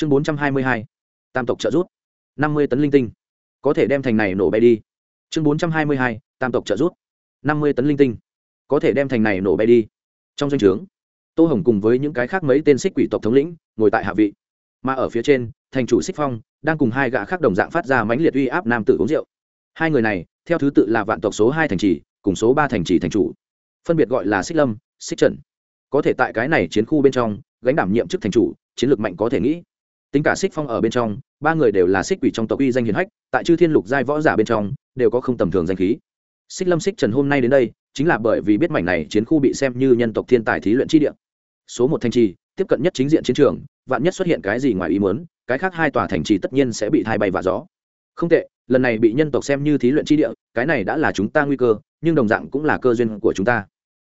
chương bốn trăm hai mươi hai, tam tộc trợ rút năm mươi tấn linh tinh. Có thể đem thành này nổ bay đi. Chương bốn trăm hai mươi hai, tam tộc trợ rút năm mươi tấn linh tinh. Có thể đem thành này nổ bay đi. Trong danh trướng, tô hồng cùng với những cái khác mấy tên xích quỷ tộc thống lĩnh ngồi tại hạ vị. Mà ở phía trên, thành chủ xích phong đang cùng hai gã khác đồng dạng phát ra mãnh liệt uy áp nam tử uống rượu. Hai người này, theo thứ tự là vạn tộc số hai thành trì, cùng số ba thành trì thành chủ. Phân biệt gọi là xích lâm, xích trần. Có thể tại cái này chiến khu bên trong, gánh đảm nhiệm chức thành chủ, chiến lược mạnh có thể nghĩ tính cả xích phong ở bên trong, ba người đều là xích quỷ trong tộc uy danh hiền hách, tại chư thiên lục giai võ giả bên trong, đều có không tầm thường danh khí. Xích lâm xích trần hôm nay đến đây, chính là bởi vì biết mảnh này chiến khu bị xem như nhân tộc thiên tài thí luyện chi địa. Số một thành trì, tiếp cận nhất chính diện chiến trường, vạn nhất xuất hiện cái gì ngoài ý muốn, cái khác hai tòa thành trì tất nhiên sẽ bị thay bay và gió. Không tệ, lần này bị nhân tộc xem như thí luyện chi địa, cái này đã là chúng ta nguy cơ, nhưng đồng dạng cũng là cơ duyên của chúng ta.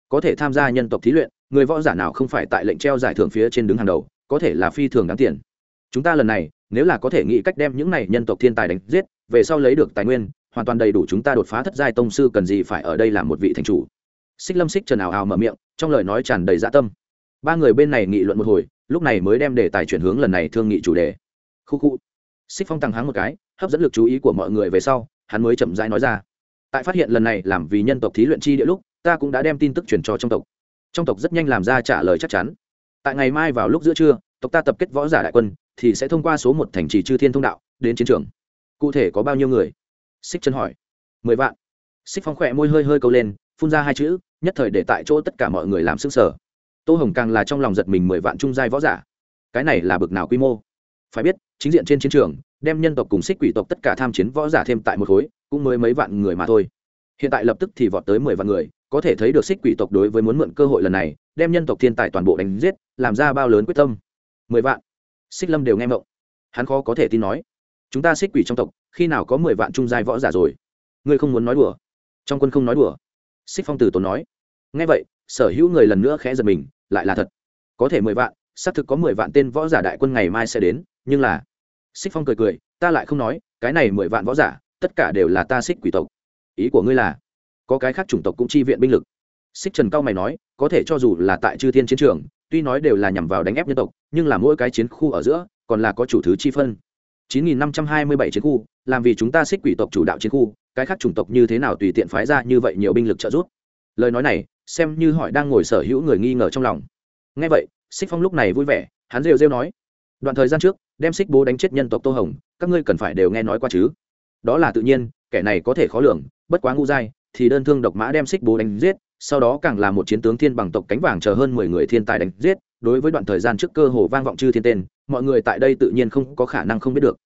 Có thể tham gia nhân tộc thí luyện, người võ giả nào không phải tại lệnh treo giải thưởng phía trên đứng hàng đầu, có thể là phi thường đáng tiền chúng ta lần này, nếu là có thể nghĩ cách đem những này nhân tộc thiên tài đánh giết, về sau lấy được tài nguyên, hoàn toàn đầy đủ chúng ta đột phá thất giai tông sư cần gì phải ở đây làm một vị thành chủ. Xích lâm xích trần ảo ảo mở miệng, trong lời nói tràn đầy dã tâm. Ba người bên này nghị luận một hồi, lúc này mới đem đề tài chuyển hướng lần này thương nghị chủ đề. Khu khu. Xích phong tăng háng một cái, hấp dẫn lực chú ý của mọi người về sau, hắn mới chậm rãi nói ra. Tại phát hiện lần này làm vì nhân tộc thí luyện chi địa lúc, ta cũng đã đem tin tức truyền cho trong tộc. Trong tộc rất nhanh làm ra trả lời chắc chắn. Tại ngày mai vào lúc giữa trưa, tộc ta tập kết võ giả đại quân thì sẽ thông qua số một thành trì chư thiên thông đạo, đến chiến trường. Cụ thể có bao nhiêu người? Xích chân hỏi. Mười vạn. Xích phong khỏe môi hơi hơi câu lên, phun ra hai chữ, nhất thời để tại chỗ tất cả mọi người làm xứng sở tô hồng càng là trong lòng giật mình mười vạn trung giai võ giả. Cái này là bực nào quy mô? Phải biết, chính diện trên chiến trường, đem nhân tộc cùng xích quỷ tộc tất cả tham chiến võ giả thêm tại một khối, cũng mới mấy vạn người mà thôi. Hiện tại lập tức thì vọt tới mười vạn người, có thể thấy được xích quỷ tộc đối với muốn mượn cơ hội lần này, đem nhân tộc thiên tài toàn bộ đánh giết, làm ra bao lớn quyết tâm. Mười vạn xích lâm đều nghe mộng. Hắn khó có thể tin nói, chúng ta xích quỷ trong tộc, khi nào có mười vạn trung giai võ giả rồi? Ngươi không muốn nói đùa? Trong quân không nói đùa. Xích phong tử tốn nói, nghe vậy, sở hữu người lần nữa khẽ giật mình, lại là thật. Có thể mười vạn, xác thực có mười vạn tên võ giả đại quân ngày mai sẽ đến, nhưng là xích phong cười cười, ta lại không nói, cái này mười vạn võ giả, tất cả đều là ta xích quỷ tộc. Ý của ngươi là, có cái khác chủng tộc cũng chi viện binh lực. Xích trần cao mày nói, có thể cho dù là tại chư thiên chiến trường tuy nói đều là nhằm vào đánh ép nhân tộc, nhưng là mỗi cái chiến khu ở giữa còn là có chủ thứ chi phân. 9.527 chiến khu, làm vì chúng ta xích quỷ tộc chủ đạo chiến khu, cái khác chủng tộc như thế nào tùy tiện phái ra như vậy nhiều binh lực trợ giúp? Lời nói này, xem như hỏi đang ngồi sở hữu người nghi ngờ trong lòng. Nghe vậy, xích phong lúc này vui vẻ, hắn rêu rêu nói, đoạn thời gian trước, đem xích bố đánh chết nhân tộc tô hồng, các ngươi cần phải đều nghe nói qua chứ. Đó là tự nhiên, kẻ này có thể khó lường, bất quá ngu dai thì đơn thương độc mã đem xích bố đánh giết, sau đó càng là một chiến tướng thiên bằng tộc cánh vàng chờ hơn mười người thiên tài đánh giết. Đối với đoạn thời gian trước cơ hồ vang vọng chư thiên tên, mọi người tại đây tự nhiên không có khả năng không biết được.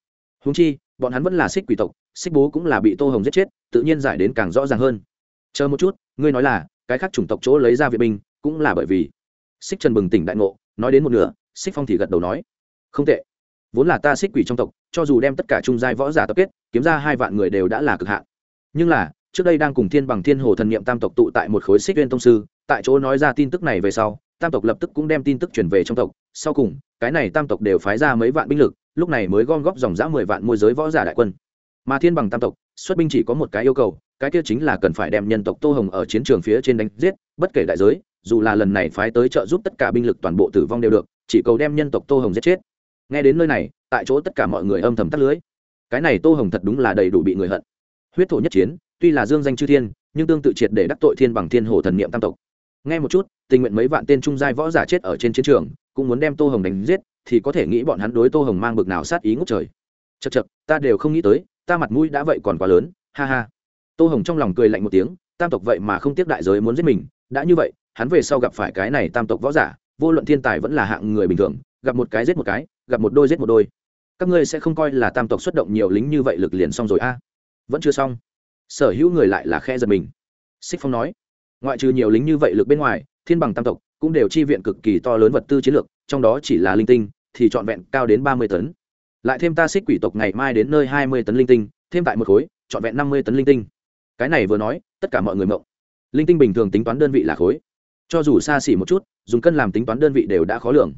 Húng chi, bọn hắn vẫn là xích quỷ tộc, xích bố cũng là bị tô hồng giết chết, tự nhiên giải đến càng rõ ràng hơn. Chờ một chút, ngươi nói là, cái khác chủng tộc chỗ lấy ra viện binh, cũng là bởi vì. Xích trần bừng tỉnh đại ngộ, nói đến một nửa, xích phong thì gật đầu nói, không tệ. Vốn là ta xích quỷ trong tộc, cho dù đem tất cả trung giai võ giả tập kết, kiếm ra hai vạn người đều đã là cực hạn. Nhưng là trước đây đang cùng thiên bằng thiên hồ thần niệm tam tộc tụ tại một khối xích viên tông sư, tại chỗ nói ra tin tức này về sau, tam tộc lập tức cũng đem tin tức truyền về trong tộc. Sau cùng, cái này tam tộc đều phái ra mấy vạn binh lực, lúc này mới gom góp dòng dã mười vạn môi giới võ giả đại quân. Mà thiên bằng tam tộc, xuất binh chỉ có một cái yêu cầu, cái kia chính là cần phải đem nhân tộc tô hồng ở chiến trường phía trên đánh giết, bất kể đại giới, dù là lần này phái tới trợ giúp tất cả binh lực toàn bộ tử vong đều được, chỉ cầu đem nhân tộc tô hồng giết chết. Nghe đến nơi này, tại chỗ tất cả mọi người âm thầm tắt lưới. Cái này tô hồng thật đúng là đầy đủ bị người hận. Huyết thổ nhất chiến tuy là dương danh chư thiên, nhưng tương tự triệt để đắc tội thiên bằng thiên hồ thần niệm tam tộc. Nghe một chút, tình nguyện mấy vạn tên trung giai võ giả chết ở trên chiến trường, cũng muốn đem tô hồng đánh giết, thì có thể nghĩ bọn hắn đối tô hồng mang bực nào sát ý ngốc trời. Chật chật ta đều không nghĩ tới, ta mặt mũi đã vậy còn quá lớn, ha ha. Tô hồng trong lòng cười lạnh một tiếng, tam tộc vậy mà không tiếp đại giới muốn giết mình, đã như vậy, hắn về sau gặp phải cái này tam tộc võ giả, vô luận thiên tài vẫn là hạng người bình thường, gặp một cái giết một cái, gặp một đôi giết một đôi. Các ngươi sẽ không coi là tam tộc xuất động nhiều lính như vậy lực liền xong rồi a. Vẫn chưa xong sở hữu người lại là khe giật mình. Xích phong nói, ngoại trừ nhiều lính như vậy lực bên ngoài, thiên bằng tam tộc cũng đều chi viện cực kỳ to lớn vật tư chiến lược, trong đó chỉ là linh tinh, thì trọn vẹn cao đến ba mươi tấn. Lại thêm ta xích quỷ tộc ngày mai đến nơi hai mươi tấn linh tinh, thêm tại một khối, trọn vẹn năm mươi tấn linh tinh. Cái này vừa nói, tất cả mọi người mộng. Linh tinh bình thường tính toán đơn vị là khối. Cho dù xa xỉ một chút, dùng cân làm tính toán đơn vị đều đã khó lường.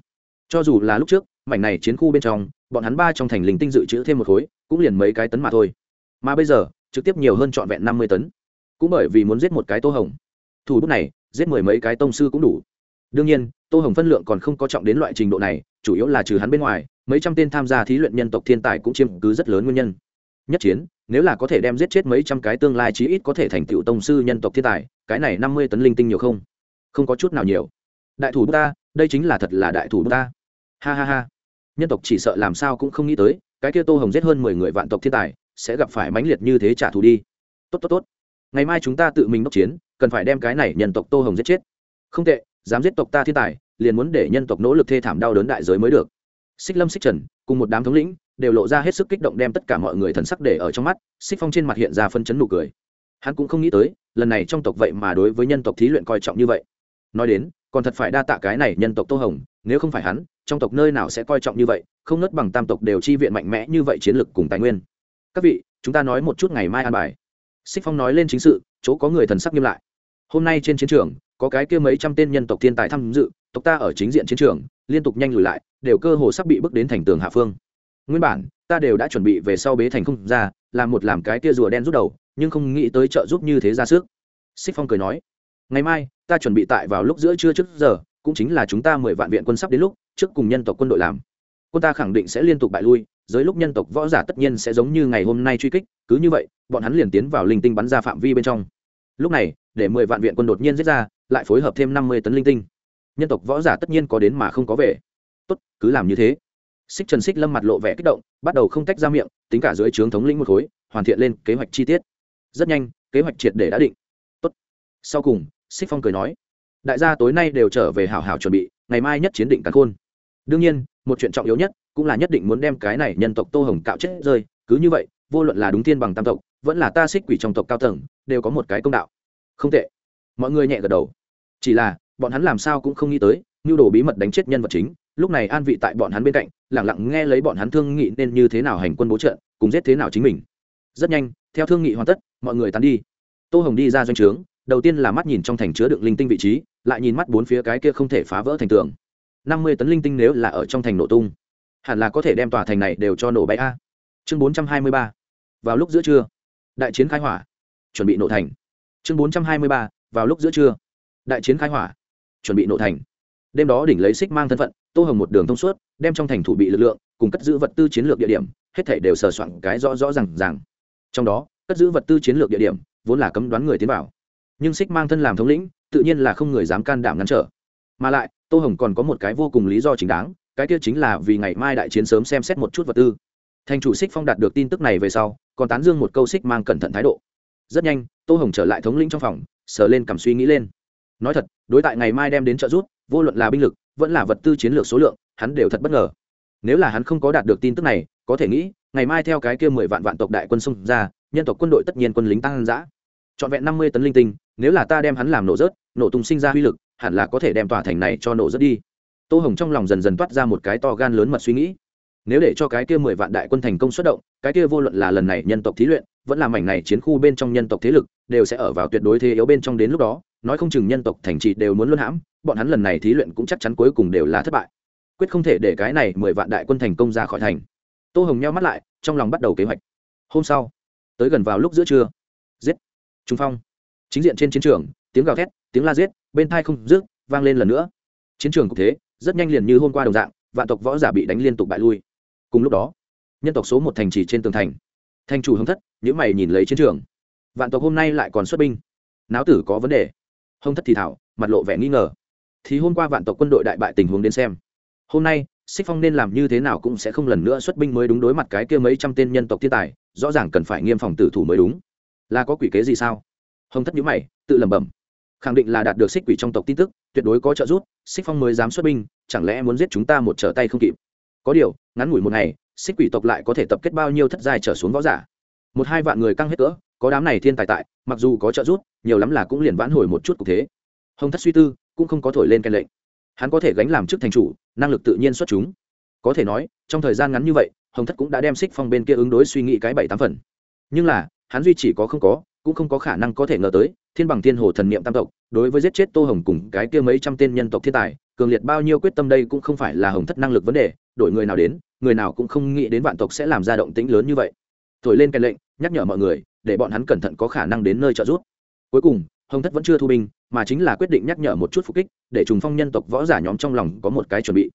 Cho dù là lúc trước, mảnh này chiến khu bên trong, bọn hắn ba trong thành linh tinh dự trữ thêm một khối, cũng liền mấy cái tấn mà thôi. Mà bây giờ trực tiếp nhiều hơn trọn vẹn năm mươi tấn. Cũng bởi vì muốn giết một cái tô hồng, thủ bút này, giết mười mấy cái tông sư cũng đủ. Đương nhiên, tô hồng phân lượng còn không có trọng đến loại trình độ này, chủ yếu là trừ hắn bên ngoài, mấy trăm tên tham gia thí luyện nhân tộc thiên tài cũng chiếm cứ rất lớn nguyên nhân. Nhất chiến, nếu là có thể đem giết chết mấy trăm cái tương lai chí ít có thể thành tựu tông sư nhân tộc thiên tài, cái này năm mươi tấn linh tinh nhiều không? Không có chút nào nhiều. Đại thủ ta đây chính là thật là đại thủ ta ha ha ha. Nhân tộc chỉ sợ làm sao cũng không nghĩ tới, cái kia tô hồng giết hơn mười người vạn tộc thiên tài sẽ gặp phải mãnh liệt như thế trả thù đi. Tốt tốt tốt. Ngày mai chúng ta tự mình đốc chiến, cần phải đem cái này nhân tộc tô hồng giết chết. Không tệ, dám giết tộc ta thiên tài, liền muốn để nhân tộc nỗ lực thê thảm đau đớn đại giới mới được. Xích lâm, xích trần, cùng một đám thống lĩnh, đều lộ ra hết sức kích động đem tất cả mọi người thần sắc để ở trong mắt, xích phong trên mặt hiện ra phân chấn nụ cười. Hắn cũng không nghĩ tới, lần này trong tộc vậy mà đối với nhân tộc thí luyện coi trọng như vậy. Nói đến, còn thật phải đa tạ cái này nhân tộc tô hồng, nếu không phải hắn, trong tộc nơi nào sẽ coi trọng như vậy, không nớt bằng tam tộc đều chi viện mạnh mẽ như vậy chiến lược cùng tài nguyên các vị, chúng ta nói một chút ngày mai an bài. Xích phong nói lên chính sự, chỗ có người thần sắc nghiêm lại. Hôm nay trên chiến trường, có cái kia mấy trăm tên nhân tộc thiên tài tham dự, tộc ta ở chính diện chiến trường, liên tục nhanh lùi lại, đều cơ hồ sắp bị bước đến thành tường hạ phương. Nguyên bản, ta đều đã chuẩn bị về sau bế thành không ra, làm một làm cái kia rùa đen rút đầu, nhưng không nghĩ tới trợ giúp như thế ra sức. Xích phong cười nói, ngày mai, ta chuẩn bị tại vào lúc giữa trưa trước giờ, cũng chính là chúng ta mười vạn viện quân sắp đến lúc, trước cùng nhân tộc quân đội làm. Quân ta khẳng định sẽ liên tục bại lui dưới lúc nhân tộc võ giả tất nhiên sẽ giống như ngày hôm nay truy kích, cứ như vậy, bọn hắn liền tiến vào linh tinh bắn ra phạm vi bên trong. Lúc này, để mười vạn viện quân đột nhiên giết ra, lại phối hợp thêm năm mươi tấn linh tinh. Nhân tộc võ giả tất nhiên có đến mà không có về. Tốt, cứ làm như thế. Xích trần xích lâm mặt lộ vẻ kích động, bắt đầu không tách ra miệng, tính cả dưới trướng thống lĩnh một khối, hoàn thiện lên kế hoạch chi tiết. Rất nhanh, kế hoạch triệt để đã định. Tốt. Sau cùng, xích phong cười nói, đại gia tối nay đều trở về hảo hảo chuẩn bị, ngày mai nhất chiến định cắn khôn. Đương nhiên một chuyện trọng yếu nhất cũng là nhất định muốn đem cái này nhân tộc tô hồng cạo chết rơi cứ như vậy vô luận là đúng thiên bằng tam tộc vẫn là ta xích quỷ trong tộc cao tầng đều có một cái công đạo. Không tệ. Mọi người nhẹ gật đầu. Chỉ là bọn hắn làm sao cũng không nghĩ tới nhu đồ bí mật đánh chết nhân vật chính lúc này an vị tại bọn hắn bên cạnh lẳng lặng nghe lấy bọn hắn thương nghị nên như thế nào hành quân bố trợn, cùng giết thế nào chính mình. Rất nhanh theo thương nghị hoàn tất mọi người tán đi. Tô hồng đi ra doanh trướng đầu tiên là mắt nhìn trong thành chứa đựng linh tinh vị trí lại nhìn mắt bốn phía cái kia không thể phá vỡ thành tường năm mươi tấn linh tinh nếu là ở trong thành nổ tung. Hẳn là có thể đem tòa thành này đều cho nổ bay a. Chương bốn trăm hai mươi ba. Vào lúc giữa trưa. Đại chiến khai hỏa. Chuẩn bị nổ thành. Chương bốn trăm hai mươi ba. Vào lúc giữa trưa. Đại chiến khai hỏa. Chuẩn bị nổ thành. Đêm đó đỉnh lấy xích mang thân phận, tô hồng một đường thông suốt, đem trong thành thủ bị lực lượng, cùng cất giữ vật tư chiến lược địa điểm, hết thể đều sờ soạn cái rõ rõ r à n g r trong đó, cất giữ vật tư chiến lược địa điểm, vốn là cấm đoán người tiến vào. Nhưng xích mang thân làm thống lĩnh, tự nhiên là không người dám can đảm ngăn trở. Mà lại tô hồng còn có một cái vô cùng lý do chính đáng, cái kia chính là vì ngày mai đại chiến sớm xem xét một chút vật tư. Thành chủ xích phong đạt được tin tức này về sau, còn tán dương một câu xích mang cẩn thận thái độ. Rất nhanh, tô hồng trở lại thống lĩnh trong phòng, sờ lên cảm suy nghĩ lên. Nói thật, đối tại ngày mai đem đến trợ giúp, vô luận là binh lực, vẫn là vật tư chiến lược số lượng, hắn đều thật bất ngờ. Nếu là hắn không có đạt được tin tức này, có thể nghĩ, ngày mai theo cái kia mười vạn vạn tộc đại quân xung ra, nhân tộc quân đội tất nhiên quân lính tăng giã trọn vẹn năm mươi tấn linh tinh, nếu là ta đem hắn làm nổ rớt, nổ tung sinh ra uy lực hẳn là có thể đem tòa thành này cho nổ rất đi. Tô hồng trong lòng dần dần toát ra một cái to gan lớn mật suy nghĩ. Nếu để cho cái kia mười vạn đại quân thành công xuất động, cái kia vô luận là lần này nhân tộc thí luyện, vẫn là mảnh này chiến khu bên trong nhân tộc thế lực, đều sẽ ở vào tuyệt đối thế yếu bên trong đến lúc đó, nói không chừng nhân tộc thành trì đều muốn luân hãm, bọn hắn lần này thí luyện cũng chắc chắn cuối cùng đều là thất bại. Quyết không thể để cái này mười vạn đại quân thành công ra khỏi thành. Tô hồng nhau mắt lại, trong lòng bắt đầu kế hoạch. Hôm sau, tới gần vào lúc giữa trưa. Giết. Trung phong. Chính diện trên chiến trường tiếng gào thét, tiếng la giết, bên thai không rước vang lên lần nữa. Chiến trường cũng thế, rất nhanh liền như hôm qua đồng dạng, vạn tộc võ giả bị đánh liên tục bại lui. Cùng lúc đó, nhân tộc số một thành trì trên tường thành. Thành chủ hưng thất những mày nhìn lấy chiến trường. Vạn tộc hôm nay lại còn xuất binh. Náo tử có vấn đề. Hồng thất thì thảo, mặt lộ vẻ nghi ngờ. Thì hôm qua vạn tộc quân đội đại bại tình huống đến xem. Hôm nay, xích phong nên làm như thế nào cũng sẽ không lần nữa xuất binh mới đúng đối mặt cái kia mấy trăm tên nhân tộc thiên tài, rõ ràng cần phải nghiêm phòng tử thủ mới đúng. Là có quỷ kế gì sao? Hồng thất nhữ mày, tự lẩm bẩm khẳng định là đạt được xích quỷ trong tộc tin tức, tuyệt đối có trợ giúp, xích phong mới dám xuất binh, chẳng lẽ muốn giết chúng ta một trở tay không kịp? Có điều, ngắn ngủi một ngày, xích quỷ tộc lại có thể tập kết bao nhiêu thất giai trở xuống võ giả? Một hai vạn người căng hết cỡ, có đám này thiên tài tại, mặc dù có trợ giúp, nhiều lắm là cũng liền vãn hồi một chút cục thế. Hồng thất suy tư, cũng không có thổi lên cai lệnh. Hắn có thể gánh làm chức thành chủ, năng lực tự nhiên xuất chúng. Có thể nói, trong thời gian ngắn như vậy, hồng thất cũng đã đem xích phong bên kia ứng đối suy nghĩ cái bảy tám phần. Nhưng là, hắn duy chỉ có không có cũng không có khả năng có thể ngờ tới, thiên bằng thiên hồ thần niệm tam tộc, đối với giết chết tô hồng cùng cái kia mấy trăm tên nhân tộc thiên tài, cường liệt bao nhiêu quyết tâm đây cũng không phải là hồng thất năng lực vấn đề, đổi người nào đến, người nào cũng không nghĩ đến vạn tộc sẽ làm ra động tĩnh lớn như vậy. Thổi lên cái lệnh, nhắc nhở mọi người, để bọn hắn cẩn thận có khả năng đến nơi trợ giúp. Cuối cùng, hồng thất vẫn chưa thu binh, mà chính là quyết định nhắc nhở một chút phục kích, để trùng phong nhân tộc võ giả nhóm trong lòng có một cái chuẩn bị.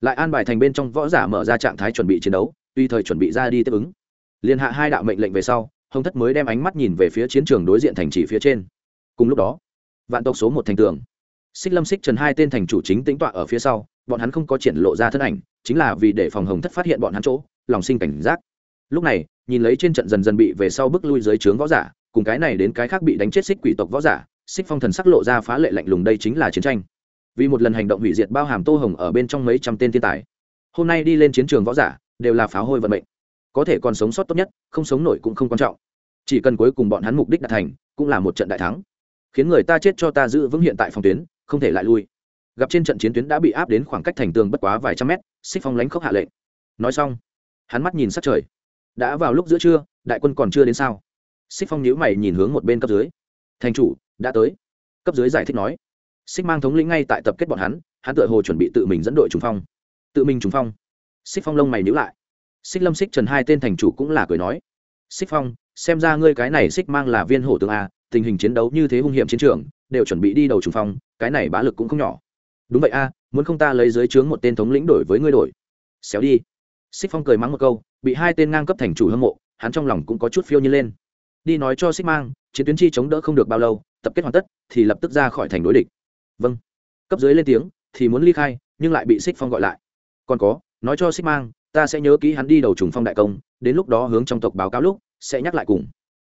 Lại an bài thành bên trong võ giả mở ra trạng thái chuẩn bị chiến đấu, tùy thời chuẩn bị ra đi tiếp ứng. Liên hạ hai đạo mệnh lệnh về sau hồng thất mới đem ánh mắt nhìn về phía chiến trường đối diện thành trì phía trên. Cùng lúc đó, vạn tộc số một thành tường. Xích lâm xích trần hai tên thành chủ chính tính tọa ở phía sau, bọn hắn không có triển lộ ra thân ảnh, chính là vì để phòng hồng thất phát hiện bọn hắn chỗ, lòng sinh cảnh giác. Lúc này, nhìn lấy trên trận dần dần bị về sau bước lui dưới trướng võ giả, cùng cái này đến cái khác bị đánh chết xích quỷ tộc võ giả, xích phong thần sắc lộ ra phá lệ lạnh lùng đây chính là chiến tranh. Vì một lần hành động hủy diệt bao hàm tô hồng ở bên trong mấy trăm tên thiên tài. Hôm nay đi lên chiến trường võ giả, đều là pháo hôi vận mệnh. Có thể còn sống sót tốt nhất, không sống nổi cũng không quan trọng chỉ cần cuối cùng bọn hắn mục đích đạt thành, cũng là một trận đại thắng. Khiến người ta chết cho ta giữ vững hiện tại phòng tuyến, không thể lại lui. Gặp trên trận chiến tuyến đã bị áp đến khoảng cách thành tường bất quá vài trăm mét, xích phong lánh khóc hạ lệnh. Nói xong, hắn mắt nhìn sát trời. Đã vào lúc giữa trưa, đại quân còn chưa đến sao? Xích phong nhíu mày nhìn hướng một bên cấp dưới. Thành chủ, đã tới. Cấp dưới giải thích nói. Xích mang thống lĩnh ngay tại tập kết bọn hắn hắn tựa hồ chuẩn bị tự mình dẫn đội trùng phong. Tự mình trùng phong. Xích phong lông mày nhíu lại. Xích lâm xích trần hai tên thành chủ cũng là cười nói. Xích phong xem ra ngươi cái này xích mang là viên hổ tướng a, tình hình chiến đấu như thế hung hiểm chiến trường, đều chuẩn bị đi đầu trùng phong, cái này bá lực cũng không nhỏ. Đúng vậy a, muốn không ta lấy dưới trướng một tên thống lĩnh đổi với ngươi đổi. Xéo đi. Xích phong cười mắng một câu, bị hai tên ngang cấp thành chủ hâm mộ, hắn trong lòng cũng có chút phiêu như lên. Đi nói cho xích mang, chiến tuyến chi chống đỡ không được bao lâu, tập kết hoàn tất, thì lập tức ra khỏi thành đối địch. Vâng. Cấp dưới lên tiếng, thì muốn ly khai, nhưng lại bị xích phong gọi lại. Còn có, nói cho xích mang, ta sẽ nhớ kỹ hắn đi đầu trùng phong đại công, đến lúc đó hướng trong tộc báo cáo lúc sẽ nhắc lại cùng.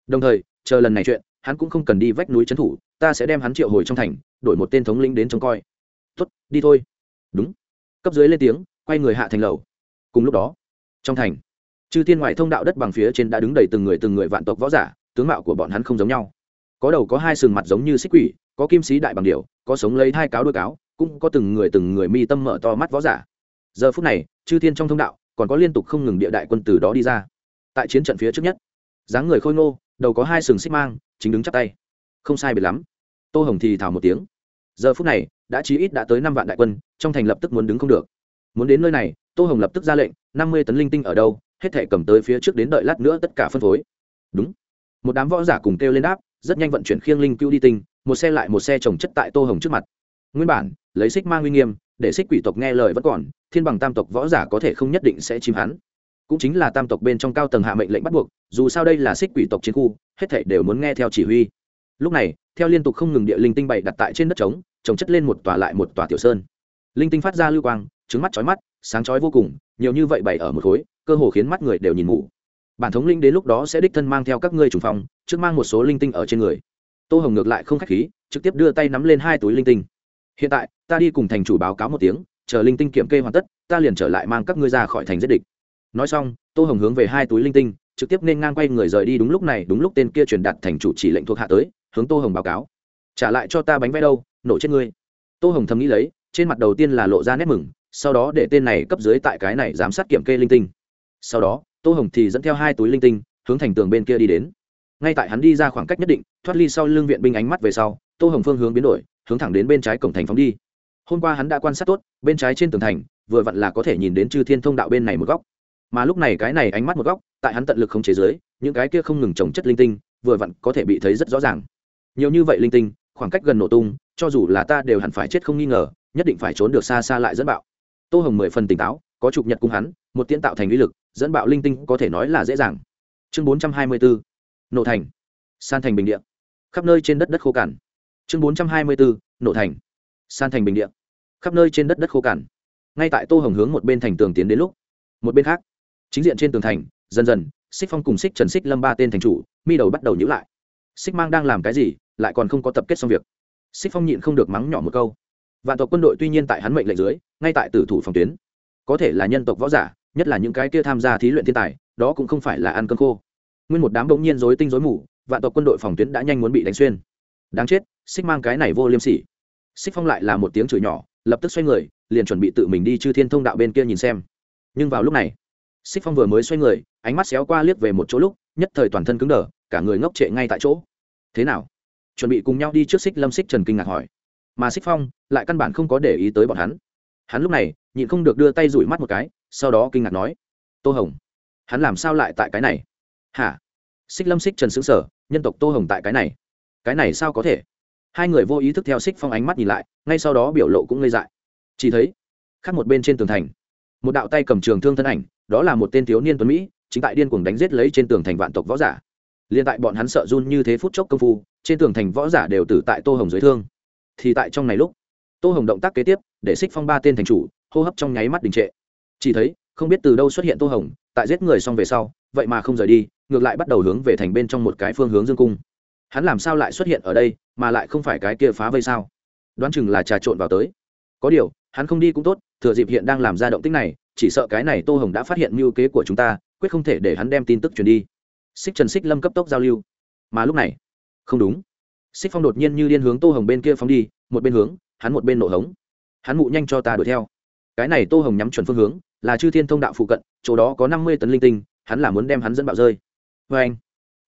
Đồng thời, chờ lần này chuyện, hắn cũng không cần đi vách núi trấn thủ, ta sẽ đem hắn triệu hồi trong thành, đổi một tên thống lĩnh đến trông coi. Tuất đi thôi. Đúng. Cấp dưới lên tiếng, quay người hạ thành lầu. Cùng lúc đó, trong thành, chư tiên ngoại thông đạo đất bằng phía trên đã đứng đầy từng người từng người vạn tộc võ giả, tướng mạo của bọn hắn không giống nhau. Có đầu có hai sừng mặt giống như xích quỷ, có kim sĩ đại bằng điều có sống lấy hai cáo đôi cáo, cũng có từng người từng người mi tâm mở to mắt võ giả. Giờ phút này, chư tiên trong thông đạo, còn có liên tục không ngừng địa đại quân từ đó đi ra. Tại chiến trận phía trước nhất dáng người khôi ngô, đầu có hai sừng xích mang, chính đứng chắp tay. Không sai biệt lắm. Tô hồng thì thảo một tiếng. Giờ phút này, đã chí ít đã tới năm vạn đại quân, trong thành lập tức muốn đứng không được. Muốn đến nơi này, tô hồng lập tức ra lệnh, năm mươi tấn linh tinh ở đâu, hết thể cầm tới phía trước đến đợi lát nữa tất cả phân phối. Đúng. Một đám võ giả cùng kêu lên đáp, rất nhanh vận chuyển khiêng linh cưu đi tinh, một xe lại một xe trồng chất tại tô hồng trước mặt. Nguyên bản, lấy xích mang uy nghiêm, để xích quỷ tộc nghe lời vẫn còn, thiên bằng tam tộc võ giả có thể không nhất định sẽ chìm hắn cũng chính là tam tộc bên trong cao tầng hạ mệnh lệnh bắt buộc, dù sao đây là xích quỷ tộc chiến khu, hết thảy đều muốn nghe theo chỉ huy. Lúc này, theo liên tục không ngừng địa linh tinh bày đặt tại trên đất trống, trồng chất lên một tòa lại một tòa tiểu sơn. Linh tinh phát ra lưu quang, trứng mắt chói mắt, sáng chói vô cùng, nhiều như vậy bày ở một khối, cơ hồ khiến mắt người đều nhìn mù. Bản thống linh đến lúc đó sẽ đích thân mang theo các ngươi trùng phòng trước mang một số linh tinh ở trên người. Tô hồng ngược lại không khách khí, trực tiếp đưa tay nắm lên hai túi linh tinh. Hiện tại, ta đi cùng thành chủ báo cáo một tiếng, chờ linh tinh kiểm kê hoàn tất, ta liền trở lại mang các ngươi ra khỏi thành giết địch nói xong, tô hồng hướng về hai túi linh tinh, trực tiếp nên ngang quay người rời đi đúng lúc này, đúng lúc tên kia truyền đạt thành chủ chỉ lệnh thuộc hạ tới, hướng tô hồng báo cáo. Trả lại cho ta bánh vẽ đâu, nổ chết ngươi. Tô hồng thầm nghĩ lấy, trên mặt đầu tiên là lộ ra nét mừng, sau đó để tên này cấp dưới tại cái này giám sát kiểm kê linh tinh. Sau đó, tô hồng thì dẫn theo hai túi linh tinh, hướng thành tường bên kia đi đến. Ngay tại hắn đi ra khoảng cách nhất định, thoát ly sau lưng viện binh ánh mắt về sau, tô hồng phương hướng biến đổi, hướng thẳng đến bên trái cổng thành phóng đi. Hôm qua hắn đã quan sát tốt, bên trái trên tường thành, vừa vặn là có thể nhìn đến chư thiên thông đạo bên này một góc mà lúc này cái này ánh mắt một góc, tại hắn tận lực không chế giới những cái kia không ngừng trồng chất linh tinh, vừa vặn có thể bị thấy rất rõ ràng. Nhiều như vậy linh tinh, khoảng cách gần nổ tung, cho dù là ta đều hẳn phải chết không nghi ngờ, nhất định phải trốn được xa xa lại dẫn bạo. Tô hồng mười phần tỉnh táo, có chụp nhật cung hắn, một tiến tạo thành lý lực, dẫn bạo linh tinh có thể nói là dễ dàng. Chương bốn trăm hai mươi bốn, nổ thành. San thành bình địa. Khắp nơi trên đất đất khô cằn. Chương bốn trăm hai mươi bốn, nổ thành. San thành bình địa. Khắp nơi trên đất đất khô cằn. Ngay tại tô hồng hướng một bên thành tường tiến đến lúc, một bên khác chính diện trên tường thành, dần dần, xích phong cùng xích trần xích lâm ba tên thành chủ, mi đầu bắt đầu nhữ lại. Xích mang đang làm cái gì, lại còn không có tập kết xong việc. Xích phong nhịn không được mắng nhỏ một câu. Vạn tộc quân đội tuy nhiên tại hắn mệnh lệnh dưới, ngay tại tử thủ phòng tuyến. Có thể là nhân tộc võ giả, nhất là những cái kia tham gia thí luyện thiên tài, đó cũng không phải là ăn cơm khô. Nguyên một đám bỗng nhiên dối tinh dối mù, vạn tộc quân đội phòng tuyến đã nhanh muốn bị đánh xuyên. Đáng chết, xích mang cái này vô liêm sỉ. Xích phong lại là một tiếng chửi nhỏ, lập tức xoay người, liền chuẩn bị tự mình đi chư thiên thông đạo bên kia nhìn xem. Nhưng vào lúc này xích phong vừa mới xoay người, ánh mắt xéo qua liếc về một chỗ lúc, nhất thời toàn thân cứng đờ, cả người ngốc trệ ngay tại chỗ. Thế nào? Chuẩn bị cùng nhau đi trước xích lâm xích trần kinh ngạc hỏi. Mà xích phong lại căn bản không có để ý tới bọn hắn. Hắn lúc này, nhịn không được đưa tay rủi mắt một cái, sau đó kinh ngạc nói, tô hồng, hắn làm sao lại tại cái này? Hả? Xích lâm xích trần xứng sở nhân tộc tô hồng tại cái này. Cái này sao có thể? Hai người vô ý thức theo xích phong ánh mắt nhìn lại, ngay sau đó biểu lộ cũng ngây dại. Chỉ thấy, khác một bên trên tường thành, một đạo tay cầm trường thương thân ảnh đó là một tên thiếu niên tuấn mỹ, chính tại điên cuồng đánh giết lấy trên tường thành vạn tộc võ giả. Liên tại bọn hắn sợ run như thế phút chốc công phu, trên tường thành võ giả đều tử tại tô hồng dưới thương. Thì tại trong này lúc, tô hồng động tác kế tiếp, để xích phong ba tên thành chủ, hô hấp trong nháy mắt đình trệ. Chỉ thấy, không biết từ đâu xuất hiện tô hồng, tại giết người xong về sau, vậy mà không rời đi, ngược lại bắt đầu hướng về thành bên trong một cái phương hướng dương cung. Hắn làm sao lại xuất hiện ở đây, mà lại không phải cái kia phá vây sao? Đoán chừng là trà trộn vào tới. Có điều, hắn không đi cũng tốt, thừa dịp hiện đang làm ra động tích này chỉ sợ cái này tô hồng đã phát hiện mưu kế của chúng ta, quyết không thể để hắn đem tin tức truyền đi. Xích trần xích lâm cấp tốc giao lưu. Mà lúc này, không đúng. Xích phong đột nhiên như điên hướng tô hồng bên kia phóng đi, một bên hướng, hắn một bên nổ hống. Hắn mụ nhanh cho ta đuổi theo. Cái này tô hồng nhắm chuẩn phương hướng, là chư thiên thông đạo phụ cận, chỗ đó có năm mươi tấn linh tinh, hắn là muốn đem hắn dẫn bạo rơi. Vê anh,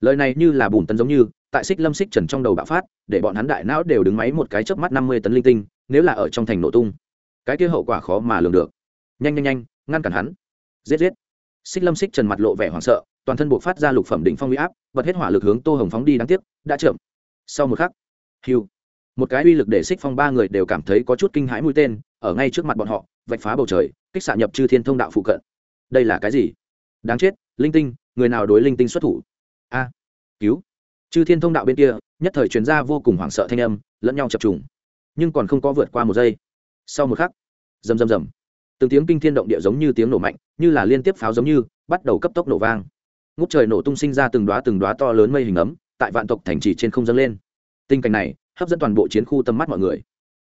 lời này như là bùn tấn giống như, tại xích lâm xích trần trong đầu bạo phát, để bọn hắn đại não đều đứng máy một cái chớp mắt năm mươi tấn linh tinh, nếu là ở trong thành nổ tung, cái kia hậu quả khó mà lường được. Nhanh nhanh nhanh ngăn cản hắn. Giết giết. Xích lâm xích trần mặt lộ vẻ hoảng sợ, toàn thân buộc phát ra lục phẩm đỉnh phong huy áp, bật hết hỏa lực hướng tô hồng phóng đi đáng tiếc, đã chậm. Sau một khắc, hiu, một cái uy lực để xích phong ba người đều cảm thấy có chút kinh hãi mũi tên, ở ngay trước mặt bọn họ, vạch phá bầu trời, kích xạ nhập chư thiên thông đạo phụ cận. Đây là cái gì? Đáng chết, linh tinh, người nào đối linh tinh xuất thủ? A, cứu. Chư thiên thông đạo bên kia, nhất thời truyền ra vô cùng hoảng sợ thanh âm, lẫn nhau chập trùng, nhưng còn không có vượt qua một giây. Sau một khắc, rầm rầm rầm từng tiếng kinh thiên động địa giống như tiếng nổ mạnh, như là liên tiếp pháo giống như, bắt đầu cấp tốc nổ vang. Ngút trời nổ tung sinh ra từng đoá từng đoá to lớn mây hình ấm, tại vạn tộc thành trì trên không dâng lên. Tình cảnh này hấp dẫn toàn bộ chiến khu tâm mắt mọi người.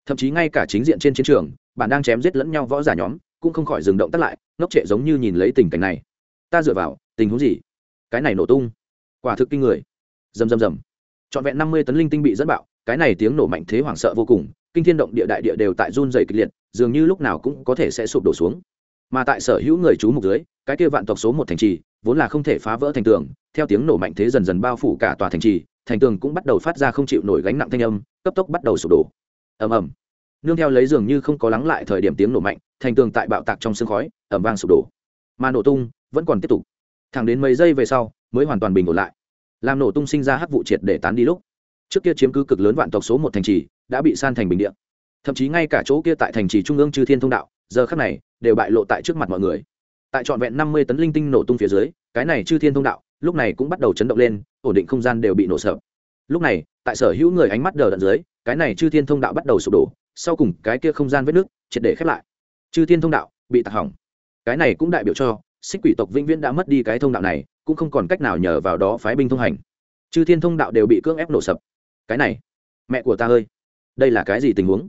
Thậm chí ngay cả chính diện trên chiến trường, bạn đang chém giết lẫn nhau võ giả nhóm, cũng không khỏi dừng động tắt lại, ngốc trệ giống như nhìn lấy tình cảnh này. Ta dựa vào, tình huống gì? Cái này nổ tung. Quả thực kinh người. Rầm rầm rầm. Trọn vẹn năm mươi tấn linh tinh bị dẫn bạo, cái này tiếng nổ mạnh thế hoảng sợ vô cùng, kinh thiên động địa đại địa đều tại run dày kịch liệt dường như lúc nào cũng có thể sẽ sụp đổ xuống. Mà tại sở hữu người chú mục dưới, cái kia vạn tộc số một thành trì, vốn là không thể phá vỡ thành tường, theo tiếng nổ mạnh thế dần dần bao phủ cả tòa thành trì, thành tường cũng bắt đầu phát ra không chịu nổi gánh nặng thanh âm, cấp tốc bắt đầu sụp đổ. Ầm ầm. Nương theo lấy dường như không có lắng lại thời điểm tiếng nổ mạnh, thành tường tại bạo tạc trong sương khói ẩm vang sụp đổ. Mà nổ tung vẫn còn tiếp tục. Thẳng đến mấy giây về sau, mới hoàn toàn bình ổn lại. Làm nổ tung sinh ra hắc vụ triệt để tán đi lúc. Trước kia chiếm cứ cực lớn vạn tộc số một thành trì, đã bị san thành bình địa thậm chí ngay cả chỗ kia tại thành trì trung ương chư thiên thông đạo, giờ khắc này, đều bại lộ tại trước mặt mọi người. Tại trọn vẹn năm mươi tấn linh tinh nổ tung phía dưới, cái này chư thiên thông đạo, lúc này cũng bắt đầu chấn động lên, ổn định không gian đều bị nổ sợ lúc này, tại sở hữu người ánh mắt đờ đẫn dưới, cái này chư thiên thông đạo bắt đầu sụp đổ, sau cùng cái kia không gian vết nước, triệt để khép lại. Chư thiên thông đạo bị tạc hỏng. Cái này cũng đại biểu cho, xích quỷ tộc vĩnh viễn đã mất đi cái thông đạo này, cũng không còn cách nào nhờ vào đó phái binh thông hành. Chư thiên thông đạo đều bị cưỡng ép nổ sập. Cái này, mẹ của ta ơi, đây là cái gì tình huống?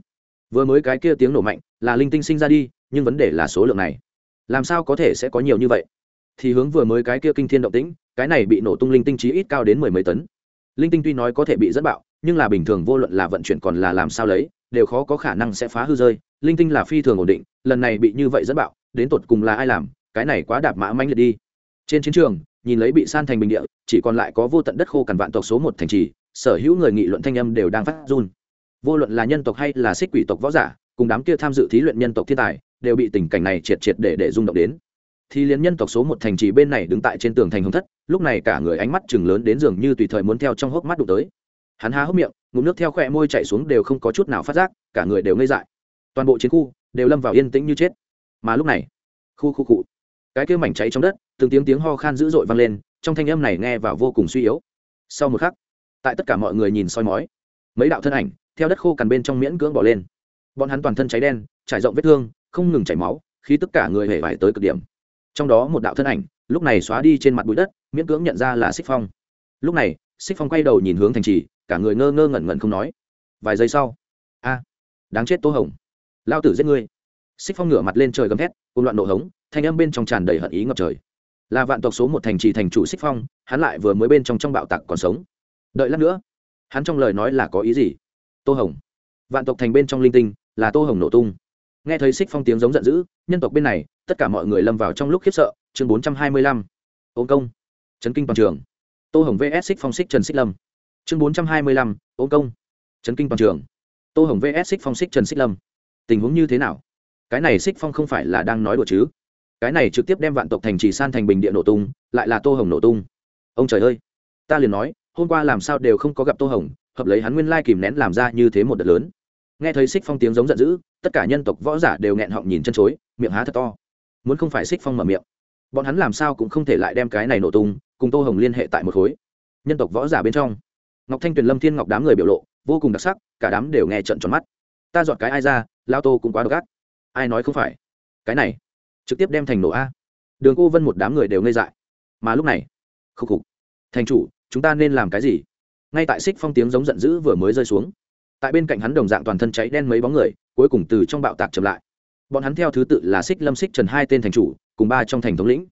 Vừa mới cái kia tiếng nổ mạnh, là linh tinh sinh ra đi, nhưng vấn đề là số lượng này. Làm sao có thể sẽ có nhiều như vậy? Thì hướng vừa mới cái kia kinh thiên động tĩnh, cái này bị nổ tung linh tinh chí ít cao đến mười mấy tấn. Linh tinh tuy nói có thể bị dẫn bạo, nhưng là bình thường vô luận là vận chuyển còn là làm sao lấy, đều khó có khả năng sẽ phá hư rơi. Linh tinh là phi thường ổn định, lần này bị như vậy dẫn bạo, đến tột cùng là ai làm? Cái này quá đạp mã manh liệt đi. Trên chiến trường, nhìn lấy bị san thành bình địa, chỉ còn lại có vô tận đất khô cằn vạn tộc số một thành trì, sở hữu người nghị luận thanh âm đều đang phát run vô luận là nhân tộc hay là xích quỷ tộc võ giả, cùng đám kia tham dự thí luyện nhân tộc thiên tài, đều bị tình cảnh này triệt triệt để để rung động đến. Thì liền nhân tộc số một thành trì bên này đứng tại trên tường thành hồng thất, lúc này cả người ánh mắt chừng lớn đến dường như tùy thời muốn theo trong hốc mắt đụng tới. Hắn há hốc miệng, ngụm nước theo khỏe môi chạy xuống đều không có chút nào phát giác, cả người đều ngây dại. Toàn bộ chiến khu đều lâm vào yên tĩnh như chết. Mà lúc này, khu khu cụ cái kia mảnh cháy trong đất, từng tiếng tiếng ho khan dữ dội vang lên, trong thanh âm này nghe vào vô cùng suy yếu. Sau một khắc, tại tất cả mọi người nhìn soi mói, mấy đạo thân ảnh theo đất khô cằn bên trong miễn cưỡng bỏ lên. Bọn hắn toàn thân cháy đen, trải rộng vết thương, không ngừng chảy máu khi tất cả người hề vải tới cực điểm. Trong đó một đạo thân ảnh, lúc này xóa đi trên mặt bụi đất, miễn cưỡng nhận ra là xích phong. Lúc này, xích phong quay đầu nhìn hướng thành trì, cả người ngơ ngơ ngẩn ngẩn không nói. Vài giây sau, a, đáng chết tô hồng, lao tử giết ngươi. Xích phong ngửa mặt lên trời gầm thét cùng loạn nổ hống, thanh âm bên trong tràn đầy hận ý ngập trời. Là vạn tộc số một thành trì thành chủ xích phong, hắn lại vừa mới bên trong trong bạo tặc còn sống. Đợi lát nữa, hắn trong lời nói là có ý gì? Tô hồng. Vạn tộc thành bên trong linh tinh, là tô hồng nổ tung. Nghe thấy xích phong tiếng giống giận dữ, nhân tộc bên này, tất cả mọi người lâm vào trong lúc khiếp sợ, chương bốn trăm hai mươi lăm. Ôm công. Trấn kinh toàn trường. Tô hồng vs xích phong xích trần xích lâm. Chương bốn trăm hai mươi lăm ôm công. Trấn kinh toàn trường. Tô hồng vs xích phong xích trần xích lâm. Tình huống như thế nào? Cái này xích phong không phải là đang nói đùa chứ? Cái này trực tiếp đem vạn tộc thành trì san thành bình địa nổ tung, lại là tô hồng nổ tung. Ông trời ơi! Ta liền nói, hôm qua làm sao đều không có gặp tô hồng hợp lấy hắn nguyên lai kìm nén làm ra như thế một đợt lớn. Nghe thấy xích phong tiếng giống giận dữ, tất cả nhân tộc võ giả đều nghẹn họng nhìn chân chối, miệng há thật to. Muốn không phải xích phong mở miệng, bọn hắn làm sao cũng không thể lại đem cái này nổ tung, cùng tô hồng liên hệ tại một khối. Nhân tộc võ giả bên trong, ngọc thanh tuyền lâm thiên ngọc đám người biểu lộ, vô cùng đặc sắc, cả đám đều nghe trận tròn mắt. Ta dọn cái ai ra, lao tô cũng quá độc ác. Ai nói không phải? Cái này, trực tiếp đem thành nổ a. Đường cô vân một đám người đều ngây dại. Mà lúc này, khúc khục. Thành chủ, chúng ta nên làm cái gì? Ngay tại xích phong tiếng giống giận dữ vừa mới rơi xuống, tại bên cạnh hắn đồng dạng toàn thân cháy đen mấy bóng người, cuối cùng từ trong bạo tạc chậm lại. Bọn hắn theo thứ tự là xích lâm xích trần, hai tên thành chủ, cùng ba trong thành thống lĩnh.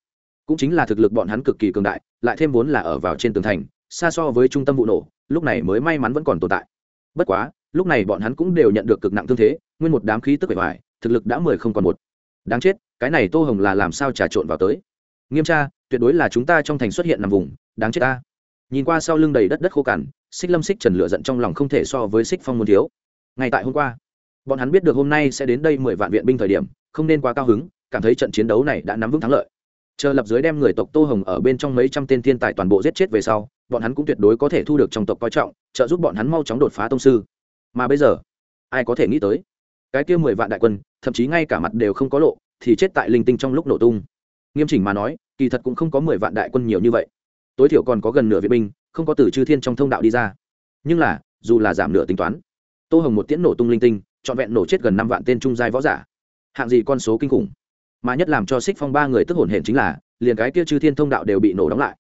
Cũng chính là thực lực bọn hắn cực kỳ cường đại, lại thêm vốn là ở vào trên tường thành, xa so với trung tâm vụ nổ, lúc này mới may mắn vẫn còn tồn tại. Bất quá, lúc này bọn hắn cũng đều nhận được cực nặng thương thế, nguyên một đám khí tức bề ngoài thực lực đã mười không còn một. Đáng chết, cái này tô hồng là làm sao trà trộn vào tới? Nghiêm tra, tuyệt đối là chúng ta trong thành xuất hiện nằm vùng, đáng chết ta nhìn qua sau lưng đầy đất đất khô cằn, xích lâm xích trần lựa giận trong lòng không thể so với xích phong muốn thiếu. Ngay tại hôm qua, bọn hắn biết được hôm nay sẽ đến đây mười vạn viện binh thời điểm, không nên quá cao hứng, cảm thấy trận chiến đấu này đã nắm vững thắng lợi. Chờ lập dưới đem người tộc tô hồng ở bên trong mấy trăm tên thiên tài toàn bộ giết chết về sau, bọn hắn cũng tuyệt đối có thể thu được trong tộc coi trọng, trợ giúp bọn hắn mau chóng đột phá tông sư. Mà bây giờ, ai có thể nghĩ tới? Cái kia mười vạn đại quân, thậm chí ngay cả mặt đều không có lộ, thì chết tại linh tinh trong lúc nổ tung. Nghiêm chỉnh mà nói, kỳ thật cũng không có mười vạn đại quân nhiều như vậy tối thiểu còn có gần nửa viện binh, không có từ chư thiên trong thông đạo đi ra. Nhưng là, dù là giảm nửa tính toán, tô hồng một tiễn nổ tung linh tinh, trọn vẹn nổ chết gần năm vạn tên trung giai võ giả. Hạng gì con số kinh khủng? Mà nhất làm cho xích phong ba người tức hổn hển chính là, liền cái kia chư thiên thông đạo đều bị nổ đóng lại.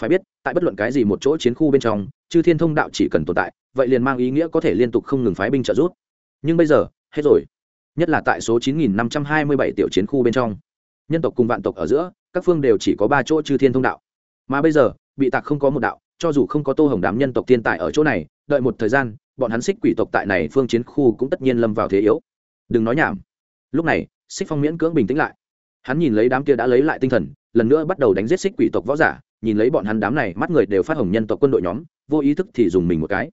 Phải biết, tại bất luận cái gì một chỗ chiến khu bên trong, chư thiên thông đạo chỉ cần tồn tại, vậy liền mang ý nghĩa có thể liên tục không ngừng phái binh trợ giúp. Nhưng bây giờ, hết rồi. Nhất là tại số 9527 tiểu chiến khu bên trong, nhân tộc cùng vạn tộc ở giữa, các phương đều chỉ có ba chỗ chư thiên thông đạo. Mà bây giờ bị tạc không có một đạo, cho dù không có tô hồng đám nhân tộc thiên tài ở chỗ này, đợi một thời gian, bọn hắn xích quỷ tộc tại này phương chiến khu cũng tất nhiên lâm vào thế yếu. Đừng nói nhảm. Lúc này, xích phong miễn cưỡng bình tĩnh lại. Hắn nhìn lấy đám kia đã lấy lại tinh thần, lần nữa bắt đầu đánh giết xích quỷ tộc võ giả, nhìn lấy bọn hắn đám này, mắt người đều phát hồng nhân tộc quân đội nhóm, vô ý thức thì dùng mình một cái.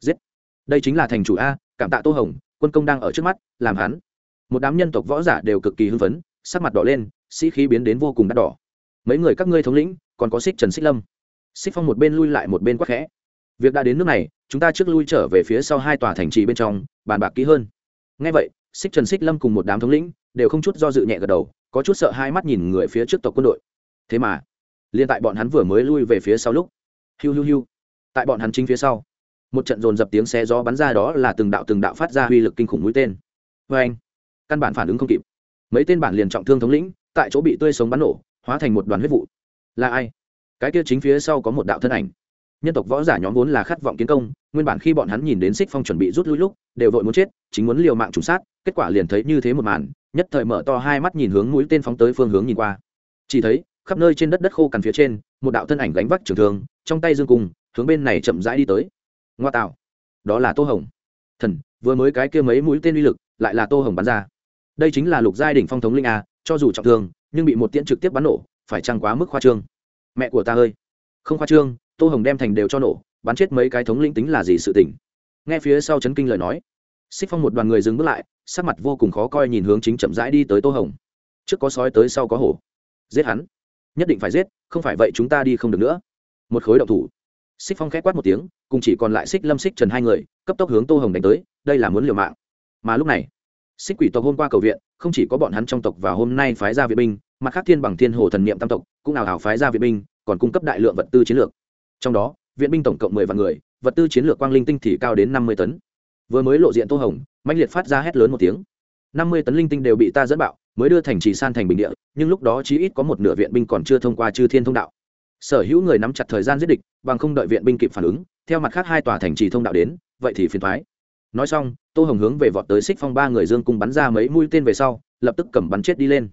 Giết. Đây chính là thành chủ a, cảm tạ tô hồng, quân công đang ở trước mắt, làm hắn. Một đám nhân tộc võ giả đều cực kỳ hưng phấn, sắc mặt đỏ lên, sĩ khí biến đến vô cùng đắt đỏ. Mấy người các ngươi thống lĩnh, còn có xích trần xích lâm xích phong một bên lui lại một bên quắc khẽ. Việc đã đến nước này, chúng ta trước lui trở về phía sau hai tòa thành trì bên trong, bàn bạc kỹ hơn. Ngay vậy, xích trần xích lâm cùng một đám thống lĩnh đều không chút do dự nhẹ gật đầu, có chút sợ hai mắt nhìn người phía trước tộc quân đội. Thế mà liên tại bọn hắn vừa mới lui về phía sau lúc, hiu hiu hiu, tại bọn hắn chính phía sau, một trận dồn dập tiếng xe gió bắn ra đó là từng đạo từng đạo phát ra uy lực kinh khủng mũi tên. Vê anh, căn bản phản ứng không kịp. Mấy tên bản liền trọng thương thống lĩnh, tại chỗ bị tươi sống bắn nổ, hóa thành một đoàn huyết vụ. Là ai? Cái kia chính phía sau có một đạo thân ảnh. Nhân tộc võ giả nhóm vốn là khát vọng kiến công, nguyên bản khi bọn hắn nhìn đến xích phong chuẩn bị rút lui lúc, đều vội muốn chết, chính muốn liều mạng trùng sát, kết quả liền thấy như thế một màn, nhất thời mở to hai mắt nhìn hướng mũi tên phóng tới phương hướng nhìn qua. Chỉ thấy, khắp nơi trên đất đất khô cằn phía trên, một đạo thân ảnh gánh vác trường thương, trong tay dương cung, hướng bên này chậm rãi đi tới. Ngoa tạo. Đó là tô hồng. Thần, vừa mới cái kia mấy mũi tên uy lực, lại là tô hồng bắn ra. Đây chính là lục giai đỉnh phong thống linh a, cho dù trọng thương, nhưng bị một tiễn trực tiếp bắn nổ, phải chăng quá mức khoa trương? Mẹ của ta ơi. Không khoa trương, tô hồng đem thành đều cho nổ, bắn chết mấy cái thống linh tính là gì sự tỉnh nghe phía sau chấn kinh lời nói, xích phong một đoàn người dừng bước lại, sắc mặt vô cùng khó coi nhìn hướng chính chậm rãi đi tới tô hồng. Trước có sói tới sau có hổ. Giết hắn. Nhất định phải giết, không phải vậy chúng ta đi không được nữa. Một khối đậu thủ. Xích phong k h é quát một tiếng, cùng chỉ còn lại xích lâm xích trần hai người, cấp tốc hướng tô hồng đánh tới, đây là muốn liều mạng. Mà lúc này, xích quỷ tộc hôm qua cầu viện, không chỉ có bọn hắn trong tộc và hôm nay phái ra viện binh mặt khác thiên bằng thiên hồ thần niệm tam tộc cũng nào hào phái ra viện binh, còn cung cấp đại lượng vật tư chiến lược. Trong đó, viện binh tổng cộng mười vạn người, vật tư chiến lược quang linh tinh thì cao đến năm mươi tấn. Vừa mới lộ diện tô hồng mạnh liệt phát ra hét lớn một tiếng. Năm mươi tấn linh tinh đều bị ta dẫn bạo, mới đưa thành trì san thành bình địa, nhưng lúc đó chí ít có một nửa viện binh còn chưa thông qua chư thiên thông đạo. Sở hữu người nắm chặt thời gian giết địch, bằng không đợi viện binh kịp phản ứng, theo mặt khác hai tòa thành trì thông đạo đến, vậy thì phiền thoái nói xong, tô hồng hướng về vọt tới xích phong ba người dương cung bắn ra mấy mũi tên về sau, lập tức cầm bắn chết đi lên.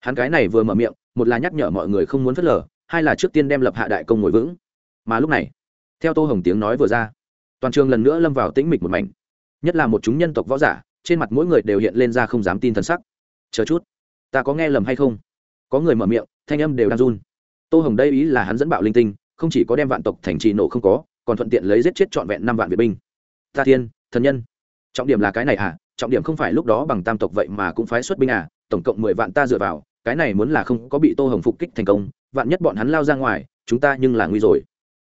Hắn cái này vừa mở miệng một là nhắc nhở mọi người không muốn phớt lờ, hai là trước tiên đem lập hạ đại công ngồi vững. Mà lúc này, theo tô hồng tiếng nói vừa ra, toàn trường lần nữa lâm vào tĩnh mịch một mảnh. Nhất là một chúng nhân tộc võ giả, trên mặt mỗi người đều hiện lên ra không dám tin thần sắc. Chờ chút, ta có nghe lầm hay không? Có người mở miệng, thanh âm đều đang run. Tô hồng đây ý là hắn dẫn bạo linh tinh, không chỉ có đem vạn tộc thành trì nổ không có, còn thuận tiện lấy giết chết trọn vẹn năm vạn vệ binh. Ta thiên, thần nhân, trọng điểm là cái này à trọng điểm không phải lúc đó bằng tam tộc vậy mà cũng phái xuất binh à? Tổng cộng mười vạn ta dựa vào cái này muốn là không có bị tô hồng phục kích thành công, vạn nhất bọn hắn lao ra ngoài, chúng ta nhưng là nguy rồi.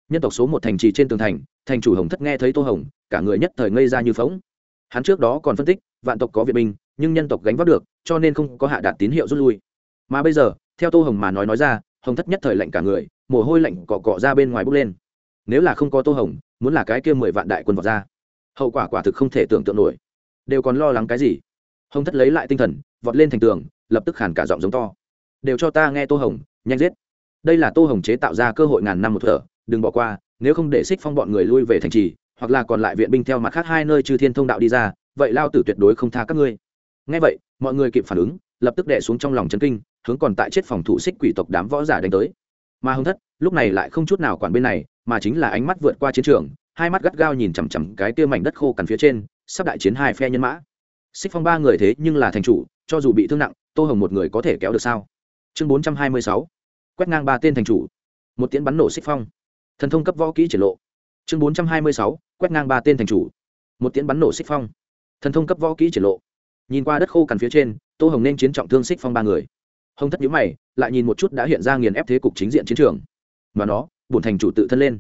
Nhân tộc số một thành trì trên tường thành thành chủ hồng thất nghe thấy tô hồng, cả người nhất thời ngây ra như phóng hắn trước đó còn phân tích, vạn tộc có viện binh, nhưng nhân tộc gánh vác được, cho nên không có hạ đạt tín hiệu rút lui. Mà bây giờ, theo tô hồng mà nói nói ra, hồng thất nhất thời lạnh cả người, mồ hôi lạnh cọ cọ ra bên ngoài bốc lên. Nếu là không có tô hồng, muốn là cái kia mười vạn đại quân vọt ra, hậu quả quả thực không thể tưởng tượng nổi. Đều còn lo lắng cái gì? Hồng thất lấy lại tinh thần, vọt lên thành tường lập tức khàn cả giọng giống to. Đều cho ta nghe tô hồng, nhanh giết. Đây là tô hồng chế tạo ra cơ hội ngàn năm một thở, đừng bỏ qua, nếu không để xích phong bọn người lui về thành trì, hoặc là còn lại viện binh theo mặt khác hai nơi chư thiên thông đạo đi ra, vậy lao tử tuyệt đối không tha các ngươi. Ngay vậy, mọi người kịp phản ứng, lập tức đẻ xuống trong lòng chân kinh, hướng còn tại chết phòng thủ xích quỷ tộc đám võ giả đánh tới. Mà hồng thất, lúc này lại không chút nào quản bên này, mà chính là ánh mắt vượt qua chiến trường, hai mắt gắt gao nhìn chằm chằm cái tiêu mảnh đất khô cằn phía trên, sắp đại chiến hai phe nhân mã. Xích phong ba người thế nhưng là thành chủ, cho dù bị thương nặng tô hồng một người có thể kéo được sao? Chương bốn trăm hai mươi sáu. Quét ngang ba tên thành chủ. Một tiễn bắn nổ xích phong. Thần thông cấp võ kỹ triển lộ. Chương bốn trăm hai mươi sáu. Quét ngang ba tên thành chủ. Một tiễn bắn nổ xích phong. Thần thông cấp võ kỹ triển lộ. Nhìn qua đất khô cằn phía trên, tô hồng nên chiến trọng thương xích phong ba người. Hồng thất nhữ mày, lại nhìn một chút đã hiện ra nghiền ép thế cục chính diện chiến trường. Mà nó bùn thành chủ tự thân lên.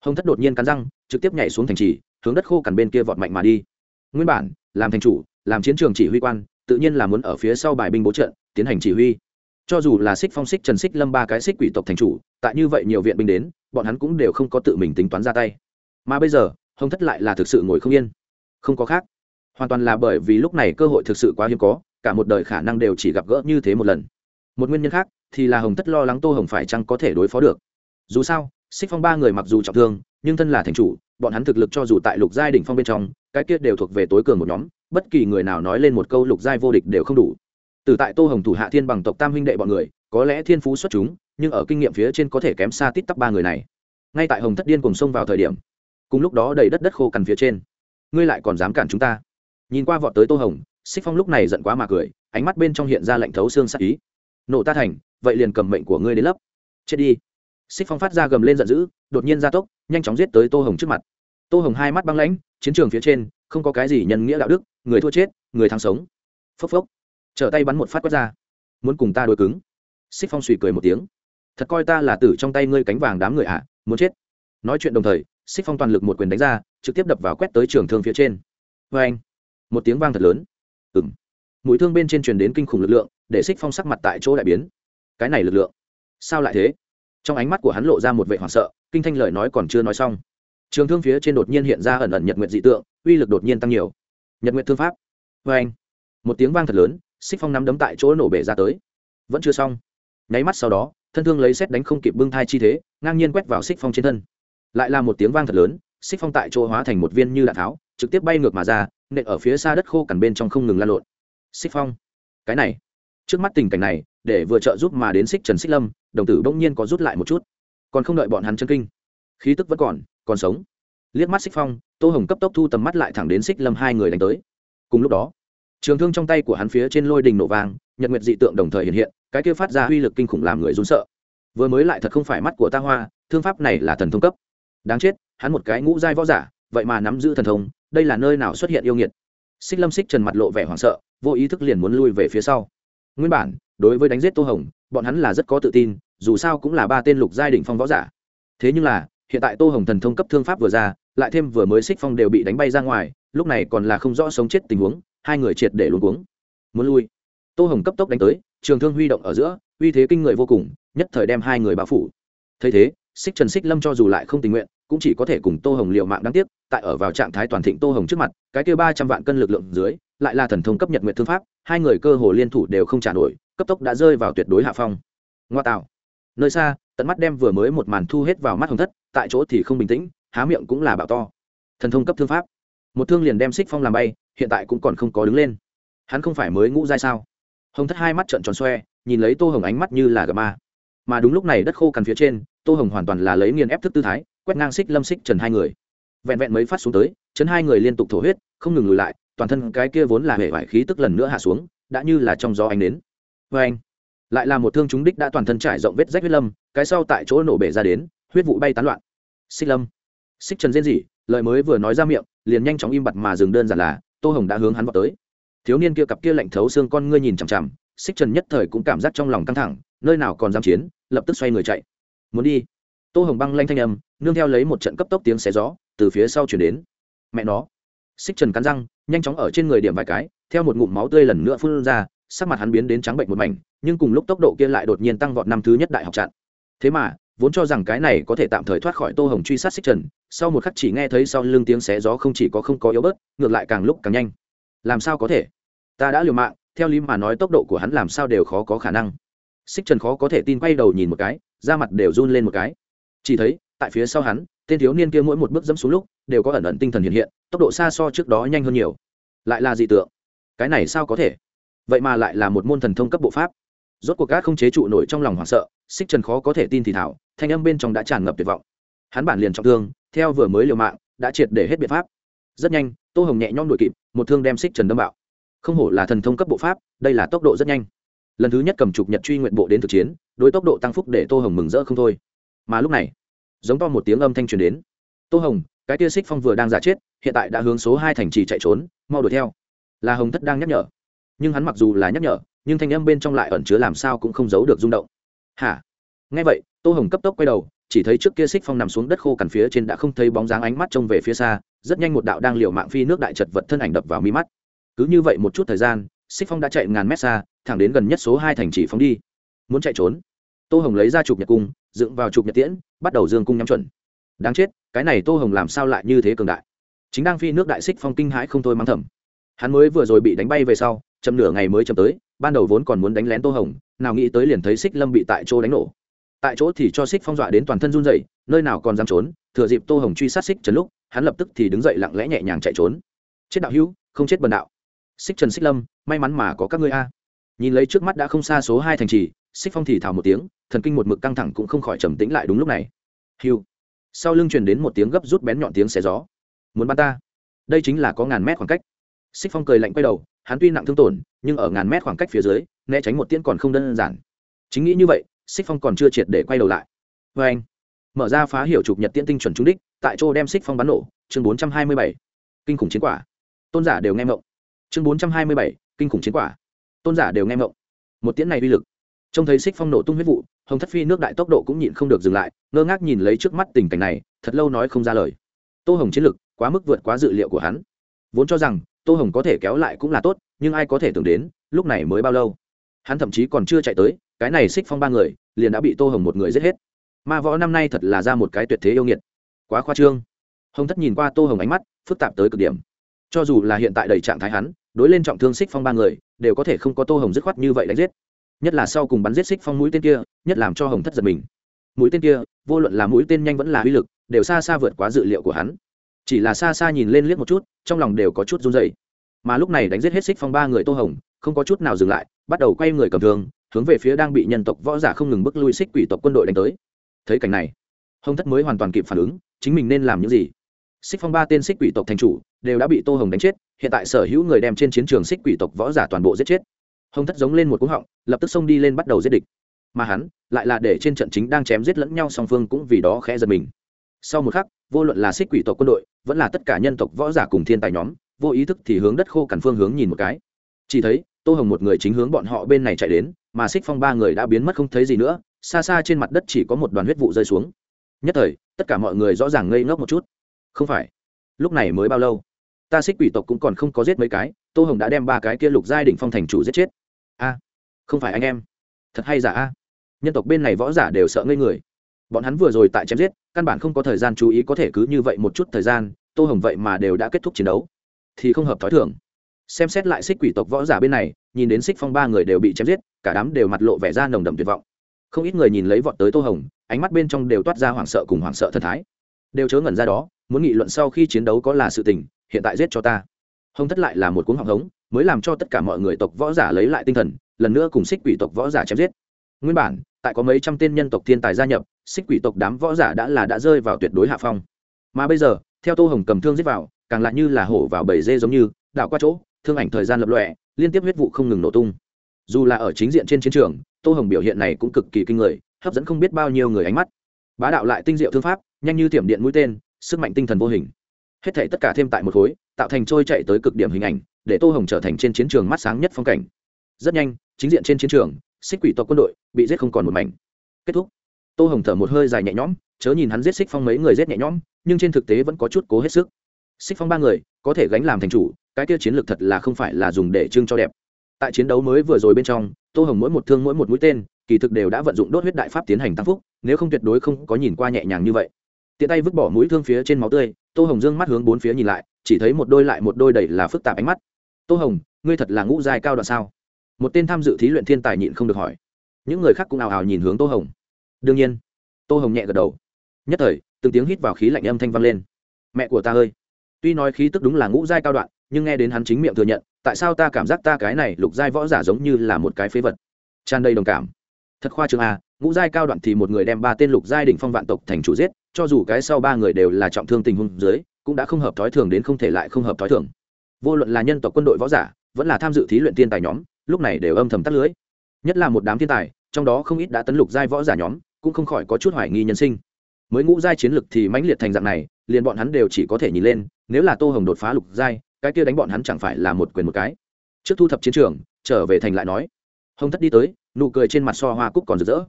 Hồng thất đột nhiên cắn răng, trực tiếp nhảy xuống thành trì, hướng đất khô cằn bên kia vọt mạnh mà đi. Nguyên bản, làm thành chủ, làm chiến trường chỉ huy quan tự nhiên là muốn ở phía sau bài binh bố trận, tiến hành chỉ huy. Cho dù là xích phong xích trần xích lâm ba cái xích quỷ tộc thành chủ, tại như vậy nhiều viện binh đến, bọn hắn cũng đều không có tự mình tính toán ra tay. Mà bây giờ, hồng thất lại là thực sự ngồi không yên. Không có khác. Hoàn toàn là bởi vì lúc này cơ hội thực sự quá hiếm có, cả một đời khả năng đều chỉ gặp gỡ như thế một lần. Một nguyên nhân khác thì là hồng thất lo lắng tô hồng phải chăng có thể đối phó được. Dù sao xích phong ba người mặc dù trọng thương, nhưng thân là thành chủ, bọn hắn thực lực cho dù tại lục giai đỉnh phong bên trong, cái kia đều thuộc về tối cường một nhóm bất kỳ người nào nói lên một câu lục giai vô địch đều không đủ. Từ tại tô hồng thủ hạ thiên bằng tộc tam huynh đệ bọn người, có lẽ thiên phú xuất chúng, nhưng ở kinh nghiệm phía trên có thể kém xa tít tắp ba người này. Ngay tại hồng thất điên cùng xông vào thời điểm, cùng lúc đó đầy đất đất khô cằn phía trên, ngươi lại còn dám cản chúng ta? Nhìn qua vọt tới tô hồng, xích phong lúc này giận quá mà cười, ánh mắt bên trong hiện ra lạnh thấu xương sắc ý. Nổ ta thành, vậy liền cầm mệnh của ngươi đến lấp. Chết đi. Xích phong phát ra gầm lên giận dữ, đột nhiên ra tốc, nhanh chóng giết tới tô hồng trước mặt. Tô hồng hai mắt băng lãnh, chiến trường phía trên, không có cái gì nhân nghĩa đạo đức người thua chết người thắng sống. Phốc phốc. Trở tay bắn một phát quát ra. Muốn cùng ta đối cứng. Xích phong suy cười một tiếng. Thật coi ta là tử trong tay ngươi cánh vàng đám người ạ à, muốn chết. Nói chuyện đồng thời xích phong toàn lực một quyền đánh ra trực tiếp đập vào quét tới trường thương phía trên. Vê anh một tiếng vang thật lớn. Ừng mũi thương bên trên truyền đến kinh khủng lực lượng để xích phong sắc mặt tại chỗ đại biến. Cái này lực lượng sao lại thế? Trong ánh mắt của hắn lộ ra một vệ hoảng sợ kinh thanh lời nói còn chưa nói xong. Trường thương phía trên đột nhiên hiện ra ẩn ẩn nhật nguyện dị tượng uy lực đột nhiên tăng nhiều nhật nguyện thương pháp. Vê anh, một tiếng vang thật lớn, xích phong nắm đấm tại chỗ nổ bể ra tới. Vẫn chưa xong. Nháy mắt sau đó, thân thương lấy xét đánh không kịp bưng thai chi thế, ngang nhiên quét vào xích phong trên thân. Lại là một tiếng vang thật lớn, xích phong tại chỗ hóa thành một viên như đạn tháo, trực tiếp bay ngược mà ra, nện ở phía xa đất khô cằn bên trong không ngừng lan lộn. Xích phong, cái này. Trước mắt tình cảnh này, để vừa trợ giúp mà đến xích trần xích lâm, đồng tử bỗng nhiên có rút lại một chút. Còn không đợi bọn hắn chân kinh, khí tức vẫn còn còn sống liếc mắt xích phong, tô hồng cấp tốc thu tầm mắt lại thẳng đến xích lâm hai người đánh tới. Cùng lúc đó, trường thương trong tay của hắn phía trên lôi đình nổ vàng nhật nguyệt dị tượng đồng thời hiện hiện, cái kia phát ra uy lực kinh khủng làm người run sợ. Vừa mới lại thật không phải mắt của ta hoa, thương pháp này là thần thông cấp. Đáng chết, hắn một cái ngũ giai võ giả, vậy mà nắm giữ thần thông, đây là nơi nào xuất hiện yêu nghiệt? Xích lâm xích trần mặt lộ vẻ hoảng sợ, vô ý thức liền muốn lui về phía sau. Nguyên bản, đối với đánh giết tô hồng, bọn hắn là rất có tự tin, dù sao cũng là ba tên lục giai đ ỉ n h phong võ giả. Thế nhưng là, hiện tại tô hồng thần thông cấp thương pháp vừa ra lại thêm vừa mới xích phong đều bị đánh bay ra ngoài, lúc này còn là không rõ sống chết tình huống, hai người triệt để luôn cuống. Muốn lui. Tô hồng cấp tốc đánh tới, trường thương huy động ở giữa, uy thế kinh người vô cùng, nhất thời đem hai người bao phủ. Thấy thế, xích trần xích lâm cho dù lại không tình nguyện, cũng chỉ có thể cùng tô hồng liệu mạng đáng tiếc, tại ở vào trạng thái toàn thịnh tô hồng trước mặt, cái kêu ba trăm vạn cân lực lượng dưới, lại là thần thông cấp nhật nguyện thương pháp, hai người cơ hồ liên thủ đều không trả nổi, cấp tốc đã rơi vào tuyệt đối hạ phong. Ngoa tạo. Nơi xa, tận mắt đem vừa mới một màn thu hết vào mắt hồng thất, tại chỗ thì không bình tĩnh há miệng cũng là bạo to. Thần thông cấp thương pháp. Một thương liền đem xích phong làm bay, hiện tại cũng còn không có đứng lên. Hắn không phải mới ngũ giai sao? Hồng thất hai mắt trợn tròn xoe, nhìn lấy tô hồng ánh mắt như là gà ma. Mà đúng lúc này đất khô cằn phía trên, tô hồng hoàn toàn là lấy nghiền ép thức tư thái, quét ngang xích lâm xích trần hai người. Vẹn vẹn mấy phát xuống tới chấn hai người liên tục thổ huyết, không ngừng lùi lại, toàn thân cái kia vốn là hệ vải khí tức lần nữa hạ xuống, đã như là trong gió ánh đến vê vâng. anh lại là một thương chúng đích đã toàn thân trải rộng vết rách huyết lâm, cái sau tại chỗ nổ bể ra đến, huyết vụ bay tán loạn. Xích lâm xích trần rên rỉ, lời mới vừa nói ra miệng, liền nhanh chóng im bặt mà dừng đơn giản là, tô hồng đã hướng hắn vào tới. Thiếu niên kia cặp kia lạnh thấu xương con ngươi nhìn chằm chằm, xích trần nhất thời cũng cảm giác trong lòng căng thẳng, nơi nào còn dám chiến, lập tức xoay người chạy. Muốn đi. Tô hồng băng lanh thanh âm, nương theo lấy một trận cấp tốc tiếng xé gió, từ phía sau chuyển đến. Mẹ nó. Xích trần cắn răng, nhanh chóng ở trên người điểm vài cái, theo một ngụm máu tươi lần nữa phun ra, sắc mặt hắn biến đến trắng bệnh một mảnh, nhưng cùng lúc tốc độ kia lại đột nhiên tăng vọt năm thứ nhất đại học chặn thế mà vốn cho rằng cái này có thể tạm thời thoát khỏi tô hồng truy sát xích trần, sau một khắc chỉ nghe thấy sau lưng tiếng xé gió không chỉ có không có yếu bớt, ngược lại càng lúc càng nhanh. Làm sao có thể? Ta đã liều mạng, theo lý mà nói tốc độ của hắn làm sao đều khó có khả năng. Xích trần khó có thể tin quay đầu nhìn một cái, da mặt đều run lên một cái. Chỉ thấy, tại phía sau hắn, tên thiếu niên kia mỗi một bước dẫm xuống lúc, đều có ẩn ẩn tinh thần hiện hiện, tốc độ xa so trước đó nhanh hơn nhiều. Lại là dị tượng. Cái này sao có thể? Vậy mà lại là một môn thần thông cấp bộ pháp. Rốt cuộc các không chế trụ nổi trong lòng hoảng sợ, xích trần khó có thể tin thì thảo thanh âm bên trong đã tràn ngập tuyệt vọng. Hắn bản liền trọng thương, theo vừa mới liều mạng, đã triệt để hết biện pháp. Rất nhanh, tô hồng nhẹ nhõm đuổi kịp, một thương đem xích trần đâm bạo. Không hổ là thần thông cấp bộ pháp, đây là tốc độ rất nhanh. Lần thứ nhất cầm trục nhật truy nguyện bộ đến thực chiến, đối tốc độ tăng phúc để tô hồng mừng rỡ không thôi. Mà lúc này, giống to một tiếng âm thanh truyền đến. Tô hồng, cái tia xích phong vừa đang giả chết, hiện tại đã hướng số hai thành trì chạy trốn, mau đuổi theo. Là hồng thất đang nhắc nhở. Nhưng hắn mặc dù là nhắc nhở, nhưng thanh âm bên trong lại ẩn chứa làm sao cũng không giấu được rung động. Hả? Nghe vậy, tô hồng cấp tốc quay đầu, chỉ thấy trước kia xích phong nằm xuống đất khô cằn phía trên đã không thấy bóng dáng ánh mắt trông về phía xa, rất nhanh một đạo đang liều mạng phi nước đại chật vật thân ảnh đập vào mi mắt. Cứ như vậy một chút thời gian xích phong đã chạy ngàn mét xa, thẳng đến gần nhất số hai thành chỉ phóng đi. Muốn chạy trốn. Tô hồng lấy ra chụp nhật cung, dựng vào chụp nhật tiễn, bắt đầu dương cung nhắm chuẩn. Đáng chết, cái này tô hồng làm sao lại như thế cường đại? Chính đang phi nước đại xích phong kinh hãi không thôi mắng thầm. Hắn mới vừa rồi bị đánh bay về sau, chậm nửa ngày mới chậm tới, ban đầu vốn còn muốn đánh lén tô hồng, nào nghĩ tới liền thấy xích lâm bị tại chỗ đánh nổ tại chỗ thì cho xích phong dọa đến toàn thân run dậy nơi nào còn dám trốn, thừa dịp tô hồng truy sát xích trần lúc, hắn lập tức thì đứng dậy lặng lẽ nhẹ nhàng chạy trốn. Chết đạo hữu, không chết bần đạo. Xích trần xích lâm, may mắn mà có các ngươi a. Nhìn lấy trước mắt đã không xa số hai thành trì xích phong thì thào một tiếng, thần kinh một mực căng thẳng cũng không khỏi trầm tĩnh lại đúng lúc này. Hiu sau lưng truyền đến một tiếng gấp rút bén nhọn tiếng xé gió. Muốn bắn ta? Đây chính là có ngàn mét khoảng cách. Xích phong cười lạnh quay đầu, hắn tuy nặng thương tổn, nhưng ở ngàn mét khoảng cách phía dưới, né tránh một tiễn còn không đơn giản. Chính nghĩ như vậy xích phong còn chưa triệt để quay đầu lại. Vê anh, mở ra phá hiểu chụp nhật tiễn tinh chuẩn trúng đích, tại chỗ đem xích phong bắn nổ, chương bốn trăm hai mươi bảy, kinh khủng chiến quả. Tôn giả đều nghe mộng chương bốn trăm hai mươi bảy, kinh khủng chiến quả. Tôn giả đều nghe mộng một tiễn này uy lực. Trông thấy xích phong nổ tung huyết vụ, hồng thất phi nước đại tốc độ cũng nhịn không được dừng lại, ngơ ngác nhìn lấy trước mắt tình cảnh này, thật lâu nói không ra lời. Tô hồng chiến lực, quá mức vượt quá dự liệu của hắn. Vốn cho rằng, tô hồng có thể kéo lại cũng là tốt, nhưng ai có thể tưởng đến, lúc này mới bao lâu. Hắn thậm chí còn chưa chạy tới cái này xích phong ba người, liền đã bị tô hồng một người giết hết. Ma võ năm nay thật là ra một cái tuyệt thế yêu nghiệt. Quá khoa trương. Hồng thất nhìn qua tô hồng ánh mắt, phức tạp tới cực điểm. Cho dù là hiện tại đầy trạng thái hắn, đối lên trọng thương xích phong ba người, đều có thể không có tô hồng dứt khoát như vậy đánh giết. Nhất là sau cùng bắn giết xích phong mũi tên kia, nhất làm cho hồng thất giật mình. Mũi tên kia, vô luận là mũi tên nhanh vẫn là uy lực, đều xa xa vượt quá dự liệu của hắn. Chỉ là xa xa nhìn lên liếc một chút, trong lòng đều có chút run dày mà lúc này đánh giết hết xích phong ba người tô hồng, không có chút nào dừng lại, bắt đầu quay người cầm thương hướng về phía đang bị nhân tộc võ giả không ngừng bức lui xích quỷ tộc quân đội đánh tới. Thấy cảnh này, hồng thất mới hoàn toàn kịp phản ứng, chính mình nên làm những gì? Xích phong ba tên xích quỷ tộc thành chủ đều đã bị tô hồng đánh chết, hiện tại sở hữu người đem trên chiến trường xích quỷ tộc võ giả toàn bộ giết chết. Hồng thất giống lên một cú họng, lập tức xông đi lên bắt đầu giết địch. Mà hắn lại là để trên trận chính đang chém giết lẫn nhau song phương cũng vì đó khẽ giật mình. Sau một khắc, vô luận là xích quỷ tộc quân đội, vẫn là tất cả nhân tộc võ giả cùng thiên tài nhóm, vô ý thức thì hướng đất khô cằn phương hướng nhìn một cái. Chỉ thấy tô hồng một người chính hướng bọn họ bên này chạy đến mà xích phong ba người đã biến mất không thấy gì nữa, xa xa trên mặt đất chỉ có một đoàn huyết vụ rơi xuống. Nhất thời, tất cả mọi người rõ ràng ngây ngốc một chút. Không phải. Lúc này mới bao lâu? Ta xích quỷ tộc cũng còn không có giết mấy cái, tô hồng đã đem ba cái kia lục giai đ ỉ n h phong thành chủ giết chết. A, không phải anh em. Thật hay giả a? Nhân tộc bên này võ giả đều sợ ngây người. Bọn hắn vừa rồi tại chém giết, căn bản không có thời gian chú ý có thể cứ như vậy một chút thời gian, tô hồng vậy mà đều đã kết thúc chiến đấu. Thì không hợp t h ó i thưởng xem xét lại xích quỷ tộc võ giả bên này nhìn đến xích phong ba người đều bị chém giết, cả đám đều mặt lộ vẻ ra nồng đậm tuyệt vọng. Không ít người nhìn lấy vọt tới tô hồng, ánh mắt bên trong đều toát ra hoảng sợ cùng hoảng sợ thần thái. Đều chớ ngẩn ra đó, muốn nghị luận sau khi chiến đấu có là sự tình, hiện tại giết cho ta. Hồng thất lại là một cuốn họng hống, mới làm cho tất cả mọi người tộc võ giả lấy lại tinh thần, lần nữa cùng xích quỷ tộc võ giả chém giết. Nguyên bản, tại có mấy trăm tên nhân tộc thiên tài gia nhập xích quỷ tộc đám võ giả đã là đã rơi vào tuyệt đối hạ phong. Mà bây giờ, theo tô hồng cầm thương giết vào, càng lại như là hổ vào bầy dê giống như, đảo qua chỗ, thương ảnh thời gian lập lọe liên tiếp huyết vụ không ngừng nổ tung. Dù là ở chính diện trên chiến trường, tô hồng biểu hiện này cũng cực kỳ kinh người, hấp dẫn không biết bao nhiêu người ánh mắt. Bá đạo lại tinh diệu thương pháp, nhanh như thiểm điện mũi tên, sức mạnh tinh thần vô hình. Hết thể tất cả thêm tại một khối, tạo thành trôi chạy tới cực điểm hình ảnh, để tô hồng trở thành trên chiến trường mắt sáng nhất phong cảnh. Rất nhanh, chính diện trên chiến trường, xích quỷ tộc quân đội bị giết không còn một mảnh. Kết thúc. Tô hồng thở một hơi dài nhẹ nhõm, chớ nhìn hắn giết xích phong mấy người giết nhẹ nhõm, nhưng trên thực tế vẫn có chút cố hết sức. Xích phong ba người, có thể gánh làm thành chủ cái kia chiến lược thật là không phải là dùng để trưng cho đẹp. Tại chiến đấu mới vừa rồi bên trong, tô hồng mỗi một thương mỗi một mũi tên, kỳ thực đều đã vận dụng đốt huyết đại pháp tiến hành tăng phúc, nếu không tuyệt đối không có nhìn qua nhẹ nhàng như vậy. Tiện tay vứt bỏ mũi thương phía trên máu tươi, tô hồng dương mắt hướng bốn phía nhìn lại, chỉ thấy một đôi lại một đôi đầy là phức tạp ánh mắt. Tô hồng, ngươi thật là ngũ dài cao đoạn sao? Một tên tham dự thí luyện thiên tài nhịn không được hỏi. Những người khác cũng ào ào nhìn hướng tô hồng. Đương nhiên. Tô hồng nhẹ gật đầu. Nhất thời, từng tiếng hít vào khí lạnh âm thanh vang lên. Mẹ của ta ơi, tuy nói khí tức đúng là ngũ giai cao đoạn nhưng nghe đến hắn chính miệng thừa nhận, tại sao ta cảm giác ta cái này lục giai võ giả giống như là một cái phế vật? Tràn đầy đồng cảm. Thật khoa trương a ngũ giai cao đoạn thì một người đem ba tên lục giai đỉnh phong vạn tộc thành chủ giết, cho dù cái sau ba người đều là trọng thương tình huống dưới, cũng đã không hợp thói thường đến không thể lại không hợp thói thường. Vô luận là nhân tộc quân đội võ giả, vẫn là tham dự thí luyện thiên tài nhóm, lúc này đều âm thầm tắt lưới. Nhất là một đám thiên tài, trong đó không ít đã tấn lục giai võ giả nhóm, cũng không khỏi có chút hoài nghi nhân sinh. Mới ngũ giai chiến lực thì mãnh liệt thành dạng này, liền bọn hắn đều chỉ có thể nhìn lên, nếu là tô hồng đột phá lục giai cái kia đánh bọn hắn chẳng phải là một quyền một cái. Trước thu thập chiến trường, trở về thành lại nói. Hồng thất đi tới, nụ cười trên mặt so hoa cúc còn rực rỡ.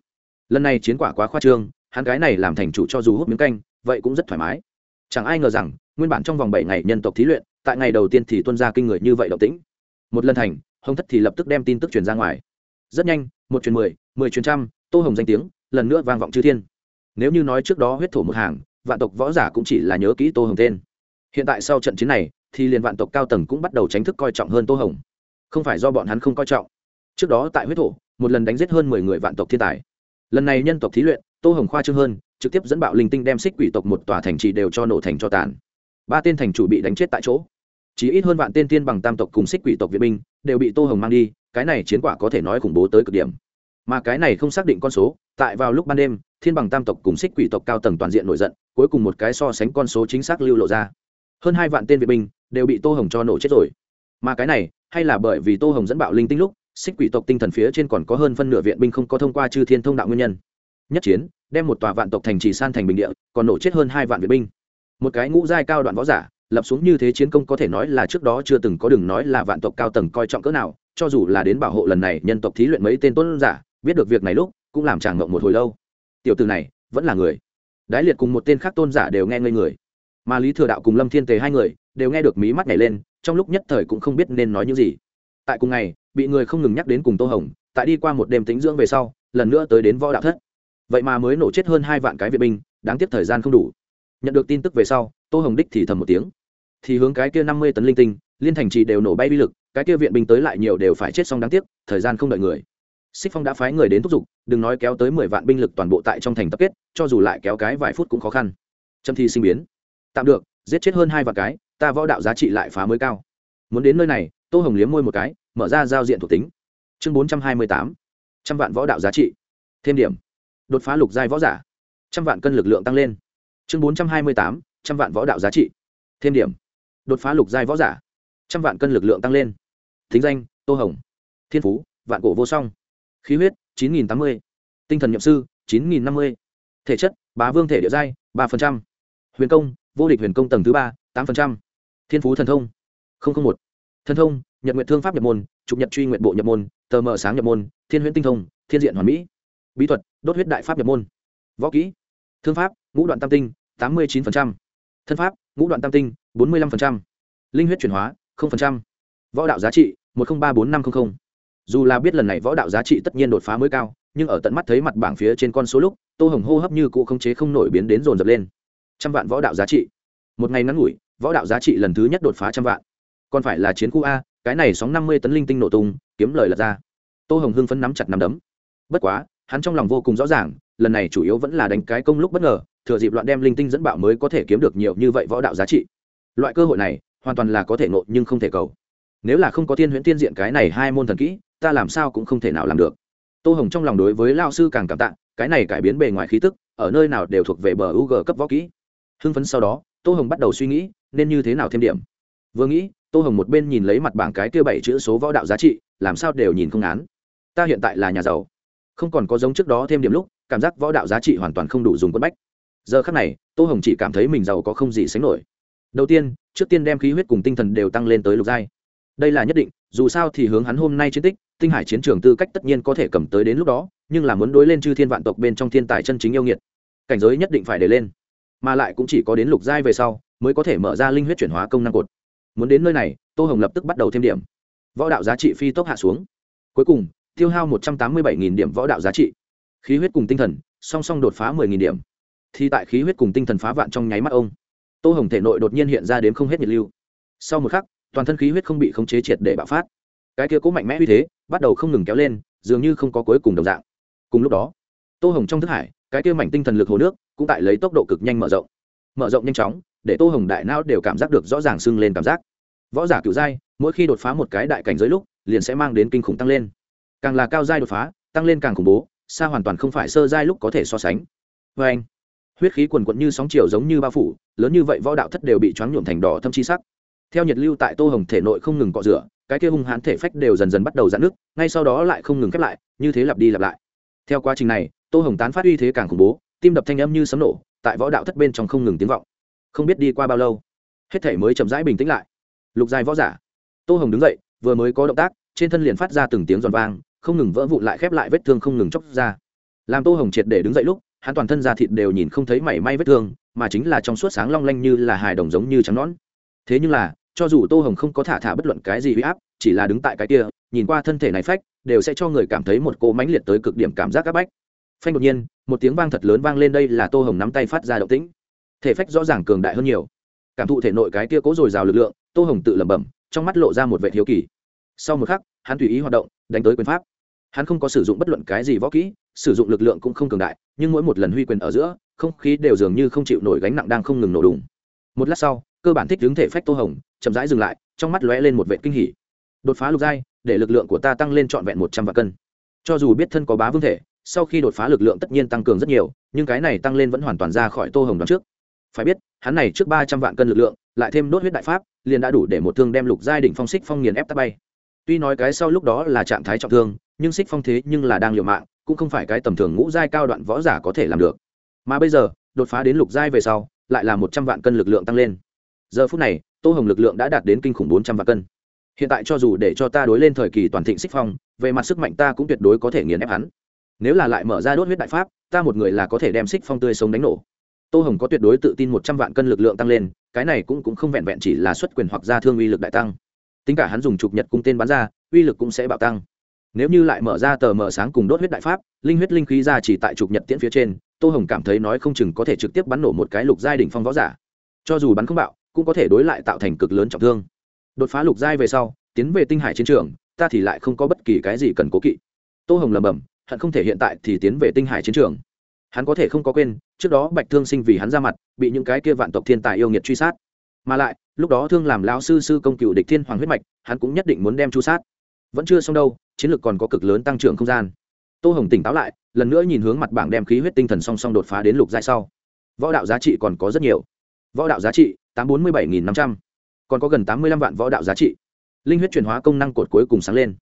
Lần này chiến quả quá khoa trương, hắn cái này làm thành chủ cho dù hút miếng canh, vậy cũng rất thoải mái. Chẳng ai ngờ rằng, nguyên bản trong vòng bảy ngày nhân tộc thí luyện, tại ngày đầu tiên thì tuân ra kinh người như vậy động tĩnh. Một lần thành, hồng thất thì lập tức đem tin tức truyền ra ngoài. Rất nhanh, một truyền mười mười truyền trăm, tô hồng danh tiếng, lần nữa vang vọng chư thiên. Nếu như nói trước đó huyết thổ một hàng, vạn tộc võ giả cũng chỉ là nhớ kỹ tô hồng tên. Hiện tại sau trận chiến này thì liền vạn tộc cao tầng cũng bắt đầu tránh thức coi trọng hơn tô hồng. Không phải do bọn hắn không coi trọng. Trước đó tại huyết thổ, một lần đánh giết hơn mười người vạn tộc thiên tài. Lần này nhân tộc thí luyện, tô hồng khoa trương hơn, trực tiếp dẫn bạo linh tinh đem xích quỷ tộc một tòa thành trì đều cho nổ thành cho tàn. Ba tên thành chủ bị đánh chết tại chỗ. Chỉ ít hơn vạn tên tiên bằng tam tộc cùng xích quỷ tộc viện binh đều bị tô hồng mang đi, cái này chiến quả có thể nói khủng bố tới cực điểm. Mà cái này không xác định con số, tại vào lúc ban đêm, thiên bằng tam tộc cùng xích quỷ tộc cao tầng toàn diện nổi giận, cuối cùng một cái so sánh con số chính xác lưu lộ ra. Hơn hai vạn tên viện binh đều bị tô hồng cho nổ chết rồi. Mà cái này, hay là bởi vì tô hồng dẫn bạo linh tinh lúc, xích quỷ tộc tinh thần phía trên còn có hơn phân nửa viện binh không có thông qua chư thiên thông đạo nguyên nhân. Nhất chiến, đem một tòa vạn tộc thành trì san thành bình địa, còn nổ chết hơn hai vạn viện binh. Một cái ngũ giai cao đoạn võ giả, lập xuống như thế chiến công có thể nói là trước đó chưa từng có đừng nói là vạn tộc cao tầng coi trọng cỡ nào, cho dù là đến bảo hộ lần này nhân tộc thí luyện mấy tên tôn giả, biết được việc này lúc, cũng làm chàng ngộng một hồi lâu. Tiểu từ này, vẫn là người. Đái liệt cùng một tên khác tôn giả đều nghe ngây người. Mà lý thừa đạo cùng lâm thiên tề hai người đều nghe được mí mắt nhảy lên, trong lúc nhất thời cũng không biết nên nói những gì. Tại cùng ngày, bị người không ngừng nhắc đến cùng tô hồng, tại đi qua một đêm tính dưỡng về sau, lần nữa tới đến võ đạo thất. Vậy mà mới nổ chết hơn hai vạn cái vệ binh, đáng tiếc thời gian không đủ. Nhận được tin tức về sau, tô hồng đích thì thầm một tiếng. Thì hướng cái kia năm mươi tấn linh tinh, liên thành trì đều nổ bay bi lực, cái kia viện binh tới lại nhiều đều phải chết xong đáng tiếc, thời gian không đợi người. Xích phong đã phái người đến thúc giục, đừng nói kéo tới mười vạn binh lực toàn bộ tại trong thành tập kết, cho dù lại kéo cái vài phút cũng khó khăn. Trâm thi sinh biến. Tạm được giết chết hơn hai vạn cái, ta võ đạo giá trị lại phá mới cao. Muốn đến nơi này, tô hồng liếm môi một cái, mở ra giao diện thuộc tính. Chương bốn trăm hai mươi tám. Trăm vạn võ đạo giá trị. Thêm điểm. Đột phá lục giai võ giả. Trăm vạn cân lực lượng tăng lên. Chương bốn trăm hai mươi tám. Trăm vạn võ đạo giá trị. Thêm điểm. Đột phá lục giai võ giả. Trăm vạn cân lực lượng tăng lên. Thính danh, tô hồng. Thiên phú, vạn cổ vô song. Khí huyết, chín nghìn tám mươi. Tinh thần nhậm sư, chín nghìn năm mươi. Thể chất, bá vương thể địa giai, ba huyền công vô địch huyền công tầng thứ ba, tám phần trăm. thiên phú thần thông một thần thông, nhật nguyện thương pháp nhập môn, trục nhật truy nguyện bộ nhập môn, tờ mờ sáng nhập môn, thiên huyễn tinh thông, thiên diện hoàn mỹ bí thuật, đốt huyết đại pháp nhập môn võ kỹ, thương pháp, ngũ đoạn tam tinh, tám mươi chín phần trăm. thân pháp, ngũ đoạn tam tinh, bốn mươi lăm phần trăm. linh huyết chuyển hóa, không phần trăm. võ đạo giá trị, một trăm ba bốn năm trăm linh dù là biết lần này võ đạo giá trị tất nhiên đột phá mới cao, nhưng ở tận mắt thấy mặt bảng phía trên con số lúc, tô hồng hô hấp như cụ không chế không nổi biến đến dồn dập lên trăm vạn võ đạo giá trị. Một ngày ngắn ngủi, võ đạo giá trị lần thứ nhất đột phá trăm vạn. Còn phải là chiến khu a, cái này sóng năm mươi tấn linh tinh nổ tung, kiếm lời lật ra. Tô hồng hưng phấn nắm chặt nắm đấm. Bất quá, hắn trong lòng vô cùng rõ ràng, lần này chủ yếu vẫn là đánh cái công lúc bất ngờ, thừa dịp loạn đem linh tinh dẫn bạo mới có thể kiếm được nhiều như vậy võ đạo giá trị. Loại cơ hội này, hoàn toàn là có thể nộ nhưng không thể cầu. Nếu là không có thiên huyễn tiên diện cái này hai môn thần kỹ, ta làm sao cũng không thể nào làm được. Tô hồng trong lòng đối với lao sư càng cảm tạ, cái này cải biến bề ngoài khí tức, ở nơi nào đều thuộc về bờ u g cấp võ kỹ hưng phấn sau đó, tô hồng bắt đầu suy nghĩ, nên như thế nào thêm điểm. Vừa nghĩ, tô hồng một bên nhìn lấy mặt bảng cái kia bảy chữ số võ đạo giá trị, làm sao đều nhìn không án ta hiện tại là nhà giàu. Không còn có giống trước đó thêm điểm lúc, cảm giác võ đạo giá trị hoàn toàn không đủ dùng quân bách. Giờ khác này, tô hồng chỉ cảm thấy mình giàu có không gì sánh nổi. Đầu tiên, trước tiên đem khí huyết cùng tinh thần đều tăng lên tới lục giai. Đây là nhất định, dù sao thì hướng hắn hôm nay chiến tích, tinh hải chiến trường tư cách tất nhiên có thể cầm tới đến lúc đó, nhưng là muốn đối lên chư thiên vạn tộc bên trong thiên tài chân chính yêu nghiệt. Cảnh giới nhất định phải để lên mà lại cũng chỉ có đến lục giai về sau mới có thể mở ra linh huyết chuyển hóa công năng cột. Muốn đến nơi này, tô hồng lập tức bắt đầu thêm điểm. Võ đạo giá trị phi tốc hạ xuống. Cuối cùng, tiêu hao một trăm tám mươi bảy điểm võ đạo giá trị. Khí huyết cùng tinh thần, song song đột phá mười điểm. Thì tại khí huyết cùng tinh thần phá vạn trong nháy mắt ông, tô hồng thể nội đột nhiên hiện ra đến không hết nhiệt lưu. Sau một khắc, toàn thân khí huyết không bị khống chế triệt để bạo phát. Cái kia cố mạnh mẽ uy thế bắt đầu không ngừng kéo lên, dường như không có cuối cùng đồng dạng. Cùng lúc đó, tô hồng trong thức hải cái kia mảnh tinh thần lực hồ nước cũng tại lấy tốc độ cực nhanh mở rộng. Mở rộng nhanh chóng, để tô hồng đại não đều cảm giác được rõ ràng sưng lên cảm giác. Võ giả cựu giai, mỗi khi đột phá một cái đại cảnh giới lúc, liền sẽ mang đến kinh khủng tăng lên. Càng là cao giai đột phá, tăng lên càng khủng bố, xa hoàn toàn không phải sơ giai lúc có thể so sánh. Vê anh, huyết khí quần quận như sóng chiều giống như bao phủ, lớn như vậy võ đạo thất đều bị choáng nhuộm thành đỏ thâm chi sắc. Theo nhiệt lưu tại tô hồng thể nội không ngừng cọ rửa, cái kia hung hãn thể phách đều dần dần bắt đầu giãn nước ngay sau đó lại không ngừng khép lại, như thế lặp đi lặp lại. Theo quá trình này tô hồng tán phát uy thế càng khủng bố, tim đập thanh âm như sấm nổ, tại võ đạo thất bên trong không ngừng tiếng vọng. Không biết đi qua bao lâu, hết thể mới chậm rãi bình tĩnh lại. Lục dài võ giả. Tô hồng đứng dậy, vừa mới có động tác, trên thân liền phát ra từng tiếng giòn vang, không ngừng vỡ vụn lại khép lại vết thương không ngừng chóc ra. Làm tô hồng triệt để đứng dậy lúc, hắn toàn thân da thịt đều nhìn không thấy mảy may vết thương, mà chính là trong suốt sáng long lanh như là hài đồng giống như trắng nón thế nhưng là, cho dù tô hồng không có thả thả bất luận cái gì huy áp, chỉ là đứng tại cái kia, nhìn qua thân thể này phách, đều sẽ cho người cảm thấy một cỗ mãnh liệt tới cực điểm cảm giác áp bách phanh đột nhiên, một tiếng vang thật lớn vang lên đây là tô hồng nắm tay phát ra động tĩnh. Thể phách rõ ràng cường đại hơn nhiều. Cảm thụ thể nội cái kia cố dồi dào lực lượng, tô hồng tự lẩm bẩm, trong mắt lộ ra một vệ thiếu kỳ. Sau một khắc, hắn tùy ý hoạt động, đánh tới quyền pháp. Hắn không có sử dụng bất luận cái gì võ kỹ, sử dụng lực lượng cũng không cường đại, nhưng mỗi một lần huy quyền ở giữa, không khí đều dường như không chịu nổi gánh nặng đang không ngừng nổ đùng. Một lát sau, cơ bản thích đứng thể phách tô hồng, chậm rãi dừng lại, trong mắt lóe lên một vệ kinh hỉ. Đột phá lục giai, để lực lượng của ta tăng lên trọn vẹn một trăm vạn cân. Cho dù biết thân có bá vương thể sau khi đột phá lực lượng tất nhiên tăng cường rất nhiều, nhưng cái này tăng lên vẫn hoàn toàn ra khỏi tô hồng đoán trước. Phải biết, hắn này trước ba trăm vạn cân lực lượng, lại thêm đốt huyết đại pháp, liền đã đủ để một thương đem lục giai đỉnh phong xích phong nghiền ép tắt bay. Tuy nói cái sau lúc đó là trạng thái trọng thương, nhưng xích phong thế nhưng là đang liều mạng, cũng không phải cái tầm thường ngũ giai cao đoạn võ giả có thể làm được. Mà bây giờ, đột phá đến lục giai về sau, lại là một trăm vạn cân lực lượng tăng lên. Giờ phút này, tô hồng lực lượng đã đạt đến kinh khủng bốn trăm vạn cân. Hiện tại cho dù để cho ta đối lên thời kỳ toàn thịnh xích phong, về mặt sức mạnh ta cũng tuyệt đối có thể nghiền ép hắn nếu là lại mở ra đốt huyết đại pháp, ta một người là có thể đem xích phong tươi sống đánh nổ. Tô hồng có tuyệt đối tự tin một trăm vạn cân lực lượng tăng lên, cái này cũng cũng không vẹn vẹn chỉ là xuất quyền hoặc ra thương uy lực đại tăng. Tính cả hắn dùng trục nhật cung tên bắn ra, uy lực cũng sẽ bạo tăng. Nếu như lại mở ra tờ mở sáng cùng đốt huyết đại pháp, linh huyết linh khí ra chỉ tại trục nhật tiễn phía trên, tô hồng cảm thấy nói không chừng có thể trực tiếp bắn nổ một cái lục giai đ ỉ n h phong võ giả. Cho dù bắn không bạo, cũng có thể đối lại tạo thành cực lớn trọng thương. Đột phá lục giai về sau, tiến về tinh hải chiến trường, ta thì lại không có bất kỳ cái gì cần cố kỵ. Tô hồng lầm bầm hận không thể hiện tại thì tiến về tinh hải chiến trường. Hắn có thể không có quên, trước đó bạch thương sinh vì hắn ra mặt, bị những cái kia vạn tộc thiên tài yêu nghiệt truy sát. Mà lại, lúc đó thương làm lão sư sư công cựu địch thiên hoàng huyết mạch, hắn cũng nhất định muốn đem chu sát. Vẫn chưa xong đâu, chiến lược còn có cực lớn tăng trưởng không gian. Tô hồng tỉnh táo lại, lần nữa nhìn hướng mặt bảng đem khí huyết tinh thần song song đột phá đến lục giai sau. Võ đạo giá trị còn có rất nhiều. Võ đạo giá trị, tám bốn mươi bảy nghìn năm trăm. Còn có gần tám mươi lăm vạn võ đạo giá trị. Linh huyết chuyển hóa công năng cột cuối cùng sáng lên.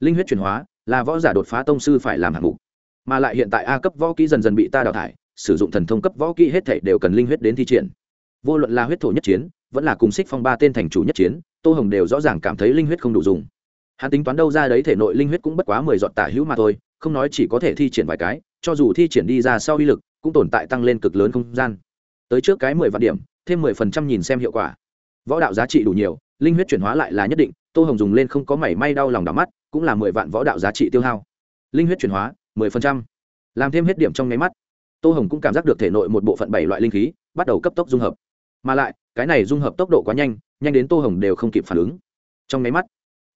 Linh huyết chuyển hóa là võ giả đột phá tông sư phải làm hạng mục. Mà lại hiện tại a cấp võ kỹ dần dần bị ta đào thải, sử dụng thần thông cấp võ kỹ hết thể đều cần linh huyết đến thi triển. Vô luận là huyết thổ nhất chiến, vẫn là cùng xích phong ba tên thành chủ nhất chiến, tô hồng đều rõ ràng cảm thấy linh huyết không đủ dùng. Hắn tính toán đâu ra đấy thể nội linh huyết cũng bất quá mười giọt tả hữu mà thôi, không nói chỉ có thể thi triển vài cái, cho dù thi triển đi ra sau uy lực, cũng tồn tại tăng lên cực lớn không gian. Tới trước cái mười vạn điểm, thêm mười phần trăm nhìn xem hiệu quả. Võ đạo giá trị đủ nhiều, linh huyết chuyển hóa lại là nhất định, tô hồng dùng lên không có mảy may đau lòng đỏ mắt cũng là mười vạn võ đạo giá trị tiêu hao. Linh huyết chuyển hóa, mười phần trăm. Làm thêm hết điểm trong nháy mắt, tô hồng cũng cảm giác được thể nội một bộ phận bảy loại linh khí bắt đầu cấp tốc dung hợp. Mà lại, cái này dung hợp tốc độ quá nhanh nhanh đến tô hồng đều không kịp phản ứng. Trong nháy mắt,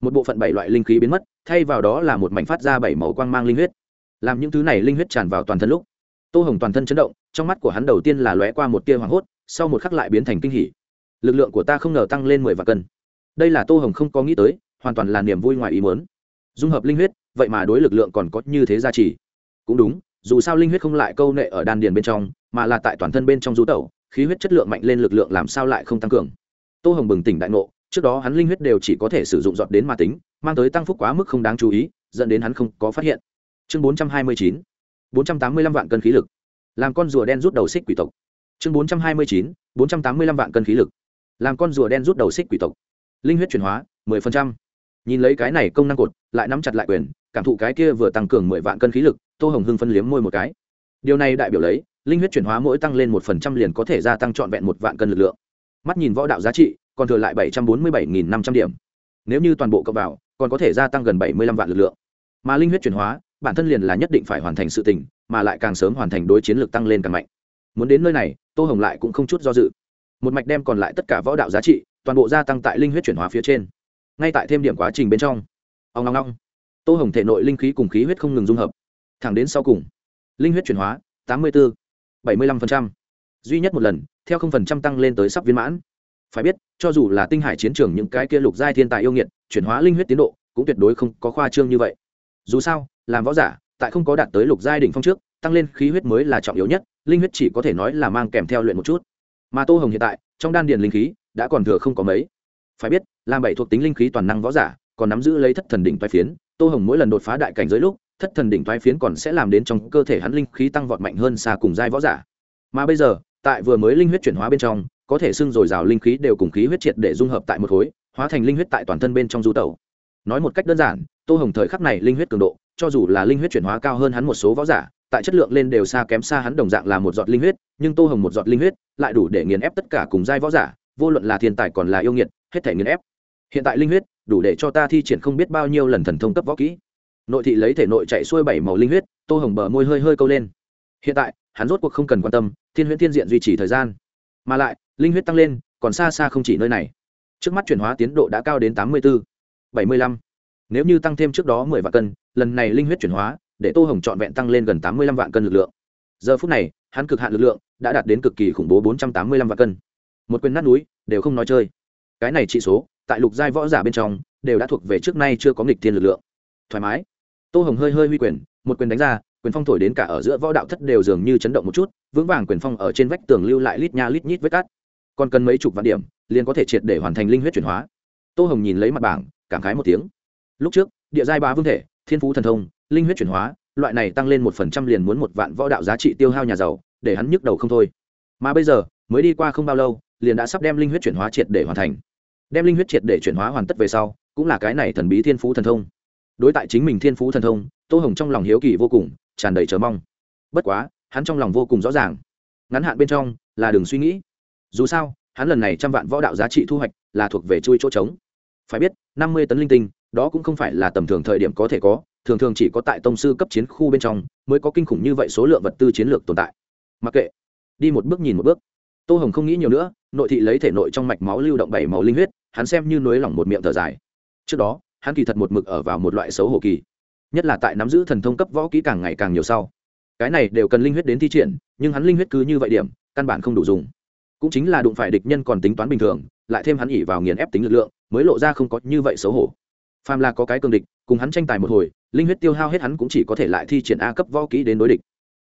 một bộ phận bảy loại linh khí biến mất, thay vào đó là một mảnh phát ra bảy màu quang mang linh huyết. Làm những thứ này linh huyết tràn vào toàn thân lúc, tô hồng toàn thân chấn động, trong mắt của hắn đầu tiên là lóe qua một tia hoảng hốt, sau một khắc lại biến thành kinh hỉ. Lực lượng của ta không ngờ tăng lên mười vạn cân. Đây là tô hồng không có nghĩ tới, hoàn toàn là niềm vui ngoài ý muốn dung hợp linh huyết, vậy mà đối lực lượng còn có như thế gia trì. cũng đúng, dù sao linh huyết không lại câu nệ ở đan điền bên trong, mà là tại toàn thân bên trong rú tẩu, khí huyết chất lượng mạnh lên lực lượng làm sao lại không tăng cường. Tô hồng bừng tỉnh đại ngộ, trước đó hắn linh huyết đều chỉ có thể sử dụng giọt đến ma tính, mang tới tăng phúc quá mức không đáng chú ý, dẫn đến hắn không có phát hiện. Chương bốn trăm hai mươi chín, bốn trăm tám mươi lăm vạn cân khí lực. Làm con rùa đen rút đầu xích quỷ tộc. Chương bốn trăm hai mươi chín, bốn trăm tám mươi lăm vạn cân khí lực. Làm con rùa đen rút đầu xích quỷ tộc. Linh huyết chuyển hóa, mười phần trăm nhìn lấy cái này công năng cột, lại nắm chặt lại quyền, cảm thụ cái kia vừa tăng cường mười vạn cân khí lực, tô hồng hưng phân liếm môi một cái. Điều này đại biểu lấy, linh huyết chuyển hóa mỗi tăng lên một phần trăm liền có thể gia tăng trọn vẹn một vạn cân lực lượng. Mắt nhìn võ đạo giá trị, còn thừa lại bảy trăm bốn mươi bảy nghìn năm trăm điểm. Nếu như toàn bộ cộng vào, còn có thể gia tăng gần bảy mươi lăm vạn lực lượng. Mà linh huyết chuyển hóa, bản thân liền là nhất định phải hoàn thành sự tình, mà lại càng sớm hoàn thành đối chiến lược tăng lên càng mạnh. Muốn đến nơi này, tô hồng lại cũng không chút do dự. Một mạch đem còn lại tất cả võ đạo giá trị, toàn bộ gia tăng tại linh huyết chuyển hóa phía trên ngay tại thêm điểm quá trình bên trong. Ông long long tô hồng thể nội linh khí cùng khí huyết không ngừng dung hợp. Thẳng đến sau cùng, linh huyết chuyển hóa, tám mươi bốn bảy mươi lăm duy nhất một lần, theo không phần trăm tăng lên tới sắp viên mãn. Phải biết, cho dù là tinh hải chiến trường những cái kia lục giai thiên tài yêu nghiệt, chuyển hóa linh huyết tiến độ cũng tuyệt đối không có khoa trương như vậy. Dù sao, làm võ giả, tại không có đạt tới lục giai đỉnh phong trước, tăng lên khí huyết mới là trọng yếu nhất, linh huyết chỉ có thể nói là mang kèm theo luyện một chút. Mà tô hồng hiện tại, trong đan điền linh khí đã còn thừa không có mấy phải biết, làm bảy thuộc tính linh khí toàn năng võ giả, còn nắm giữ lấy thất thần đỉnh toái phiến, tô hồng mỗi lần đột phá đại cảnh giới lúc, thất thần đỉnh toái phiến còn sẽ làm đến trong cơ thể hắn linh khí tăng vọt mạnh hơn xa cùng giai võ giả. Mà bây giờ, tại vừa mới linh huyết chuyển hóa bên trong, có thể xưng dồi dào linh khí đều cùng khí huyết triệt để dung hợp tại một khối, hóa thành linh huyết tại toàn thân bên trong du tẩu. Nói một cách đơn giản, tô hồng thời khắc này linh huyết cường độ, cho dù là linh huyết chuyển hóa cao hơn hắn một số võ giả, tại chất lượng lên đều xa kém xa hắn đồng dạng là một giọt linh huyết, nhưng tô hồng một giọt linh huyết, lại đủ để nghiền ép tất cả cùng giai võ giả, vô luận là thiên tài còn là yêu nghiệt hết thể nghiền ép. Hiện tại linh huyết đủ để cho ta thi triển không biết bao nhiêu lần thần thông cấp võ kỹ. Nội thị lấy thể nội chạy xuôi bảy màu linh huyết, tô hồng bờ môi hơi hơi câu lên. Hiện tại, hắn rốt cuộc không cần quan tâm, thiên huyễn thiên diện duy trì thời gian. Mà lại, linh huyết tăng lên, còn xa xa không chỉ nơi này. Trước mắt chuyển hóa tiến độ đã cao đến tám mươi bốn bảy mươi lăm. Nếu như tăng thêm trước đó mười vạn cân, lần này linh huyết chuyển hóa, để tô hồng trọn vẹn tăng lên gần tám mươi lăm vạn cân lực lượng. Giờ phút này, hắn cực hạn lực lượng đã đạt đến cực kỳ khủng bố bốn trăm tám mươi lăm vạn cân. Một quyền nát núi, đều không nói chơi cái này trị số, tại lục giai võ giả bên trong, đều đã thuộc về trước nay chưa có nghịch thiên lực lượng. Thoải mái. Tô hồng hơi hơi huy quyền, một quyền đánh ra, quyền phong thổi đến cả ở giữa võ đạo thất đều dường như chấn động một chút, vững vàng quyền phong ở trên vách tường lưu lại lít nha lít nhít vết cát còn cần mấy chục vạn điểm, liền có thể triệt để hoàn thành linh huyết chuyển hóa. Tô hồng nhìn lấy mặt bảng, cảm khái một tiếng. Lúc trước, địa giai bá vương thể, thiên phú thần thông, linh huyết chuyển hóa, loại này tăng lên một phần trăm liền muốn một vạn võ đạo giá trị tiêu hao nhà giàu, để hắn nhức đầu không thôi. Mà bây giờ, mới đi qua không bao lâu, liền đã sắp đem linh huyết chuyển hóa triệt để hoàn thành đem linh huyết triệt để chuyển hóa hoàn tất về sau, cũng là cái này thần bí thiên phú thần thông. Đối tại chính mình thiên phú thần thông, tô hồng trong lòng hiếu kỳ vô cùng, tràn đầy chờ mong. Bất quá, hắn trong lòng vô cùng rõ ràng. Ngắn hạn bên trong, là đừng suy nghĩ. Dù sao, hắn lần này trăm vạn võ đạo giá trị thu hoạch là thuộc về chui chỗ trống. Phải biết, năm mươi tấn linh tinh, đó cũng không phải là tầm thường thời điểm có thể có, thường thường chỉ có tại tông sư cấp chiến khu bên trong mới có kinh khủng như vậy số lượng vật tư chiến lược tồn tại. Mặc kệ. Đi một bước nhìn một bước tô hồng không nghĩ nhiều nữa, nội thị lấy thể nội trong mạch máu lưu động bảy màu linh huyết, hắn xem như nối lỏng một miệng thở dài. Trước đó, hắn kỳ thật một mực ở vào một loại xấu hổ kỳ, nhất là tại nắm giữ thần thông cấp võ kỹ càng ngày càng nhiều sau. Cái này đều cần linh huyết đến thi triển, nhưng hắn linh huyết cứ như vậy điểm, căn bản không đủ dùng. Cũng chính là đụng phải địch nhân còn tính toán bình thường, lại thêm hắn ỉ vào nghiền ép tính lực lượng, mới lộ ra không có như vậy xấu hổ. Phàm là có cái cường địch, cùng hắn tranh tài một hồi, linh huyết tiêu hao hết hắn cũng chỉ có thể lại thi triển a cấp võ kỹ đến đối địch.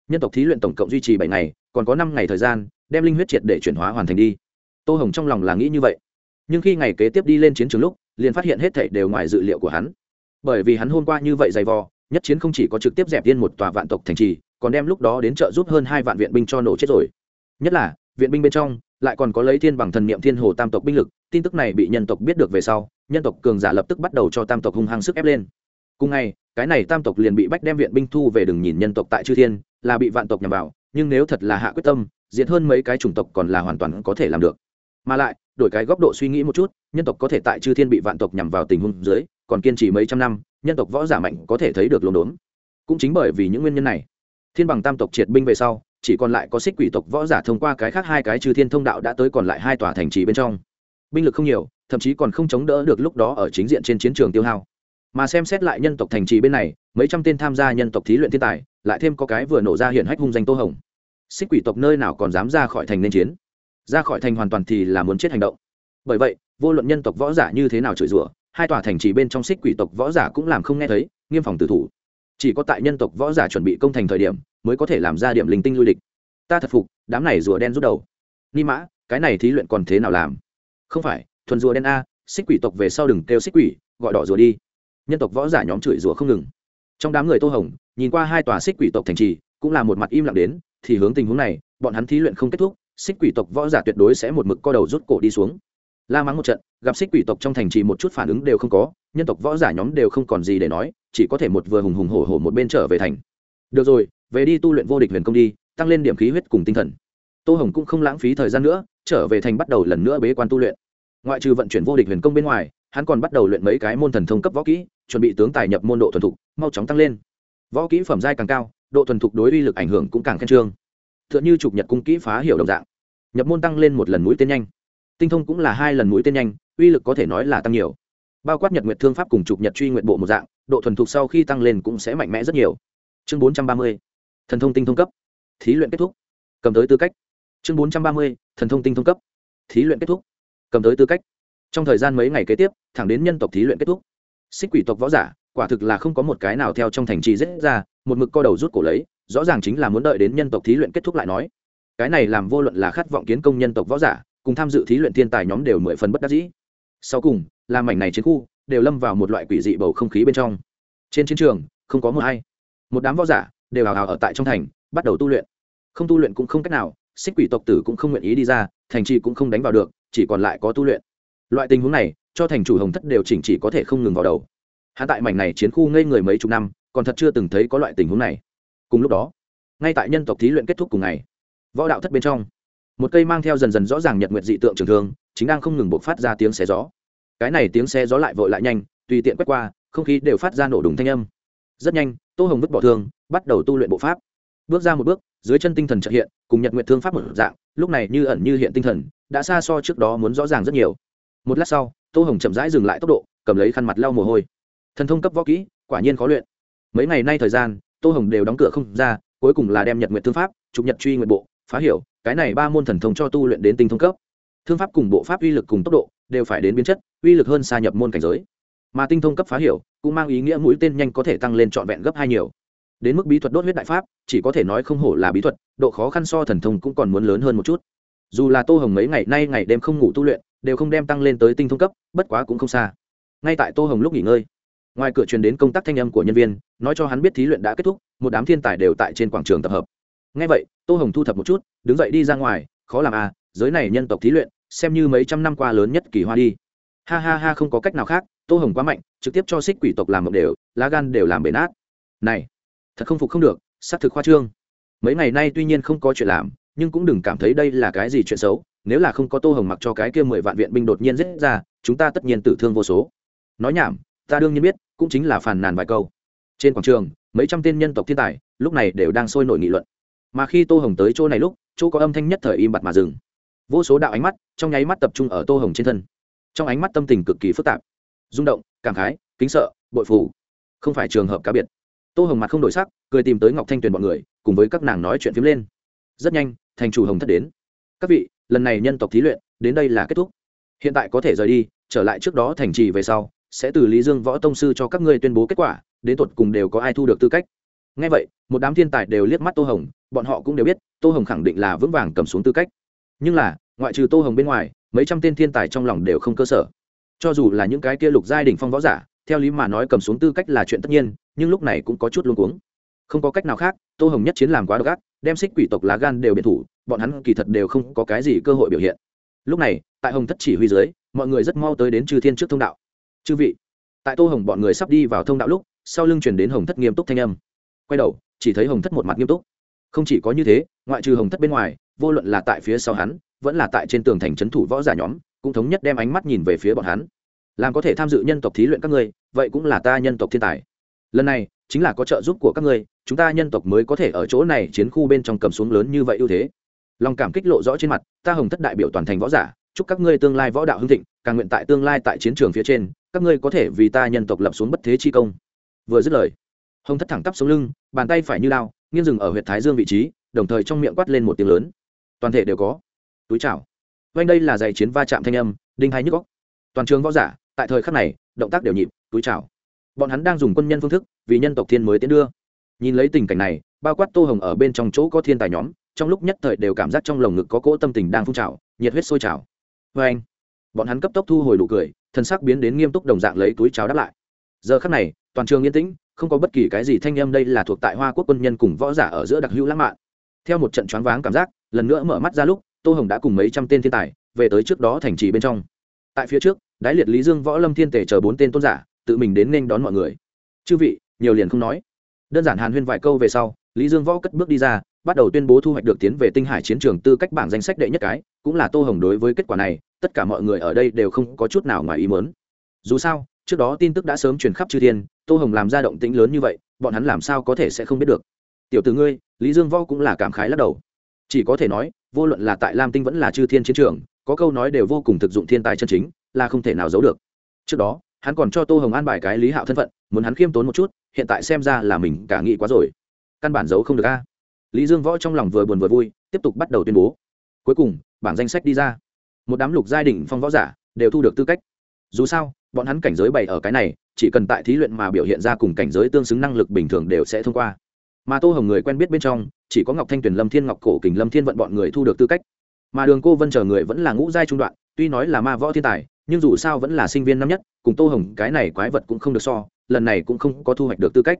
Nhân tộc thí luyện tổng cộng duy trì bảy ngày, còn có năm ngày thời gian đem linh huyết triệt để chuyển hóa hoàn thành đi. Tô hồng trong lòng là nghĩ như vậy. Nhưng khi ngày kế tiếp đi lên chiến trường lúc, liền phát hiện hết thảy đều ngoài dự liệu của hắn. Bởi vì hắn hôm qua như vậy dày vò, nhất chiến không chỉ có trực tiếp dẹp viên một tòa vạn tộc thành trì, còn đem lúc đó đến trợ giúp hơn hai vạn viện binh cho nổ chết rồi. Nhất là, viện binh bên trong, lại còn có lấy thiên bằng thần niệm thiên hồ tam tộc binh lực, tin tức này bị nhân tộc biết được về sau, nhân tộc cường giả lập tức bắt đầu cho tam tộc hung hăng sức ép lên. Cùng ngày, cái này tam tộc liền bị bách đem viện binh thu về đừng nhìn nhân tộc tại chư thiên, là bị vạn tộc nhằm vào, nhưng nếu thật là hạ quyết tâm diệt hơn mấy cái chủng tộc còn là hoàn toàn có thể làm được. Mà lại, đổi cái góc độ suy nghĩ một chút, nhân tộc có thể tại chư thiên bị vạn tộc nhằm vào tình huống dưới, còn kiên trì mấy trăm năm, nhân tộc võ giả mạnh có thể thấy được lồn đốn. Cũng chính bởi vì những nguyên nhân này, thiên bằng tam tộc triệt binh về sau, chỉ còn lại có xích quỷ tộc võ giả thông qua cái khác hai cái chư thiên thông đạo đã tới còn lại hai tòa thành trì bên trong. Binh lực không nhiều, thậm chí còn không chống đỡ được lúc đó ở chính diện trên chiến trường tiêu hao. Mà xem xét lại nhân tộc thành trì bên này, mấy trăm tên tham gia nhân tộc thí luyện thiên tài, lại thêm có cái vừa nổ ra hiện hách hung danh tô hồng xích quỷ tộc nơi nào còn dám ra khỏi thành nên chiến. Ra khỏi thành hoàn toàn thì là muốn chết hành động. Bởi vậy, vô luận nhân tộc võ giả như thế nào chửi rủa, hai tòa thành chỉ bên trong xích quỷ tộc võ giả cũng làm không nghe thấy, nghiêm phòng tử thủ. Chỉ có tại nhân tộc võ giả chuẩn bị công thành thời điểm mới có thể làm ra điểm linh tinh lui địch. Ta thật phục, đám này rùa đen rút đầu. Ni mã, cái này thí luyện còn thế nào làm? Không phải, thuần rùa đen a, xích quỷ tộc về sau đừng kêu xích quỷ, gọi đỏ rùa đi. Nhân tộc võ giả nhóm chửi rùa không ngừng. Trong đám người tô hồng, nhìn qua hai tòa xích quỷ tộc thành trì, cũng là một mặt im lặng đến thì hướng tình huống này, bọn hắn thí luyện không kết thúc, xích quỷ tộc võ giả tuyệt đối sẽ một mực co đầu rút cổ đi xuống. La mắng một trận, gặp xích quỷ tộc trong thành trì một chút phản ứng đều không có, nhân tộc võ giả nhóm đều không còn gì để nói, chỉ có thể một vừa hùng hùng hổ hổ một bên trở về thành. Được rồi, về đi tu luyện vô địch huyền công đi, tăng lên điểm khí huyết cùng tinh thần. Tô hồng cũng không lãng phí thời gian nữa, trở về thành bắt đầu lần nữa bế quan tu luyện. Ngoại trừ vận chuyển vô địch huyền công bên ngoài, hắn còn bắt đầu luyện mấy cái môn thần thông cấp võ kỹ, chuẩn bị tướng tài nhập môn độ thuần thục, mau chóng tăng lên. Võ kỹ phẩm giai càng cao độ thuần thục đối uy lực ảnh hưởng cũng càng khen trương. T h ư ợ n h ư chụp nhật cung kỹ phá hiểu đồng dạng. Nhập môn tăng lên một lần mũi tên nhanh. Tinh thông cũng là hai lần mũi tên nhanh, uy lực có thể nói là tăng nhiều. Bao quát nhật nguyệt thương pháp cùng chụp nhật truy nguyện bộ một dạng, độ thuần thục sau khi tăng lên cũng sẽ mạnh mẽ rất nhiều. Chương bốn trăm ba mươi, thần thông tinh thông cấp. Thí luyện kết thúc. Cầm tới tư cách. Chương bốn trăm ba mươi, thần thông tinh thông cấp. Thí luyện kết thúc. Cầm tới tư cách. Trong thời gian mấy ngày kế tiếp, thẳng đến nhân tộc thí luyện kết thúc. Xích quỷ tộc võ giả, quả thực là không có một cái nào theo trong thành trì dễ ra một mực co đầu rút cổ lấy, rõ ràng chính là muốn đợi đến nhân tộc thí luyện kết thúc lại nói. Cái này làm vô luận là khát vọng kiến công nhân tộc võ giả, cùng tham dự thí luyện thiên tài nhóm đều mười phần bất đắc dĩ. Sau cùng, làm mảnh này chiến khu đều lâm vào một loại quỷ dị bầu không khí bên trong. Trên chiến trường, không có một ai. Một đám võ giả đều hào hào ở tại trong thành, bắt đầu tu luyện. Không tu luyện cũng không cách nào, xích quỷ tộc tử cũng không nguyện ý đi ra, thành trì cũng không đánh vào được, chỉ còn lại có tu luyện. Loại tình huống này, cho thành chủ hồng thất đều chỉnh chỉ có thể không ngừng vào đầu. Hạ tại mảnh này chiến khu ngây người mấy chục năm còn thật chưa từng thấy có loại tình huống này. Cùng lúc đó, ngay tại nhân tộc thí luyện kết thúc cùng ngày, võ đạo thất bên trong, một cây mang theo dần dần rõ ràng nhật nguyệt dị tượng trường thương, chính đang không ngừng buộc phát ra tiếng xé gió. Cái này tiếng xe gió lại vội lại nhanh, tùy tiện quét qua, không khí đều phát ra nổ đùng thanh âm. Rất nhanh, tô hồng vứt bỏ thương, bắt đầu tu luyện bộ pháp. Bước ra một bước, dưới chân tinh thần trợ hiện, cùng nhật nguyện thương pháp một dạng, lúc này như ẩn như hiện tinh thần, đã xa so trước đó muốn rõ ràng rất nhiều. Một lát sau, tô hồng chậm rãi dừng lại tốc độ, cầm lấy khăn mặt lau mồ hôi. Thần thông cấp võ kỹ, quả nhiên khó luyện mấy ngày nay thời gian, tô hồng đều đóng cửa không ra, cuối cùng là đem nhật nguyện thương pháp, trục nhật truy nguyện bộ, phá hiểu, cái này ba môn thần thông cho tu luyện đến tinh thông cấp. Thương pháp cùng bộ pháp uy lực cùng tốc độ đều phải đến biến chất, uy lực hơn xa nhập môn cảnh giới. Mà tinh thông cấp phá hiểu cũng mang ý nghĩa mũi tên nhanh có thể tăng lên trọn vẹn gấp hai nhiều. Đến mức bí thuật đốt huyết đại pháp, chỉ có thể nói không hổ là bí thuật, độ khó khăn so thần thông cũng còn muốn lớn hơn một chút. Dù là tô hồng mấy ngày nay ngày đêm không ngủ tu luyện, đều không đem tăng lên tới tinh thông cấp, bất quá cũng không xa. Ngay tại tô hồng lúc nghỉ ngơi ngoài cửa truyền đến công tác thanh âm của nhân viên, nói cho hắn biết thí luyện đã kết thúc, một đám thiên tài đều tại trên quảng trường tập hợp. Ngay vậy, tô hồng thu thập một chút, đứng dậy đi ra ngoài, khó làm à giới này nhân tộc thí luyện, xem như mấy trăm năm qua lớn nhất kỳ hoa đi. Ha ha ha, không có cách nào khác, tô hồng quá mạnh, trực tiếp cho xích quỷ tộc làm mộng đều, lá gan đều làm bể nát. Này, thật không phục không được, xác thực khoa trương. Mấy ngày nay tuy nhiên không có chuyện làm, nhưng cũng đừng cảm thấy đây là cái gì chuyện xấu, nếu là không có tô hồng mặc cho cái kia mười vạn viện binh đột nhiên giết ra, chúng ta tất nhiên tử thương vô số. Nói nhảm ta đương nhiên biết, cũng chính là phàn nàn vài câu. Trên quảng trường, mấy trăm tên nhân tộc thiên tài, lúc này đều đang sôi nổi nghị luận. Mà khi tô hồng tới chỗ này lúc, chỗ có âm thanh nhất thời im bặt mà dừng. Vô số đạo ánh mắt, trong nháy mắt tập trung ở tô hồng trên thân. Trong ánh mắt tâm tình cực kỳ phức tạp, rung động, cảm khái, kính sợ, bội phủ không phải trường hợp cá biệt. Tô hồng mặt không đổi sắc, cười tìm tới ngọc thanh tuyền b ọ n người, cùng với các nàng nói chuyện phím lên. Rất nhanh, thành chủ hồng thất đến. Các vị, lần này nhân tộc thí luyện, đến đây là kết thúc. Hiện tại có thể rời đi, trở lại trước đó thành trì về sau sẽ từ lý dương võ tông sư cho các ngươi tuyên bố kết quả, đến tột cùng đều có ai thu được tư cách. Ngay vậy, một đám thiên tài đều liếc mắt tô hồng, bọn họ cũng đều biết, tô hồng khẳng định là vững vàng cầm xuống tư cách. Nhưng là, ngoại trừ tô hồng bên ngoài, mấy trăm tên thiên tài trong lòng đều không cơ sở. Cho dù là những cái kia lục giai đ ỉ n h phong võ giả, theo lý mà nói cầm xuống tư cách là chuyện tất nhiên, nhưng lúc này cũng có chút luôn cuống. Không có cách nào khác, tô hồng nhất chiến làm quá độc ác, đem xích quỷ tộc lá gan đều biệt thủ, bọn hắn kỳ thật đều không có cái gì cơ hội biểu hiện. Lúc này, tại hồng thất chỉ huy dưới, mọi người rất mau tới đến chư thiên trước thông đạo chư vị, tại tô hồng bọn người sắp đi vào thông đạo lúc, sau lưng chuyển đến hồng thất nghiêm túc thanh âm. Quay đầu, chỉ thấy hồng thất một mặt nghiêm túc. Không chỉ có như thế, ngoại trừ hồng thất bên ngoài, vô luận là tại phía sau hắn, vẫn là tại trên tường thành trấn thủ võ giả nhóm, cũng thống nhất đem ánh mắt nhìn về phía bọn hắn. Làm có thể tham dự nhân tộc thí luyện các ngươi, vậy cũng là ta nhân tộc thiên tài. Lần này, chính là có trợ giúp của các ngươi, chúng ta nhân tộc mới có thể ở chỗ này chiến khu bên trong cầm xuống lớn như vậy ưu thế. Lòng cảm kích lộ rõ trên mặt, ta hồng thất đại biểu toàn thành võ giả, chúc các ngươi tương lai võ đạo hưng thịnh càng nguyện tại tương lai tại chiến trường phía trên, các ngươi có thể vì ta nhân tộc lập xuống bất thế chi công. Vừa dứt lời, hồng thất thẳng tắp xuống lưng, bàn tay phải như lao nghiêng rừng ở huyện thái dương vị trí, đồng thời trong miệng quát lên một tiếng lớn. Toàn thể đều có. Túi chào. Vanh đây là giày chiến va chạm thanh âm, đinh hai nhức góc toàn trường võ giả, tại thời khắc này, động tác đều nhịp, túi chào. Bọn hắn đang dùng quân nhân phương thức, vì nhân tộc thiên mới tiến đưa. Nhìn lấy tình cảnh này, bao quát tô hồng ở bên trong chỗ có thiên tài nhóm, trong lúc nhất thời đều cảm giác trong lồng ngực có cỗ tâm tình đang phun trào, nhiệt huyết sôi trào. Vê anh bọn hắn cấp tốc thu hồi đủ cười, thân sắc biến đến nghiêm túc đồng dạng lấy túi cháo đáp lại. Giờ khắc này, toàn trường yên tĩnh, không có bất kỳ cái gì thanh âm đây là thuộc tại hoa quốc quân nhân cùng võ giả ở giữa đặc hữu lãng mạn. Theo một trận choáng váng cảm giác, lần nữa mở mắt ra lúc, tô hồng đã cùng mấy trăm tên thiên tài, về tới trước đó thành trì bên trong. Tại phía trước, đái liệt lý dương võ lâm thiên tể chờ bốn tên tôn giả, tự mình đến nên đón mọi người. Chư vị, nhiều liền không nói. Đơn giản hàn huyên vài câu về sau, lý dương võ cất bước đi ra, bắt đầu tuyên bố thu hoạch được tiến về tinh hải chiến trường tư cách bảng danh sách đệ nhất cái, cũng là tô hồng đối với kết quả này tất cả mọi người ở đây đều không có chút nào ngoài ý mớn dù sao, trước đó tin tức đã sớm truyền khắp chư thiên, tô hồng làm ra động tĩnh lớn như vậy, bọn hắn làm sao có thể sẽ không biết được? Tiểu t ử ngươi, lý dương võ cũng là cảm khái lắc đầu. Chỉ có thể nói, vô luận là tại lam tinh vẫn là chư thiên chiến trường, có câu nói đều vô cùng thực dụng thiên tài chân chính, là không thể nào giấu được. Trước đó, hắn còn cho tô hồng an bài cái lý hạo thân phận, muốn hắn khiêm tốn một chút, hiện tại xem ra là mình cả nghĩ quá rồi. Căn bản giấu không được a. Lý dương võ trong lòng vừa buồn vừa vui, tiếp tục bắt đầu tuyên bố. Cuối cùng, bảng danh sách đi ra một đám lục giai đỉnh phong võ giả đều thu được tư cách. Dù sao, bọn hắn cảnh giới bày ở cái này, chỉ cần tại thí luyện mà biểu hiện ra cùng cảnh giới tương xứng năng lực bình thường đều sẽ thông qua. Mà tô hồng người quen biết bên trong, chỉ có ngọc thanh tuyền, lâm thiên ngọc, cổ kình, lâm thiên vận bọn người thu được tư cách. Mà đường cô vân chờ người vẫn là ngũ giai trung đoạn, tuy nói là ma võ thiên tài, nhưng dù sao vẫn là sinh viên năm nhất, cùng tô hồng cái này quái vật cũng không được so, lần này cũng không có thu hoạch được tư cách.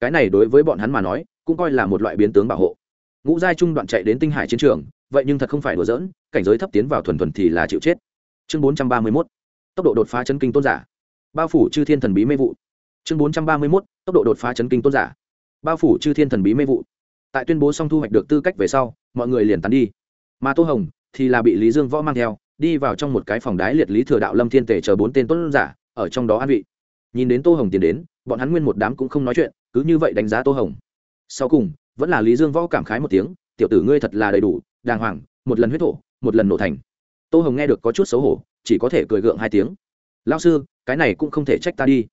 Cái này đối với bọn hắn mà nói, cũng coi là một loại biến tướng bảo hộ ngũ giai trung đoạn chạy đến tinh hải chiến trường, vậy nhưng thật không phải đùa dỡn cảnh giới thấp tiến vào thuần thuần thì là chịu chết. Chương bốn trăm ba mươi mốt, tốc độ đột phá chấn kinh tôn giả. Bao phủ chư thiên thần bí mê vụ. Chương bốn trăm ba mươi mốt, tốc độ đột phá chấn kinh tôn giả. Bao phủ chư thiên thần bí mê vụ. Tại tuyên bố xong thu hoạch được tư cách về sau, mọi người liền tán đi. Mà tô hồng thì là bị lý dương võ mang theo, đi vào trong một cái phòng đái liệt lý thừa đạo lâm thiên tể chờ bốn tên tôn giả, ở trong đó an vị. Nhìn đến tô hồng tiến đến, bọn hắn nguyên một đám cũng không nói chuyện, cứ như vậy đánh giá tô hồng. Sau cùng vẫn là lý dương võ cảm khái một tiếng, tiểu tử ngươi thật là đầy đủ, đàng hoàng, một lần huyết thổ, một lần nổ thành. Tô hồng nghe được có chút xấu hổ, chỉ có thể cười gượng hai tiếng. Lao sư, cái này cũng không thể trách ta đi.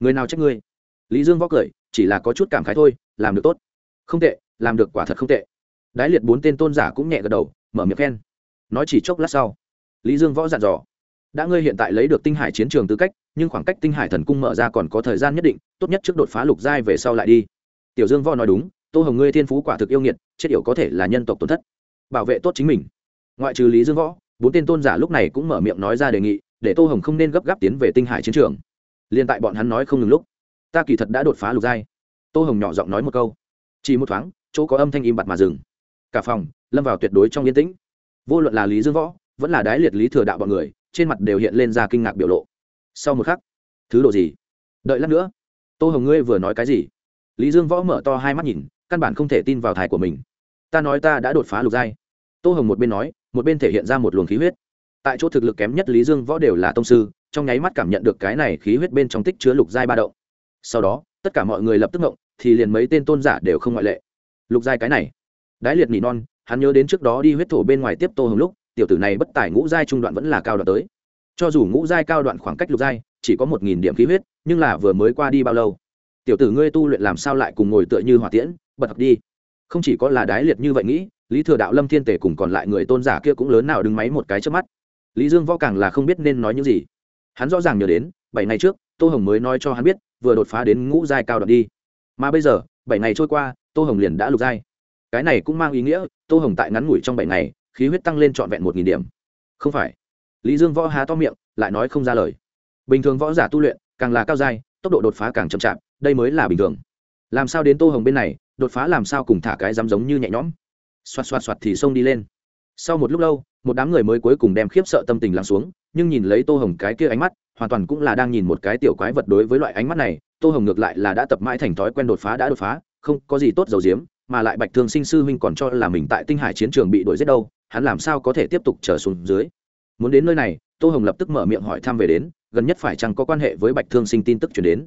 Người nào trách ngươi? Lý dương võ cười, chỉ là có chút cảm khái thôi, làm được tốt. Không tệ, làm được quả thật không tệ. Đái liệt bốn tên tôn giả cũng nhẹ gật đầu, mở miệng khen. Nói chỉ chốc lát sau, lý dương võ dặn dò. Đã ngươi hiện tại lấy được tinh hải chiến trường tư cách, nhưng khoảng cách tinh hải thần cung mở ra còn có thời gian nhất định, tốt nhất trước đột phá lục giai về sau lại đi. Tiểu dương võ nói đúng tô hồng ngươi thiên phú quả thực yêu nghiệt, chết yểu có thể là nhân tộc tổn thất. Bảo vệ tốt chính mình. Ngoại trừ lý dương võ, bốn tên tôn giả lúc này cũng mở miệng nói ra đề nghị, để tô hồng không nên gấp gáp tiến về tinh hải chiến trường. Liên tại bọn hắn nói không ngừng lúc, ta kỳ thật đã đột phá lục giai. Tô hồng nhỏ giọng nói một câu. Chỉ một thoáng, chỗ có âm thanh im bặt mà dừng. Cả phòng, lâm vào tuyệt đối trong yên tĩnh. Vô luận là lý dương võ, vẫn là đái liệt lý thừa đạo bọn người, trên mặt đều hiện lên ra kinh ngạc biểu lộ. Sau một khắc, thứ độ gì? Đợi lát nữa, tô hồng ngươi vừa nói cái gì? Lý dương võ mở to hai mắt nhìn căn bản không thể tin vào thai của mình. Ta nói ta đã đột phá lục giai. Tô hồng một bên nói, một bên thể hiện ra một luồng khí huyết. Tại chỗ thực lực kém nhất lý dương võ đều là tông sư, trong nháy mắt cảm nhận được cái này khí huyết bên trong tích chứa lục giai ba động. Sau đó, tất cả mọi người lập tức ngộng, thì liền mấy tên tôn giả đều không ngoại lệ. Lục giai cái này. Đái liệt nỉ non, hắn nhớ đến trước đó đi huyết thổ bên ngoài tiếp tô hồng lúc, tiểu tử này bất tài ngũ giai trung đoạn vẫn là cao đoạn tới. Cho dù ngũ giai cao đoạn khoảng cách lục giai, chỉ có một nghìn điểm khí huyết, nhưng là vừa mới qua đi bao lâu? Tiểu tử ngươi tu luyện làm sao lại cùng ngồi tựa như hỏa tiễn, bật học đi. Không chỉ có là đái liệt như vậy nghĩ, lý thừa đạo lâm thiên tể cùng còn lại người tôn giả kia cũng lớn nào đứng máy một cái trước mắt. Lý dương võ càng là không biết nên nói những gì. Hắn rõ ràng nhớ đến, bảy ngày trước, tô hồng mới nói cho hắn biết, vừa đột phá đến ngũ giai cao đoạn đi. Mà bây giờ, bảy ngày trôi qua, tô hồng liền đã lục giai. Cái này cũng mang ý nghĩa, tô hồng tại ngắn ngủi trong bảy ngày, khí huyết tăng lên trọn vẹn một nghìn điểm. Không phải. Lý dương võ há to miệng, lại nói không ra lời. Bình thường võ giả tu luyện, càng là cao giai, tốc độ đột phá càng chậm chạp đây mới là bình thường. Làm sao đến tô hồng bên này, đột phá làm sao cùng thả cái dám giống như nhẹ nhõm. Xoạt xoạt xoạt thì xông đi lên. Sau một lúc lâu, một đám người mới cuối cùng đem khiếp sợ tâm tình lắng xuống, nhưng nhìn lấy tô hồng cái kia ánh mắt, hoàn toàn cũng là đang nhìn một cái tiểu quái vật đối với loại ánh mắt này, tô hồng ngược lại là đã tập mãi thành thói quen đột phá đã đột phá, không có gì tốt dầu diếm, mà lại bạch thương sinh sư huynh còn cho là mình tại tinh hải chiến trường bị đuổi giết đâu, hắn làm sao có thể tiếp tục trở xuống dưới. Muốn đến nơi này, tô hồng lập tức mở miệng hỏi thăm về đến, gần nhất phải chăng có quan hệ với bạch thương sinh tin tức chuyển đến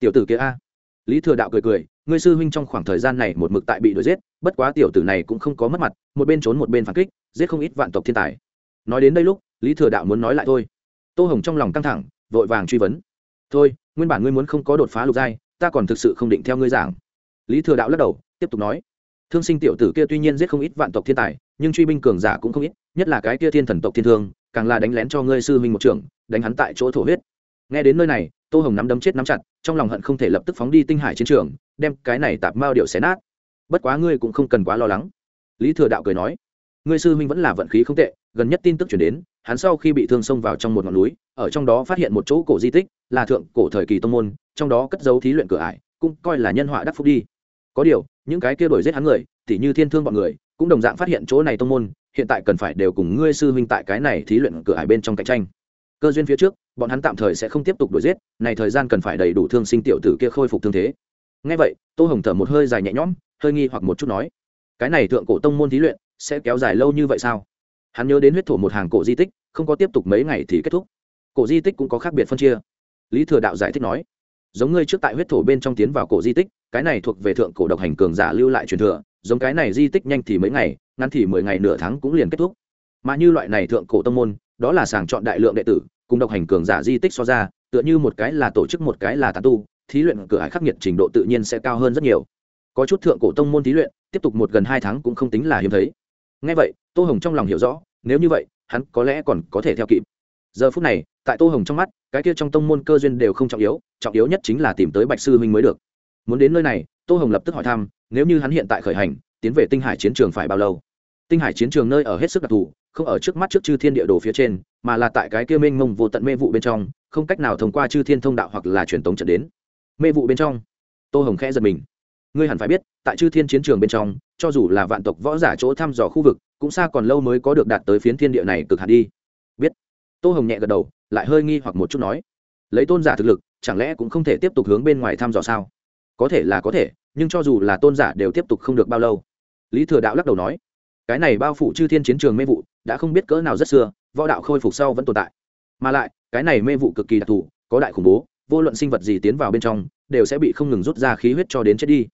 tiểu tử kia a. Lý thừa đạo cười cười, ngươi sư huynh trong khoảng thời gian này một mực tại bị đuổi giết, bất quá tiểu tử này cũng không có mất mặt, một bên trốn một bên phản kích, giết không ít vạn tộc thiên tài. Nói đến đây lúc, lý thừa đạo muốn nói lại thôi. Tô hồng trong lòng căng thẳng, vội vàng truy vấn. Thôi, nguyên bản ngươi muốn không có đột phá lục giai, ta còn thực sự không định theo ngươi giảng. Lý thừa đạo lắc đầu, tiếp tục nói. Thương sinh tiểu tử kia tuy nhiên giết không ít vạn tộc thiên tài, nhưng truy binh cường giả cũng không ít, nhất là cái kia thiên thần tộc thiên thương, càng là đánh lén cho ngươi sư huynh một trưởng, đánh hắn tại chỗ thổ huyết. Nghe đến nơi này tô hồng nắm đấm chết nắm chặt, trong lòng hận không thể lập tức phóng đi tinh hải chiến trường, đem cái này tạp mao điệu xé nát. Bất quá ngươi cũng không cần quá lo lắng. Lý thừa đạo cười nói, ngươi sư huynh vẫn là vận khí không tệ, gần nhất tin tức chuyển đến, hắn sau khi bị thương xông vào trong một ngọn núi, ở trong đó phát hiện một chỗ cổ di tích, là thượng cổ thời kỳ tông môn, trong đó cất dấu thí luyện cửa ải, cũng coi là nhân họa đắc phúc đi. Có điều, những cái kia đổi giết hắn người, tỉ như thiên thương bọn người, cũng đồng dạng phát hiện chỗ này tông môn, hiện tại cần phải đều cùng ngươi sư huynh tại cái này thí luyện cửa ải bên trong cạnh tranh cơ duyên phía trước, bọn hắn tạm thời sẽ không tiếp tục đuổi giết, này thời gian cần phải đầy đủ thương sinh tiểu tử kia khôi phục thương thế. Ngay vậy, tô hồng thở một hơi dài nhẹ nhõm, hơi nghi hoặc một chút nói, cái này thượng cổ tông môn thí luyện sẽ kéo dài lâu như vậy sao? Hắn nhớ đến huyết thổ một hàng cổ di tích, không có tiếp tục mấy ngày thì kết thúc. Cổ di tích cũng có khác biệt phân chia. Lý thừa đạo giải thích nói, giống ngươi trước tại huyết thổ bên trong tiến vào cổ di tích, cái này thuộc về thượng cổ độc hành cường giả lưu lại truyền thừa, giống cái này di tích nhanh thì mấy ngày, ngắn thì mười ngày nửa tháng cũng liền kết thúc. Mà như loại này thượng cổ tông môn đó là sàng chọn đại lượng đệ tử, cùng độc hành cường giả di tích so ra, tựa như một cái là tổ chức một cái là tán tu, thí luyện cửa hải khắc nghiệt trình độ tự nhiên sẽ cao hơn rất nhiều. Có chút thượng cổ tông môn thí luyện, tiếp tục một gần hai tháng cũng không tính là hiếm thấy. Ngay vậy, tô hồng trong lòng hiểu rõ, nếu như vậy, hắn có lẽ còn có thể theo kịp. Giờ phút này, tại tô hồng trong mắt, cái kia trong tông môn cơ duyên đều không trọng yếu trọng yếu nhất chính là tìm tới bạch sư huynh mới được. Muốn đến nơi này, tô hồng lập tức hỏi thăm, nếu như hắn hiện tại khởi hành, tiến về tinh hải chiến trường phải bao lâu? Tinh hải chiến trường nơi ở hết sức đặc thù không ở trước mắt trước chư thiên địa đồ phía trên, mà là tại cái kia mênh mông vô tận mê vụ bên trong, không cách nào thông qua chư thiên thông đạo hoặc là truyền tống trận đến. Mê vụ bên trong. Tô hồng khẽ giật mình. Ngươi hẳn phải biết, tại chư thiên chiến trường bên trong, cho dù là vạn tộc võ giả chỗ thăm dò khu vực, cũng xa còn lâu mới có được đạt tới phiến thiên địa này cực hạt đi. Biết. Tô hồng nhẹ gật đầu, lại hơi nghi hoặc một chút nói. Lấy tôn giả thực lực, chẳng lẽ cũng không thể tiếp tục hướng bên ngoài thăm dò sao? Có thể là có thể, nhưng cho dù là tôn giả đều tiếp tục không được bao lâu. Lý thừa đạo lắc đầu nói. Cái này bao phủ chư thiên chiến trường mê vụ đã không biết cỡ nào rất xưa, võ đạo khôi phục sau vẫn tồn tại. Mà lại, cái này mê vụ cực kỳ đặc thù, có đại khủng bố, vô luận sinh vật gì tiến vào bên trong, đều sẽ bị không ngừng rút ra khí huyết cho đến chết đi.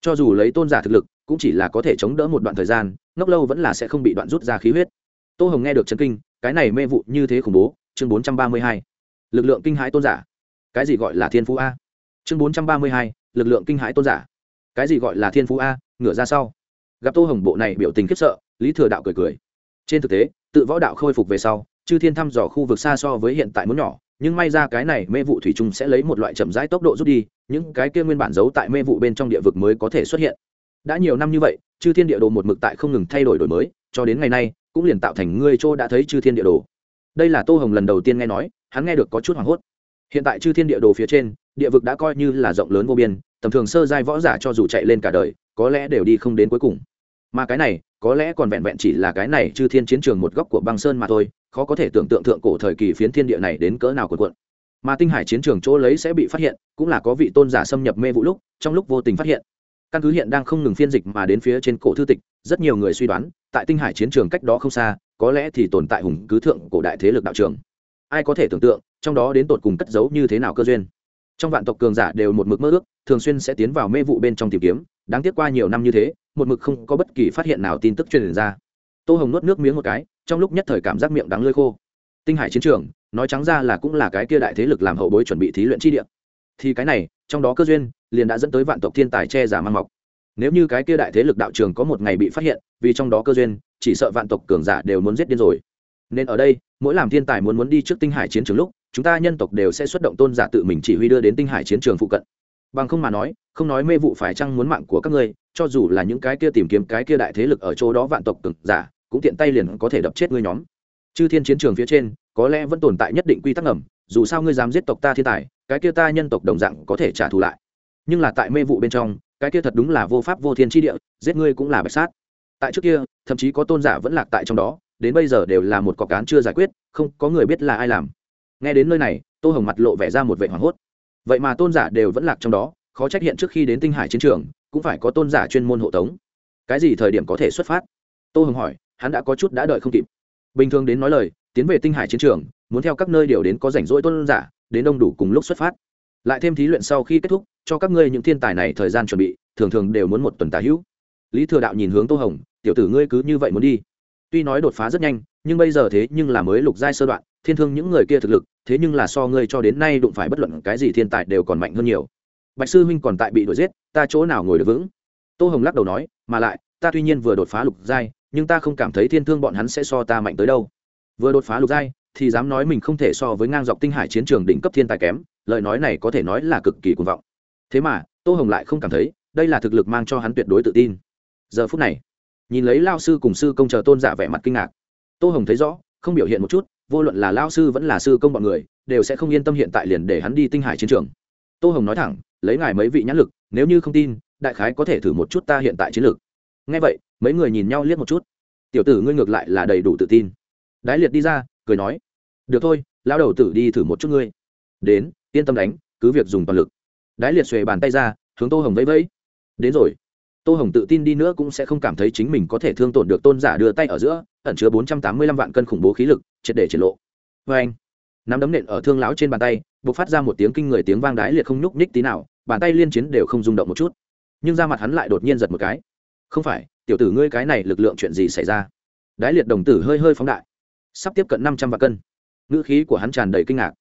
Cho dù lấy tôn giả thực lực, cũng chỉ là có thể chống đỡ một đoạn thời gian, ngốc lâu vẫn là sẽ không bị đoạn rút ra khí huyết. Tô hồng nghe được chân kinh, cái này mê vụ như thế khủng bố, chương bốn trăm ba mươi hai, lực lượng kinh hãi tôn giả. Cái gì gọi là thiên phú a? Chương bốn trăm ba mươi hai, lực lượng kinh hãi tôn giả. Cái gì gọi là thiên phú a? Ngửa ra sau. Gặp tô hồng bộ này biểu tình khiếp sợ, lý thừa đạo cười cười trên thực tế, tự võ đạo khôi phục về sau, chư thiên thăm dò khu vực xa so với hiện tại muốn nhỏ, nhưng may ra cái này mê vụ thủy chung sẽ lấy một loại chậm rãi tốc độ rút đi, những cái kia nguyên bản giấu tại mê vụ bên trong địa vực mới có thể xuất hiện. Đã nhiều năm như vậy, chư thiên địa đồ một mực tại không ngừng thay đổi đổi mới, cho đến ngày nay, cũng liền tạo thành ngươi châu đã thấy chư thiên địa đồ. Đây là tô hồng lần đầu tiên nghe nói, hắn nghe được có chút hoảng hốt. Hiện tại chư thiên địa đồ phía trên, địa vực đã coi như là rộng lớn vô biên, tầm thường sơ giai võ giả cho dù chạy lên cả đời, có lẽ đều đi không đến cuối cùng mà cái này, có lẽ còn vẹn vẹn chỉ là cái này chư thiên chiến trường một góc của băng sơn mà thôi, khó có thể tưởng tượng thượng cổ thời kỳ phiến thiên địa này đến cỡ nào cuộn cuộn. Mà tinh hải chiến trường chỗ lấy sẽ bị phát hiện, cũng là có vị tôn giả xâm nhập mê vụ lúc, trong lúc vô tình phát hiện. Căn cứ hiện đang không ngừng phiên dịch mà đến phía trên cổ thư tịch, rất nhiều người suy đoán, tại tinh hải chiến trường cách đó không xa, có lẽ thì tồn tại hùng cứ thượng cổ đại thế lực đạo trường ai có thể tưởng tượng, trong đó đến tột cùng cất giấu như thế nào cơ duyên. Trong vạn tộc cường giả đều một mực mơ ước, thường xuyên sẽ tiến vào mê vụ bên trong tìm kiếm đáng tiếc qua nhiều năm như thế, một mực không có bất kỳ phát hiện nào tin tức truyền ra. Tô hồng nuốt nước miếng một cái, trong lúc nhất thời cảm giác miệng đắng lơi khô. Tinh hải chiến trường, nói trắng ra là cũng là cái kia đại thế lực làm hậu bối chuẩn bị thí luyện chi địa. Thì cái này, trong đó cơ duyên, liền đã dẫn tới vạn tộc thiên tài che giả mang mọc. Nếu như cái kia đại thế lực đạo trường có một ngày bị phát hiện, vì trong đó cơ duyên, chỉ sợ vạn tộc cường giả đều muốn giết điên rồi. Nên ở đây, mỗi làm thiên tài muốn muốn đi trước tinh hải chiến trường lúc, chúng ta nhân tộc đều sẽ xuất động tôn giả tự mình chỉ huy đưa đến tinh hải chiến trường phụ cận bằng không mà nói, không nói mê vụ phải chăng muốn mạng của các ngươi, cho dù là những cái kia tìm kiếm cái kia đại thế lực ở chỗ đó vạn tộc cực giả, cũng tiện tay liền có thể đập chết ngươi nhóm. Chư thiên chiến trường phía trên, có lẽ vẫn tồn tại nhất định quy tắc ngầm, dù sao ngươi dám giết tộc ta thiên tài, cái kia ta nhân tộc đồng dạng có thể trả thù lại. Nhưng là tại mê vụ bên trong, cái kia thật đúng là vô pháp vô thiên tri địa, giết ngươi cũng là bạch sát. Tại trước kia, thậm chí có tôn giả vẫn lạc tại trong đó, đến bây giờ đều là một cọc cán chưa giải quyết, không có người biết là ai làm. Nghe đến nơi này, tô hồng mặt lộ vẻ ra một vệ hoảng hốt vậy mà tôn giả đều vẫn lạc trong đó, khó trách hiện trước khi đến tinh hải chiến trường, cũng phải có tôn giả chuyên môn hộ tống. Cái gì thời điểm có thể xuất phát? Tô hồng hỏi, hắn đã có chút đã đợi không kịp. Bình thường đến nói lời, tiến về tinh hải chiến trường, muốn theo các nơi điều đến có rảnh rỗi tôn giả, đến đông đủ cùng lúc xuất phát. Lại thêm thí luyện sau khi kết thúc, cho các ngươi những thiên tài này thời gian chuẩn bị, thường thường đều muốn một tuần tà hữu. Lý thừa đạo nhìn hướng tô hồng, tiểu tử ngươi cứ như vậy muốn đi. Tuy nói đột phá rất nhanh, nhưng bây giờ thế nhưng là mới lục giai sơ đoạn, thiên thương những người kia thực lực thế nhưng là so ngươi cho đến nay đụng phải bất luận cái gì thiên tài đều còn mạnh hơn nhiều. Bạch sư huynh còn tại bị đuổi giết, ta chỗ nào ngồi được vững? Tô hồng lắc đầu nói, mà lại, ta tuy nhiên vừa đột phá lục giai, nhưng ta không cảm thấy thiên thương bọn hắn sẽ so ta mạnh tới đâu. Vừa đột phá lục giai, thì dám nói mình không thể so với ngang dọc tinh hải chiến trường đỉnh cấp thiên tài kém, lời nói này có thể nói là cực kỳ cuồng vọng. Thế mà, tô hồng lại không cảm thấy, đây là thực lực mang cho hắn tuyệt đối tự tin. Giờ phút này, nhìn lấy lao sư cùng sư công chờ tôn giả vẻ mặt kinh ngạc. Tô hồng thấy rõ, không biểu hiện một chút vô luận là lao sư vẫn là sư công bọn người, đều sẽ không yên tâm hiện tại liền để hắn đi tinh hải chiến trường. Tô hồng nói thẳng, lấy ngài mấy vị nhãn lực, nếu như không tin, đại khái có thể thử một chút ta hiện tại chiến lược ngay vậy, mấy người nhìn nhau liếc một chút. Tiểu tử ngươi ngược lại là đầy đủ tự tin. Đái liệt đi ra, cười nói, được thôi lao đầu tử đi thử một chút ngươi. Đến, yên tâm đánh, cứ việc dùng toàn lực. Đái liệt xuề bàn tay ra, hướng tô hồng vẫy vẫy. Đến rồi tô hồng tự tin đi nữa cũng sẽ không cảm thấy chính mình có thể thương tổn được tôn giả đưa tay ở giữa, ẩn chứa bốn trăm tám mươi lăm vạn cân khủng bố khí lực, triệt để triệt lộ. Vê anh, nắm đấm nện ở thương lão trên bàn tay b ộ c phát ra một tiếng kinh người tiếng vang đái liệt không nhúc nhích tí nào, bàn tay liên chiến đều không rung động một chút. Nhưng ra mặt hắn lại đột nhiên giật một cái. Không phải, tiểu tử ngươi cái này lực lượng chuyện gì xảy ra? Đái liệt đồng tử hơi hơi phóng đại, sắp tiếp cận năm trăm vạn cân. Ngữ khí của hắn tràn đầy kinh ngạc.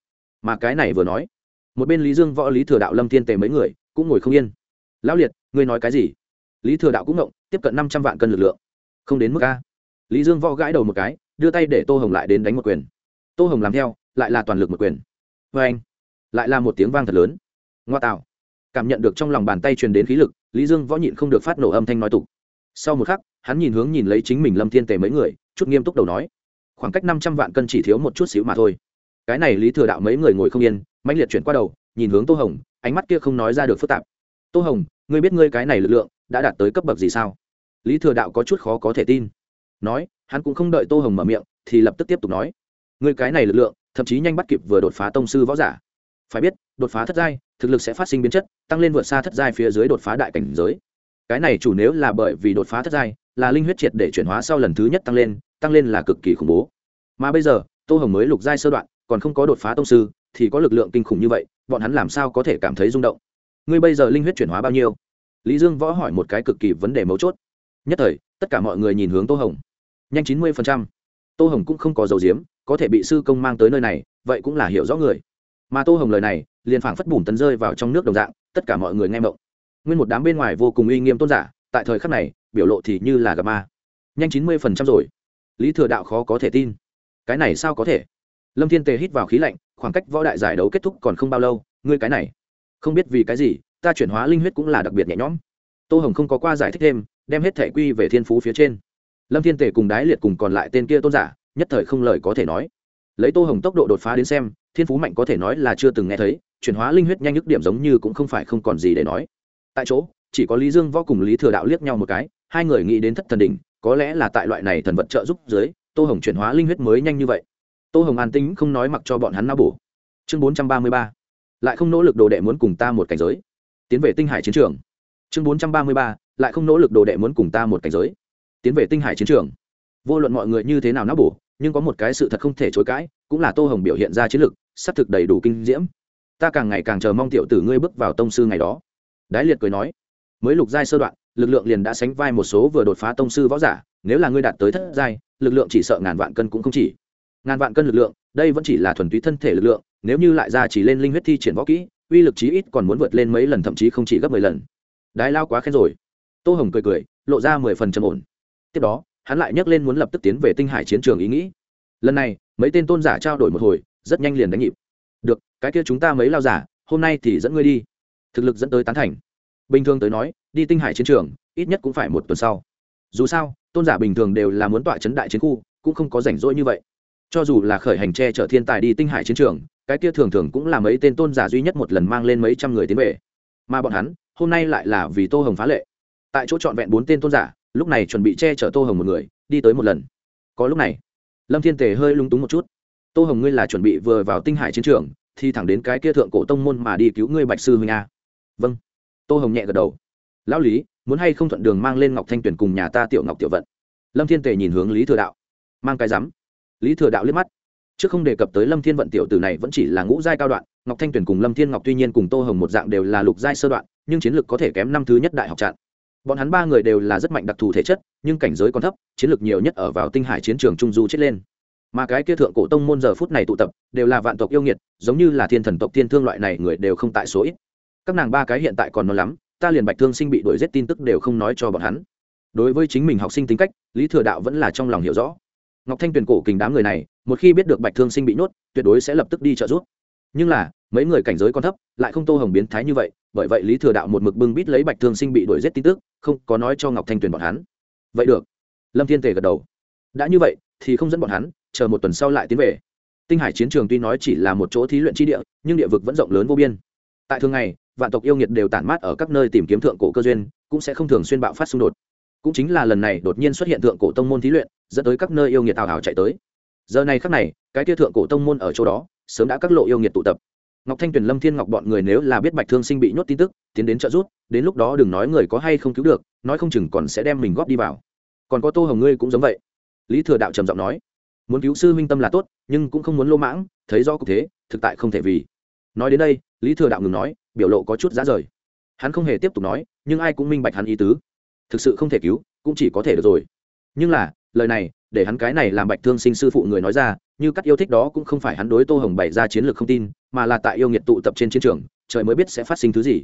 Mà cái này vừa nói, một bên lý dương võ lý thừa đạo lâm thiên tề mấy người cũng ngồi không yên. Lão liệt, ngươi nói cái gì? Lý thừa đạo cũng ngộng, tiếp cận năm trăm vạn cân lực lượng. Không đến mức a. Lý dương võ gãi đầu một cái, đưa tay để tô hồng lại đến đánh một quyền. Tô hồng làm theo, lại là toàn lực một quyền. Vê anh. Lại là một tiếng vang thật lớn. Ngoa tạo. Cảm nhận được trong lòng bàn tay truyền đến khí lực, lý dương võ nhịn không được phát nổ âm thanh nói tục. Sau một khắc, hắn nhìn hướng nhìn lấy chính mình lâm thiên tề mấy người, chút nghiêm túc đầu nói. Khoảng cách năm trăm vạn cân chỉ thiếu một chút xíu mà thôi. Cái này lý thừa đạo mấy người ngồi không yên mạnh liệt chuyển qua đầu, nhìn hướng tô hồng, ánh mắt kia không nói ra được phức tạp. Tô hồng, ngươi biết ngươi cái này lực lượng đã đạt tới cấp bậc gì sao? Lý thừa đạo có chút khó có thể tin. Nói, hắn cũng không đợi tô hồng mở miệng, thì lập tức tiếp tục nói. Người cái này lực lượng, thậm chí nhanh bắt kịp vừa đột phá tông sư võ giả. Phải biết, đột phá thất giai, thực lực sẽ phát sinh biến chất, tăng lên vượt xa thất giai phía dưới đột phá đại cảnh giới. Cái này chủ nếu là bởi vì đột phá thất giai, là linh huyết triệt để chuyển hóa sau lần thứ nhất tăng lên tăng lên là cực kỳ khủng bố. Mà bây giờ, tô hồng mới lục giai sơ đoạn, còn không có đột phá tông sư, thì có lực lượng kinh khủng như vậy, bọn hắn làm sao có thể cảm thấy rung động? Ngươi bây giờ linh huyết chuyển hóa bao nhiêu? Lý dương võ hỏi một cái cực kỳ vấn đề mấu chốt. Nhất thời, tất cả mọi người nhìn hướng tô hồng. Nhanh chín mươi phần trăm. tô hồng cũng không có dầu diếm có thể bị sư công mang tới nơi này, vậy cũng là hiểu rõ người. Mà tô hồng lời này, liền phảng phất bùn tấn rơi vào trong nước đồng dạng, tất cả mọi người nghe mộng. Nguyên một đám bên ngoài vô cùng uy nghiêm tôn giả, tại thời khắc này, biểu lộ thì như là gặp ma. Nhanh chín mươi phần trăm rồi. Lý thừa đạo khó có thể tin. Cái này sao có thể? Lâm thiên tề hít vào khí lạnh, khoảng cách võ đại giải đấu kết thúc còn không bao lâu, ngươi cái này, không biết vì cái gì ta chuyển hóa linh huyết cũng là đặc biệt nhẹ nhõm. Tô hồng không có qua giải thích thêm, đem hết thể quy về thiên phú phía trên. Lâm thiên tể cùng đái liệt cùng còn lại tên kia tôn giả, nhất thời không lời có thể nói. Lấy tô hồng tốc độ đột phá đến xem, thiên phú mạnh có thể nói là chưa từng nghe thấy, chuyển hóa linh huyết nhanh nhức điểm giống như cũng không phải không còn gì để nói. Tại chỗ, chỉ có lý dương võ cùng lý thừa đạo liếc nhau một cái, hai người nghĩ đến thất thần đỉnh, có lẽ là tại loại này thần vật trợ giúp dưới, tô hồng chuyển hóa linh huyết mới nhanh như vậy. Tô hồng an tính không nói mặc cho bọn hắn nao bổ. Chương bốn trăm ba mươi ba. Lại không nỗ lực đồ đệ muốn cùng ta một cảnh giới tiến về tinh hải chiến trường. Chương bốn trăm ba mươi ba, lại không nỗ lực đồ đệ muốn cùng ta một cảnh giới. Tiến về tinh hải chiến trường. Vô luận mọi người như thế nào nắp bổ, nhưng có một cái sự thật không thể chối cãi, cũng là tô hồng biểu hiện ra chiến lược sắp thực đầy đủ kinh diễm. Ta càng ngày càng chờ mong tiểu tử ngươi bước vào tông sư ngày đó. Đái liệt cười nói, mới lục giai sơ đoạn, lực lượng liền đã sánh vai một số vừa đột phá tông sư võ giả, nếu là ngươi đạt tới thất giai, lực lượng chỉ sợ ngàn vạn cân cũng không chỉ. Ngàn vạn cân lực lượng, đây vẫn chỉ là thuần túy thân thể lực lượng, nếu như lại ra chỉ lên linh huyết thi triển võ kỹ uy lực chí ít còn muốn vượt lên mấy lần, thậm chí không chỉ gấp mười lần. Đái lao quá khen rồi. Tô hồng cười cười, lộ ra mười phần trầm ổn. Tiếp đó, hắn lại nhắc lên muốn lập tức tiến về tinh hải chiến trường ý nghĩ. Lần này, mấy tên tôn giả trao đổi một hồi, rất nhanh liền đánh nhịp. Được, cái kia chúng ta mấy lao giả, hôm nay thì dẫn ngươi đi. Thực lực dẫn tới tán thành. Bình thường tới nói, đi tinh hải chiến trường, ít nhất cũng phải một tuần sau. Dù sao, tôn giả bình thường đều là muốn tọa chấn đại chiến khu, cũng không có rảnh rỗi như vậy. Cho dù là khởi hành tre chở thiên tài đi tinh hải chiến trường cái kia thường thường cũng là mấy tên tôn giả duy nhất một lần mang lên mấy trăm người tiến về. Mà bọn hắn, hôm nay lại là vì tô hồng phá lệ. Tại chỗ trọn vẹn bốn tên tôn giả, lúc này chuẩn bị che chở tô hồng một người, đi tới một lần. Có lúc này, lâm thiên tề hơi lung túng một chút. Tô hồng ngươi là chuẩn bị vừa vào tinh hải chiến trường, thì thẳng đến cái kia thượng cổ tông môn mà đi cứu ngươi bạch sư huynh a. Vâng. Tô hồng nhẹ gật đầu. Lão lý, muốn hay không thuận đường mang lên ngọc thanh tuyển cùng nhà ta tiểu ngọc tiểu vận? Lâm thiên tề nhìn hướng lý thừa đạo. Mang cái rắm. Lý thừa đạo liếc mắt trước không đề cập tới lâm thiên vận tiểu tử này vẫn chỉ là ngũ giai cao đoạn, ngọc thanh tuyền cùng lâm thiên ngọc tuy nhiên cùng tô hồng một dạng đều là lục giai sơ đoạn, nhưng chiến lược có thể kém năm thứ nhất đại học trạng bọn hắn ba người đều là rất mạnh đặc thù thể chất, nhưng cảnh giới còn thấp, chiến lược nhiều nhất ở vào tinh hải chiến trường trung du chết lên. Mà cái kia thượng cổ tông môn giờ phút này tụ tập, đều là vạn tộc yêu nghiệt, giống như là thiên thần tộc thiên thương loại này người đều không tại số ít. Các nàng ba cái hiện tại còn non lắm, ta liền bạch thương sinh bị đuổi giết tin tức đều không nói cho bọn hắn. Đối với chính mình học sinh tính cách, lý thừa đạo vẫn là trong lòng hiểu rõ. Ngọc thanh tuyền cổ kình đám người này một khi biết được bạch thương sinh bị nhốt, tuyệt đối sẽ lập tức đi trợ giúp. Nhưng là, mấy người cảnh giới còn thấp, lại không tô hồng biến thái như vậy, bởi vậy lý thừa đạo một mực bưng bít lấy bạch thương sinh bị đuổi giết tin tức, không có nói cho ngọc thanh tuyền bọn hắn. Vậy được. Lâm thiên tề gật đầu. Đã như vậy, thì không dẫn bọn hắn, chờ một tuần sau lại tiến về. Tinh hải chiến trường tuy nói chỉ là một chỗ thí luyện tri địa, nhưng địa vực vẫn rộng lớn vô biên. Tại thường ngày, vạn tộc yêu nghiệt đều tản mát ở các nơi tìm kiếm thượng cổ cơ duyên, cũng sẽ không thường xuyên bạo phát xung đột. Cũng chính là lần này đột nhiên xuất hiện thượng cổ tông môn thí luyện, dẫn tới các nơi yêu nghiệt tào hào chạy tới giờ này khắc này, cái tia thượng cổ tông môn ở chỗ đó, sớm đã các lộ yêu nghiệt tụ tập. Ngọc thanh, tuyền lâm, thiên ngọc bọn người nếu là biết bạch thương sinh bị nhốt tin tức, tiến đến trợ giúp, đến lúc đó đừng nói người có hay không cứu được, nói không chừng còn sẽ đem mình góp đi vào. Còn có tô hồng ngươi cũng giống vậy. Lý thừa đạo trầm giọng nói, muốn cứu sư minh tâm là tốt, nhưng cũng không muốn lô mãng, thấy do cục thế, thực tại không thể vì. Nói đến đây, lý thừa đạo ngừng nói, biểu lộ có chút giá rời. Hắn không hề tiếp tục nói, nhưng ai cũng minh bạch hắn ý tứ. Thực sự không thể cứu, cũng chỉ có thể được rồi. Nhưng là, lời này để hắn cái này làm bạch thương sinh sư phụ người nói ra, như các yêu thích đó cũng không phải hắn đối tô hồng bày ra chiến lược không tin, mà là tại yêu nghiệt tụ tập trên chiến trường, trời mới biết sẽ phát sinh thứ gì.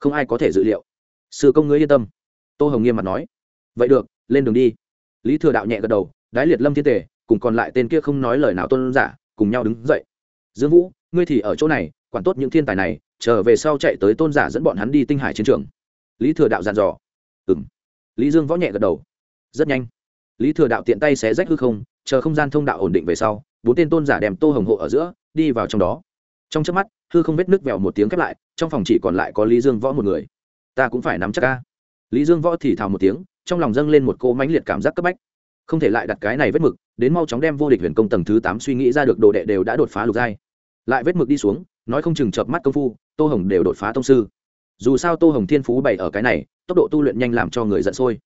Không ai có thể dự liệu. Sư công ngươi yên tâm. Tô hồng nghiêm mặt nói. Vậy được, lên đường đi. Lý thừa đạo nhẹ gật đầu, đái liệt lâm thiên tề, cùng còn lại tên kia không nói lời nào tôn giả, cùng nhau đứng dậy. Dương vũ, ngươi thì ở chỗ này, quản tốt những thiên tài này trở về sau chạy tới tôn giả dẫn bọn hắn đi tinh hải chiến trường. Lý thừa đạo dàn dò. Ừ m lý dương võ nhẹ gật đầu. Rất nhanh lý thừa đạo tiện tay xé rách hư không, chờ không gian thông đạo ổn định về sau, bốn tên tôn giả đem tô hồng hộ ở giữa, đi vào trong đó. Trong trước mắt, hư không vết nước vẹo một tiếng khép lại, trong phòng chỉ còn lại có lý dương võ một người. Ta cũng phải nắm chắc ca lý dương võ thì thào một tiếng, trong lòng dâng lên một cô mãnh liệt cảm giác cấp bách. Không thể lại đặt cái này vết mực, đến mau chóng đem vô địch huyền công tầng thứ tám suy nghĩ ra được đồ đệ đều đã đột phá lục giai. Lại vết mực đi xuống, nói không chừng chợp mắt công phu, tô hồng đều đột phá tông sư. Dù sao tô hồng thiên phú bày ở cái này, tốc độ tu luyện nhanh làm cho người giận sôi.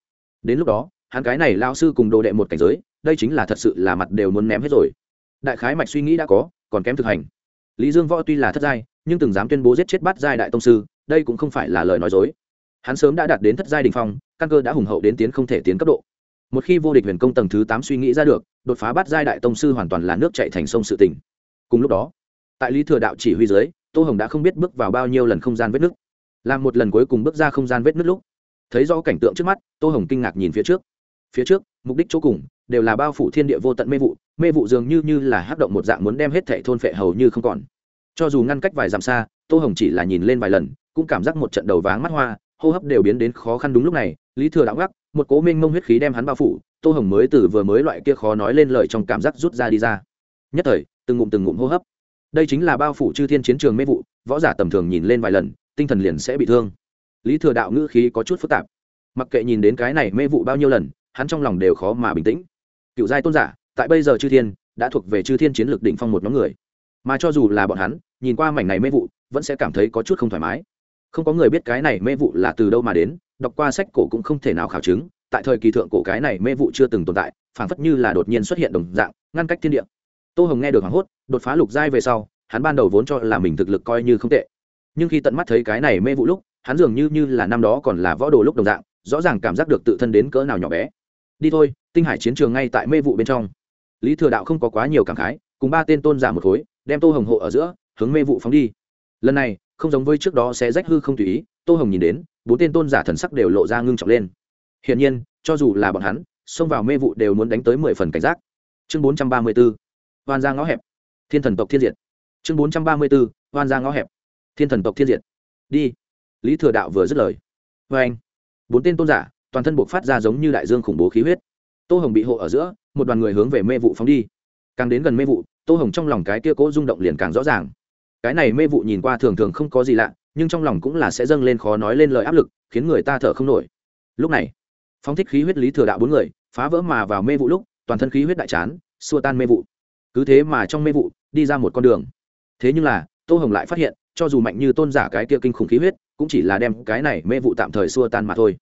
Đến lúc đó hắn cái này lao sư cùng đồ đệ một cảnh giới, đây chính là thật sự là mặt đều muốn ném hết rồi. Đại khái mạch suy nghĩ đã có, còn kém thực hành. Lý dương võ tuy là thất giai, nhưng từng dám tuyên bố giết chết bắt giai đại tông sư, đây cũng không phải là lời nói dối. Hắn sớm đã đạt đến thất giai đình phong, căn cơ đã hùng hậu đến tiến không thể tiến cấp độ. Một khi vô địch huyền công tầng thứ tám suy nghĩ ra được, đột phá bắt giai đại tông sư hoàn toàn là nước chạy thành sông sự tỉnh cùng lúc đó, tại lý thừa đạo chỉ huy dưới, tô hồng đã không biết bước vào bao nhiêu lần không gian vết nứt. Làm một lần cuối cùng bước ra không gian vết nứt lúc, thấy rõ cảnh tượng trước mắt, tô hồng kinh ngạc nhìn phía trước phía trước, mục đích chỗ cùng, đều là bao phủ thiên địa vô tận mê vụ mê vụ dường như như là hát động một dạng muốn đem hết thệ thôn phệ hầu như không còn. Cho dù ngăn cách vài dặm xa, tô hồng chỉ là nhìn lên vài lần, cũng cảm giác một trận đầu váng mắt hoa, hô hấp đều biến đến khó khăn đúng lúc này, lý thừa đã gác một cố minh mông huyết khí đem hắn bao phủ, tô hồng mới từ vừa mới loại kia khó nói lên lời trong cảm giác rút ra đi ra. Nhất thời, từng ngụm từng ngụm hô hấp. Đây chính là bao phủ chư thiên chiến trường mê vụ, võ giả tầm thường nhìn lên vài lần, tinh thần liền sẽ bị thương. Lý thừa đạo ngữ khí có chút phức tạp. Mặc kệ nhìn đến cái này mê vụ bao nhiêu lần hắn trong lòng đều khó mà bình tĩnh. Cựu giai tôn giả, tại bây giờ chư thiên, đã thuộc về chư thiên chiến lược đỉnh phong một nhóm người. Mà cho dù là bọn hắn, nhìn qua mảnh này mê vụ, vẫn sẽ cảm thấy có chút không thoải mái. Không có người biết cái này mê vụ là từ đâu mà đến, đọc qua sách cổ cũng không thể nào khảo chứng, tại thời kỳ thượng cổ cái này mê vụ chưa từng tồn tại, phảng phất như là đột nhiên xuất hiện đồng dạng, ngăn cách thiên địa. Tô hồng nghe được hoảng hốt, đột phá lục giai về sau, hắn ban đầu vốn cho là mình thực lực coi như không tệ. Nhưng khi tận mắt thấy cái này mê vụ lúc, hắn dường như như là năm đó còn là võ đồ lúc đồng dạng, rõ ràng cảm giác được tự thân đến cỡ nào nhỏ bé đi thôi, tinh hải chiến trường ngay tại mê vụ bên trong. Lý thừa đạo không có quá nhiều cảm khái, cùng ba tên tôn giả một khối, đem tô hồng hộ ở giữa, hướng mê vụ phóng đi. Lần này, không giống với trước đó sẽ rách hư không tùy ý, tô hồng nhìn đến, bốn tên tôn giả thần sắc đều lộ ra ngưng trọng lên. Hiển nhiên, cho dù là bọn hắn, xông vào mê vụ đều muốn đánh tới mười phần cảnh giác. Chương bốn trăm ba mươi b ố ra ngõ hẹp. Thiên thần tộc thiên diệt. Chương bốn trăm ba mươi b ố ra ngõ hẹp. Thiên thần tộc thiên diệt. Đi. Lý thừa đạo vừa dứt lời. Vê anh bốn tên tôn giả toàn thân buộc phát ra giống như đại dương khủng bố khí huyết. Tô hồng bị hộ ở giữa, một đoàn người hướng về mê vụ phóng đi. Càng đến gần mê vụ, tô hồng trong lòng cái kia cố rung động liền càng rõ ràng. Cái này mê vụ nhìn qua thường thường không có gì lạ, nhưng trong lòng cũng là sẽ dâng lên khó nói lên lời áp lực, khiến người ta thở không nổi. Lúc này, phóng thích khí huyết lý thừa đạo bốn người, phá vỡ mà vào mê vụ lúc, toàn thân khí huyết đại chán, xua tan mê vụ. Cứ thế mà trong mê vụ, đi ra một con đường. Thế nhưng là, tô hồng lại phát hiện, cho dù mạnh như tôn giả cái kia kinh khủng khí huyết, cũng chỉ là đem cái này mê vụ tạm thời xua tan mà thôi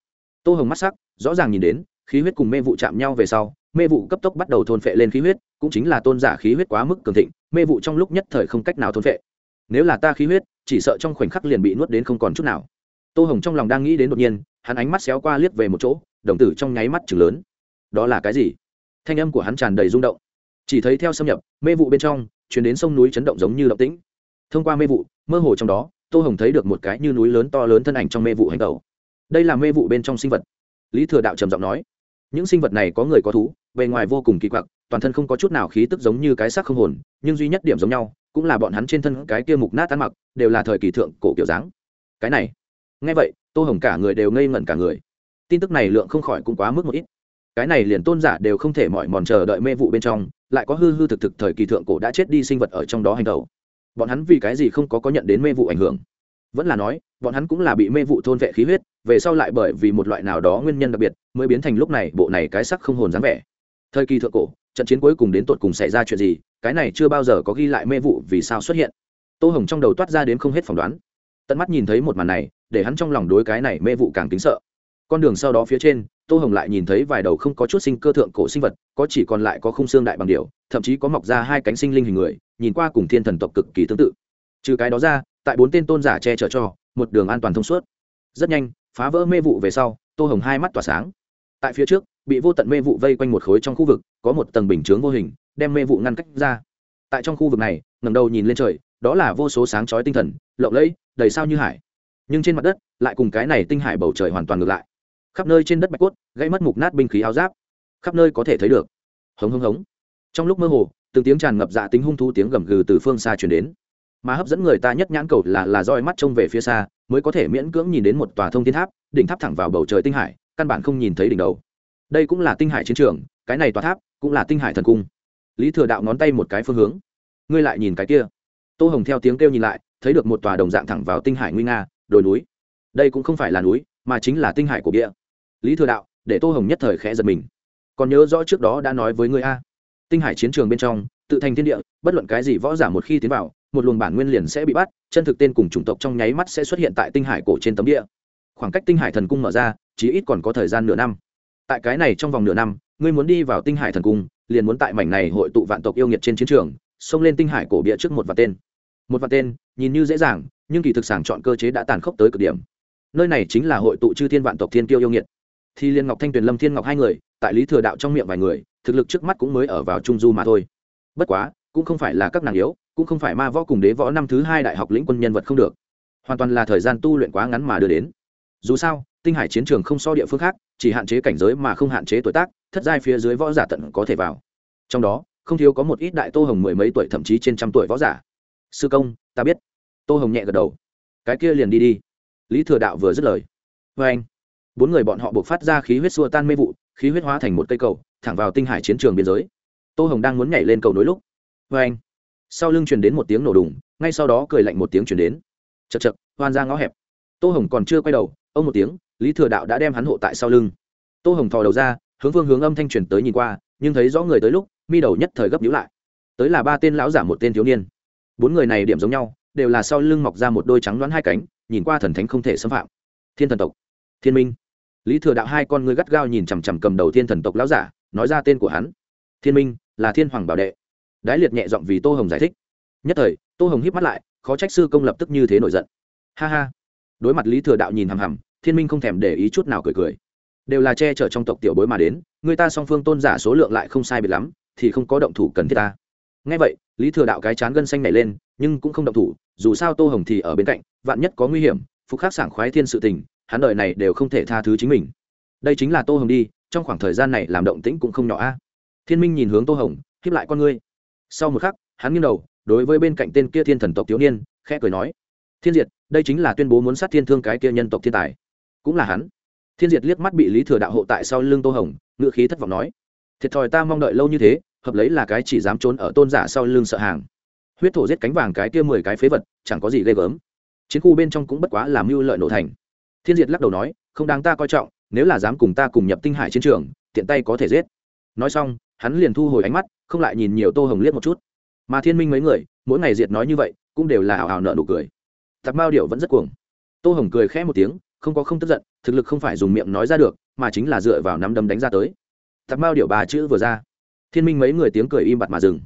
tô hồng mắt sắc, rõ ràng nhìn đến, khí huyết cùng mê vụ chạm nhau về sau, mê vụ cấp tốc bắt đầu thôn phệ lên khí huyết, cũng chính là tôn giả khí huyết quá mức cường thịnh, mê vụ trong lúc nhất thời không cách nào thôn phệ. Nếu là ta khí huyết, chỉ sợ trong khoảnh khắc liền bị nuốt đến không còn chút nào. Tô hồng trong lòng đang nghĩ đến đột nhiên, hắn ánh mắt xéo qua liếc về một chỗ, đồng tử trong nháy mắt chừng lớn. Đó là cái gì? Thanh âm của hắn tràn đầy rung động. Chỉ thấy theo xâm nhập, mê vụ bên trong chuyển đến sông núi chấn động giống như động tĩnh. Thông qua mê vụ, mơ hồ trong đó, tô hồng thấy được một cái như núi lớn to lớn thân ảnh trong mê vụ hành tẩu đây là mê vụ bên trong sinh vật. Lý thừa đạo trầm giọng nói, những sinh vật này có người có thú, bề ngoài vô cùng kỳ quặc, toàn thân không có chút nào khí tức giống như cái xác không hồn, nhưng duy nhất điểm giống nhau, cũng là bọn hắn trên thân cái kia mục nát ăn mặc, đều là thời kỳ thượng cổ kiểu dáng. Cái này ngay vậy, tô hồng cả người đều ngây ngẩn cả người. Tin tức này lượng không khỏi cũng quá mức một ít. Cái này liền tôn giả đều không thể mỏi mòn chờ đợi mê vụ bên trong, lại có hư hư thực thực thời kỳ thượng cổ đã chết đi sinh vật ở trong đó hành tẩu. Bọn hắn vì cái gì không có có nhận đến mê vụ ảnh hưởng? Vẫn là nói, bọn hắn cũng là bị mê vụ thôn vệ khí huyết, về sau lại bởi vì một loại nào đó nguyên nhân đặc biệt, mới biến thành lúc này bộ này cái sắc không hồn dáng vẻ. Thời kỳ thượng cổ, trận chiến cuối cùng đến tột cùng xảy ra chuyện gì, cái này chưa bao giờ có ghi lại mê vụ vì sao xuất hiện. Tô hồng trong đầu toát ra đến không hết phỏng đoán. Tận mắt nhìn thấy một màn này, để hắn trong lòng đối cái này mê vụ càng kính sợ. Con đường sau đó phía trên, tô hồng lại nhìn thấy vài đầu không có chút sinh cơ thượng cổ sinh vật, có chỉ còn lại có khung xương đại bằng điều thậm chí có mọc ra hai cánh sinh linh hình người, nhìn qua cùng thiên thần tộc cực kỳ tương tự. Trừ cái đó ra tại bốn tên tôn giả che chở cho, một đường an toàn thông suốt. Rất nhanh, phá vỡ mê vụ về sau, tô hồng hai mắt tỏa sáng. Tại phía trước, bị vô tận mê vụ vây quanh một khối trong khu vực, có một tầng bình chướng vô hình, đem mê vụ ngăn cách ra. Tại trong khu vực này ngầm đầu nhìn lên trời, đó là vô số sáng chói tinh thần, lộng lẫy, đầy sao như hải. Nhưng trên mặt đất, lại cùng cái này tinh hải bầu trời hoàn toàn ngược lại. Khắp nơi trên đất bạch cốt, gãy mất mục nát binh khí áo giáp. Khắp nơi có thể thấy được. Hống hống hống. Trong lúc mơ hồ, từng tiếng tràn ngập dạ tính hung thú tiếng gầm gừ từ phương xa chuyển đến mà hấp dẫn người ta nhất nhãn cầu là là roi mắt trông về phía xa, mới có thể miễn cưỡng nhìn đến một tòa thông thiên tháp, đỉnh tháp thẳng vào bầu trời tinh hải, căn bản không nhìn thấy đỉnh đầu. Đây cũng là tinh hải chiến trường, cái này tòa tháp cũng là tinh hải thần cung. Lý thừa đạo ngón tay một cái phương hướng. Ngươi lại nhìn cái kia. Tô hồng theo tiếng kêu nhìn lại, thấy được một tòa đồng dạng thẳng vào tinh hải nguy nga, đồi núi. Đây cũng không phải là núi, mà chính là tinh hải của bia lý thừa đạo, để tô hồng nhất thời khẽ giật mình. Còn nhớ rõ trước đó đã nói với ngươi a, tinh hải chiến trường bên trong, tự thành thiên địa, bất luận cái gì võ giả một khi tiến vào một luồng bản nguyên liền sẽ bị bắt, chân thực tên cùng chủng tộc trong nháy mắt sẽ xuất hiện tại tinh hải cổ trên tấm địa. Khoảng cách tinh hải thần cung mở ra chỉ ít còn có thời gian nửa năm. Tại cái này trong vòng nửa năm, ngươi muốn đi vào tinh hải thần cung, liền muốn tại mảnh này hội tụ vạn tộc yêu nghiệt trên chiến trường, xông lên tinh hải cổ bịa trước một vạn tên. Một vạn tên, nhìn như dễ dàng, nhưng kỳ thực sàng chọn cơ chế đã tàn khốc tới cực điểm. Nơi này chính là hội tụ chư thiên vạn tộc thiên tiêu yêu nghiệt. Thì liên ngọc thanh tuyền lâm thiên ngọc hai người, tại lý thừa đạo trong miệng vài người, thực lực trước mắt cũng mới ở vào trung du mà thôi. Bất quá, cũng không phải là các nàng yếu cũng không phải ma võ cùng đế võ năm thứ hai đại học lĩnh quân nhân vật không được. Hoàn toàn là thời gian tu luyện quá ngắn mà đưa đến. Dù sao, tinh hải chiến trường không so địa phương khác, chỉ hạn chế cảnh giới mà không hạn chế tuổi tác, thất giai phía dưới võ giả tận có thể vào. Trong đó, không thiếu có một ít đại tô hồng mười mấy tuổi thậm chí trên trăm tuổi võ giả. Sư công, ta biết. Tô hồng nhẹ gật đầu. Cái kia liền đi đi. Lý thừa đạo vừa dứt lời. Vê anh, bốn người bọn họ buộc phát ra khí huyết xua tan mê vụ, khí huyết hóa thành một cây cầu, thẳng vào tinh hải chiến trường biên giới. Tô hồng đang muốn nhảy lên cầu nối lúc. Vê anh sau lưng truyền đến một tiếng nổ đùng, ngay sau đó cười lạnh một tiếng truyền đến. Chật chật hoan ra ngõ hẹp. Tô hồng còn chưa quay đầu, ông một tiếng, lý thừa đạo đã đem hắn hộ tại sau lưng. Tô hồng thò đầu ra, hướng phương hướng âm thanh truyền tới nhìn qua, nhưng thấy rõ người tới lúc, mi đầu nhất thời gấp nhữ lại. Tới là ba tên lão giả một tên thiếu niên. Bốn người này điểm giống nhau, đều là sau lưng mọc ra một đôi trắng đoán hai cánh, nhìn qua thần thánh không thể xâm phạm. Thiên thần tộc. Thiên minh. Lý thừa đạo hai con ngươi gắt gao nhìn chằm chằm cầm đầu thiên thần tộc lão giả, nói ra tên của hắn. Thiên minh, là thiên hoàng bảo đệ đái liệt nhẹ giọng vì tô hồng giải thích. Nhất thời, tô hồng híp mắt lại, khó trách sư công lập tức như thế nổi giận. Ha ha. Đối mặt lý thừa đạo nhìn hằm hằm, thiên minh không thèm để ý chút nào cười cười. Đều là che chở trong tộc tiểu bối mà đến, người ta song phương tôn giả số lượng lại không sai biệt lắm, thì không có động thủ cần thiết ta. Ngay vậy, lý thừa đạo cái chán gân xanh nảy lên, nhưng cũng không động thủ, dù sao tô hồng thì ở bên cạnh, vạn nhất có nguy hiểm, phục khắc sảng khoái thiên sự tình, hắn đời này đều không thể tha thứ chính mình. Đây chính là tô hồng đi, trong khoảng thời gian này làm động tĩnh cũng không nhỏ a. Thiên minh nhìn hướng tô hồng hiếp lại con ngươi sau một khắc, hắn nghiêng đầu, đối với bên cạnh tên kia thiên thần tộc thiếu niên, khẽ cười nói, thiên diệt, đây chính là tuyên bố muốn sát thiên thương cái kia nhân tộc thiên tài. Cũng là hắn. Thiên diệt liếc mắt bị lý thừa đạo hộ tại sau lưng tô hồng ngự khí thất vọng nói, thiệt thòi ta mong đợi lâu như thế, hợp lấy là cái chỉ dám trốn ở tôn giả sau lưng sợ hàng. Huyết thổ giết cánh vàng cái kia mười cái phế vật, chẳng có gì ghê gớm. Chiến khu bên trong cũng bất quá làm mưu lợi nổ thành. Thiên diệt lắc đầu nói, không đáng ta coi trọng, nếu là dám cùng ta cùng nhập tinh hải chiến trường, tiện tay có thể giết. Nói xong, hắn liền thu hồi ánh mắt không lại nhìn nhiều tô hồng liếc một chút. Mà thiên minh mấy người, mỗi ngày diệt nói như vậy, cũng đều là ảo ảo nợ nụ cười. Tặc mao điệu vẫn rất cuồng. Tô hồng cười khẽ một tiếng, không có không tức giận, thực lực không phải dùng miệng nói ra được, mà chính là dựa vào nắm đấm đánh ra tới. Tặc mao điệu bà chữ vừa ra. Thiên minh mấy người tiếng cười im bặt mà dừng.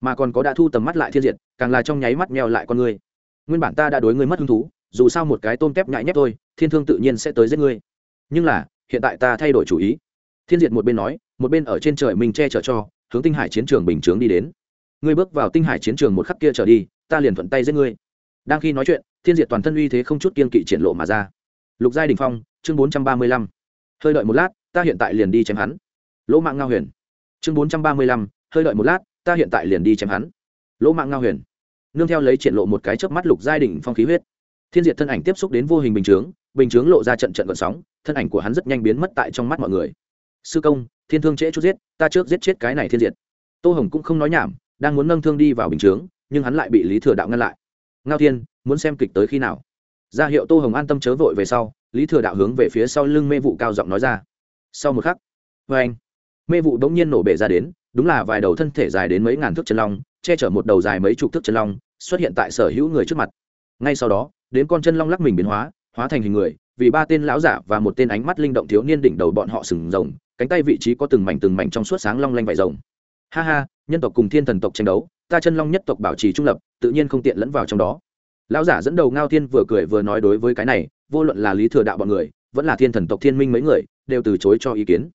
Mà còn có đã thu tầm mắt lại thiên diệt, càng là trong nháy mắt meo lại con ngươi. Nguyên bản ta đã đối ngươi mất hứng thú, dù sao một cái tôm tép nhại nhép thôi, thiên thương tự nhiên sẽ tới giết ngươi. Nhưng là, hiện tại ta thay đổi chủ ý. Thiên diệt một bên nói, một bên ở trên trời mình che chở cho hướng tinh hải chiến trường bình chướng đi đến. Ngươi bước vào tinh hải chiến trường một khắc kia trở đi, ta liền thuận tay giết ngươi. Đang khi nói chuyện, thiên diệt toàn thân uy thế không chút kiên kỵ triển lộ mà ra. Lục giai đình phong, chương bốn trăm ba mươi lăm. Hơi đợi một lát, ta hiện tại liền đi chém hắn. Lỗ mạng ngao huyền, chương bốn trăm ba mươi lăm. Hơi đợi một lát, ta hiện tại liền đi chém hắn. Lỗ mạng ngao huyền, nương theo lấy triển lộ một cái chớp mắt lục giai đỉnh phong khí huyết. Thiên diệt thân ảnh tiếp xúc đến vô hình bình chướng bình chướng lộ ra trận trận gọn sóng, thân ảnh của hắn rất nhanh biến mất tại trong mắt mọi người sư công, thiên thương trễ chút giết, ta trước giết chết cái này thiên diệt. Tô hồng cũng không nói nhảm, đang muốn nâng thương đi vào bình chướng, nhưng hắn lại bị lý thừa đạo ngăn lại. Ngao thiên, muốn xem kịch tới khi nào? Ra hiệu tô hồng an tâm chớ vội về sau, lý thừa đạo hướng về phía sau lưng mê vụ cao giọng nói ra. Sau một khắc vê anh, mê vụ bỗng nhiên nổ bể ra đến, đúng là vài đầu thân thể dài đến mấy ngàn thước chân long, che chở một đầu dài mấy chục thước chân long, xuất hiện tại sở hữu người trước mặt. Ngay sau đó, đến con chân long lắc mình biến hóa hóa thành hình người, vì ba tên lão giả và một tên ánh mắt linh động thiếu niên đỉnh đầu bọn họ sừng rồng cánh tay vị trí có từng mảnh từng mảnh trong suốt sáng long lanh vải rồng. Ha ha, nhân tộc cùng thiên thần tộc tranh đấu, ta chân long nhất tộc bảo trì trung lập, tự nhiên không tiện lẫn vào trong đó. Lão giả dẫn đầu ngao thiên vừa cười vừa nói đối với cái này, vô luận là lý thừa đạo bọn người, vẫn là thiên thần tộc thiên minh mấy người, đều từ chối cho ý kiến.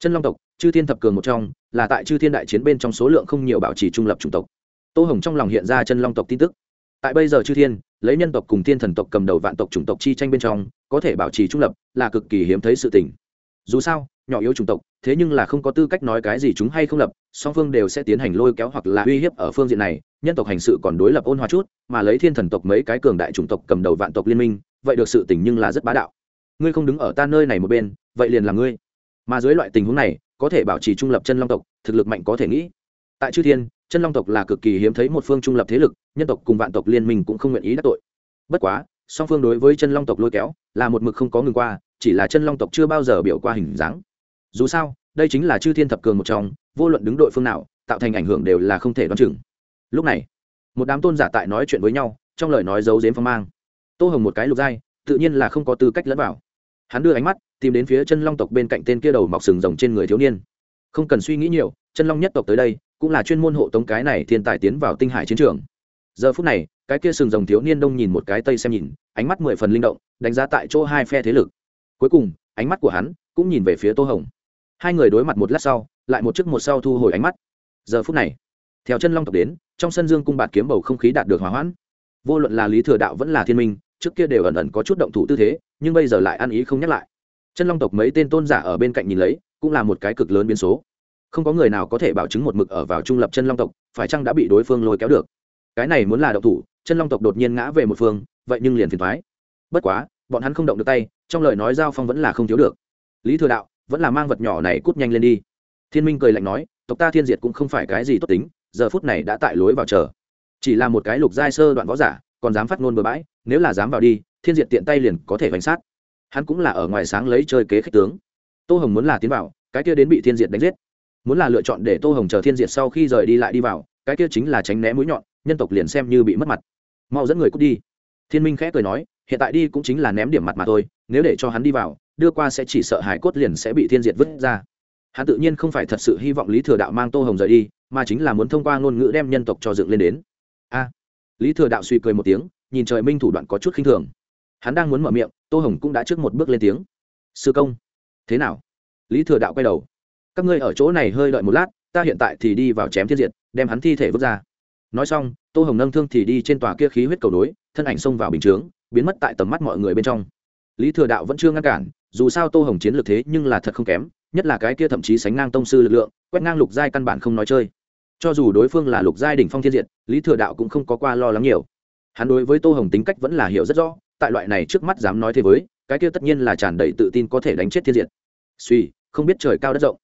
Chân long tộc, chư thiên thập cường một trong, là tại chư thiên đại chiến bên trong số lượng không nhiều bảo trì trung lập chủng tộc. Tô hồng trong lòng hiện ra chân long tộc tin tức. Tại bây giờ chư thiên, lấy nhân tộc cùng thiên thần tộc cầm đầu vạn tộc chủng tộc chi tranh bên trong, có thể bảo trì trung lập là cực kỳ hiếm thấy sự tình dù sao, nhỏ yếu chủng tộc, thế nhưng là không có tư cách nói cái gì chúng hay không lập, song phương đều sẽ tiến hành lôi kéo hoặc là uy hiếp ở phương diện này. Nhân tộc hành sự còn đối lập ôn hòa chút, mà lấy thiên thần tộc mấy cái cường đại chủng tộc cầm đầu vạn tộc liên minh, vậy được sự tình nhưng là rất bá đạo. Ngươi không đứng ở ta nơi này một bên, vậy liền là ngươi. Mà dưới loại tình huống này, có thể bảo trì trung lập chân long tộc, thực lực mạnh có thể nghĩ. Tại chư thiên, chân long tộc là cực kỳ hiếm thấy một phương trung lập thế lực, nhân tộc cùng vạn tộc liên minh cũng không nguyện ý đắc tội. Bất quá, song phương đối với chân long tộc lôi kéo, là một mực không có ngừng qua chỉ là chân long tộc chưa bao giờ biểu qua hình dáng. Dù sao, đây chính là chư thiên thập cường một trong, vô luận đứng đội phương nào, tạo thành ảnh hưởng đều là không thể đoán chừng. Lúc này, một đám tôn giả tại nói chuyện với nhau, trong lời nói giấu dếm phong mang. Tô hồng một cái lục giai, tự nhiên là không có tư cách lẫn vào. Hắn đưa ánh mắt, tìm đến phía chân long tộc bên cạnh tên kia đầu mọc sừng rồng trên người thiếu niên. Không cần suy nghĩ nhiều, chân long nhất tộc tới đây, cũng là chuyên môn hộ tống cái này thiên tài tiến vào tinh hải chiến trường. Giờ phút này, cái kia sừng rồng thiếu niên đông nhìn một cái tây xem nhìn, ánh mắt mười phần linh động, đánh giá tại chỗ hai phe thế lực cuối cùng, ánh mắt của hắn cũng nhìn về phía tô hồng. Hai người đối mặt một lát sau, lại một chiếc một sau thu hồi ánh mắt. Giờ phút này, theo chân long tộc đến, trong sân dương cung bạt kiếm bầu không khí đạt được hòa hoãn. Vô luận là lý thừa đạo vẫn là thiên minh, trước kia đều ẩn ẩn có chút động thủ tư thế, nhưng bây giờ lại ăn ý không nhắc lại. Chân long tộc mấy tên tôn giả ở bên cạnh nhìn lấy, cũng là một cái cực lớn biến số. Không có người nào có thể bảo chứng một mực ở vào trung lập chân long tộc, phải chăng đã bị đối phương lôi kéo được? Cái này muốn là động thủ, chân long tộc đột nhiên ngã về một phương, vậy nhưng liền phiền thoái bất quá, bọn hắn không động được tay trong lời nói giao phong vẫn là không thiếu được. Lý thừa đạo, vẫn là mang vật nhỏ này cút nhanh lên đi. Thiên minh cười lạnh nói, tộc ta thiên diệt cũng không phải cái gì tốt tính, giờ phút này đã tại lối vào chờ. Chỉ là một cái lục giai sơ đoạn võ giả, còn dám phát ngôn bừa bãi, nếu là dám vào đi, thiên diệt tiện tay liền có thể bánh sát. Hắn cũng là ở ngoài sáng lấy chơi kế khích tướng. Tô hồng muốn là tiến vào, cái kia đến bị thiên diệt đánh giết. Muốn là lựa chọn để tô hồng chờ thiên diệt sau khi rời đi lại đi vào, cái kia chính là tránh né mũi nhọn, nhân tộc liền xem như bị mất mặt. Mau dẫn người cút đi. Thiên minh khẽ cười nói, hiện tại đi cũng chính là ném điểm mặt mà thôi nếu để cho hắn đi vào, đưa qua sẽ chỉ sợ hải cốt liền sẽ bị thiên diệt vứt ra. Hắn tự nhiên không phải thật sự hy vọng lý thừa đạo mang tô hồng rời đi, mà chính là muốn thông qua ngôn ngữ đem nhân tộc cho dựng lên đến. A. Lý thừa đạo suy cười một tiếng, nhìn trời minh thủ đoạn có chút khinh thường. Hắn đang muốn mở miệng, tô hồng cũng đã trước một bước lên tiếng. Sư công. Thế nào? Lý thừa đạo quay đầu. Các ngươi ở chỗ này hơi đợi một lát, ta hiện tại thì đi vào chém thiên diệt, đem hắn thi thể vứt ra. Nói xong, tô hồng nâng thương thì đi trên tòa kia khí huyết cầu đối thân ảnh xông vào bình chướng, biến mất tại tầm mắt mọi người bên trong lý thừa đạo vẫn chưa ngăn cản, dù sao tô hồng chiến lược thế nhưng là thật không kém, nhất là cái kia thậm chí sánh ngang tông sư lực lượng, quét ngang lục giai căn bản không nói chơi. Cho dù đối phương là lục giai đỉnh phong thiên diệt, lý thừa đạo cũng không có qua lo lắng nhiều. Hắn đối với tô hồng tính cách vẫn là hiểu rất rõ, tại loại này trước mắt dám nói thế với, cái kia tất nhiên là tràn đầy tự tin có thể đánh chết thiên diệt. Suy, không biết trời cao đất rộng.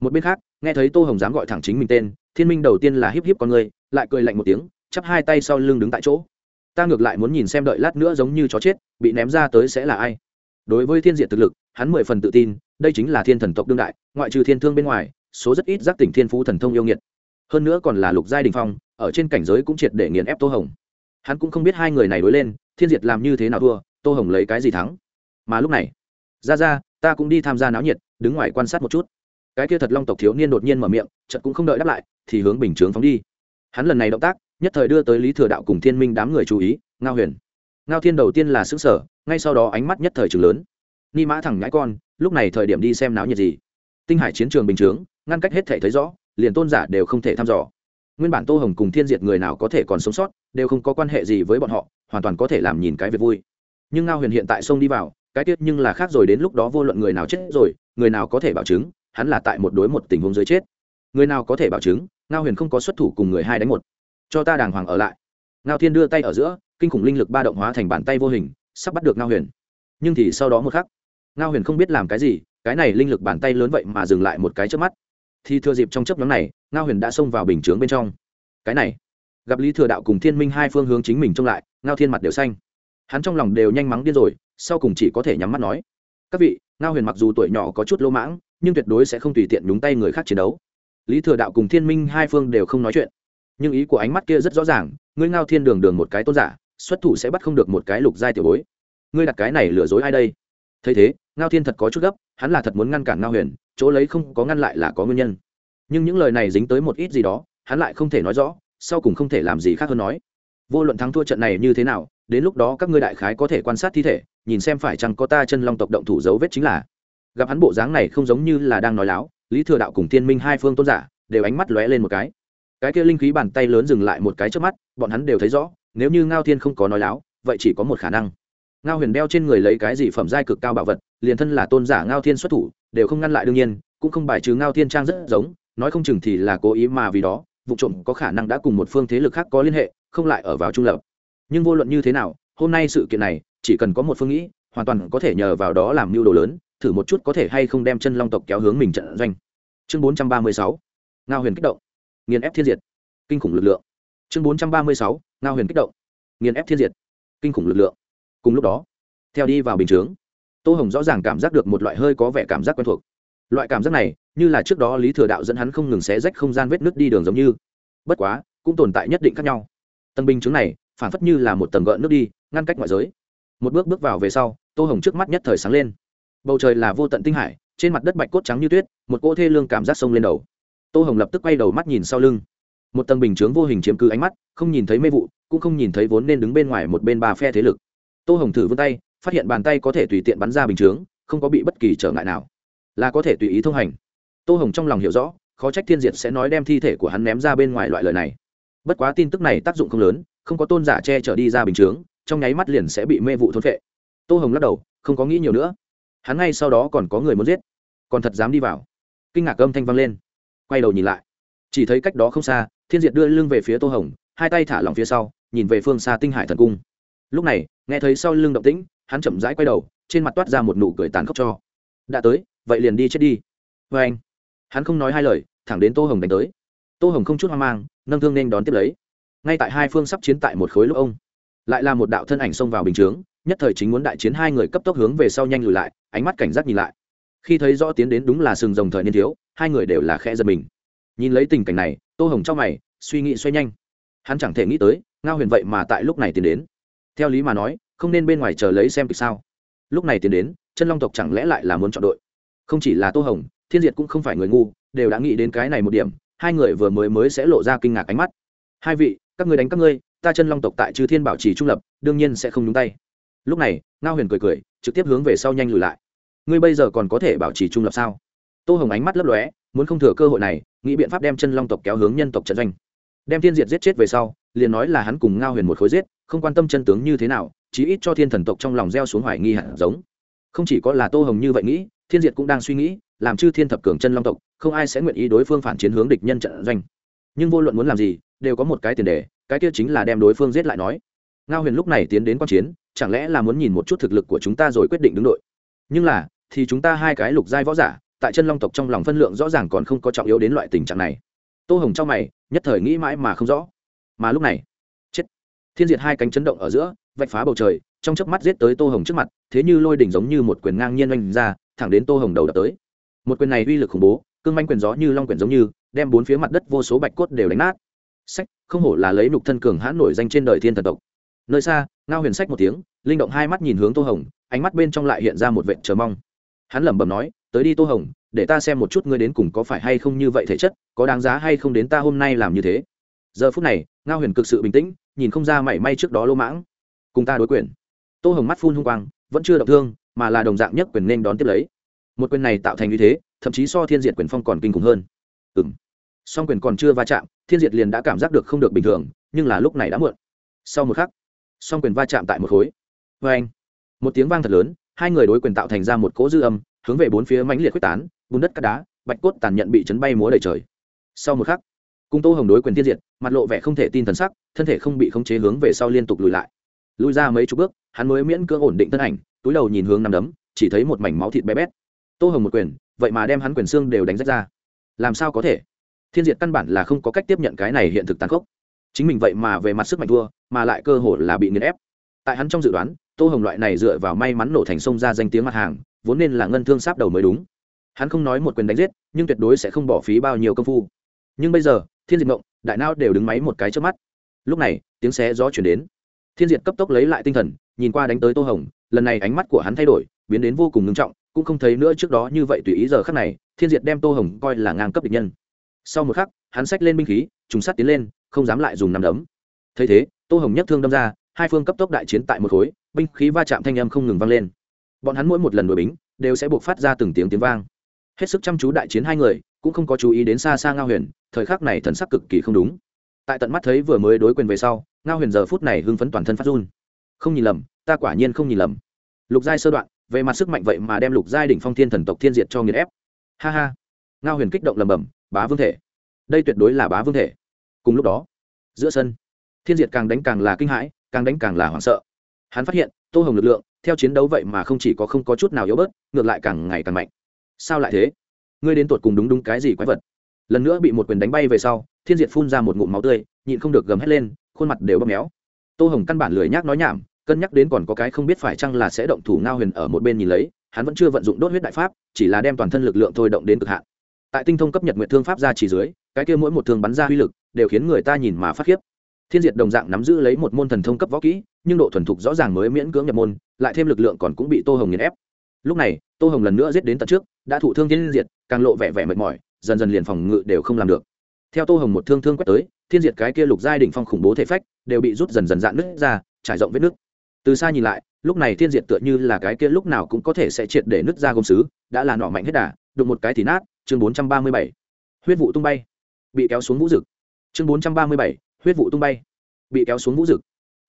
Một bên khác, nghe thấy tô hồng dám gọi thẳng chính mình tên, thiên minh đầu tiên là híp híp con người, lại cười lạnh một tiếng, chắp hai tay sau lưng đứng tại chỗ ta ngược lại muốn nhìn xem đợi lát nữa giống như chó chết, bị ném ra tới sẽ là ai. Đối với thiên diện thực lực, hắn mười phần tự tin, đây chính là thiên thần tộc đương đại, ngoại trừ thiên thương bên ngoài, số rất ít giác tỉnh thiên phú thần thông yêu nghiệt. Hơn nữa còn là lục giai đình phong, ở trên cảnh giới cũng triệt để nghiền ép tô hồng. Hắn cũng không biết hai người này đối lên, thiên diệt làm như thế nào thua, tô hồng lấy cái gì thắng. Mà lúc này, ra ra, ta cũng đi tham gia náo nhiệt, đứng ngoài quan sát một chút. Cái kia thật long tộc thiếu niên đột nhiên mở miệng chật cũng không đợi đáp lại, thì hướng bình chướng phóng đi. Hắn lần này động tác nhất thời đưa tới lý thừa đạo cùng thiên minh đám người chú ý, ngao huyền. Ngao thiên đầu tiên là xứ sở ngay sau đó ánh mắt nhất thời trường lớn. Ni mã thẳng ngãi con, lúc này thời điểm đi xem náo nhiệt gì? Tinh hải chiến trường bình chướng, ngăn cách hết thể thấy rõ, liền tôn giả đều không thể thăm dò. Nguyên bản tô hồng cùng thiên diệt người nào có thể còn sống sót, đều không có quan hệ gì với bọn họ, hoàn toàn có thể làm nhìn cái việc vui. Nhưng ngao huyền hiện tại sông đi vào, cái tiết nhưng là khác rồi, đến lúc đó vô luận người nào chết rồi, người nào có thể bảo chứng, hắn là tại một đối một tình huống dưới chết. Người nào có thể bảo chứng, ngao huyền không có xuất thủ cùng người hai đánh một cho ta đàng hoàng ở lại. Ngao thiên đưa tay ở giữa, kinh khủng linh lực ba động hóa thành bàn tay vô hình, sắp bắt được ngao huyền. Nhưng thì sau đó một khắc, ngao huyền không biết làm cái gì, cái này linh lực bàn tay lớn vậy mà dừng lại một cái trước mắt. Thì thừa dịp trong chấp nhóm này, ngao huyền đã xông vào bình chướng bên trong. Cái này, gặp lý thừa đạo cùng thiên minh hai phương hướng chính mình trông lại, ngao thiên mặt đều xanh. Hắn trong lòng đều nhanh mắng điên rồi, sau cùng chỉ có thể nhắm mắt nói. Các vị, ngao huyền mặc dù tuổi nhỏ có chút lỗ mãng, nhưng tuyệt đối sẽ không tùy tiện nhúng tay người khác chiến đấu. Lý thừa đạo cùng thiên minh hai phương đều không nói chuyện nhưng ý của ánh mắt kia rất rõ ràng, ngươi ngao thiên đường đường một cái tôn giả, xuất thủ sẽ bắt không được một cái lục giai tiểu bối. Ngươi đặt cái này lừa dối ai đây? Thấy thế, ngao thiên thật có chút gấp, hắn là thật muốn ngăn cản ngao huyền, chỗ lấy không có ngăn lại là có nguyên nhân. Nhưng những lời này dính tới một ít gì đó, hắn lại không thể nói rõ, sau cùng không thể làm gì khác hơn nói. Vô luận thắng thua trận này như thế nào, đến lúc đó các ngươi đại khái có thể quan sát thi thể, nhìn xem phải chăng có ta chân long tộc động thủ dấu vết chính là. Gặp hắn bộ dáng này không giống như là đang nói láo, lý thừa đạo cùng thiên minh hai phương tôn giả, đều ánh mắt lóe lên một cái cái kia linh khí bàn tay lớn dừng lại một cái trước mắt, bọn hắn đều thấy rõ, nếu như ngao thiên không có nói láo, vậy chỉ có một khả năng. Ngao huyền đeo trên người lấy cái gì phẩm giai cực cao bảo vật, liền thân là tôn giả ngao thiên xuất thủ, đều không ngăn lại đương nhiên, cũng không bài trừ ngao thiên trang rất giống, nói không chừng thì là cố ý mà vì đó, vụ trộm có khả năng đã cùng một phương thế lực khác có liên hệ, không lại ở vào trung lập. Nhưng vô luận như thế nào, hôm nay sự kiện này, chỉ cần có một phương nghĩ, hoàn toàn có thể nhờ vào đó làm mưu đồ lớn, thử một chút có thể hay không đem chân long tộc kéo hướng mình trận doanh. Chương bốn trăm ba mươi sáu. Ngao huyền kích động nghiền ép thiên diệt. Kinh khủng lực lượng. Chương bốn trăm ba mươi sáu, ngao huyền kích động. Nghiền ép thiên diệt. Kinh khủng lực lượng. Cùng lúc đó, theo đi vào bình chướng, tô hồng rõ ràng cảm giác được một loại hơi có vẻ cảm giác quen thuộc. Loại cảm giác này, như là trước đó lý thừa đạo dẫn hắn không ngừng xé rách không gian vết nứt đi đường giống như. Bất quá, cũng tồn tại nhất định khác nhau. Tầng bình chướng này phản phất như là một tầng gợn nước đi, ngăn cách ngoại giới. Một bước bước vào về sau, tô hồng trước mắt nhất thời sáng lên. Bầu trời là vô tận tinh hải, trên mặt đất bạch cốt trắng như tuyết, một cỗ thê lương cảm giác sông lên đầu tô hồng lập tức quay đầu mắt nhìn sau lưng. Một tầng bình chướng vô hình chiếm cứ ánh mắt, không nhìn thấy mê vụ, cũng không nhìn thấy vốn nên đứng bên ngoài một bên ba phe thế lực. Tô hồng thử vươn tay, phát hiện bàn tay có thể tùy tiện bắn ra bình chướng, không có bị bất kỳ trở ngại nào. Là có thể tùy ý thông hành. Tô hồng trong lòng hiểu rõ, khó trách thiên diệt sẽ nói đem thi thể của hắn ném ra bên ngoài loại lời này. Bất quá tin tức này tác dụng không lớn, không có tôn giả che trở đi ra bình chướng, trong nháy mắt liền sẽ bị mê vụ thôn phệ. Tô hồng lắc đầu, không có nghĩ nhiều nữa. Hắn ngay sau đó còn có người muốn giết. Còn thật dám đi vào. Kinh ngạc âm thanh vang lên quay đầu nhìn lại. Chỉ thấy cách đó không xa, thiên diệt đưa lưng về phía tô hồng, hai tay thả lỏng phía sau, nhìn về phương xa tinh hải thần cung. Lúc này, nghe thấy sau lưng động tĩnh, hắn chậm rãi quay đầu, trên mặt toát ra một nụ cười tàn khốc cho. Đã tới, vậy liền đi chết đi. Vê anh, hắn không nói hai lời, thẳng đến tô hồng đánh tới. Tô hồng không chút hoang mang, nâng thương nên đón tiếp lấy. Ngay tại hai phương sắp chiến tại một khối lúc ông, lại là một đạo thân ảnh xông vào bình chướng, nhất thời chính muốn đại chiến hai người cấp tốc hướng về sau nhanh lùi lại, ánh mắt cảnh giác nhìn lại khi thấy rõ tiến đến đúng là sừng rồng thời niên thiếu, hai người đều là khẽ giật mình. Nhìn lấy tình cảnh này, tô hồng trong mày, suy nghĩ xoay nhanh. Hắn chẳng thể nghĩ tới, ngao huyền vậy mà tại lúc này tiến đến. Theo lý mà nói, không nên bên ngoài chờ lấy xem kịch sao. Lúc này tiến đến, chân long tộc chẳng lẽ lại là muốn chọn đội? Không chỉ là tô hồng, thiên diệt cũng không phải người ngu, đều đã nghĩ đến cái này một điểm, hai người vừa mới mới sẽ lộ ra kinh ngạc ánh mắt. Hai vị, các người đánh các ngươi, ta chân long tộc tại chư thiên bảo trì trung lập, đương nhiên sẽ không nhúng tay. Lúc này, ngao huyền cười cười, trực tiếp hướng về sau nhanh lùi lại ngươi bây giờ còn có thể bảo trì trung lập sao? Tô hồng ánh mắt lấp lóe, muốn không thừa cơ hội này, nghĩ biện pháp đem chân long tộc kéo hướng nhân tộc trận doanh. Đem thiên diệt giết chết về sau, liền nói là hắn cùng ngao huyền một khối giết, không quan tâm chân tướng như thế nào, chí ít cho thiên thần tộc trong lòng gieo xuống hoài nghi hạt giống. Không chỉ có là tô hồng như vậy nghĩ, thiên diệt cũng đang suy nghĩ, làm chư thiên thập cường chân long tộc, không ai sẽ nguyện ý đối phương phản chiến hướng địch nhân trận doanh. Nhưng vô luận muốn làm gì, đều có một cái tiền đề, cái kia chính là đem đối phương giết lại nói. Ngao huyền lúc này tiến đến quan chiến, chẳng lẽ là muốn nhìn một chút thực lực của chúng ta rồi quyết định đứng đội. Nhưng là thì chúng ta hai cái lục giai võ giả, tại chân long tộc trong lòng phân lượng rõ ràng còn không có trọng yếu đến loại tình trạng này. Tô hồng trong mày, nhất thời nghĩ mãi mà không rõ. Mà lúc này, chết. Thiên diệt hai cánh chấn động ở giữa, vạch phá bầu trời, trong chớp mắt giết tới tô hồng trước mặt, thế như lôi đỉnh giống như một quyền ngang nhiên oanh ra, thẳng đến tô hồng đầu đập tới. Một quyền này uy lực khủng bố, cương manh quyền gió như long quyền giống như, đem bốn phía mặt đất vô số bạch cốt đều đánh nát. Sách, không hổ là lấy nục thân cường hãn nổi danh trên đời thiên thần tộc. Nơi xa, ngao huyền sách một tiếng, linh động hai mắt nhìn hướng tô hồng, ánh mắt bên trong lại hiện ra một vệ chờ mong hắn lẩm bẩm nói, tới đi tô hồng, để ta xem một chút ngươi đến cùng có phải hay không như vậy thể chất, có đáng giá hay không đến ta hôm nay làm như thế. Giờ phút này, ngao huyền cực sự bình tĩnh, nhìn không ra mảy may trước đó lô mãng. Cùng ta đối quyền. Tô hồng mắt phun hung quang, vẫn chưa động thương, mà là đồng dạng nhất quyền nên đón tiếp lấy. Một quyền này tạo thành như thế, thậm chí so thiên diệt quyền phong còn kinh khủng hơn. Ừ m song quyền còn chưa va chạm, thiên diệt liền đã cảm giác được không được bình thường, nhưng là lúc này đã muộn. Sau một khắc, song quyền va chạm tại một khối. Vê anh một tiếng vang thật lớn hai người đối quyền tạo thành ra một cỗ dư âm, hướng về bốn phía mãnh liệt quyết tán, bùn đất cát đá, bạch cốt tàn nhận bị chấn bay múa đầy trời. Sau một khắc, cung tô hồng đối quyền thiên diệt, mặt lộ vẻ không thể tin thần sắc, thân thể không bị khống chế hướng về sau liên tục lùi lại. Lùi ra mấy chục bước, hắn mới miễn cưỡng ổn định thân ảnh, túi đầu nhìn hướng nằm đấm, chỉ thấy một mảnh máu thịt bé bét. Tô hồng một quyền, vậy mà đem hắn quyền xương đều đánh rách ra. Làm sao có thể? Thiên diệt căn bản là không có cách tiếp nhận cái này hiện thực tàn khốc. Chính mình vậy mà về mặt sức mạnh thua, mà lại cơ hội là bị nghiền ép. Tại hắn trong dự đoán tô hồng loại này dựa vào may mắn nổ thành sông ra danh tiếng mặt hàng, vốn nên là ngân thương sáp đầu mới đúng. Hắn không nói một quyền đánh giết, nhưng tuyệt đối sẽ không bỏ phí bao nhiêu công phu. Nhưng bây giờ, thiên diệt mộng, đại não đều đứng máy một cái trước mắt. Lúc này, tiếng xé gió chuyển đến. Thiên diệt cấp tốc lấy lại tinh thần, nhìn qua đánh tới tô hồng, lần này ánh mắt của hắn thay đổi, biến đến vô cùng ngưng trọng, cũng không thấy nữa trước đó như vậy tùy ý giờ khắc này, thiên diệt đem tô hồng coi là ngang cấp địch nhân. Sau một khắc, hắn xách lên binh khí, trùng sắt tiến lên, không dám lại dùng nằm đấm. Thấy thế, tô hồng nhất thương đâm ra hai phương cấp tốc đại chiến tại một khối, binh khí va chạm thanh âm không ngừng vang lên. Bọn hắn mỗi một lần đuổi bính, đều sẽ buộc phát ra từng tiếng tiếng vang. Hết sức chăm chú đại chiến hai người, cũng không có chú ý đến xa xa ngao huyền, thời khắc này thần sắc cực kỳ không đúng. Tại tận mắt thấy vừa mới đối quyền về sau, ngao huyền giờ phút này hưng phấn toàn thân phát run. Không nhìn lầm, ta quả nhiên không nhìn lầm. Lục giai sơ đoạn, về mặt sức mạnh vậy mà đem lục giai đỉnh phong thiên thần tộc thiên diệt cho nghiền ép. Ha ha. Ngao huyền kích động lầm bầm bá vương thể. Đây tuyệt đối là bá vương thể. Cùng lúc đó, giữa sân, thiên diệt càng đánh càng là kinh hãi càng đánh càng là hoảng sợ. Hắn phát hiện, tô hồng lực lượng, theo chiến đấu vậy mà không chỉ có không có chút nào yếu bớt, ngược lại càng ngày càng mạnh. Sao lại thế? Ngươi đến tột cùng đúng đúng cái gì quái vật? Lần nữa bị một quyền đánh bay về sau, thiên diệt phun ra một ngụm máu tươi, nhịn không được gầm hét lên, khuôn mặt đều bóp méo. Tô hồng căn bản lười nhác nói nhảm, cân nhắc đến còn có cái không biết phải chăng là sẽ động thủ ngao huyền ở một bên nhìn lấy, hắn vẫn chưa vận dụng đốt huyết đại pháp, chỉ là đem toàn thân lực lượng thôi động đến cực hạn. Tại tinh thông cấp nhật nguyện thương pháp ra chỉ dưới, cái kia mỗi một thương bắn ra uy lực, đều khiến người ta nhìn mà phát khiếp thiên diệt đồng dạng nắm giữ lấy một môn thần thông cấp võ kỹ, nhưng độ thuần thục rõ ràng mới miễn cưỡng nhập môn, lại thêm lực lượng còn cũng bị tô hồng nghiền ép. Lúc này, tô hồng lần nữa giết đến tận trước, đã thụ thương thiên diệt, càng lộ vẻ vẻ mệt mỏi, dần dần liền phòng ngự đều không làm được. Theo tô hồng một thương thương quét tới, thiên diệt cái kia lục giai đỉnh phong khủng bố thể phách đều bị rút dần dần dạn nứt ra, trải rộng vết nước từ xa nhìn lại, lúc này thiên diệt tựa như là cái kia lúc nào cũng có thể sẽ triệt để nứt ra gôm xứ, đã là nọ mạnh hết đà, đụng một cái thì nát, chương bốn trăm ba mươi bảy. Huyết vụ tung bay, bị kéo xuống vũ rực chương bốn trăm ba mươi bảy huyết vụ tung bay, bị kéo xuống vũ rực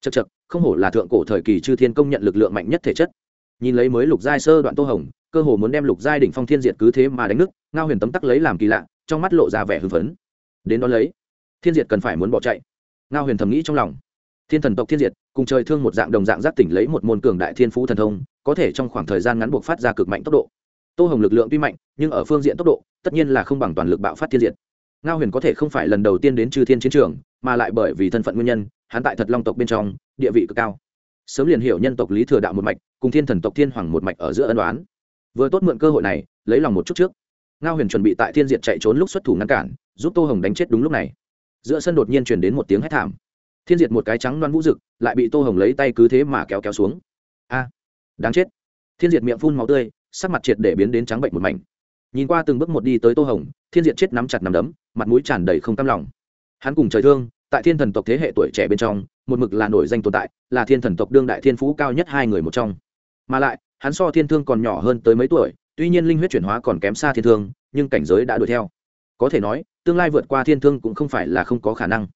chật chật không hổ là thượng cổ thời kỳ chư thiên công nhận lực lượng mạnh nhất thể chất. Nhìn lấy mới lục giai sơ đoạn tô hồng, cơ hồ muốn đem lục giai đỉnh phong thiên diệt cứ thế mà đánh nước ngao huyền tấm tắc lấy làm kỳ lạ, trong mắt lộ ra vẻ hưng phấn. Đến đó lấy, thiên diệt cần phải muốn bỏ chạy. Ngao huyền thầm nghĩ trong lòng. Thiên thần tộc thiên diệt, cùng trời thương một dạng đồng dạng giác tỉnh lấy một môn cường đại thiên phú thần thông, có thể trong khoảng thời gian ngắn buộc phát ra cực mạnh tốc độ. Tô hồng lực lượng tuy mạnh, nhưng ở phương diện tốc độ, tất nhiên là không bằng toàn lực bạo phát thiên diệt ngao huyền có thể không phải lần đầu tiên đến chư thiên chiến trường, mà lại bởi vì thân phận nguyên nhân, hắn tại thật long tộc bên trong, địa vị cực cao. Sớm liền hiểu nhân tộc lý thừa đạo một mạch, cùng thiên thần tộc thiên hoàng một mạch ở giữa ân đoán vừa tốt mượn cơ hội này, lấy lòng một chút trước. Ngao huyền chuẩn bị tại thiên diệt chạy trốn lúc xuất thủ ngăn cản, giúp tô hồng đánh chết đúng lúc này. Giữa sân đột nhiên chuyển đến một tiếng hét thảm. Thiên diệt một cái trắng loan vũ rực, lại bị tô hồng lấy tay cứ thế mà kéo kéo xuống. A, đáng chết. Thiên diệt miệng phun màu tươi, sắc mặt triệt để biến đến trắng bệnh một mảnh. Nhìn qua từng bước một đi tới tô hồng, thiên diệt chết nắm chặt nắm đấm mặt mũi tràn đầy không cam lòng. Hắn cùng trời thương, tại thiên thần tộc thế hệ tuổi trẻ bên trong, một mực là nổi danh tồn tại, là thiên thần tộc đương đại thiên phú cao nhất hai người một trong. Mà lại, hắn so thiên thương còn nhỏ hơn tới mấy tuổi, tuy nhiên linh huyết chuyển hóa còn kém xa thiên thương, nhưng cảnh giới đã đuổi theo. Có thể nói, tương lai vượt qua thiên thương cũng không phải là không có khả năng.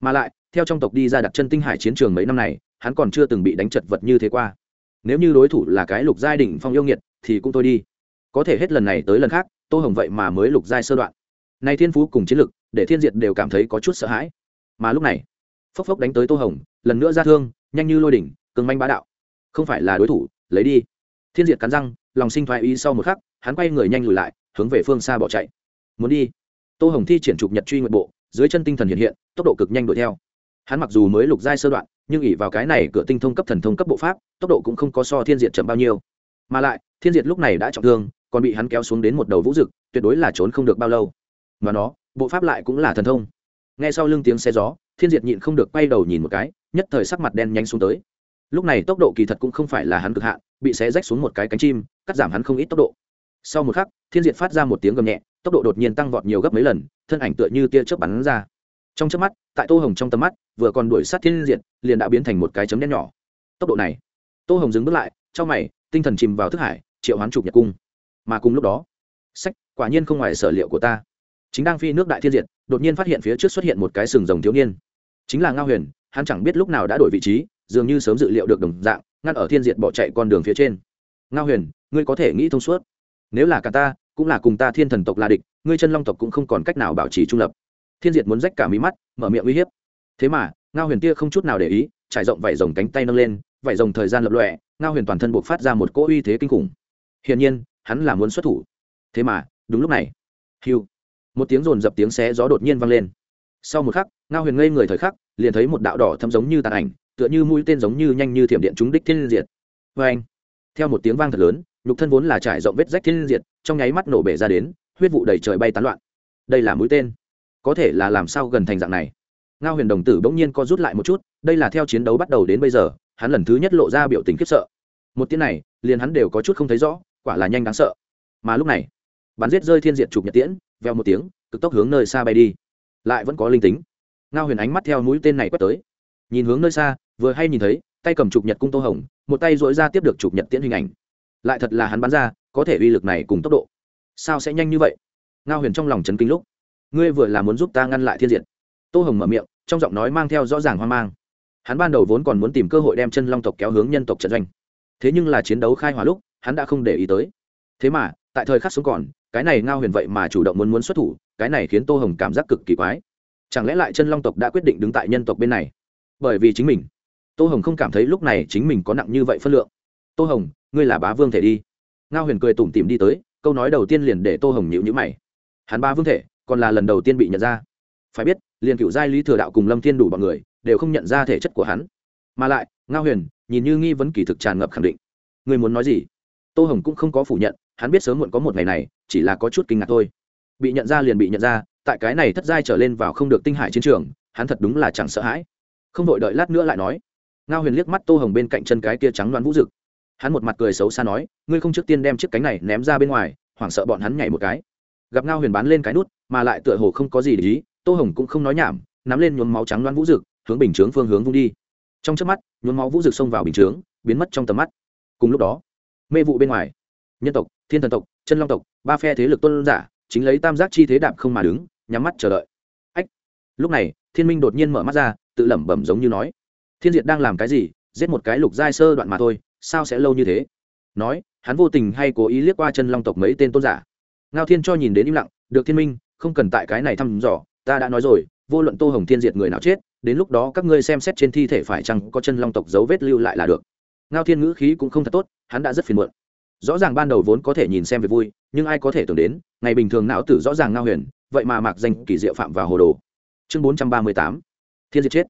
Mà lại, theo trong tộc đi ra đặt chân tinh hải chiến trường mấy năm này, hắn còn chưa từng bị đánh chật vật như thế qua. Nếu như đối thủ là cái lục giai đỉnh phong yêu nghiệt, thì cũng thôi đi. Có thể hết lần này tới lần khác, tô hồng vậy mà mới lục giai sơ đoạn nay thiên phú cùng chiến lực, để thiên diệt đều cảm thấy có chút sợ hãi. Mà lúc này, phốc phốc đánh tới tô hồng, lần nữa ra thương, nhanh như lôi đỉnh, cường manh bá đạo. Không phải là đối thủ, lấy đi. Thiên diệt cắn răng, lòng sinh thoái ý sau một khắc, hắn quay người nhanh lùi lại, hướng về phương xa bỏ chạy. Muốn đi. Tô hồng thi triển trục nhật truy nguyện bộ, dưới chân tinh thần hiện hiện, tốc độ cực nhanh đuổi theo. Hắn mặc dù mới lục giai sơ đoạn, nhưng ỉ vào cái này cửa tinh thông cấp thần thông cấp bộ pháp, tốc độ cũng không có so thiên diệt chậm bao nhiêu. Mà lại, thiên diệt lúc này đã trọng thương, còn bị hắn kéo xuống đến một đầu vũ rực tuyệt đối là trốn không được bao lâu mà nó, bộ pháp lại cũng là thần thông. Nghe sau lưng tiếng xe gió, thiên diệt nhịn không được quay đầu nhìn một cái, nhất thời sắc mặt đen nhanh xuống tới. Lúc này tốc độ kỳ thật cũng không phải là hắn cực hạn, bị xé rách xuống một cái cánh chim, cắt giảm hắn không ít tốc độ. Sau một khắc, thiên diệt phát ra một tiếng gầm nhẹ, tốc độ đột nhiên tăng vọt nhiều gấp mấy lần, thân ảnh tựa như tia chớp bắn ra. Trong chớp mắt, tại tô hồng trong tầm mắt, vừa còn đuổi sát thiên diệt, liền đã biến thành một cái chấm đen nhỏ. Tốc độ này, tô hồng dừng bước lại trong mày, tinh thần chìm vào thức hải, triệu hoán trục nhật cung. Mà cùng lúc đó, sách, quả nhiên không ngoài sở liệu của ta chính đang phi nước đại thiên diệt, đột nhiên phát hiện phía trước xuất hiện một cái sừng rồng thiếu niên. Chính là ngao huyền, hắn chẳng biết lúc nào đã đổi vị trí, dường như sớm dự liệu được đồng dạng, ngăn ở thiên diệt bỏ chạy con đường phía trên. Ngao huyền, ngươi có thể nghĩ thông suốt. Nếu là cả ta, cũng là cùng ta thiên thần tộc là địch, ngươi chân long tộc cũng không còn cách nào bảo trì trung lập. Thiên diệt muốn rách cả mí mắt, mở miệng uy hiếp. Thế mà, ngao huyền tia không chút nào để ý, trải rộng vải rồng cánh tay nâng lên vải rồng thời gian lập lọe ngao huyền toàn thân buộc phát ra một cỗ uy thế kinh khủng. Hiển nhiên, hắn là muốn xuất thủ. Thế mà, đúng lúc này. Hiu một tiếng rồn dập tiếng xé gió đột nhiên vang lên. Sau một khắc, ngao huyền ngây người thời khắc, liền thấy một đạo đỏ thâm giống như tàn ảnh, tựa như mũi tên giống như nhanh như thiểm điện trúng đích thiên diệt. Vê anh theo một tiếng vang thật lớn, nhục thân vốn là trải rộng vết rách thiên diệt, trong nháy mắt nổ bể ra đến, huyết vụ đầy trời bay tán loạn. Đây là mũi tên. Có thể là làm sao gần thành dạng này? Ngao huyền đồng tử bỗng nhiên co rút lại một chút, đây là theo chiến đấu bắt đầu đến bây giờ, hắn lần thứ nhất lộ ra biểu tình khiếp sợ. Một tiếng này, liền hắn đều có chút không thấy rõ, quả là nhanh đáng sợ. Mà lúc này, bắn giết rơi thiên diệt chụp nhật tiễn veo một tiếng, cực tốc hướng nơi xa bay đi. Lại vẫn có linh tính. Ngao huyền ánh mắt theo mũi tên này quét tới. Nhìn hướng nơi xa, vừa hay nhìn thấy, tay cầm chụp nhật cung tô hồng, một tay dội ra tiếp được chụp nhật tiễn hình ảnh. Lại thật là hắn bắn ra, có thể uy lực này cùng tốc độ. Sao sẽ nhanh như vậy? Ngao huyền trong lòng chấn kinh lúc. Ngươi vừa là muốn giúp ta ngăn lại thiên diện tô hồng mở miệng, trong giọng nói mang theo rõ ràng hoang mang. Hắn ban đầu vốn còn muốn tìm cơ hội đem chân long tộc kéo hướng nhân tộc trận doanh. Thế nhưng là chiến đấu khai hỏa lúc, hắn đã không để ý tới. Thế mà, tại thời khắc sống còn cái này ngao huyền vậy mà chủ động muốn muốn xuất thủ, cái này khiến tô hồng cảm giác cực kỳ quái. Chẳng lẽ lại chân long tộc đã quyết định đứng tại nhân tộc bên này? Bởi vì chính mình. Tô hồng không cảm thấy lúc này chính mình có nặng như vậy phân lượng. Tô hồng, ngươi là bá vương thể đi. Ngao huyền cười tủm tìm đi tới, câu nói đầu tiên liền để tô hồng nhịu nhữ mày. Hắn bá vương thể, còn là lần đầu tiên bị nhận ra. Phải biết, liền cựu giai lý thừa đạo cùng lâm thiên đủ b ọ n người, đều không nhận ra thể chất của hắn. Mà lại, ngao huyền, nhìn như nghi vấn kỳ thực tràn ngập khẳng định. Người muốn nói gì? Tô hồng cũng không có phủ nhận hắn biết sớm muộn có một ngày này, chỉ là có chút kinh ngạc thôi. Bị nhận ra liền bị nhận ra, tại cái này thất giai trở lên vào không được tinh hải chiến trường, hắn thật đúng là chẳng sợ hãi. Không đợi đợi lát nữa lại nói. Ngao huyền liếc mắt tô hồng bên cạnh chân cái kia trắng đoán vũ rực hắn một mặt cười xấu xa nói, ngươi không trước tiên đem chiếc cánh này ném ra bên ngoài, hoảng sợ bọn hắn nhảy một cái. Gặp ngao huyền bán lên cái nút, mà lại tựa hồ không có gì để ý, tô hồng cũng không nói nhảm, nắm lên nhuốm máu trắng đoán vũ rực hướng bình chướng phương hướng vung đi. Trong trước mắt, nhuốm máu vũ rực xông vào bình chướng, biến mất trong tầm mắt. Cùng lúc đó, mê vụ bên ngoài, nhân tộc thiên thần tộc, chân long tộc, ba phe thế lực tôn giả, chính lấy tam giác chi thế đạp không mà đứng, nhắm mắt chờ đợi. Ách! Lúc này, thiên minh đột nhiên mở mắt ra, tự lẩm bẩm giống như nói, thiên diệt đang làm cái gì? Giết một cái lục giai sơ đoạn mà thôi, sao sẽ lâu như thế? Nói, hắn vô tình hay cố ý liếc qua chân long tộc mấy tên tôn giả. Ngao thiên cho nhìn đến im lặng, được thiên minh, không cần tại cái này thăm dò, ta đã nói rồi, vô luận tô hồng thiên diệt người nào chết, đến lúc đó các ngươi xem xét trên thi thể phải chăng có chân long tộc dấu vết lưu lại là được. Ngao thiên ngữ khí cũng không thật tốt, hắn đã rất phiền muộn rõ ràng ban đầu vốn có thể nhìn xem về vui, nhưng ai có thể tưởng đến, ngày bình thường não tử rõ ràng ngao huyền, vậy mà mạc danh kỳ diệu phạm vào hồ đồ. Chương bốn trăm ba mươi tám, thiên diệt chết.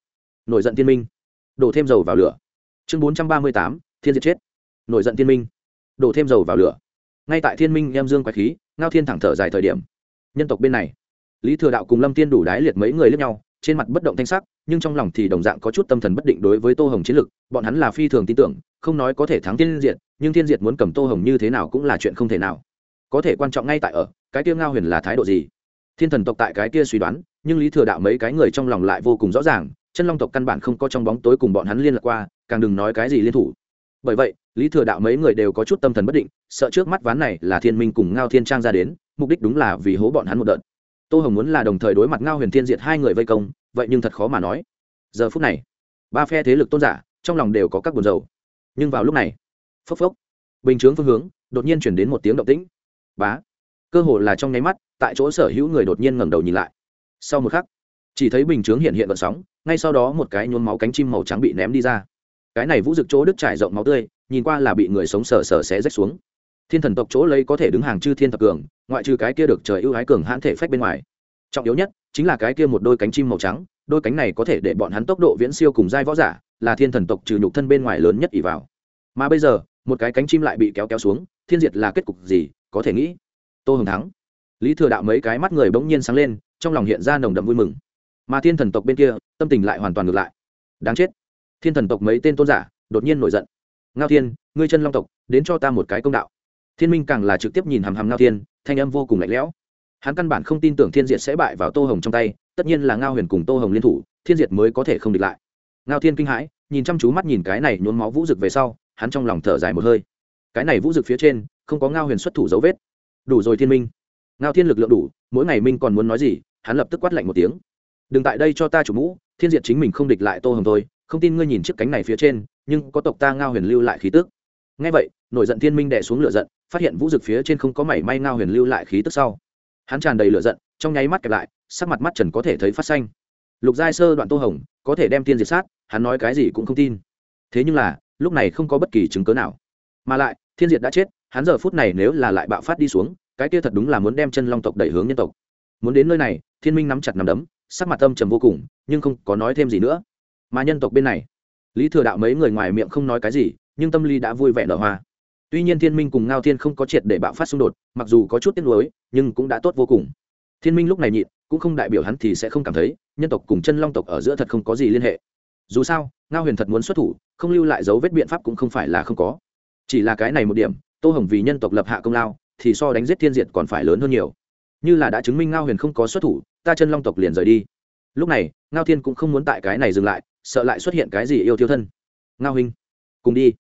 Nổi giận thiên minh. Đổ thêm dầu vào lửa. Chương bốn trăm ba mươi tám, thiên diệt chết. Nổi giận thiên minh. Đổ thêm dầu vào lửa. Ngay tại thiên minh em dương quái khí, ngao thiên thẳng thở dài thời điểm. Nhân tộc bên này. Lý thừa đạo cùng lâm tiên đủ đái liệt mấy người lướt nhau trên mặt bất động thanh sắc, nhưng trong lòng thì đồng dạng có chút tâm thần bất định đối với tô hồng chiến lược. bọn hắn là phi thường tin tưởng, không nói có thể thắng thiên diệt, nhưng thiên diệt muốn cầm tô hồng như thế nào cũng là chuyện không thể nào. Có thể quan trọng ngay tại ở, cái kia ngao huyền là thái độ gì? Thiên thần tộc tại cái kia suy đoán, nhưng lý thừa đạo mấy cái người trong lòng lại vô cùng rõ ràng, chân long tộc căn bản không có trong bóng tối cùng bọn hắn liên lạc qua, càng đừng nói cái gì liên thủ. Bởi vậy, lý thừa đạo mấy người đều có chút tâm thần bất định, sợ trước mắt ván này là thiên minh cùng ngao thiên trang ra đến, mục đích đúng là vì hố bọn hắn một đợt tô hồng muốn là đồng thời đối mặt ngao huyền thiên diệt hai người vây công, vậy nhưng thật khó mà nói. Giờ phút này, ba phe thế lực tôn giả, trong lòng đều có các buồn dầu nhưng vào lúc này, phốc phốc, bình chướng phương hướng, đột nhiên chuyển đến một tiếng động tĩnh. Bá! Cơ hồ là trong nháy mắt, tại chỗ sở hữu người đột nhiên ngẩng đầu nhìn lại. Sau một khắc, chỉ thấy bình chướng hiện hiện vận sóng, ngay sau đó một cái nhuốm máu cánh chim màu trắng bị ném đi ra. Cái này vũ rực chỗ đứt trải rộng máu tươi, nhìn qua là bị người sống sờ sờ xé rách xuống thiên thần tộc chỗ lấy có thể đứng hàng chư thiên thập cường, ngoại trừ cái kia được trời ưu ái cường hãn thể phách bên ngoài. Trọng yếu nhất chính là cái kia một đôi cánh chim màu trắng, đôi cánh này có thể để bọn hắn tốc độ viễn siêu cùng giai võ giả, là thiên thần tộc trừ nhục thân bên ngoài lớn nhất ỷ vào. Mà bây giờ, một cái cánh chim lại bị kéo kéo xuống, thiên diệt là kết cục gì, có thể nghĩ. Tô hồng thắng. Lý thừa đạo mấy cái mắt người bỗng nhiên sáng lên, trong lòng hiện ra nồng đậm vui mừng. Mà thiên thần tộc bên kia, tâm tình lại hoàn toàn ngược lại. Đáng chết. Thiên thần tộc mấy tên tôn giả, đột nhiên nổi giận. Ngao thiên, ngươi chân long tộc, đến cho ta một cái công đạo thiên minh càng là trực tiếp nhìn hàm hàm ngao thiên, thanh âm vô cùng lạnh lẽo. Hắn căn bản không tin tưởng thiên diệt sẽ bại vào tô hồng trong tay, tất nhiên là ngao huyền cùng tô hồng liên thủ, thiên diệt mới có thể không địch lại. Ngao thiên kinh hãi, nhìn chăm chú mắt nhìn cái này nhốn máu vũ rực về sau, hắn trong lòng thở dài một hơi. Cái này vũ rực phía trên, không có ngao huyền xuất thủ dấu vết. Đủ rồi thiên minh. Ngao thiên lực lượng đủ, mỗi ngày minh còn muốn nói gì, hắn lập tức quát lạnh một tiếng. Đừng tại đây cho ta chủ mũ, thiên diệt chính mình không địch lại tô hồng thôi, không tin ngươi nhìn chiếc cánh này phía trên, nhưng có tộc ta ngao huyền lưu lại khí tức. Ngay vậy, nổi giận thiên minh đẻ xuống lửa giận phát hiện vũ rực phía trên không có mảy may ngao huyền lưu lại khí tức sau. Hắn tràn đầy lửa giận, trong nháy mắt kẹp lại, sắc mặt mắt trần có thể thấy phát xanh. Lục giai sơ đoạn tô hồng, có thể đem tiên diệt sát, hắn nói cái gì cũng không tin. Thế nhưng là, lúc này không có bất kỳ chứng cớ nào. Mà lại, thiên diệt đã chết, hắn giờ phút này nếu là lại bạo phát đi xuống, cái kia thật đúng là muốn đem chân long tộc đẩy hướng nhân tộc. Muốn đến nơi này, thiên minh nắm chặt nắm đấm, sắc mặt âm trầm vô cùng, nhưng không có nói thêm gì nữa. Mà nhân tộc bên này, lý thừa đạo mấy người ngoài miệng không nói cái gì, nhưng tâm lý đã vui vẻ nở hoa tuy nhiên thiên minh cùng ngao thiên không có triệt để bạo phát xung đột, mặc dù có chút tiếc nuối, nhưng cũng đã tốt vô cùng. Thiên minh lúc này nhịn, cũng không đại biểu hắn thì sẽ không cảm thấy, nhân tộc cùng chân long tộc ở giữa thật không có gì liên hệ. Dù sao, ngao huyền thật muốn xuất thủ, không lưu lại dấu vết biện pháp cũng không phải là không có. Chỉ là cái này một điểm, tô hồng vì nhân tộc lập hạ công lao, thì so đánh giết thiên diệt còn phải lớn hơn nhiều. Như là đã chứng minh ngao huyền không có xuất thủ, ta chân long tộc liền rời đi. Lúc này, ngao thiên cũng không muốn tại cái này dừng lại, sợ lại xuất hiện cái gì yêu thiêu thân. Ngao huynh, cùng đi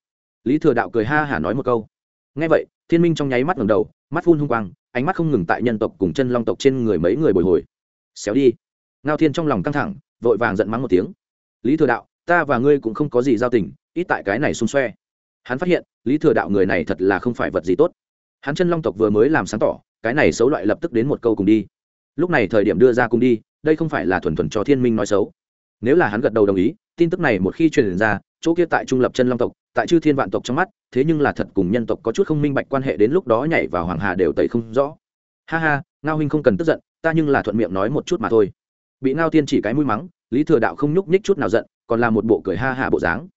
lý thừa đạo cười ha hả nói một câu. Ngay vậy, thiên minh trong nháy mắt ngầm đầu, mắt phun hung quang, ánh mắt không ngừng tại nhân tộc cùng chân long tộc trên người mấy người bồi hồi. Xéo đi. Ngao thiên trong lòng căng thẳng, vội vàng giận mắng một tiếng. Lý thừa đạo, ta và ngươi cũng không có gì giao tình, ít tại cái này xung xoe. Hắn phát hiện, lý thừa đạo người này thật là không phải vật gì tốt. Hắn chân long tộc vừa mới làm sáng tỏ, cái này xấu loại lập tức đến một câu cùng đi. Lúc này thời điểm đưa ra cùng đi, đây không phải là thuần thuần cho thiên minh nói xấu. Nếu là hắn gật đầu đồng ý, tin tức này một khi truyền ra chỗ kia tại trung lập chân long tộc, tại chư thiên vạn tộc trong mắt, thế nhưng là thật cùng nhân tộc có chút không minh bạch quan hệ đến lúc đó nhảy vào hoàng hà đều tẩy không rõ. Ha ha, ngao huynh không cần tức giận, ta nhưng là thuận miệng nói một chút mà thôi. Bị ngao tiên chỉ cái mũi mắng, lý thừa đạo không nhúc nhích chút nào giận, còn là một bộ cười ha hạ bộ dáng.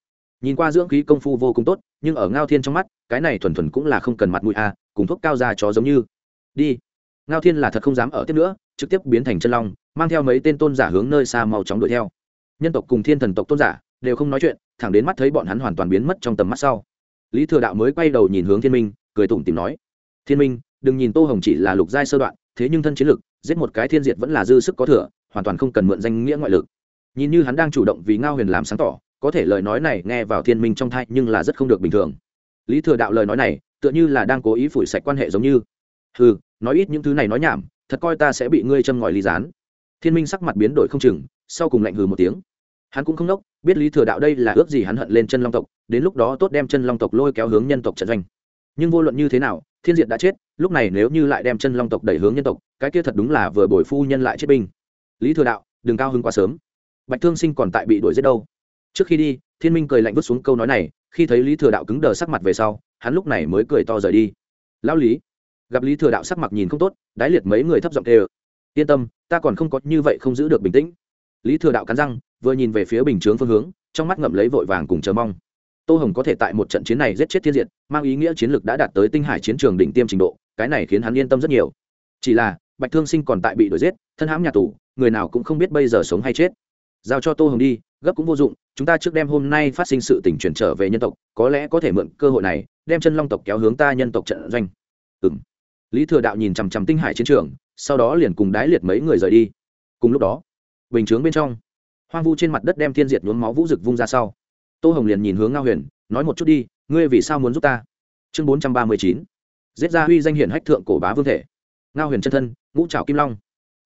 Nhìn qua dưỡng khí công phu vô cùng tốt, nhưng ở ngao thiên trong mắt, cái này thuần thuần cũng là không cần mặt mũi a à, cùng thuốc cao ra chó giống như. Đi. Ngao thiên là thật không dám ở tiếp nữa, trực tiếp biến thành chân long, mang theo mấy tên tôn giả hướng nơi xa mau chóng đuổi theo. Nhân tộc cùng thiên thần tộc tôn giả đều không nói chuyện thẳng đến mắt thấy bọn hắn hoàn toàn biến mất trong tầm mắt sau. Lý thừa đạo mới quay đầu nhìn hướng thiên minh, cười tủm tìm nói, thiên minh, đừng nhìn tô hồng chỉ là lục giai sơ đoạn, thế nhưng thân chiến lực, giết một cái thiên diệt vẫn là dư sức có thừa, hoàn toàn không cần mượn danh nghĩa ngoại lực. Nhìn như hắn đang chủ động vì ngao huyền làm sáng tỏ, có thể lời nói này nghe vào thiên minh trong thai nhưng là rất không được bình thường. Lý thừa đạo lời nói này, tựa như là đang cố ý phủi sạch quan hệ giống như ừ nói ít những thứ này nói nhảm, thật coi ta sẽ bị ngươi châm ngòi ly gián. Thiên minh sắc mặt biến đổi không chừng, sau cùng lạnh hừ một tiếng hắn cũng không nốc, biết lý thừa đạo đây là ước gì hắn hận lên chân long tộc, đến lúc đó tốt đem chân long tộc lôi kéo hướng nhân tộc trận doanh. Nhưng vô luận như thế nào, thiên diệt đã chết, lúc này nếu như lại đem chân long tộc đẩy hướng nhân tộc, cái kia thật đúng là vừa bồi phu nhân lại chết binh. Lý thừa đạo, đừng cao hứng quá sớm. Bạch thương sinh còn tại bị đuổi giết đâu? Trước khi đi, thiên minh cười lạnh vứt xuống câu nói này, khi thấy lý thừa đạo cứng đờ sắc mặt về sau, hắn lúc này mới cười to rời đi. Lão lý. Gặp lý thừa đạo sắc mặt nhìn không tốt, đái liệt mấy người thấp giọng kêu, yên tâm, ta còn không có như vậy không giữ được bình tĩnh. Lý thừa đạo cắn răng vừa nhìn về phía bình chướng phương hướng, trong mắt ngậm lấy vội vàng cùng chờ mong. Tô hồng có thể tại một trận chiến này giết chết thiên diệt, mang ý nghĩa chiến lược đã đạt tới tinh hải chiến trường đỉnh tiêm trình độ, cái này khiến hắn yên tâm rất nhiều. Chỉ là, bạch thương sinh còn tại bị đuổi giết, thân hãm nhà tù, người nào cũng không biết bây giờ sống hay chết. Giao cho tô hồng đi, gấp cũng vô dụng, chúng ta trước đêm hôm nay phát sinh sự tỉnh chuyển trở về nhân tộc, có lẽ có thể mượn cơ hội này, đem chân long tộc kéo hướng ta nhân tộc trận doanh. Ừ m lý thừa đạo nhìn chằm chằm tinh hải chiến trường, sau đó liền cùng đái liệt mấy người rời đi. Cùng lúc đó, bình chướng bên trong hoang vu trên mặt đất đem thiên diệt nhuốm máu vũ rực vung ra sau. Tô hồng liền nhìn hướng ngao huyền, nói một chút đi, ngươi vì sao muốn giúp ta? Chương bốn trăm ba mươi chín. Giết ra huy danh hiển hách thượng cổ bá vương thể. Ngao huyền chân thân, ngũ trào kim long.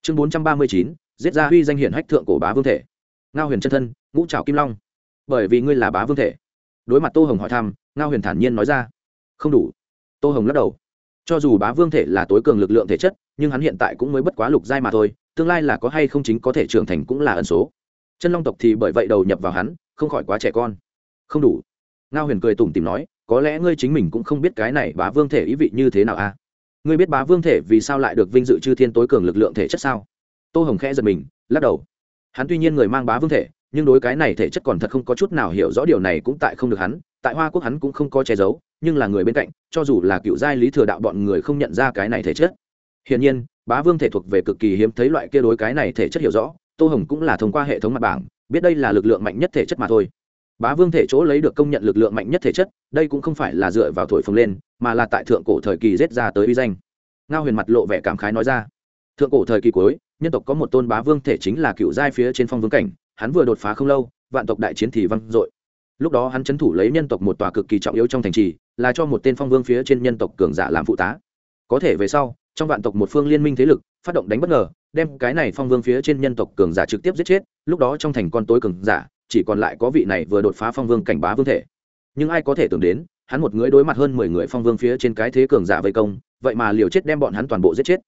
Chương bốn trăm ba mươi chín, giết ra huy danh hiển hách thượng cổ bá vương thể. Ngao huyền chân thân, ngũ trào kim long. Bởi vì ngươi là bá vương thể. Đối mặt tô hồng hỏi thăm, ngao huyền thản nhiên nói ra. Không đủ. Tô hồng lắc đầu. Cho dù bá vương thể là tối cường lực lượng thể chất, nhưng hắn hiện tại cũng mới bất quá lục giai mà thôi, tương lai là có hay không chính có thể trưởng thành cũng là ẩn số chân long tộc thì bởi vậy đầu nhập vào hắn, không khỏi quá trẻ con. Không đủ. Ngao huyền cười tủm tìm nói, có lẽ ngươi chính mình cũng không biết cái này bá vương thể ý vị như thế nào a à? ngươi biết bá vương thể vì sao lại được vinh dự chư thiên tối cường lực lượng thể chất sao? Tô hồng khẽ giật mình, lắc đầu. Hắn tuy nhiên người mang bá vương thể, nhưng đối cái này thể chất còn thật không có chút nào hiểu rõ điều này cũng tại không được hắn, tại hoa quốc hắn cũng không có che giấu, nhưng là người bên cạnh, cho dù là cựu giai lý thừa đạo bọn người không nhận ra cái này thể chất. Hiển nhiên, bá vương thể thuộc về cực kỳ hiếm thấy loại kia đối cái này thể chất hiểu rõ tô hồng cũng là thông qua hệ thống mặt bảng, biết đây là lực lượng mạnh nhất thể chất mà thôi. Bá vương thể chỗ lấy được công nhận lực lượng mạnh nhất thể chất, đây cũng không phải là dựa vào thổi phồng lên, mà là tại thượng cổ thời kỳ rết ra tới uy danh. Ngao huyền mặt lộ vẻ cảm khái nói ra. Thượng cổ thời kỳ cuối, nhân tộc có một tôn bá vương thể chính là cựu giai phía trên phong vương cảnh, hắn vừa đột phá không lâu, vạn tộc đại chiến thì văng dội. Lúc đó hắn c thủ lấy nhân tộc một tòa cực kỳ trọng yếu trong thành trì, là cho một tên phong vương phía trên nhân tộc cường giả làm phụ tá. Có thể về sau, trong vạn tộc một phương liên minh thế lực, phát động đánh bất ngờ đem cái này phong vương phía trên nhân tộc cường giả trực tiếp giết chết, lúc đó trong thành con tối cường giả, chỉ còn lại có vị này vừa đột phá phong vương cảnh bá vương thể. Nhưng ai có thể tưởng đến, hắn một người đối mặt hơn mười người phong vương phía trên cái thế cường giả vây công, vậy mà liều chết đem bọn hắn toàn bộ giết chết.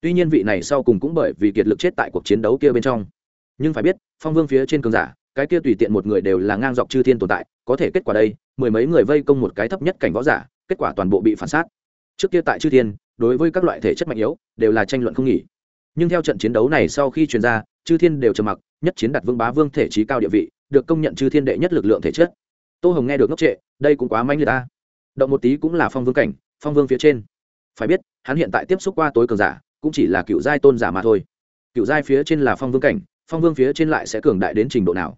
Tuy nhiên vị này sau cùng cũng bởi vì kiệt lực chết tại cuộc chiến đấu kia bên trong. Nhưng phải biết, phong vương phía trên cường giả, cái kia tùy tiện một người đều là ngang dọc chư thiên tồn tại, có thể kết quả đây, mười mấy người vây công một cái thấp nhất cảnh võ giả, kết quả toàn bộ bị phản sát. Trước kia tại chư thiên, đối với các loại thể chất mạnh yếu, đều là tranh luận không nghỉ nhưng theo trận chiến đấu này sau khi truyền ra, chư thiên đều trầm mặc, nhất chiến đặt vương bá vương thể trí cao địa vị, được công nhận chư thiên đệ nhất lực lượng thể chất. Tô hồng nghe được ngốc trệ, đây cũng quá manh người ta. Động một tí cũng là phong vương cảnh, phong vương phía trên. Phải biết, hắn hiện tại tiếp xúc qua tối cường giả, cũng chỉ là cựu giai tôn giả mà thôi. Cựu giai phía trên là phong vương cảnh, phong vương phía trên lại sẽ cường đại đến trình độ nào?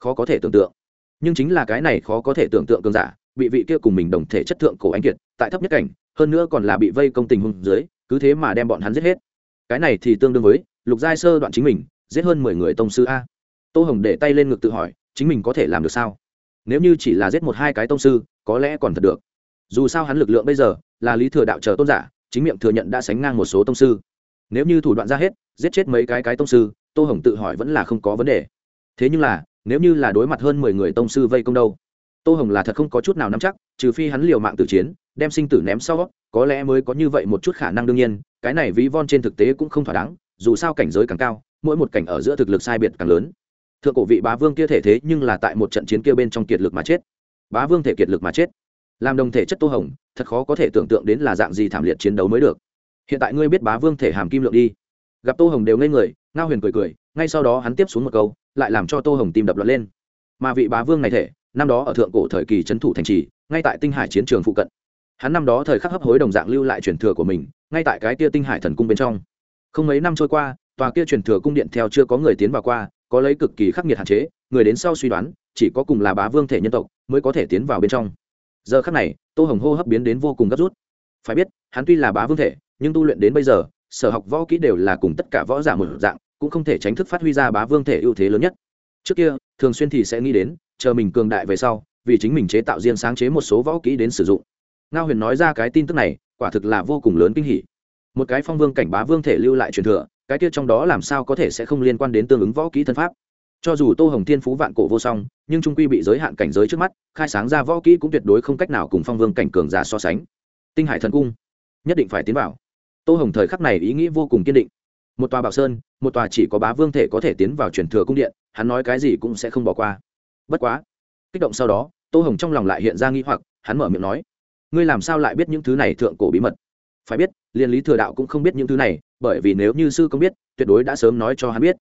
Khó có thể tưởng tượng. Nhưng chính là cái này khó có thể tưởng tượng cường giả, bị vị kia cùng mình đồng thể chất thượng cổ anh kiệt, tại thấp nhất cảnh, hơn nữa còn là bị vây công tình hung dưới, cứ thế mà đem bọn hắn giết hết cái này thì tương đương với lục giai sơ đoạn chính mình, giết hơn mười người tông sư a. Tô hồng để tay lên ngực tự hỏi, chính mình có thể làm được sao? Nếu như chỉ là giết một hai cái tông sư, có lẽ còn thật được. Dù sao hắn lực lượng bây giờ là lý thừa đạo chờ tôn giả, chính miệng thừa nhận đã sánh ngang một số tông sư. Nếu như thủ đoạn ra hết, giết chết mấy cái cái tông sư, tô hồng tự hỏi vẫn là không có vấn đề. Thế nhưng là, nếu như là đối mặt hơn mười người tông sư vây công đâu? Tô hồng là thật không có chút nào nắm chắc, trừ phi hắn liều mạng tử chiến đem sinh tử ném sau, có lẽ mới có như vậy một chút khả năng đương nhiên, cái này ví von trên thực tế cũng không thỏa đáng, dù sao cảnh giới càng cao, mỗi một cảnh ở giữa thực lực sai biệt càng lớn. Thượng cổ vị bá vương kia thể thế nhưng là tại một trận chiến kia bên trong kiệt lực mà chết. Bá vương thể kiệt lực mà chết. Làm đồng thể chất tô hồng, thật khó có thể tưởng tượng đến là dạng gì thảm liệt chiến đấu mới được. Hiện tại ngươi biết bá vương thể hàm kim lượng đi. Gặp tô hồng đều ngây người, ngao huyền cười cười, ngay sau đó hắn tiếp xuống một câu, lại làm cho tô hồng tim đập lọt lên. Mà vị bá vương này thể, năm đó ở thượng cổ thời kỳ trấn thủ thành trì, ngay tại tinh hải chiến trường phụ cận hắn năm đó thời khắc hấp hối đồng dạng lưu lại truyền thừa của mình, ngay tại cái tia tinh hải thần cung bên trong. Không mấy năm trôi qua, tòa kia truyền thừa cung điện theo chưa có người tiến vào qua, có lấy cực kỳ khắc nghiệt hạn chế, người đến sau suy đoán, chỉ có cùng là bá vương thể nhân tộc mới có thể tiến vào bên trong. Giờ khắc này, tô hồng hô hấp biến đến vô cùng gấp rút. Phải biết, hắn tuy là bá vương thể, nhưng tu luyện đến bây giờ, sở học võ kỹ đều là cùng tất cả võ giả một dạng, cũng không thể tránh thức phát huy ra bá vương thể ưu thế lớn nhất. Trước kia, thường xuyên thì sẽ nghĩ đến, chờ mình cường đại về sau, vì chính mình chế tạo riêng sáng chế một số võ kỹ đến sử dụng ngao huyền nói ra cái tin tức này, quả thực là vô cùng lớn kinh hỉ. Một cái phong vương cảnh bá vương thể lưu lại truyền thừa, cái kia trong đó làm sao có thể sẽ không liên quan đến tương ứng võ kỹ thân pháp? Cho dù tô hồng thiên phú vạn cổ vô song, nhưng trung quy bị giới hạn cảnh giới trước mắt, khai sáng ra võ kỹ cũng tuyệt đối không cách nào cùng phong vương cảnh cường giả so sánh. Tinh hải thần cung, nhất định phải tiến vào. Tô hồng thời khắc này ý nghĩ vô cùng kiên định. Một tòa bảo sơn, một tòa chỉ có bá vương thể có thể tiến vào truyền thừa cung điện, hắn nói cái gì cũng sẽ không bỏ qua. Bất quá, kích động sau đó, tô hồng trong lòng lại hiện ra nghi hoặc, hắn mở miệng nói ngươi làm sao lại biết những thứ này thượng cổ bí mật? Phải biết liên lý thừa đạo cũng không biết những thứ này, bởi vì nếu như sư công biết, tuyệt đối đã sớm nói cho hắn biết.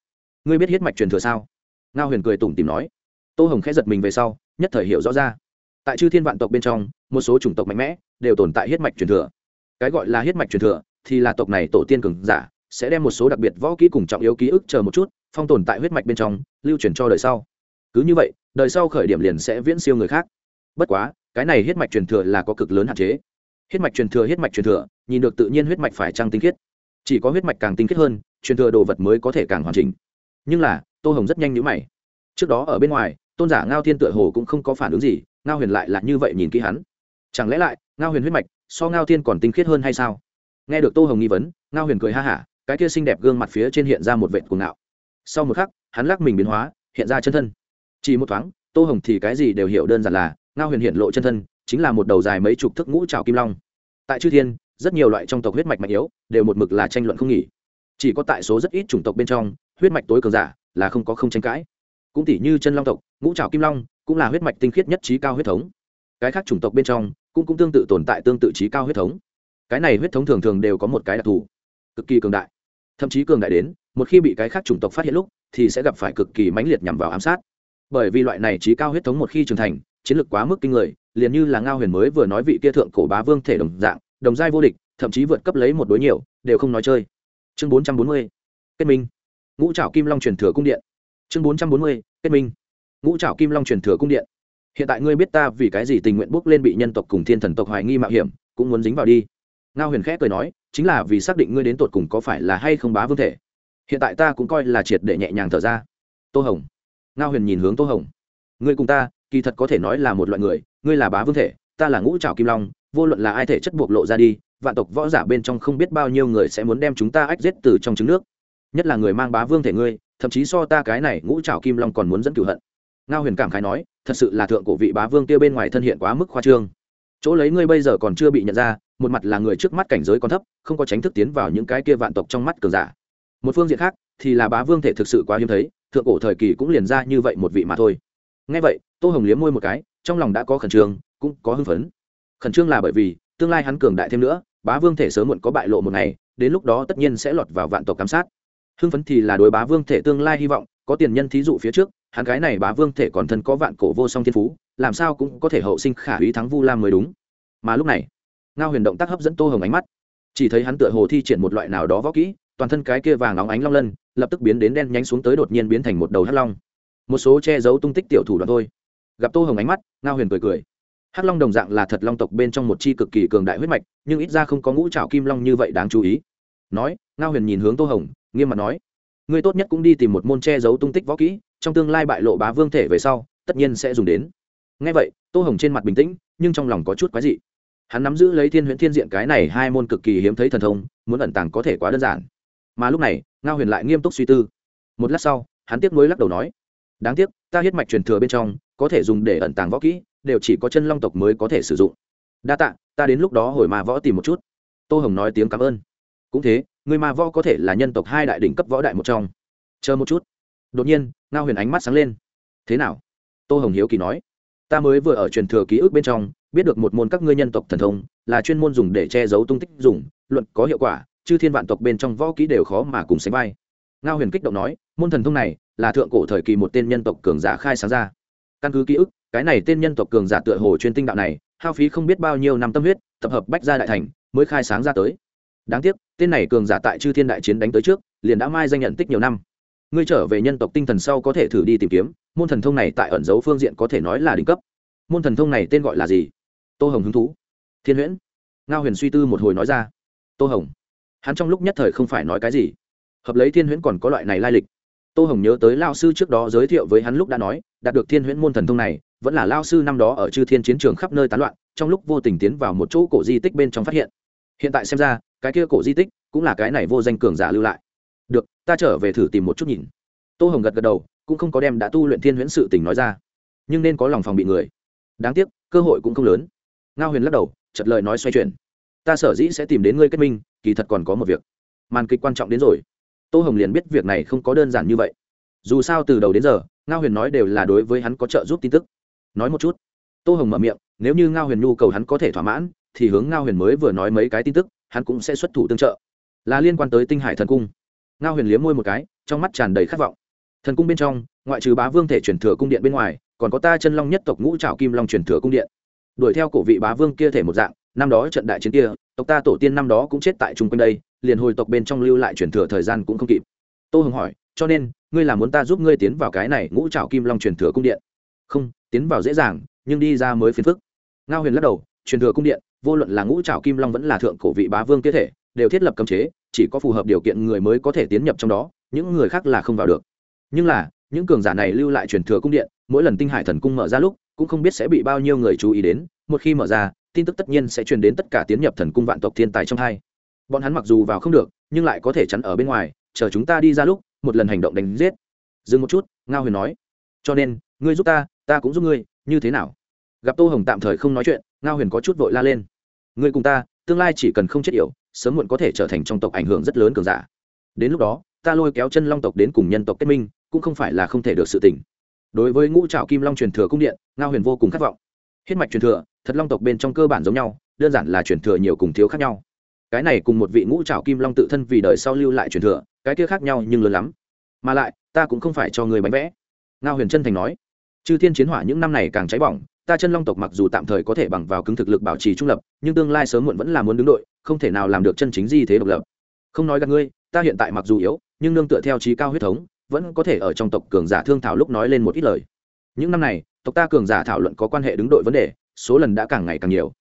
Ngươi biết huyết mạch truyền thừa sao? Ngao huyền cười tủm tìm nói. Tô hồng khẽ giật mình về sau, nhất thời hiểu rõ ra. Tại chư thiên vạn tộc bên trong, một số chủng tộc mạnh mẽ đều tồn tại huyết mạch truyền thừa. Cái gọi là huyết mạch truyền thừa thì là tộc này tổ tiên cường giả, sẽ đem một số đặc biệt võ kỹ cùng trọng yếu ký ức chờ một chút, phong tồn tại huyết mạch bên trong, lưu truyền cho đời sau. Cứ như vậy, đời sau khởi điểm liền sẽ viễn siêu người khác. Bất quá cái này huyết mạch truyền thừa là có cực lớn hạn chế. Huyết mạch truyền thừa, huyết mạch truyền thừa, nhìn được tự nhiên huyết mạch phải trăng tinh khiết. Chỉ có huyết mạch càng tinh khiết hơn, truyền thừa đồ vật mới có thể càng hoàn chỉnh. Nhưng là, tô hồng rất nhanh nhữ mày. Trước đó ở bên ngoài, tôn giả ngao thiên tựa hồ cũng không có phản ứng gì, ngao huyền lại là như vậy nhìn kỹ hắn. Chẳng lẽ lại, ngao huyền huyết mạch so ngao thiên còn tinh khiết hơn hay sao? Nghe được tô hồng nghi vấn, ngao huyền cười ha hả, cái kia xinh đẹp gương mặt phía trên hiện ra một vệt cuồng ngạo. Sau một khắc, hắn lắc mình biến hóa, hiện ra chân thân. Chỉ một thoáng, tô hồng thì cái gì đều hiểu đơn giản là ngao huyền hiện lộ chân thân, chính là một đầu dài mấy chục thức ngũ trào kim long. Tại chư thiên, rất nhiều loại trong tộc huyết mạch mạnh yếu, đều một mực là tranh luận không nghỉ. Chỉ có tại số rất ít chủng tộc bên trong, huyết mạch tối cường giả là không có không tranh cãi. Cũng tỷ như chân long tộc, ngũ trào kim long cũng là huyết mạch tinh khiết nhất trí cao huyết thống. Cái khác chủng tộc bên trong cũng cũng tương tự tồn tại tương tự trí cao huyết thống. Cái này huyết thống thường thường đều có một cái đặc thù, cực kỳ cường đại. Thậm chí cường đại đến, một khi bị cái khác chủng tộc phát hiện lúc, thì sẽ gặp phải cực kỳ mãnh liệt nhằm vào ám sát. Bởi vì loại này trí cao huyết thống một khi trưởng thành chiến lược quá mức kinh người, liền như là ngao huyền mới vừa nói vị kia thượng cổ bá vương thể đồng dạng, đồng giai vô địch, thậm chí vượt cấp lấy một đối nhiều, đều không nói chơi. Chương bốn trăm bốn mươi, kết minh. Ngũ trảo kim long truyền thừa cung điện. Chương bốn trăm bốn mươi, kết minh. Ngũ trảo kim long truyền thừa cung điện. Hiện tại ngươi biết ta vì cái gì tình nguyện bước lên bị nhân tộc cùng thiên thần tộc hoài nghi mạo hiểm, cũng muốn dính vào đi. Ngao huyền khẽ cười nói, chính là vì xác định ngươi đến tột cùng có phải là hay không bá vương thể. Hiện tại ta cũng coi là triệt để nhẹ nhàng thở ra. Tô hồng. Ngao huyền nhìn hướng tô hồng. Ngươi cùng ta kỳ thật có thể nói là một loại người, ngươi là bá vương thể, ta là ngũ trào kim long, vô luận là ai thể chất buộc lộ ra đi, vạn tộc võ giả bên trong không biết bao nhiêu người sẽ muốn đem chúng ta ách giết từ trong trứng nước. Nhất là người mang bá vương thể ngươi, thậm chí so ta cái này ngũ trào kim long còn muốn dẫn cửu hận. Ngao huyền cảm khái nói, thật sự là thượng cổ vị bá vương kia bên ngoài thân hiện quá mức khoa trương. Chỗ lấy ngươi bây giờ còn chưa bị nhận ra, một mặt là người trước mắt cảnh giới còn thấp, không có tránh thức tiến vào những cái kia vạn tộc trong mắt cường giả. Một phương diện khác, thì là bá vương thể thực sự quá hiếm thấy, thượng cổ thời kỳ cũng liền ra như vậy một vị mà thôi. Ngay vậy tô hồng liếm môi một cái, trong lòng đã có khẩn trương, cũng có hưng phấn. Khẩn trương là bởi vì, tương lai hắn cường đại thêm nữa, bá vương thể sớm muộn có bại lộ một ngày, đến lúc đó tất nhiên sẽ lọt vào vạn tộc giám sát. Hưng phấn thì là đối bá vương thể tương lai hy vọng, có tiền nhân thí dụ phía trước, hắn cái này bá vương thể còn thân có vạn cổ vô song thiên phú, làm sao cũng có thể hậu sinh khả úy thắng vu lam mới đúng. Mà lúc này, ngao huyền động tác hấp dẫn tô hồng ánh mắt. Chỉ thấy hắn tựa hồ thi triển một loại nào đó võ kỹ, toàn thân cái kia vàng óng ánh long lân, lập tức biến đến đen nhánh xuống tới đột nhiên biến thành một đầu hắc long. Một số che giấu tung tích tiểu thủ đoạn thôi gặp tô hồng ánh mắt, ngao huyền cười cười. Hắc long đồng dạng là thật long tộc bên trong một chi cực kỳ cường đại huyết mạch, nhưng ít ra không có ngũ trào kim long như vậy đáng chú ý. Nói, ngao huyền nhìn hướng tô hồng, nghiêm mặt nói, ngươi tốt nhất cũng đi tìm một môn che giấu tung tích võ kỹ, trong tương lai bại lộ bá vương thể về sau, tất nhiên sẽ dùng đến. Ngay vậy, tô hồng trên mặt bình tĩnh, nhưng trong lòng có chút quái dị. Hắn nắm giữ lấy thiên huyễn thiên diện cái này hai môn cực kỳ hiếm thấy thần thông, muốn ẩn tàng có thể quá đơn giản. Mà lúc này, ngao huyền lại nghiêm túc suy tư. Một lát sau, hắn tiếc nuối lắc đầu nói, đáng tiếc, ta huyết mạch truyền thừa bên trong có thể dùng để ẩn tàng võ kỹ, đều chỉ có chân long tộc mới có thể sử dụng. Đa tạ, ta đến lúc đó hồi ma võ tìm một chút. Tô hồng nói tiếng cảm ơn. Cũng thế, người ma võ có thể là nhân tộc hai đại đỉnh cấp võ đại một trong. Chờ một chút. Đột nhiên, ngao huyền ánh mắt sáng lên. Thế nào? Tô hồng hiếu kỳ nói. Ta mới vừa ở truyền thừa ký ức bên trong, biết được một môn các ngươi nhân tộc thần thông, là chuyên môn dùng để che giấu tung tích dùng, luận có hiệu quả, chư thiên vạn tộc bên trong võ kỹ đều khó mà cùng sánh vai. Ngao huyền kích động nói, môn thần thông này là thượng cổ thời kỳ một tên nhân tộc cường giả khai sáng ra căn cứ ký ức, cái này tên nhân tộc cường giả tựa hồ chuyên tinh đạo này, hao phí không biết bao nhiêu năm tâm huyết, tập hợp bách gia đại thành, mới khai sáng ra tới. Đáng tiếc, tên này cường giả tại chư thiên đại chiến đánh tới trước, liền đã mai danh nhận tích nhiều năm. Ngươi trở về nhân tộc tinh thần sau có thể thử đi tìm kiếm, môn thần thông này tại ẩn dấu phương diện có thể nói là đỉnh cấp. Môn thần thông này tên gọi là gì? Tô hồng hứng thú. Thiên huyễn. Ngao huyền suy tư một hồi nói ra. Tô hồng. Hắn trong lúc nhất thời không phải nói cái gì. Hợp lấy thiên huyễn còn có loại này lai lịch. Tô hồng nhớ tới lao sư trước đó giới thiệu với hắn lúc đã nói đạt được thiên huyễn môn thần thông này, vẫn là lao sư năm đó ở chư thiên chiến trường khắp nơi tán loạn, trong lúc vô tình tiến vào một chỗ cổ di tích bên trong phát hiện. Hiện tại xem ra, cái kia cổ di tích cũng là cái này vô danh cường giả lưu lại. Được, ta trở về thử tìm một chút nhìn. Tô hồng gật gật đầu, cũng không có đem đã tu luyện thiên huyễn sự tình nói ra. Nhưng nên có lòng phòng bị người. Đáng tiếc, cơ hội cũng không lớn. Ngao huyền lắc đầu chật lời nói xoay chuyển. Ta sở dĩ sẽ tìm đến ngươi kết minh, kỳ thật còn có một việc. Màn kịch quan trọng đến rồi. Tô hồng liền biết việc này không có đơn giản như vậy dù sao từ đầu đến giờ, ngao huyền nói đều là đối với hắn có trợ giúp tin tức. Nói một chút. Tô hồng mở miệng, nếu như ngao huyền nhu cầu hắn có thể thỏa mãn, thì hướng ngao huyền mới vừa nói mấy cái tin tức, hắn cũng sẽ xuất thủ tương trợ. Là liên quan tới tinh hải thần cung. Ngao huyền liếm môi một cái, trong mắt tràn đầy khát vọng. Thần cung bên trong, ngoại trừ bá vương thể truyền thừa cung điện bên ngoài, còn có ta chân long nhất tộc ngũ trào kim long truyền thừa cung điện. Đuổi theo cổ vị bá vương kia thể một dạng, năm đó trận đại chiến kia, tộc ta tổ tiên năm đó cũng chết tại chung quanh đây, liền hồi tộc bên trong lưu lại truyền thừa thời gian cũng không kịp. Tô hồng hỏi cho nên, ngươi là muốn ta giúp ngươi tiến vào cái này ngũ trào kim long truyền thừa cung điện. Không, tiến vào dễ dàng, nhưng đi ra mới phiền phức. Ngao huyền lắc đầu, truyền thừa cung điện, vô luận là ngũ trào kim long vẫn là thượng cổ vị bá vương kia thể, đều thiết lập cấm chế, chỉ có phù hợp điều kiện người mới có thể tiến nhập trong đó, những người khác là không vào được. Nhưng là, những cường giả này lưu lại truyền thừa cung điện, mỗi lần tinh hải thần cung mở ra lúc, cũng không biết sẽ bị bao nhiêu người chú ý đến, một khi mở ra, tin tức tất nhiên sẽ truyền đến tất cả tiến nhập thần cung vạn tộc thiên tài trong hai. Bọn hắn mặc dù vào không được, nhưng lại có thể chắn ở bên ngoài, chờ chúng ta đi ra lúc một lần hành động đánh giết. Dừng một chút, ngao huyền nói, cho nên, ngươi giúp ta ta cũng giúp ngươi, như thế nào? Gặp tô hồng tạm thời không nói chuyện, ngao huyền có chút vội la lên, ngươi cùng ta, tương lai chỉ cần không chết yểu, sớm muộn có thể trở thành trong tộc ảnh hưởng rất lớn cường giả. Đến lúc đó, ta lôi kéo chân long tộc đến cùng nhân tộc kết minh, cũng không phải là không thể được sự tỉnh đối với ngũ trạo kim long truyền thừa cung điện, ngao huyền vô cùng khát vọng. Hết mạch truyền thừa, thật long tộc bên trong cơ bản giống nhau, đơn giản là truyền thừa nhiều cùng thiếu khác nhau. Cái này cùng một vị ngũ trạo kim long tự thân vì đời sau lưu lại truyền thừa cái kia khác nhau nhưng lớn lắm. Mà lại, ta cũng không phải cho người bánh vẽ. Ngao huyền chân thành nói. Chư thiên chiến hỏa những năm này càng cháy bỏng, ta chân long tộc mặc dù tạm thời có thể bằng vào cứng thực lực bảo trì trung lập, nhưng tương lai sớm muộn vẫn là muốn đứng đội, không thể nào làm được chân chính di thế độc lập. Không nói gặp ngươi, ta hiện tại mặc dù yếu, nhưng nương tựa theo trí cao huyết thống, vẫn có thể ở trong tộc cường giả thương thảo lúc nói lên một ít lời. Những năm này, tộc ta cường giả thảo luận có quan hệ đứng đội vấn đề, số lần đã càng ngày càng nhiều.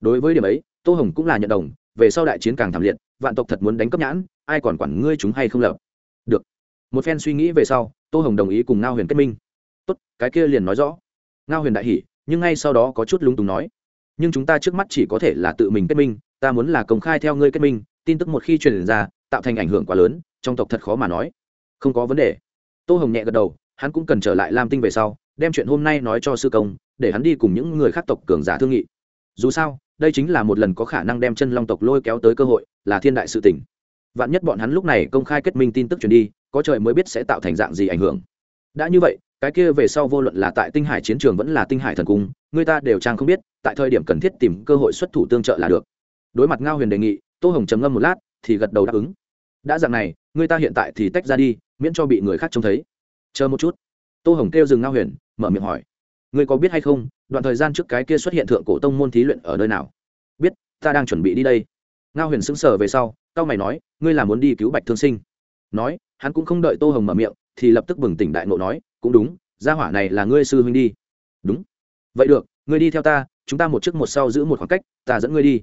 Đối với điểm ấy, tô hồng cũng là nhận đồng, về sau đại chiến càng thảm liệt, vạn tộc thật muốn đánh cấp nhãn ai còn quản ngươi chúng hay không lập? Được. Một phen suy nghĩ về sau, tô hồng đồng ý cùng ngao huyền kết minh. Tốt, cái kia liền nói rõ. Ngao huyền đại hỉ, nhưng ngay sau đó có chút lúng túng nói. Nhưng chúng ta trước mắt chỉ có thể là tự mình kết minh, ta muốn là công khai theo ngươi kết minh, tin tức một khi truyền ra, tạo thành ảnh hưởng quá lớn, trong tộc thật khó mà nói. Không có vấn đề. Tô hồng nhẹ gật đầu, hắn cũng cần trở lại lam tinh về sau, đem chuyện hôm nay nói cho sư công, để hắn đi cùng những người khác tộc cường giả thương nghị. Dù sao, đây chính là một lần có khả năng đem chân long tộc lôi kéo tới cơ hội, là thiên đại sự tỉnh vạn nhất bọn hắn lúc này công khai kết minh tin tức truyền đi, có trời mới biết sẽ tạo thành dạng gì ảnh hưởng. Đã như vậy, cái kia về sau vô luận là tại tinh hải chiến trường vẫn là tinh hải thần cung, người ta đều trang không biết, tại thời điểm cần thiết tìm cơ hội xuất thủ tương trợ là được. Đối mặt ngao huyền đề nghị, tô hồng trầm ngâm một lát, thì gật đầu đáp ứng. Đã dạng này, người ta hiện tại thì tách ra đi, miễn cho bị người khác trông thấy. Chờ một chút. Tô hồng kêu dừng ngao huyền, mở miệng hỏi. Người có biết hay không, đoạn thời gian trước cái kia xuất hiện thượng cổ tông môn thí luyện ở nơi nào? Biết, ta đang chuẩn bị đi đây. Ngao huyền sững sờ về sau cao mày nói, ngươi là muốn đi cứu bạch thương sinh. Nói, hắn cũng không đợi tô hồng mở miệng, thì lập tức bừng tỉnh đại ngộ nói, cũng đúng, gia hỏa này là ngươi sư huynh đi. Đúng. Vậy được, ngươi đi theo ta, chúng ta một trước một sau giữ một khoảng cách, ta dẫn ngươi đi.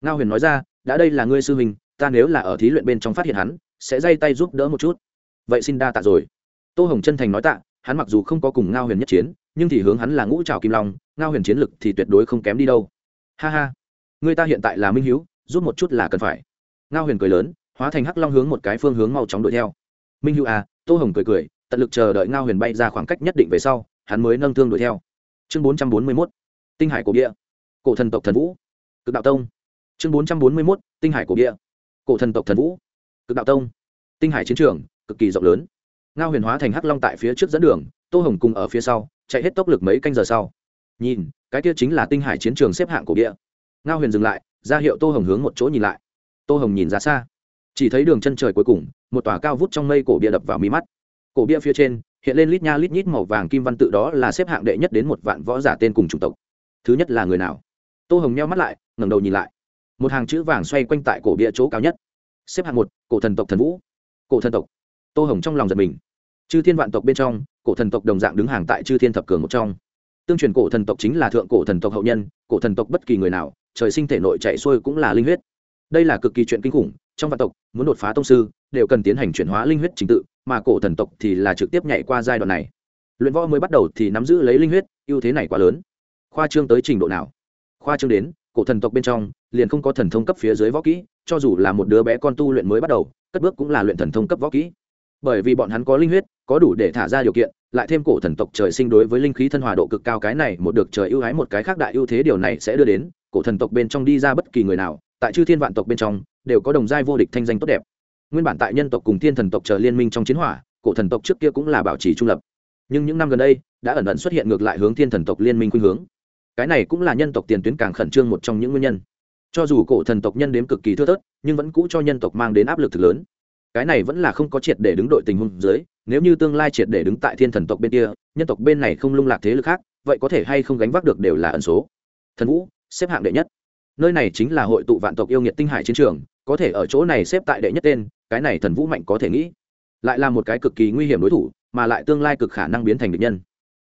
Ngao huyền nói ra, đã đây là ngươi sư huynh, ta nếu là ở thí luyện bên trong phát hiện hắn, sẽ dây tay giúp đỡ một chút. Vậy xin đa tạ rồi. Tô hồng chân thành nói tạ, hắn mặc dù không có cùng ngao huyền nhất chiến, nhưng thì hướng hắn là ngũ trào kim long, ngao huyền chiến lực thì tuyệt đối không kém đi đâu. Ha ha. Người ta hiện tại là minh hữu giúp một chút là cần phải ngao huyền cười lớn, hóa thành hắc long hướng một cái phương hướng mau chóng đuổi theo. Minh hữu à tô hồng cười cười, tận lực chờ đợi ngao huyền bay ra khoảng cách nhất định về sau, hắn mới nâng thương đuổi theo. Chương bốn trăm bốn mươi mốt, tinh hải cổ địa. Cổ thần tộc thần vũ. Cực đạo tông. Chương bốn trăm bốn mươi mốt, tinh hải cổ địa. Cổ thần tộc thần vũ. Cực đạo tông. Tinh hải chiến trường, cực kỳ rộng lớn. Ngao huyền hóa thành hắc long tại phía trước dẫn đường, tô hồng cùng ở phía sau, chạy hết tốc lực mấy canh giờ sau. Nhìn, cái kia chính là tinh hải chiến trường xếp hạng cổ địa. Ngao huyền dừng lại, ra hiệu tô hồng hướng một chỗ nhìn lại tô hồng nhìn ra xa chỉ thấy đường chân trời cuối cùng một tòa cao vút trong mây cổ bia đập vào mí mắt cổ bia phía trên hiện lên lít nha lít nhít màu vàng kim văn tự đó là xếp hạng đệ nhất đến một vạn võ giả tên cùng chủng tộc thứ nhất là người nào tô hồng nheo mắt lại ngẩng đầu nhìn lại một hàng chữ vàng xoay quanh tại cổ bia chỗ cao nhất xếp hạng một cổ thần tộc thần vũ cổ thần tộc tô hồng trong lòng giật mình chư thiên vạn tộc bên trong cổ thần tộc đồng dạng đứng hàng tại chư thiên thập cường một trong tương truyền cổ thần tộc chính là thượng cổ thần tộc hậu nhân cổ thần tộc bất kỳ người nào trời sinh thể nội chạy xuôi cũng là linh huyết đây là cực kỳ chuyện kinh khủng, trong vạn tộc, muốn đột phá tông sư, đều cần tiến hành chuyển hóa linh huyết trình tự, mà cổ thần tộc thì là trực tiếp nhảy qua giai đoạn này. Luyện võ mới bắt đầu thì nắm giữ lấy linh huyết, ưu thế này quá lớn. Khoa trương tới trình độ nào? Khoa trương đến, cổ thần tộc bên trong, liền không có thần thông cấp phía dưới võ kỹ, cho dù là một đứa bé con tu luyện mới bắt đầu, cất bước cũng là luyện thần thông cấp võ kỹ. Bởi vì bọn hắn có linh huyết, có đủ để thả ra điều kiện, lại thêm cổ thần tộc trời sinh đối với linh khí thân hòa độ cực cao cái này một được trời ưu ái một cái khác đại ưu thế điều này sẽ đưa đến, cổ thần tộc bên trong đi ra bất kỳ người nào tại chư thiên vạn tộc bên trong, đều có đồng giai vô địch thanh danh tốt đẹp. Nguyên bản tại nhân tộc cùng thiên thần tộc chờ liên minh trong chiến hỏa, cổ thần tộc trước kia cũng là bảo trì trung lập. Nhưng những năm gần đây, đã ẩn ẩn xuất hiện ngược lại hướng thiên thần tộc liên minh khuynh hướng. Cái này cũng là nhân tộc tiền tuyến càng khẩn trương một trong những nguyên nhân. Cho dù cổ thần tộc nhân đếm cực kỳ thưa thớt, nhưng vẫn cũ cho nhân tộc mang đến áp lực thực lớn. Cái này vẫn là không có triệt để đứng đội tình huống dưới, nếu như tương lai triệt để đứng tại thiên thần tộc bên kia, nhân tộc bên này không lung lạc thế lực khác, vậy có thể hay không gánh vác được đều là ẩn số. Thần vũ, xếp hạng đệ nhất nơi này chính là hội tụ vạn tộc yêu nghiệt tinh hải chiến trường, có thể ở chỗ này xếp tại đệ nhất tên, cái này thần vũ mạnh có thể nghĩ. Lại là một cái cực kỳ nguy hiểm đối thủ, mà lại tương lai cực khả năng biến thành địch nhân.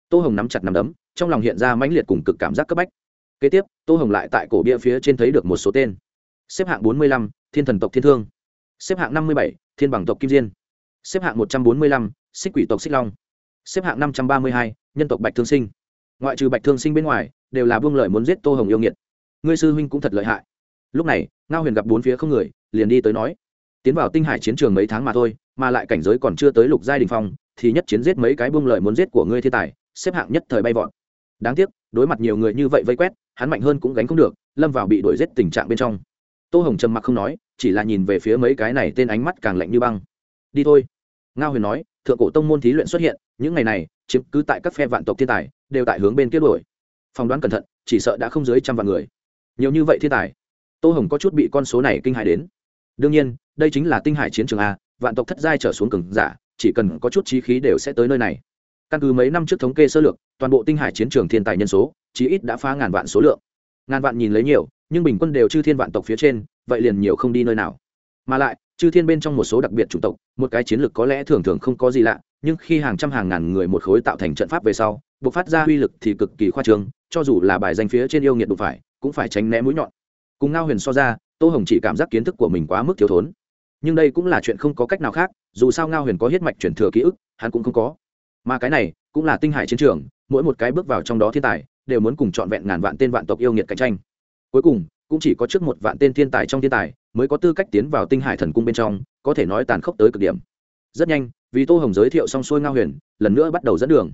Tô hồng nắm chặt nắm đấm, trong lòng hiện ra mãnh liệt cùng cực cảm giác cấp bách. Kế tiếp, tô hồng lại tại cổ bia phía trên thấy được một số tên. Xếp hạng bốn mươi lăm, thiên thần tộc thiên thương. Xếp hạng năm mươi bảy, thiên bằng tộc kim diên. Xếp hạng một trăm bốn mươi lăm, xích quỷ tộc xích long. Xếp hạng năm trăm ba mươi hai, nhân tộc bạch thương sinh. Ngoại trừ bạch thương sinh bên ngoài, đều là buông lợi muốn giết tô hồng yêu nghiệt ngươi sư huynh cũng thật lợi hại. Lúc này, ngao huyền gặp bốn phía không người, liền đi tới nói, tiến vào tinh hải chiến trường mấy tháng mà thôi, mà lại cảnh giới còn chưa tới lục giai đình phong, thì nhất chiến giết mấy cái buông lợi muốn giết của ngươi thiên tài, xếp hạng nhất thời bay vọt. Đáng tiếc, đối mặt nhiều người như vậy vây quét, hắn mạnh hơn cũng gánh không được, lâm vào bị đuổi giết tình trạng bên trong. Tô hồng trầm mặc không nói, chỉ là nhìn về phía mấy cái này tên ánh mắt càng lạnh như băng. Đi thôi. Ngao huyền nói, thượng cổ tông môn thí luyện xuất hiện, những ngày này, chiếm cứ tại các phe vạn tộc thiên tài, đều tại hướng bên kết đuổi. Phỏng đoán cẩn thận, chỉ sợ đã không dưới trăm vạn người nhiều như vậy thiên tài. Tô hồng có chút bị con số này kinh hại đến. Đương nhiên, đây chính là tinh hải chiến trường a, vạn tộc thất giai trở xuống cường giả, chỉ cần có chút trí khí đều sẽ tới nơi này. Căn cứ mấy năm trước thống kê sơ lược, toàn bộ tinh hải chiến trường thiên tài nhân số, chí ít đã phá ngàn vạn số lượng. Ngàn vạn nhìn lấy nhiều, nhưng bình quân đều chư thiên vạn tộc phía trên, vậy liền nhiều không đi nơi nào. Mà lại, chư thiên bên trong một số đặc biệt chủng tộc, một cái chiến lược có lẽ thường thường không có gì lạ, nhưng khi hàng trăm hàng ngàn người một khối tạo thành trận pháp về sau buộc phát ra uy lực thì cực kỳ khoa trương, cho dù là bài danh phía trên yêu nghiệt đụng phải cũng phải tránh né mũi nhọn. Cùng ngao huyền so ra, tô hồng chỉ cảm giác kiến thức của mình quá mức thiếu thốn. Nhưng đây cũng là chuyện không có cách nào khác, dù sao ngao huyền có huyết mạch chuyển thừa ký ức, hắn cũng không có. Mà cái này cũng là tinh hải chiến trường, mỗi một cái bước vào trong đó thiên tài, đều muốn cùng trọn vẹn ngàn vạn tên vạn tộc yêu nghiệt cạnh tranh. Cuối cùng, cũng chỉ có trước một vạn tên thiên tài trong thiên tài, mới có tư cách tiến vào tinh hải thần cung bên trong, có thể nói tàn khốc tới cực điểm. Rất nhanh, vì tô hồng giới thiệu xong xuôi ngao huyền, lần nữa bắt đầu dẫn đường.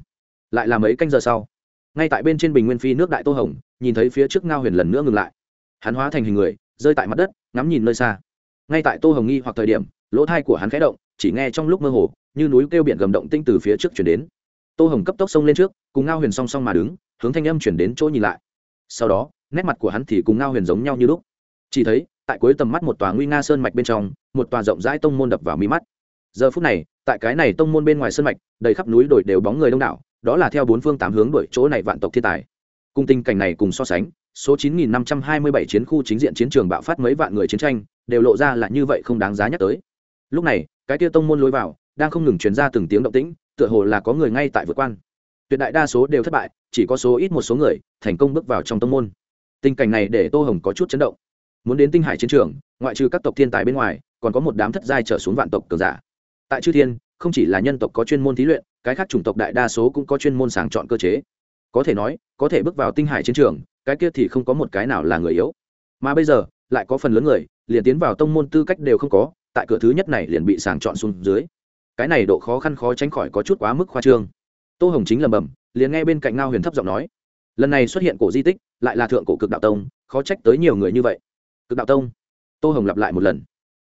Lại là mấy canh giờ sau. Ngay tại bên trên bình nguyên phi nước đại tô hồng nhìn thấy phía trước ngao huyền lần nữa ngừng lại. Hắn hóa thành hình người, rơi tại mặt đất, ngắm nhìn nơi xa. Ngay tại tô hồng nghi hoặc thời điểm, lỗ thai của hắn khẽ động, chỉ nghe trong lúc mơ hồ, như núi kêu biển gầm động tinh từ phía trước chuyển đến. Tô hồng cấp tốc xông lên trước, cùng ngao huyền song song mà đứng, hướng thanh âm chuyển đến chỗ nhìn lại. Sau đó, nét mặt của hắn thì cùng ngao huyền giống nhau như lúc. Chỉ thấy, tại cuối tầm mắt một tòa nguy nga sơn mạch bên trong, một tòa rộng rãi tông môn đập vào mi mắt. Giờ phút này, tại cái này tông môn bên ngoài sơn mạch, đầy khắp núi đồi đều bóng người đông đảo, đó là theo bốn phương tám hướng đổi chỗ này vạn tộc thiên tài cùng tình cảnh này cùng so sánh, số 9.527 chiến khu chính diện chiến trường bạo phát mấy vạn người chiến tranh, đều lộ ra là như vậy không đáng giá nhắc tới. Lúc này, cái tia tông môn lối vào, đang không ngừng truyền ra từng tiếng động tĩnh, tựa hồ là có người ngay tại vượt quan. Tuyệt đại đa số đều thất bại, chỉ có số ít một số người, thành công bước vào trong tông môn. Tình cảnh này để tô hồng có chút chấn động. Muốn đến tinh hải chiến trường, ngoại trừ các tộc thiên tài bên ngoài, còn có một đám thất giai trở xuống vạn tộc cường giả. Tại chư thiên, không chỉ là nhân tộc có chuyên môn thí luyện, cái khác chủng tộc đại đa số cũng có chuyên môn sàng chọn cơ chế có thể nói, có thể bước vào tinh hải chiến trường, cái kia thì không có một cái nào là người yếu. Mà bây giờ, lại có phần lớn người, liền tiến vào tông môn tư cách đều không có, tại cửa thứ nhất này liền bị sàng chọn xuống dưới. Cái này độ khó khăn khó tránh khỏi có chút quá mức khoa trương. Tô hồng chính lầm bầm liền nghe bên cạnh ngao huyền thấp giọng nói, lần này xuất hiện cổ di tích, lại là thượng cổ cực đạo tông, khó trách tới nhiều người như vậy. Cực đạo tông? Tô hồng lặp lại một lần.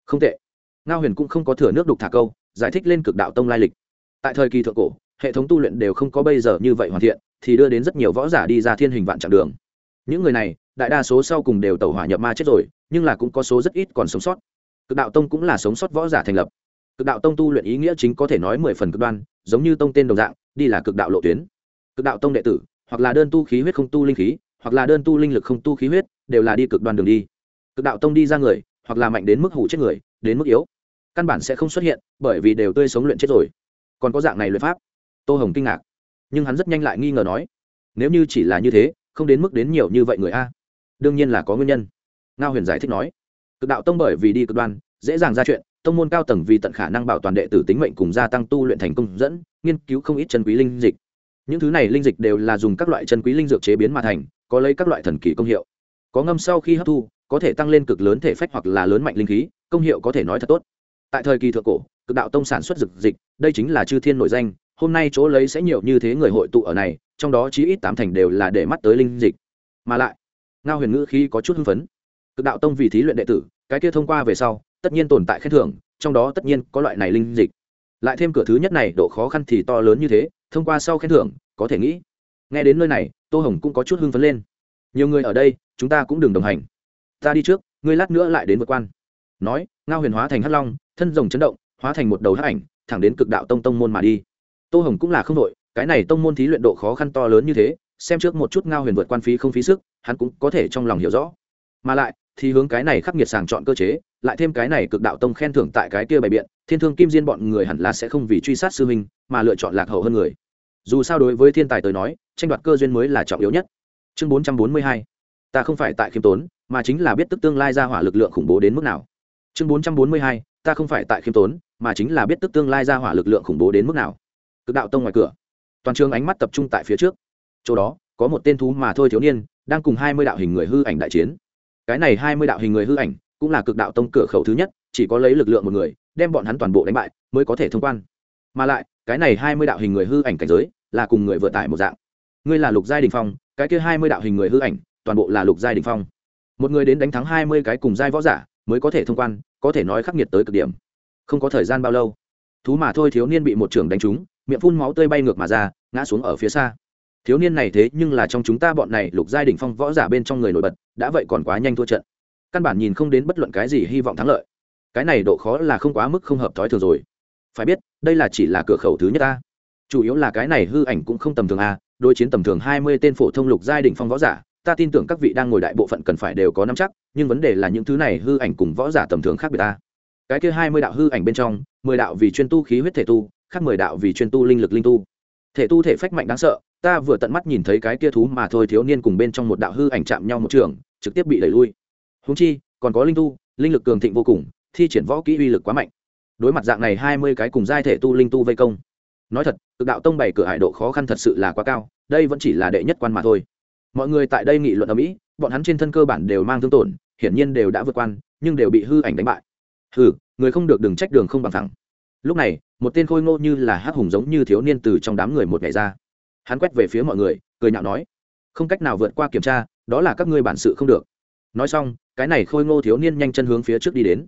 Không tệ. Ngao huyền cũng không có thừa nước đục thả câu, giải thích lên cực đạo tông lai lịch. Tại thời kỳ thượng cổ, hệ thống tu luyện đều không có bây giờ như vậy hoàn thiện thì đưa đến rất nhiều võ giả đi ra thiên hình vạn chặng đường. Những người này, đại đa số sau cùng đều tẩu hỏa nhập ma chết rồi, nhưng là cũng có số rất ít còn sống sót. Cực đạo tông cũng là sống sót võ giả thành lập. Cực đạo tông tu luyện ý nghĩa chính có thể nói mười phần cực đoan, giống như tông tên đồng dạng, đi là cực đạo lộ tuyến. Cực đạo tông đệ tử, hoặc là đơn tu khí huyết không tu linh khí, hoặc là đơn tu linh lực không tu khí huyết, đều là đi cực đoan đường đi. Cực đạo tông đi ra người, hoặc là mạnh đến mức hủ chết người, đến mức yếu, căn bản sẽ không xuất hiện, bởi vì đều tươi sống luyện chết rồi. Còn có dạng này luyện pháp. Tô hồng kinh ngạc nhưng hắn rất nhanh lại nghi ngờ nói, nếu như chỉ là như thế, không đến mức đến nhiều như vậy người a? Đương nhiên là có nguyên nhân. Ngao huyền giải thích nói, cực đạo tông bởi vì đi cực đoan, dễ dàng ra chuyện, tông môn cao tầng vì tận khả năng bảo toàn đệ tử tính mệnh cùng gia tăng tu luyện thành công dẫn, nghiên cứu không ít chân quý linh dịch. Những thứ này linh dịch đều là dùng các loại chân quý linh dược chế biến mà thành, có lấy các loại thần kỳ công hiệu. Có ngâm sau khi hấp thu, có thể tăng lên cực lớn thể phách hoặc là lớn mạnh linh khí, công hiệu có thể nói thật tốt. Tại thời kỳ thượng cổ, cực đạo tông sản xuất dược dịch, đây chính là chư thiên nổi danh hôm nay chỗ lấy sẽ nhiều như thế người hội tụ ở này, trong đó chí ít tám thành đều là để mắt tới linh dịch. Mà lại, ngao huyền ngữ khi có chút hưng phấn. Cực đạo tông vì thí luyện đệ tử, cái kia thông qua về sau, tất nhiên tồn tại khen thưởng, trong đó tất nhiên có loại này linh dịch. Lại thêm cửa thứ nhất này, độ khó khăn thì to lớn như thế, thông qua sau khen thưởng, có thể nghĩ. Nghe đến nơi này, tô hồng cũng có chút hưng phấn lên. Nhiều người ở đây, chúng ta cũng đừng đồng hành. Ta đi trước, ngươi lát nữa lại đến vượt quan. Nói, ngao huyền hóa thành hắc long, thân rồng chấn động, hóa thành một đầu hắc ảnh, thẳng đến cực đạo tông tông môn mà đi tô hồng cũng là không đội, cái này tông môn thí luyện độ khó khăn to lớn như thế, xem trước một chút ngao huyền vượt quan phí không phí sức, hắn cũng có thể trong lòng hiểu rõ. Mà lại, thì hướng cái này khắc nghiệt sàng chọn cơ chế, lại thêm cái này cực đạo tông khen thưởng tại cái kia bày biện, thiên thương kim diên bọn người hẳn là sẽ không vì truy sát sư huynh, mà lựa chọn lạc hậu hơn người. Dù sao đối với thiên tài tới nói, tranh đoạt cơ duyên mới là trọng yếu nhất. Chương bốn trăm bốn mươi hai. Ta không phải tại khiêm tốn, mà chính là biết tức tương lai ra hỏa lực lượng khủng bố đến mức nào. Chương bốn trăm bốn mươi hai. Ta không phải tại khiêm tốn, mà chính là biết tức tương lai ra hỏa lực lượng khủng bố đến mức nào cực đạo tông ngoài cửa. Toàn trường ánh mắt tập trung tại phía trước. Chỗ đó, có một tên thú mà thôi thiếu niên, đang cùng hai mươi đạo hình người hư ảnh đại chiến. Cái này hai mươi đạo hình người hư ảnh, cũng là cực đạo tông cửa khẩu thứ nhất, chỉ có lấy lực lượng một người, đem bọn hắn toàn bộ đánh bại, mới có thể thông quan. Mà lại, cái này hai mươi đạo hình người hư ảnh cảnh giới, là cùng người vừa tải một dạng. Ngươi là lục giai đình phong, cái kia hai mươi đạo hình người hư ảnh, toàn bộ là lục giai đình phong. Một người đến đánh thắng hai mươi cái cùng giai võ giả, mới có thể thông quan, có thể nói khắc nghiệt tới cực điểm. Không có thời gian bao lâu, thú mà thôi thiếu niên bị một trưởng đánh trúng miệng phun máu tươi bay ngược mà ra, ngã xuống ở phía xa. Thiếu niên này thế nhưng là trong chúng ta bọn này lục giai đỉnh phong võ giả bên trong người nổi bật, đã vậy còn quá nhanh thua trận. Căn bản nhìn không đến bất luận cái gì hy vọng thắng lợi. Cái này độ khó là không quá mức không hợp thói thường rồi. Phải biết, đây là chỉ là cửa khẩu thứ nhất ta. Chủ yếu là cái này hư ảnh cũng không tầm thường à, a đôi chiến tầm thường hai mươi tên phổ thông lục giai đỉnh phong võ giả, ta tin tưởng các vị đang ngồi đại bộ phận cần phải đều có nắm chắc, nhưng vấn đề là những thứ này hư ảnh cùng võ giả tầm thường khác biệt ta. Cái kia hai mươi đạo hư ảnh bên trong, mười đạo vì chuyên tu khí huyết thể tu khác mười đạo vì chuyên tu linh lực linh tu. Thể tu thể phách mạnh đáng sợ, ta vừa tận mắt nhìn thấy cái kia thú mà thôi thiếu niên cùng bên trong một đạo hư ảnh chạm nhau một trường, trực tiếp bị đẩy lui. Húng chi, còn có linh tu, linh lực cường thịnh vô cùng, thi triển võ kỹ uy lực quá mạnh. Đối mặt dạng này hai mươi cái cùng giai thể tu linh tu vây công. Nói thật, cực đạo tông bảy cửa hải độ khó khăn thật sự là quá cao, đây vẫn chỉ là đệ nhất quan mà thôi. Mọi người tại đây nghị luận ở mỹ, bọn hắn trên thân cơ bản đều mang thương tổn, hiển nhiên đều đã vượt quan, nhưng đều bị hư ảnh đánh bại. Hừ, người không được đừng trách đường không bằng thẳng lúc này, một tên khôi ngô như là hắc hùng giống như thiếu niên từ trong đám người một ngày ra. Hắn quét về phía mọi người, cười nhạo nói, không cách nào vượt qua kiểm tra, đó là các ngươi bản sự không được. Nói xong, cái này khôi ngô thiếu niên nhanh chân hướng phía trước đi đến.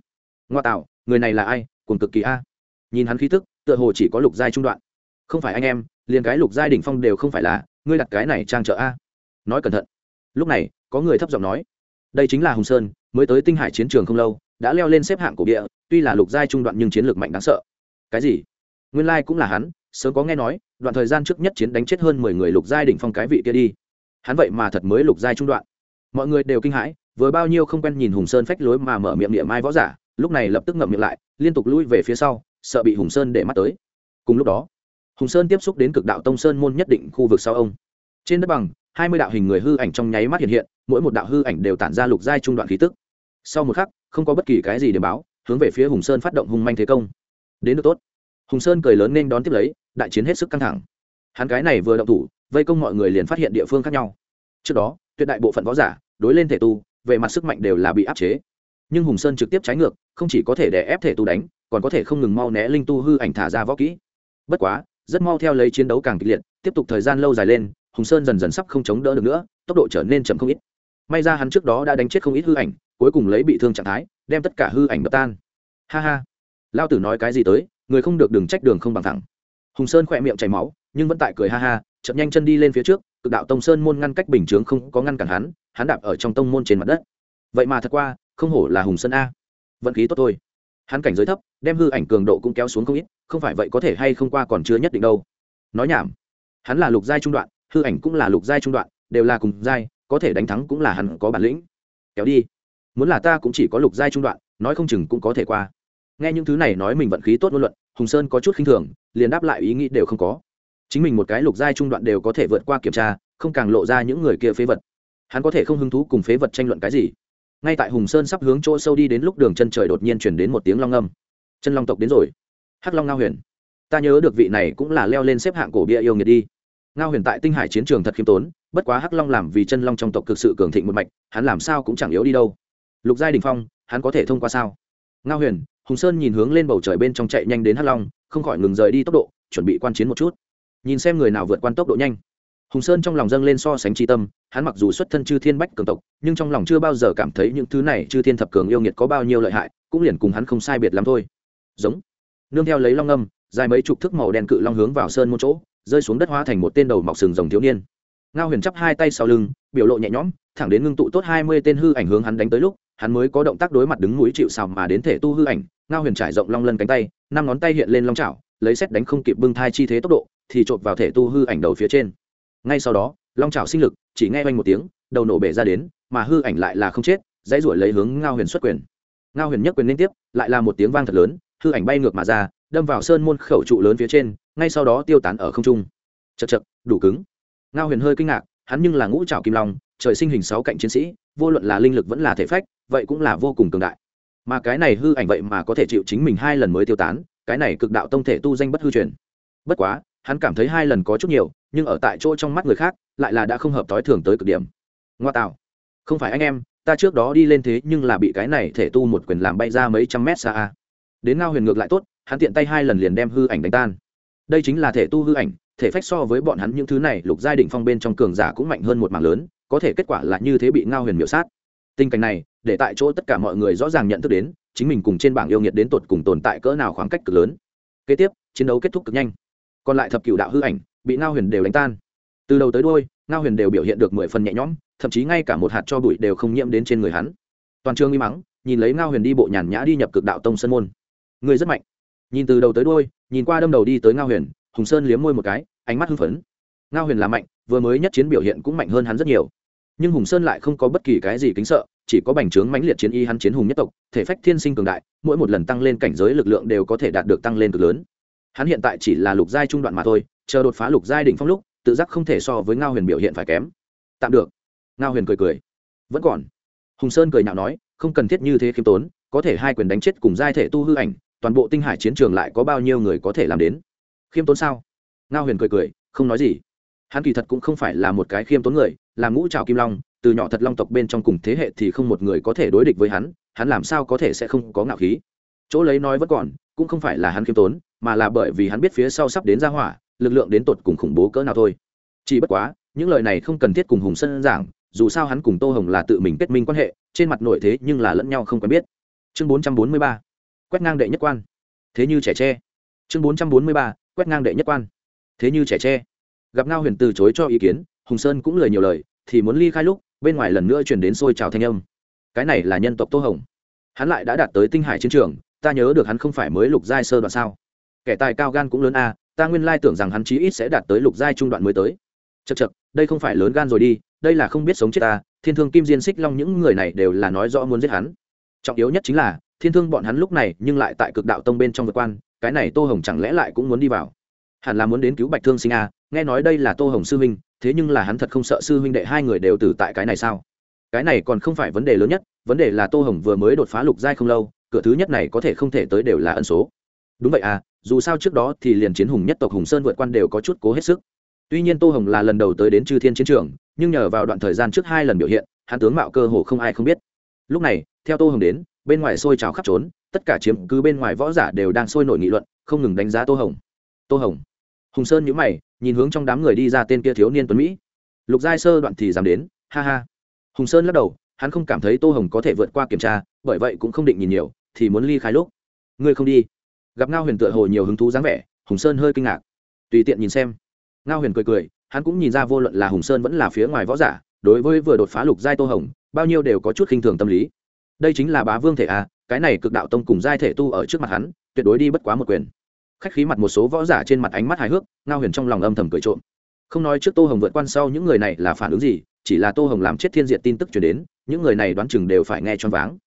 Ngoa tạo, người này là ai? Cùng cực kỳ a. Nhìn hắn khí tức, tựa hồ chỉ có lục giai trung đoạn. Không phải anh em, liền cái lục giai đỉnh phong đều không phải là, ngươi đặt cái này trang trợ a. Nói cẩn thận. Lúc này, có người thấp giọng nói, đây chính là hùng sơn, mới tới tinh hải chiến trường không lâu, đã leo lên xếp hạng của địa, tuy là lục giai trung đoạn nhưng chiến lược mạnh đáng sợ cái gì? Nguyên lai cũng là hắn, sớm có nghe nói, đoạn thời gian trước nhất chiến đánh chết hơn mười người lục giai đỉnh phong cái vị kia đi. Hắn vậy mà thật mới lục giai trung đoạn. Mọi người đều kinh hãi, vừa bao nhiêu không quen nhìn hùng sơn phách lối mà mở miệng niệm mai võ giả, lúc này lập tức ngậm miệng lại, liên tục lui về phía sau, sợ bị hùng sơn để mắt tới. Cùng lúc đó, hùng sơn tiếp xúc đến cực đạo tông sơn môn nhất định khu vực sau ông. Trên đất bằng, hai mươi đạo hình người hư ảnh trong nháy mắt hiện hiện, mỗi một đạo hư ảnh đều tản ra lục giai trung đoạn khí tức. Sau một khắc, không có bất kỳ cái gì để báo, hướng về phía hùng sơn phát động hung manh thế công đến được tốt. Hùng sơn cười lớn nên đón tiếp lấy, đại chiến hết sức căng thẳng. Hắn cái này vừa động thủ, vây công mọi người liền phát hiện địa phương khác nhau. Trước đó, tuyệt đại bộ phận võ giả, đối lên thể tu, về mặt sức mạnh đều là bị áp chế. Nhưng hùng sơn trực tiếp trái ngược, không chỉ có thể đè ép thể tu đánh, còn có thể không ngừng mau né linh tu hư ảnh thả ra võ kỹ. Bất quá, rất mau theo lấy chiến đấu càng kịch liệt, tiếp tục thời gian lâu dài lên, hùng sơn dần dần sắp không chống đỡ được nữa, tốc độ trở nên chậm không ít. May ra hắn trước đó đã đánh chết không ít hư ảnh, cuối cùng lấy bị thương trạng thái, đem tất cả hư ảnh đập tan. Ha ha lao tử nói cái gì tới, người không được đừng trách đường không bằng thẳng. Hùng sơn khỏe miệng chảy máu, nhưng vẫn tại cười ha ha, chậm nhanh chân đi lên phía trước, cực đạo tông sơn môn ngăn cách bình chướng không có ngăn cản hắn hắn đạp ở trong tông môn trên mặt đất. Vậy mà thật qua, không hổ là hùng sơn a. Vận khí tốt thôi. Hắn cảnh giới thấp, đem hư ảnh cường độ cũng kéo xuống không ít, không phải vậy có thể hay không qua còn chưa nhất định đâu. Nói nhảm. Hắn là lục giai trung đoạn, hư ảnh cũng là lục giai trung đoạn, đều là cùng giai, có thể đánh thắng cũng là hắn có bản lĩnh. Kéo đi. Muốn là ta cũng chỉ có lục giai trung đoạn, nói không chừng cũng có thể qua nghe những thứ này nói mình vận khí tốt ngôn luận, hùng sơn có chút khinh thường, liền đáp lại ý nghĩ đều không có. Chính mình một cái lục giai trung đoạn đều có thể vượt qua kiểm tra, không càng lộ ra những người kia phế vật. Hắn có thể không hứng thú cùng phế vật tranh luận cái gì. Ngay tại hùng sơn sắp hướng chỗ sâu đi đến lúc đường chân trời đột nhiên chuyển đến một tiếng long âm. Chân long tộc đến rồi. Hắc long ngao huyền. Ta nhớ được vị này cũng là leo lên xếp hạng cổ bia yêu nghiệt đi. Ngao huyền tại tinh hải chiến trường thật khiêm tốn, bất quá hắc long làm vì chân long trong tộc cực sự cường thịnh một mạch, hắn làm sao cũng chẳng yếu đi đâu. Lục giai đình phong, hắn có thể thông qua sao? Ngao huyền hùng sơn nhìn hướng lên bầu trời bên trong chạy nhanh đến hắc long, không khỏi ngừng rời đi tốc độ, chuẩn bị quan chiến một chút. Nhìn xem người nào vượt quan tốc độ nhanh. Hùng sơn trong lòng dâng lên so sánh tri tâm, hắn mặc dù xuất thân chư thiên bách cường tộc, nhưng trong lòng chưa bao giờ cảm thấy những thứ này chư thiên thập cường yêu nghiệt có bao nhiêu lợi hại, cũng liền cùng hắn không sai biệt lắm thôi. Giống. Nương theo lấy long âm dài mấy chục thước màu đen cự long hướng vào sơn một chỗ, rơi xuống đất hóa thành một tên đầu mọc sừng rồng thiếu niên. Ngao huyền chắp hai tay sau lưng, biểu lộ nhẹ nhõm, thẳng đến ngưng tụ tốt hai mươi tên hư ảnh hướng hắn đánh tới lúc hắn mới có động tác đối mặt đứng núi chịu sào mà đến thể tu hư ảnh, ngao huyền trải rộng long lân cánh tay, năm ngón tay hiện lên long chảo, lấy xét đánh không kịp bưng thai chi thế tốc độ, thì trộn vào thể tu hư ảnh đầu phía trên. Ngay sau đó, long chảo sinh lực chỉ nghe oanh một tiếng, đầu nổ bể ra đến, mà hư ảnh lại là không chết, dãy ruổi lấy hướng ngao huyền xuất quyền. Ngao huyền nhất quyền liên tiếp, lại là một tiếng vang thật lớn, hư ảnh bay ngược mà ra, đâm vào sơn môn khẩu trụ lớn phía trên, ngay sau đó tiêu tán ở không trung. Chật chật đủ cứng. Ngao huyền hơi kinh ngạc, hắn nhưng là ngũ trảo kim long, trời sinh hình sáu cạnh chiến sĩ vô luận là linh lực vẫn là thể phách, vậy cũng là vô cùng cường đại. Mà cái này hư ảnh vậy mà có thể chịu chính mình hai lần mới tiêu tán, cái này cực đạo tông thể tu danh bất hư truyền. Bất quá, hắn cảm thấy hai lần có chút nhiều, nhưng ở tại chỗ trong mắt người khác, lại là đã không hợp tối thường tới cực điểm. Ngoa tạo. Không phải anh em, ta trước đó đi lên thế nhưng là bị cái này thể tu một quyền làm bay ra mấy trăm mét xa a. Đến ngao huyền ngược lại tốt, hắn tiện tay hai lần liền đem hư ảnh đánh tan. Đây chính là thể tu hư ảnh, thể phách so với bọn hắn những thứ này lục giai đỉnh phong bên trong cường giả cũng mạnh hơn một mảng lớn có thể kết quả là như thế bị ngao huyền miểu sát. Tình cảnh này, để tại chỗ tất cả mọi người rõ ràng nhận thức đến, chính mình cùng trên bảng yêu nghiệt đến tột cùng tồn tại cỡ nào khoảng cách cực lớn. Kế tiếp, chiến đấu kết thúc cực nhanh. Còn lại thập cựu đạo hư ảnh, bị ngao huyền đều đánh tan. Từ đầu tới đôi ngao huyền đều biểu hiện được mười phần nhẹ nhõm, thậm chí ngay cả một hạt cho bụi đều không nhiễm đến trên người hắn. Toàn trường uy mắng, nhìn lấy ngao huyền đi bộ nhàn nhã đi nhập cực đạo tông sân môn. Người rất mạnh. Nhìn từ đầu tới đôi nhìn qua đâm đầu đi tới ngao huyền, hùng sơn liếm môi một cái, ánh mắt hưng phấn. Ngao huyền là mạnh, vừa mới nhất chiến biểu hiện cũng mạnh hơn hắn rất nhiều nhưng hùng sơn lại không có bất kỳ cái gì kính sợ, chỉ có bành trướng mãnh liệt chiến y hắn chiến hùng nhất tộc, thể phách thiên sinh cường đại, mỗi một lần tăng lên cảnh giới lực lượng đều có thể đạt được tăng lên cực lớn. Hắn hiện tại chỉ là lục giai trung đoạn mà thôi, chờ đột phá lục giai đỉnh phong lúc, tự giác không thể so với ngao huyền biểu hiện phải kém. Tạm được. Ngao huyền cười cười. Vẫn còn. Hùng sơn cười nhạo nói, không cần thiết như thế khiêm tốn, có thể hai quyền đánh chết cùng giai thể tu hư ảnh, toàn bộ tinh hải chiến trường lại có bao nhiêu người có thể làm đến. Khiêm tốn sao? Ngao huyền cười cười, không nói gì hắn kỳ thật cũng không phải là một cái khiêm tốn người làm ngũ trào kim long, từ nhỏ thật long tộc bên trong cùng thế hệ thì không một người có thể đối địch với hắn hắn làm sao có thể sẽ không có ngạo khí? Chỗ lấy nói vẫn còn, cũng không phải là hắn khiêm tốn, mà là bởi vì hắn biết phía sau sắp đến ra hỏa, lực lượng đến tột cùng khủng bố cỡ nào thôi. Chỉ bất quá, những lời này không cần thiết cùng hùng sân giảng, dù sao hắn cùng tô hồng là tự mình kết minh quan hệ, trên mặt nội thế nhưng là lẫn nhau không quen biết. Chương bốn trăm bốn mươi ba, quét ngang đệ nhất quan. Thế như trẻ tre. Chương bốn trăm bốn mươi ba, quét ngang đệ nhất quan. Thế như trẻ tre gặp ngao huyền từ chối cho ý kiến, hùng sơn cũng lời nhiều lời, thì muốn ly khai lúc, bên ngoài lần nữa chuyển đến xôi trào thanh âm. Cái này là nhân tộc tô hồng. Hắn lại đã đạt tới tinh hải chiến trường, ta nhớ được hắn không phải mới lục giai sơ đoạn sao? Kẻ tài cao gan cũng lớn a, ta nguyên lai tưởng rằng hắn chí ít sẽ đạt tới lục giai trung đoạn mới tới. Chật chật đây không phải lớn gan rồi đi, đây là không biết sống chết ta, thiên thương kim diên xích long những người này đều là nói rõ muốn giết hắn. Trọng yếu nhất chính là, thiên thương bọn hắn lúc này nhưng lại tại cực đạo tông bên trong vượt quan, cái này tô hồng chẳng lẽ lại cũng muốn đi vào? Hẳn là muốn đến cứu bạch thương sinh a nghe nói đây là tô hồng sư huynh, thế nhưng là hắn thật không sợ sư huynh đệ hai người đều tử tại cái này sao? Cái này còn không phải vấn đề lớn nhất, vấn đề là tô hồng vừa mới đột phá lục giai không lâu, cửa thứ nhất này có thể không thể tới đều là ẩn số. Đúng vậy à dù sao trước đó thì liền chiến hùng nhất tộc hùng sơn vượt quan đều có chút cố hết sức. Tuy nhiên tô hồng là lần đầu tới đến chư thiên chiến trường, nhưng nhờ vào đoạn thời gian trước hai lần biểu hiện, hắn tướng mạo cơ hồ không ai không biết. Lúc này, theo tô hồng đến, bên ngoài sôi trào khắp trốn, tất cả chiếm cứ bên ngoài võ giả đều đang sôi nổi nghị luận, không ngừng đánh giá tô hồng. Tô hồng. Hùng sơn nhữ mày nhìn hướng trong đám người đi ra tên kia thiếu niên tuấn mỹ. Lục giai sơ đoạn thì dám đến, ha ha. Hùng sơn lắc đầu, hắn không cảm thấy tô hồng có thể vượt qua kiểm tra, bởi vậy cũng không định nhìn nhiều, thì muốn ly khai lúc. Ngươi không đi. Gặp ngao huyền tựa hồ nhiều hứng thú dáng vẻ, hùng sơn hơi kinh ngạc. Tùy tiện nhìn xem. Ngao huyền cười cười, hắn cũng nhìn ra vô luận là hùng sơn vẫn là phía ngoài võ giả, đối với vừa đột phá lục giai tô hồng, bao nhiêu đều có chút khinh thường tâm lý. Đây chính là bá vương thể a, cái này cực đạo tông cùng giai thể tu ở trước mặt hắn, tuyệt đối đi bất quá một quyền khách khí mặt một số võ giả trên mặt ánh mắt hài hước, ngao huyền trong lòng âm thầm cười trộm. Không nói trước tô hồng vượt quan sau những người này là phản ứng gì, chỉ là tô hồng làm chết thiên diện tin tức chuyển đến, những người này đoán chừng đều phải nghe choáng váng.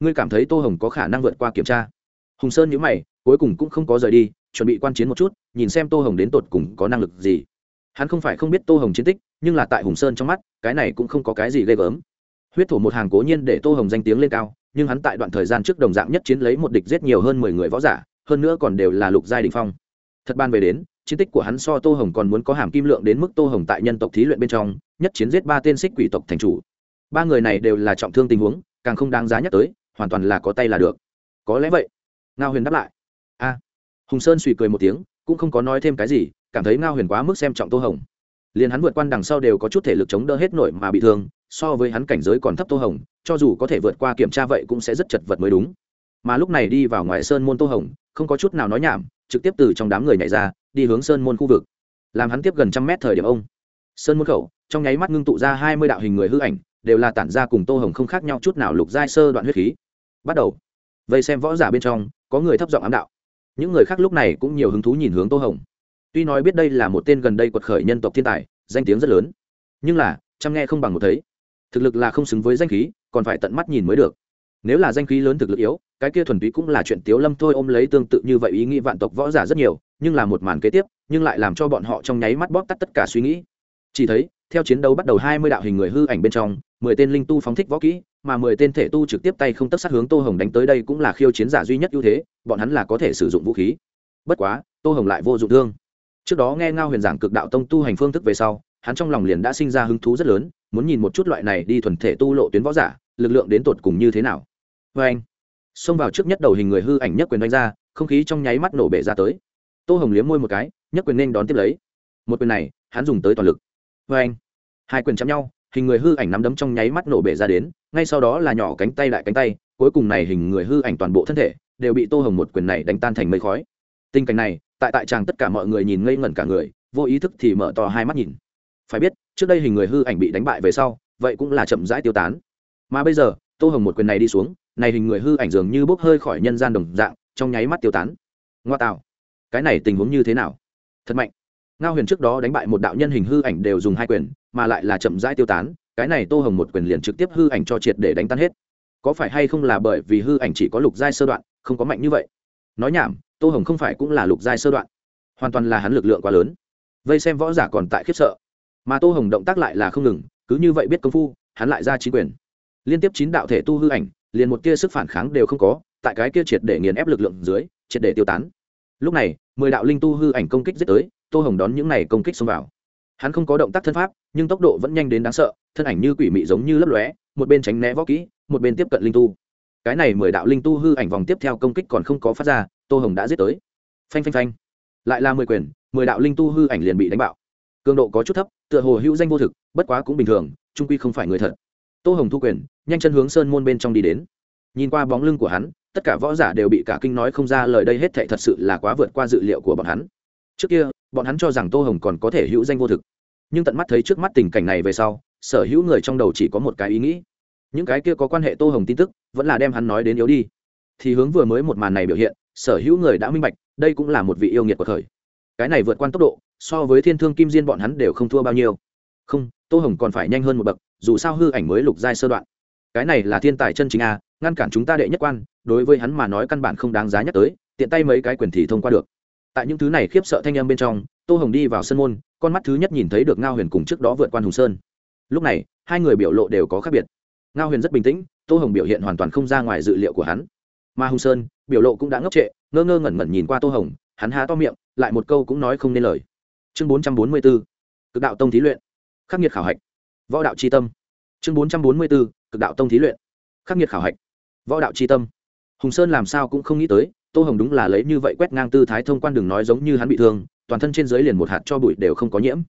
Ngươi cảm thấy tô hồng có khả năng vượt qua kiểm tra? Hùng sơn nhữ mày, cuối cùng cũng không có rời đi, chuẩn bị quan chiến một chút, nhìn xem tô hồng đến tột cùng có năng lực gì. Hắn không phải không biết tô hồng chiến tích, nhưng là tại hùng sơn trong mắt, cái này cũng không có cái gì ghê gớm. Huyết thủ một hàng cố nhiên để tô hồng danh tiếng lên cao, nhưng hắn tại đoạn thời gian trước đồng dạng nhất chiến lấy một địch giết nhiều hơn mười người võ giả hơn nữa còn đều là lục giai đình phong. Thật ban về đến, chiến tích của hắn so tô hồng còn muốn có hàm kim lượng đến mức tô hồng tại nhân tộc thí luyện bên trong, nhất chiến giết ba tên xích quỷ tộc thành chủ. Ba người này đều là trọng thương tình huống, càng không đáng giá nhắc tới, hoàn toàn là có tay là được. Có lẽ vậy. Ngao huyền đáp lại. A. Hùng sơn suy cười một tiếng, cũng không có nói thêm cái gì, cảm thấy ngao huyền quá mức xem trọng tô hồng. Liền hắn vượt qua đằng sau đều có chút thể lực chống đỡ hết nổi mà bị thương, so với hắn cảnh giới còn thấp tô hồng, cho dù có thể vượt qua kiểm tra vậy cũng sẽ rất chật vật mới đúng. Mà lúc này đi vào ngoài sơn môn tô hồng không có chút nào nói nhảm, trực tiếp từ trong đám người nhảy ra, đi hướng sơn môn khu vực. Làm hắn tiếp gần trăm mét thời điểm ông. Sơn môn khẩu, trong nháy mắt ngưng tụ ra hai mươi đạo hình người hư ảnh, đều là tản ra cùng tô hồng không khác nhau chút nào lục giai sơ đoạn huyết khí. Bắt đầu. Vây xem võ giả bên trong, có người thấp giọng ám đạo. Những người khác lúc này cũng nhiều hứng thú nhìn hướng tô hồng. Tuy nói biết đây là một tên gần đây quật khởi nhân tộc thiên tài, danh tiếng rất lớn, nhưng là, chăm nghe không bằng một thấy. Thực lực là không xứng với danh khí, còn phải tận mắt nhìn mới được. Nếu là danh khí lớn thực lực yếu cái kia thuần túy cũng là chuyện tiếu lâm thôi ôm lấy tương tự như vậy ý nghĩ vạn tộc võ giả rất nhiều, nhưng là một màn kế tiếp, nhưng lại làm cho bọn họ trong nháy mắt bóp tắt tất cả suy nghĩ. Chỉ thấy, theo chiến đấu bắt đầu hai mươi đạo hình người hư ảnh bên trong, mười tên linh tu phóng thích võ kỹ, mà mười tên thể tu trực tiếp tay không tất sát hướng tô hồng đánh tới đây cũng là khiêu chiến giả duy nhất ưu thế, bọn hắn là có thể sử dụng vũ khí. Bất quá, tô hồng lại vô dụng thương. Trước đó nghe ngao huyền giảng cực đạo tông tu hành phương thức về sau, hắn trong lòng liền đã sinh ra hứng thú rất lớn, muốn nhìn một chút loại này đi thuần thể tu lộ tuyến võ giả, lực lượng đến tột cùng như thế nào. Vê anh xông vào trước nhất đầu hình người hư ảnh nhất quyền đánh ra, không khí trong nháy mắt nổ bể ra tới. Tô hồng liếm môi một cái, nhất quyền nên đón tiếp lấy. Một quyền này, hắn dùng tới toàn lực. Vê anh, hai quyền chạm nhau, hình người hư ảnh nắm đấm trong nháy mắt nổ bể ra đến, ngay sau đó là nhỏ cánh tay lại cánh tay, cuối cùng này hình người hư ảnh toàn bộ thân thể đều bị tô hồng một quyền này đánh tan thành mây khói. Tình cảnh này, tại tại chàng tất cả mọi người nhìn ngây ngẩn cả người, vô ý thức thì mở to hai mắt nhìn. Phải biết, trước đây hình người hư ảnh bị đánh bại về sau, vậy cũng là chậm rãi tiêu tán. Mà bây giờ, tô hồng một quyền này đi xuống này hình người hư ảnh dường như bốc hơi khỏi nhân gian đồng dạng, trong nháy mắt tiêu tán. Ngoa tạo. Cái này tình huống như thế nào? Thật mạnh. Ngao huyền trước đó đánh bại một đạo nhân hình hư ảnh đều dùng hai quyền, mà lại là chậm rãi tiêu tán, cái này tô hồng một quyền liền trực tiếp hư ảnh cho triệt để đánh tan hết. Có phải hay không là bởi vì hư ảnh chỉ có lục giai sơ đoạn, không có mạnh như vậy? Nói nhảm, tô hồng không phải cũng là lục giai sơ đoạn. Hoàn toàn là hắn lực lượng quá lớn. Vây xem võ giả còn tại khiếp sợ. Mà tô hồng động tác lại là không ngừng, cứ như vậy biết công phu, hắn lại ra chính quyền. Liên tiếp chín đạo thể tu hư ảnh liền một tia sức phản kháng đều không có, tại cái kia triệt để nghiền ép lực lượng dưới, triệt để tiêu tán. Lúc này, mười đạo linh tu hư ảnh công kích giết tới, tô hồng đón những này công kích xông vào. Hắn không có động tác thân pháp, nhưng tốc độ vẫn nhanh đến đáng sợ, thân ảnh như quỷ mị giống như lấp lóe, một bên tránh né võ kỹ, một bên tiếp cận linh tu. Cái này mười đạo linh tu hư ảnh vòng tiếp theo công kích còn không có phát ra, tô hồng đã giết tới. Phanh phanh phanh. Lại là mười quyền, mười đạo linh tu hư ảnh liền bị đánh bạo. Cường độ có chút thấp, tựa hồ hữu danh vô thực, bất quá cũng bình thường, trung quy không phải người thật tô hồng thu quyền, nhanh chân hướng sơn môn bên trong đi đến. Nhìn qua bóng lưng của hắn, tất cả võ giả đều bị cả kinh nói không ra lời đây hết thệ thật sự là quá vượt qua dự liệu của bọn hắn. Trước kia, bọn hắn cho rằng tô hồng còn có thể hữu danh vô thực. Nhưng tận mắt thấy trước mắt tình cảnh này về sau, sở hữu người trong đầu chỉ có một cái ý nghĩ. Những cái kia có quan hệ tô hồng tin tức, vẫn là đem hắn nói đến yếu đi. Thì hướng vừa mới một màn này biểu hiện, sở hữu người đã minh bạch, đây cũng là một vị yêu nghiệt của thời. Cái này vượt qua tốc độ, so với thiên thương kim diên bọn hắn đều không thua bao nhiêu. Không, tô hồng còn phải nhanh hơn một bậc dù sao hư ảnh mới lục giai sơ đoạn. Cái này là thiên tài chân chính a, ngăn cản chúng ta đệ nhất quan, đối với hắn mà nói căn bản không đáng giá nhắc tới, tiện tay mấy cái quyền thì thông qua được. Tại những thứ này khiếp sợ thanh âm bên trong, tô hồng đi vào sân môn, con mắt thứ nhất nhìn thấy được ngao huyền cùng trước đó vượt quan hùng sơn. Lúc này, hai người biểu lộ đều có khác biệt. Ngao huyền rất bình tĩnh, tô hồng biểu hiện hoàn toàn không ra ngoài dự liệu của hắn. Mà hùng sơn, biểu lộ cũng đã ngốc trệ, ngơ ngơ ngẩn ngẩn nhìn qua tô hồng, hắn há to miệng, lại một câu cũng nói không nên lời. Chương bốn trăm bốn mươi b ố cực đạo tông thí luyện. Khắc nghiệt khảo hạch võ đạo c tâm. Chương bốn trăm bốn mươi b ố cực đạo tông thí luyện. Khắc nghiệt khảo hạch. Võ đạo c tâm. Hùng sơn làm sao cũng không nghĩ tới, tô hồng đúng là lấy như vậy quét ngang tư thái thông quan đường nói giống như hắn bị thương, toàn thân trên dưới liền một hạt cho bụi đều không có nhiễm.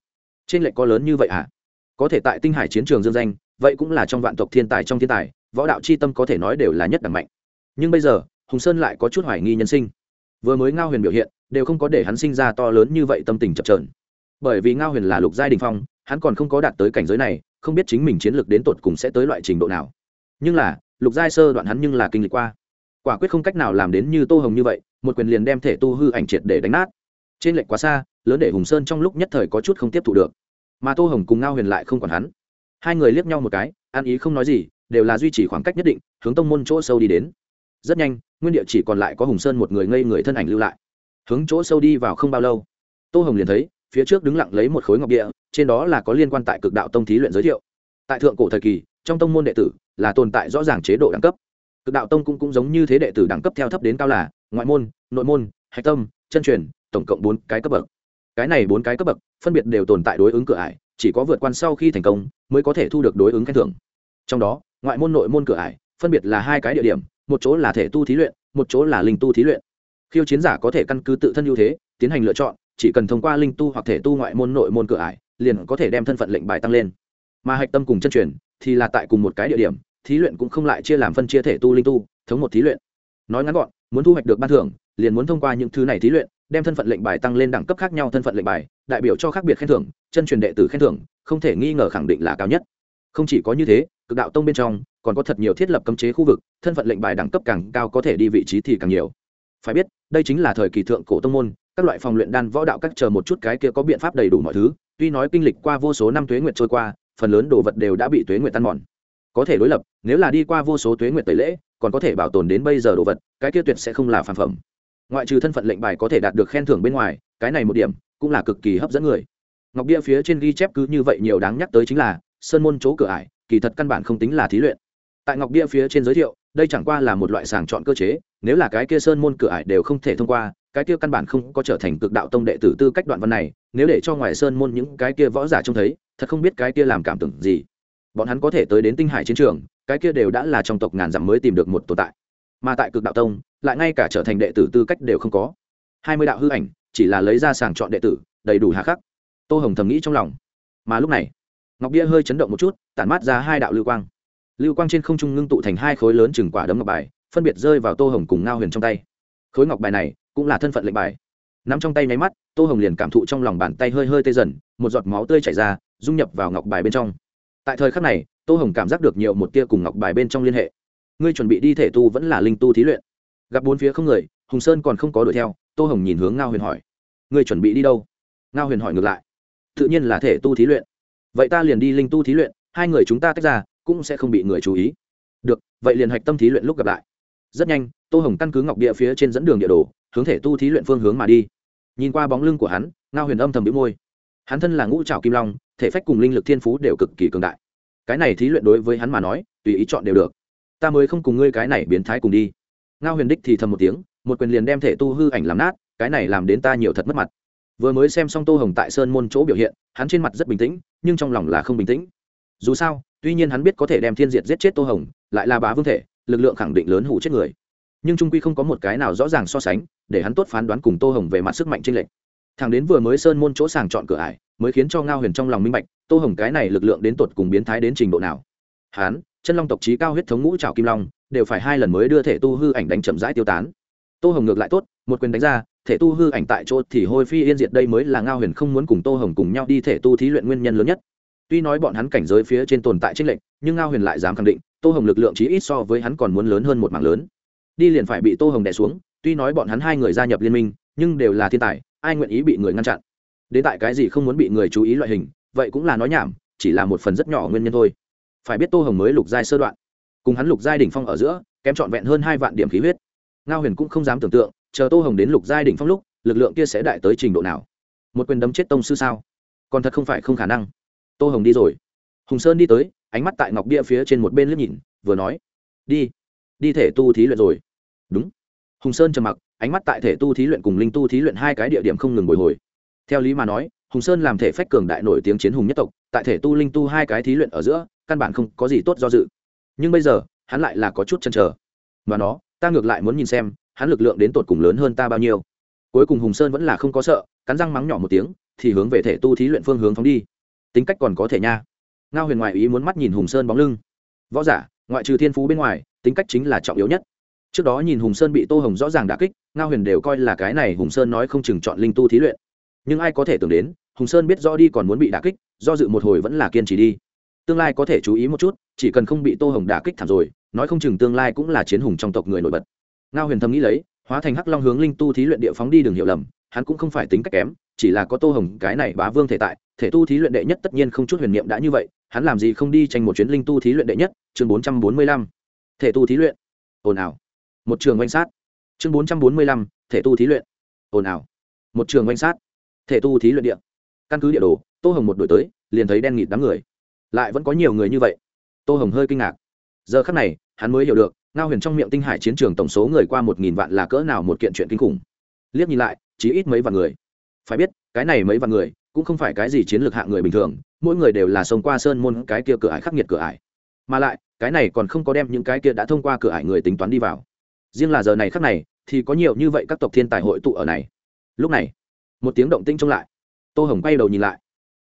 Trên lệnh có lớn như vậy à có thể tại tinh hải chiến trường dương danh, vậy cũng là trong vạn tộc thiên tài trong thiên tài, võ đạo c h i tâm có thể nói đều là nhất đẳng mạnh. Nhưng bây giờ, hùng sơn lại có chút hoài nghi nhân sinh. Vừa mới ngao huyền biểu hiện, đều không có để hắn sinh ra to lớn như vậy tâm tình chập trờn bởi vì ngao huyền là lục giai đình phong hắn còn không có đạt tới cảnh giới này, không biết chính mình chiến lược đến tột cùng sẽ tới loại trình độ nào. Nhưng là, lục giai sơ đoạn hắn nhưng là kinh lịch qua. Quả quyết không cách nào làm đến như tô hồng như vậy, một quyền liền đem thể tu hư ảnh triệt để đánh nát. Trên lệnh quá xa, lớn để hùng sơn trong lúc nhất thời có chút không tiếp thụ được. Mà tô hồng cùng ngao huyền lại không còn hắn. Hai người liếc nhau một cái, ăn ý không nói gì, đều là duy trì khoảng cách nhất định, hướng tông môn chỗ sâu đi đến. Rất nhanh, nguyên địa chỉ còn lại có hùng sơn một người ngây người thân ảnh lưu lại. Hướng chỗ sâu đi vào không bao lâu, tô hồng liền thấy phía trước đứng lặng lấy một khối ngọc địa trên đó là có liên quan tại cực đạo tông thí luyện giới thiệu. Tại thượng cổ thời kỳ trong tông môn đệ tử là tồn tại rõ ràng chế độ đẳng cấp. Cực đạo tông cũng, cũng giống như thế đệ tử đẳng cấp theo thấp đến cao là ngoại môn nội môn hạch tâm chân truyền tổng cộng bốn cái cấp bậc. Cái này bốn cái cấp bậc phân biệt đều tồn tại đối ứng cửa ải chỉ có vượt quan sau khi thành công mới có thể thu được đối ứng khen thưởng. Trong đó ngoại môn nội môn cửa ải phân biệt là hai cái địa điểm một chỗ là thể tu thí luyện một chỗ là linh tu thí luyện. Khiêu chiến giả có thể căn cứ tự thân ưu thế tiến hành lựa chọn chỉ cần thông qua linh tu hoặc thể tu ngoại môn nội môn cửa ải, liền có thể đem thân phận lệnh bài tăng lên. Mà hạch tâm cùng chân truyền thì là tại cùng một cái địa điểm, thí luyện cũng không lại chia làm phân chia thể tu linh tu, thống một thí luyện. Nói ngắn gọn, muốn thu hoạch được ban thưởng, liền muốn thông qua những thứ này thí luyện, đem thân phận lệnh bài tăng lên đẳng cấp khác nhau thân phận lệnh bài, đại biểu cho khác biệt khen thưởng, chân truyền đệ tử khen thưởng, không thể nghi ngờ khẳng định là cao nhất. Không chỉ có như thế, cực đạo tông bên trong còn có thật nhiều thiết lập cấm chế khu vực, thân phận lệnh bài đẳng cấp càng cao có thể đi vị trí thì càng nhiều. Phải biết, đây chính là thời kỳ thượng cổ tông môn các loại phòng luyện đan võ đạo các chờ một chút cái kia có biện pháp đầy đủ mọi thứ, tuy nói kinh lịch qua vô số năm tuế nguyệt trôi qua, phần lớn đồ vật đều đã bị tuế nguyệt tan mòn. Có thể đối lập, nếu là đi qua vô số tuế nguyệt tẩy lễ, còn có thể bảo tồn đến bây giờ đồ vật, cái kia tuyệt sẽ không là phản phẩm. Ngoại trừ thân phận lệnh bài có thể đạt được khen thưởng bên ngoài, cái này một điểm cũng là cực kỳ hấp dẫn người. Ngọc bia phía trên ghi chép cứ như vậy nhiều đáng nhắc tới chính là sơn môn chỗ cửa ải, kỳ thật căn bản không tính là thí luyện. Tại ngọc bia phía trên giới thiệu, đây chẳng qua là một loại sàng chọn cơ chế, nếu là cái kia sơn môn cửa ải đều không thể thông qua cái kia căn bản không có trở thành cực đạo tông đệ tử tư cách đoạn văn này, nếu để cho ngoài sơn môn những cái kia võ giả trông thấy, thật không biết cái kia làm cảm tưởng gì. Bọn hắn có thể tới đến tinh hải chiến trường, cái kia đều đã là trong tộc ngàn dặm mới tìm được một tồn tại. Mà tại cực đạo tông, lại ngay cả trở thành đệ tử tư cách đều không có. Hai mươi đạo hư ảnh, chỉ là lấy ra sàng chọn đệ tử, đầy đủ hà khắc. Tô hồng thầm nghĩ trong lòng. Mà lúc này, ngọc bia hơi chấn động một chút, tản mát ra hai đạo lưu quang. Lưu quang trên không trung ngưng tụ thành hai khối lớn chừng quả đấm ngọc bài, phân biệt rơi vào tô hồng cùng ngao huyền trong tay. Khối ngọc bài này cũng là thân phận lệnh bài. Nắm trong tay nháy mắt, tô hồng liền cảm thụ trong lòng bàn tay hơi hơi tê dần, một giọt máu tươi chảy ra, dung nhập vào ngọc bài bên trong. Tại thời khắc này, tô hồng cảm giác được nhiều một tia cùng ngọc bài bên trong liên hệ. Ngươi chuẩn bị đi thể tu vẫn là linh tu thí luyện. Gặp bốn phía không người, hùng sơn còn không có đuổi theo, tô hồng nhìn hướng ngao huyền hỏi. Ngươi chuẩn bị đi đâu? Ngao huyền hỏi ngược lại. Tự nhiên là thể tu thí luyện. Vậy ta liền đi linh tu thí luyện, hai người chúng ta tách ra, cũng sẽ không bị người chú ý. Được, vậy liền hạch tâm thí luyện lúc gặp lại. Rất nhanh, tô hồng căn cứ ngọc địa phía trên dẫn đường địa đồ hướng thể tu thí luyện phương hướng mà đi. Nhìn qua bóng lưng của hắn, ngao huyền âm thầm đĩu môi. Hắn thân là ngũ trào kim long, thể phách cùng linh lực thiên phú đều cực kỳ cường đại. Cái này thí luyện đối với hắn mà nói, tùy ý chọn đều được. Ta mới không cùng ngươi cái này biến thái cùng đi. Ngao huyền đích thì thầm một tiếng, một quyền liền đem thể tu hư ảnh làm nát, cái này làm đến ta nhiều thật mất mặt. Vừa mới xem xong tô hồng tại sơn môn chỗ biểu hiện, hắn trên mặt rất bình tĩnh, nhưng trong lòng là không bình tĩnh. Dù sao, tuy nhiên hắn biết có thể đem thiên diệt giết chết tô hồng, lại là bá vương thể, lực lượng khẳng định lớn hủ chết người nhưng trung quy không có một cái nào rõ ràng so sánh, để hắn tốt phán đoán cùng tô hồng về mặt sức mạnh t r ê n lệch. Thằng đến vừa mới sơn môn chỗ sàng chọn cửa ải, mới khiến cho ngao huyền trong lòng minh bạch, tô hồng cái này lực lượng đến tột cùng biến thái đến trình độ nào. Hắn, chân long tộc trí cao huyết thống ngũ trào kim long, đều phải hai lần mới đưa thể tu hư ảnh đánh chậm rãi tiêu tán. Tô hồng ngược lại tốt, một quyền đánh ra, thể tu hư ảnh tại chỗ thì hôi phi yên diệt đây mới là ngao huyền không muốn cùng tô hồng cùng nhau đi thể tu thí luyện nguyên nhân lớn nhất. Tuy nói bọn hắn cảnh giới phía trên tồn tại trích lệnh nhưng ngao huyền lại dám khẳng định, tô hồng lực lượng chí ít so với hắn còn muốn lớn hơn một mảng lớn đi liền phải bị tô hồng đẻ xuống, tuy nói bọn hắn hai người gia nhập liên minh, nhưng đều là thiên tài, ai nguyện ý bị người ngăn chặn? Đến tại cái gì không muốn bị người chú ý loại hình, vậy cũng là nói nhảm, chỉ là một phần rất nhỏ nguyên nhân thôi. Phải biết tô hồng mới lục giai sơ đoạn, cùng hắn lục giai đỉnh phong ở giữa, kém trọn vẹn hơn hai vạn điểm khí huyết. Ngao huyền cũng không dám tưởng tượng, chờ tô hồng đến lục giai đỉnh phong lúc, lực lượng kia sẽ đại tới trình độ nào? Một quyền đấm chết tông sư sao? Còn thật không phải không khả năng. Tô hồng đi rồi. Hùng sơn đi tới, ánh mắt tại ngọc bia phía trên một bên liếc nhìn, vừa nói, đi đi thể tu thí luyện rồi đúng. Hùng sơn trầm mặc, ánh mắt tại thể tu thí luyện cùng linh tu thí luyện hai cái địa điểm không ngừng bồi hồi. Theo lý mà nói, hùng sơn làm thể phách cường đại nổi tiếng chiến hùng nhất tộc, tại thể tu linh tu hai cái thí luyện ở giữa, căn bản không có gì tốt do dự. Nhưng bây giờ, hắn lại là có chút chăn trở và nó, ta ngược lại muốn nhìn xem, hắn lực lượng đến tột cùng lớn hơn ta bao nhiêu. Cuối cùng hùng sơn vẫn là không có sợ, cắn răng mắng nhỏ một tiếng, thì hướng về thể tu thí luyện phương hướng phóng đi. Tính cách còn có thể nha. Ngao huyền ngoại ý muốn mắt nhìn hùng sơn bóng lưng. Võ giả, ngoại trừ thiên phú bên ngoài, tính cách chính là trọng yếu nhất trước đó nhìn hùng sơn bị tô hồng rõ ràng đà kích ngao huyền đều coi là cái này hùng sơn nói không chừng chọn linh tu thí luyện nhưng ai có thể tưởng đến hùng sơn biết rõ đi còn muốn bị đà kích do dự một hồi vẫn là kiên trì đi tương lai có thể chú ý một chút chỉ cần không bị tô hồng đà kích thảm rồi nói không chừng tương lai cũng là chiến hùng trong tộc người nổi bật ngao huyền thầm nghĩ lấy hóa thành hắc long hướng linh tu thí luyện địa phóng đi đường hiểu lầm hắn cũng không phải tính cách kém chỉ là có tô hồng cái này bá vương thể tại thể tu thí luyện đệ nhất tất nhiên không chút huyền niệm đã như vậy hắn làm gì không đi tranh một chuyến linh tu thí luyện đệ nhất chương bốn trăm bốn mươi lăm thể tu thí luyện ồn ào một trường oanh sát. Chương bốn trăm bốn mươi lăm, thể tu thí luyện. Ồn ào. Một trường oanh sát. Thể tu thí luyện địa. Căn cứ địa đồ, tô hồng một đổi tới, liền thấy đen nghịt đám người. Lại vẫn có nhiều người như vậy. Tô hồng hơi kinh ngạc. Giờ khắc này, hắn mới hiểu được, ngao huyền trong miệng tinh hải chiến trường tổng số người qua một nghìn vạn là cỡ nào một kiện chuyện kinh khủng. Liếc nhìn lại, chỉ ít mấy vạn người. Phải biết, cái này mấy vạn người, cũng không phải cái gì chiến lược hạng người bình thường, mỗi người đều là sống qua sơn môn, cái kia cửa ải khắc nghiệt cửa ải. Mà lại, cái này còn không có đem những cái kia đã thông qua cửa ải người tính toán đi vào riêng là giờ này khắc này, thì có nhiều như vậy các tộc thiên tài hội tụ ở này. Lúc này, một tiếng động tinh trông lại. Tô hồng quay đầu nhìn lại.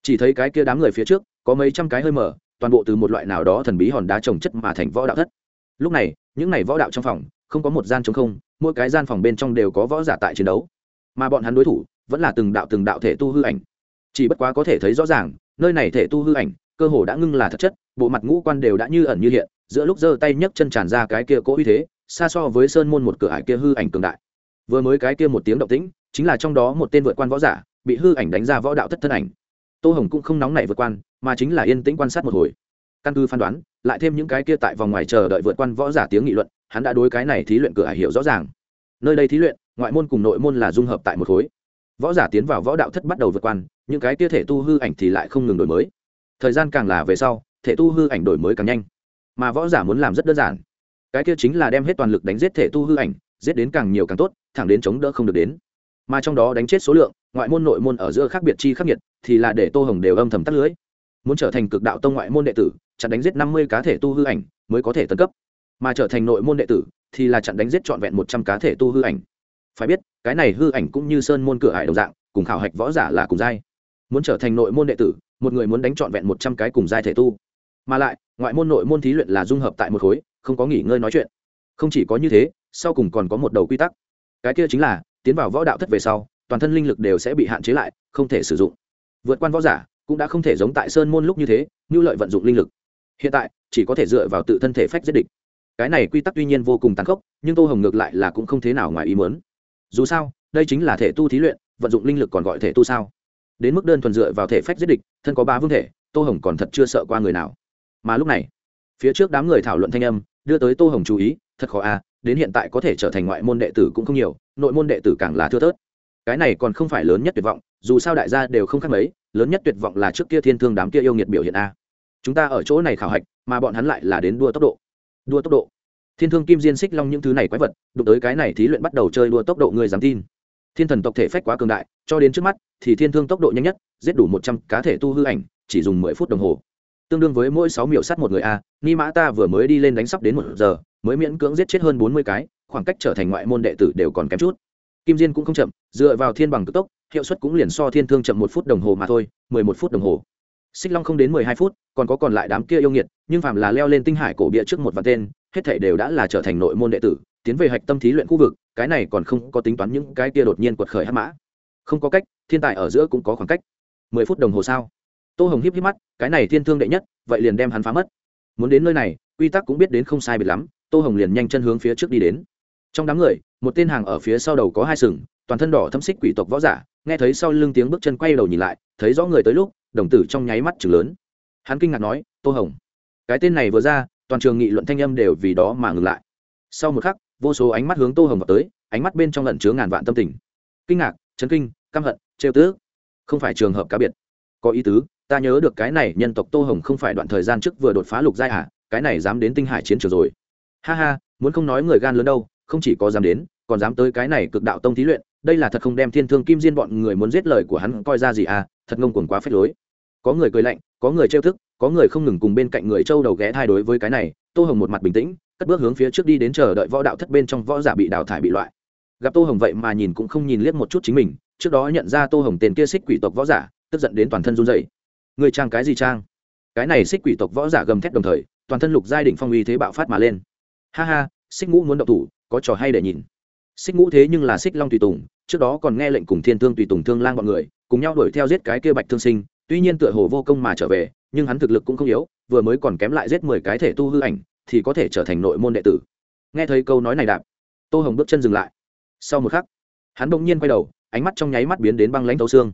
Chỉ thấy cái kia đám người phía trước, có mấy trăm cái hơi mở, toàn bộ từ một loại nào đó thần bí hòn đá trồng chất mà thành võ đạo thất. Lúc này, những này võ đạo trong phòng, không có một gian chống không, mỗi cái gian phòng bên trong đều có võ giả tại chiến đấu. Mà bọn hắn đối thủ, vẫn là từng đạo từng đạo thể tu hư ảnh. Chỉ bất quá có thể thấy rõ ràng, nơi này thể tu hư ảnh, cơ hồ đã ngưng là thật chất, bộ mặt ngũ quan đều đã như ẩn như hiện, giữa lúc giơ tay nhấc chân tràn ra cái kia cỗ uy thế xa so với sơn môn một cửa ải kia hư ảnh cường đại. Vừa mới cái kia một tiếng động tĩnh, chính là trong đó một tên vượt quan võ giả, bị hư ảnh đánh ra võ đạo thất thân ảnh. Tô hồng cũng không nóng nảy vượt quan, mà chính là yên tĩnh quan sát một hồi. Căn cứ phán đoán, lại thêm những cái kia tại vòng ngoài chờ đợi vượt quan võ giả tiếng nghị luận, hắn đã đối cái này thí luyện cửa ải hiểu rõ ràng. Nơi đây thí luyện, ngoại môn cùng nội môn là dung hợp tại một khối. Võ giả tiến vào võ đạo thất bắt đầu vượt quan, những cái kia thể tu hư ảnh thì lại không ngừng đổi mới. Thời gian càng là về sau, thể tu hư ảnh đổi mới càng nhanh. Mà võ giả muốn làm rất đơn giản cái kia chính là đem hết toàn lực đánh giết thể tu hư ảnh, giết đến càng nhiều càng tốt, thẳng đến chống đỡ không được đến. Mà trong đó đánh chết số lượng, ngoại môn nội môn ở giữa khác biệt chi khắc nghiệt thì là để tô hồng đều âm thầm tắt lưới. Muốn trở thành cực đạo tông ngoại môn đệ tử, chặn đánh giết năm mươi cá thể tu hư ảnh mới có thể tấn cấp. Mà trở thành nội môn đệ tử, thì là chặn đánh giết trọn vẹn một trăm cá thể tu hư ảnh. Phải biết, cái này hư ảnh cũng như sơn môn cửa hải đồng dạng, cùng khảo hạch võ giả là cùng giai. Muốn trở thành nội môn đệ tử, một người muốn đánh trọn vẹn một trăm cái cùng giai thể tu. Mà lại, ngoại môn nội môn thí luyện là dung hợp tại một khối không có nghỉ ngơi nói chuyện. Không chỉ có như thế, sau cùng còn có một đầu quy tắc. Cái kia chính là, tiến vào võ đạo thất về sau, toàn thân linh lực đều sẽ bị hạn chế lại, không thể sử dụng. Vượt quan võ giả cũng đã không thể giống tại sơn môn lúc như thế, như lợi vận dụng linh lực. Hiện tại, chỉ có thể dựa vào tự thân thể phách giết địch. Cái này quy tắc tuy nhiên vô cùng tàn khốc, nhưng tô hồng ngược lại là cũng không thế nào ngoài ý muốn. Dù sao, đây chính là thể tu thí luyện, vận dụng linh lực còn gọi thể tu sao? Đến mức đơn thuần dựa vào thể phách giết địch, thân có ba vương thể, tô hồng còn thật chưa sợ qua người nào. Mà lúc này phía trước đám người thảo luận thanh âm, đưa tới tô hồng chú ý, thật khó à đến hiện tại có thể trở thành ngoại môn đệ tử cũng không nhiều, nội môn đệ tử càng là thưa thớt. Cái này còn không phải lớn nhất tuyệt vọng, dù sao đại gia đều không khác mấy, lớn nhất tuyệt vọng là trước kia thiên thương đám kia yêu nghiệt biểu hiện a. Chúng ta ở chỗ này khảo hạch, mà bọn hắn lại là đến đua tốc độ. Đua tốc độ. Thiên thương kim diên xích long những thứ này quái vật, đụng tới cái này thí luyện bắt đầu chơi đua tốc độ người dám tin. Thiên thần tộc thể phách quá cường đại, cho đến trước mắt, thì thiên thương tốc độ nhanh nhất, giết đủ một trăm cá thể tu hư ảnh, chỉ dùng mười phút đồng hồ tương đương với mỗi sáu miểu sát một người a, ni mã ta vừa mới đi lên đánh sắp đến một giờ, mới miễn cưỡng giết chết hơn bốn mươi cái, khoảng cách trở thành ngoại môn đệ tử đều còn kém chút. Kim diên cũng không chậm, dựa vào thiên bằng cực tốc, hiệu suất cũng liền so thiên thương chậm một phút đồng hồ mà thôi, mười một phút đồng hồ. Xích long không đến mười hai phút, còn có còn lại đám kia yêu nghiệt, nhưng phàm là leo lên tinh hải cổ bịa trước một vạn tên, hết thảy đều đã là trở thành nội môn đệ tử, tiến về hạch tâm thí luyện khu vực, cái này còn không có tính toán những cái kia đột nhiên quật khởi hắc mã. Không có cách, thiên tài ở giữa cũng có khoảng cách. Mười phút đồng hồ sao? Tô hồng hiếp hiếp mắt, cái này thiên thương đệ nhất, vậy liền đem hắn phá mất. Muốn đến nơi này, quy tắc cũng biết đến không sai biệt lắm, tô hồng liền nhanh chân hướng phía trước đi đến. Trong đám người, một tên hàng ở phía sau đầu có hai sừng, toàn thân đỏ thâm xích quỷ tộc võ giả, nghe thấy sau lưng tiếng bước chân quay đầu nhìn lại, thấy rõ người tới lúc, đồng tử trong nháy mắt chừng lớn. Hắn kinh ngạc nói, tô hồng, cái tên này vừa ra, toàn trường nghị luận thanh âm đều vì đó mà ngừng lại. Sau một khắc, vô số ánh mắt hướng tô hồng vào tới, ánh mắt bên trong lẩn chứa ngàn vạn tâm tình. Kinh ngạc, chấn kinh, căm hận, trêu tứ không phải trường hợp cá biệt. Có ý tứ ta nhớ được cái này nhân tộc tô hồng không phải đoạn thời gian trước vừa đột phá lục giai à cái này dám đến tinh hải chiến trường rồi. Ha ha, muốn không nói người gan lớn đâu, không chỉ có dám đến, còn dám tới cái này cực đạo tông thí luyện. Đây là thật không đem thiên thương kim diên bọn người muốn giết lời của hắn coi ra gì à? Thật ngông cuồng quá phết lối. Có người cười lạnh, có người trêu thức, có người không ngừng cùng bên cạnh người châu đầu ghé thai đối với cái này. Tô hồng một mặt bình tĩnh, cất bước hướng phía trước đi đến chờ đợi võ đạo thất bên trong võ giả bị đào thải bị loại. Gặp tô hồng vậy mà nhìn cũng không nhìn liếc một chút chính mình, trước đó nhận ra tô hồng tên kia xích quỷ tộc võ giả, tức giận đến toàn thân run dậy người trang cái gì trang? Cái này xích quỷ tộc võ giả gầm thét đồng thời, toàn thân lục giai đỉnh phong uy thế bạo phát mà lên. Ha ha, xích ngũ muốn động thủ, có trò hay để nhìn. Xích ngũ thế nhưng là xích long tùy tùng, trước đó còn nghe lệnh cùng thiên thương tùy tùng thương lang bọn người, cùng nhau đuổi theo giết cái kia bạch thương sinh, tuy nhiên tựa hồ vô công mà trở về, nhưng hắn thực lực cũng không yếu, vừa mới còn kém lại giết mười cái thể tu hư ảnh, thì có thể trở thành nội môn đệ tử. Nghe thấy câu nói này đạp, tô hồng bước chân dừng lại. Sau một khắc, hắn bỗng nhiên quay đầu, ánh mắt trong nháy mắt biến đến băng lãnh thấu xương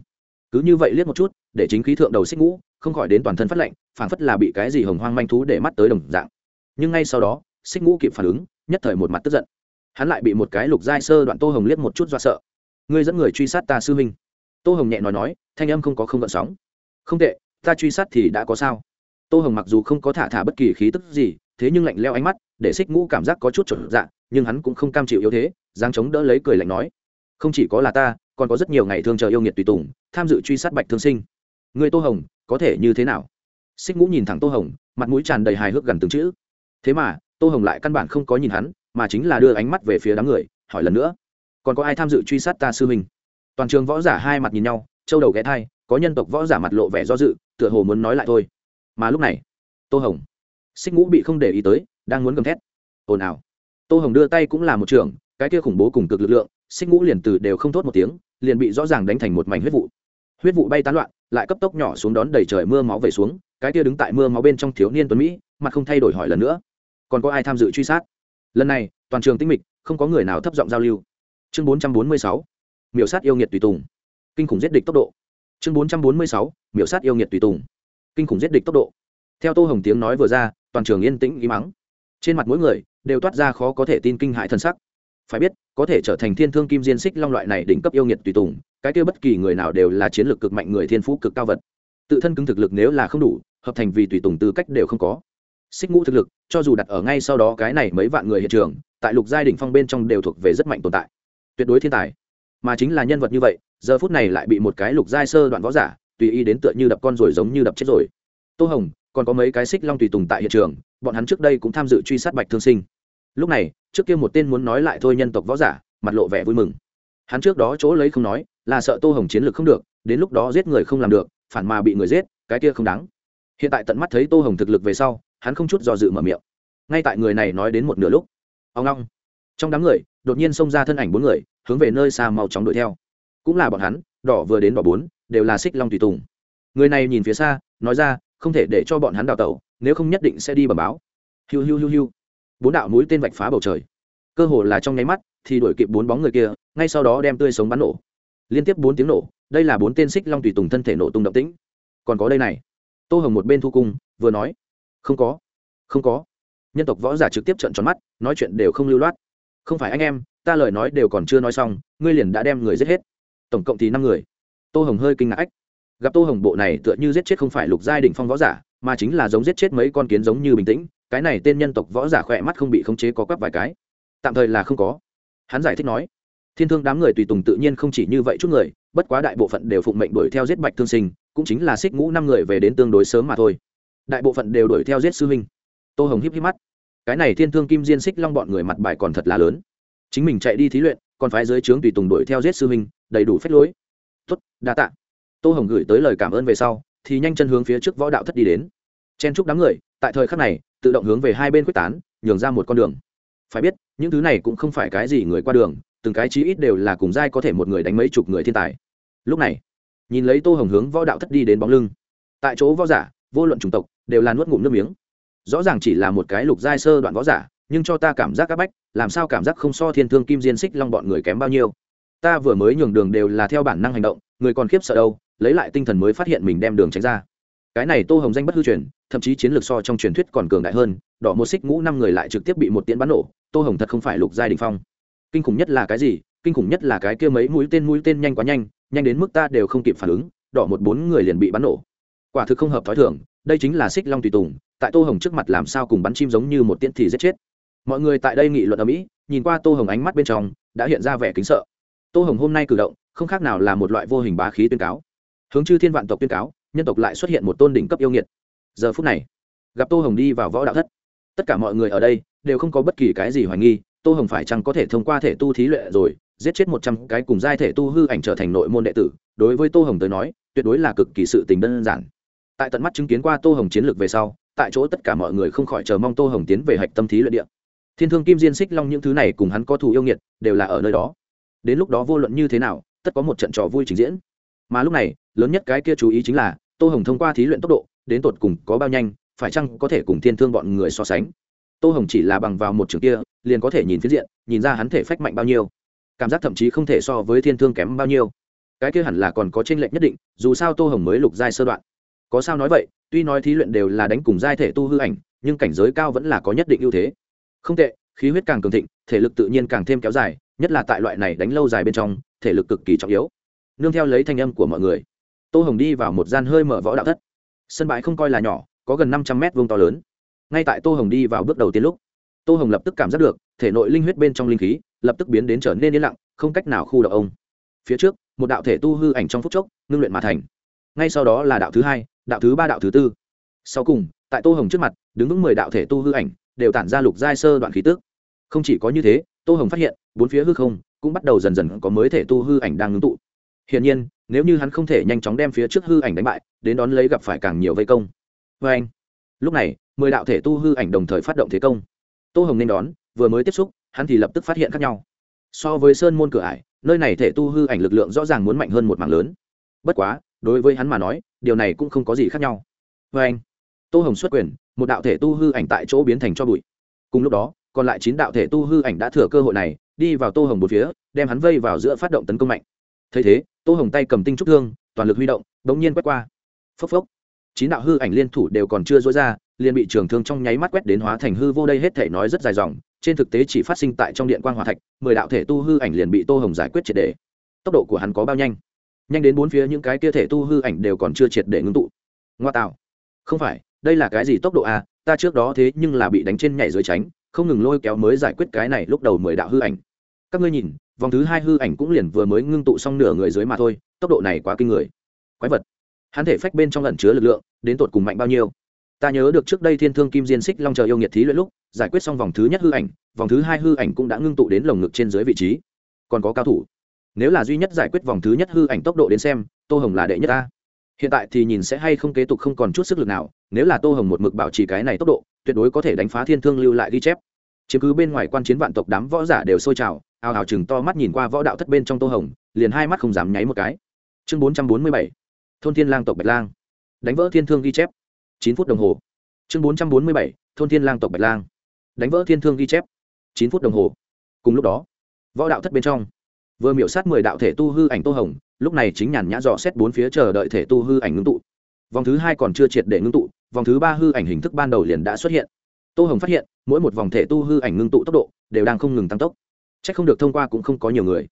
cứ như vậy liếc một chút để chính khí thượng đầu xích ngũ không khỏi đến toàn thân phát lệnh, phảng phất là bị cái gì hồng hoang manh thú để mắt tới đồng dạng. Nhưng ngay sau đó xích ngũ kịp phản ứng nhất thời một mặt tức giận. Hắn lại bị một cái lục giai sơ đoạn tô hồng liếc một chút do sợ. Ngươi dẫn người truy sát ta sư minh tô hồng nhẹ nói nói thanh âm không có không gợn sóng. Không tệ ta truy sát thì đã có sao. Tô hồng mặc dù không có thả thả bất kỳ khí tức gì thế nhưng lạnh leo ánh mắt để xích ngũ cảm giác có chút chuẩn dạ nhưng hắn cũng không cam chịu yếu thế giang chống đỡ lấy cười lạnh nói. Không chỉ có là ta còn có rất nhiều ngày thương chờ yêu nghiệt tùy tùng, tham dự truy sát bạch thương sinh. Người tô hồng, có thể như thế nào? Xích ngũ nhìn thẳng tô hồng, mặt mũi tràn đầy hài hước gần từng chữ. Thế mà, tô hồng lại căn bản không có nhìn hắn, mà chính là đưa ánh mắt về phía đám người, hỏi lần nữa. Còn có ai tham dự truy sát ta sư huynh? Toàn trường võ giả hai mặt nhìn nhau, châu đầu ghé thai, có nhân tộc võ giả mặt lộ vẻ do dự, tựa hồ muốn nói lại thôi. Mà lúc này, tô hồng, xích ngũ bị không để ý tới, đang muốn gầm thét. Ồn ào. Tô hồng đưa tay cũng là một trường, cái kia khủng bố cùng cực lực lượng, xích ngũ liền từ đều không thốt một tiếng liền bị rõ ràng đánh thành một mảnh huyết vụ. Huyết vụ bay tán loạn, lại cấp tốc nhỏ xuống đón đầy trời mưa máu về xuống, cái kia đứng tại mưa máu bên trong thiếu niên tuấn mỹ, mặt không thay đổi hỏi lần nữa. Còn có ai tham dự truy sát? Lần này, toàn trường tinh mịch, không có người nào thấp giọng giao lưu. Chương bốn trăm bốn mươi sáu, miểu sát yêu nghiệt tùy tùng. Kinh khủng giết địch tốc độ. Chương bốn trăm bốn mươi sáu, miểu sát yêu nghiệt tùy tùng. Kinh khủng giết địch tốc độ. Theo tô hồng tiếng nói vừa ra, toàn trường yên tĩnh ý mắng trên mặt mỗi người đều toát ra khó có thể tin kinh hãi thần sắc phải biết, có thể trở thành thiên thương kim diên xích long loại này đỉnh cấp yêu nghiệt tùy tùng, cái kia bất kỳ người nào đều là chiến lược cực mạnh người thiên phú cực cao vật. Tự thân cứng thực lực nếu là không đủ, hợp thành vì tùy tùng tư cách đều không có. Xích ngũ thực lực, cho dù đặt ở ngay sau đó cái này mấy vạn người hiện trường, tại lục giai đỉnh phong bên trong đều thuộc về rất mạnh tồn tại. Tuyệt đối thiên tài. Mà chính là nhân vật như vậy, giờ phút này lại bị một cái lục giai sơ đoạn võ giả, tùy ý đến tựa như đập con rồi giống như đập chết rồi. Tô hồng, còn có mấy cái xích long tùy tùng tại hiện trường, bọn hắn trước đây cũng tham dự truy sát bạch thương sinh lúc này, trước kia một tên muốn nói lại thôi nhân tộc võ giả, mặt lộ vẻ vui mừng. Hắn trước đó chỗ lấy không nói, là sợ tô hồng chiến lược không được, đến lúc đó giết người không làm được, phản mà bị người giết, cái kia không đáng. Hiện tại tận mắt thấy tô hồng thực lực về sau, hắn không chút do dự mở miệng. Ngay tại người này nói đến một nửa lúc ông long trong đám người, đột nhiên xông ra thân ảnh bốn người, hướng về nơi xa mau chóng đuổi theo. Cũng là bọn hắn, đỏ vừa đến đỏ bốn, đều là xích long tùy tùng. Người này nhìn phía xa, nói ra, không thể để cho bọn hắn đào tẩu, nếu không nhất định sẽ đi bẩm báo. Hiu hiu hiu hiu bốn đạo mũi tên vạch phá bầu trời. Cơ hồ là trong nháy mắt thì đuổi kịp bốn bóng người kia, ngay sau đó đem tươi sống bắn nổ. Liên tiếp bốn tiếng nổ, đây là bốn tên xích long tùy tùng thân thể nổ tung động tĩnh. Còn có đây này. Tô hồng một bên thu cung, vừa nói, không có không có. Nhân tộc võ giả trực tiếp trận tròn mắt, nói chuyện đều không lưu loát. Không phải anh em, ta lời nói đều còn chưa nói xong, ngươi liền đã đem người giết hết. Tổng cộng thì năm người. Tô hồng hơi kinh ngạc ách. Gặp tô hồng bộ này tựa như giết chết không phải lục giai đ phong võ giả, mà chính là giống giết chết mấy con kiến giống như bình tĩnh cái này tên nhân tộc võ giả khỏe mắt không bị khống chế có quắp vài cái. Tạm thời là không có. Hắn giải thích nói, thiên thương đám người tùy tùng tự nhiên không chỉ như vậy chút người, bất quá đại bộ phận đều phụng mệnh đuổi theo giết bạch thương sinh, cũng chính là xích ngũ năm người về đến tương đối sớm mà thôi. Đại bộ phận đều đuổi theo giết sư huynh. Tô hồng híp híp mắt. Cái này thiên thương kim diên xích long bọn người mặt bài còn thật là lớn. Chính mình chạy đi thí luyện, còn phái dưới trướng tùy tùng đuổi theo giết sư huynh, đầy đủ phép lối. Tuất đa tạ. Tô hồng gửi tới lời cảm ơn về sau, thì nhanh chân hướng phía trước võ đạo thất đi đến. Chen chúc đám người tại thời khắc này, tự động hướng về hai bên quyết tán, nhường ra một con đường. Phải biết, những thứ này cũng không phải cái gì người qua đường, từng cái chí ít đều là cùng giai có thể một người đánh mấy chục người thiên tài. Lúc này, nhìn lấy tô hồng hướng võ đạo thất đi đến bóng lưng. Tại chỗ võ giả, vô luận chủng tộc, đều là nuốt ngụm nước miếng. Rõ ràng chỉ là một cái lục giai sơ đoạn võ giả, nhưng cho ta cảm giác c áp bách, làm sao cảm giác không so thiên thương kim diên xích long bọn người kém bao nhiêu. Ta vừa mới nhường đường đều là theo bản năng hành động, người còn khiếp sợ đâu, lấy lại tinh thần mới phát hiện mình đem đường tránh ra cái này tô hồng danh bất hư truyền, thậm chí chiến lược so trong truyền thuyết còn cường đại hơn, đỏ một xích ngũ năm người lại trực tiếp bị một tiễn bắn nổ, tô hồng thật không phải lục giai đình phong. Kinh khủng nhất là cái gì? Kinh khủng nhất là cái kia mấy mũi tên mũi tên nhanh quá nhanh nhanh đến mức ta đều không kịp phản ứng, đỏ một bốn người liền bị bắn nổ. Quả thực không hợp t h ó i thường, đây chính là xích long tùy tùng, tại tô hồng trước mặt làm sao cùng bắn chim giống như một tiễn thì giết chết. Mọi người tại đây nghị luận ở mỹ, nhìn qua tô hồng ánh mắt bên trong, đã hiện ra vẻ kính sợ. Tô hồng hôm nay cử động, không khác nào là một loại vô hình bá khí tuyên cáo. Hướng chư thiên vạn tộc tuyên cáo nhân tộc lại xuất hiện một tôn đỉnh cấp yêu nghiệt. Giờ phút này, gặp tô hồng đi vào võ đạo thất. Tất cả mọi người ở đây đều không có bất kỳ cái gì hoài nghi, tô hồng phải chăng có thể thông qua thể tu thí luyện rồi, giết chết một trăm cái cùng giai thể tu hư ảnh trở thành nội môn đệ tử, đối với tô hồng tới nói, tuyệt đối là cực kỳ sự tình đơn giản. Tại tận mắt chứng kiến qua tô hồng chiến lược về sau, tại chỗ tất cả mọi người không khỏi chờ mong tô hồng tiến về hạch tâm thí luyện địa. Thiên thương kim diên xích long những thứ này cùng hắn có thù yêu nghiệt, đều là ở nơi đó. Đến lúc đó vô luận như thế nào, tất có một trận trò vui trình diễn. Mà lúc này, lớn nhất cái kia chú ý chính là tô hồng thông qua thí luyện tốc độ, đến tột cùng có bao nhanh, phải chăng có thể cùng thiên thương bọn người so sánh? Tô hồng chỉ là bằng vào một trường kia, liền có thể nhìn phiến diện, nhìn ra hắn thể phách mạnh bao nhiêu. Cảm giác thậm chí không thể so với thiên thương kém bao nhiêu. Cái kia hẳn là còn có tranh lệch nhất định, dù sao tô hồng mới lục giai sơ đoạn. Có sao nói vậy, tuy nói thí luyện đều là đánh cùng giai thể tu hư ảnh, nhưng cảnh giới cao vẫn là có nhất định ưu thế. Không tệ, khí huyết càng cường thịnh, thể lực tự nhiên càng thêm kéo dài, nhất là tại loại này đánh lâu dài bên trong, thể lực cực kỳ trọng yếu. Nương theo lấy thanh âm của mọi người tô hồng đi vào một gian hơi mở võ đạo thất sân bãi không coi là nhỏ có gần năm trăm mét vuông to lớn ngay tại tô hồng đi vào bước đầu tiên lúc tô hồng lập tức cảm giác được thể nội linh huyết bên trong linh khí lập tức biến đến trở nên yên lặng không cách nào khu động ông phía trước một đạo thể tu hư ảnh trong phút chốc ngưng luyện mà thành ngay sau đó là đạo thứ hai đạo thứ ba đạo thứ tư sau cùng tại tô hồng trước mặt đứng vững mười đạo thể tu hư ảnh đều tản ra lục giai sơ đoạn khí tước không chỉ có như thế tô hồng phát hiện bốn phía hư không cũng bắt đầu dần dần có mới thể tu hư ảnh đang ngưng tụ hiển nhiên nếu như hắn không thể nhanh chóng đem phía trước hư ảnh đánh bại, đến đón lấy gặp phải càng nhiều vây công. Vê anh, lúc này, mười đạo thể tu hư ảnh đồng thời phát động thế công. Tô hồng nên đón, vừa mới tiếp xúc, hắn thì lập tức phát hiện khác nhau. So với sơn môn cửa ải, nơi này thể tu hư ảnh lực lượng rõ ràng muốn mạnh hơn một mảng lớn. Bất quá, đối với hắn mà nói, điều này cũng không có gì khác nhau. Vê anh, tô hồng xuất quyền, một đạo thể tu hư ảnh tại chỗ biến thành cho bụi. Cùng lúc đó, còn lại chín đạo thể tu hư ảnh đã thừa cơ hội này, đi vào tô hồng một phía, đem hắn vây vào giữa phát động tấn công mạnh thấy thế, tô hồng tay cầm tinh trúc thương, toàn lực huy động đ n g nhiên quét qua. Phốc phốc. Chín đạo hư ảnh liên thủ đều còn chưa dối ra, liền bị trường thương trong nháy mắt quét đến hóa thành hư vô đây hết thể nói rất dài dòng, trên thực tế chỉ phát sinh tại trong điện quan hòa thạch, mười đạo thể tu hư ảnh liền bị tô hồng giải quyết triệt đề tốc độ của hắn có bao nhanh? Nhanh đến bốn phía những cái kia thể tu hư ảnh đều còn chưa triệt để ngưng tụ. Ngoa tạo. Không phải, đây là cái gì tốc độ a ta trước đó thế nhưng là bị đánh trên nhảy dưới tránh, không ngừng lôi kéo mới giải quyết cái này lúc đầu mười đạo hư ảnh. Các ngươi nhìn vòng thứ hai hư ảnh cũng liền vừa mới ngưng tụ xong nửa người dưới mà thôi, tốc độ này quá kinh người. Quái vật. Hắn thể phách bên trong lẩn chứa lực lượng, đến tột cùng mạnh bao nhiêu? Ta nhớ được trước đây thiên thương kim diên xích long chờ yêu nghiệt thí luyện lúc, giải quyết xong vòng thứ nhất hư ảnh, vòng thứ hai hư ảnh cũng đã ngưng tụ đến lồng ngực trên dưới vị trí. Còn có cao thủ. Nếu là duy nhất giải quyết vòng thứ nhất hư ảnh tốc độ đến xem, tô hồng là đệ nhất ta. Hiện tại thì nhìn sẽ hay không kế tục không còn chút sức lực nào, nếu là tô hồng một mực bảo trì cái này tốc độ, tuyệt đối có thể đánh phá thiên thương lưu lại ghi chép chứ cứ bên ngoài quan chiến vạn tộc đám võ giả đều sôi trào, ào ào chừng to mắt nhìn qua võ đạo thất bên trong tô hồng, liền hai mắt không dám nháy một cái. Chương bốn trăm bốn mươi bảy, thôn thiên lang tộc bạch lang. Đánh vỡ thiên thương ghi chép. Chín phút đồng hồ. Chương bốn trăm bốn mươi bảy, thôn thiên lang tộc bạch lang. Đánh vỡ thiên thương ghi chép. Chín phút đồng hồ. Cùng lúc đó, võ đạo thất bên trong, vừa miểu sát mười đạo thể tu hư ảnh tô hồng, lúc này chính nhàn nhã dò xét bốn phía chờ đợi thể tu hư ảnh ngưng tụ. Vòng thứ hai còn chưa triệt để ngưng tụ, vòng thứ ba hư ảnh hình thức ban đầu liền đã xuất hiện tô hồng phát hiện, mỗi một vòng thể tu hư ảnh ngưng tụ tốc độ đều đang không ngừng tăng tốc. C h ắ c không được thông qua cũng không có nhiều người.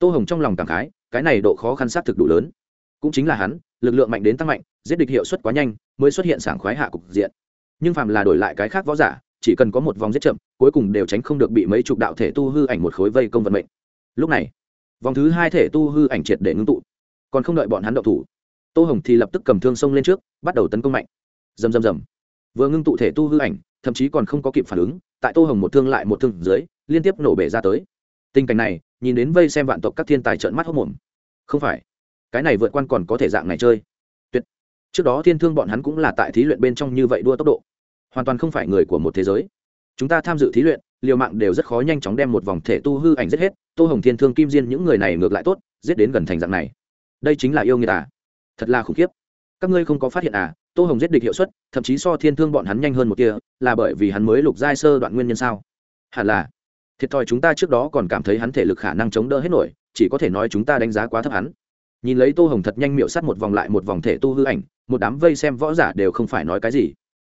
Tô hồng trong lòng cảm khái, cái này độ khó khăn sát thực đủ lớn. Cũng chính là hắn, lực lượng mạnh đến tăng mạnh, giết địch hiệu suất quá nhanh, mới xuất hiện sảng khoái hạ cục diện. Nhưng phàm là đổi lại cái khác võ giả, chỉ cần có một vòng giết chậm, cuối cùng đều tránh không được bị mấy chục đạo thể tu hư ảnh một khối vây công vận mệnh. Lúc này, vòng thứ hai thể tu hư ảnh triệt để ngưng tụ. Còn không đợi bọn hắn đậu thủ, tô hồng thì lập tức cầm thương xông lên trước, bắt đầu tấn công mạnh. Dầm dầm dầm vừa ngưng tụ thể tu hư ảnh thậm chí còn không có kịp phản ứng, tại tô hồng một thương lại một thương dưới, liên tiếp nổ bể ra tới. Tình cảnh này, nhìn đến vây xem vạn tộc các thiên tài trợn mắt hốc mồm không phải, cái này vượt quan còn có thể dạng này chơi. Tuyệt. Trước đó thiên thương bọn hắn cũng là tại thí luyện bên trong như vậy đua tốc độ. Hoàn toàn không phải người của một thế giới. Chúng ta tham dự thí luyện, liều mạng đều rất khó nhanh chóng đem một vòng thể tu hư ảnh giết hết. Tô hồng, thiên thương, kim diên những người này ngược lại tốt, giết đến gần thành dạng này. Đây chính là yêu người ta à? thật là khủng khiếp. Các ngươi không có phát hiện à? Tô hồng giết địch hiệu suất, thậm chí so thiên thương bọn hắn nhanh hơn một kia là bởi vì hắn mới lục giai sơ đoạn nguyên nhân sao? Hẳn là. Thiệt thòi chúng ta trước đó còn cảm thấy hắn thể lực khả năng chống đỡ hết nổi, chỉ có thể nói chúng ta đánh giá quá thấp hắn. Nhìn lấy tô hồng thật nhanh miệu sắt một vòng lại một vòng thể tu hư ảnh, một đám vây xem võ giả đều không phải nói cái gì.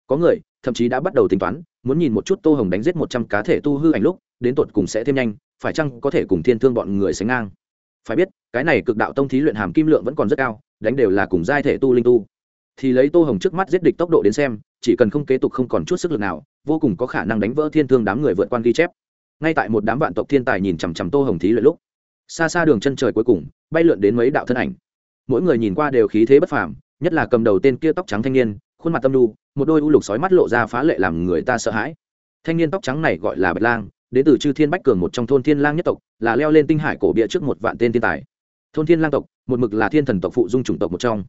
Có người, thậm chí đã bắt đầu tính toán, muốn nhìn một chút tô hồng đánh giết một trăm cá thể tu hư ảnh lúc, đến tột cùng sẽ thêm nhanh, phải chăng có thể cùng thiên thương bọn người sánh ngang? Phải biết, cái này cực đạo tông thí luyện hàm kim lượng vẫn còn rất cao, đánh đều là cùng giai thể tu linh tu thì lấy tô hồng trước mắt giết địch tốc độ đến xem, chỉ cần không kế tục không còn chút sức lực nào, vô cùng có khả năng đánh vỡ thiên thương đám người vượt quan ghi chép. Ngay tại một đám vạn tộc thiên tài nhìn chằm chằm tô hồng thí luyện lúc, xa xa đường chân trời cuối cùng, bay lượn đến mấy đạo thân ảnh. Mỗi người nhìn qua đều khí thế bất phàm, nhất là cầm đầu tên kia tóc trắng thanh niên, khuôn mặt tâm đu một đôi u lục sói mắt lộ ra phá lệ làm người ta sợ hãi. Thanh niên tóc trắng này gọi là bạch lang, đến từ chư thiên bách cường một trong thôn thiên lang nhất tộc, là leo lên tinh hải cổ bịa trước một vạn tên thiên tài. Thôn thiên lang tộc, một mực là thiên thần tộc phụ dung chủng tộc một trong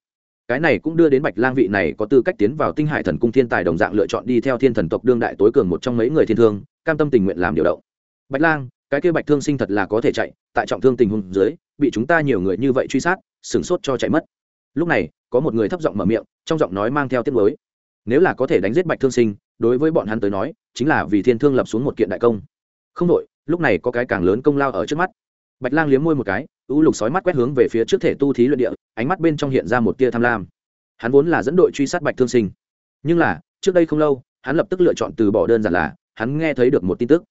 cái này cũng đưa đến bạch lang vị này có tư cách tiến vào tinh hải thần cung thiên tài đồng dạng lựa chọn đi theo thiên thần tộc đương đại tối cường một trong mấy người thiên thương, cam tâm tình nguyện làm điều động. Bạch lang, cái kia bạch thương sinh thật là có thể chạy, tại trọng thương tình huống dưới, bị chúng ta nhiều người như vậy truy sát, sửng sốt cho chạy mất. Lúc này, có một người thấp giọng mở miệng, trong giọng nói mang theo tiết mới nếu là có thể đánh giết bạch thương sinh, đối với bọn hắn tới nói, chính là vì thiên thương lập xuống một kiện đại công. Không đội lúc này có cái càng lớn công lao ở trước mắt bạch lang liếm môi một cái u lục sói mắt quét hướng về phía trước thể tu thí luyện địa, ánh mắt bên trong hiện ra một tia tham lam. Hắn vốn là dẫn đội truy sát bạch thương sinh. Nhưng là, trước đây không lâu, hắn lập tức lựa chọn từ bỏ đơn giản là, hắn nghe thấy được một tin tức.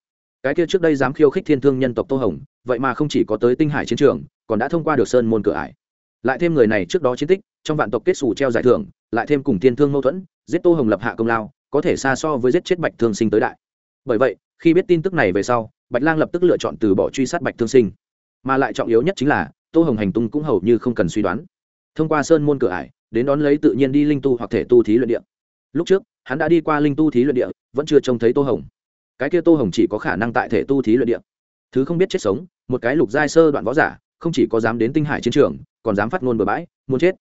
Cái kia trước đây dám khiêu khích thiên thương nhân tộc tô hồng, vậy mà không chỉ có tới tinh hải chiến trường, còn đã thông qua được sơn môn cửa ải. Lại thêm người này trước đó chiến tích, trong vạn tộc kết xù treo giải thưởng, lại thêm cùng thiên thương mâu thuẫn, giết tô hồng lập hạ công lao, có thể xa so với giết chết bạch thương sinh tới đại. Bởi vậy, khi biết tin tức này về sau, bạch lang lập tức lựa chọn từ bỏ truy sát bạch thương sinh mà lại trọng yếu nhất chính là, tô hồng hành tung cũng hầu như không cần suy đoán. Thông qua sơn môn cửa ải, đến đón lấy tự nhiên đi linh tu hoặc thể tu thí luyện địa. Lúc trước, hắn đã đi qua linh tu thí luyện địa, vẫn chưa trông thấy tô hồng. Cái kia tô hồng chỉ có khả năng tại thể tu thí luyện địa. Thứ không biết chết sống, một cái lục giai sơ đoạn võ giả, không chỉ có dám đến tinh hải chiến trường, còn dám phát ngôn bừa bãi, muốn chết.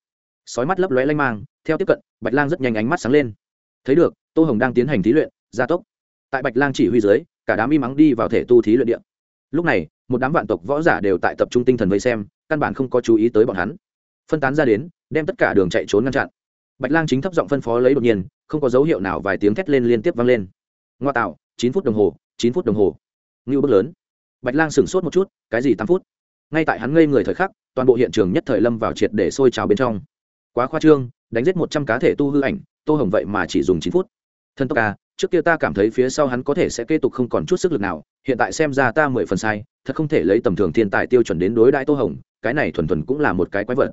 Sói mắt lấp lóe lanh mang, theo tiếp cận, bạch lang rất nhanh ánh mắt sáng lên. Thấy được, tô hồng đang tiến hành thí luyện, gia tốc. Tại bạch lang chỉ huy dưới, cả đám y mắng đi vào thể tu thí luyện địa. Lúc này một đám vạn tộc võ giả đều tại tập trung tinh thần vây xem, căn bản không có chú ý tới bọn hắn. Phân tán ra đến, đem tất cả đường chạy trốn ngăn chặn. Bạch lang chính thấp giọng phân phó lấy đột nhiên, không có dấu hiệu nào vài tiếng thét lên liên tiếp vang lên. Ngoa tạo, chín phút đồng hồ, chín phút đồng hồ. Ngưu bước lớn. Bạch lang sửng sốt một chút, cái gì tám phút? Ngay tại hắn ngây người thời khắc, toàn bộ hiện trường nhất thời lâm vào triệt để sôi trào bên trong. Quá khoa trương, đánh giết một trăm cá thể tu hư ảnh, tô hồng vậy mà chỉ dùng chín phút. Thân tốc ca trước kia ta cảm thấy phía sau hắn có thể sẽ kế tục không còn chút sức lực nào, hiện tại xem ra ta mười phần sai, thật không thể lấy tầm thường thiên tài tiêu chuẩn đến đối đãi tô hồng, cái này thuần thuần cũng là một cái quái vật.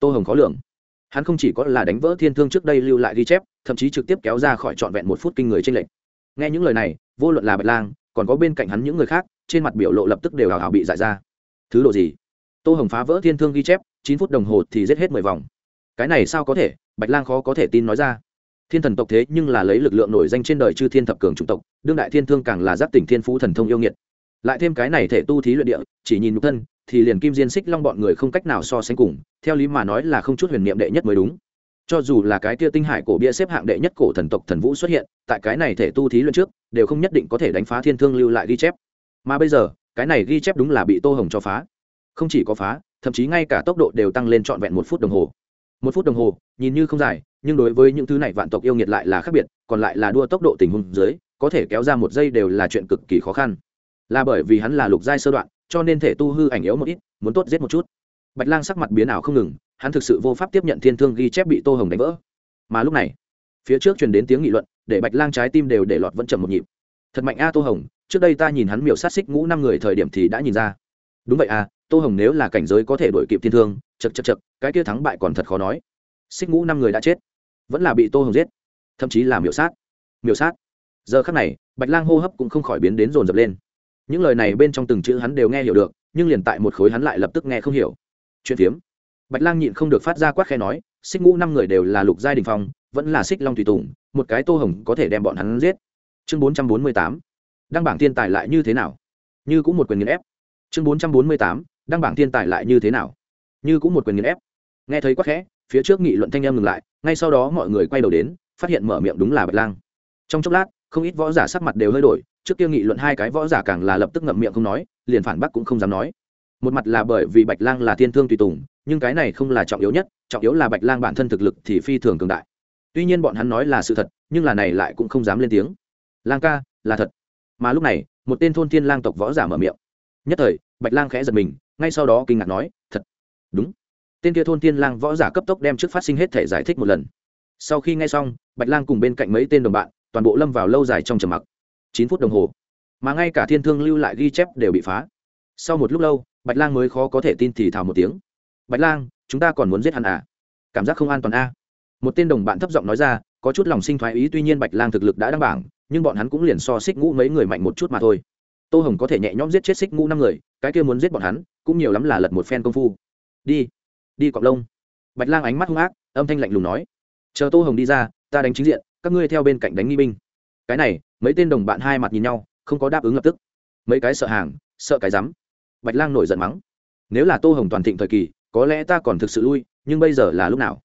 Tô hồng khó lường. Hắn không chỉ có là đánh vỡ thiên thương trước đây lưu lại ghi chép, thậm chí trực tiếp kéo ra khỏi trọn vẹn một phút kinh người trên lệnh nghe những lời này, vô luận là bạch lang, còn có bên cạnh hắn những người khác, trên mặt biểu lộ lập tức đều hào hào bị giải ra. Thứ độ gì? Tô hồng phá vỡ thiên thương ghi chép, chín phút đồng hồ thì giết hết mười vòng. Cái này sao có thể? Bạch lang khó có thể tin nói ra thiên thần tộc thế nhưng là lấy lực lượng nổi danh trên đời chư thiên thập cường chủng tộc, đương đại thiên thương càng là giáp tỉnh thiên phú thần thông yêu nghiệt. Lại thêm cái này thể tu thí luyện địa, chỉ nhìn nhục thân, thì liền kim diên xích long bọn người không cách nào so sánh cùng, theo lý mà nói là không chút huyền niệm đệ nhất mới đúng. Cho dù là cái kia tinh hải cổ bia xếp hạng đệ nhất cổ thần tộc thần vũ xuất hiện, tại cái này thể tu thí luyện trước, đều không nhất định có thể đánh phá thiên thương lưu lại ghi chép. Mà bây giờ, cái này ghi chép đúng là bị tô hồng cho phá. Không chỉ có phá, thậm chí ngay cả tốc độ đều tăng lên trọn vẹn một phút đồng hồ một phút đồng hồ, nhìn như không dài, nhưng đối với những thứ này vạn tộc yêu nghiệt lại là khác biệt, còn lại là đua tốc độ tình huống dưới, có thể kéo ra một giây đều là chuyện cực kỳ khó khăn. Là bởi vì hắn là lục giai sơ đoạn, cho nên thể tu hư ảnh yếu một ít, muốn tốt giết một chút. Bạch lang sắc mặt biến ảo không ngừng, hắn thực sự vô pháp tiếp nhận thiên thương ghi chép bị tô hồng đánh vỡ. Mà lúc này, phía trước truyền đến tiếng nghị luận, để bạch lang trái tim đều để lọt vẫn chậm một nhịp. Thật mạnh a tô hồng, trước đây ta nhìn hắn miểu sát xích ngũ năm người thời điểm thì đã nhìn ra. Đúng vậy à tô hồng nếu là cảnh giới có thể đổi kịp thiên thương chật chật chật cái kia thắng bại còn thật khó nói. Xích ngũ năm người đã chết, vẫn là bị tô hồng giết, thậm chí là miểu sát miểu sát. Giờ khắc này, bạch lang hô hấp cũng không khỏi biến đến rồn rập lên. Những lời này bên trong từng chữ hắn đều nghe hiểu được, nhưng liền tại một khối hắn lại lập tức nghe không hiểu. Chuyện phiếm. Bạch lang nhịn không được phát ra quát khe nói, xích ngũ năm người đều là lục giai đình phong, vẫn là xích long tùy tùng, một cái tô hồng có thể đem bọn hắn giết. Chương bốn trăm bốn mươi tám, đăng bảng thiên tài lại như thế nào? Như cũng một quyền nghiền ép. Chương bốn trăm bốn mươi tám đăng bảng thiên tài lại như thế nào? Như cũng một quyền nghiền ép. Nghe thấy quá khẽ, phía trước nghị luận thanh em ngừng lại, ngay sau đó mọi người quay đầu đến, phát hiện mở miệng đúng là bạch lang. Trong chốc lát, không ít võ giả sắc mặt đều hơi đổi, trước kia nghị luận hai cái võ giả càng là lập tức ngậm miệng không nói, liền phản bác cũng không dám nói. Một mặt là bởi vì bạch lang là thiên thương tùy tùng, nhưng cái này không là trọng yếu nhất, trọng yếu là bạch lang bản thân thực lực thì phi thường cường đại. Tuy nhiên bọn hắn nói là sự thật, nhưng là này lại cũng không dám lên tiếng. Lang ca, là thật. Mà lúc này, một tên thôn thiên lang tộc võ giả mở miệng. Nhất thời, bạch lang khẽ giật mình ngay sau đó kinh ngạc nói, thật? Đúng. Tên kia thôn thiên lang võ giả cấp tốc đem trước phát sinh hết thể giải thích một lần. Sau khi nghe xong, bạch lang cùng bên cạnh mấy tên đồng bạn, toàn bộ lâm vào lâu dài trong trầm mặc. Chín phút đồng hồ, mà ngay cả thiên thương lưu lại ghi chép đều bị phá. Sau một lúc lâu, bạch lang mới khó có thể tin thì thào một tiếng. Bạch lang, chúng ta còn muốn giết hắn à? Cảm giác không an toàn a. À? một tên đồng bạn thấp giọng nói ra, có chút lòng sinh thoái ý, tuy nhiên bạch lang thực lực đã đăng bảng, nhưng bọn hắn cũng liền so xích ngũ mấy người mạnh một chút mà thôi tô hồng có thể nhẹ nhõm giết chết xích ngũ năm người, cái kia muốn giết bọn hắn, cũng nhiều lắm là lật một phen công phu. Đi đi cọc lông. Bạch lang ánh mắt hung ác, âm thanh lạnh lùng nói. Chờ tô hồng đi ra, ta đánh chính diện, các ngươi theo bên cạnh đánh nghi binh. Cái này, mấy tên đồng bạn hai mặt nhìn nhau, không có đáp ứng lập tức. Mấy cái sợ hàng, sợ cái rắm. Bạch lang nổi giận mắng. Nếu là tô hồng toàn thịnh thời kỳ, có lẽ ta còn thực sự lui, nhưng bây giờ là lúc nào?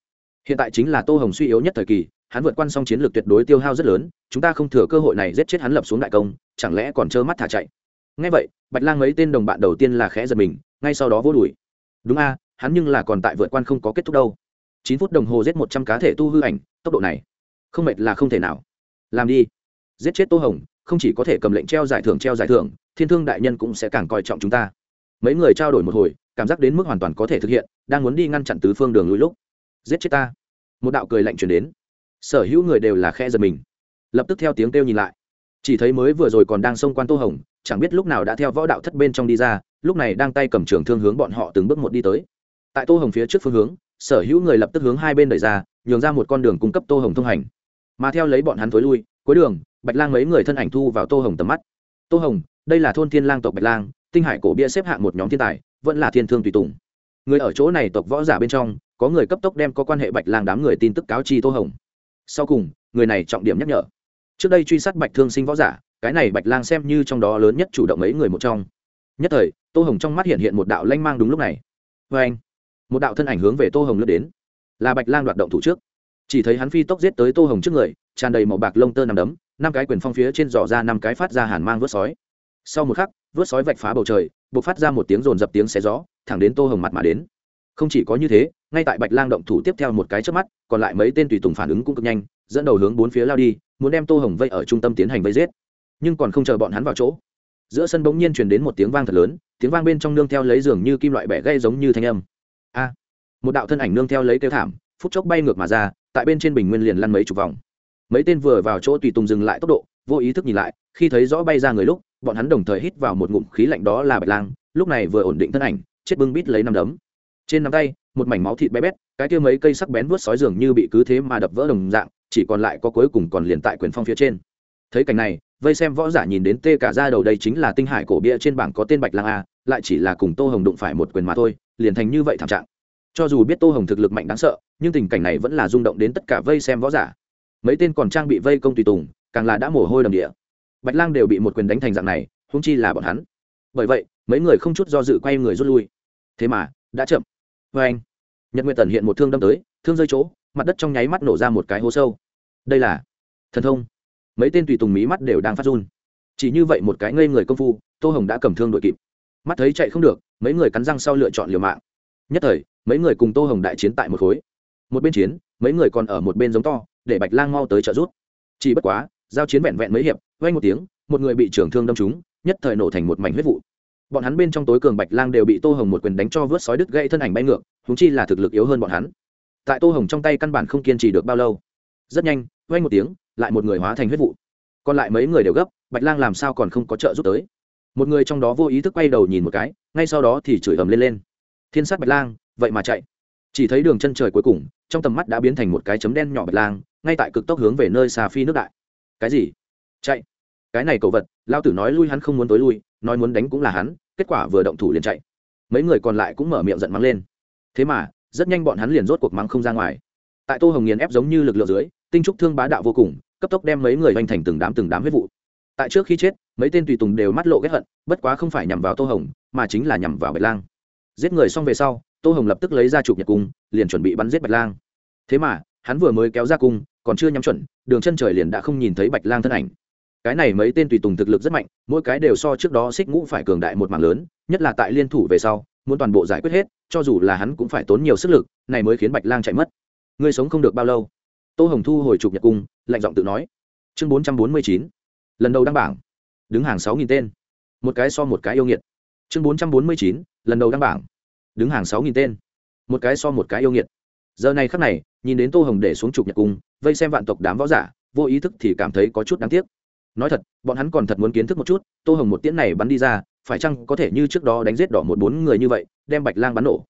Hiện tại chính là tô hồng suy yếu nhất thời kỳ hắn vượt quan xong chiến lược tuyệt đối tiêu hao rất lớn, chúng ta không thừa cơ hội này giết chết hắn lập xuống đại công, chẳng lẽ còn trơ mắt thả chạy? Ngay vậy, bạch lang mấy tên đồng bạn đầu tiên là khẽ giật mình, ngay sau đó vô đùi. Đúng a, hắn nhưng là còn tại vượt quan không có kết thúc đâu. Chín phút đồng hồ giết một trăm cá thể tu hư ảnh, tốc độ này, không mệt là không thể nào. Làm đi. Giết chết tô hồng, không chỉ có thể cầm lệnh treo giải thưởng treo giải thưởng, thiên thương đại nhân cũng sẽ càng coi trọng chúng ta. Mấy người trao đổi một hồi, cảm giác đến mức hoàn toàn có thể thực hiện, đang muốn đi ngăn chặn tứ phương đường lối lúc. Giết chết ta. Một đạo cười lạnh chuyển đến sở hữu người đều là khe giật mình. Lập tức theo tiếng kêu nhìn lại. Chỉ thấy mới vừa rồi còn đang xông quan tô hồng, chẳng biết lúc nào đã theo võ đạo thất bên trong đi ra, lúc này đang tay cầm trường thương hướng bọn họ từng bước một đi tới. Tại tô hồng phía trước phương hướng, sở hữu người lập tức hướng hai bên đẩy ra, nhường ra một con đường cung cấp tô hồng thông hành. Mà theo lấy bọn hắn thối lui, cuối đường, bạch lang mấy người thân ảnh thu vào tô hồng tầm mắt. Tô hồng, đây là thôn thiên lang tộc bạch lang, tinh hải cổ bia xếp hạng một nhóm thiên tài, vẫn là thiên thương tùy tùng. Người ở chỗ này tộc võ giả bên trong, có người cấp tốc đem có quan hệ bạch lang đám người tin tức cáo chi tô hồng sau cùng, người này trọng điểm nhắc nhở. Trước đây truy sát bạch thương sinh võ giả, cái này bạch lang xem như trong đó lớn nhất chủ động mấy người một trong. Nhất thời, tô hồng trong mắt hiện hiện một đạo lanh mang đúng lúc này. Vê anh, một đạo thân ảnh hướng về tô hồng lướt đến. Là bạch lang đoạt động thủ trước. Chỉ thấy hắn phi tốc giết tới tô hồng trước người, tràn đầy màu bạc lông tơ nằm đấm, năm cái quyền phong phía trên giỏ ra năm cái phát ra hàn mang vớt sói. Sau một khắc, vớt sói vạch phá bầu trời b ộ c phát ra một tiếng rồn dập tiếng xé gió, thẳng đến tô hồng mặt mà đến. Không chỉ có như thế ngay tại bạch lang động thủ tiếp theo một cái trước mắt, còn lại mấy tên tùy tùng phản ứng cũng cực nhanh, dẫn đầu hướng bốn phía lao đi, muốn đem tô hồng vây ở trung tâm tiến hành vây giết. Nhưng còn không chờ bọn hắn vào chỗ, giữa sân bỗng nhiên truyền đến một tiếng vang thật lớn, tiếng vang bên trong nương theo lấy giường như kim loại bẻ gây giống như thanh âm. A! Một đạo thân ảnh nương theo lấy kêu thảm, phút chốc bay ngược mà ra, tại bên trên bình nguyên liền lăn mấy chục vòng. Mấy tên vừa vào chỗ tùy tùng dừng lại tốc độ, vô ý thức nhìn lại, khi thấy rõ bay ra người lúc, bọn hắn đồng thời hít vào một ngụm khí lạnh đó là bạch lang, lúc này vừa ổn định thân ảnh, chết bưng bít lấy năm đấm. Trên nắm tay một mảnh máu thịt bé bét, cái kia mấy cây sắc bén vuốt sói dường như bị cứ thế mà đập vỡ đồng dạng, chỉ còn lại có cuối cùng còn liền tại quyền phong phía trên. Thấy cảnh này, vây xem võ giả nhìn đến tê cả ra đầu đây chính là tinh hải cổ bia trên bảng có tên bạch lang a, lại chỉ là cùng tô hồng đụng phải một quyền mà thôi, liền thành như vậy thảm trạng. Cho dù biết tô hồng thực lực mạnh đáng sợ, nhưng tình cảnh này vẫn là rung động đến tất cả vây xem võ giả. Mấy tên còn trang bị vây công tùy tùng, càng là đã mồ hôi đầm địa. Bạch lang đều bị một quyền đánh thành dạng này húng chi là bọn hắn. Bởi vậy, mấy người không chút do dự quay người rút lui. Thế mà, đã chậm vê anh, nhật nguyện tần hiện một thương đâm tới, thương rơi chỗ, mặt đất trong nháy mắt nổ ra một cái hố sâu. Đây là thần thông. Mấy tên tùy tùng mí mắt đều đang phát run. Chỉ như vậy một cái ngây người công phu, tô hồng đã cầm thương đội kịp. Mắt thấy chạy không được, mấy người cắn răng sau lựa chọn liều mạng. Nhất thời, mấy người cùng tô hồng đại chiến tại một khối. Một bên chiến, mấy người còn ở một bên giống to, để bạch lang mau tới trợ rút chỉ bất quá, giao chiến vẹn vẹn mấy hiệp vay một tiếng, một người bị trưởng thương đâm trúng, nhất thời nổ thành một mảnh huyết vụ bọn hắn bên trong tối cường bạch lang đều bị tô hồng một quyền đánh cho vớt sói đứt gãy thân ảnh bay ngược húng chi là thực lực yếu hơn bọn hắn. Tại tô hồng trong tay căn bản không kiên trì được bao lâu, rất nhanh quay một tiếng, lại một người hóa thành huyết vụ. Còn lại mấy người đều gấp, bạch lang làm sao còn không có trợ giúp tới? Một người trong đó vô ý thức quay đầu nhìn một cái, ngay sau đó thì chửi ầm lên lên. Thiên sát bạch lang, vậy mà chạy. Chỉ thấy đường chân trời cuối cùng, trong tầm mắt đã biến thành một cái chấm đen nhỏ bạch lang, ngay tại cực tốc hướng về nơi xà phi nước đại. Cái gì? Chạy. Cái này cầu vật lao tử nói lui hắn không muốn tối lui nói muốn đánh cũng là hắn, kết quả vừa động thủ liền chạy. Mấy người còn lại cũng mở miệng giận mắng lên. Thế mà, rất nhanh bọn hắn liền rốt cuộc mắng không ra ngoài. Tại tô hồng nghiền ép giống như lực lượng dưới, tinh trúc thương bá đạo vô cùng, cấp tốc đem mấy người hoành thành từng đám từng đám huyết vụ. Tại trước khi chết, mấy tên tùy tùng đều mắt lộ ghét hận, bất quá không phải nhằm vào tô hồng, mà chính là nhằm vào bạch lang. Giết người xong về sau, tô hồng lập tức lấy ra chụp nhật cung, liền chuẩn bị bắn giết bạch lang. Thế mà, hắn vừa mới kéo ra cung, còn chưa nhắm chuẩn, đường chân trời liền đã không nhìn thấy bạch lang thân ảnh cái này mấy tên tùy tùng thực lực rất mạnh, mỗi cái đều so trước đó xích ngũ phải cường đại một mảng lớn, nhất là tại liên thủ về sau, muốn toàn bộ giải quyết hết, cho dù là hắn cũng phải tốn nhiều sức lực, này mới khiến bạch lang chạy mất. Ngươi sống không được bao lâu? Tô hồng thu hồi chụp nhật cung, lạnh giọng tự nói. Chương bốn trăm bốn mươi chín. Lần đầu đăng bảng. Đứng hàng sáu nghìn tên. Một cái so một cái yêu nghiệt. Chương bốn trăm bốn mươi chín. Lần đầu đăng bảng. Đứng hàng sáu nghìn tên. Một cái so một cái yêu nghiệt. Giờ này khắc này, nhìn đến tô hồng để xuống chụp nhật cung, vây xem vạn tộc đám võ giả, vô ý thức thì cảm thấy có chút đáng tiếc nói thật, bọn hắn còn thật muốn kiến thức một chút, tô hồng một tiễn này bắn đi ra, phải chăng có thể như trước đó đánh giết đỏ một bốn người như vậy, đem bạch lang bắn nổ?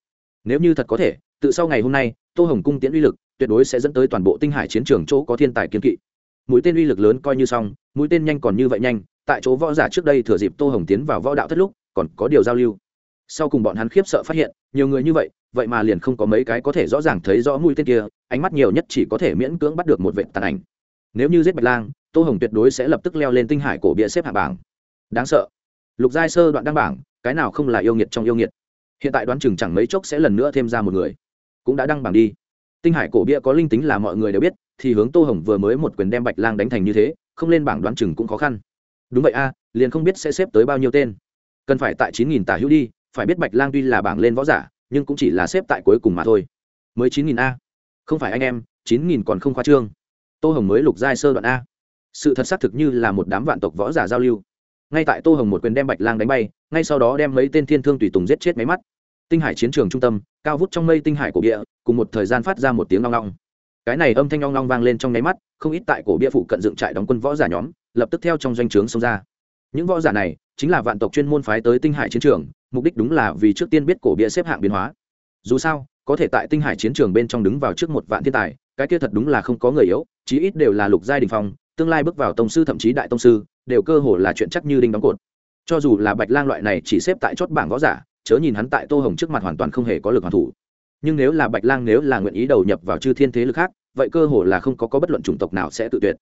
Nếu như thật có thể, tự sau ngày hôm nay, tô hồng cung tiễn uy lực, tuyệt đối sẽ dẫn tới toàn bộ tinh hải chiến trường chỗ có thiên tài kiên kỵ. Mũi tên uy lực lớn coi như xong, mũi tên nhanh còn như vậy nhanh, tại chỗ võ giả trước đây thừa dịp tô hồng tiến vào võ đạo thất lúc, còn có điều giao lưu. Sau cùng bọn hắn khiếp sợ phát hiện, nhiều người như vậy vậy mà liền không có mấy cái có thể rõ ràng thấy rõ mũi tên kia, ánh mắt nhiều nhất chỉ có thể miễn cưỡng bắt được một vệ tàn ảnh. Nếu như giết bạch lang tô hồng tuyệt đối sẽ lập tức leo lên tinh hải cổ bia xếp hạ bảng. Đáng sợ. Lục giai sơ đoạn đăng bảng, cái nào không là yêu nghiệt trong yêu nghiệt? Hiện tại đoán chừng chẳng mấy chốc sẽ lần nữa thêm ra một người. Cũng đã đăng bảng đi. Tinh hải cổ bia có linh tính là mọi người đều biết, thì hướng tô hồng vừa mới một quyền đem bạch lang đánh thành như thế, không lên bảng đoán chừng cũng khó khăn. Đúng vậy a, liền không biết sẽ xếp tới bao nhiêu tên. Cần phải tại chín nghìn tả hữu đi, phải biết bạch lang tuy là bảng lên võ giả, nhưng cũng chỉ là xếp tại cuối cùng mà thôi. Mới chín nghìn a. Không phải anh em, chín nghìn còn không khoa trương. Tô hồng mới lục giai sơ đoạn a sự thật xác thực như là một đám vạn tộc võ giả giao lưu. Ngay tại tô hồng một quyền đem bạch lang đánh bay, ngay sau đó đem mấy tên thiên thương tùy tùng giết chết máy mắt. Tinh hải chiến trường trung tâm, cao vút trong mây tinh hải cổ địa, cùng một thời gian phát ra một tiếng long long. Cái này âm thanh long long vang lên trong nháy mắt, không ít tại cổ bia phụ cận dựng trại đóng quân võ giả nhóm, lập tức theo trong doanh trướng xông ra. Những võ giả này chính là vạn tộc chuyên môn phái tới tinh hải chiến trường, mục đích đúng là vì trước tiên biết cổ bia xếp hạng biến hóa. Dù sao, có thể tại tinh hải chiến trường bên trong đứng vào trước một vạn thiên tài, cái kia thật đúng là không có người yếu, chí ít đều là lục giai đình phong tương lai bước vào tông sư thậm chí đại tông sư, đều cơ hồ là chuyện chắc như đinh đóng cột. Cho dù là bạch lang loại này chỉ xếp tại chót bảng võ giả, chớ nhìn hắn tại tô hồng trước mặt hoàn toàn không hề có lực hoàn thủ. Nhưng nếu là bạch lang nếu là nguyện ý đầu nhập vào chư thiên thế lực khác, vậy cơ hồ là không có có bất luận chủng tộc nào sẽ tự tuyệt.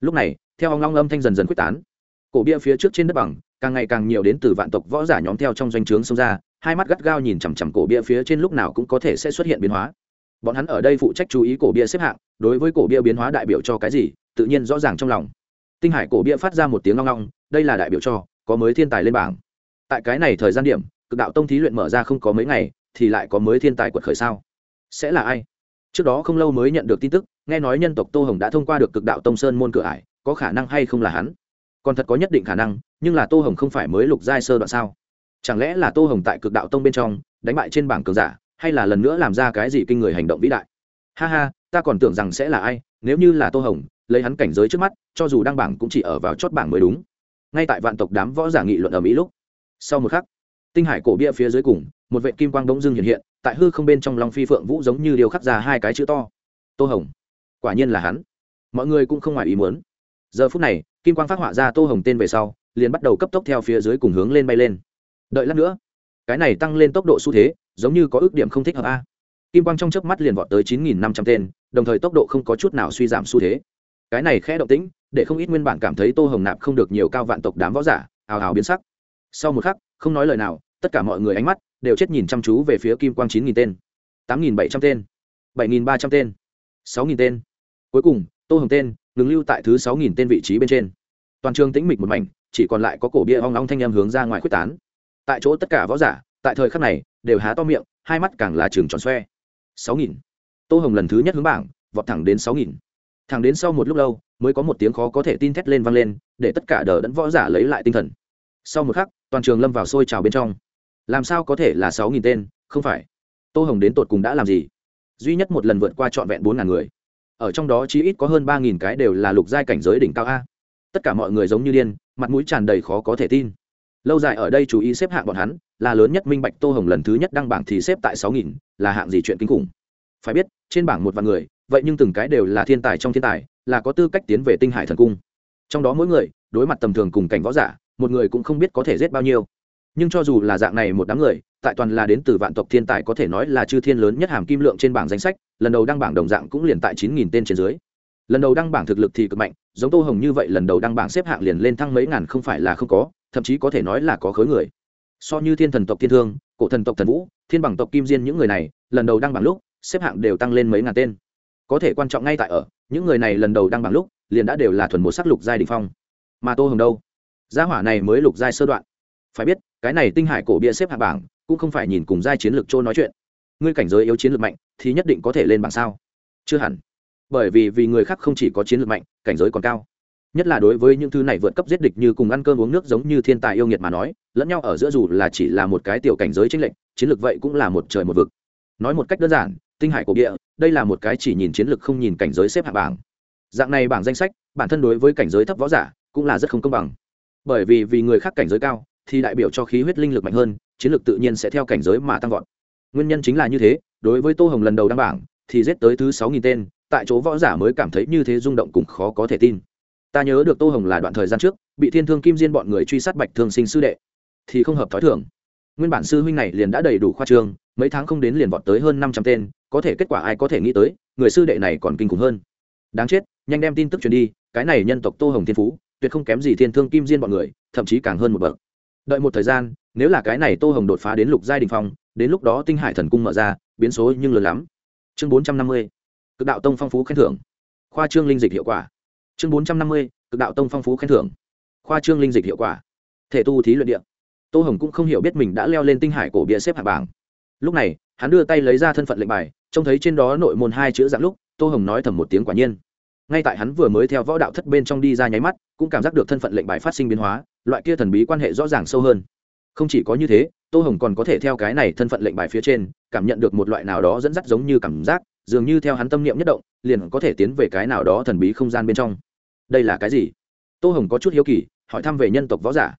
Lúc này, theo ông long âm thanh dần dần quyết tán, cổ bia phía trước trên đất bằng, càng ngày càng nhiều đến từ vạn tộc võ giả nhóm theo trong doanh trướng xông ra, hai mắt gắt gao nhìn chằm chằm cổ bia phía trên lúc nào cũng có thể sẽ xuất hiện biến hóa. Bọn hắn ở đây phụ trách chú ý cổ bia xếp hạng, đối với cổ bia biến hóa đại biểu cho cái gì tự nhiên rõ ràng trong lòng. Tinh hải cổ bia phát ra một tiếng long long, đây là đại biểu cho, có mới thiên tài lên bảng. Tại cái này thời gian điểm, cực đạo tông thí luyện mở ra không có mấy ngày, thì lại có mới thiên tài quật khởi sao? Sẽ là ai? Trước đó không lâu mới nhận được tin tức, nghe nói nhân tộc tô hồng đã thông qua được cực đạo tông sơn môn cửa ải, có khả năng hay không là hắn? Còn thật có nhất định khả năng, nhưng là tô hồng không phải mới lục giai sơ đoạn sao? Chẳng lẽ là tô hồng tại cực đạo tông bên trong, đánh bại trên bảng cường giả, hay là lần nữa làm ra cái gì kinh người hành động vĩ đại? Ha ha, ta còn tưởng rằng sẽ là ai, nếu như là tô hồng lấy hắn cảnh giới trước mắt, cho dù đăng bảng cũng chỉ ở vào chót bảng mới đúng. Ngay tại vạn tộc đám võ giả nghị luận ở mỹ lúc, sau một khắc, tinh hải cổ bia phía dưới cùng, một vệ kim quang bỗng dưng hiện hiện, tại hư không bên trong long phi phượng vũ giống như điều khắc ra hai cái chữ to. Tô hồng. Quả nhiên là hắn. Mọi người cũng không ngoài ý muốn. Giờ phút này, kim quang phát họa ra tô hồng tên về sau, liền bắt đầu cấp tốc theo phía dưới cùng hướng lên bay lên. Đợi lát nữa, cái này tăng lên tốc độ xu thế, giống như có ước điểm không thích hợp a. Kim quang trong chớp mắt liền vọt tới chín nghìn năm trăm tên, đồng thời tốc độ không có chút nào suy giảm xu thế cái này khẽ động tĩnh, để không ít nguyên bản cảm thấy tô hồng nạp không được nhiều cao vạn tộc đám võ giả, ào ào biến sắc. Sau một khắc, không nói lời nào, tất cả mọi người ánh mắt đều chết nhìn chăm chú về phía kim quang chín nghìn tên. Tám nghìn bảy trăm tên. Bảy nghìn ba trăm tên. Sáu nghìn tên. Cuối cùng, tô hồng tên ngừng lưu tại thứ sáu nghìn tên vị trí bên trên. Toàn trường tĩnh mịch một mảnh, chỉ còn lại có cổ bia hoang long thanh em hướng ra ngoài quyết tán. Tại chỗ tất cả võ giả, tại thời khắc này, đều há to miệng, hai mắt càng là trường tròn xoe. Sáu nghìn. Tô hồng lần thứ nhất hướng bảng, vọt thẳng đến sáu nghìn thẳng đến sau một lúc lâu, mới có một tiếng khó có thể tin thét lên vang lên, để tất cả đờ đẫn võ giả lấy lại tinh thần. Sau một khắc, toàn trường lâm vào sôi trào bên trong. Làm sao có thể là sáu nghìn tên, không phải? Tô hồng đến tột cùng đã làm gì? Duy nhất một lần vượt qua trọn vẹn bốn ngàn người. Ở trong đó chỉ ít có hơn ba nghìn cái đều là lục giai cảnh giới đỉnh cao a. Tất cả mọi người giống như điên, mặt mũi tràn đầy khó có thể tin. Lâu dài ở đây chú ý xếp hạng bọn hắn, là lớn nhất minh bạch tô hồng lần thứ nhất đăng bảng thì xếp tại sáu nghìn, là hạng gì chuyện kinh khủng? Phải biết, trên bảng một vạn người vậy nhưng từng cái đều là thiên tài trong thiên tài, là có tư cách tiến về tinh hải thần cung. Trong đó mỗi người, đối mặt tầm thường cùng cảnh võ giả, một người cũng không biết có thể giết bao nhiêu. Nhưng cho dù là dạng này một đám người, tại toàn là đến từ vạn tộc thiên tài có thể nói là chư thiên lớn nhất hàm kim lượng trên bảng danh sách, lần đầu đăng bảng đồng dạng cũng liền tại chín nghìn tên trên dưới. Lần đầu đăng bảng thực lực thì cực mạnh, giống tô hồng như vậy lần đầu đăng bảng xếp hạng liền lên thăng mấy ngàn không phải là không có, thậm chí có thể nói là có khớ người. So như thiên thần tộc thiên thương, cổ thần tộc thần vũ, thiên bằng tộc kim diên những người này, lần đầu đăng bảng lúc, xếp hạng đều tăng lên mấy ngàn tên có thể quan trọng ngay tại ở, những người này lần đầu đăng bảng lúc, liền đã đều là thuần một sắc lục giai đình phong. Mà tô hồng đâu? Gia hỏa này mới lục giai sơ đoạn. Phải biết, cái này tinh hải cổ bia xếp hạ bảng, cũng không phải nhìn cùng giai chiến lược trôi nói chuyện. Ngươi cảnh giới yếu chiến lược mạnh, thì nhất định có thể lên bảng sao? Chưa hẳn. Bởi vì vì người khác không chỉ có chiến lược mạnh, cảnh giới còn cao. Nhất là đối với những thứ này vượt cấp giết địch như cùng ăn cơm uống nước giống như thiên tài yêu nghiệt mà nói, lẫn nhau ở giữa dù là chỉ là một cái tiểu cảnh giới tranh lệch, chiến lược vậy cũng là một trời một vực. Nói một cách đơn giản tinh hải cổ địa, đây là một cái chỉ nhìn chiến lược không nhìn cảnh giới xếp hạng bảng. Dạng này bảng danh sách, bản thân đối với cảnh giới thấp võ giả cũng là rất không công bằng. Bởi vì vì người khác cảnh giới cao, thì đại biểu cho khí huyết linh lực mạnh hơn, chiến lược tự nhiên sẽ theo cảnh giới mà tăng vọt. Nguyên nhân chính là như thế, đối với tô hồng lần đầu đăng bảng, thì giết tới thứ sáu nghìn tên, tại chỗ võ giả mới cảm thấy như thế rung động cũng khó có thể tin. Ta nhớ được tô hồng là đoạn thời gian trước, bị thiên thương kim diên bọn người truy sát bạch thương sinh sư đệ, thì không hợp t h ó i thưởng nguyên bản sư huynh này liền đã đầy đủ khoa trương, mấy tháng không đến liền vọt tới hơn năm trăm tên có thể kết quả ai có thể nghĩ tới, người sư đệ này còn kinh khủng hơn. Đáng chết, nhanh đem tin tức truyền đi, cái này nhân tộc tô hồng thiên phú, tuyệt không kém gì thiên thương kim diên bọn người, thậm chí càng hơn một bậc. Đợi một thời gian, nếu là cái này tô hồng đột phá đến lục giai đình phong, đến lúc đó tinh hải thần cung mở ra, biến số nhưng lớn lắm. Chương bốn trăm năm mươi, cực đạo tông phong phú khen thưởng. Khoa trương linh dịch hiệu quả. Chương bốn trăm năm mươi, cực đạo tông phong phú khen thưởng. Khoa trương linh dịch hiệu quả. Thể tu thí luyện địa. Tô hồng cũng không hiểu biết mình đã leo lên tinh hải cổ bia xếp hạ bảng lúc này, hắn đưa tay lấy ra thân phận lệnh bài, trông thấy trên đó nội môn hai chữ dạng lúc, tô hồng nói thầm một tiếng quả nhiên. Ngay tại hắn vừa mới theo võ đạo thất bên trong đi ra nháy mắt, cũng cảm giác được thân phận lệnh bài phát sinh biến hóa, loại kia thần bí quan hệ rõ ràng sâu hơn. Không chỉ có như thế, tô hồng còn có thể theo cái này thân phận lệnh bài phía trên, cảm nhận được một loại nào đó dẫn dắt giống như cảm giác, dường như theo hắn tâm niệm nhất động, liền có thể tiến về cái nào đó thần bí không gian bên trong. Đây là cái gì? Tô hồng có chút hiếu kỳ, hỏi thăm về nhân tộc võ giả.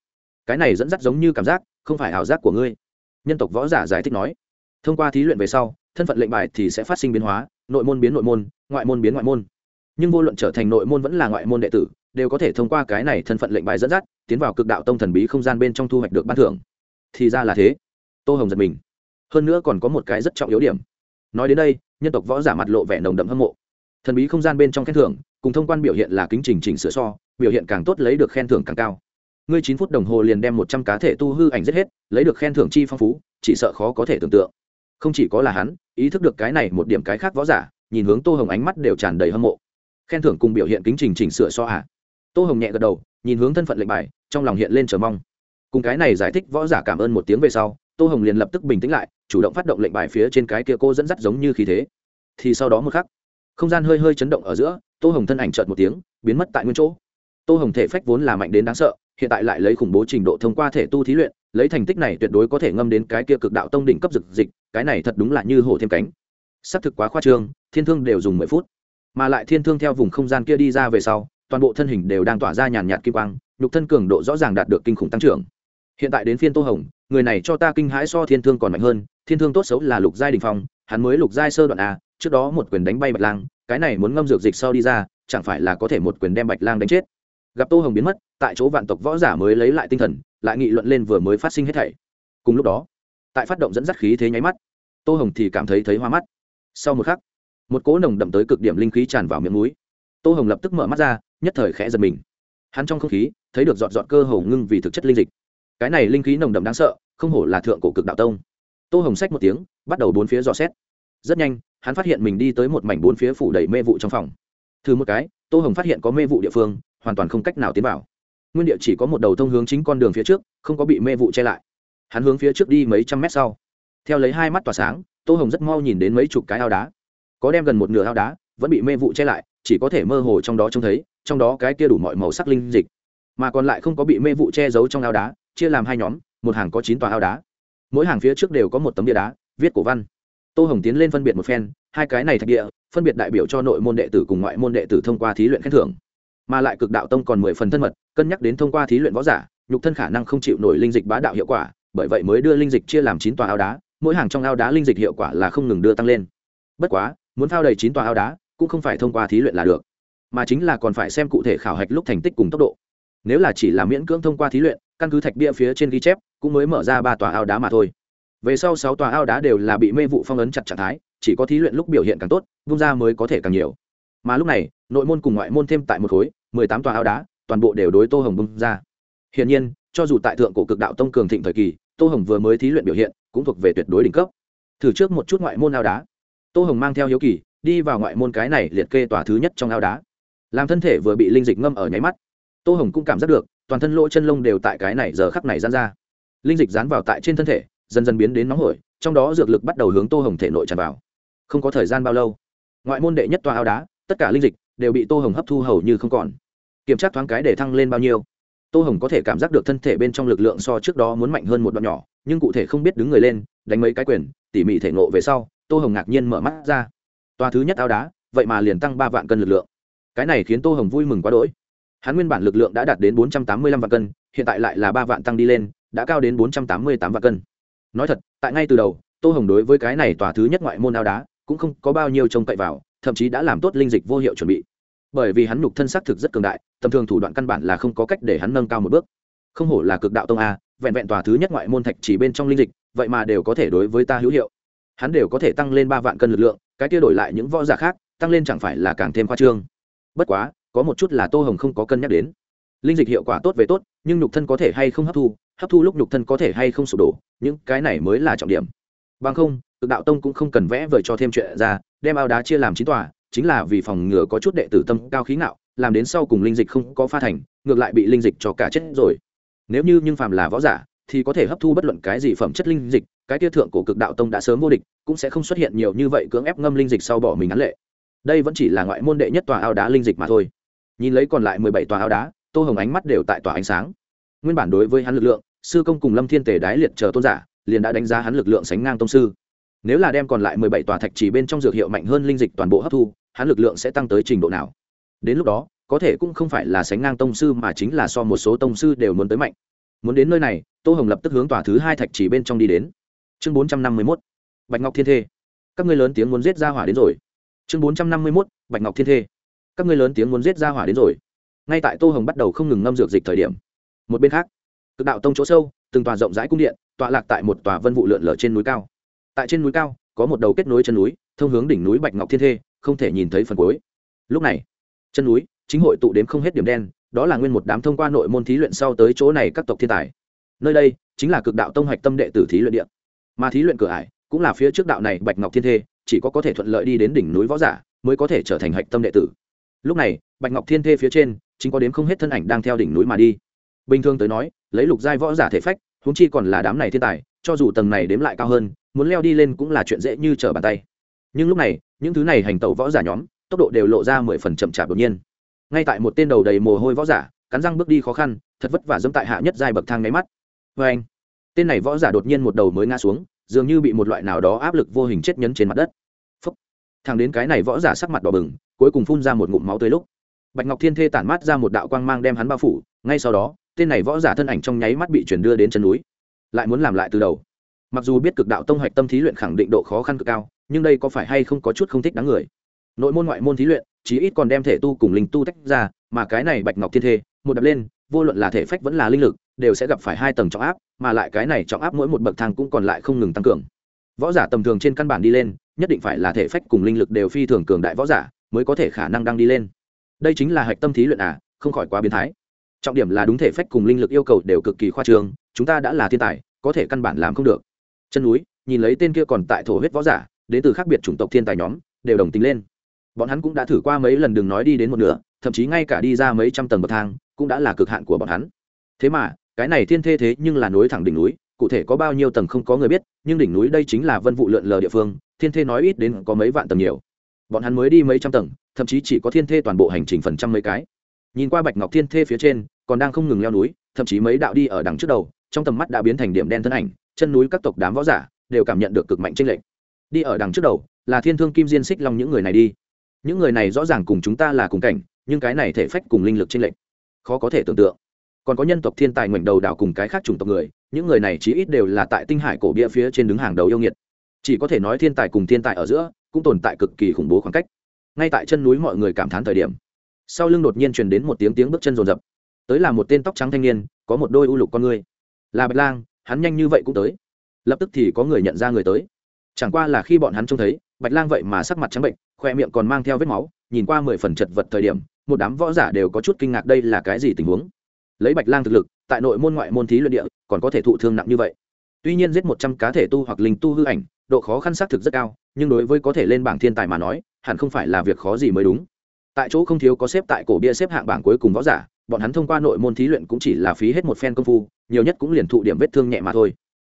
Cái này dẫn dắt giống như cảm giác, không phải ảo giác của ngươi. Nhân tộc võ giả giải thích nói thông qua thí luyện về sau, thân phận lệnh bài thì sẽ phát sinh biến hóa, nội môn biến nội môn, ngoại môn biến ngoại môn. Nhưng vô luận trở thành nội môn vẫn là ngoại môn đệ tử, đều có thể thông qua cái này thân phận lệnh bài dẫn dắt, tiến vào cực đạo tông thần bí không gian bên trong thu hoạch được ban thưởng. Thì ra là thế. Tô hồng giật mình. Hơn nữa còn có một cái rất trọng yếu điểm. Nói đến đây, nhân tộc võ giả mặt lộ vẻ nồng đậm hâm mộ. Thần bí không gian bên trong khen thưởng, cùng thông quan biểu hiện là kính trình chỉnh sửa so, biểu hiện càng tốt lấy được khen thưởng càng cao. Ngươi chín phút đồng hồ liền đem một trăm cá thể tu hư ảnh giết hết, lấy được khen thưởng chi phong phú, chỉ sợ khó có thể tưởng tượng không chỉ có là hắn, ý thức được cái này một điểm cái khác võ giả, nhìn hướng tô hồng ánh mắt đều tràn đầy hâm mộ. Khen thưởng cùng biểu hiện kính trình chỉnh sửa so hạ tô hồng nhẹ gật đầu, nhìn hướng thân phận lệnh bài, trong lòng hiện lên chờ mong. Cùng cái này giải thích võ giả cảm ơn một tiếng về sau, tô hồng liền lập tức bình tĩnh lại, chủ động phát động lệnh bài phía trên cái kia cô dẫn dắt giống như khí thế. Thì sau đó một khắc, không gian hơi hơi chấn động ở giữa, tô hồng thân ảnh trợt một tiếng, biến mất tại nguyên chỗ. Tô hồng thể phách vốn là mạnh đến đáng sợ, hiện tại lại lấy khủng bố trình độ thông qua thể tu thí luyện lấy thành tích này tuyệt đối có thể ngâm đến cái kia cực đạo tông đỉnh cấp dực dịch, cái này thật đúng là như hổ thêm cánh. Xác thực quá khoa trương, thiên thương đều dùng mười phút. Mà lại thiên thương theo vùng không gian kia đi ra về sau, toàn bộ thân hình đều đang tỏa ra nhàn nhạt kim quang, nhục thân cường độ rõ ràng đạt được kinh khủng tăng trưởng. Hiện tại đến phiên tô hồng, người này cho ta kinh hãi so thiên thương còn mạnh hơn, thiên thương tốt xấu là lục giai đình phong, hắn mới lục giai sơ đoạn a, trước đó một quyền đánh bay bạch lang, cái này muốn ngâm dược dịch sau đi ra, chẳng phải là có thể một quyền đem bạch lang đánh chết gặp tô hồng biến mất, tại chỗ vạn tộc võ giả mới lấy lại tinh thần, lại nghị luận lên vừa mới phát sinh hết thảy. Cùng lúc đó, tại phát động dẫn dắt khí thế nháy mắt, tô hồng thì cảm thấy thấy hoa mắt. Sau một khắc, một cỗ nồng đậm tới cực điểm linh khí tràn vào miệng núi tô hồng lập tức mở mắt ra, nhất thời khẽ giật mình. Hắn trong không khí, thấy được dọn dọn cơ hồ ngưng vì thực chất linh dịch. Cái này linh khí nồng đậm đáng sợ, không hổ là thượng cổ cực đạo tông. Tô hồng xách một tiếng, bắt đầu bốn phía dò xét. Rất nhanh, hắn phát hiện mình đi tới một mảnh bốn phía phủ đầy mê vụ trong phòng. Thử một cái, tô hồng phát hiện có mê vụ địa phương hoàn toàn không cách nào tiến vào. Nguyên địa chỉ có một đầu thông hướng chính con đường phía trước, không có bị mê vụ che lại. Hắn hướng phía trước đi mấy trăm mét sau. Theo lấy hai mắt tỏa sáng, tô hồng rất mau nhìn đến mấy chục cái ao đá. Có đem gần một nửa ao đá vẫn bị mê vụ che lại, chỉ có thể mơ hồ trong đó trông thấy, trong đó cái kia đủ mọi màu sắc linh dịch. Mà còn lại không có bị mê vụ che giấu trong ao đá, chia làm hai nhóm, một hàng có chín tòa ao đá. Mỗi hàng phía trước đều có một tấm bia đá, viết cổ văn. Tô hồng tiến lên phân biệt một phen, hai cái này thạch địa, phân biệt đại biểu cho nội môn đệ tử cùng ngoại môn đệ tử thông qua thí luyện khen thưởng mà lại cực đạo tông còn mười phần thân mật, cân nhắc đến thông qua thí luyện võ giả, nhục thân khả năng không chịu nổi linh dịch bá đạo hiệu quả, bởi vậy mới đưa linh dịch chia làm chín tòa ao đá, mỗi hàng trong ao đá linh dịch hiệu quả là không ngừng đưa tăng lên. Bất quá, muốn phao đầy chín tòa ao đá, cũng không phải thông qua thí luyện là được, mà chính là còn phải xem cụ thể khảo hạch lúc thành tích cùng tốc độ. Nếu là chỉ là miễn cưỡng thông qua thí luyện, căn cứ thạch bia phía trên ghi chép, cũng mới mở ra ba tòa ao đá mà thôi. Về sau sáu tòa ao đá đều là bị mê vụ phong ấn chặt trạng thái, chỉ có thí luyện lúc biểu hiện càng tốt, vung ra mới có thể càng nhiều mà lúc này, nội môn cùng ngoại môn thêm tại một khối, mười tám tòa ao đá, toàn bộ đều đối tô hồng bung ra. Hiển nhiên, cho dù tại thượng cổ cực đạo tông cường thịnh thời kỳ, tô hồng vừa mới thí luyện biểu hiện, cũng thuộc về tuyệt đối đỉnh cấp. Thử trước một chút ngoại môn ao đá. Tô hồng mang theo hiếu kỳ, đi vào ngoại môn cái này liệt kê tòa thứ nhất trong ao đá. Làm thân thể vừa bị linh dịch ngâm ở nháy mắt, tô hồng cũng cảm giác được, toàn thân lỗ chân lông đều tại cái này giờ khắc này dán ra. Linh dịch dán vào tại trên thân thể, dần dần biến đến nóng hổi, trong đó dược lực bắt đầu hướng tô hồng thể nội tràn vào. Không có thời gian bao lâu, ngoại môn đệ nhất tòa ao đá tất cả linh dịch đều bị tô hồng hấp thu hầu như không còn. Kiểm tra thoáng cái để thăng lên bao nhiêu. Tô hồng có thể cảm giác được thân thể bên trong lực lượng so trước đó muốn mạnh hơn một đoạn nhỏ, nhưng cụ thể không biết đứng người lên, đánh mấy cái quyền, tỉ mỉ thể ngộ về sau, tô hồng ngạc nhiên mở mắt ra. Tòa thứ nhất ao đá, vậy mà liền tăng ba vạn cân lực lượng. Cái này khiến tô hồng vui mừng quá đỗi. Hắn nguyên bản lực lượng đã đạt đến bốn trăm tám mươi lăm vạn cân, hiện tại lại là ba vạn tăng đi lên, đã cao đến bốn trăm tám mươi tám vạn cân. Nói thật, tại ngay từ đầu, tô hồng đối với cái này tòa thứ nhất ngoại môn ao đá cũng không có bao nhiêu trông cậy vào thậm chí đã làm tốt linh dịch vô hiệu chuẩn bị. Bởi vì hắn nhục thân xác thực rất cường đại, tầm thường thủ đoạn căn bản là không có cách để hắn nâng cao một bước. Không hổ là cực đạo tông a, vẹn vẹn tòa thứ nhất ngoại môn thạch chỉ bên trong linh dịch, vậy mà đều có thể đối với ta hữu hiệu. Hắn đều có thể tăng lên ba vạn cân lực lượng, cái kia đổi lại những võ giả khác, tăng lên chẳng phải là càng thêm khoa trương. Bất quá, có một chút là tô hồng không có cân nhắc đến. Linh dịch hiệu quả tốt về tốt, nhưng nhục thân có thể hay không hấp thu hấp thu lúc nhục thân có thể hay không sụp đổ, những cái này mới là trọng điểm. Bằng không cực đạo tông cũng không cần vẽ vời cho thêm chuyện ra, đem ao đá chia làm chín tòa, chính là vì phòng ngừa có chút đệ tử tâm cao khí ngạo, làm đến sau cùng linh dịch không có pha thành, ngược lại bị linh dịch cho cả chết rồi. Nếu như nhưng phàm là võ giả, thì có thể hấp thu bất luận cái gì phẩm chất linh dịch, cái tia thượng của cực đạo tông đã sớm vô địch, cũng sẽ không xuất hiện nhiều như vậy cưỡng ép ngâm linh dịch sau bỏ mình án lệ. Đây vẫn chỉ là ngoại môn đệ nhất tòa ao đá linh dịch mà thôi. Nhìn lấy còn lại mười bảy tòa ao đá, tô hồng ánh mắt đều tại tòa ánh sáng. Nguyên bản đối với hắn lực lượng, sư công cùng lâm thiên tề đái liệt chờ tôn giả, liền đã đánh giá hắn lực lượng sánh ngang tông sư nếu là đem còn lại mười bảy tòa thạch chỉ bên trong dược hiệu mạnh hơn linh dịch toàn bộ hấp thu, hắn lực lượng sẽ tăng tới trình độ nào? Đến lúc đó, có thể cũng không phải là sánh ngang tông sư mà chính là so một số tông sư đều muốn tới mạnh. Muốn đến nơi này, tô hồng lập tức hướng tòa thứ hai thạch chỉ bên trong đi đến. Chương bốn trăm năm mươi mốt, bạch ngọc thiên thê. Các ngươi lớn tiếng muốn giết ra hỏa đến rồi. Chương bốn trăm năm mươi mốt, bạch ngọc thiên thê. Các ngươi lớn tiếng muốn giết ra hỏa đến rồi. Ngay tại tô hồng bắt đầu không ngừng ngâm dược dịch thời điểm, một bên khác, cực đạo tông chỗ sâu, từng tòa rộng rãi cung điện, tọa lạc tại một tòa vân vụ lượn lở trên núi cao tại trên núi cao, có một đầu kết nối chân núi, thông hướng đỉnh núi bạch ngọc thiên thê, không thể nhìn thấy phần cuối. Lúc này, chân núi, chính hội tụ đến không hết điểm đen, đó là nguyên một đám thông qua nội môn thí luyện sau tới chỗ này các tộc thiên tài. Nơi đây, chính là cực đạo tông hoạch tâm đệ tử thí luyện điện mà thí luyện cửa ải, cũng là phía trước đạo này bạch ngọc thiên thê, chỉ có có thể thuận lợi đi đến đỉnh núi võ giả, mới có thể trở thành hạch tâm đệ tử. Lúc này, bạch ngọc thiên thê phía trên, chính có đến không hết thân ảnh đang theo đỉnh núi mà đi. Bình thường tới nói, lấy lục giai võ giả thể phách húng chi còn là đám này thiên tài, cho dù tầng này đếm lại cao hơn muốn leo đi lên cũng là chuyện dễ như trở bàn tay. Nhưng lúc này, những thứ này hành tẩu võ giả nhóm, tốc độ đều lộ ra mười phần chậm chạp đột nhiên. Ngay tại một tên đầu đầy mồ hôi võ giả, cắn răng bước đi khó khăn, thật vất vả dẫm tại hạ nhất giai bậc thang nháy mắt. Vê anh, tên này võ giả đột nhiên một đầu mới ngã xuống, dường như bị một loại nào đó áp lực vô hình chết nhấn trên mặt đất. Phúc. thằng đến cái này võ giả sắc mặt đỏ bừng, cuối cùng phun ra một ngụm máu tươi lúc. Bạch ngọc thiên thê tản mát ra một đạo quang mang đem hắn bao phủ, ngay sau đó, tên này võ giả thân ảnh trong nháy mắt bị chuyển đưa đến chân núi. Lại muốn làm lại từ đầu mặc dù biết cực đạo tông hoạch tâm thí luyện khẳng định độ khó khăn cực cao, nhưng đây có phải hay không có chút không thích đáng người? Nội môn ngoại môn thí luyện, chí ít còn đem thể tu cùng linh tu tách ra, mà cái này bạch ngọc thiên thê, một đập lên, vô luận là thể phách vẫn là linh lực, đều sẽ gặp phải hai tầng trọng áp, mà lại cái này trọng áp mỗi một bậc thang cũng còn lại không ngừng tăng cường. Võ giả tầm thường trên căn bản đi lên, nhất định phải là thể phách cùng linh lực đều phi thường cường đại võ giả mới có thể khả năng đang đi lên. Đây chính là hạch tâm thí luyện à không khỏi quá biến thái. Trọng điểm là đúng thể phách cùng linh lực yêu cầu đều cực kỳ khoa trương, chúng ta đã là thiên tài, có thể căn bản làm không được chân núi, nhìn lấy tên kia còn tại thổ huyết võ giả, đến từ khác biệt chủng tộc thiên tài nhóm, đều đồng tính lên. Bọn hắn cũng đã thử qua mấy lần đừng nói đi đến một nửa, thậm chí ngay cả đi ra mấy trăm tầng bậc thang, cũng đã là cực hạn của bọn hắn. Thế mà, cái này thiên thê thế nhưng là núi thẳng đỉnh núi, cụ thể có bao nhiêu tầng không có người biết, nhưng đỉnh núi đây chính là vân vụ lượn lờ địa phương, thiên thê nói ít đến có mấy vạn tầng nhiều. Bọn hắn mới đi mấy trăm tầng, thậm chí chỉ có thiên thê toàn bộ hành trình phần trăm mấy cái. Nhìn qua bạch ngọc thiên thê phía trên, còn đang không ngừng leo núi, thậm chí mấy đạo đi ở đằng trước đầu, trong tầm mắt đã biến thành điểm đen thân ảnh chân núi các tộc đám võ giả đều cảm nhận được cực mạnh chênh lệch. Đi ở đằng trước đầu là thiên thương kim diên xích long những người này đi. Những người này rõ ràng cùng chúng ta là cùng cảnh, nhưng cái này thể phách cùng linh lực chênh lệch, khó có thể tưởng tượng. Còn có nhân tộc thiên tài ngoảnh đầu đảo cùng cái khác chủng tộc người, những người này chí ít đều là tại tinh hải cổ bia phía trên đứng hàng đầu yêu nghiệt. Chỉ có thể nói thiên tài cùng thiên tài ở giữa cũng tồn tại cực kỳ khủng bố khoảng cách. Ngay tại chân núi mọi người cảm thán thời điểm, sau lưng đột nhiên truyền đến một tiếng tiếng bước chân rồn rập. Tới là một tên tóc trắng thanh niên, có một đôi u lục con người là bạch lang hắn nhanh như vậy cũng tới. Lập tức thì có người nhận ra người tới. Chẳng qua là khi bọn hắn trông thấy, bạch lang vậy mà sắc mặt trắng bệnh, khoe miệng còn mang theo vết máu, nhìn qua mười phần chật vật thời điểm, một đám võ giả đều có chút kinh ngạc đây là cái gì tình huống. Lấy bạch lang thực lực, tại nội môn ngoại môn thí luyện địa, còn có thể thụ thương nặng như vậy. Tuy nhiên giết một trăm cá thể tu hoặc linh tu hư ảnh, độ khó khăn xác thực rất cao, nhưng đối với có thể lên bảng thiên tài mà nói, hẳn không phải là việc khó gì mới đúng. Tại chỗ không thiếu có xếp tại cổ bia xếp hạng bảng cuối cùng võ giả bọn hắn thông qua nội môn thí luyện cũng chỉ là phí hết một phen công phu, nhiều nhất cũng liền thụ điểm vết thương nhẹ mà thôi.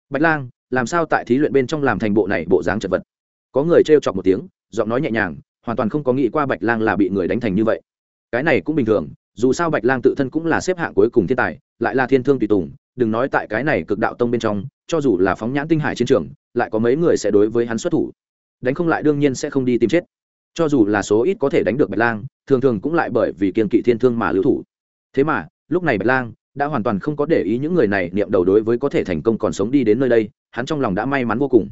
Bạch lang, làm sao tại thí luyện bên trong làm thành bộ này bộ dáng chật vật? Có người trêu chọc một tiếng, giọng nói nhẹ nhàng, hoàn toàn không có nghĩ qua bạch lang là bị người đánh thành như vậy. Cái này cũng bình thường, dù sao bạch lang tự thân cũng là xếp hạng cuối cùng thiên tài, lại là thiên thương tùy tùng, đừng nói tại cái này cực đạo tông bên trong, cho dù là phóng nhãn tinh hải chiến trường, lại có mấy người sẽ đối với hắn xuất thủ. Đánh không lại đương nhiên sẽ không đi tìm chết. Cho dù là số ít có thể đánh được bạch lang, thường thường cũng lại bởi vì kiên kỵ thiên thương mà lưu thủ thế mà, lúc này bạch lang đã hoàn toàn không có để ý những người này niệm đầu đối với có thể thành công còn sống đi đến nơi đây, hắn trong lòng đã may mắn vô cùng.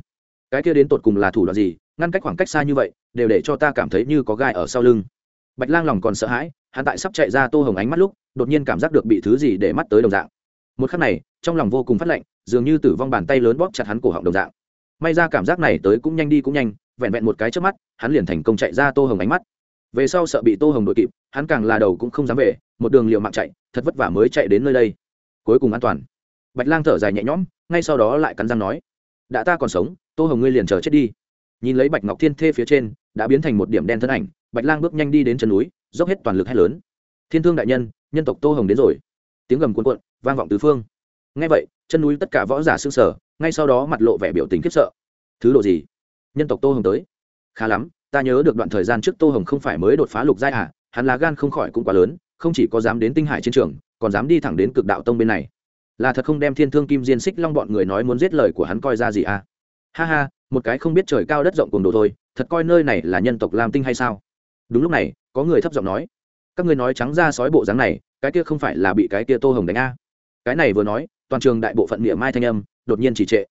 Cái kia đến tột cùng là thủ đoạn gì? Ngăn cách khoảng cách xa như vậy, đều để cho ta cảm thấy như có gai ở sau lưng. Bạch lang lòng còn sợ hãi, hắn tại sắp chạy ra tô hồng ánh mắt lúc, đột nhiên cảm giác được bị thứ gì để mắt tới đồng dạng. Một khắc này, trong lòng vô cùng phát lạnh, dường như tử vong bàn tay lớn bóp chặt hắn cổ họng đồng dạng. May ra cảm giác này tới cũng nhanh đi cũng nhanh, vẹn vẹn một cái trước mắt, hắn liền thành công chạy ra tô hồng ánh mắt về sau sợ bị tô hồng đội kịp, hắn càng là đầu cũng không dám về, một đường liều mạng chạy, thật vất vả mới chạy đến nơi đây. Cuối cùng an toàn. Bạch lang thở dài nhẹ nhõm, ngay sau đó lại cắn răng nói, đã ta còn sống, tô hồng ngươi liền chờ chết đi. Nhìn lấy bạch ngọc thiên thê phía trên, đã biến thành một điểm đen thân ảnh, bạch lang bước nhanh đi đến chân núi, dốc hết toàn lực hét lớn, thiên thương đại nhân nhân tộc tô hồng đến rồi. Tiếng gầm cuộn cuộn, vang vọng tứ phương. Ngay vậy, chân núi tất cả võ giả xương sở ngay sau đó mặt lộ vẻ biểu tình khiếp sợ. Thứ độ gì? Nhân tộc tô hồng tới? Khá lắm ta nhớ được đoạn thời gian trước tô hồng không phải mới đột phá lục giai à hắn lá gan không khỏi cũng quá lớn, không chỉ có dám đến tinh hải chiến trường, còn dám đi thẳng đến cực đạo tông bên này. Là thật không đem thiên thương kim diên xích long bọn người nói muốn giết lời của hắn coi ra gì à? Ha ha, một cái không biết trời cao đất rộng cùng đồ thôi, thật coi nơi này là nhân tộc lam tinh hay sao? Đúng lúc này, có người thấp giọng nói, các ngươi nói trắng ra sói bộ dáng này, cái kia không phải là bị cái kia tô hồng đánh a cái này vừa nói, toàn trường đại bộ phận địa mai thanh âm, đột nhiên chỉ trệ.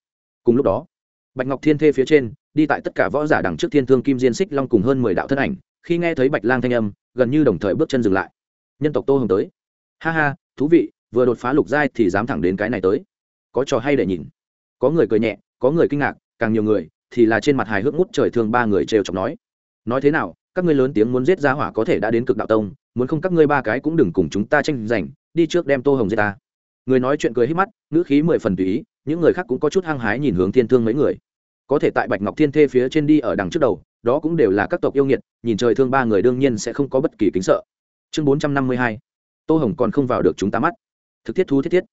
Cùng lúc đó, bạch ngọc thiên thê phía trên đi tại tất cả võ giả đằng trước thiên thương kim diên xích long cùng hơn mười đạo thân ảnh, khi nghe thấy bạch lang thanh âm, gần như đồng thời bước chân dừng lại. Nhân tộc tô hồng tới. Ha ha, thú vị, vừa đột phá lục giai thì dám thẳng đến cái này tới. Có trò hay để nhìn. Có người cười nhẹ, có người kinh ngạc, càng nhiều người thì là trên mặt hài hước ngút trời thương ba người trêu chọc nói. Nói thế nào, các ngươi lớn tiếng muốn giết ra hỏa có thể đã đến cực đạo tông, muốn không các ngươi ba cái cũng đừng cùng chúng ta tranh giành, đi trước đem tô hồng giết ta. Người nói chuyện cười hít mắt, ngữ khí mười phần tùy ý, những người khác cũng có chút hăng hái nhìn hướng thiên thương mấy người có thể tại bạch ngọc thiên thê phía trên đi ở đằng trước đầu, đó cũng đều là các tộc yêu nghiệt, nhìn trời thương ba người đương nhiên sẽ không có bất kỳ kính sợ. Chương bốn trăm năm mươi hai, tô hồng còn không vào được chúng ta mắt. Thực thiết thú thiết thiết.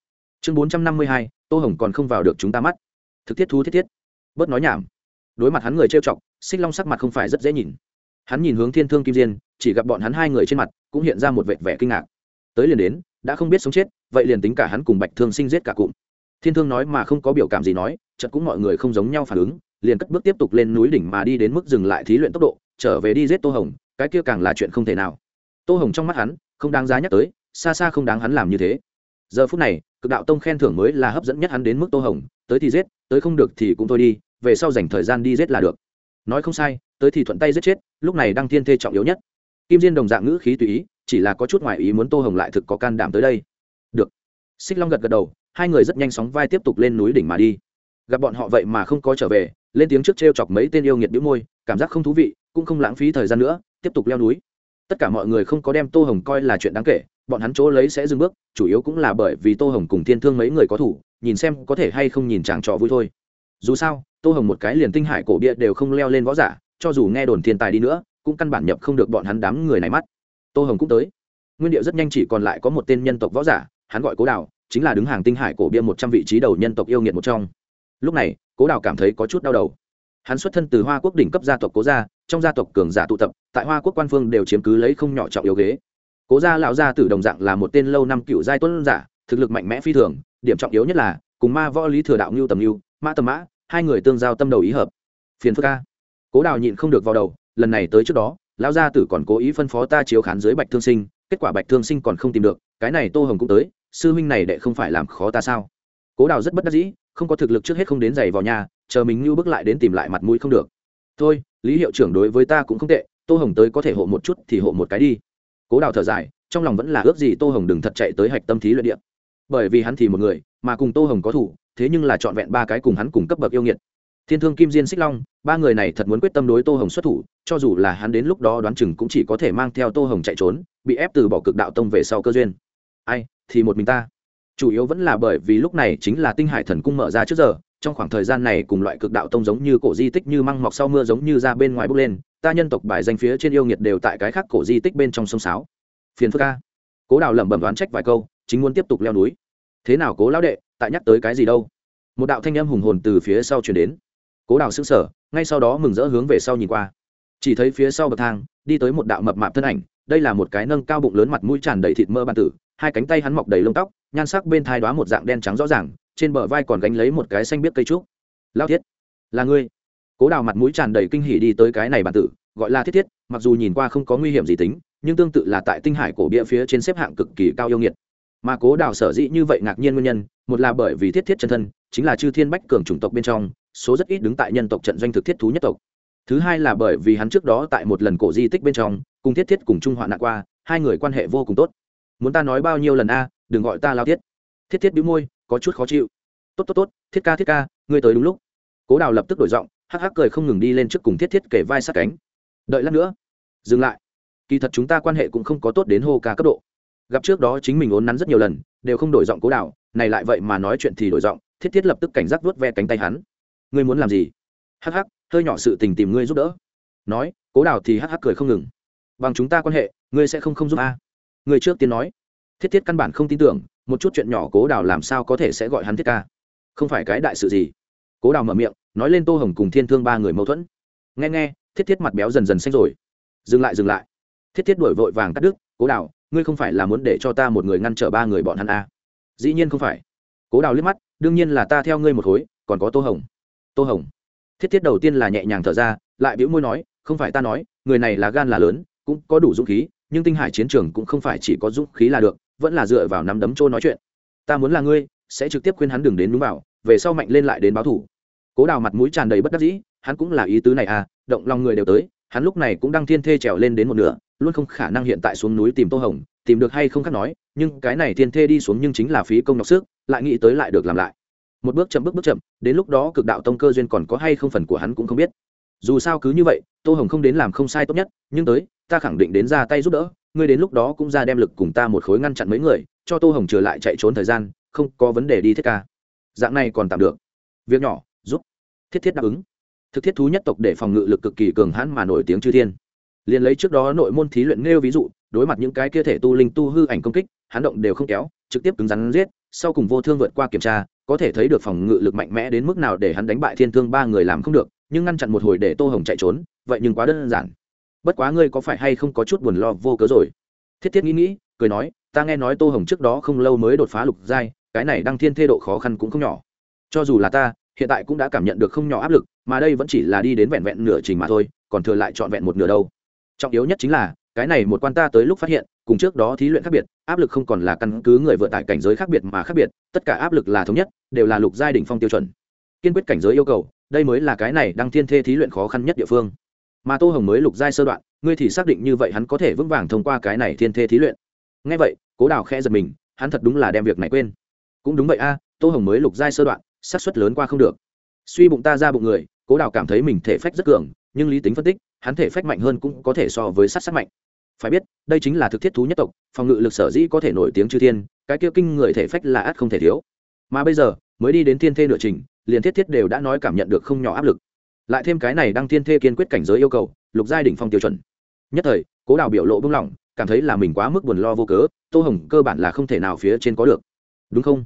Chương bốn trăm năm mươi hai, tô hồng còn không vào được chúng ta mắt. Thực thiết thú thiết thiết. Bớt nói nhảm. Đối mặt hắn người trêu chọc, xích long sắc mặt không phải rất dễ nhìn. Hắn nhìn hướng thiên thương kim diên, chỉ gặp bọn hắn hai người trên mặt cũng hiện ra một vệt vẻ kinh ngạc. Tới liền đến, đã không biết sống chết, vậy liền tính cả hắn cùng bạch thương sinh giết cả cụm. Thiên thương nói mà không có biểu cảm gì nói chợt cũng mọi người không giống nhau phản ứng, liền cất bước tiếp tục lên núi đỉnh mà đi đến mức dừng lại thí luyện tốc độ, trở về đi giết tô hồng, cái kia càng là chuyện không thể nào. Tô hồng trong mắt hắn, không đáng giá nhắc tới, xa xa không đáng hắn làm như thế. Giờ phút này, cực đạo tông khen thưởng mới là hấp dẫn nhất hắn đến mức tô hồng, tới thì giết, tới không được thì cũng thôi đi, về sau dành thời gian đi giết là được. Nói không sai, tới thì thuận tay giết chết, lúc này đăng thiên thê trọng yếu nhất. Kim diên đồng dạng ngữ khí tùy ý, chỉ là có chút ngoại ý muốn tô hồng lại thực có can đảm tới đây. Được. Xích long gật gật đầu, hai người rất nhanh sóng vai tiếp tục lên núi đỉnh mà đi gặp bọn họ vậy mà không có trở về, lên tiếng trước t r e o chọc mấy tên yêu nghiệt đĩu môi, cảm giác không thú vị, cũng không lãng phí thời gian nữa, tiếp tục leo núi. Tất cả mọi người không có đem tô hồng coi là chuyện đáng kể, bọn hắn chỗ lấy sẽ dừng bước, chủ yếu cũng là bởi vì tô hồng cùng thiên thương mấy người có thủ, nhìn xem có thể hay không nhìn chàng trọ vui thôi. Dù sao, tô hồng một cái liền tinh hải cổ bia đều không leo lên võ giả, cho dù nghe đồn thiên tài đi nữa, cũng căn bản nhập không được bọn hắn đám người này mắt. Tô hồng cũng tới. Nguyên điệu rất nhanh chỉ còn lại có một tên nhân tộc võ giả, hắn gọi cố đào, chính là đứng hàng tinh hải cổ bia một trăm vị trí đầu nhân tộc yêu nghiệt một trong lúc này, cố đào cảm thấy có chút đau đầu. Hắn xuất thân từ hoa quốc đỉnh cấp gia tộc cố gia, trong gia tộc cường giả tụ tập, tại hoa quốc quan phương đều chiếm cứ lấy không nhỏ trọng yếu ghế. Cố gia lão gia tử đồng dạng là một tên lâu năm cựu giai tuấn giả, thực lực mạnh mẽ phi thường, điểm trọng yếu nhất là, cùng ma võ lý thừa đạo ngưu tầm ngưu mã tầm mã, hai người tương giao tâm đầu ý hợp. Phiền phức ca cố đào nhịn không được vào đầu, lần này tới trước đó, lão gia tử còn cố ý phân phó ta chiếu khán dưới bạch thương sinh, kết quả bạch thương sinh còn không tìm được, cái này tô hồng cũng tới, sư huynh này đệ không phải làm khó ta sao? Cố đào rất bất đắc dĩ không có thực lực trước hết không đến giày vào nhà, chờ mình như bước lại đến tìm lại mặt mũi không được. Thôi, lý hiệu trưởng đối với ta cũng không tệ, tô hồng tới có thể hộ một chút thì hộ một cái đi. Cố đào thở dài, trong lòng vẫn là ước gì tô hồng đừng thật chạy tới hạch tâm thí luyện điện bởi vì hắn thì một người, mà cùng tô hồng có thủ, thế nhưng là trọn vẹn ba cái cùng hắn cùng cấp bậc yêu nghiệt. Thiên thương kim diên xích long, ba người này thật muốn quyết tâm đối tô hồng xuất thủ, cho dù là hắn đến lúc đó đoán chừng cũng chỉ có thể mang theo tô hồng chạy trốn, bị ép từ bỏ cực đạo tông về sau cơ duyên. Ai, thì một mình ta chủ yếu vẫn là bởi vì lúc này chính là tinh hải thần cung mở ra trước giờ, trong khoảng thời gian này cùng loại cực đạo tông giống như cổ di tích như măng mọc sau mưa giống như ra bên ngoài bốc lên, ta nhân tộc bài danh phía trên yêu nghiệt đều tại cái khác cổ di tích bên trong sông sáo. Phiền phức ca cố đào lẩm bẩm đoán trách vài câu, chính muốn tiếp tục leo núi. Thế nào cố lão đệ, tại nhắc tới cái gì đâu? Một đạo thanh âm hùng hồn từ phía sau chuyển đến. Cố đào xứng sở ngay sau đó mừng rỡ hướng về sau nhìn qua. Chỉ thấy phía sau bậc thang, đi tới một đạo mập mạp thân ảnh, đây là một cái nâng cao bụng lớn mặt mũi tràn đầy thịt mơ ban tử hai cánh tay hắn mọc đầy lông tóc, nhan sắc bên thai đoá một dạng đen trắng rõ ràng, trên bờ vai còn gánh lấy một cái xanh biết cây trúc. Lao thiết, là ngươi. Cố đào mặt mũi tràn đầy kinh hỉ đi tới cái này bản tử, gọi là thiết thiết, mặc dù nhìn qua không có nguy hiểm gì tính, nhưng tương tự là tại tinh hải cổ bia phía trên xếp hạng cực kỳ cao yêu nghiệt. Mà cố đào sở dĩ như vậy ngạc nhiên nguyên nhân, một là bởi vì thiết thiết chân thân, chính là chư thiên bách cường chủng tộc bên trong, số rất ít đứng tại nhân tộc trận doanh thực thiết thú nhất tộc. Thứ hai là bởi vì hắn trước đó tại một lần cổ di tích bên trong, cùng thiết thiết cùng trung hoạn nạn qua, hai người quan hệ vô cùng tốt muốn ta nói bao nhiêu lần a, đừng gọi ta lao thiết thiết thiết bĩu môi, có chút khó chịu. Tốt tốt tốt, thiết ca thiết ca, ngươi tới đúng lúc. Cố đào lập tức đổi giọng, hắc hắc cười không ngừng đi lên trước cùng thiết thiết kể vai sát cánh. Đợi lát nữa. Dừng lại. Kỳ thật chúng ta quan hệ cũng không có tốt đến hô ca cấp độ. Gặp trước đó chính mình ốn nắn rất nhiều lần, đều không đổi giọng cố đào, này lại vậy mà nói chuyện thì đổi giọng, thiết thiết lập tức cảnh giác vuốt ve cánh tay hắn. Ngươi muốn làm gì? Hắc hắc, hơi nhỏ sự tình tìm ngươi giúp đỡ. Nói, cố đào thì hắc hắc cười không ngừng. Bằng chúng ta quan hệ, ngươi sẽ không không giúp a. à. Người trước tiên nói. Thiết thiết căn bản không tin tưởng, một chút chuyện nhỏ cố đào làm sao có thể sẽ gọi hắn thiết ca? Không phải cái đại sự gì? Cố đào mở miệng, nói lên tô hồng cùng thiên thương ba người mâu thuẫn. Nghe nghe, thiết thiết mặt béo dần dần xanh rồi. Dừng lại dừng lại. Thiết thiết đổi vội vàng cắt đứt, cố đào, ngươi không phải là muốn để cho ta một người ngăn trở ba người bọn hắn à? dĩ nhiên không phải. Cố đào liếc mắt, đương nhiên là ta theo ngươi một khối, còn có tô hồng. Tô hồng? Thiết thiết đầu tiên là nhẹ nhàng thở ra, lại bĩu môi nói, không phải ta nói, người này là gan là lớn, cũng có đủ dũng khí nhưng tinh hải chiến trường cũng không phải chỉ có dũng khí là được, vẫn là dựa vào nắm đấm trôi nói chuyện. Ta muốn là ngươi, sẽ trực tiếp khuyên hắn đừng đến đúng vào, về sau mạnh lên lại đến báo thủ. Cố đào mặt mũi tràn đầy bất đắc dĩ, hắn cũng là ý tứ này à động lòng người đều tới, hắn lúc này cũng đang thiên thê trèo lên đến một nửa, luôn không khả năng hiện tại xuống núi tìm tô hồng, tìm được hay không khác nói, nhưng cái này thiên thê đi xuống nhưng chính là phí công nhọc sức, lại nghĩ tới lại được làm lại. Một bước chậm bước bước chậm, đến lúc đó cực đạo tông cơ duyên còn có hay không phần của hắn cũng không biết. Dù sao cứ như vậy, tô hồng không đến làm không sai tốt nhất, nhưng tới ta khẳng định đến ra tay giúp đỡ, ngươi đến lúc đó cũng ra đem lực cùng ta một khối ngăn chặn mấy người, cho tô hồng trở lại chạy trốn thời gian, không có vấn đề đi thiết ca. Dạng này còn tạm được. Việc nhỏ, giúp. Thiết thiết đáp ứng. Thực thiết thú nhất tộc để phòng ngự lực cực kỳ cường hãn mà nổi tiếng chư thiên. Liền lấy trước đó nội môn thí luyện nêu ví dụ, đối mặt những cái kia thể tu linh tu hư ảnh công kích, hắn động đều không kéo, trực tiếp cứng rắn giết, sau cùng vô thương vượt qua kiểm tra, có thể thấy được phòng ngự lực mạnh mẽ đến mức nào để hắn đánh bại thiên thương ba người làm không được, nhưng ngăn chặn một hồi để tô hồng chạy trốn, vậy nhưng quá đơn giản bất quá ngươi có phải hay không có chút buồn lo vô cớ rồi? Thiết thiết nghĩ nghĩ, cười nói, ta nghe nói tô hồng trước đó không lâu mới đột phá lục giai, cái này đăng thiên thê độ khó khăn cũng không nhỏ. Cho dù là ta, hiện tại cũng đã cảm nhận được không nhỏ áp lực, mà đây vẫn chỉ là đi đến vẹn vẹn nửa trình mà thôi, còn thừa lại trọn vẹn một nửa đâu. Trọng yếu nhất chính là, cái này một quan ta tới lúc phát hiện, cùng trước đó thí luyện khác biệt, áp lực không còn là căn cứ người vượt tại cảnh giới khác biệt mà khác biệt, tất cả áp lực là thống nhất, đều là lục giai đỉnh phong tiêu chuẩn. Kiên quyết cảnh giới yêu cầu, đây mới là cái này đăng thiên thê thí luyện khó khăn nhất địa phương mà tô hồng mới lục giai sơ đoạn, ngươi thì xác định như vậy hắn có thể vững vàng thông qua cái này thiên thê thí luyện. Ngay vậy, cố đào khẽ giật mình, hắn thật đúng là đem việc này quên. Cũng đúng vậy a, tô hồng mới lục giai sơ đoạn, xác suất lớn qua không được. Suy bụng ta ra bụng người, cố đào cảm thấy mình thể phách rất cường, nhưng lý tính phân tích, hắn thể phách mạnh hơn cũng có thể so với sát sát mạnh. Phải biết, đây chính là thực thiết thú nhất tộc, phòng ngự lực sở dĩ có thể nổi tiếng chư thiên, cái kia kinh người thể phách là át không thể thiếu. Mà bây giờ, mới đi đến thiên thê nửa trình, liền thiết thiết đều đã nói cảm nhận được không nhỏ áp lực lại thêm cái này đăng thiên thê kiên quyết cảnh giới yêu cầu, lục giai đỉnh phong tiêu chuẩn. Nhất thời, cố đào biểu lộ bưng lỏng, cảm thấy là mình quá mức buồn lo vô cớ, tô hồng cơ bản là không thể nào phía trên có được. Đúng không?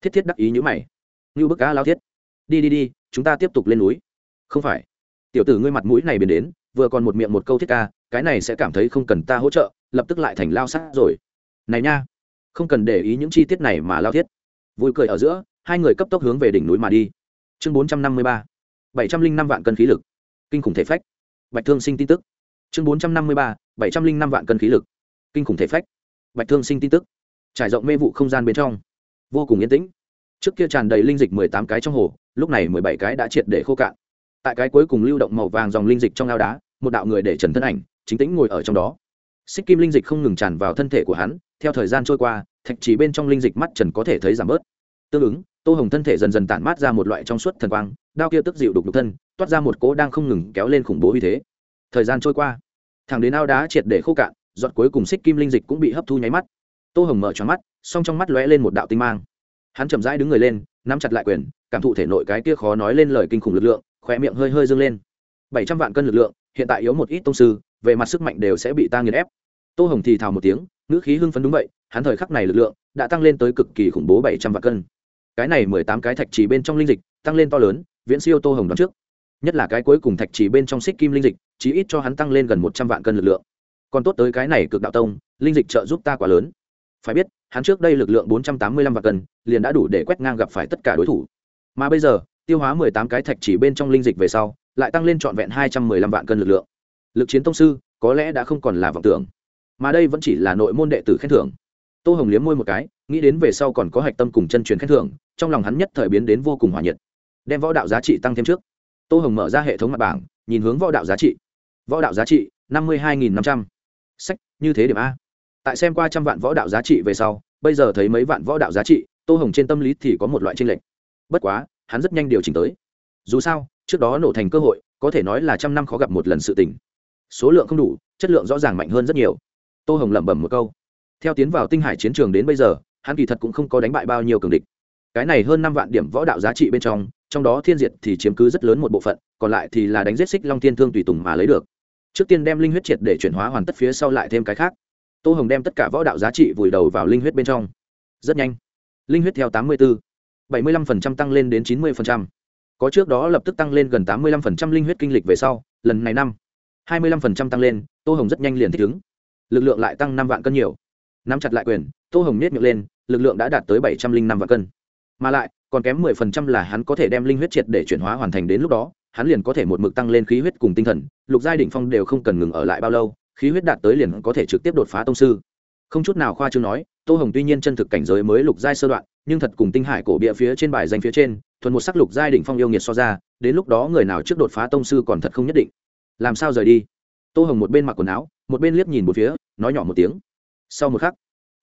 Thiết thiết đắc ý nhữ mày. Như bức cá lao thiết. Đi đi đi, chúng ta tiếp tục lên núi. Không phải. Tiểu tử ngươi mặt mũi này biến đến, vừa còn một miệng một câu thiết ca, cái này sẽ cảm thấy không cần ta hỗ trợ, lập tức lại thành lao sát rồi. Này nha, không cần để ý những chi tiết này mà lao thiết. Vui cười ở giữa, hai người cấp tốc hướng về đỉnh núi mà đi. Chương bốn trăm năm mươi ba bảy trăm linh năm vạn cân khí lực. Kinh khủng thể phách. Bạch thương sinh tin tức. Chương bốn trăm năm mươi ba, bảy trăm linh năm vạn cân khí lực. Kinh khủng thể phách. Bạch thương sinh tin tức. Trải rộng mê vụ không gian bên trong. Vô cùng yên tĩnh. Trước kia tràn đầy linh dịch mười tám cái trong hồ, lúc này mười bảy cái đã triệt để khô cạn. Tại cái cuối cùng lưu động màu vàng dòng linh dịch trong ao đá, một đạo người để trần thân ảnh, chính tĩnh ngồi ở trong đó. Xích kim linh dịch không ngừng tràn vào thân thể của hắn, theo thời gian trôi qua, thạch chỉ bên trong linh dịch mắt trần có thể thấy giảm bớt. Tương ứng, tô hồng thân thể dần dần tản mát ra một loại trong suốt thần quang đao kia tức dịu đục đục thân, toát ra một cỗ đang không ngừng kéo lên khủng bố uy thế. Thời gian trôi qua, thẳng đến ao đá triệt để khô cạn, giọt cuối cùng xích kim linh dịch cũng bị hấp thu nháy mắt. Tô hồng mở tròn mắt, song trong mắt lóe lên một đạo tinh mang. Hắn chậm rãi đứng người lên, nắm chặt lại quyền, cảm thụ thể nội cái kia khó nói lên lời kinh khủng lực lượng khỏe miệng hơi hơi dâng lên. Bảy trăm vạn cân lực lượng, hiện tại yếu một ít tông sư, về mặt sức mạnh đều sẽ bị ta nghiền ép. Tô hồng thì thào một tiếng, ngữ khí hưng phấn đúng vậy, hắn thời khắc này lực lượng đã tăng lên tới cực kỳ khủng bố bảy trăm vạn cân. Cái này mười tám cái thạch trì bên trong linh dịch, tăng lên to lớn viễn siêu tô hồng đoán trước. Nhất là cái cuối cùng thạch trì bên trong xích kim linh dịch, chí ít cho hắn tăng lên gần một trăm vạn cân lực lượng. Còn tốt tới cái này cực đạo tông, linh dịch trợ giúp ta quá lớn. Phải biết, hắn trước đây lực lượng bốn trăm tám mươi lăm vạn cân, liền đã đủ để quét ngang gặp phải tất cả đối thủ. Mà bây giờ, tiêu hóa mười tám cái thạch chỉ bên trong linh dịch về sau, lại tăng lên trọn vẹn hai trăm mười lăm vạn cân lực lượng. Lực chiến tông sư, có lẽ đã không còn là vọng tưởng. Mà đây vẫn chỉ là nội môn đệ tử khen thưởng. Tô hồng liếm môi một cái, nghĩ đến về sau còn có hạch tâm cùng chân truyền khen thưởng, trong lòng hắn nhất thời biến đến vô cùng hòa nhiệt đem võ đạo giá trị tăng thêm trước. Tô hồng mở ra hệ thống mặt bảng, nhìn hướng võ đạo giá trị. Võ đạo giá trị, năm mươi hai năm trăm. Sách, như thế điểm a. Tại xem qua trăm vạn võ đạo giá trị về sau, bây giờ thấy mấy vạn võ đạo giá trị, tô hồng trên tâm lý thì có một loại tranh lệch. Bất quá, hắn rất nhanh điều chỉnh tới. Dù sao, trước đó nổ thành cơ hội, có thể nói là trăm năm khó gặp một lần sự tình. Số lượng không đủ, chất lượng rõ ràng mạnh hơn rất nhiều. Tô hồng lẩm bẩm một câu. Theo tiến vào tinh hải chiến trường đến bây giờ, hắn kỳ thật cũng không có đánh bại bao nhiêu cường địch. Cái này hơn năm vạn điểm võ đạo giá trị bên trong trong đó thiên diệt thì chiếm cứ rất lớn một bộ phận, còn lại thì là đánh giết xích long thiên thương tùy tùng mà lấy được. Trước tiên đem linh huyết triệt để chuyển hóa hoàn tất, phía sau lại thêm cái khác. Tô hồng đem tất cả võ đạo giá trị vùi đầu vào linh huyết bên trong. Rất nhanh. Linh huyết theo tám mươi bốn bảy mươi năm tăng lên đến chín mươi có trước đó lập tức tăng lên gần tám mươi năm linh huyết kinh lịch về sau, lần này năm. hai mươi năm tăng lên, tô hồng rất nhanh liền thích ứng. Lực lượng lại tăng năm vạn cân nhiều. Nắm chặt lại quyền, tô hồng nết miệng lên, lực lượng đã đạt tới bảy trăm linh năm vạn cân. Mà lại còn kém mười phần trăm là hắn có thể đem linh huyết triệt để chuyển hóa hoàn thành đến lúc đó, hắn liền có thể một mực tăng lên khí huyết cùng tinh thần, lục giai đỉnh phong đều không cần ngừng ở lại bao lâu, khí huyết đạt tới liền có thể trực tiếp đột phá tông sư. Không chút nào khoa chương nói, tô hồng tuy nhiên chân thực cảnh giới mới lục giai sơ đoạn, nhưng thật cùng tinh hải cổ bịa phía trên bài danh phía trên, thuần một sắc lục giai đỉnh phong yêu nghiệt so ra, đến lúc đó người nào trước đột phá tông sư còn thật không nhất định. Làm sao rời đi? Tô hồng một bên mặc quần áo, một bên liếc nhìn một phía, nói nhỏ một tiếng. Sau một khắc,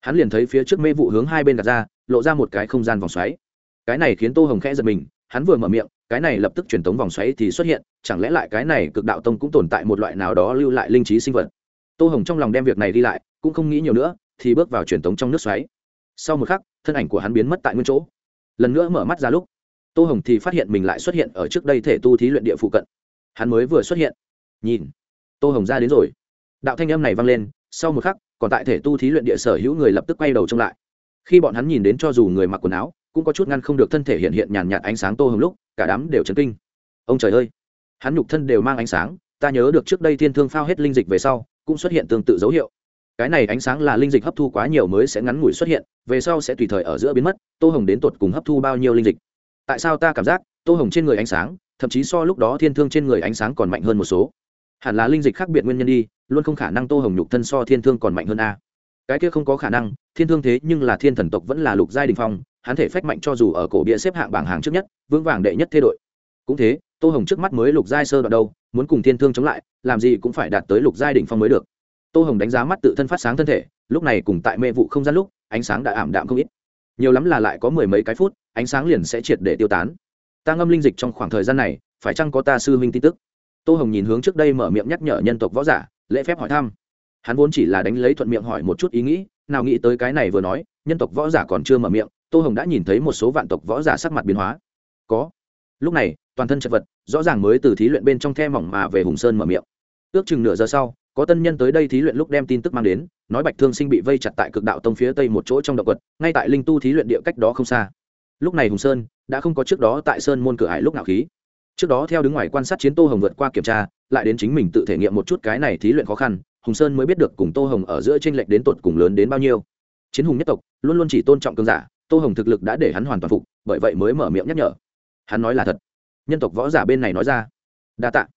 hắn liền thấy phía trước mê vụ hướng hai bên đặt ra, lộ ra một cái không gian vòng xoáy cái này khiến tô hồng khẽ giật mình, hắn vừa mở miệng, cái này lập tức truyền tống vòng xoáy thì xuất hiện, chẳng lẽ lại cái này cực đạo tông cũng tồn tại một loại nào đó lưu lại linh trí sinh vật? Tô hồng trong lòng đem việc này đi lại, cũng không nghĩ nhiều nữa, thì bước vào truyền tống trong nước xoáy. Sau một khắc, thân ảnh của hắn biến mất tại nguyên chỗ. Lần nữa mở mắt ra lúc, tô hồng thì phát hiện mình lại xuất hiện ở trước đây thể tu thí luyện địa phụ cận. Hắn mới vừa xuất hiện. Nhìn, tô hồng ra đến rồi. Đạo thanh âm này vang lên, sau một khắc, còn tại thể tu thí luyện địa sở hữu người lập tức quay đầu trông lại. Khi bọn hắn nhìn đến cho dù người mặc quần áo cũng có chút ngăn không được thân thể hiện hiện nhàn nhạt ánh sáng tô hồng lúc, cả đám đều chấn kinh. Ông trời ơi! Hắn nhục thân đều mang ánh sáng, ta nhớ được trước đây thiên thương phao hết linh dịch về sau, cũng xuất hiện tương tự dấu hiệu. Cái này ánh sáng là linh dịch hấp thu quá nhiều mới sẽ ngắn ngủi xuất hiện, về sau sẽ tùy thời ở giữa biến mất, tô hồng đến tột cùng hấp thu bao nhiêu linh dịch? Tại sao ta cảm giác, tô hồng trên người ánh sáng, thậm chí so lúc đó thiên thương trên người ánh sáng còn mạnh hơn một số? Hẳn là linh dịch khác biệt nguyên nhân đi, luôn không khả năng tô hồng nhục thân so thiên thương còn mạnh hơn a. Cái kia không có khả năng, thiên thương thế nhưng là thiên thần tộc vẫn là lục giai đình phong hắn thể phách mạnh cho dù ở cổ bia xếp hạng bảng hàng trước nhất, vững vàng đệ nhất thế đội. Cũng thế, tô hồng trước mắt mới lục giai sơ đoạn đâu, muốn cùng thiên thương chống lại, làm gì cũng phải đạt tới lục giai đỉnh phong mới được. Tô hồng đánh giá mắt tự thân phát sáng thân thể, lúc này cùng tại mê vụ không gian lúc, ánh sáng đã ảm đạm không ít. Nhiều lắm là lại có mười mấy cái phút, ánh sáng liền sẽ triệt để tiêu tán. Ta ngâm linh dịch trong khoảng thời gian này, phải chăng có ta sư huynh tin tức? Tô hồng nhìn hướng trước đây mở miệng nhắc nhở nhân tộc võ giả, lễ phép hỏi thăm. Hắn vốn chỉ là đánh lấy thuận miệng hỏi một chút ý nghĩ, nào nghĩ tới cái này vừa nói, nhân tộc võ giả còn chưa mở miệng tô hồng đã nhìn thấy một số vạn tộc võ giả sắc mặt biến hóa. Có. Lúc này, toàn thân chật vật, rõ ràng mới từ thí luyện bên trong the mỏng mà về hùng sơn mở miệng. Ước chừng nửa giờ sau, có tân nhân tới đây thí luyện lúc đem tin tức mang đến, nói bạch thương sinh bị vây chặt tại cực đạo tông phía tây một chỗ trong động vật ngay tại linh tu thí luyện địa cách đó không xa. Lúc này hùng sơn đã không có trước đó tại sơn môn cửa hải lúc nào khí. Trước đó theo đứng ngoài quan sát chiến tô hồng vượt qua kiểm tra, lại đến chính mình tự thể nghiệm một chút cái này thí luyện khó khăn, hùng sơn mới biết được cùng tô hồng ở giữa tranh lệch đến tột cùng lớn đến bao nhiêu. Chiến hùng nhất tộc luôn luôn chỉ tôn trọng cơn giả tô hồng thực lực đã để hắn hoàn toàn phục, bởi vậy mới mở miệng nhắc nhở. Hắn nói là thật. Nhân tộc võ giả bên này nói ra. Đa t ạ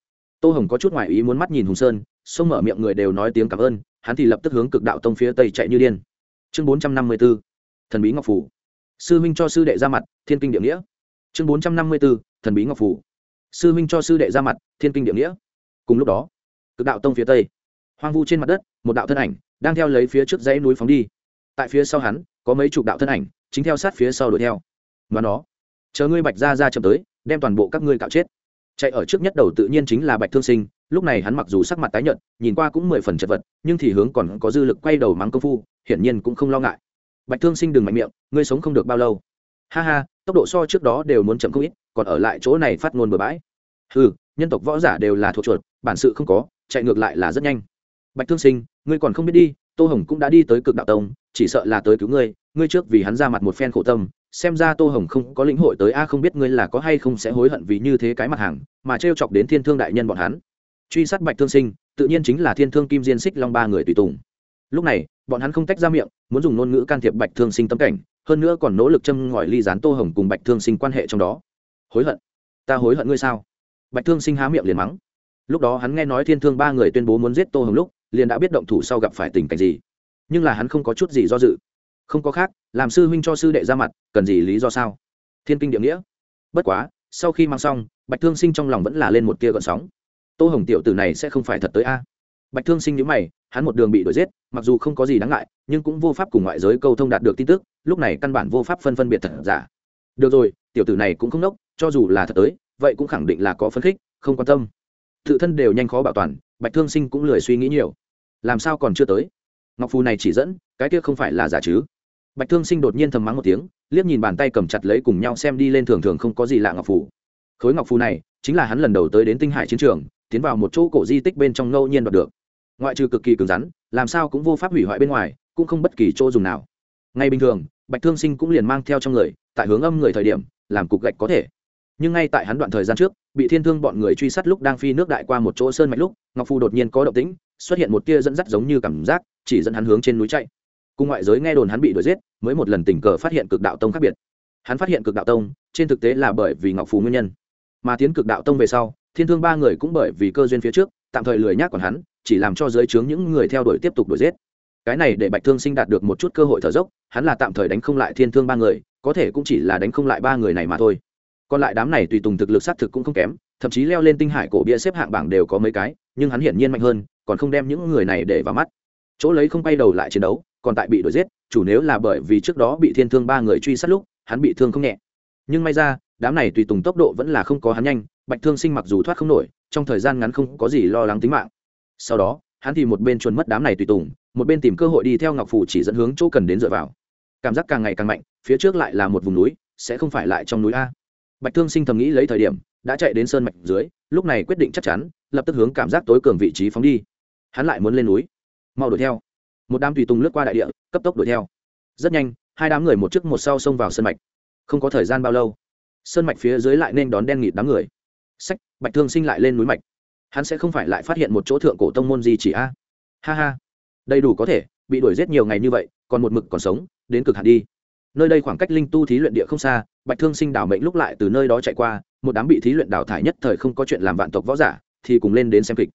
tô hồng có chút ngoại ý muốn mắt nhìn hùng sơn, xông mở miệng người đều nói tiếng cảm ơn, hắn thì lập tức hướng cực đạo tông phía tây chạy như điên. Chương bốn trăm năm mươi b ố thần bí ngọc phủ. Sư minh cho sư đệ ra mặt, thiên kinh địa nghĩa. Chương bốn trăm năm mươi b ố thần bí ngọc phủ. Sư minh cho sư đệ ra mặt, thiên kinh địa nghĩa. Cùng lúc đó, cực đạo tông phía tây, hoang vu trên mặt đất, một đạo thân ảnh đang theo lấy phía trước dãy núi phóng đi. Tại phía sau hắn, có mấy chục đạo thân ảnh chính theo sát phía sau đuổi theo. Và nó, chờ ngươi bạch ra ra chậm tới, đem toàn bộ các ngươi cạo chết. Chạy ở trước nhất đầu tự nhiên chính là bạch thương sinh, lúc này hắn mặc dù sắc mặt tái nhợt, nhìn qua cũng mười phần chật vật, nhưng thì hướng còn có dư lực quay đầu mắng công phu, hiển nhiên cũng không lo ngại. Bạch thương sinh đừng mạnh miệng, ngươi sống không được bao lâu. Ha ha, tốc độ so trước đó đều muốn chậm không ít, còn ở lại chỗ này phát ngôn bừa bãi. Ừ nhân tộc võ giả đều là thuộc chuột, bản sự không có, chạy ngược lại là rất nhanh. Bạch thương sinh, ngươi còn không biết đi, tô hồng cũng đã đi tới cực đạo tông chỉ sợ là tới cứu ngươi ngươi trước vì hắn ra mặt một phen khổ tâm, xem ra tô hồng không có lĩnh hội tới, a, không biết ngươi là có hay không sẽ hối hận vì như thế cái mặt hàng, mà t chọc đến thiên thương đại nhân bọn hắn. Truy sát bạch thương sinh, tự nhiên chính là thiên thương kim diên xích long ba người tùy tùng. Lúc này, bọn hắn không tách ra miệng, muốn dùng ngôn ngữ can thiệp bạch thương sinh tâm cảnh, hơn nữa còn nỗ lực châm ngòi ly dán tô hồng cùng bạch thương sinh quan hệ trong đó. Hối hận? Ta hối hận ngươi sao? Bạch thương sinh há miệng liền mắng. Lúc đó hắn nghe nói thiên thương ba người tuyên bố muốn giết tô hồng lúc, liền đã biết động thủ sau gặp phải tình cảnh gì nhưng là hắn không có chút gì do dự. Không có khác, làm sư huynh cho sư đệ ra mặt, cần gì lý do sao? Thiên kinh địa nghĩa. Bất quá, sau khi mang xong, bạch thương sinh trong lòng vẫn là lên một tia gợn sóng. Tô hồng tiểu tử này sẽ không phải thật tới a. Bạch thương sinh nhữ mày, hắn một đường bị đuổi giết, mặc dù không có gì đáng ngại, nhưng cũng vô pháp cùng ngoại giới câu thông đạt được tin tức, lúc này căn bản vô pháp phân phân biệt thật giả. Được rồi, tiểu tử này cũng không nốc, cho dù là thật tới, vậy cũng khẳng định là có phấn khích, không quan tâm. Tự thân đều nhanh khó bảo toàn, bạch thương sinh cũng lười suy nghĩ nhiều. Làm sao còn chưa tới? Ngọc phù này chỉ dẫn, cái kia không phải là giả chứ? Bạch thương sinh đột nhiên thầm mắng một tiếng, liếc nhìn bàn tay cầm chặt lấy cùng nhau xem đi lên thường thường không có gì lạ ngọc phù. Khối ngọc phù này, chính là hắn lần đầu tới đến tinh hải chiến trường, tiến vào một chỗ cổ di tích bên trong ngẫu nhiên đoạt được. Ngoại trừ cực kỳ cứng rắn, làm sao cũng vô pháp hủy hoại bên ngoài, cũng không bất kỳ chỗ dùng nào. Ngay bình thường, bạch thương sinh cũng liền mang theo trong người, tại hướng âm người thời điểm, làm cục gạch có thể. Nhưng ngay tại hắn đoạn thời gian trước, bị thiên thương bọn người truy sát lúc đang phi nước đại qua một chỗ sơn mạch lúc, ngọc phù đột nhiên có động tĩnh xuất hiện một tia dẫn dắt giống như cảm giác, chỉ dẫn hắn hướng trên núi chạy. Cùng ngoại giới nghe đồn hắn bị đuổi giết, mới một lần tình cờ phát hiện cực đạo tông khác biệt. Hắn phát hiện cực đạo tông, trên thực tế là bởi vì ngọc phù nguyên nhân. Mà tiến cực đạo tông về sau, thiên thương ba người cũng bởi vì cơ duyên phía trước, tạm thời lười nhác còn hắn, chỉ làm cho giới trướng những người theo đuổi tiếp tục đuổi giết. Cái này để bạch thương sinh đạt được một chút cơ hội thở dốc, hắn là tạm thời đánh không lại thiên thương ba người, có thể cũng chỉ là đánh không lại ba người này mà thôi. Còn lại đám này tùy tùng thực lực xác thực cũng không kém, thậm chí leo lên tinh hải cổ bia xếp hạng bảng đều có mấy cái, nhưng hắn hiển nhiên mạnh hơn còn không đem những người này để vào mắt. Chỗ lấy không bay đầu lại chiến đấu, còn tại bị đuổi giết, chủ nếu là bởi vì trước đó bị thiên thương ba người truy sát lúc, hắn bị thương không nhẹ. Nhưng may ra, đám này tùy tùng tốc độ vẫn là không có hắn nhanh, bạch thương sinh mặc dù thoát không nổi, trong thời gian ngắn không có gì lo lắng tính mạng. Sau đó, hắn thì một bên chuồn mất đám này tùy tùng, một bên tìm cơ hội đi theo ngọc phủ chỉ dẫn hướng chỗ cần đến dựa vào. Cảm giác càng ngày càng mạnh, phía trước lại là một vùng núi, sẽ không phải lại trong núi a. Bạch thương sinh thầm nghĩ lấy thời điểm, đã chạy đến sơn mạch dưới, lúc này quyết định chắc chắn, lập tức hướng cảm giác tối cường vị trí phóng đi hắn lại muốn lên núi. Mau đuổi theo. Một đám tùy tùng lướt qua đại địa, cấp tốc đuổi theo. Rất nhanh, hai đám người một trước một sau xông vào sơn mạch. Không có thời gian bao lâu, sơn mạch phía dưới lại nên đón đen nghịt đám người. Sách, bạch thương sinh lại lên núi mạch. Hắn sẽ không phải lại phát hiện một chỗ thượng cổ tông môn gì chỉ a? Ha ha. Đầy đủ có thể, bị đuổi giết nhiều ngày như vậy, còn một mực còn sống, đến cực hạn đi. Nơi đây khoảng cách linh tu thí luyện địa không xa, bạch thương sinh đảo mệnh lúc lại từ nơi đó chạy qua, một đám bị thí luyện đào thải nhất thời không có chuyện làm vạn tộc võ giả, thì cùng lên đến xem kịch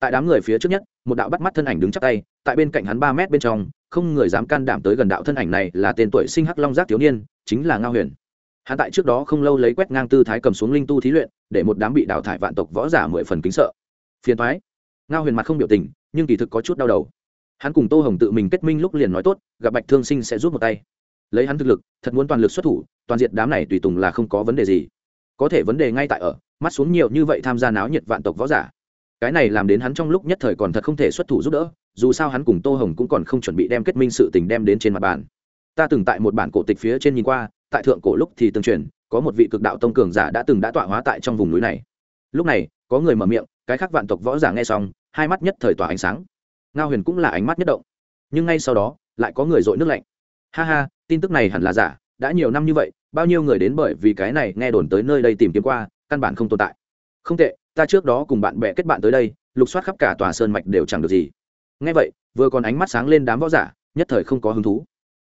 tại đám người phía trước nhất, một đạo bắt mắt thân ảnh đứng chắc tay, tại bên cạnh hắn ba mét bên trong, không người dám can đảm tới gần đạo thân ảnh này là tên tuổi sinh hắc long giác thiếu niên, chính là ngao huyền. Hắn tại trước đó không lâu lấy quét ngang tư thái cầm xuống linh tu thí luyện, để một đám bị đào thải vạn tộc võ giả mười phần kính sợ. Phiền thoái ngao huyền mặt không biểu tình, nhưng kỳ thực có chút đau đầu. Hắn cùng tô hồng tự mình kết minh lúc liền nói tốt, gặp bạch thương sinh sẽ rút một tay. Lấy hắn thực lực, thật muốn toàn lực xuất thủ, toàn diện đám này tùy tùng là không có vấn đề gì. Có thể vấn đề ngay tại ở, mắt xuống nhiều như vậy tham gia náo nhiệt vạn tộc võ giả cái này làm đến hắn trong lúc nhất thời còn thật không thể xuất thủ giúp đỡ, dù sao hắn cùng tô hồng cũng còn không chuẩn bị đem kết minh sự tình đem đến trên mặt bàn. Ta từng tại một bản cổ tịch phía trên nhìn qua, tại thượng cổ lúc thì tương truyền, có một vị cực đạo tông cường giả đã từng đã tọa hóa tại trong vùng núi này. Lúc này, có người mở miệng, cái khác vạn tộc võ giả nghe xong, hai mắt nhất thời tỏa ánh sáng. Ngao huyền cũng là ánh mắt nhất động. Nhưng ngay sau đó, lại có người dội nước lạnh. Ha ha, tin tức này hẳn là giả, đã nhiều năm như vậy, bao nhiêu người đến bởi vì cái này nghe đồn tới nơi đây tìm kiếm qua, căn bản không tồn tại. Không tệ ta trước đó cùng bạn bè kết bạn tới đây, lục soát khắp cả tòa sơn mạch đều chẳng được gì. Ngay vậy, vừa còn ánh mắt sáng lên đám võ giả, nhất thời không có hứng thú.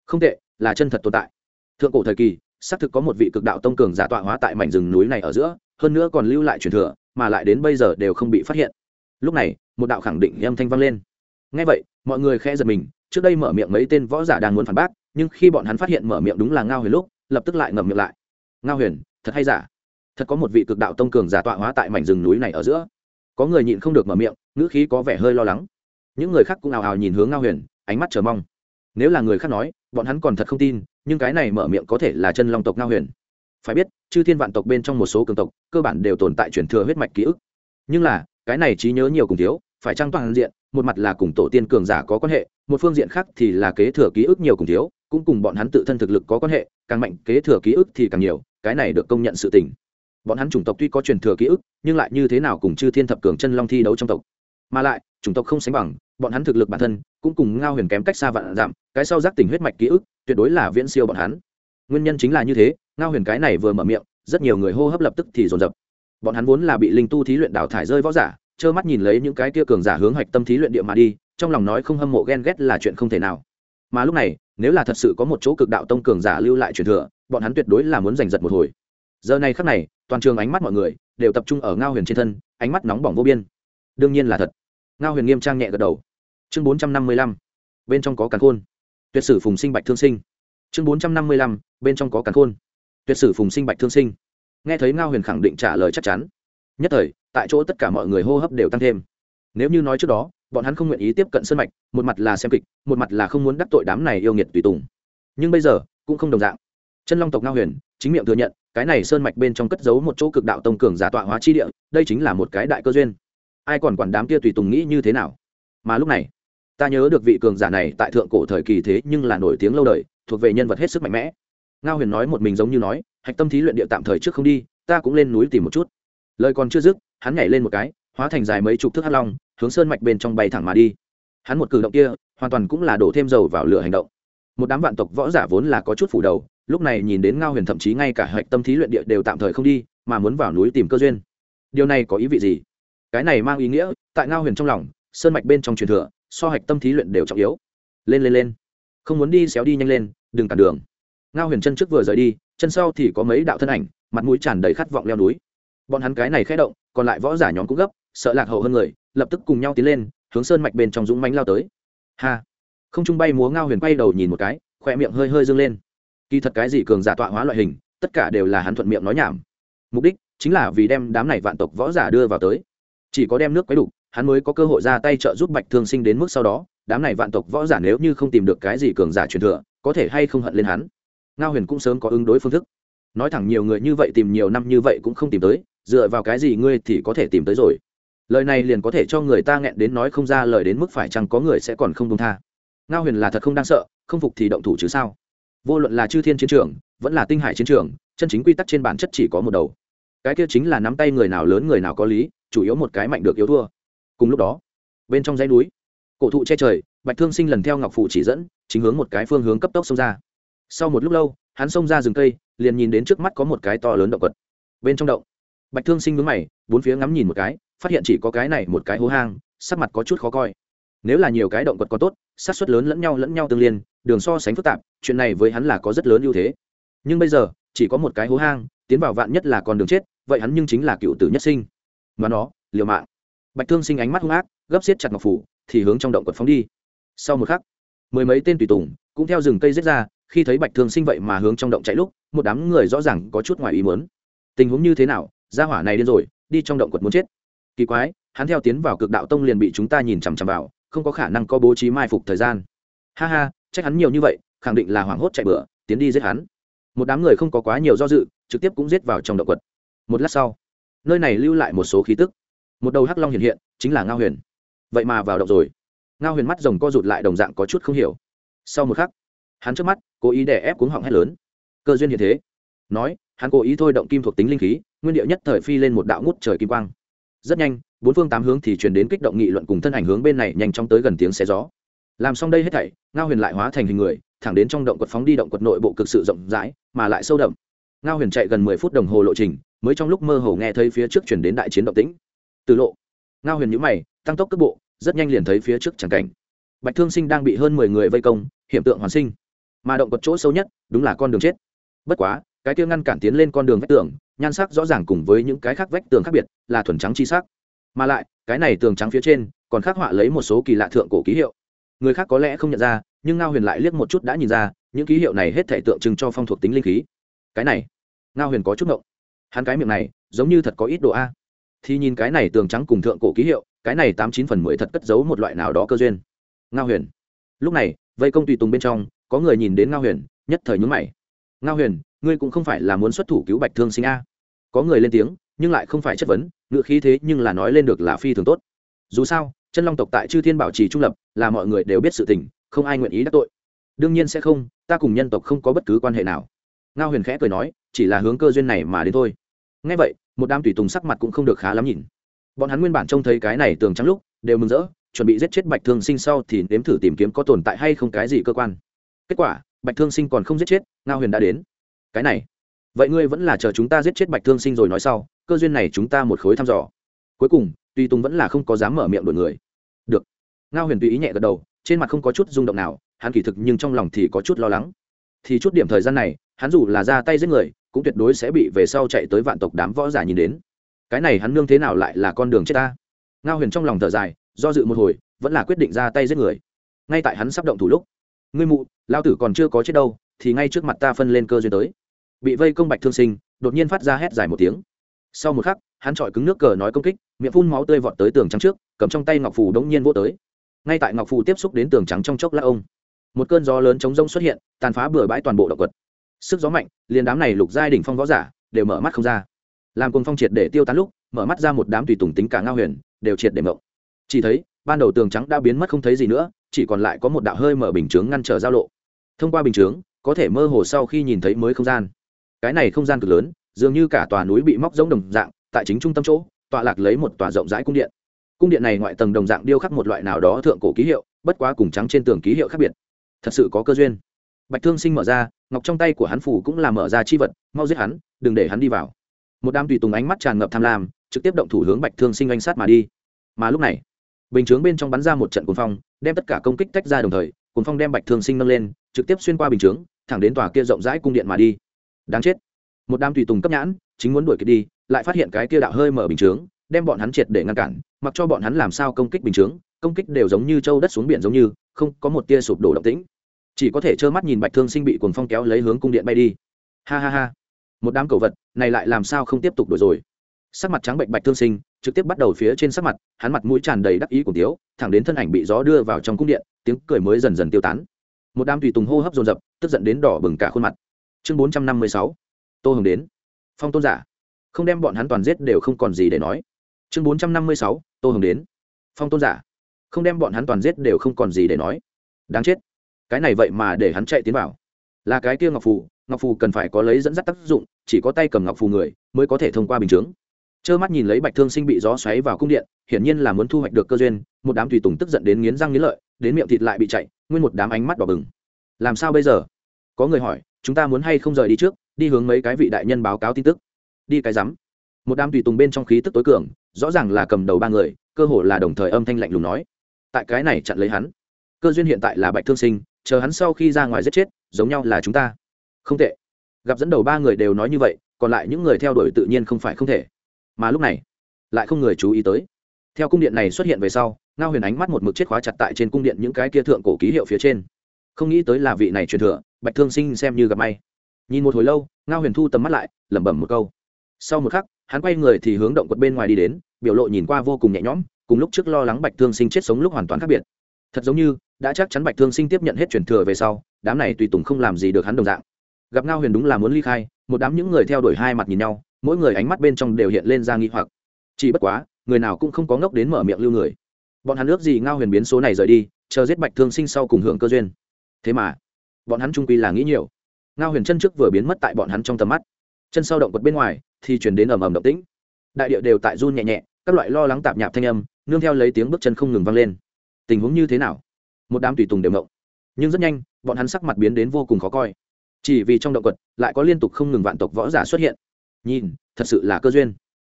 Không tệ, là chân thật tồn tại. Thượng cổ thời kỳ, xác thực có một vị cực đạo tông cường giả tọa hóa tại mảnh rừng núi này ở giữa, hơn nữa còn lưu lại truyền thừa, mà lại đến bây giờ đều không bị phát hiện. Lúc này, một đạo khẳng định âm thanh vang lên. Ngay vậy, mọi người khẽ giật mình, trước đây mở miệng mấy tên võ giả đang muốn phản bác, nhưng khi bọn hắn phát hiện mở miệng đúng là ngao huyền lúc, lập tức lại ngậm miệng lại. Ngao huyền, thật hay giả? Thật có một vị cực đạo tông cường giả tọa hóa tại mảnh rừng núi này ở giữa. Có người nhịn không được mở miệng, ngữ khí có vẻ hơi lo lắng. Những người khác cũng ào ào nhìn hướng ngao huyền, ánh mắt chờ mong. Nếu là người khác nói, bọn hắn còn thật không tin, nhưng cái này mở miệng có thể là chân long tộc ngao huyền. Phải biết, chư thiên vạn tộc bên trong một số cường tộc, cơ bản đều tồn tại truyền thừa huyết mạch ký ức. Nhưng là, cái này trí nhớ nhiều cùng thiếu, phải trang toàn diện, một mặt là cùng tổ tiên cường giả có quan hệ, một phương diện khác thì là kế thừa ký ức nhiều cùng thiếu, cũng cùng bọn hắn tự thân thực lực có quan hệ, càng mạnh kế thừa ký ức thì càng nhiều, cái này được công nhận sự tình bọn hắn chủng tộc tuy có truyền thừa ký ức, nhưng lại như thế nào cùng chư thiên thập cường chân long thi đấu trong tộc. Mà lại, chủng tộc không sánh bằng, bọn hắn thực lực bản thân cũng cùng ngao huyền kém cách xa vạn giảm cái sau giác tỉnh huyết mạch ký ức, tuyệt đối là viễn siêu bọn hắn. Nguyên nhân chính là như thế, ngao huyền cái này vừa mở miệng, rất nhiều người hô hấp lập tức thì dồn dập. Bọn hắn vốn là bị linh tu thí luyện đào thải rơi võ giả, trơ mắt nhìn lấy những cái kia cường giả hướng hạch tâm thí luyện địa mà đi, trong lòng nói không hâm mộ ghen ghét là chuyện không thể nào. Mà lúc này, nếu là thật sự có một chỗ cực đạo tông cường giả lưu lại truyền thừa, bọn hắn tuyệt đối là muốn giành giật một hồi. Giờ này khắc này toàn trường ánh mắt mọi người đều tập trung ở ngao huyền trên thân, ánh mắt nóng bỏng vô biên. Đương nhiên là thật. Ngao huyền nghiêm trang nhẹ gật đầu. Chương bốn trăm năm mươi lăm, bên trong có càn khôn. Tuyệt sử phùng sinh bạch thương sinh. Chương bốn trăm năm mươi lăm, bên trong có càn khôn. Tuyệt sử phùng sinh bạch thương sinh. Nghe thấy ngao huyền khẳng định trả lời chắc chắn. Nhất thời, tại chỗ tất cả mọi người hô hấp đều tăng thêm. Nếu như nói trước đó, bọn hắn không nguyện ý tiếp cận sân mạch, một mặt là xem kịch, một mặt là không muốn đắc tội đám này yêu nghiệt tùy tùng. Nhưng bây giờ, cũng không đồng dạng. Chân long tộc ngao huyền, chính miệng thừa nhận cái này sơn mạch bên trong cất giấu một chỗ cực đạo tông cường giả tọa hóa chi địa, đây chính là một cái đại cơ duyên. Ai còn quản đám kia tùy tùng nghĩ như thế nào? Mà lúc này, ta nhớ được vị cường giả này tại thượng cổ thời kỳ thế nhưng là nổi tiếng lâu đời, thuộc về nhân vật hết sức mạnh mẽ. Ngao huyền nói một mình giống như nói, hạch tâm thí luyện địa tạm thời trước không đi, ta cũng lên núi tìm một chút. Lời còn chưa dứt, hắn nhảy lên một cái, hóa thành dài mấy chục thước hắc long, hướng sơn mạch bên trong bay thẳng mà đi. Hắn một cử động kia, hoàn toàn cũng là đổ thêm dầu vào lửa hành động. Một đám vạn tộc võ giả vốn là có chút phủ đầu lúc này nhìn đến ngao huyền thậm chí ngay cả hạch tâm thí luyện địa đều tạm thời không đi, mà muốn vào núi tìm cơ duyên. Điều này có ý vị gì? Cái này mang ý nghĩa, tại ngao huyền trong lòng, sơn mạch bên trong truyền thừa, so hạch tâm thí luyện đều trọng yếu. Lên lên lên. Không muốn đi xéo đi nhanh lên, đừng cản đường. Ngao huyền chân trước vừa rời đi, chân sau thì có mấy đạo thân ảnh, mặt mũi tràn đầy khát vọng leo núi. Bọn hắn cái này khé động, còn lại võ giả nhóm cũng gấp, sợ lạc hậu hơn người, lập tức cùng nhau tiến lên, hướng sơn mạch bên trong dũng mánh lao tới. Ha! Không trung bay múa ngao huyền quay đầu nhìn một cái khỏe miệng hơi hơi dâng lên kỳ thật cái gì cường giả tọa hóa loại hình, tất cả đều là hắn thuận miệng nói nhảm. Mục đích chính là vì đem đám này vạn tộc võ giả đưa vào tới. Chỉ có đem nước quấy đủ hắn mới có cơ hội ra tay trợ giúp bạch thương sinh đến mức sau đó, đám này vạn tộc võ giả nếu như không tìm được cái gì cường giả truyền thừa, có thể hay không hận lên hắn. Ngao huyền cũng sớm có ứng đối phương thức. Nói thẳng nhiều người như vậy tìm nhiều năm như vậy cũng không tìm tới, dựa vào cái gì ngươi thì có thể tìm tới rồi. Lời này liền có thể cho người ta nghẹn đến nói không ra lời đến mức phải chăng có người sẽ còn không đông tha. Ngao huyền là thật không đang sợ, không phục thì động thủ chứ sao? Vô luận là chư thiên chiến trường, vẫn là tinh hải chiến trường, chân chính quy tắc trên bản chất chỉ có một đầu. Cái kia chính là nắm tay người nào lớn người nào có lý, chủ yếu một cái mạnh được yếu thua. Cùng lúc đó, bên trong dãy núi, cổ thụ che trời, bạch thương sinh lần theo ngọc phụ chỉ dẫn, chính hướng một cái phương hướng cấp tốc xông ra. Sau một lúc lâu, hắn xông ra rừng cây, liền nhìn đến trước mắt có một cái to lớn động vật. Bên trong động, bạch thương sinh mướn mày, bốn phía ngắm nhìn một cái, phát hiện chỉ có cái này một cái hố hang, sắc mặt có chút khó coi nếu là nhiều cái động vật có tốt sát xuất lớn lẫn nhau lẫn nhau tương liên, đường so sánh phức tạp, chuyện này với hắn là có rất lớn ưu thế. Nhưng bây giờ, chỉ có một cái hố hang, tiến vào vạn nhất là con đường chết, vậy hắn nhưng chính là cựu tử nhất sinh. Mà nó, liều mạng. Bạch thương sinh ánh mắt hung ác, gấp xiết chặt ngọc phủ, thì hướng trong động quật phóng đi. Sau một khắc, mười mấy tên tùy tùng cũng theo rừng cây giết ra, khi thấy bạch thương sinh vậy mà hướng trong động chạy lúc, một đám người rõ ràng có chút ngoài ý muốn. Tình huống như thế nào, gia hỏa này điên rồi, đi trong động quật muốn chết. Kỳ quái, hắn theo tiến vào cực đạo tông liền bị chúng ta nhìn chằm chằm vào không có khả năng có bố trí mai phục thời gian. Ha ha, trách hắn nhiều như vậy, khẳng định là hoảng hốt chạy bựa tiến đi giết hắn. Một đám người không có quá nhiều do dự, trực tiếp cũng giết vào trong động quật. Một lát sau, nơi này lưu lại một số khí tức. Một đầu hắc long hiện hiện, chính là ngao huyền. Vậy mà vào động rồi. Ngao huyền mắt rồng co rụt lại đồng dạng có chút không hiểu. Sau một khắc, hắn trước mắt, cố ý đè ép cuống họng hét lớn. Cơ duyên hiện thế. Nói, hắn cố ý thôi động kim thuộc tính linh khí, nguyên điệu nhất thời phi lên một đạo ngút trời kim quang. Rất nhanh bốn phương tám hướng thì truyền đến kích động nghị luận cùng thân ảnh hướng bên này nhanh chóng tới gần tiếng xé gió. Làm xong đây hết thảy, ngao huyền lại hóa thành hình người, thẳng đến trong động quật phóng đi động quật nội bộ cực sự rộng rãi, mà lại sâu đậm. Ngao huyền chạy gần mười phút đồng hồ lộ trình, mới trong lúc mơ hồ nghe thấy phía trước chuyển đến đại chiến động tĩnh. Từ lộ, ngao huyền nhữ mày, tăng tốc cước bộ, rất nhanh liền thấy phía trước chẳng cảnh. Bạch thương sinh đang bị hơn mười người vây công hiện tượng hoàn sinh. Mà động quật chỗ sâu nhất, đúng là con đường chết. Bất quá, cái kia ngăn cản tiến lên con đường vách tường, nhan sắc rõ ràng cùng với những cái khác vách tường khác biệt, là thuần trắng chi sắc mà lại, cái này tường trắng phía trên, còn khắc họa lấy một số kỳ lạ thượng cổ ký hiệu. Người khác có lẽ không nhận ra, nhưng ngao huyền lại liếc một chút đã nhìn ra, những ký hiệu này hết thể tượng trưng cho phong thuộc tính linh khí. Cái này, ngao huyền có chút ngộng. Hắn cái miệng này, giống như thật có ít độ a. Thì nhìn cái này tường trắng cùng thượng cổ ký hiệu, cái này tám chín phần mười thật cất giấu một loại nào đó cơ duyên. Ngao huyền. Lúc này, vây công tùy tùng bên trong, có người nhìn đến ngao huyền, nhất thời nhúng mày. Ngao huyền, ngươi cũng không phải là muốn xuất thủ cứu bạch thương sinh a. Có người lên tiếng nhưng lại không phải chất vấn ngựa khí thế nhưng là nói lên được là phi thường tốt. Dù sao, chân long tộc tại chư thiên bảo trì trung lập, là mọi người đều biết sự tình, không ai nguyện ý đắc tội. Đương nhiên sẽ không, ta cùng nhân tộc không có bất cứ quan hệ nào. Ngao huyền khẽ cười nói, chỉ là hướng cơ duyên này mà đến thôi. Ngay vậy, một đám tùy tùng sắc mặt cũng không được khá lắm nhìn. Bọn hắn nguyên bản trông thấy cái này tường trắng lúc, đều mừng rỡ, chuẩn bị giết chết bạch thương sinh sau thì nếm thử tìm kiếm có tồn tại hay không cái gì cơ quan. Kết quả, bạch thương sinh còn không giết chết, ngao huyền đã đến. Cái này, vậy ngươi vẫn là chờ chúng ta giết chết bạch thương sinh rồi nói sau cơ duyên này chúng ta một khối thăm dò. Cuối cùng tuy tùng vẫn là không có dám mở miệng đổi người. Được. Ngao huyền tùy ý nhẹ gật đầu, trên mặt không có chút rung động nào, hắn kỳ thực nhưng trong lòng thì có chút lo lắng. Thì chút điểm thời gian này, hắn dù là ra tay giết người, cũng tuyệt đối sẽ bị về sau chạy tới vạn tộc đám võ giả nhìn đến. Cái này hắn nương thế nào lại là con đường chết ta? Ngao huyền trong lòng thở dài, do dự một hồi, vẫn là quyết định ra tay giết người. Ngay tại hắn sắp động thủ lúc, ngươi mụ lao tử còn chưa có chết đâu, thì ngay trước mặt ta phân lên cơ duyên tới. Bị vây công bạch thương sinh, đột nhiên phát ra hét dài một tiếng sau một khắc, hắn trọi cứng nước cờ nói công kích, miệng phun máu tươi vọt tới tường trắng trước, cầm trong tay ngọc phù đống nhiên vô tới. Ngay tại ngọc phù tiếp xúc đến tường trắng trong chốc lát ông, một cơn gió lớn chống rông xuất hiện, tàn phá bừa bãi toàn bộ động vật. Sức gió mạnh, liền đám này lục giai đỉnh phong võ giả đều mở mắt không ra. Làm cùng phong triệt để tiêu tán lúc, mở mắt ra một đám tùy tùng tính cả ngao huyền, đều triệt để mộng. Chỉ thấy, ban đầu tường trắng đã biến mất không thấy gì nữa, chỉ còn lại có một đạo hơi mở bình chướng ngăn trở giao lộ. Thông qua bình chướng, có thể mơ hồ sau khi nhìn thấy mới không gian. Cái này không gian cực lớn dường như cả tòa núi bị móc giống đồng dạng, tại chính trung tâm chỗ, tọa lạc lấy một tòa rộng rãi cung điện. Cung điện này ngoại tầng đồng dạng điêu khắc một loại nào đó thượng cổ ký hiệu, bất quá cùng trắng trên tường ký hiệu khác biệt. Thật sự có cơ duyên. Bạch thương sinh mở ra, ngọc trong tay của hắn phủ cũng là mở ra chi vật, mau giết hắn, đừng để hắn đi vào. Một đám tùy tùng ánh mắt tràn ngập tham lam, trực tiếp động thủ hướng bạch thương sinh oanh sát mà đi. Mà lúc này, bình chướng bên trong bắn ra một trận cuồng phong, đem tất cả công kích tách ra đồng thời, cuồng phong đem bạch thương sinh nâng lên, trực tiếp xuyên qua bình chướng, thẳng đến tòa kia rộng rãi cung điện mà đi. Đáng chết một đám tùy tùng cấp nhãn, chính muốn đuổi kịp đi, lại phát hiện cái kia đạo hơi mở bình chướng, đem bọn hắn triệt để ngăn cản, mặc cho bọn hắn làm sao công kích bình chướng, công kích đều giống như châu đất xuống biển giống như, không có một tia sụp đổ động tĩnh. Chỉ có thể trơ mắt nhìn bạch thương sinh bị cuồng phong kéo lấy hướng cung điện bay đi. Ha ha ha. Một đám cầu vật, này lại làm sao không tiếp tục đuổi rồi? Sắc mặt trắng bệnh bạch thương sinh, trực tiếp bắt đầu phía trên sắc mặt, hắn mặt mũi tràn đầy đắc ý của tiếu, thẳng đến thân ảnh bị gió đưa vào trong cung điện, tiếng cười mới dần dần tiêu tán. Một đám tùy tùng hô hấp dồn dập, tức giận đến đỏ bừng cả khuôn mặt. Chương bốn trăm năm mươi sáu tô hồng đến. Phong tôn giả. Không đem bọn hắn toàn giết đều không còn gì để nói. Chương bốn trăm năm mươi sáu, tô hồng đến. Phong tôn giả. Không đem bọn hắn toàn giết đều không còn gì để nói. Đáng chết. Cái này vậy mà để hắn chạy tiến vào. Là cái kia ngọc phù. Ngọc phù cần phải có lấy dẫn dắt tác dụng, chỉ có tay cầm ngọc phù người mới có thể thông qua bình chướng. Trơ mắt nhìn lấy bạch thương sinh bị gió xoáy vào cung điện, hiển nhiên là muốn thu hoạch được cơ duyên, một đám tùy tùng tức giận đến nghiến răng nghiến lợi, đến miệng thịt lại bị chạy, nguyên một đám ánh mắt đỏ bừng. Làm sao bây giờ? Có người hỏi, chúng ta muốn hay không rời đi trước? Đi hướng mấy cái vị đại nhân báo cáo tin tức. Đi cái rắm. Một đám tùy tùng bên trong khí tức tối cường, rõ ràng là cầm đầu ba người, cơ hồ là đồng thời âm thanh lạnh lùng nói. Tại cái này chặn lấy hắn. Cơ duyên hiện tại là bạch thương sinh, chờ hắn sau khi ra ngoài giết chết, giống nhau là chúng ta. Không tệ. Gặp dẫn đầu ba người đều nói như vậy, còn lại những người theo đuổi tự nhiên không phải không thể. Mà lúc này, lại không người chú ý tới. Theo cung điện này xuất hiện về sau, ngao huyền ánh mắt một mực chết khóa chặt tại trên cung điện những cái kia thượng cổ ký hiệu phía trên. Không nghĩ tới là vị này truyền thừa, bạch thương sinh xem như gặp may nhìn một hồi lâu, ngao huyền thu tầm mắt lại, lẩm bẩm một câu. Sau một khắc, hắn quay người thì hướng động quật bên ngoài đi đến, biểu lộ nhìn qua vô cùng nhẹ nhõm, cùng lúc trước lo lắng bạch thương sinh chết sống lúc hoàn toàn khác biệt. Thật giống như, đã chắc chắn bạch thương sinh tiếp nhận hết truyền thừa về sau, đám này tùy tùng không làm gì được hắn đồng dạng. Gặp ngao huyền đúng là muốn ly khai, một đám những người theo đuổi hai mặt nhìn nhau, mỗi người ánh mắt bên trong đều hiện lên ra nghi hoặc. Chỉ bất quá, người nào cũng không có ngốc đến mở miệng lưu người. Bọn hắn ước gì ngao huyền biến số này rời đi, chờ giết bạch thương sinh sau cùng hưởng cơ duyên. Thế mà, bọn hắn trung quy là nghĩ nhiều ngao huyền chân trước vừa biến mất tại bọn hắn trong tầm mắt. Chân sau động quật bên ngoài, thì chuyển đến ầm ầm động tĩnh. Đại địa đều tại run nhẹ nhẹ, các loại lo lắng tạp nhạp thanh âm, nương theo lấy tiếng bước chân không ngừng vang lên. Tình huống như thế nào? Một đám tùy tùng đều mộng nhưng rất nhanh, bọn hắn sắc mặt biến đến vô cùng khó coi. Chỉ vì trong động quật, lại có liên tục không ngừng vạn tộc võ giả xuất hiện. Nhìn, thật sự là cơ duyên.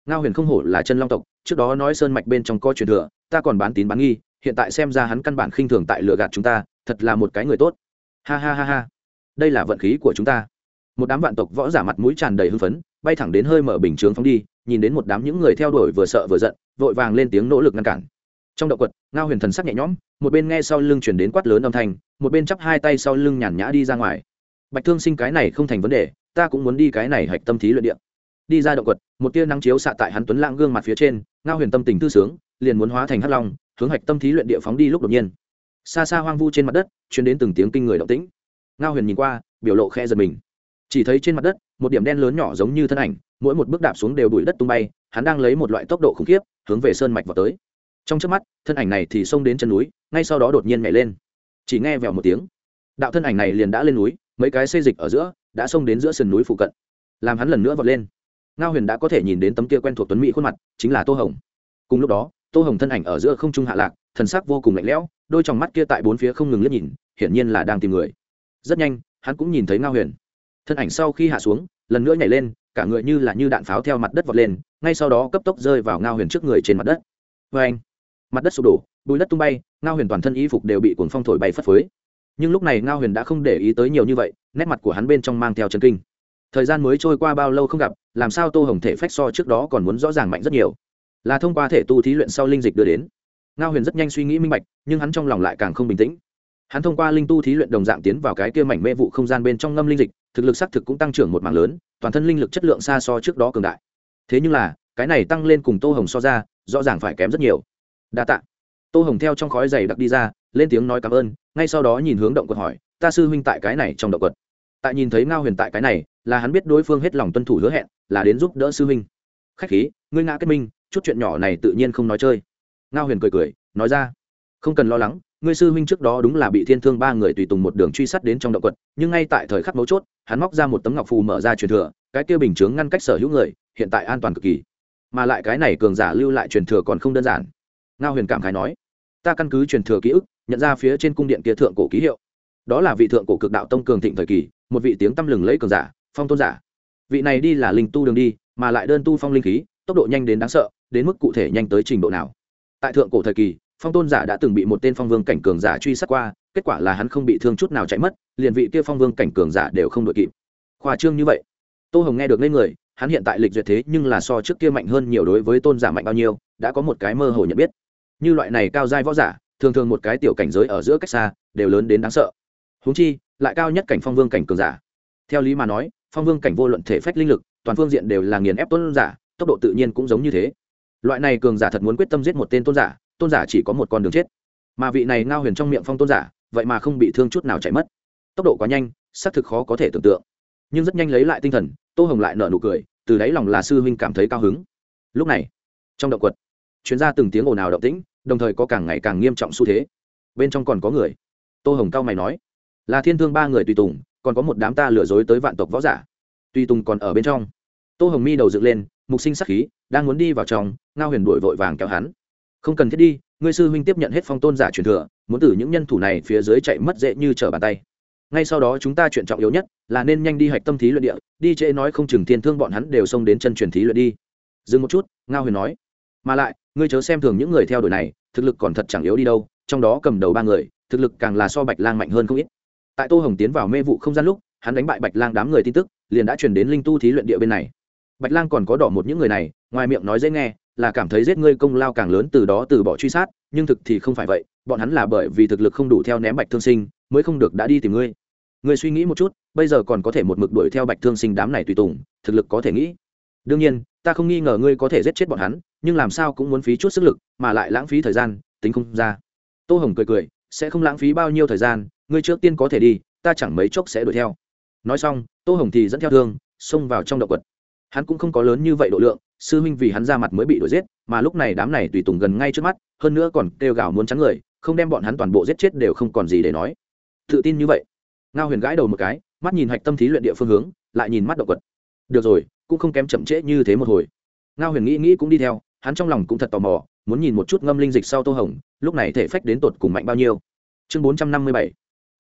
Ngao huyền không hổ là chân long tộc, trước đó nói sơn mạch bên trong co truyền thừa, ta còn bán tín bán nghi, hiện tại xem ra hắn căn bản khinh thường tại lừa gạt chúng ta, thật là một cái người tốt. Ha ha ha ha đây là vận khí của chúng ta. Một đám vạn tộc võ giả mặt mũi tràn đầy hưng phấn, bay thẳng đến hơi mở bình chướng phóng đi, nhìn đến một đám những người theo đuổi vừa sợ vừa giận, vội vàng lên tiếng nỗ lực ngăn cản. Trong động quật, ngao huyền thần sắc nhẹ nhõm, một bên nghe sau lưng chuyển đến quát lớn âm thanh, một bên chắp hai tay sau lưng nhàn nhã đi ra ngoài. Bạch thương sinh cái này không thành vấn đề, ta cũng muốn đi cái này hạch tâm thí luyện điện đi ra động quật, một tia nắng chiếu xạ tại hắn tuấn lãng gương mặt phía trên, ngao huyền tâm tình tư sướng, liền muốn hóa thành hắc long, hướng hạch tâm thí luyện địa phóng đi lúc đột nhiên. Xa xa hoang vu trên mặt đất chuyển đến từng tiếng kinh người động tĩnh ngao huyền nhìn qua, biểu lộ khe giật mình. Chỉ thấy trên mặt đất, một điểm đen lớn nhỏ giống như thân ảnh, mỗi một bước đạp xuống đều đuổi đất tung bay, hắn đang lấy một loại tốc độ khủng khiếp, hướng về sơn mạch vào tới. Trong trước mắt, thân ảnh này thì xông đến chân núi, ngay sau đó đột nhiên nhảy lên. Chỉ nghe vèo một tiếng, đạo thân ảnh này liền đã lên núi, mấy cái xây dịch ở giữa, đã xông đến giữa sườn núi phụ cận. Làm hắn lần nữa vọt lên. Ngao huyền đã có thể nhìn đến tấm kia quen thuộc tuấn mỹ khuôn mặt, chính là tô hồng. Cùng lúc đó, tô hồng thân ảnh ở giữa không trung hạ lạc, thần sắc vô cùng lạnh lẽo, đôi t mắt kia tại bốn phía không ngừng liếc nhìn, hiển nhiên là đang tìm người rất nhanh, hắn cũng nhìn thấy ngao huyền. Thân ảnh sau khi hạ xuống, lần nữa nhảy lên, cả người như là như đạn pháo theo mặt đất vọt lên, ngay sau đó cấp tốc rơi vào ngao huyền trước người trên mặt đất. Vê anh mặt đất sụp đổ, bùi đất tung bay, ngao huyền toàn thân y phục đều bị cuồng phong thổi bay phất phới. Nhưng lúc này ngao huyền đã không để ý tới nhiều như vậy, nét mặt của hắn bên trong mang theo chân kinh. Thời gian mới trôi qua bao lâu không gặp, làm sao tô hồng thể phách so trước đó còn muốn rõ ràng mạnh rất nhiều. Là thông qua thể tu thí luyện sau linh dịch đưa đến. Ngao huyền rất nhanh suy nghĩ minh bạch, nhưng hắn trong lòng lại càng không bình tĩnh hắn thông qua linh tu thí luyện đồng dạng tiến vào cái kia mảnh mê vụ không gian bên trong ngâm linh dịch, thực lực xác thực cũng tăng trưởng một mảng lớn, toàn thân linh lực chất lượng xa so trước đó cường đại. Thế nhưng là, cái này tăng lên cùng tô hồng so ra, rõ ràng phải kém rất nhiều. Đa tạ. Tô hồng theo trong khói dày đặc đi ra, lên tiếng nói cảm ơn, ngay sau đó nhìn hướng động quật hỏi, ta sư huynh tại cái này trong động quật. Tại nhìn thấy ngao huyền tại cái này, là hắn biết đối phương hết lòng tuân thủ hứa hẹn, là đến giúp đỡ sư huynh. Khách khí, ngươi ngã kết minh, chút chuyện nhỏ này tự nhiên không nói chơi. Ngao huyền cười cười, nói ra, không cần lo lắng ngươi sư huynh trước đó đúng là bị thiên thương ba người tùy tùng một đường truy sát đến trong động quật, nhưng ngay tại thời khắc mấu chốt, hắn móc ra một tấm ngọc phù mở ra truyền thừa, cái kia bình chướng ngăn cách sở hữu người, hiện tại an toàn cực kỳ. Mà lại cái này cường giả lưu lại truyền thừa còn không đơn giản. Ngao huyền cảm khái nói, ta căn cứ truyền thừa ký ức, nhận ra phía trên cung điện kia thượng cổ ký hiệu. Đó là vị thượng cổ cực đạo tông cường thịnh thời kỳ, một vị tiếng tăm lừng lấy cường giả, phong tôn giả. Vị này đi là linh tu đường đi, mà lại đơn tu phong linh khí, tốc độ nhanh đến đáng sợ, đến mức cụ thể nhanh tới trình độ nào. Tại thượng cổ thời kỳ phong tôn giả đã từng bị một tên phong vương cảnh cường giả truy sát qua, kết quả là hắn không bị thương chút nào chạy mất, liền vị kia phong vương cảnh cường giả đều không đội kịp. Khoa trương như vậy. Tô hồng nghe được lên người, hắn hiện tại lịch duyệt thế nhưng là so trước kia mạnh hơn nhiều đối với tôn giả mạnh bao nhiêu, đã có một cái mơ hồ nhận biết. Như loại này cao giai võ giả, thường thường một cái tiểu cảnh giới ở giữa cách xa, đều lớn đến đáng sợ. Húng chi, lại cao nhất cảnh phong vương cảnh cường giả. Theo lý mà nói, phong vương cảnh vô luận thể phách linh lực, toàn phương diện đều là nghiền ép tôn giả, tốc độ tự nhiên cũng giống như thế. Loại này cường giả thật muốn quyết tâm giết một tên tôn giả tôn giả chỉ có một con đường chết. Mà vị này ngao huyền trong miệng phong tôn giả, vậy mà không bị thương chút nào chạy mất. Tốc độ quá nhanh, xác thực khó có thể tưởng tượng. Nhưng rất nhanh lấy lại tinh thần, tô hồng lại nở nụ cười, từ đáy lòng là sư huynh cảm thấy cao hứng. Lúc này, trong động quật, chuyên gia từng tiếng ồn ào động tĩnh, đồng thời có càng ngày càng nghiêm trọng xu thế. Bên trong còn có người. Tô hồng cao mày nói, là thiên thương ba người tùy tùng, còn có một đám ta lừa dối tới vạn tộc võ giả. Tùy tùng còn ở bên trong. Tô hồng mi đầu dựng lên, mục sinh sắc khí, đang muốn đi vào trong, ngao huyền đuổi vội vàng kéo hắn không cần thiết đi, ngươi sư huynh tiếp nhận hết phong tôn giả truyền thừa, muốn từ những nhân thủ này phía dưới chạy mất dễ như trở bàn tay. Ngay sau đó chúng ta chuyện trọng yếu nhất là nên nhanh đi hạch tâm thí luyện địa, đi trễ nói không chừng thiên thương bọn hắn đều xông đến chân truyền thí luyện đi. Dừng một chút, ngao huyền nói. Mà lại, ngươi chớ xem thường những người theo đuổi này, thực lực còn thật chẳng yếu đi đâu, trong đó cầm đầu ba người, thực lực càng là so bạch lang mạnh hơn không ít. Tại tô hồng tiến vào mê vụ không gian lúc, hắn đánh bại bạch lang đám người tin tức, liền đã truyền đến linh tu thí luyện địa bên này. Bạch lang còn có đỏ một những người này, ngoài miệng nói dễ nghe là cảm thấy giết ngươi công lao càng lớn từ đó từ bỏ truy sát, nhưng thực thì không phải vậy, bọn hắn là bởi vì thực lực không đủ theo ném bạch thương sinh, mới không được đã đi tìm ngươi. Ngươi suy nghĩ một chút, bây giờ còn có thể một mực đuổi theo bạch thương sinh đám này tùy tùng, thực lực có thể nghĩ. Đương nhiên, ta không nghi ngờ ngươi có thể giết chết bọn hắn, nhưng làm sao cũng muốn phí chút sức lực, mà lại lãng phí thời gian, tính không ra. Tô hồng cười cười, sẽ không lãng phí bao nhiêu thời gian, ngươi trước tiên có thể đi, ta chẳng mấy chốc sẽ đuổi theo. Nói xong, tô hồng thì dẫn theo thương, xông vào trong động quật. Hắn cũng không có lớn như vậy độ lượng sư huynh vì hắn ra mặt mới bị đuổi giết, mà lúc này đám này tùy tùng gần ngay trước mắt, hơn nữa còn kêu gào muốn trắng người, không đem bọn hắn toàn bộ giết chết đều không còn gì để nói. Tự tin như vậy. Ngao huyền gãi đầu một cái, mắt nhìn hạch tâm thí luyện địa phương hướng, lại nhìn mắt động quật được rồi, cũng không kém chậm trễ như thế một hồi. Ngao huyền nghĩ nghĩ cũng đi theo, hắn trong lòng cũng thật tò mò, muốn nhìn một chút ngâm linh dịch sau tô hồng, lúc này thể phách đến tột cùng mạnh bao nhiêu. Chương bốn trăm năm mươi bảy,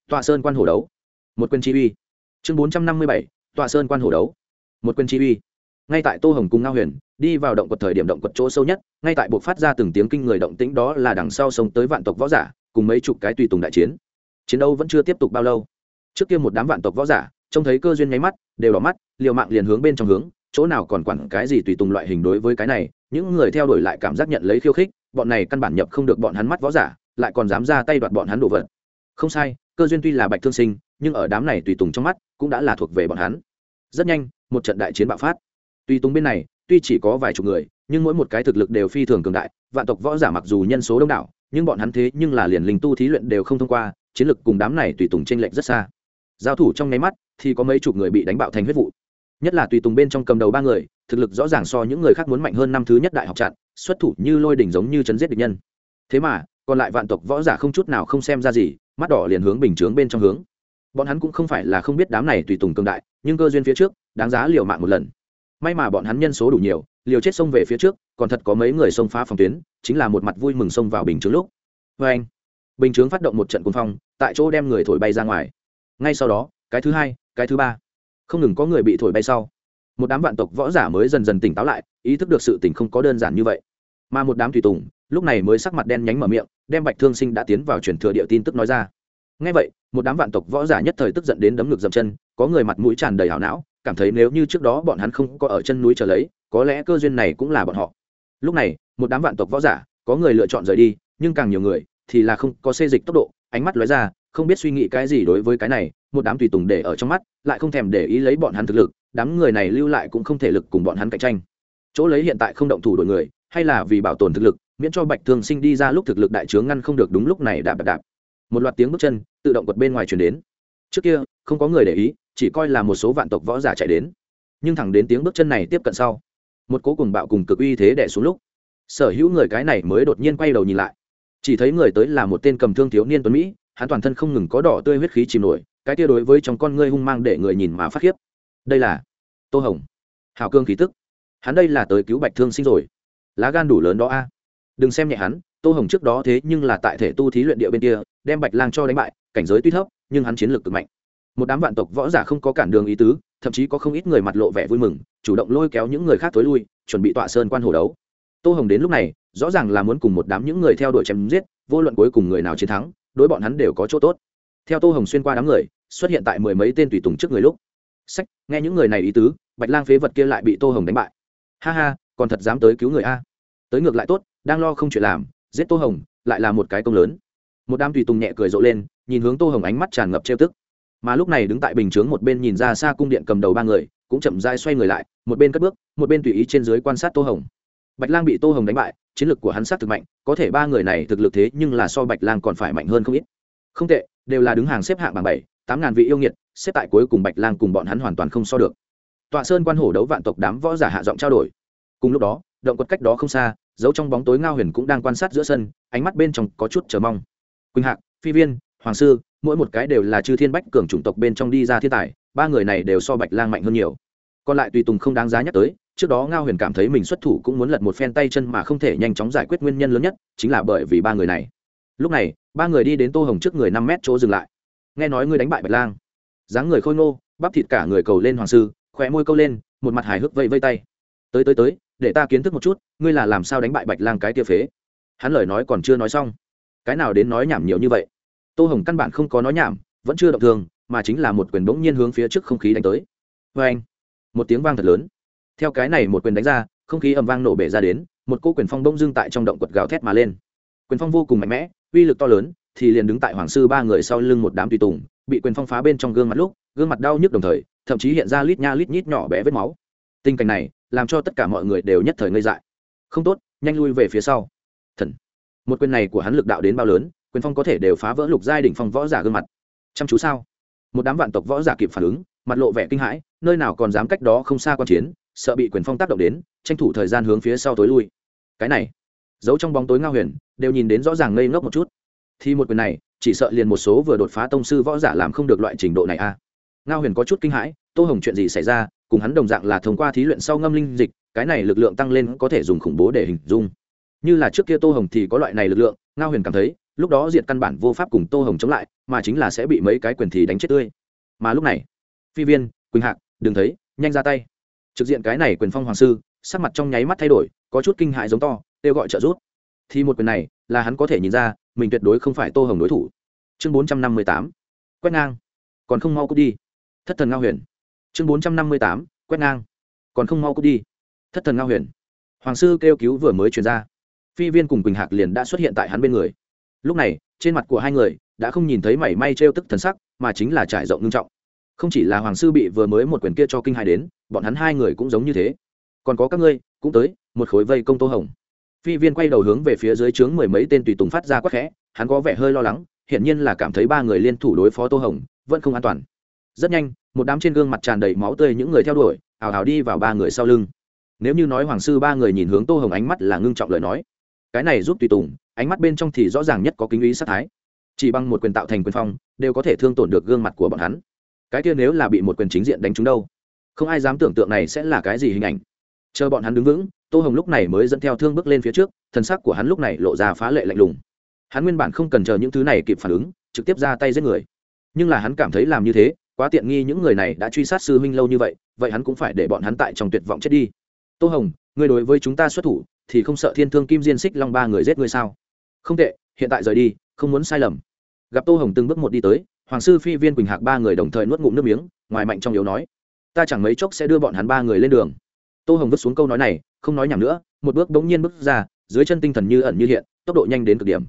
tọa sơn quan hổ đấu. Một quân chi uy. Chương bốn trăm năm mươi bảy, tọa sơn quan hổ đấu. Một quân chi uy. Ngay tại tô hồng cùng ngao huyền đi vào động quật thời điểm động quật chỗ sâu nhất, ngay tại buộc phát ra từng tiếng kinh người động tĩnh đó là đằng sau sống tới vạn tộc võ giả, cùng mấy chục cái tùy tùng đại chiến. Chiến đấu vẫn chưa tiếp tục bao lâu. Trước kia một đám vạn tộc võ giả, trông thấy cơ duyên nháy mắt, đều đỏ mắt, liều mạng liền hướng bên trong hướng, chỗ nào còn quản cái gì tùy tùng loại hình đối với cái này, những người theo đuổi lại cảm giác nhận lấy khiêu khích, bọn này căn bản nhập không được bọn hắn mắt võ giả, lại còn dám ra tay đoạt bọn hắn đồ vật. Không sai, cơ duyên tuy là bạch thương sinh, nhưng ở đám này tùy tùng trong mắt cũng đã là thuộc về bọn hắn. Rất nhanh, một trận đại chiến bạo phát. Tùy tùng bên này tuy chỉ có vài chục người, nhưng mỗi một cái thực lực đều phi thường cường đại, vạn tộc võ giả mặc dù nhân số đông đảo, nhưng bọn hắn thế nhưng là liền linh tu thí luyện đều không thông qua, chiến lực cùng đám này tùy tùng tranh lệch rất xa. Giao thủ trong nháy mắt thì có mấy chục người bị đánh bạo thành huyết vụ. Nhất là tùy tùng bên trong cầm đầu ba người, thực lực rõ ràng so những người khác muốn mạnh hơn năm thứ nhất đại học chặn xuất thủ như lôi đỉnh giống như chấn giết địch nhân. Thế mà, còn lại vạn tộc võ giả không chút nào không xem ra gì, mắt đỏ liền hướng bình chướng bên trong hướng. Bọn hắn cũng không phải là không biết đám này tùy tùng cường đại, nhưng cơ duyên phía trước, đáng giá liều mạng một lần may mà bọn hắn nhân số đủ nhiều, liều chết xông về phía trước, còn thật có mấy người xông phá phòng tuyến, chính là một mặt vui mừng xông vào bình chướng lúc. Vê anh, bình chướng phát động một trận cuồng phong, tại chỗ đem người thổi bay ra ngoài. Ngay sau đó, cái thứ hai, cái thứ ba. Không ngừng có người bị thổi bay sau. Một đám vạn tộc võ giả mới dần dần tỉnh táo lại, ý thức được sự tỉnh không có đơn giản như vậy. Mà một đám tùy tùng, lúc này mới sắc mặt đen nhánh mở miệng, đem bạch thương sinh đã tiến vào truyền thừa địa tin tức nói ra. Ngay vậy, một đám vạn tộc võ giả nhất thời tức giận đến đấm ngực dậm chân, có người mặt mũi tràn đầy hảo não cảm thấy nếu như trước đó bọn hắn không có ở chân núi chờ lấy, có lẽ cơ duyên này cũng là bọn họ. Lúc này, một đám vạn tộc võ giả, có người lựa chọn rời đi, nhưng càng nhiều người thì là không có xê dịch tốc độ, ánh mắt lóe ra, không biết suy nghĩ cái gì đối với cái này, một đám tùy tùng để ở trong mắt, lại không thèm để ý lấy bọn hắn thực lực, đám người này lưu lại cũng không thể lực cùng bọn hắn cạnh tranh. Chỗ lấy hiện tại không động thủ đội người, hay là vì bảo tồn thực lực, miễn cho bạch thương sinh đi ra lúc thực lực đại trướng ngăn không được đúng lúc này đạp đạp đạp. Một loạt tiếng bước chân tự động quật bên ngoài chuyển đến. Trước kia, không có người để ý chỉ coi là một số vạn tộc võ giả chạy đến. Nhưng thẳng đến tiếng bước chân này tiếp cận sau, một cố cùng bạo cùng cực uy thế đẻ xuống lúc, sở hữu người cái này mới đột nhiên quay đầu nhìn lại. Chỉ thấy người tới là một tên cầm thương thiếu niên tuấn mỹ, hắn toàn thân không ngừng có đỏ tươi huyết khí chìm nổi, cái tia đối với trong con ngươi hung mang để người nhìn mà phát khiếp. Đây là tô hồng, hào cương khí tức. Hắn đây là tới cứu bạch thương sinh rồi. Lá gan đủ lớn đó a. Đừng xem nhẹ hắn, tô hồng trước đó thế nhưng là tại thể tu thí luyện địa bên kia, đem bạch lang cho đánh bại, cảnh giới tuy thấp, nhưng hắn chiến lược cực mạnh một đám vạn tộc võ giả không có cản đường ý tứ, thậm chí có không ít người mặt lộ vẻ vui mừng, chủ động lôi kéo những người khác tối lui, chuẩn bị tọa sơn quan hồ đấu. Tô hồng đến lúc này, rõ ràng là muốn cùng một đám những người theo đuổi chém giết, vô luận cuối cùng người nào chiến thắng, đối bọn hắn đều có chỗ tốt. Theo tô hồng xuyên qua đám người, xuất hiện tại mười mấy tên tùy tùng trước người lúc. Sách, nghe những người này ý tứ, bạch lang phế vật kia lại bị tô hồng đánh bại. Ha ha, còn thật dám tới cứu người a. Tới ngược lại tốt, đang lo không chuyện làm, giết tô hồng, lại là một cái công lớn. Một đám tùy tùng nhẹ cười rộ lên, nhìn hướng tô hồng ánh mắt tràn ngập trêu tức mà lúc này đứng tại bình chướng một bên nhìn ra xa cung điện cầm đầu ba người, cũng chậm dai xoay người lại, một bên cất bước, một bên tùy ý trên dưới quan sát tô hồng. Bạch lang bị tô hồng đánh bại, chiến lược của hắn sát thực mạnh, có thể ba người này thực lực thế nhưng là so bạch lang còn phải mạnh hơn không ít. Không tệ, đều là đứng hàng xếp hạng bảng bảy, tám ngàn vị yêu nghiệt, xếp tại cuối cùng bạch lang cùng bọn hắn hoàn toàn không so được. Tọa sơn quan hổ đấu vạn tộc đám võ giả hạ giọng trao đổi. Cùng lúc đó, động quật cách đó không xa giấu trong bóng tối ngao huyền cũng đang quan sát giữa sân, ánh mắt bên trong có chút chờ mong. Quỳnh hạc, phi viên, hoàng sư mỗi một cái đều là chư thiên bách cường chủng tộc bên trong đi ra thiên tài, ba người này đều so bạch lang mạnh hơn nhiều. Còn lại tùy tùng không đáng giá nhắc tới, trước đó ngao huyền cảm thấy mình xuất thủ cũng muốn lật một phen tay chân mà không thể nhanh chóng giải quyết nguyên nhân lớn nhất, chính là bởi vì ba người này. Lúc này, ba người đi đến tô hồng trước người năm mét chỗ dừng lại. Nghe nói ngươi đánh bại bạch lang. Dáng người khôi ngô, bắp thịt cả người cầu lên hoàng sư khỏe môi câu lên, một mặt hài hước vây vây tay. Tới tới tới, để ta kiến thức một chút, ngươi là làm sao đánh bại bạch lang cái tia phế? Hắn lời nói còn chưa nói xong. Cái nào đến nói nhảm nhiều như vậy? Tô hồng căn bản không có nói nhảm, vẫn chưa động thường mà chính là một quyền bỗng nhiên hướng phía trước không khí đánh tới. Vê anh, một tiếng vang thật lớn. Theo cái này một quyền đánh ra, không khí ầm vang nổ bể ra đến, một cô quyền phong bông dưng tại trong động quật gào thét mà lên. Quyền phong vô cùng mạnh mẽ, uy lực to lớn, thì liền đứng tại hoàng sư ba người sau lưng một đám tùy tùng, bị quyền phong phá bên trong gương mặt lúc, gương mặt đau nhức đồng thời, thậm chí hiện ra lít nha lít nhít nhỏ bé vết máu. Tình cảnh này, làm cho tất cả mọi người đều nhất thời ngây dại. Không tốt, nhanh lui về phía sau. Thần, một quyền này của hắn lực đạo đến bao lớn quyền phong có thể đều phá vỡ lục giai đỉnh phong võ giả gương mặt. Chăm chú sao? Một đám vạn tộc võ giả kịp phản ứng, mặt lộ vẻ kinh hãi, nơi nào còn dám cách đó không xa quan chiến, sợ bị quyền phong tác động đến, tranh thủ thời gian hướng phía sau tối lui. Cái này, giấu trong bóng tối ngao huyền, đều nhìn đến rõ ràng ngây ngốc một chút. Thì một quyền này, chỉ sợ liền một số vừa đột phá tông sư võ giả làm không được loại trình độ này a à. ngao huyền có chút kinh hãi, tô hồng, chuyện gì xảy ra? Cùng hắn đồng dạng là thông qua thí luyện sau ngâm linh dịch, cái này lực lượng tăng lên có thể dùng khủng bố để hình dung. Như là trước kia tô hồng thì có loại này lực lượng, ngao huyền cảm thấy lúc đó diệt căn bản vô pháp cùng tô hồng chống lại, mà chính là sẽ bị mấy cái quyền thì đánh chết tươi. Mà lúc này, phi viên, quỳnh hạc, đừng thấy, nhanh ra tay. Trực diện cái này quyền phong hoàng sư, sắc mặt trong nháy mắt thay đổi, có chút kinh hại giống to, kêu gọi trợ giúp. Thì một quyền này, là hắn có thể nhìn ra, mình tuyệt đối không phải tô hồng đối thủ. Chương bốn trăm năm mươi tám, quét ngang. Còn không mau cút đi. Thất thần ngao huyền. Chương bốn trăm năm mươi tám, quét ngang. Còn không mau cút đi. Thất thần ngao huyền. Hoàng sư kêu cứu vừa mới truyền ra. Phi viên cùng quỳnh hạc liền đã xuất hiện tại hắn bên người lúc này, trên mặt của hai người đã không nhìn thấy mảy may trêu tức thần sắc, mà chính là trải rộng ngưng trọng. Không chỉ là hoàng sư bị vừa mới một quyền kia cho kinh hài đến, bọn hắn hai người cũng giống như thế. Còn có các ngươi, cũng tới, một khối vây công tô hồng. Phi viên quay đầu hướng về phía dưới trướng mười mấy tên tùy tùng phát ra quắc khẽ, hắn có vẻ hơi lo lắng, hiển nhiên là cảm thấy ba người liên thủ đối phó tô hồng vẫn không an toàn. Rất nhanh, một đám trên gương mặt tràn đầy máu tươi những người theo đuổi ảo ảo đi vào ba người sau lưng. Nếu như nói hoàng sư ba người nhìn hướng tô hồng ánh mắt là ngưng trọng lời nói, cái này giúp tùy tùng ánh mắt bên trong thì rõ ràng nhất có kính ý sát thái. Chỉ bằng một quyền tạo thành quyền phong, đều có thể thương tổn được gương mặt của bọn hắn. Cái kia nếu là bị một quyền chính diện đánh trúng đâu? Không ai dám tưởng tượng này sẽ là cái gì hình ảnh. Chờ bọn hắn đứng vững, tô hồng lúc này mới dẫn theo thương bước lên phía trước, thân sắc của hắn lúc này lộ ra phá lệ lạnh lùng. Hắn nguyên bản không cần chờ những thứ này kịp phản ứng, trực tiếp ra tay giết người. Nhưng là hắn cảm thấy làm như thế, quá tiện nghi những người này đã truy sát sư huynh lâu như vậy vậy hắn cũng phải để bọn hắn tại trong tuyệt vọng chết đi. Tô hồng người đối với chúng ta xuất thủ, thì không sợ thiên thương kim diên xích long ba người giết ngươi sao? Không tệ, hiện tại rời đi, không muốn sai lầm. Gặp tô hồng từng bước một đi tới, hoàng sư phi viên quỳnh hạc ba người đồng thời nuốt ngụm nước miếng, ngoài mạnh trong yếu nói, ta chẳng mấy chốc sẽ đưa bọn hắn ba người lên đường. Tô hồng vứt xuống câu nói này, không nói nhảm nữa, một bước bỗng nhiên bước ra, dưới chân tinh thần như ẩn như hiện, tốc độ nhanh đến cực điểm.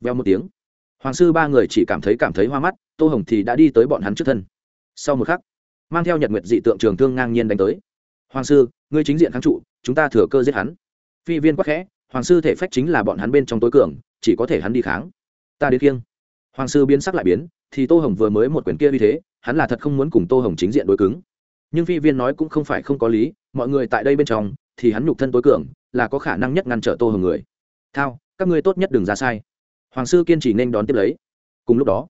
Veo một tiếng, hoàng sư ba người chỉ cảm thấy cảm thấy hoa mắt, tô hồng thì đã đi tới bọn hắn trước thân. Sau một khắc, mang theo nhật nguyệt dị tượng trường thương ngang nhiên đánh tới. Hoàng sư, ngươi chính diện kháng trụ, chúng ta thừa cơ giết hắn. Phi viên quắc khẽ, hoàng sư thể phách chính là bọn hắn bên trong tối cường chỉ có thể hắn đi kháng. Ta đến kiêng hoàng sư biến sắc lại biến, thì tô hồng vừa mới một quyền kia như thế, hắn là thật không muốn cùng tô hồng chính diện đối cứng. Nhưng phi viên nói cũng không phải không có lý, mọi người tại đây bên trong, thì hắn nhục thân tối cường, là có khả năng nhất ngăn trở tô hồng người. Thao, các ngươi tốt nhất đừng ra sai. Hoàng sư kiên trì nên đón tiếp lấy. Cùng lúc đó,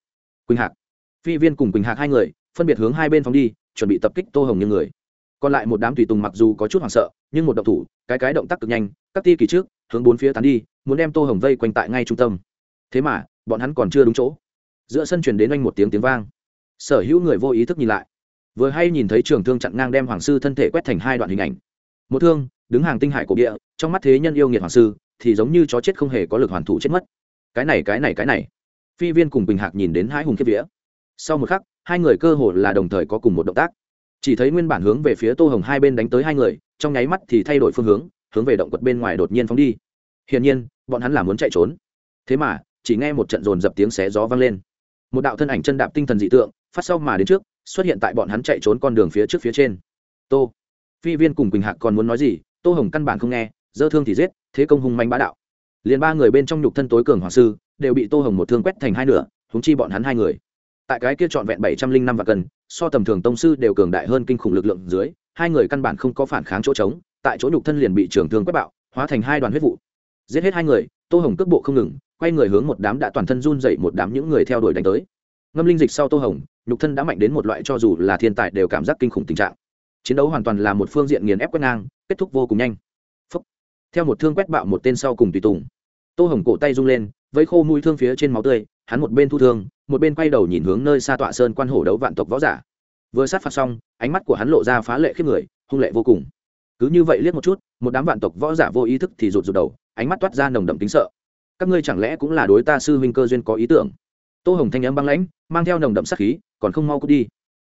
quỳnh hạc, phi viên cùng quỳnh hạc hai người, phân biệt hướng hai bên phóng đi, chuẩn bị tập kích tô hồng như người. Còn lại một đám tùy tùng mặc dù có chút hoảng sợ, nhưng một động thủ, cái cái động tác cực nhanh, các ti kỳ trước hướng bốn phía tán đi, muốn đem tô hồng vây quanh tại ngay trung tâm. Thế mà, bọn hắn còn chưa đúng chỗ. Giữa sân truyền đến anh một tiếng tiếng vang. Sở hữu người vô ý thức nhìn lại. Vừa hay nhìn thấy trường thương chặn ngang đem hoàng sư thân thể quét thành hai đoạn hình ảnh. Một thương, đứng hàng tinh hải cổ địa, trong mắt thế nhân yêu nghiệt hoàng sư, thì giống như chó chết không hề có lực hoàn thủ chết mất. Cái này cái này cái này. Phi viên cùng bình hạc nhìn đến hai hùng kiếp vía. Sau một khắc, hai người cơ hồ là đồng thời có cùng một động tác. Chỉ thấy nguyên bản hướng về phía tô hồng hai bên đánh tới hai người, trong nháy mắt thì thay đổi phương hướng hướng về động quật bên ngoài đột nhiên phóng đi. Hiển nhiên, bọn hắn là muốn chạy trốn. Thế mà, chỉ nghe một trận dồn dập tiếng xé gió vang lên. Một đạo thân ảnh chân đạp tinh thần dị tượng, phát sau mà đến trước, xuất hiện tại bọn hắn chạy trốn con đường phía trước phía trên. Tô, phi viên cùng quỳnh hạc còn muốn nói gì? Tô hồng căn bản không nghe, dơ thương thì giết, thế công hung manh bá đạo. Liền ba người bên trong nhục thân tối cường hoàng sư, đều bị tô hồng một thương quét thành hai nửa húng chi bọn hắn hai người. Tại cái kia trọn vẹn bảy trăm linh năm và cần so tầm thường tông sư đều cường đại hơn kinh khủng lực lượng dưới, hai người căn bản không có phản kháng chỗ trống tại chỗ nhục thân liền bị trường thương quét bạo, hóa thành hai đoàn huyết vụ. Giết hết hai người, tô hồng cước bộ không ngừng, quay người hướng một đám đã toàn thân run dậy một đám những người theo đuổi đánh tới. Ngâm linh dịch sau tô hồng, nhục thân đã mạnh đến một loại cho dù là thiên tài đều cảm giác kinh khủng tình trạng. Chiến đấu hoàn toàn là một phương diện nghiền ép quét ngang, kết thúc vô cùng nhanh. Phúc. theo một thương quét bạo một tên sau cùng tùy tùng. Tô hồng cổ tay rung lên, vẫy khô mũi thương phía trên máu tươi, hắn một bên thu thương, một bên quay đầu nhìn hướng nơi xa tọa sơn quan hổ đấu vạn tộc võ giả. Vừa sát phạt xong, ánh mắt của hắn lộ ra phá lệ khiếp người, hung lệ vô cùng cứ như vậy liếc một chút, một đám vạn tộc võ giả vô ý thức thì rụt rụt đầu, ánh mắt toát ra nồng đậm tính sợ. Các ngươi chẳng lẽ cũng là đối ta sư huynh cơ duyên có ý tưởng? Tô hồng thanh âm băng lãnh, mang theo nồng đậm sắc khí, còn không mau cút đi.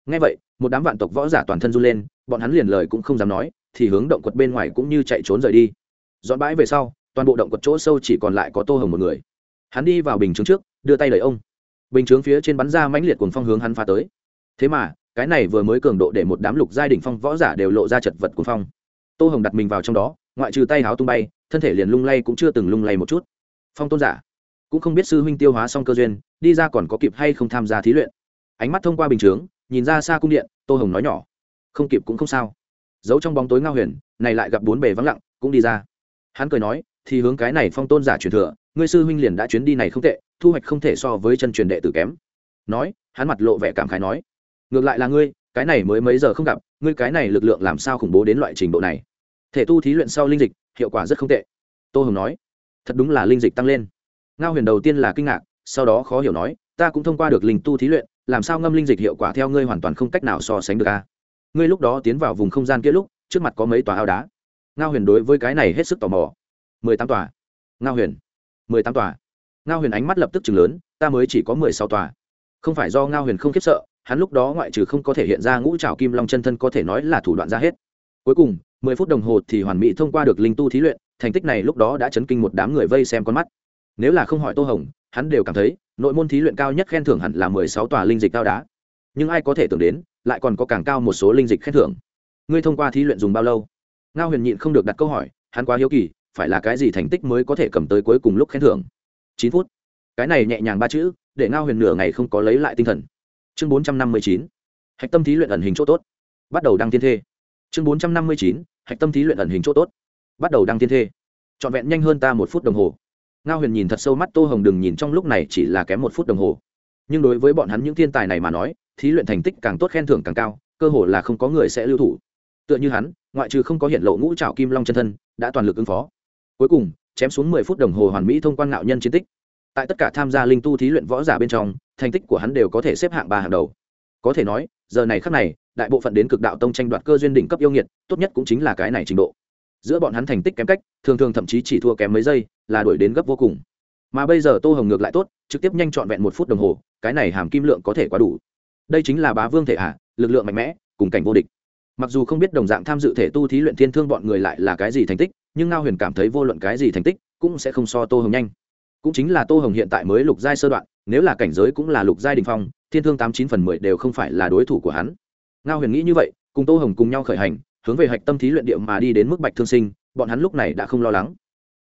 Ngay vậy, một đám vạn tộc võ giả toàn thân run lên, bọn hắn liền lời cũng không dám nói, thì hướng động quật bên ngoài cũng như chạy trốn rời đi. Dọn bãi về sau, toàn bộ động quật chỗ sâu chỉ còn lại có tô hồng một người. Hắn đi vào bình chướng trước, đưa tay đẩy ông. Bình chướng phía trên bắn ra mãnh liệt cuồng phong hướng hắn phá tới. Thế mà, cái này vừa mới cường độ để một đám lục giai đ ỉ n h phong võ giả đều lộ ra chật vật cuồng phong tô hồng đặt mình vào trong đó, ngoại trừ tay háo tung bay, thân thể liền lung lay cũng chưa từng lung lay một chút. Phong tôn giả, cũng không biết sư huynh tiêu hóa xong cơ duyên, đi ra còn có kịp hay không tham gia thí luyện. Ánh mắt thông qua bình chướng, nhìn ra xa cung điện, tô hồng nói nhỏ, không kịp cũng không sao. Giấu trong bóng tối ngao huyền, này lại gặp bốn bề vắng lặng, cũng đi ra. Hắn cười nói, thì hướng cái này phong tôn giả truyền thừa, ngươi sư huynh liền đã chuyến đi này không tệ, thu hoạch không thể so với chân truyền đệ tử kém. Nói, hắn mặt lộ vẻ cảm khái nói, ngược lại là ngươi, cái này mới mấy giờ không gặp, ngươi cái này lực lượng làm sao khủng bố đến loại trình độ này? Thể tu thí luyện sau linh dịch, hiệu quả rất không tệ. Tô hồng nói, thật đúng là linh dịch tăng lên. Ngao huyền đầu tiên là kinh ngạc, sau đó khó hiểu nói, ta cũng thông qua được linh tu thí luyện, làm sao ngâm linh dịch hiệu quả theo ngươi hoàn toàn không cách nào so sánh được a ngươi lúc đó tiến vào vùng không gian kia lúc, trước mặt có mấy tòa ao đá. Ngao huyền đối với cái này hết sức tò mò. Mười tám tòa. Ngao huyền. Mười tám tòa. Ngao huyền ánh mắt lập tức chừng lớn, ta mới chỉ có mười sáu tòa. Không phải do ngao huyền không khiếp sợ, hắn lúc đó ngoại trừ không có thể hiện ra ngũ trào kim long chân thân có thể nói là thủ đoạn ra hết cuối cùng, mười phút đồng hồ thì hoàn mỹ thông qua được linh tu thí luyện, thành tích này lúc đó đã chấn kinh một đám người vây xem con mắt. Nếu là không hỏi tô hồng, hắn đều cảm thấy, nội môn thí luyện cao nhất khen thưởng hẳn là mười sáu tòa linh dịch cao đá. Nhưng ai có thể tưởng đến, lại còn có càng cao một số linh dịch khen thưởng. Ngươi thông qua thí luyện dùng bao lâu? Ngao huyền nhịn không được đặt câu hỏi, hắn quá hiếu kỳ, phải là cái gì thành tích mới có thể cầm tới cuối cùng lúc khen thưởng? Chín phút. Cái này nhẹ nhàng ba chữ, để ngao huyền nửa ngày không có lấy lại tinh thần. Chương bốn trăm năm mươi chín. Hạch tâm thí luyện ẩn hình chỗ tốt. Bắt đầu đăng thiên thê chương bốn trăm năm mươi chín, hạch tâm thí luyện ẩn hình chỗ tốt. Bắt đầu đăng tiên thê. Trọn vẹn nhanh hơn ta một phút đồng hồ. Ngao huyền nhìn thật sâu mắt, tô hồng đừng nhìn trong lúc này chỉ là kém một phút đồng hồ. Nhưng đối với bọn hắn những thiên tài này mà nói, thí luyện thành tích càng tốt khen thưởng càng cao, cơ hồ là không có người sẽ lưu thủ. Tựa như hắn, ngoại trừ không có hiện lộ ngũ trạo kim long chân thân, đã toàn lực ứng phó. Cuối cùng, chém xuống mười phút đồng hồ hoàn mỹ thông quan ngạo nhân chiến tích. Tại tất cả tham gia linh tu thí luyện võ giả bên trong, thành tích của hắn đều có thể xếp hạng ba hàng đầu. Có thể nói, giờ này khắc này đại bộ phận đến cực đạo tông tranh đoạt cơ duyên đỉnh cấp yêu nghiệt, tốt nhất cũng chính là cái này trình độ. Giữa bọn hắn thành tích kém cách, thường thường thậm chí chỉ thua kém mấy giây, là đuổi đến gấp vô cùng. Mà bây giờ tô hồng ngược lại tốt, trực tiếp nhanh trọn vẹn một phút đồng hồ, cái này hàm kim lượng có thể quá đủ. Đây chính là bá vương thể hạ, lực lượng mạnh mẽ, cùng cảnh vô địch. Mặc dù không biết đồng dạng tham dự thể tu thí luyện thiên thương bọn người lại là cái gì thành tích, nhưng ngao huyền cảm thấy vô luận cái gì thành tích, cũng sẽ không so tô hồng nhanh. Cũng chính là tô hồng hiện tại mới lục giai sơ đoạn, nếu là cảnh giới cũng là lục giai đình phong, thiên thương tám chín phần mười đều không phải là đối thủ của hắn ngao huyền nghĩ như vậy, cùng tô hồng cùng nhau khởi hành, hướng về hạch tâm thí luyện địa mà đi đến mức bạch thương sinh, bọn hắn lúc này đã không lo lắng.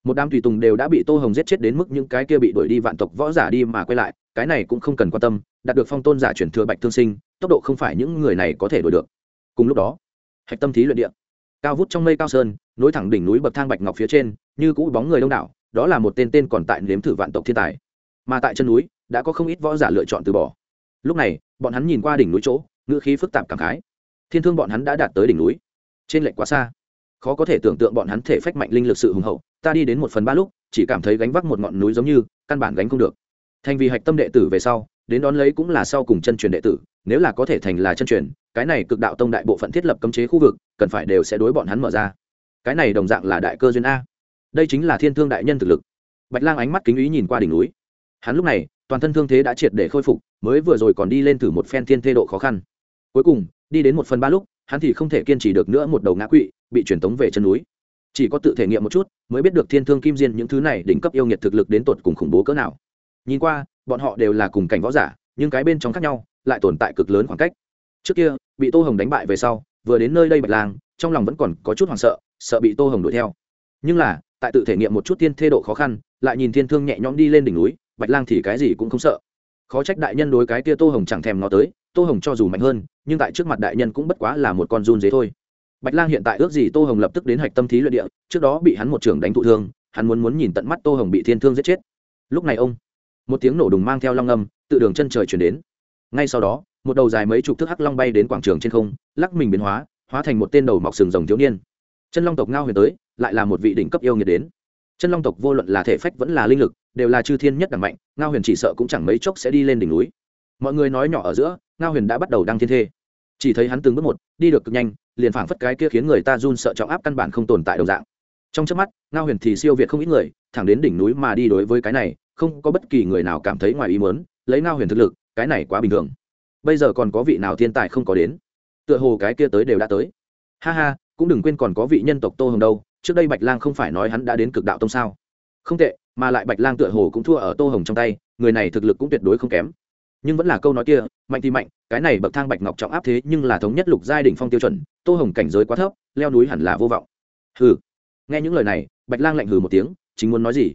Một đám tùy tùng đều đã bị tô hồng giết chết đến mức những cái kia bị đuổi đi vạn tộc võ giả đi mà quay lại, cái này cũng không cần quan tâm, đạt được phong tôn giả chuyển thừa bạch thương sinh, tốc độ không phải những người này có thể đuổi được. Cùng lúc đó, hạch tâm thí luyện địa, cao vút trong mây cao sơn, nối thẳng đỉnh núi bậc thang bạch ngọc phía trên, như cũ bóng người đông đảo, đó là một tên tên còn tại nếm thử vạn tộc thiên tài. Mà tại chân núi, đã có không ít võ giả lựa chọn từ bỏ. Lúc này, bọn hắn nhìn qua đỉnh núi chỗ ngữ khí phức tạp cảm khái. Thiên thương bọn hắn đã đạt tới đỉnh núi. Trên lệnh quá xa. Khó có thể tưởng tượng bọn hắn thể phách mạnh linh lực sự hùng hậu. Ta đi đến một phần ba lúc, chỉ cảm thấy gánh vác một ngọn núi giống như, căn bản gánh không được. Thành vì hạch tâm đệ tử về sau, đến đón lấy cũng là sau cùng chân truyền đệ tử, nếu là có thể thành là chân truyền, cái này cực đạo tông đại bộ phận thiết lập cấm chế khu vực, cần phải đều sẽ đối bọn hắn mở ra. Cái này đồng dạng là đại cơ duyên a. Đây chính là thiên thương đại nhân thực lực. Bạch lang ánh mắt kính ý nhìn qua đỉnh núi. Hắn lúc này, toàn thân thương thế đã triệt để khôi phục, mới vừa rồi còn đi lên thử một phen thiên thê độ khó khăn cuối cùng, đi đến một phần ba lúc, hắn thì không thể kiên trì được nữa một đầu ngã quỵ, bị truyền tống về chân núi. Chỉ có tự thể nghiệm một chút, mới biết được thiên thương kim diên những thứ này đỉnh cấp yêu nghiệt thực lực đến tột cùng khủng bố cỡ nào. Nhìn qua, bọn họ đều là cùng cảnh võ giả, nhưng cái bên trong khác nhau, lại tồn tại cực lớn khoảng cách. Trước kia, bị tô hồng đánh bại về sau, vừa đến nơi đây bạch lang, trong lòng vẫn còn có chút hoảng sợ sợ bị tô hồng đuổi theo. Nhưng là, tại tự thể nghiệm một chút tiên thê độ khó khăn, lại nhìn thiên thương nhẹ nhõm đi lên đỉnh núi, bạch lang thì cái gì cũng không sợ. Khó trách đại nhân đối cái kia tô hồng chẳng thèm nó tới tô hồng cho dù mạnh hơn, nhưng tại trước mặt đại nhân cũng bất quá là một con run dế thôi. Bạch lang hiện tại ước gì tô hồng lập tức đến hạch tâm thí luyện địa, trước đó bị hắn một trưởng đánh thụ thương, hắn muốn muốn nhìn tận mắt tô hồng bị thiên thương giết chết. Lúc này ông, một tiếng nổ đùng mang theo long âm, tự đường chân trời chuyển đến. Ngay sau đó, một đầu dài mấy chục thước hắc long bay đến quảng trường trên không, lắc mình biến hóa hóa thành một tên đầu mọc sừng rồng thiếu niên. Chân long tộc ngao huyền tới, lại là một vị đỉnh cấp yêu nghiệt đến. Chân long tộc vô luận là thể phách vẫn là linh lực, đều là chư thiên nhất đẳng mạnh, ngao huyền chỉ sợ cũng chẳng mấy chốc sẽ đi lên đỉnh núi. Mọi người nói nhỏ ở giữa ngao huyền đã bắt đầu đăng thiên thê. Chỉ thấy hắn từng bước một, đi được cực nhanh, liền phảng phất cái kia khiến người ta run sợ trọng áp căn bản không tồn tại đồng dạng. Trong trước mắt, ngao huyền thì siêu việt không ít người, thẳng đến đỉnh núi mà đi đối với cái này, không có bất kỳ người nào cảm thấy ngoài ý mớn lấy ngao huyền thực lực, cái này quá bình thường. Bây giờ còn có vị nào thiên tài không có đến? Tựa hồ cái kia tới đều đã tới. Ha ha, cũng đừng quên còn có vị nhân tộc tô hồng đâu, trước đây bạch lang không phải nói hắn đã đến cực đạo tông sao? Không tệ, mà lại bạch lang tựa hồ cũng thua ở tô hồng trong tay, người này thực lực cũng tuyệt đối không kém nhưng vẫn là câu nói kia, mạnh thì mạnh, cái này bậc thang bạch ngọc trọng áp thế nhưng là thống nhất lục giai đỉnh phong tiêu chuẩn, tô hồng cảnh giới quá thấp, leo núi hẳn là vô vọng. Hừ. Nghe những lời này, bạch lang lạnh hừ một tiếng, chính muốn nói gì?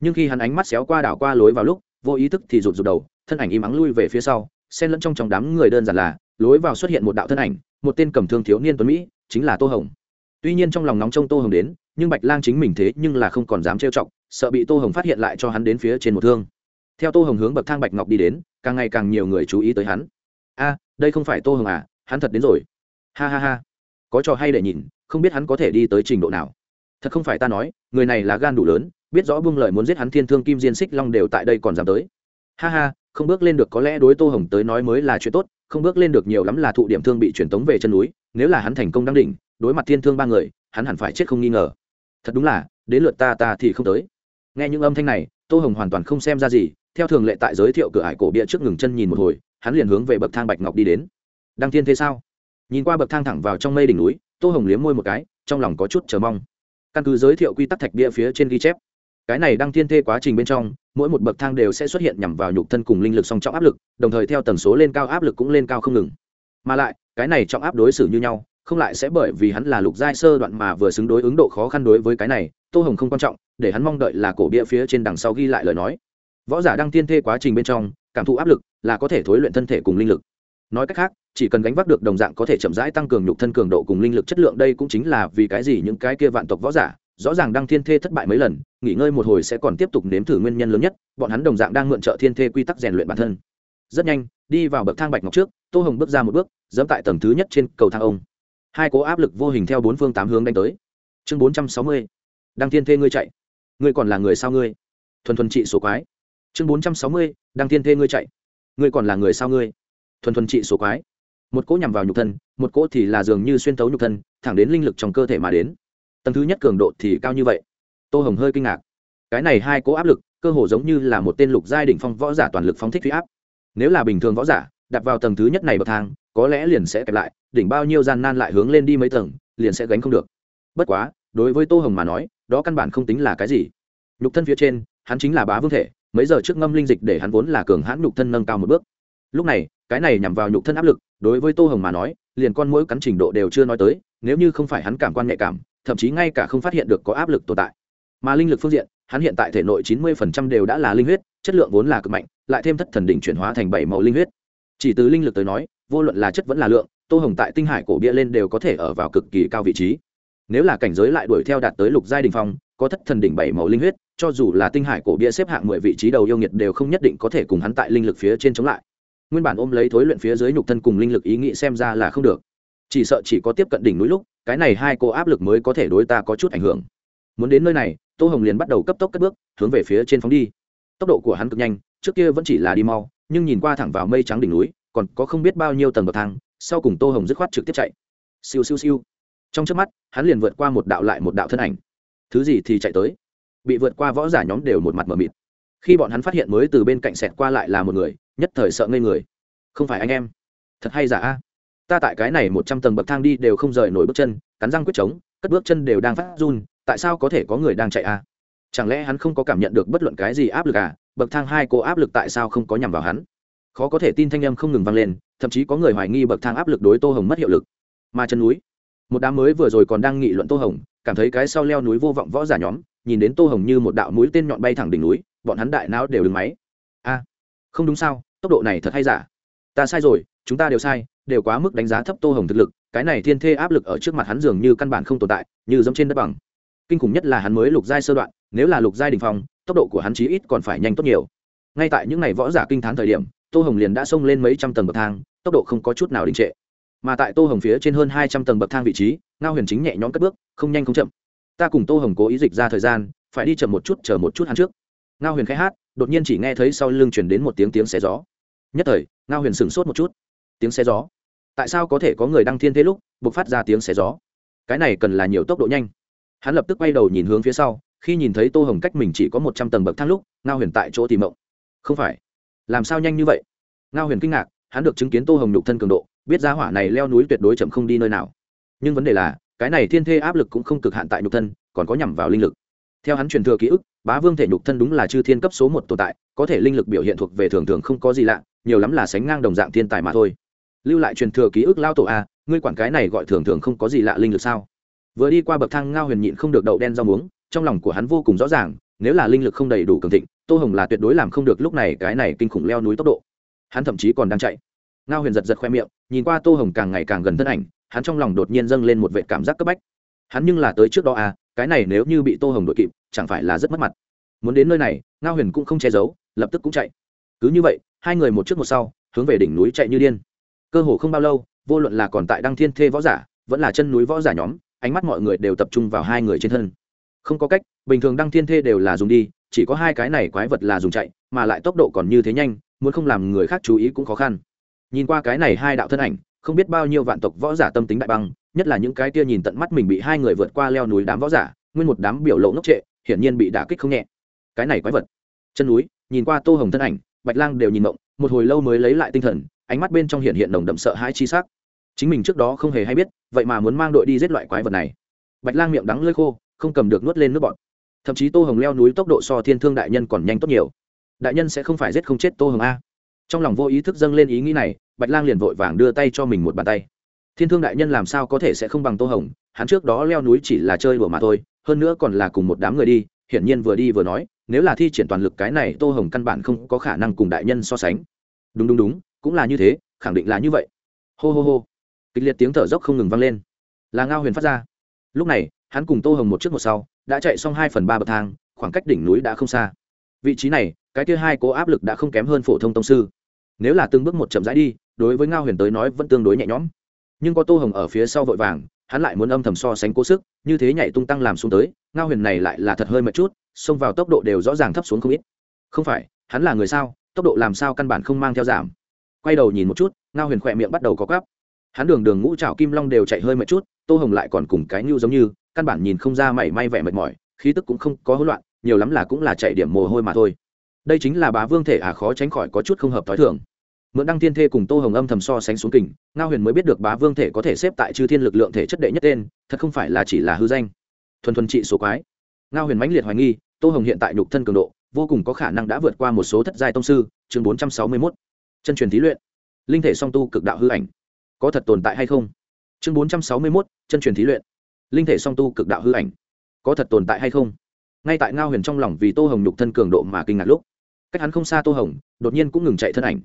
Nhưng khi hắn ánh mắt xéo qua đảo qua lối vào lúc, vô ý thức thì rụt rụt đầu, thân ảnh im ắng lui về phía sau, xen lẫn trong trong đám người đơn giản là, lối vào xuất hiện một đạo thân ảnh, một tên cầm thương thiếu niên tuấn mỹ, chính là tô hồng. Tuy nhiên trong lòng nóng trong tô hồng đến, nhưng bạch lang chính mình thế nhưng là không còn dám trêu chọc, sợ bị tô hồng phát hiện lại cho hắn đến phía trên một thương theo tô hồng hướng bậc thang bạch ngọc đi đến, càng ngày càng nhiều người chú ý tới hắn. A, đây không phải tô hồng à hắn thật đến rồi. Ha ha ha. Có trò hay để nhìn, không biết hắn có thể đi tới trình độ nào. Thật không phải ta nói, người này là gan đủ lớn, biết rõ buông lời muốn giết hắn thiên thương kim diên xích long đều tại đây còn dám tới. Ha ha, không bước lên được có lẽ đối tô hồng tới nói mới là chuyện tốt, không bước lên được nhiều lắm là thụ điểm thương bị truyền tống về chân núi, nếu là hắn thành công đăng đỉnh, đối mặt thiên thương ba người, hắn hẳn phải chết không nghi ngờ. Thật đúng là, đến lượt ta ta thì không tới. Nghe những âm thanh này, tô hồng hoàn toàn không xem ra gì theo thường lệ tại giới thiệu cửa hải cổ bia trước ngừng chân nhìn một hồi, hắn liền hướng về bậc thang bạch ngọc đi đến. Đăng thiên thế sao? Nhìn qua bậc thang thẳng vào trong mây đỉnh núi, tô hồng liếm môi một cái, trong lòng có chút chờ mong. Căn cứ giới thiệu quy tắc thạch bia phía trên ghi chép, cái này đăng thiên thê quá trình bên trong, mỗi một bậc thang đều sẽ xuất hiện nhằm vào nhục thân cùng linh lực song trọng áp lực, đồng thời theo tần số lên cao áp lực cũng lên cao không ngừng. Mà lại, cái này trọng áp đối xử như nhau, không lại sẽ bởi vì hắn là lục giai sơ đoạn mà vừa xứng đối ứng độ khó khăn đối với cái này, tô hồng không quan trọng, để hắn mong đợi là cổ bia phía trên đằng sau ghi lại lời nói võ giả đăng tiên thê quá trình bên trong, cảm thụ áp lực là có thể thối luyện thân thể cùng linh lực. Nói cách khác, chỉ cần gánh vác được đồng dạng có thể chậm rãi tăng cường nhục thân cường độ cùng linh lực chất lượng, đây cũng chính là vì cái gì những cái kia vạn tộc võ giả, rõ ràng đăng thiên thê thất bại mấy lần, nghỉ ngơi một hồi sẽ còn tiếp tục nếm thử nguyên nhân lớn nhất, bọn hắn đồng dạng đang mượn trợ thiên thê quy tắc rèn luyện bản thân. Rất nhanh, đi vào bậc thang bạch ngọc trước, tô hồng bước ra một bước, dẫm tại tầng thứ nhất trên cầu thang ông. Hai cố áp lực vô hình theo bốn phương tám hướng đánh tới. Chương bốn trăm sáu mươi. Đăng thiên thê ngươi chạy. Ngươi còn là người sao ngươi? Thuần thuần trị số quái chương bốn trăm sáu mươi, đăng thiên thê ngươi chạy. Ngươi còn là người sao ngươi? Thuần thuần trị số quái. Một cỗ nhằm vào nhục thân, một cỗ thì là dường như xuyên tấu nhục thân, thẳng đến linh lực trong cơ thể mà đến. Tầng thứ nhất cường độ thì cao như vậy. Tô hồng hơi kinh ngạc. Cái này hai cỗ áp lực, cơ hồ giống như là một tên lục giai đỉnh phong võ giả toàn lực phóng thích huy áp. Nếu là bình thường võ giả đặt vào tầng thứ nhất này bậc thang, có lẽ liền sẽ kẹp lại, đỉnh bao nhiêu gian nan lại hướng lên đi mấy tầng, liền sẽ gánh không được. Bất quá, đối với tô hồng mà nói, đó căn bản không tính là cái gì. Nhục thân phía trên, hắn chính là bá vương thể mấy giờ trước ngâm linh dịch để hắn vốn là cường hãn nhục thân nâng cao một bước. Lúc này, cái này nhằm vào nhục thân áp lực, đối với tô hồng mà nói, liền con mỗi cắn trình độ đều chưa nói tới, nếu như không phải hắn cảm quan nhạy cảm, thậm chí ngay cả không phát hiện được có áp lực tồn tại. Mà linh lực phương diện, hắn hiện tại thể nội chín mươi phần trăm đều đã là linh huyết, chất lượng vốn là cực mạnh, lại thêm thất thần đỉnh chuyển hóa thành bảy màu linh huyết. Chỉ từ linh lực tới nói, vô luận là chất vẫn là lượng, tô hồng tại tinh hải cổ bia lên đều có thể ở vào cực kỳ cao vị trí. Nếu là cảnh giới lại đuổi theo đạt tới lục giai đình phong, có thất thần đỉnh bảy màu linh huyết cho dù là tinh hải cổ bia xếp hạng mười vị trí đầu yêu nghiệt đều không nhất định có thể cùng hắn tại linh lực phía trên chống lại. Nguyên bản ôm lấy thối luyện phía dưới nhục thân cùng linh lực ý nghĩ xem ra là không được. Chỉ sợ chỉ có tiếp cận đỉnh núi lúc, cái này hai cô áp lực mới có thể đối ta có chút ảnh hưởng. Muốn đến nơi này, tô hồng liền bắt đầu cấp tốc cất bước, hướng về phía trên phóng đi. Tốc độ của hắn cực nhanh, trước kia vẫn chỉ là đi mau, nhưng nhìn qua thẳng vào mây trắng đỉnh núi, còn có không biết bao nhiêu tầng bậc thang, sau cùng tô hồng dứt khoát trực tiếp chạy. Siêu siêu siêu. Trong trước mắt, hắn liền vượt qua một đạo lại một đạo thân ảnh. Thứ gì thì chạy tới? Bị vượt qua võ giả nhóm đều một mặt mờ mịt. Khi bọn hắn phát hiện mới từ bên cạnh xẹt qua lại là một người, nhất thời sợ ngây người. Không phải anh em. Thật hay giả a? Ta tại cái này một trăm tầng bậc thang đi đều không rời nổi bước chân, cắn răng quyết chống cất bước chân đều đang phát run, tại sao có thể có người đang chạy a? Chẳng lẽ hắn không có cảm nhận được bất luận cái gì áp lực à? Bậc thang hai cô áp lực tại sao không có nhằm vào hắn? Khó có thể tin thanh âm không ngừng vang lên, thậm chí có người hoài nghi bậc thang áp lực đối tô hồng mất hiệu lực. Mà chân núi, một đám mới vừa rồi còn đang nghị luận tô hồng, cảm thấy cái sau leo núi vô vọng võ giả nhóm nhìn đến tô hồng như một đạo mũi tên nhọn bay thẳng đỉnh núi, bọn hắn đại não đều đứng máy. A, không đúng sao, tốc độ này thật hay giả? Ta sai rồi, chúng ta đều sai, đều quá mức đánh giá thấp tô hồng thực lực, cái này thiên thê áp lực ở trước mặt hắn dường như căn bản không tồn tại, như giống trên đất bằng. Kinh khủng nhất là hắn mới lục giai sơ đoạn, nếu là lục giai đình phong, tốc độ của hắn chí ít còn phải nhanh tốt nhiều. Ngay tại những ngày võ giả kinh thán thời điểm, tô hồng liền đã xông lên mấy trăm tầng bậc thang, tốc độ không có chút nào đình trệ. Mà tại tô hồng phía trên hơn hai trăm tầng bậc thang vị trí, ngao huyền chính nhẹ nhõm cất bước, không nhanh không chậm ta cùng tô hồng cố ý dịch ra thời gian, phải đi chậm một chút, chờ một chút hắn trước. Ngao huyền khai hát, đột nhiên chỉ nghe thấy sau lưng chuyển đến một tiếng tiếng xé gió. Nhất thời, ngao huyền sửng sốt một chút. Tiếng xé gió? Tại sao có thể có người đăng thiên thế lúc buộc phát ra tiếng xé gió? Cái này cần là nhiều tốc độ nhanh. Hắn lập tức quay đầu nhìn hướng phía sau, khi nhìn thấy tô hồng cách mình chỉ có một trăm tầng bậc thang lúc, ngao huyền tại chỗ tìm mộng. Không phải. Làm sao nhanh như vậy? Ngao huyền kinh ngạc, hắn được chứng kiến tô hồng nhục thân cường độ, biết ra hỏa này leo núi tuyệt đối chậm không đi nơi nào. Nhưng vấn đề là cái này thiên thê áp lực cũng không cực hạn tại nhục thân, còn có nhằm vào linh lực. Theo hắn truyền thừa ký ức, bá vương thể nhục thân đúng là chư thiên cấp số một tồn tại, có thể linh lực biểu hiện thuộc về thường thường không có gì lạ, nhiều lắm là sánh ngang đồng dạng thiên tài mà thôi. Lưu lại truyền thừa ký ức lao tổ a, ngươi quản cái này gọi thường thường không có gì lạ linh lực sao? Vừa đi qua bậc thang ngao huyền nhịn không được đậu đen rau muống, trong lòng của hắn vô cùng rõ ràng, nếu là linh lực không đầy đủ cường thịnh, tô hồng là tuyệt đối làm không được lúc này cái này kinh khủng leo núi tốc độ. Hắn thậm chí còn đang chạy. Ngao huyền giật giật khoe miệng, nhìn qua tô hồng càng ngày càng gần thân ảnh hắn trong lòng đột nhiên dâng lên một vệ cảm giác cấp bách. Hắn nhưng là tới trước đó à cái này nếu như bị tô hồng đội kịp, chẳng phải là rất mất mặt. Muốn đến nơi này, ngao huyền cũng không che giấu, lập tức cũng chạy. Cứ như vậy, hai người một trước một sau, hướng về đỉnh núi chạy như điên. Cơ hồ không bao lâu, vô luận là còn tại đăng thiên thê võ giả, vẫn là chân núi võ giả nhóm, ánh mắt mọi người đều tập trung vào hai người trên thân. Không có cách, bình thường đăng thiên thê đều là dùng đi, chỉ có hai cái này quái vật là dùng chạy, mà lại tốc độ còn như thế nhanh, muốn không làm người khác chú ý cũng khó khăn. Nhìn qua cái này hai đạo thân ảnh không biết bao nhiêu vạn tộc võ giả tâm tính đại băng, nhất là những cái kia nhìn tận mắt mình bị hai người vượt qua leo núi đám võ giả, nguyên một đám biểu lộ ngốc trệ, hiển nhiên bị đả kích không nhẹ. Cái này quái vật. Chân núi, nhìn qua tô hồng thân ảnh, bạch lang đều nhìn mộng một hồi lâu mới lấy lại tinh thần, ánh mắt bên trong hiện hiện nồng đậm sợ hãi chi sắc. Chính mình trước đó không hề hay biết, vậy mà muốn mang đội đi giết loại quái vật này. Bạch lang miệng đắng lơi khô, không cầm được nuốt lên nước bọt. Thậm chí tô hồng leo núi tốc độ so thiên thương đại nhân còn nhanh tốt nhiều. Đại nhân sẽ không phải giết không chết tô hồng a trong lòng vô ý thức dâng lên ý nghĩ này, bạch lang liền vội vàng đưa tay cho mình một bàn tay. Thiên thương đại nhân làm sao có thể sẽ không bằng tô hồng, hắn trước đó leo núi chỉ là chơi đùa mà thôi, hơn nữa còn là cùng một đám người đi, hiển nhiên vừa đi vừa nói, nếu là thi triển toàn lực cái này tô hồng căn bản không có khả năng cùng đại nhân so sánh. Đúng đúng đúng, cũng là như thế, khẳng định là như vậy. Hô hô hô. Kịch liệt tiếng thở dốc không ngừng vang lên. Là ngao huyền phát ra. Lúc này, hắn cùng tô hồng một trước một sau, đã chạy xong hai phần ba bậc thang, khoảng cách đỉnh núi đã không xa. Vị trí này cái kia hai cố áp lực đã không kém hơn phổ thông tông sư. Nếu là từng bước một chậm rãi đi, đối với ngao huyền tới nói vẫn tương đối nhẹ nhõm. Nhưng có tô hồng ở phía sau vội vàng, hắn lại muốn âm thầm so sánh cố sức, như thế nhảy tung tăng làm xuống tới, ngao huyền này lại là thật hơi mệt chút, xông vào tốc độ đều rõ ràng thấp xuống không ít. Không phải, hắn là người sao, tốc độ làm sao căn bản không mang theo giảm. Quay đầu nhìn một chút, ngao huyền khỏe miệng bắt đầu có cắp hắn đường đường ngũ trào kim long đều chạy hơi mệt chút, tô hồng lại còn cùng cái nhu giống như, căn bản nhìn không ra mảy may vẻ mệt mỏi, khí tức cũng không có hỗn loạn, nhiều lắm là cũng là chạy điểm mồ hôi mà thôi đây chính là bá vương thể à khó tránh khỏi có chút không hợp t h ó i thường. Mượn đăng thiên thê cùng tô hồng âm thầm so sánh xuống kình, ngao huyền mới biết được bá vương thể có thể xếp tại chư thiên lực lượng thể chất đệ nhất tên, thật không phải là chỉ là hư danh. Thuần thuần trị số quái. Ngao huyền mãnh liệt hoài nghi, tô hồng hiện tại nhục thân cường độ, vô cùng có khả năng đã vượt qua một số thất giai tông sư, chương bốn trăm sáu mươi mốt. Chân truyền thí luyện. Linh thể song tu cực đạo hư ảnh. Có thật tồn tại hay không? Chương bốn trăm sáu mươi mốt, chân truyền thí luyện. Linh thể song tu cực đạo hư ảnh. Có thật tồn tại hay không? Ngay tại ngao huyền trong lòng vì tô hồng nhục thân cường độ mà kinh ngạc lúc cách hắn không xa tô hồng, đột nhiên cũng ngừng chạy thân ảnh.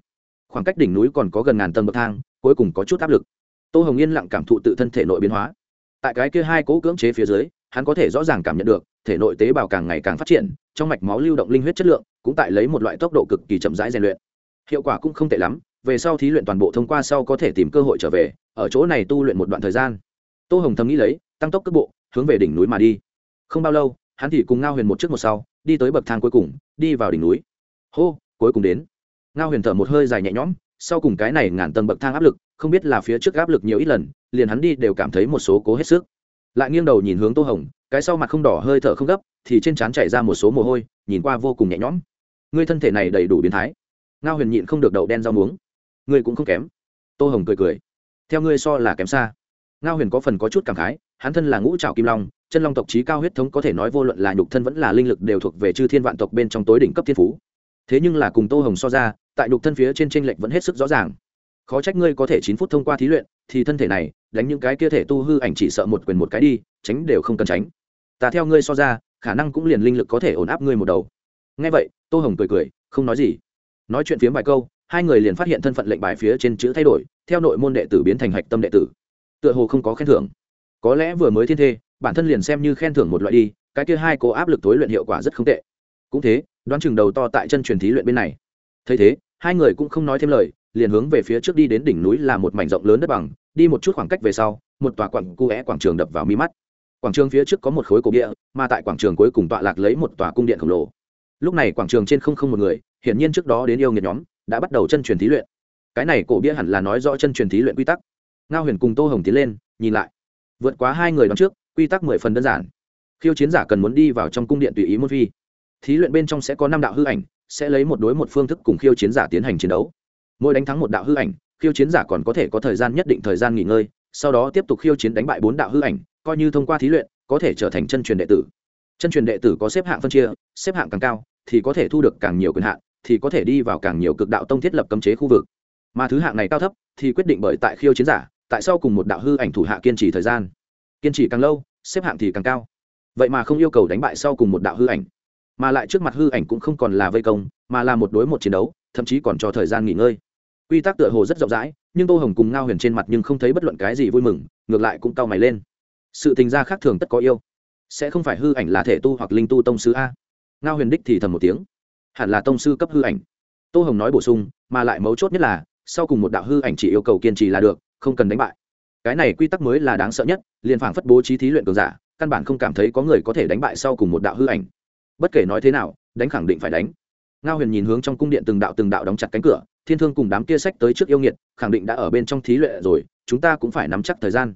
Khoảng cách đỉnh núi còn có gần ngàn tầng bậc thang, cuối cùng có chút áp lực. Tô hồng yên lặng cảm thụ tự thân thể nội biến hóa. Tại cái kia hai cố cưỡng chế phía dưới, hắn có thể rõ ràng cảm nhận được, thể nội tế bào càng ngày càng phát triển, trong mạch máu lưu động linh huyết chất lượng, cũng tại lấy một loại tốc độ cực kỳ chậm rãi rèn luyện. Hiệu quả cũng không tệ lắm, về sau thí luyện toàn bộ thông qua sau có thể tìm cơ hội trở về, ở chỗ này tu luyện một đoạn thời gian. Tô hồng thầm nghĩ lấy, tăng tốc cước bộ, hướng về đỉnh núi mà đi. Không bao lâu, hắn thì cùng ngao huyền một trước một sau, đi tới bậc thang cuối cùng, đi vào đỉnh núi hô, cuối cùng đến. Ngao huyền thở một hơi dài nhẹ nhõm, sau cùng cái này ngàn tầng bậc thang áp lực, không biết là phía trước áp lực nhiều ít lần, liền hắn đi đều cảm thấy một số cố hết sức. Lại nghiêng đầu nhìn hướng tô hồng, cái sau mặt không đỏ hơi thở không gấp, thì trên trán chảy ra một số mồ hôi, nhìn qua vô cùng nhẹ nhõm. Ngươi thân thể này đầy đủ biến thái. Ngao huyền nhịn không được đậu đen rau muống. Ngươi cũng không kém. Tô hồng cười cười. Theo ngươi so là kém xa. Ngao huyền có phần có chút cảm khái, hắn thân là ngũ trào kim long, chân long tộc trí cao huyết thống có thể nói vô luận là nhục thân vẫn là linh lực đều thuộc về chư thiên vạn tộc bên trong tối đỉnh cấp thiên phú thế nhưng là cùng tô hồng so ra, tại nhục thân phía trên tranh lệch vẫn hết sức rõ ràng. Khó trách ngươi có thể chín phút thông qua thí luyện, thì thân thể này, đánh những cái kia thể tu hư ảnh chỉ sợ một quyền một cái đi, tránh đều không cần tránh. Ta theo ngươi so ra, khả năng cũng liền linh lực có thể ổn áp ngươi một đầu. Ngay vậy, tô hồng cười cười, không nói gì. Nói chuyện phiếm vài câu, hai người liền phát hiện thân phận lệnh bài phía trên chữ thay đổi, theo nội môn đệ tử biến thành hạch tâm đệ tử. Tựa hồ không có khen thưởng. Có lẽ vừa mới thiên thê, bản thân liền xem như khen thưởng một loại đi, cái kia hai cố áp lực tối luyện hiệu quả rất không tệ. Cũng thế đoán chừng đầu to tại chân truyền thí luyện bên này. Thấy thế, hai người cũng không nói thêm lời, liền hướng về phía trước đi đến đỉnh núi là một mảnh rộng lớn đất bằng, đi một chút khoảng cách về sau, một tòa quặng cu é quảng trường đập vào mi mắt. Quảng trường phía trước có một khối cổ địa, mà tại quảng trường cuối cùng tọa lạc lấy một tòa cung điện khổng lồ. Lúc này quảng trường trên không không một người, hiển nhiên trước đó đến yêu nghiệt nhóm, đã bắt đầu chân truyền thí luyện. Cái này cổ bia hẳn là nói rõ chân truyền thí luyện quy tắc. Ngao huyền cùng tô hồng tiến lên, nhìn lại. Vượt quá hai người đón trước, quy tắc mười phần đơn giản. Khiêu chiến giả cần muốn đi vào trong cung điện tùy ý môn phi thí luyện bên trong sẽ có năm đạo hư ảnh, sẽ lấy một đối một phương thức cùng khiêu chiến giả tiến hành chiến đấu. Mỗi đánh thắng một đạo hư ảnh, khiêu chiến giả còn có thể có thời gian nhất định thời gian nghỉ ngơi, sau đó tiếp tục khiêu chiến đánh bại bốn đạo hư ảnh, coi như thông qua thí luyện, có thể trở thành chân truyền đệ tử. Chân truyền đệ tử có xếp hạng phân chia, xếp hạng càng cao, thì có thể thu được càng nhiều quyền hạn, thì có thể đi vào càng nhiều cực đạo tông thiết lập cấm chế khu vực. Mà thứ hạng này cao thấp, thì quyết định bởi tại khiêu chiến giả, tại sao cùng một đạo hư ảnh thủ hạ kiên trì thời gian. Kiên trì càng lâu, xếp hạng thì càng cao. Vậy mà không yêu cầu đánh bại sau cùng một đạo hư ảnh mà lại trước mặt hư ảnh cũng không còn là vây công, mà là một đối một chiến đấu, thậm chí còn cho thời gian nghỉ ngơi. Quy tắc tựa hồ rất rộng rãi, nhưng tô hồng cùng ngao huyền trên mặt nhưng không thấy bất luận cái gì vui mừng, ngược lại cũng cau mày lên. Sự tình gia khác thường tất có yêu. Sẽ không phải hư ảnh là thể tu hoặc linh tu tông sư a. Ngao huyền đích thì thầm một tiếng. Hẳn là tông sư cấp hư ảnh. Tô hồng nói bổ sung, mà lại mấu chốt nhất là, sau cùng một đạo hư ảnh chỉ yêu cầu kiên trì là được, không cần đánh bại. Cái này quy tắc mới là đáng sợ nhất, liền phảng phất bố trí thí luyện cường giả, căn bản không cảm thấy có người có thể đánh bại sau cùng một đạo hư ảnh bất kể nói thế nào, đánh khẳng định phải đánh. Ngao huyền nhìn hướng trong cung điện từng đạo từng đạo đóng chặt cánh cửa, thiên thương cùng đám kia sách tới trước yêu nghiệt, khẳng định đã ở bên trong thí luyện rồi, chúng ta cũng phải nắm chắc thời gian.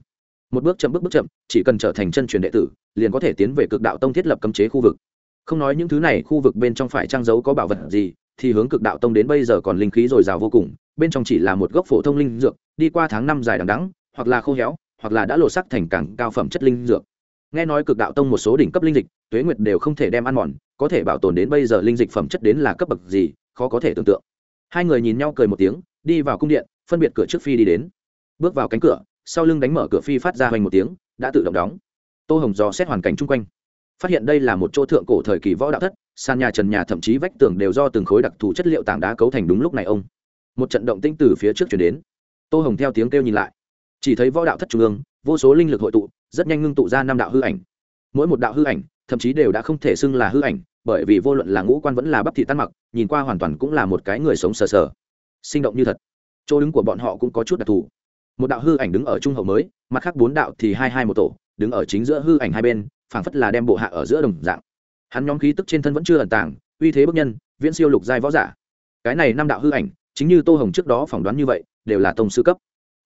Một bước chậm bước bước chậm, chỉ cần trở thành chân truyền đệ tử, liền có thể tiến về cực đạo tông thiết lập cấm chế khu vực. Không nói những thứ này, khu vực bên trong phải trang giấu có bảo vật gì, thì hướng cực đạo tông đến bây giờ còn linh khí dồi dào vô cùng, bên trong chỉ là một gốc phổ thông linh dược, đi qua tháng năm dài đằng đắng hoặc là khô héo, hoặc là đã lột sắc thành càng cao phẩm chất linh dược. Nghe nói cực đạo tông một số đỉnh cấp linh dịch tuế nguyệt đều không thể đem ăn mòn, có thể bảo tồn đến bây giờ linh dịch phẩm chất đến là cấp bậc gì, khó có thể tưởng tượng. Hai người nhìn nhau cười một tiếng, đi vào cung điện, phân biệt cửa trước phi đi đến. Bước vào cánh cửa, sau lưng đánh mở cửa phi phát ra hoành một tiếng, đã tự động đóng. Tô hồng dò xét hoàn cảnh chung quanh. Phát hiện đây là một chỗ thượng cổ thời kỳ võ đạo thất, sàn nhà trần nhà thậm chí vách tường đều do từng khối đặc thù chất liệu tảng đá cấu thành đúng lúc này ông. Một trận động tinh từ phía trước chuyển đến. Tô hồng theo tiếng kêu nhìn lại. Chỉ thấy võ đạo thất trung ương, vô số linh lực hội tụ, rất nhanh ngưng tụ ra năm đạo hư ảnh. Mỗi một đạo hư ảnh thậm chí đều đã không thể xưng là hư ảnh, bởi vì vô luận là ngũ quan vẫn là bắp thị tan mặc, nhìn qua hoàn toàn cũng là một cái người sống sờ sờ. Sinh động như thật. Chỗ đứng của bọn họ cũng có chút đặc thù. Một đạo hư ảnh đứng ở trung hậu mới, mặt khác bốn đạo thì hai hai một tổ, đứng ở chính giữa hư ảnh hai bên, phảng phất là đem bộ hạ ở giữa đồng dạng. Hắn nhóm khí tức trên thân vẫn chưa ẩn tàng, uy thế bức nhân, viễn siêu lục giai võ giả. Cái này năm đạo hư ảnh, chính như tô hồng trước đó phỏng đoán như vậy, đều là tông sư cấp.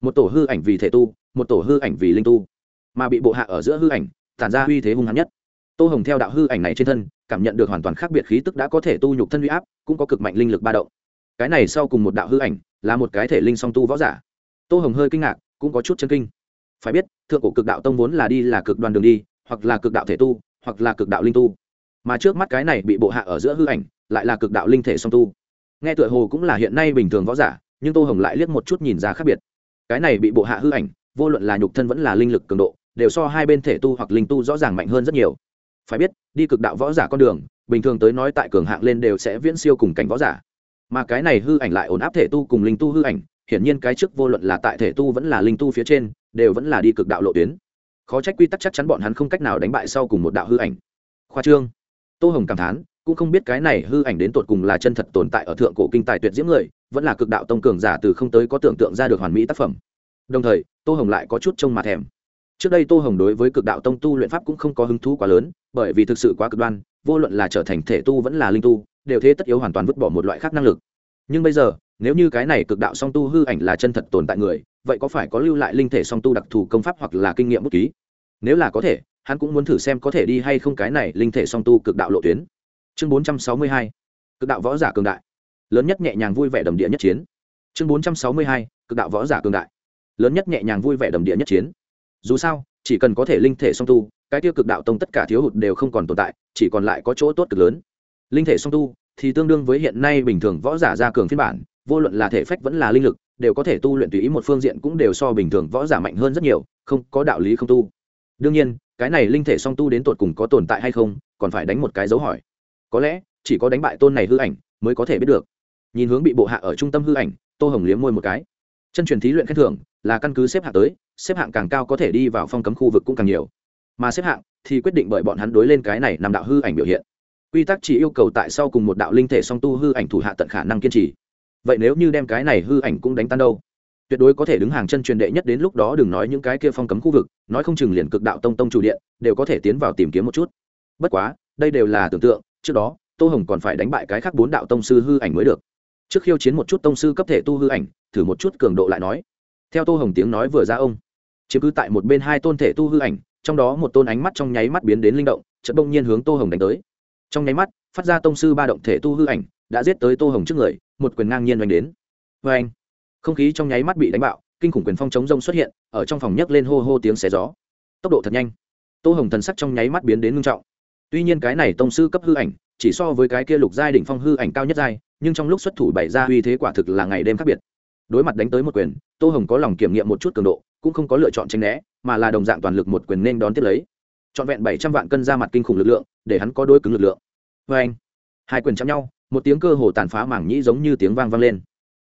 Một tổ hư ảnh vì thể tu, một tổ hư ảnh vì linh tu. Mà bị bộ hạ ở giữa hư ảnh, tản ra uy thế hung hăng nhất tô hồng theo đạo hư ảnh này trên thân, cảm nhận được hoàn toàn khác biệt khí tức đã có thể tu nhục thân huy áp, cũng có cực mạnh linh lực ba động. Cái này sau cùng một đạo hư ảnh, là một cái thể linh song tu võ giả. Tô hồng hơi kinh ngạc, cũng có chút chân kinh. Phải biết, thượng cổ cực đạo tông vốn là đi là cực đoàn đường đi, hoặc là cực đạo thể tu, hoặc là cực đạo linh tu. Mà trước mắt cái này bị bộ hạ ở giữa hư ảnh, lại là cực đạo linh thể song tu. Nghe tựa hồ cũng là hiện nay bình thường võ giả, nhưng tô hồng lại liếc một chút nhìn ra khác biệt. Cái này bị bộ hạ hư ảnh, vô luận là nhục thân vẫn là linh lực cường độ, đều so hai bên thể tu hoặc linh tu rõ ràng mạnh hơn rất nhiều phải biết, đi cực đạo võ giả con đường, bình thường tới nói tại cường hạng lên đều sẽ viễn siêu cùng cảnh võ giả. Mà cái này hư ảnh lại ổn áp thể tu cùng linh tu hư ảnh, hiển nhiên cái trước vô luận là tại thể tu vẫn là linh tu phía trên, đều vẫn là đi cực đạo lộ tuyến. Khó trách quy tắc chắc chắn bọn hắn không cách nào đánh bại sau cùng một đạo hư ảnh. Khoa trương. Tô hồng cảm thán, cũng không biết cái này hư ảnh đến tột cùng là chân thật tồn tại ở thượng cổ kinh tài tuyệt diễm người, vẫn là cực đạo tông cường giả từ không tới có tưởng tượng ra được hoàn mỹ tác phẩm. Đồng thời, tô hồng lại có chút trông mà thèm trước đây tô hồng đối với cực đạo tông tu luyện pháp cũng không có hứng thú quá lớn, bởi vì thực sự quá cực đoan, vô luận là trở thành thể tu vẫn là linh tu, đều thế tất yếu hoàn toàn vứt bỏ một loại khác năng lực. Nhưng bây giờ, nếu như cái này cực đạo song tu hư ảnh là chân thật tồn tại người, vậy có phải có lưu lại linh thể song tu đặc thù công pháp hoặc là kinh nghiệm bút ký? Nếu là có thể, hắn cũng muốn thử xem có thể đi hay không cái này linh thể song tu cực đạo lộ tuyến. Chương bốn trăm sáu mươi hai, cực đạo võ giả cường đại. Lớn nhất nhẹ nhàng vui vẻ đầm địa nhất chiến. Chương bốn trăm sáu mươi hai, cực đạo võ giả cường đại. Lớn nhất nhẹ nhàng vui vẻ đầm địa nhất chiến dù sao, chỉ cần có thể linh thể song tu, cái tiêu cực đạo tông tất cả thiếu hụt đều không còn tồn tại, chỉ còn lại có chỗ tốt cực lớn. Linh thể song tu thì tương đương với hiện nay bình thường võ giả ra cường phiên bản, vô luận là thể phách vẫn là linh lực, đều có thể tu luyện tùy ý một phương diện cũng đều so bình thường võ giả mạnh hơn rất nhiều, không có đạo lý không tu. Đương nhiên, cái này linh thể song tu đến tột cùng có tồn tại hay không, còn phải đánh một cái dấu hỏi. Có lẽ, chỉ có đánh bại tôn này hư ảnh mới có thể biết được. Nhìn hướng bị bộ hạ ở trung tâm hư ảnh, tô hồng liếm môi một cái. Chân truyền thí luyện khen thưởng là căn cứ xếp hạ tới xếp hạng càng cao có thể đi vào phong cấm khu vực cũng càng nhiều. Mà xếp hạng thì quyết định bởi bọn hắn đối lên cái này nằm đạo hư ảnh biểu hiện. Quy tắc chỉ yêu cầu tại sau cùng một đạo linh thể song tu hư ảnh thủ hạ tận khả năng kiên trì. Vậy nếu như đem cái này hư ảnh cũng đánh tan đâu? Tuyệt đối có thể đứng hàng chân truyền đệ nhất đến lúc đó đừng nói những cái kia phong cấm khu vực, nói không chừng liền cực đạo tông tông chủ điện đều có thể tiến vào tìm kiếm một chút. Bất quá, đây đều là tưởng tượng, trước đó, tô hồng còn phải đánh bại cái khác bốn đạo tông sư hư ảnh mới được. Trước khiêu chiến một chút tông sư cấp thể tu hư ảnh, thử một chút cường độ lại nói. Theo tô hồng tiếng nói vừa ra ông chứ cứ tại một bên hai tôn thể tu hư ảnh, trong đó một tôn ánh mắt trong nháy mắt biến đến linh động, chợt đông nhiên hướng tô hồng đánh tới. Trong nháy mắt, phát ra tông sư ba động thể tu hư ảnh đã giết tới tô hồng trước người, một quyền ngang nhiên đánh đến. Vê anh không khí trong nháy mắt bị đánh bạo, kinh khủng quyền phong chống rông xuất hiện, ở trong phòng nhấc lên hô hô tiếng xé gió. Tốc độ thật nhanh. Tô hồng thần sắc trong nháy mắt biến đến ngưng trọng. Tuy nhiên cái này tông sư cấp hư ảnh, chỉ so với cái kia lục giai đỉnh phong hư ảnh cao nhất giai, nhưng trong lúc xuất thủ bày ra uy thế quả thực là ngày đêm khác biệt đối mặt đánh tới một quyền, tô hồng có lòng kiểm nghiệm một chút cường độ, cũng không có lựa chọn tranh né, mà là đồng dạng toàn lực một quyền nên đón tiếp lấy. Trọn vẹn bảy trăm vạn cân ra mặt kinh khủng lực lượng, để hắn có đôi cứng lực lượng. Vê anh, hai quyền chạm nhau, một tiếng cơ hồ tàn phá mảng nhĩ giống như tiếng vang vang lên.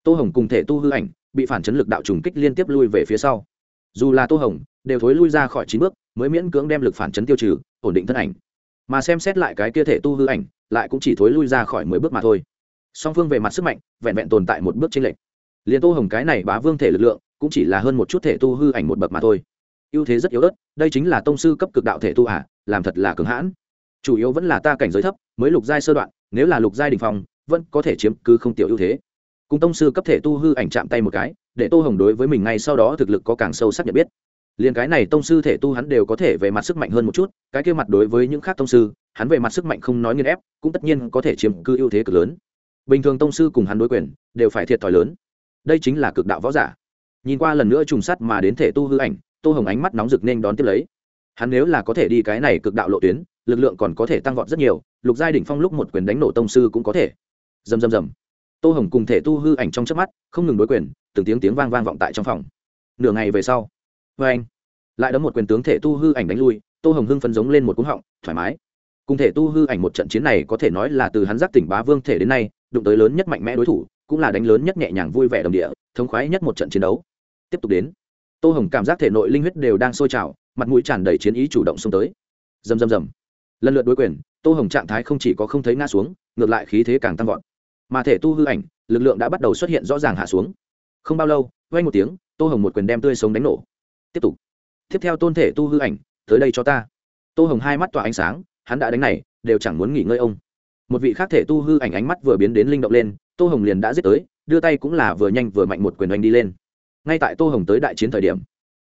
Tô hồng cùng thể tu hư ảnh, bị phản chấn lực đạo trùng kích liên tiếp lui về phía sau. Dù là tô hồng, đều thối lui ra khỏi chín bước, mới miễn cưỡng đem lực phản chấn tiêu trừ, ổn định thân ảnh. Mà xem xét lại cái kia thể tu hư ảnh, lại cũng chỉ thối lui ra khỏi mười bước mà thôi. Song phương về mặt sức mạnh, vẹn vẹn tồn tại một bước trên lệch liền tô hồng cái này bá vương thể lực lượng, cũng chỉ là hơn một chút thể tu hư ảnh một bậc mà thôi. Ưu thế rất yếu ớt, đây chính là tông sư cấp cực đạo thể tu à làm thật là cường hãn. Chủ yếu vẫn là ta cảnh giới thấp, mới lục giai sơ đoạn, nếu là lục giai đình phong, vẫn có thể chiếm cứ không tiểu ưu thế. Cùng tông sư cấp thể tu hư ảnh chạm tay một cái, để tô hồng đối với mình ngay sau đó thực lực có càng sâu sắc nhận biết. Liền cái này tông sư thể tu hắn đều có thể về mặt sức mạnh hơn một chút, cái kia mặt đối với những khác tông sư, hắn về mặt sức mạnh không nói nghiên ép, cũng tất nhiên có thể chiếm cứ ưu thế cực lớn. Bình thường tông sư cùng hắn đối quyền, đều phải thiệt thòi lớn đây chính là cực đạo võ giả. Nhìn qua lần nữa trùng sắt mà đến thể tu hư ảnh, tô hồng ánh mắt nóng rực nên đón tiếp lấy. Hắn nếu là có thể đi cái này cực đạo lộ tuyến, lực lượng còn có thể tăng vọt rất nhiều, lục giai đỉnh phong lúc một quyền đánh nổ tông sư cũng có thể. Dầm dầm dầm tô hồng cùng thể tu hư ảnh trong trước mắt, không ngừng đối quyền, từng tiếng tiếng vang vang vọng tại trong phòng. Nửa ngày về sau vê anh, lại đấm một quyền tướng thể tu hư ảnh đánh lui, tô hồng hưng phấn giống lên một cúng họng, thoải mái. Cùng thể tu hư ảnh một trận chiến này có thể nói là từ hắn giác tỉnh bá vương thể đến nay, đụng tới lớn nhất mạnh mẽ đối thủ cũng là đánh lớn nhất nhẹ nhàng vui vẻ đồng địa, thống khoái nhất một trận chiến đấu. Tiếp tục đến, tô hồng cảm giác thể nội linh huyết đều đang sôi trào, mặt mũi tràn đầy chiến ý chủ động xông tới. Dầm dầm dầm lần lượt đối quyền, tô hồng trạng thái không chỉ có không thấy ngã xuống, ngược lại khí thế càng tăng vọt. Mà thể tu hư ảnh, lực lượng đã bắt đầu xuất hiện rõ ràng hạ xuống. Không bao lâu, vang một tiếng, tô hồng một quyền đem tươi sống đánh nổ. Tiếp tục. Tiếp theo tôn thể tu hư ảnh, tới đây cho ta. Tô hồng hai mắt tỏa ánh sáng, hắn đã đánh này, đều chẳng muốn nghỉ ngơi ông. Một vị khác thể tu hư ảnh ánh mắt vừa biến đến linh động lên tô hồng liền đã giết tới, đưa tay cũng là vừa nhanh vừa mạnh một quyền oanh đi lên. Ngay tại tô hồng tới đại chiến thời điểm,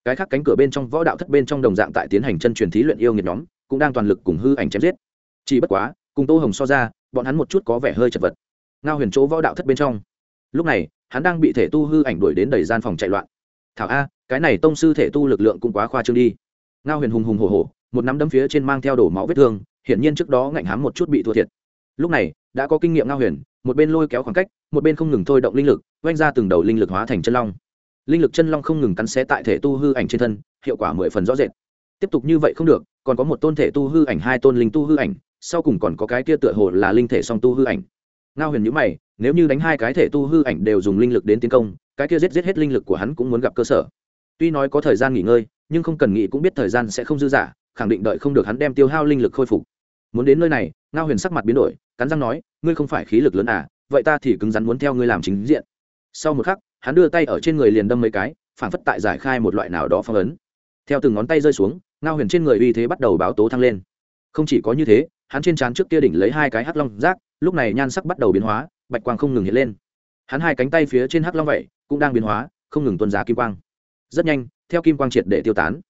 cái khác cánh cửa bên trong võ đạo thất bên trong đồng dạng tại tiến hành chân truyền thí luyện yêu nghiệt nhóm, cũng đang toàn lực cùng hư ảnh chém giết. Chỉ bất quá, cùng tô hồng so ra, bọn hắn một chút có vẻ hơi chật vật. Ngao huyền chỗ võ đạo thất bên trong. Lúc này, hắn đang bị thể tu hư ảnh đuổi đến đầy gian phòng chạy loạn. Thảo a, cái này tông sư thể tu lực lượng cũng quá khoa trương đi. Ngao huyền hùng hùng hồ hồ một nắm đấm phía trên mang theo đổ máu vết thương, hiển nhiên trước đó ngạnh hám một chút bị thua thiệt. Lúc này, đã có kinh nghiệm ngao huyền một bên lôi kéo khoảng cách, một bên không ngừng thôi động linh lực oanh ra từng đầu linh lực hóa thành chân long. Linh lực chân long không ngừng cắn xé tại thể tu hư ảnh trên thân, hiệu quả mười phần rõ rệt. Tiếp tục như vậy không được, còn có một tôn thể tu hư ảnh, hai tôn linh tu hư ảnh, sau cùng còn có cái kia tựa hồ là linh thể song tu hư ảnh. Ngao huyền nhữ mày, nếu như đánh hai cái thể tu hư ảnh đều dùng linh lực đến tiến công, cái kia giết giết hết linh lực của hắn cũng muốn gặp cơ sở. Tuy nói có thời gian nghỉ ngơi, nhưng không cần nghĩ cũng biết thời gian sẽ không dư dả, khẳng định đợi không được hắn đem tiêu hao linh lực khôi phục muốn đến nơi này, ngao huyền sắc mặt biến đổi, cắn răng nói, ngươi không phải khí lực lớn à vậy ta thì cứng rắn muốn theo ngươi làm chính diện. Sau một khắc, hắn đưa tay ở trên người liền đâm mấy cái, phản phất tại giải khai một loại nào đó phong ấn. Theo từng ngón tay rơi xuống, ngao huyền trên người uy thế bắt đầu báo tố thăng lên. Không chỉ có như thế, hắn trên trán trước kia đỉnh lấy hai cái hắc long rác, lúc này nhan sắc bắt đầu biến hóa, bạch quang không ngừng hiện lên. Hắn hai cánh tay phía trên hắc long vậy, cũng đang biến hóa, không ngừng tuân giá kim quang. Rất nhanh, theo kim quang triệt để tiêu tán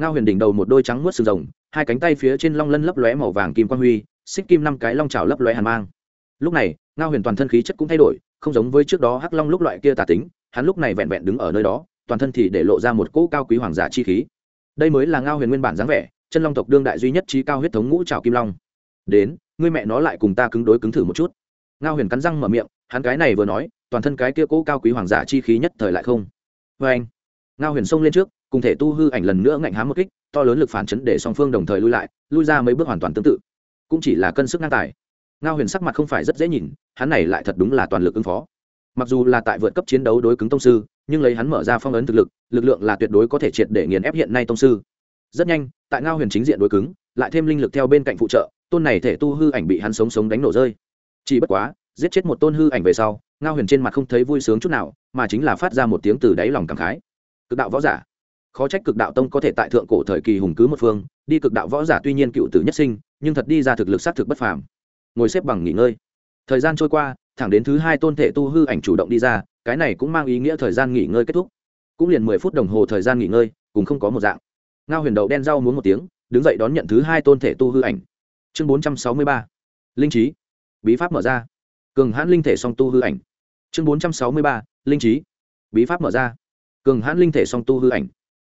ngao huyền đỉnh đầu một đôi trắng muốt sừng rồng, hai cánh tay phía trên long lân lấp lóe màu vàng kim quang huy, xích kim năm cái long trào lấp lóe hàn mang. Lúc này, ngao huyền toàn thân khí chất cũng thay đổi, không giống với trước đó hắc long lúc loại kia tà tính, hắn lúc này vẹn vẹn đứng ở nơi đó, toàn thân thì để lộ ra một cỗ cao quý hoàng giả chi khí. Đây mới là ngao huyền nguyên bản dáng vẻ, chân long tộc đương đại duy nhất trí cao huyết thống ngũ trào kim long. Đến, ngươi mẹ nó lại cùng ta cứng đối cứng thử một chút. Ngao huyền cắn răng mở miệng, hắn cái này vừa nói, toàn thân cái kia cỗ cao quý hoàng giả chi khí nhất thời lại không. Vê anh ngao huyền xông lên trước cùng thể tu hư ảnh lần nữa ngạnh hám một kích, to lớn lực phản chấn để song phương đồng thời lui lại, lui ra mấy bước hoàn toàn tương tự. Cũng chỉ là cân sức ngang tài. Ngao huyền sắc mặt không phải rất dễ nhìn, hắn này lại thật đúng là toàn lực ứng phó. Mặc dù là tại vượt cấp chiến đấu đối cứng tông sư, nhưng lấy hắn mở ra phong ấn thực lực lực lượng là tuyệt đối có thể triệt để nghiền ép hiện nay tông sư. Rất nhanh, tại ngao huyền chính diện đối cứng, lại thêm linh lực theo bên cạnh phụ trợ, tôn này thể tu hư ảnh bị hắn sống sống đánh nổ rơi. Chỉ bất quá, giết chết một tôn hư ảnh về sau, ngao huyền trên mặt không thấy vui sướng chút nào, mà chính là phát ra một tiếng từ đáy lòng cảm khái. Cực đạo võ giả khó trách cực đạo tông có thể tại thượng cổ thời kỳ hùng cứ một phương, đi cực đạo võ giả tuy nhiên cựu tử nhất sinh, nhưng thật đi ra thực lực xác thực bất phàm. Ngồi xếp bằng nghỉ ngơi. Thời gian trôi qua, thẳng đến thứ hai tôn thể tu hư ảnh chủ động đi ra, cái này cũng mang ý nghĩa thời gian nghỉ ngơi kết thúc. Cũng liền mười phút đồng hồ thời gian nghỉ ngơi cũng không có một dạng. Ngao huyền đậu đen rau muốn một tiếng, đứng dậy đón nhận thứ hai tôn thể tu hư ảnh. Chương bốn trăm sáu mươi ba. Linh trí. Bí pháp mở ra. Cường hãn linh thể song tu hư ảnh. Chương bốn trăm sáu mươi ba. Linh trí. Bí pháp mở ra. Cường hãn linh thể song tu hư ảnh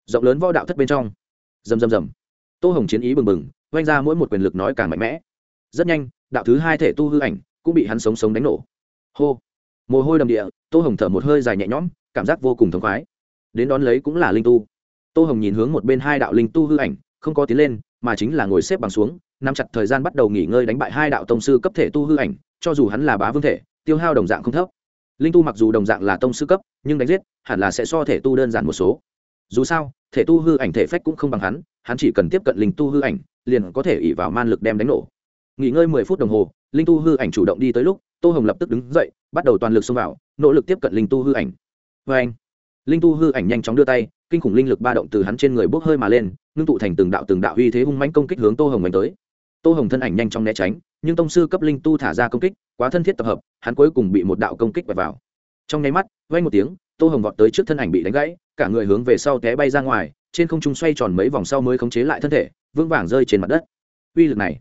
rộng lớn võ đạo thất bên trong. Rầm rầm rầm. Tô hồng chiến ý bừng bừng, oanh ra mỗi một quyền lực nói càng mạnh mẽ. Rất nhanh, đạo thứ hai thể tu hư ảnh cũng bị hắn sống sống đánh nổ. Hô. Mồ hôi đầm địa, tô hồng thở một hơi dài nhẹ nhõm, cảm giác vô cùng thống khoái. Đến đón lấy cũng là linh tu. Tô hồng nhìn hướng một bên hai đạo linh tu hư ảnh, không có tiến lên, mà chính là ngồi xếp bằng xuống, nắm chặt thời gian bắt đầu nghỉ ngơi đánh bại hai đạo tông sư cấp thể tu hư ảnh, cho dù hắn là bá vương thể, tiêu hao đồng dạng không thấp. Linh tu mặc dù đồng dạng là tông sư cấp, nhưng đánh giết, hẳn là sẽ so thể tu đơn giản một số dù sao, thể tu hư ảnh thể phách cũng không bằng hắn hắn chỉ cần tiếp cận linh tu hư ảnh, liền có thể ỉ vào man lực đem đánh nổ. Nghỉ ngơi mười phút đồng hồ, linh tu hư ảnh chủ động đi tới lúc, tô hồng lập tức đứng dậy, bắt đầu toàn lực xông vào, nỗ lực tiếp cận linh tu hư ảnh. Vê anh, linh tu hư ảnh nhanh chóng đưa tay, kinh khủng linh lực ba động từ hắn trên người bốc hơi mà lên, ngưng tụ thành từng đạo từng đạo uy thế hung mãnh công kích hướng tô hồng đánh tới. Tô hồng thân ảnh nhanh chóng né tránh, nhưng tông sư cấp linh tu thả ra công kích, quá thân thiết tập hợp, hắn cuối cùng bị một đạo công kích bật vào. Trong nháy mắt vay một tiếng, tô hồng vọt tới trước thân ảnh bị đánh gãy cả người hướng về sau té bay ra ngoài, trên không trung xoay tròn mấy vòng sau mới khống chế lại thân thể, vững vàng rơi trên mặt đất. Uy lực này,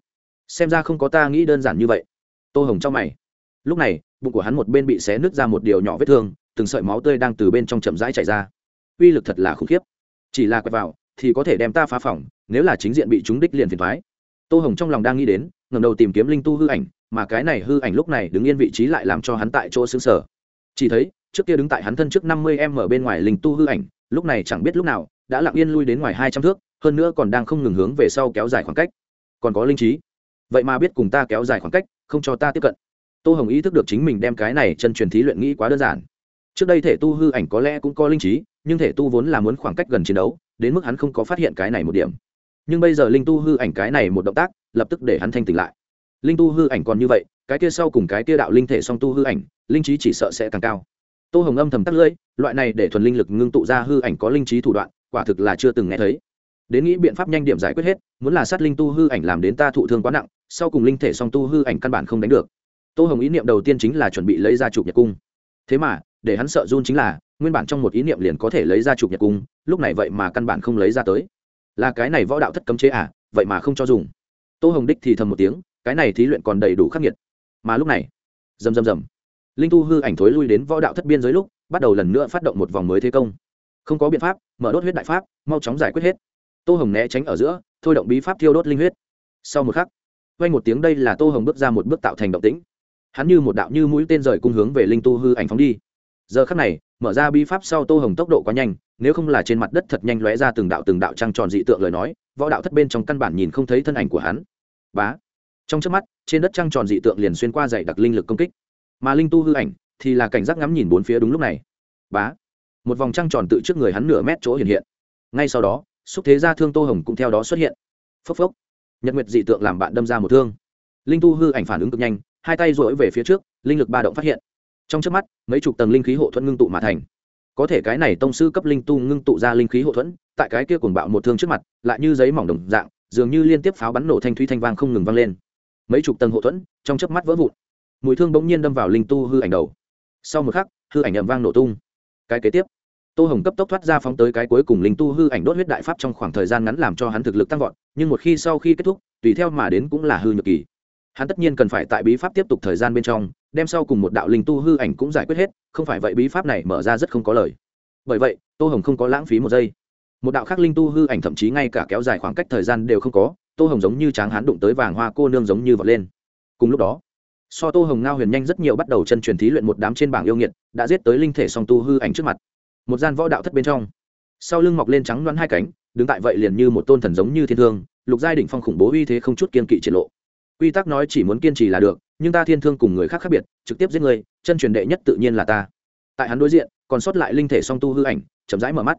xem ra không có ta nghĩ đơn giản như vậy. Tô hồng trong mày. Lúc này, bụng của hắn một bên bị xé nứt ra một điều nhỏ vết thương, từng sợi máu tươi đang từ bên trong chậm rãi chảy ra. Uy lực thật là khủng khiếp. Chỉ là quẹt vào, thì có thể đem ta phá phỏng, nếu là chính diện bị chúng đích liền phiền thoái tô hồng trong lòng đang nghĩ đến ngầm đầu tìm kiếm linh tu hư ảnh, mà cái này hư ảnh lúc này đứng yên vị trí lại làm cho hắn tại chỗ xứng sở chỉ thấy trước kia đứng tại hắn thân trước năm mươi em ở bên ngoài linh tu hư ảnh, lúc này chẳng biết lúc nào, đã lặng yên lui đến ngoài hai trăm thước, hơn nữa còn đang không ngừng hướng về sau kéo dài khoảng cách. Còn có linh trí. Vậy mà biết cùng ta kéo dài khoảng cách, không cho ta tiếp cận. Tô hồng ý thức được chính mình đem cái này chân truyền thí luyện nghĩ quá đơn giản. Trước đây thể tu hư ảnh có lẽ cũng có linh trí, nhưng thể tu vốn là muốn khoảng cách gần chiến đấu, đến mức hắn không có phát hiện cái này một điểm. Nhưng bây giờ linh tu hư ảnh cái này một động tác, lập tức để hắn thanh tỉnh lại. Linh tu hư ảnh còn như vậy, cái kia sau cùng cái kia đạo linh thể song tu hư ảnh, linh trí chỉ sợ sẽ càng cao tô hồng âm thầm tắt lưỡi, loại này để thuần linh lực ngưng tụ ra hư ảnh có linh trí thủ đoạn, quả thực là chưa từng nghe thấy. Đến nghĩ biện pháp nhanh điểm giải quyết hết, muốn là sát linh tu hư ảnh làm đến ta thụ thương quá nặng, sau cùng linh thể song tu hư ảnh căn bản không đánh được. Tô hồng ý niệm đầu tiên chính là chuẩn bị lấy ra chụp nhật cung. Thế mà, để hắn sợ run chính là, nguyên bản trong một ý niệm liền có thể lấy ra chụp nhật cung, lúc này vậy mà căn bản không lấy ra tới. Là cái này võ đạo thất cấm chế à vậy mà không cho dùng. Tô hồng đích thì thầm một tiếng, cái này thí luyện còn đầy đủ khắc nghiệt. Mà lúc này, rầm rầm rầm linh tu hư ảnh thối lui đến võ đạo thất biên giới lúc, bắt đầu lần nữa phát động một vòng mới thế công. Không có biện pháp, mở đốt huyết đại pháp, mau chóng giải quyết hết. Tô hồng né tránh ở giữa, thôi động bí pháp thiêu đốt linh huyết. Sau một khắc, quanh một tiếng đây là tô hồng bước ra một bước tạo thành động tĩnh. Hắn như một đạo như mũi tên rời cung hướng về linh tu hư ảnh phóng đi. Giờ khắc này, mở ra bi pháp sau tô hồng tốc độ quá nhanh, nếu không là trên mặt đất thật nhanh lóe ra từng đạo từng đạo trăng tròn dị tượng lời nói, võ đạo thất bên trong căn bản nhìn không thấy thân ảnh của hắn. Bá! Trong trước mắt, trên đất trăng tròn dị tượng liền xuyên qua dày đặc linh lực công kích mà linh tu hư ảnh thì là cảnh giác ngắm nhìn bốn phía đúng lúc này. Bá. Một vòng trăng tròn tự trước người hắn nửa mét chỗ hiện hiện. Ngay sau đó, xúc thế gia thương tô hồng cũng theo đó xuất hiện. Phốc phốc. Nhật nguyệt dị tượng làm bạn đâm ra một thương. Linh tu hư ảnh phản ứng cực nhanh, hai tay rỗi về phía trước, linh lực ba động phát hiện. Trong trước mắt, mấy chục tầng linh khí hộ thuẫn ngưng tụ mà thành. Có thể cái này tông sư cấp linh tu ngưng tụ ra linh khí hộ thuẫn, tại cái kia cuồng bạo một thương trước mặt, lại như giấy mỏng đồng dạng, dường như liên tiếp pháo bắn nổ thanh thúy thanh vang không ngừng vang lên. Mấy chục tầng hộ thuẫn, trong chớp mắt vỡ vụn. Mũi thương bỗng nhiên đâm vào linh tu hư ảnh đầu. Sau một khắc, hư ảnh ầm vang nổ tung. Cái kế tiếp, tô hồng cấp tốc thoát ra phóng tới cái cuối cùng linh tu hư ảnh đốt huyết đại pháp trong khoảng thời gian ngắn làm cho hắn thực lực tăng vọt, nhưng một khi sau khi kết thúc, tùy theo mà đến cũng là hư nhược kỳ. Hắn tất nhiên cần phải tại bí pháp tiếp tục thời gian bên trong, đem sau cùng một đạo linh tu hư ảnh cũng giải quyết hết, không phải vậy bí pháp này mở ra rất không có lời. Bởi vậy, tô hồng không có lãng phí một giây. Một đạo khác linh tu hư ảnh thậm chí ngay cả kéo dài khoảng cách thời gian đều không có, tô hồng giống như tráng hắn đụng tới vàng hoa cô nương giống như vọt lên. Cùng lúc đó so tô hồng ngao huyền nhanh rất nhiều bắt đầu chân truyền thí luyện một đám trên bảng yêu nghiệt, đã giết tới linh thể song tu hư ảnh trước mặt. Một gian võ đạo thất bên trong. Sau lưng mọc lên trắng đoán hai cánh, đứng tại vậy liền như một tôn thần giống như thiên thương, lục giai đỉnh phong khủng bố uy thế không chút kiên kỵ triển lộ. Quy tắc nói chỉ muốn kiên trì là được, nhưng ta thiên thương cùng người khác khác biệt, trực tiếp giết người, chân truyền đệ nhất tự nhiên là ta. Tại hắn đối diện, còn sót lại linh thể song tu hư ảnh, chậm rãi mở mắt.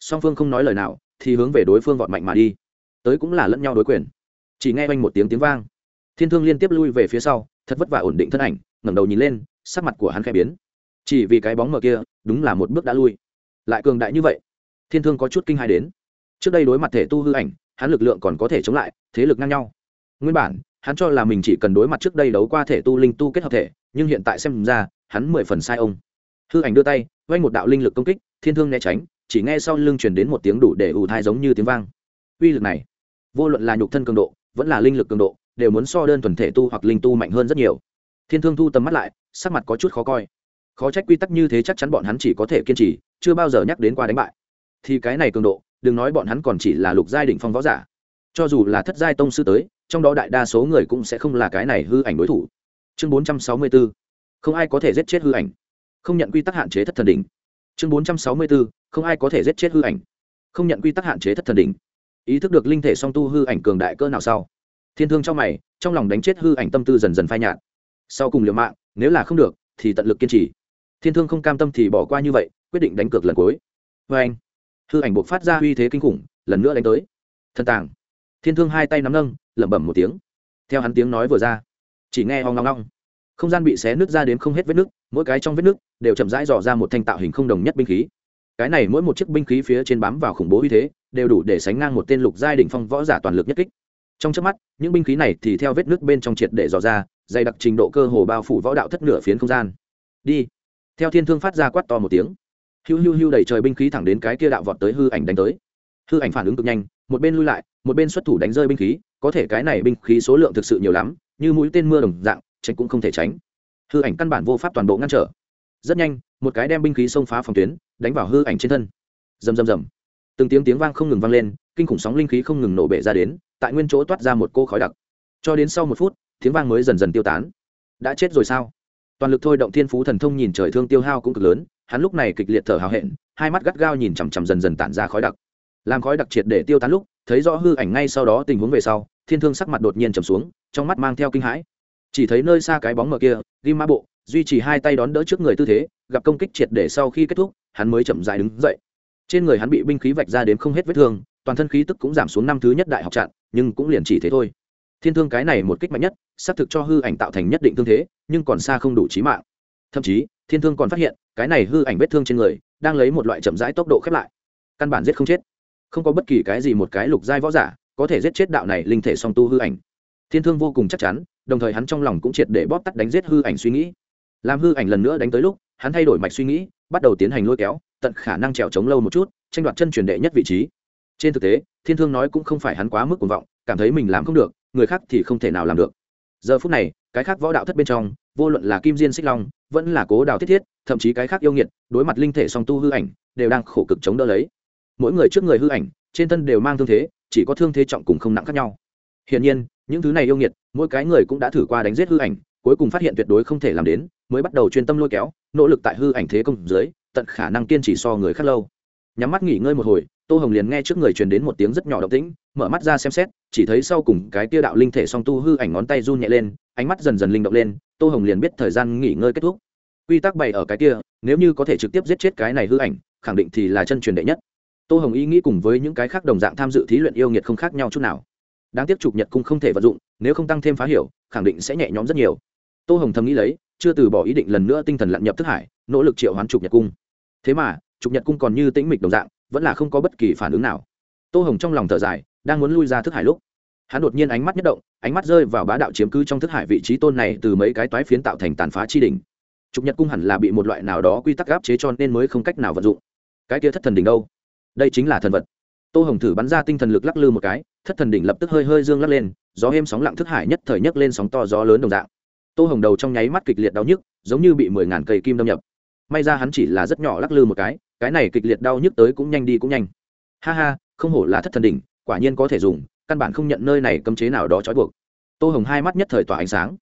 Song phương không nói lời nào, thì hướng về đối phương vọt mạnh mà đi. Tới cũng là lẫn nhau đối quyền. Chỉ nghe oanh một tiếng tiếng vang. Thiên thương liên tiếp lui về phía sau thật vất vả ổn định thân ảnh, ngẩng đầu nhìn lên, sắc mặt của hắn khẽ biến. Chỉ vì cái bóng mờ kia, đúng là một bước đã lui. Lại cường đại như vậy, thiên thương có chút kinh hai đến. Trước đây đối mặt thể tu hư ảnh, hắn lực lượng còn có thể chống lại, thế lực ngang nhau. Nguyên bản, hắn cho là mình chỉ cần đối mặt trước đây đấu qua thể tu linh tu kết hợp thể, nhưng hiện tại xem ra, hắn mười phần sai ông. Hư ảnh đưa tay vay một đạo linh lực công kích, thiên thương né tránh, chỉ nghe sau lưng truyền đến một tiếng đủ để ủ thai giống như tiếng vang. Uy lực này, vô luận là nhục thân cường độ, vẫn là linh lực cường độ đều muốn so đơn thuần thể tu hoặc linh tu mạnh hơn rất nhiều. Thiên thương thu tầm mắt lại, sắc mặt có chút khó coi. Khó trách quy tắc như thế chắc chắn bọn hắn chỉ có thể kiên trì, chưa bao giờ nhắc đến qua đánh bại. Thì cái này cường độ, đừng nói bọn hắn còn chỉ là lục giai đ ỉ n h phong võ giả. Cho dù là thất giai tông sư tới, trong đó đại đa số người cũng sẽ không là cái này hư ảnh đối thủ. Chương bốn trăm sáu mươi b ố không ai có thể giết chết hư ảnh. Không nhận quy tắc hạn chế thất thần đỉnh. Chương bốn trăm sáu mươi b ố không ai có thể giết chết hư ảnh. Không nhận quy tắc hạn chế thất thần đỉnh. Ý thức được linh thể song tu hư ảnh cường đại cơ nào sau? Thiên thương trong mày trong lòng đánh chết hư ảnh tâm tư dần dần phai nhạt. Sau cùng liều mạng nếu là không được thì tận lực kiên trì. Thiên thương không cam tâm thì bỏ qua như vậy quyết định đánh cược lần cuối. Vê anh hư ảnh buộc phát ra uy thế kinh khủng lần nữa đánh tới. Thân tàng. Thiên thương hai tay nắm nâng lẩm bẩm một tiếng. Theo hắn tiếng nói vừa ra chỉ nghe hoang ngong ngong. Không gian bị xé nước ra đến không hết vết nước, mỗi cái trong vết nước đều chậm rãi dò ra một thanh tạo hình không đồng nhất binh khí. Cái này mỗi một chiếc binh khí phía trên bám vào khủng bố uy thế đều đủ để sánh ngang một tên lục giai đỉnh phong võ giả toàn lực nhất kích trong trước mắt, những binh khí này thì theo vết nước bên trong triệt để dò ra, dày đặc trình độ cơ hồ bao phủ võ đạo thất nửa phiến không gian. Đi. Theo thiên thương phát ra quát to một tiếng. Hiu hiu hiu đẩy trời binh khí thẳng đến cái kia đạo vọt tới hư ảnh đánh tới. Hư ảnh phản ứng cực nhanh, một bên lui lại, một bên xuất thủ đánh rơi binh khí, có thể cái này binh khí số lượng thực sự nhiều lắm, như mũi tên mưa đồng dạng, tránh cũng không thể tránh. Hư ảnh căn bản vô pháp toàn bộ ngăn trở. Rất nhanh, một cái đem binh khí xông phá phòng tuyến, đánh vào hư ảnh trên thân. Rầm rầm rầm từng tiếng tiếng vang không ngừng vang lên, kinh khủng sóng linh khí không ngừng nổ bể ra đến, tại nguyên chỗ toát ra một cô khói đặc. Cho đến sau một phút, tiếng vang mới dần dần tiêu tán. Đã chết rồi sao? Toàn lực thôi động thiên phú thần thông nhìn trời thương tiêu hao cũng cực lớn, hắn lúc này kịch liệt thở hào hẹn, hai mắt gắt gao nhìn chằm chằm dần dần tản ra khói đặc. Làm khói đặc triệt để tiêu tán lúc, thấy rõ hư ảnh ngay sau đó tình huống về sau, thiên thương sắc mặt đột nhiên trầm xuống, trong mắt mang theo kinh hãi. Chỉ thấy nơi xa cái bóng mờ kia ghim ma bộ, duy trì hai tay đón đỡ trước người tư thế, gặp công kích triệt để sau khi kết thúc, hắn mới chậm dại đứng dậy trên người hắn bị binh khí vạch ra đến không hết vết thương, toàn thân khí tức cũng giảm xuống năm thứ nhất đại học trạng, nhưng cũng liền chỉ thế thôi. Thiên thương cái này một kích mạnh nhất, xác thực cho hư ảnh tạo thành nhất định thương thế, nhưng còn xa không đủ trí mạng. Thậm chí, thiên thương còn phát hiện, cái này hư ảnh vết thương trên người, đang lấy một loại chậm rãi tốc độ khép lại. Căn bản giết không chết. Không có bất kỳ cái gì một cái lục giai võ giả có thể giết chết đạo này linh thể song tu hư ảnh. Thiên thương vô cùng chắc chắn, đồng thời hắn trong lòng cũng triệt để bóp tắt đánh giết hư ảnh suy nghĩ. Làm hư ảnh lần nữa đánh tới lúc, hắn thay đổi mạch suy nghĩ, bắt đầu tiến hành lôi kéo tận khả năng trèo chống lâu một chút, tranh đoạt chân truyền đệ nhất vị trí. Trên thực tế, thiên thương nói cũng không phải hắn quá mức cuồng vọng, cảm thấy mình làm không được, người khác thì không thể nào làm được. Giờ phút này, cái khác võ đạo thất bên trong, vô luận là kim diên xích long, vẫn là cố đào thiết thiết, thậm chí cái khác yêu nghiệt, đối mặt linh thể song tu hư ảnh, đều đang khổ cực chống đỡ lấy. Mỗi người trước người hư ảnh, trên thân đều mang thương thế, chỉ có thương thế trọng cùng không nặng khác nhau. Hiển nhiên, những thứ này yêu nghiệt, mỗi cái người cũng đã thử qua đánh giết hư ảnh, cuối cùng phát hiện tuyệt đối không thể làm đến, mới bắt đầu chuyên tâm lôi kéo, nỗ lực tại hư ảnh thế công dưới tận khả năng kiên trì so người khác lâu. Nhắm mắt nghỉ ngơi một hồi, tô hồng liền nghe trước người truyền đến một tiếng rất nhỏ động tĩnh, mở mắt ra xem xét, chỉ thấy sau cùng cái tia đạo linh thể song tu hư ảnh ngón tay run nhẹ lên, ánh mắt dần dần linh động lên, tô hồng liền biết thời gian nghỉ ngơi kết thúc. Quy tắc bày ở cái kia, nếu như có thể trực tiếp giết chết cái này hư ảnh, khẳng định thì là chân truyền đệ nhất. Tô hồng ý nghĩ cùng với những cái khác đồng dạng tham dự thí luyện yêu nghiệt không khác nhau chút nào. Đáng tiếc chụp nhật cung không thể vận dụng, nếu không tăng thêm phá hiểu, khẳng định sẽ nhẹ nhõm rất nhiều. Tô hồng thầm nghĩ lấy, chưa từ bỏ ý định lần nữa tinh thần lặn nhập thức hải, nỗ lực triệu hoán chụp nhật cung thế mà trục nhật cung còn như tĩnh mịch đồng dạng vẫn là không có bất kỳ phản ứng nào tô hồng trong lòng thở dài đang muốn lui ra thức hải lúc hắn đột nhiên ánh mắt nhất động ánh mắt rơi vào bá đạo chiếm cứ trong thức hải vị trí tôn này từ mấy cái toái phiến tạo thành tàn phá chi đỉnh trục nhật cung hẳn là bị một loại nào đó quy tắc áp chế cho nên mới không cách nào vận dụng cái kia thất thần đỉnh đâu đây chính là thần vật tô hồng thử bắn ra tinh thần lực lắc lư một cái thất thần đỉnh lập tức hơi hơi dương lắc lên gió êm sóng lặng thức hải nhất thời nhấc lên sóng to gió lớn đồng dạng tô hồng đầu trong nháy mắt kịch liệt đau nhức giống như bị mười ngàn cây kim đâm nhập may ra hắn chỉ là rất nhỏ lắc lư một cái cái này kịch liệt đau nhức tới cũng nhanh đi cũng nhanh. Ha ha, không hổ là thất thần đỉnh, quả nhiên có thể dùng, căn bản không nhận nơi này cấm chế nào đó trói buộc. Tô hồng hai mắt nhất thời tỏa ánh sáng.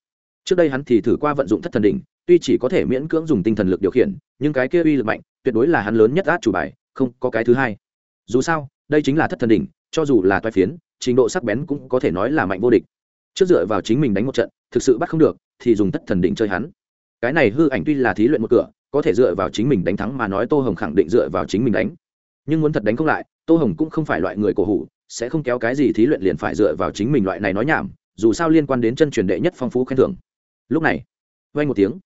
Trước đây hắn thì thử qua vận dụng thất thần đỉnh, tuy chỉ có thể miễn cưỡng dùng tinh thần lực điều khiển, nhưng cái kia uy lực mạnh, tuyệt đối là hắn lớn nhất át chủ bài, không có cái thứ hai. Dù sao, đây chính là thất thần đỉnh, cho dù là toai phiến, trình độ sắc bén cũng có thể nói là mạnh vô địch. Trước dựa vào chính mình đánh một trận, thực sự bắt không được, thì dùng thất thần đỉnh chơi hắn. Cái này hư ảnh tuy là thí luyện một cửa có thể dựa vào chính mình đánh thắng mà nói tô hồng khẳng định dựa vào chính mình đánh. Nhưng muốn thật đánh không lại, tô hồng cũng không phải loại người cổ hủ, sẽ không kéo cái gì thí luyện liền phải dựa vào chính mình loại này nói nhảm, dù sao liên quan đến chân truyền đệ nhất phong phú khen thưởng. Lúc này vay một tiếng,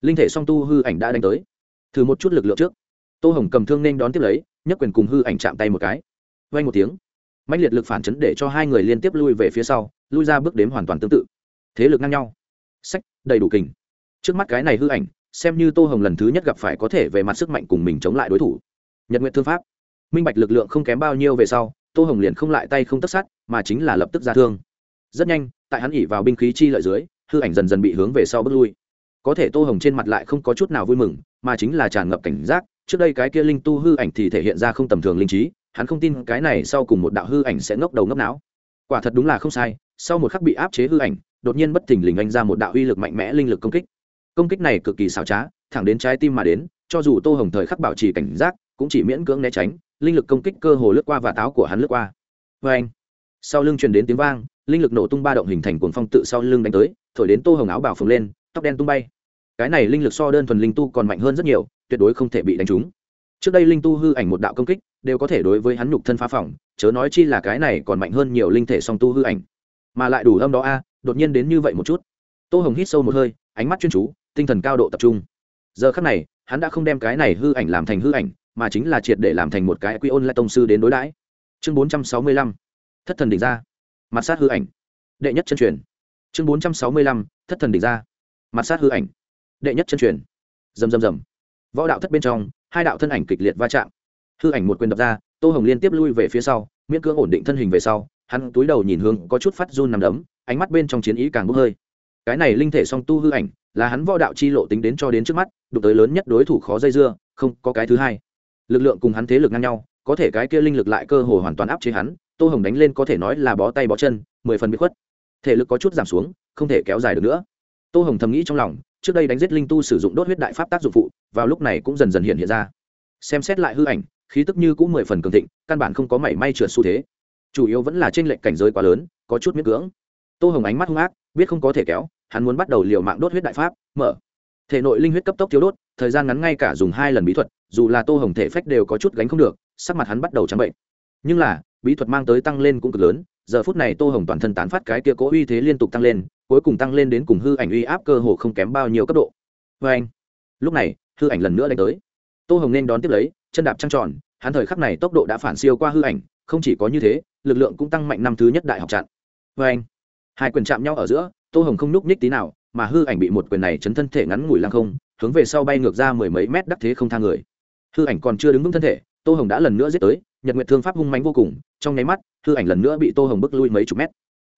linh thể song tu hư ảnh đã đánh tới. Thử một chút lực lượng trước. Tô hồng cầm thương nên đón tiếp lấy, nhất quyền cùng hư ảnh chạm tay một cái. Vay một tiếng mạnh liệt lực phản chấn để cho hai người liên tiếp lui về phía sau, lui ra bước đếm hoàn toàn tương tự. Thế lực ngang nhau. Sách, đầy đủ kình. Trước mắt cái này hư ảnh xem như tô hồng lần thứ nhất gặp phải có thể về mặt sức mạnh cùng mình chống lại đối thủ. Nhật nguyện thương pháp. Minh bạch lực lượng không kém bao nhiêu về sau, tô hồng liền không lại tay không tất sát, mà chính là lập tức ra thương. Rất nhanh, tại hắn ỉ vào binh khí chi lợi dưới, hư ảnh dần dần bị hướng về sau bước lui. Có thể tô hồng trên mặt lại không có chút nào vui mừng, mà chính là tràn ngập cảnh giác, trước đây cái kia linh tu hư ảnh thì thể hiện ra không tầm thường linh trí, hắn không tin cái này sau cùng một đạo hư ảnh sẽ ngốc đầu ngốc não. Quả thật đúng là không sai, sau một khắc bị áp chế hư ảnh, đột nhiên bất thình lình anh ra một đạo uy lực mạnh mẽ linh lực công kích công kích này cực kỳ xảo trá, thẳng đến trái tim mà đến, cho dù tô hồng thời khắc bảo trì cảnh giác, cũng chỉ miễn cưỡng né tránh, linh lực công kích cơ hồ lướt qua và táo của hắn lướt qua. Vê anh, sau lưng truyền đến tiếng vang, linh lực nổ tung ba động hình thành cuồng phong tự sau lưng đánh tới, thổi đến tô hồng áo bảo phồng lên, tóc đen tung bay. Cái này linh lực so đơn thuần linh tu còn mạnh hơn rất nhiều, tuyệt đối không thể bị đánh trúng. Trước đây linh tu hư ảnh một đạo công kích, đều có thể đối với hắn nhục thân phá phỏng, chớ nói chi là cái này còn mạnh hơn nhiều linh thể song tu hư ảnh. Mà lại đủ âm đó a, đột nhiên đến như vậy một chút. Tô hồng hít sâu một hơi, ánh mắt chuyên chú tinh thần cao độ tập trung. Giờ khắc này, hắn đã không đem cái này hư ảnh làm thành hư ảnh, mà chính là triệt để làm thành một cái quy ôn lại tông sư đến đối đãi. Chương bốn trăm sáu mươi lăm, thất thần đỉnh ra mặt sát hư ảnh. Đệ nhất chân truyền. Chương bốn trăm sáu mươi lăm, thất thần đỉnh ra mặt sát hư ảnh. Đệ nhất chân truyền. Rầm rầm rầm. Võ đạo thất bên trong, hai đạo thân ảnh kịch liệt va chạm. Hư ảnh một quyền đập ra, tô hồng liên tiếp lui về phía sau, miễn cưỡng ổn định thân hình về sau, hắn túi đầu nhìn hướng, có chút phát run nằm đấm, ánh mắt bên trong chiến ý càng bốc hơi. Cái này linh thể song tu hư ảnh là hắn võ đạo chi lộ tính đến cho đến trước mắt, đụng tới lớn nhất đối thủ khó dây dưa, không có cái thứ hai. Lực lượng cùng hắn thế lực ngang nhau, có thể cái kia linh lực lại cơ hồ hoàn toàn áp chế hắn, tô hồng đánh lên có thể nói là bó tay bó chân, mười phần bị khuất. Thể lực có chút giảm xuống, không thể kéo dài được nữa. Tô hồng thầm nghĩ trong lòng, trước đây đánh giết linh tu sử dụng đốt huyết đại pháp tác dụng phụ, vào lúc này cũng dần dần hiện hiện ra. Xem xét lại hư ảnh, khí tức như cũng mười phần cường thịnh, căn bản không có mảy may trượt xu thế. Chủ yếu vẫn là t r ê n lệch cảnh giới quá lớn, có chút miễn cưỡng. Tô hồng ánh mắt hung ác, biết không có thể kéo hắn muốn bắt đầu liều mạng đốt huyết đại pháp, mở. Thể nội linh huyết cấp tốc thiếu đốt, thời gian ngắn ngay cả dùng hai lần bí thuật, dù là tô hồng thể phách đều có chút gánh không được, sắc mặt hắn bắt đầu trắng bệnh. Nhưng là, bí thuật mang tới tăng lên cũng cực lớn, giờ phút này tô hồng toàn thân tán phát cái kia cố uy thế liên tục tăng lên, cuối cùng tăng lên đến cùng hư ảnh uy áp cơ hồ không kém bao nhiêu cấp độ. Vê anh, lúc này, hư ảnh lần nữa đánh tới. Tô hồng nên đón tiếp lấy, chân đạp trăng tròn, hắn thời khắc này tốc độ đã phản siêu qua hư ảnh, không chỉ có như thế, lực lượng cũng tăng mạnh năm thứ nhất đại học chặn. Vê anh, hai quyền chạm nhau ở giữa tô hồng không nhúc nhích tí nào, mà hư ảnh bị một quyền này chấn thân thể ngắn ngủi lăng không, hướng về sau bay ngược ra mười mấy mét đắc thế không tha người. Hư ảnh còn chưa đứng vững thân thể, tô hồng đã lần nữa giết tới, nhật nguyệt thương pháp hung mánh vô cùng, trong nháy mắt, hư ảnh lần nữa bị tô hồng bước lui mấy chục mét.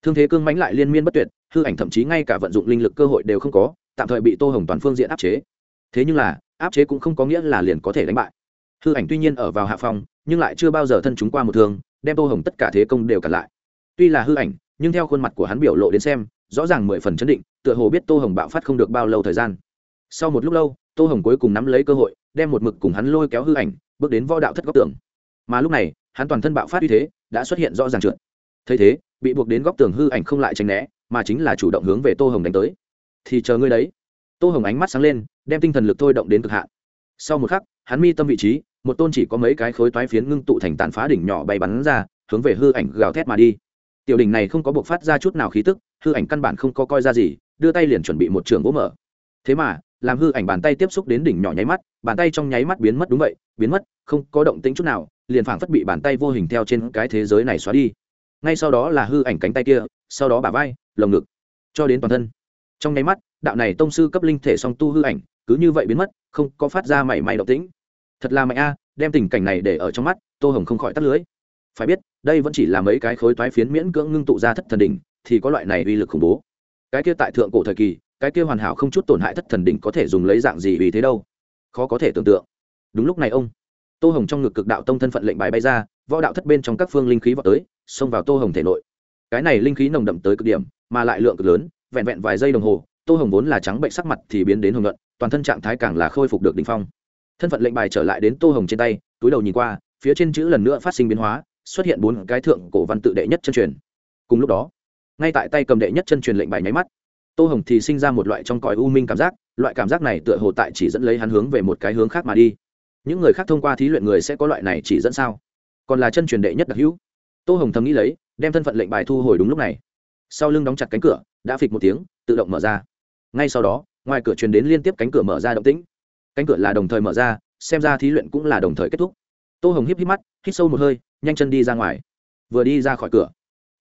Thương thế cương mánh lại liên miên bất tuyệt, hư ảnh thậm chí ngay cả vận dụng linh lực cơ hội đều không có, tạm thời bị tô hồng toàn phương diện áp chế. Thế nhưng là, áp chế cũng không có nghĩa là liền có thể đánh bại. Hư ảnh tuy nhiên ở vào hạ phòng nhưng lại chưa bao giờ thân chúng qua một thương, đem tô hồng tất cả thế công đều cản lại. Tuy là hư ảnh, nhưng theo khuôn mặt của hắn biểu lộ đến xem rõ ràng mười phần chấn định, tựa hồ biết tô hồng bạo phát không được bao lâu thời gian. Sau một lúc lâu, tô hồng cuối cùng nắm lấy cơ hội, đem một mực cùng hắn lôi kéo hư ảnh, bước đến võ đạo thất góc tường. Mà lúc này, hắn toàn thân bạo phát uy thế, đã xuất hiện rõ ràng trượt. Thấy thế, bị buộc đến góc tường hư ảnh không lại tránh né, mà chính là chủ động hướng về tô hồng đánh tới. Thì chờ ngươi đấy. Tô hồng ánh mắt sáng lên, đem tinh thần lực thôi động đến cực hạn. Sau một khắc, hắn mi tâm vị trí, một tôn chỉ có mấy cái khối toái phiến ngưng tụ thành tàn phá đỉnh nhỏ bay bắn ra, hướng về hư ảnh gào thét mà đi. Tiểu đỉnh này không có buộc phát ra chút nào khí tức hư ảnh căn bản không có coi ra gì, đưa tay liền chuẩn bị một trường gỗ mở. Thế mà, làm hư ảnh bàn tay tiếp xúc đến đỉnh nhỏ nháy mắt, bàn tay trong nháy mắt biến mất đúng vậy, biến mất, không có động tĩnh chút nào, liền phảng phất bị bàn tay vô hình theo trên cái thế giới này xóa đi. Ngay sau đó là hư ảnh cánh tay kia, sau đó bả vai, lồng ngực, cho đến toàn thân. Trong nháy mắt, đạo này tông sư cấp linh thể song tu hư ảnh, cứ như vậy biến mất, không có phát ra mảy may động tĩnh. Thật là mạnh a, đem tình cảnh này để ở trong mắt, tô hồng không khỏi tắt lưới. Phải biết, đây vẫn chỉ là mấy cái khối toái phiến miễn cưỡng ngưng tụ ra thất thần đỉnh thì có loại này uy lực khủng bố. Cái kia tại thượng cổ thời kỳ, cái kia hoàn hảo không chút tổn hại thất thần đỉnh có thể dùng lấy dạng gì vì thế đâu? Khó có thể tưởng tượng. Đúng lúc này ông, tô hồng trong ngực cực đạo tông thân phận lệnh bài bay ra, võ đạo thất bên trong các phương linh khí vào tới, xông vào tô hồng thể nội. Cái này linh khí nồng đậm tới cực điểm, mà lại lượng cực lớn, vẹn vẹn vài giây đồng hồ, tô hồng vốn là trắng bệnh sắc mặt thì biến đến hồng luận toàn thân trạng thái càng là khôi phục được đ ỉ n h phong. Thân phận lệnh bài trở lại đến tô hồng trên tay, túi đầu nhìn qua, phía trên chữ lần nữa phát sinh biến hóa, xuất hiện bốn cái thượng cổ văn tự đệ nhất chân truyền. Cùng lúc đó ngay tại tay cầm đệ nhất chân truyền lệnh bài nháy mắt. Tô hồng thì sinh ra một loại trong cõi u minh cảm giác, loại cảm giác này tựa hồ tại chỉ dẫn lấy hắn hướng về một cái hướng khác mà đi. Những người khác thông qua thí luyện người sẽ có loại này chỉ dẫn sao? Còn là chân truyền đệ nhất đặc hữu. Tô hồng thầm nghĩ lấy, đem thân phận lệnh bài thu hồi đúng lúc này. Sau lưng đóng chặt cánh cửa, đã phịch một tiếng, tự động mở ra. Ngay sau đó, ngoài cửa truyền đến liên tiếp cánh cửa mở ra động tĩnh. Cánh cửa là đồng thời mở ra, xem ra thí luyện cũng là đồng thời kết thúc. Tô hồng híp híp mắt, hít sâu một hơi, nhanh chân đi ra ngoài. Vừa đi ra khỏi cửa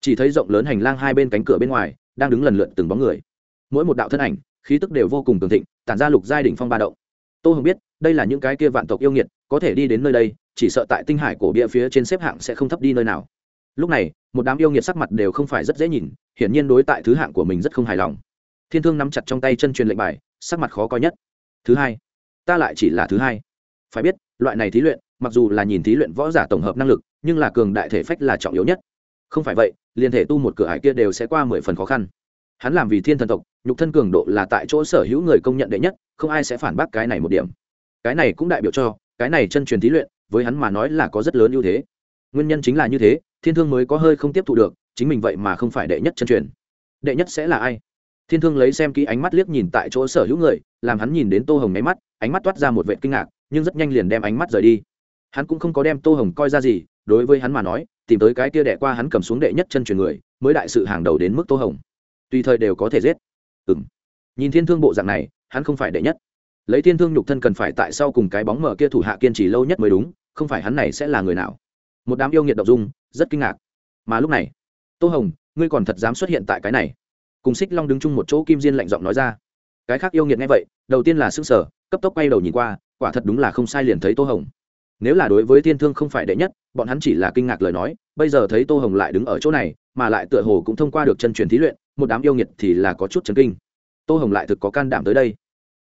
chỉ thấy rộng lớn hành lang hai bên cánh cửa bên ngoài, đang đứng lần lượt từng bóng người. Mỗi một đạo thân ảnh, khí tức đều vô cùng cường thịnh, tản ra lục giai đ ỉ n h phong ba động. Tô hồng biết, đây là những cái kia vạn tộc yêu nghiệt, có thể đi đến nơi đây, chỉ sợ tại tinh hải cổ bia phía trên xếp hạng sẽ không thấp đi nơi nào. Lúc này, một đám yêu nghiệt sắc mặt đều không phải rất dễ nhìn, hiển nhiên đối tại thứ hạng của mình rất không hài lòng. Thiên thương nắm chặt trong tay chân truyền lệnh bài, sắc mặt khó coi nhất. Thứ hai, ta lại chỉ là thứ hai. Phải biết, loại này thí luyện, mặc dù là nhìn thí luyện võ giả tổng hợp năng lực, nhưng là cường đại thể phách là trọng yếu nhất. Không phải vậy liền thể tu một cửa hải kia đều sẽ qua mười phần khó khăn. Hắn làm vì thiên thần tộc, nhục thân cường độ là tại chỗ sở hữu người công nhận đệ nhất, không ai sẽ phản bác cái này một điểm. Cái này cũng đại biểu cho, cái này chân truyền thí luyện, với hắn mà nói là có rất lớn ưu thế. Nguyên nhân chính là như thế, thiên thương mới có hơi không tiếp thu được, chính mình vậy mà không phải đệ nhất chân truyền. Đệ nhất sẽ là ai? Thiên thương lấy xem kỹ ánh mắt liếc nhìn tại chỗ sở hữu người, làm hắn nhìn đến tô hồng nháy mắt, ánh mắt toát ra một vệ kinh ngạc, nhưng rất nhanh liền đem ánh mắt rời đi. Hắn cũng không có đem tô hồng coi ra gì đối với hắn mà nói, tìm tới cái kia đẻ qua hắn cầm xuống đệ nhất chân truyền người, mới đại sự hàng đầu đến mức tô hồng. Tùy thời đều có thể giết. Ừ m nhìn thiên thương bộ dạng này, hắn không phải đệ nhất. Lấy thiên thương nhục thân cần phải tại sau cùng cái bóng mở kia thủ hạ kiên trì lâu nhất mới đúng, không phải hắn này sẽ là người nào. Một đám yêu nghiệt đậu dung, rất kinh ngạc. Mà lúc này, tô hồng, ngươi còn thật dám xuất hiện tại cái này. Cùng xích long đứng chung một chỗ kim diên lạnh giọng nói ra. Cái khác yêu nghiệt nghe vậy, đầu tiên là s ư n g sở cấp tốc quay đầu nhìn qua, quả thật đúng là không sai liền thấy tô hồng nếu là đối với thiên thương không phải đệ nhất, bọn hắn chỉ là kinh ngạc lời nói, bây giờ thấy tô hồng lại đứng ở chỗ này, mà lại tựa hồ cũng thông qua được chân truyền thí luyện, một đám yêu nghiệt thì là có chút chấn kinh. Tô hồng lại thực có can đảm tới đây.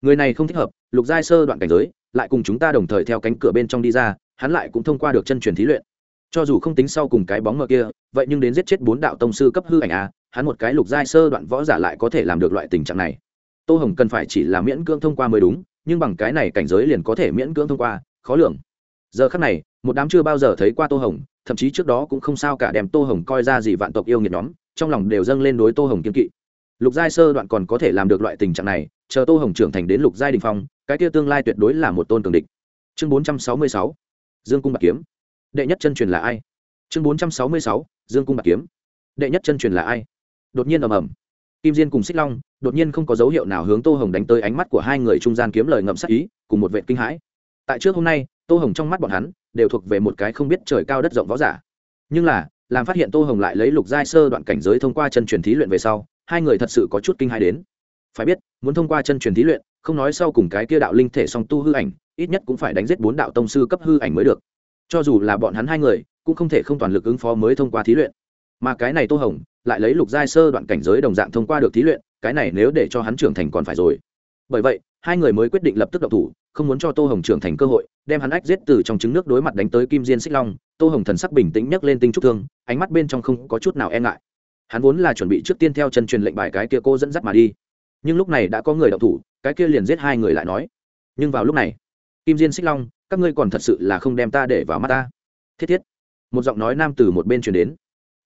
Người này không thích hợp, lục giai sơ đoạn cảnh giới, lại cùng chúng ta đồng thời theo cánh cửa bên trong đi ra, hắn lại cũng thông qua được chân truyền thí luyện. Cho dù không tính sau cùng cái bóng mờ kia, vậy nhưng đến giết chết bốn đạo tông sư cấp hư ảnh a hắn một cái lục giai sơ đoạn võ giả lại có thể làm được loại tình trạng này. Tô hồng cần phải chỉ là miễn cưỡng thông qua mới đúng, nhưng bằng cái này cảnh giới liền có thể miễn cưỡng thông qua, khó lường giờ khắc này, một đám chưa bao giờ thấy qua tô hồng, thậm chí trước đó cũng không sao cả đem tô hồng coi ra gì vạn tộc yêu nghiệt nhóm, trong lòng đều dâng lên đối tô hồng kiên kỵ. Lục giai sơ đoạn còn có thể làm được loại tình trạng này, chờ tô hồng trưởng thành đến lục giai đình phong, cái kia tương lai tuyệt đối là một tôn cường địch. Chương bốn trăm sáu mươi sáu, dương cung bạc kiếm. Đệ nhất chân truyền là ai? Chương bốn trăm sáu mươi sáu, dương cung bạc kiếm. Đệ nhất chân truyền là ai? Đột nhiên ầm ầm. Kim diên cùng xích long đột nhiên không có dấu hiệu nào hướng tô hồng đánh tới ánh mắt của hai người trung gian kiếm lời ngậm sắc ý, cùng một vệ kinh hãi. Tại trước hôm nay tô hồng trong mắt bọn hắn đều thuộc về một cái không biết trời cao đất rộng võ giả. Nhưng là, làm phát hiện tô hồng lại lấy lục giai sơ đoạn cảnh giới thông qua chân truyền thí luyện về sau, hai người thật sự có chút kinh hai đến. Phải biết, muốn thông qua chân truyền thí luyện, không nói sau cùng cái kia đạo linh thể song tu hư ảnh, ít nhất cũng phải đánh giết bốn đạo tông sư cấp hư ảnh mới được. Cho dù là bọn hắn hai người, cũng không thể không toàn lực ứng phó mới thông qua thí luyện. Mà cái này tô hồng lại lấy lục giai sơ đoạn cảnh giới đồng dạng thông qua được thí luyện, cái này nếu để cho hắn trưởng thành còn phải rồi. Bởi vậy, hai người mới quyết định lập tức động thủ không muốn cho tô hồng trưởng thành cơ hội, đem hắn ách giết từ trong trứng nước đối mặt đánh tới kim diên xích long, tô hồng thần sắc bình tĩnh nhấc lên tinh trúc thương, ánh mắt bên trong không có chút nào e ngại. Hắn vốn là chuẩn bị trước tiên theo chân truyền lệnh bài cái kia cô dẫn dắt mà đi. Nhưng lúc này đã có người đậu thủ, cái kia liền giết hai người lại nói. Nhưng vào lúc này, kim diên xích long, các ngươi còn thật sự là không đem ta để vào mắt ta. Thiết thiết. Một giọng nói nam từ một bên truyền đến.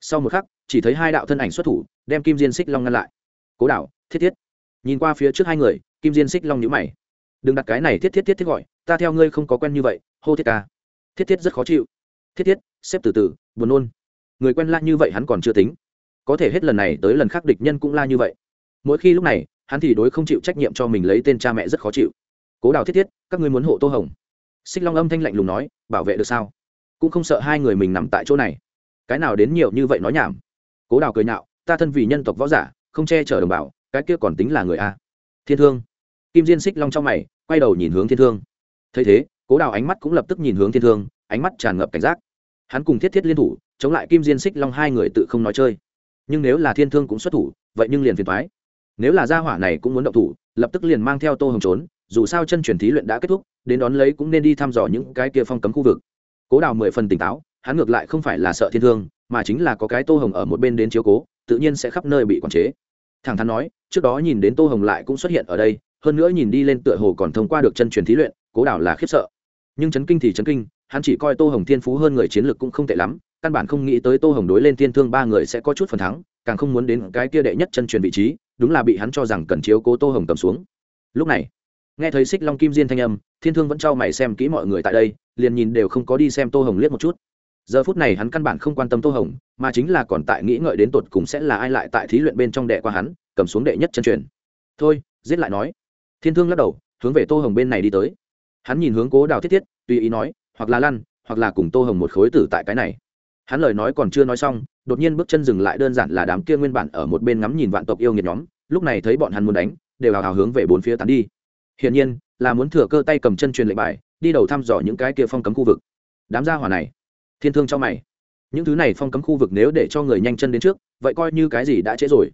Sau một khắc, chỉ thấy hai đạo thân ảnh xuất thủ, đem kim diên xích long ngăn lại. Cố đạo, thiết thiết. Nhìn qua phía trước hai người, kim diên xích long nhữ mày đừng đặt cái này thiết thiết thiết thiết gọi, ta theo ngươi không có quen như vậy, hô thiết ca. Thiết thiết rất khó chịu. Thiết thiết xếp từ từ, buồn nôn. Người quen la như vậy hắn còn chưa tính. Có thể hết lần này tới lần khác địch nhân cũng la như vậy. Mỗi khi lúc này, hắn thì đối không chịu trách nhiệm cho mình lấy tên cha mẹ rất khó chịu. Cố đào thiết thiết, các ngươi muốn hộ tô hồng. Xích long âm thanh lạnh lùng nói, bảo vệ được sao? Cũng không sợ hai người mình nằm tại chỗ này. Cái nào đến nhiều như vậy nói nhảm. Cố đào cười nhạo, ta thân vì nhân tộc võ giả, không che chở đồng bào, cái kia còn tính là người a. Thiên thương. Kim diên xích long trong mày quay đầu nhìn hướng thiên thương. Thấy thế, cố đào ánh mắt cũng lập tức nhìn hướng thiên thương, ánh mắt tràn ngập cảnh giác. Hắn cùng thiết thiết liên thủ, chống lại kim diên xích long hai người tự không nói chơi. Nhưng nếu là thiên thương cũng xuất thủ, vậy nhưng liền phiền thoái nếu là gia hỏa này cũng muốn động thủ, lập tức liền mang theo tô hồng trốn, dù sao chân truyền thí luyện đã kết thúc, đến đón lấy cũng nên đi thăm dò những cái kia phong cấm khu vực. Cố đào mười phần tỉnh táo, hắn ngược lại không phải là sợ thiên thương, mà chính là có cái tô hồng ở một bên đến chiếu cố, tự nhiên sẽ khắp nơi bị quản chế. Thẳng thắn nói, trước đó nhìn đến tô hồng lại cũng xuất hiện ở đây hơn nữa nhìn đi lên tựa hồ còn thông qua được chân truyền thí luyện, cố đảo là khiếp sợ. Nhưng chấn kinh thì chấn kinh, hắn chỉ coi tô hồng thiên phú hơn người chiến lược cũng không tệ lắm, căn bản không nghĩ tới tô hồng đối lên thiên thương ba người sẽ có chút phần thắng, càng không muốn đến cái kia đệ nhất chân truyền vị trí, đúng là bị hắn cho rằng cần chiếu cố tô hồng cầm xuống. Lúc này, nghe thấy xích long kim diên thanh âm, thiên thương vẫn trao mày xem kỹ mọi người tại đây, liền nhìn đều không có đi xem tô hồng liếc một chút. Giờ phút này hắn căn bản không quan tâm tô hồng, mà chính là còn tại nghĩ ngợi đến tột cùng sẽ là ai lại tại thí luyện bên trong đệ qua hắn, cầm xuống đệ nhất chân truyền. Thôi, giết lại nói thiên thương lắc đầu, hướng về tô hồng bên này đi tới. Hắn nhìn hướng cố đào thiết thiết, tùy ý nói, hoặc là lăn, hoặc là cùng tô hồng một khối tử tại cái này. Hắn lời nói còn chưa nói xong, đột nhiên bước chân dừng lại đơn giản là đám kia nguyên bản ở một bên ngắm nhìn vạn tộc yêu nghiệt nhóm, lúc này thấy bọn hắn muốn đánh, đều hào hào hướng về bốn phía tán đi. Hiển nhiên, là muốn thừa cơ tay cầm chân truyền lệnh bài, đi đầu thăm dò những cái kia phong cấm khu vực. Đám gia hỏa này, thiên thương cho mày. Những thứ này phong cấm khu vực nếu để cho người nhanh chân đến trước, vậy coi như cái gì đã trễ rồi.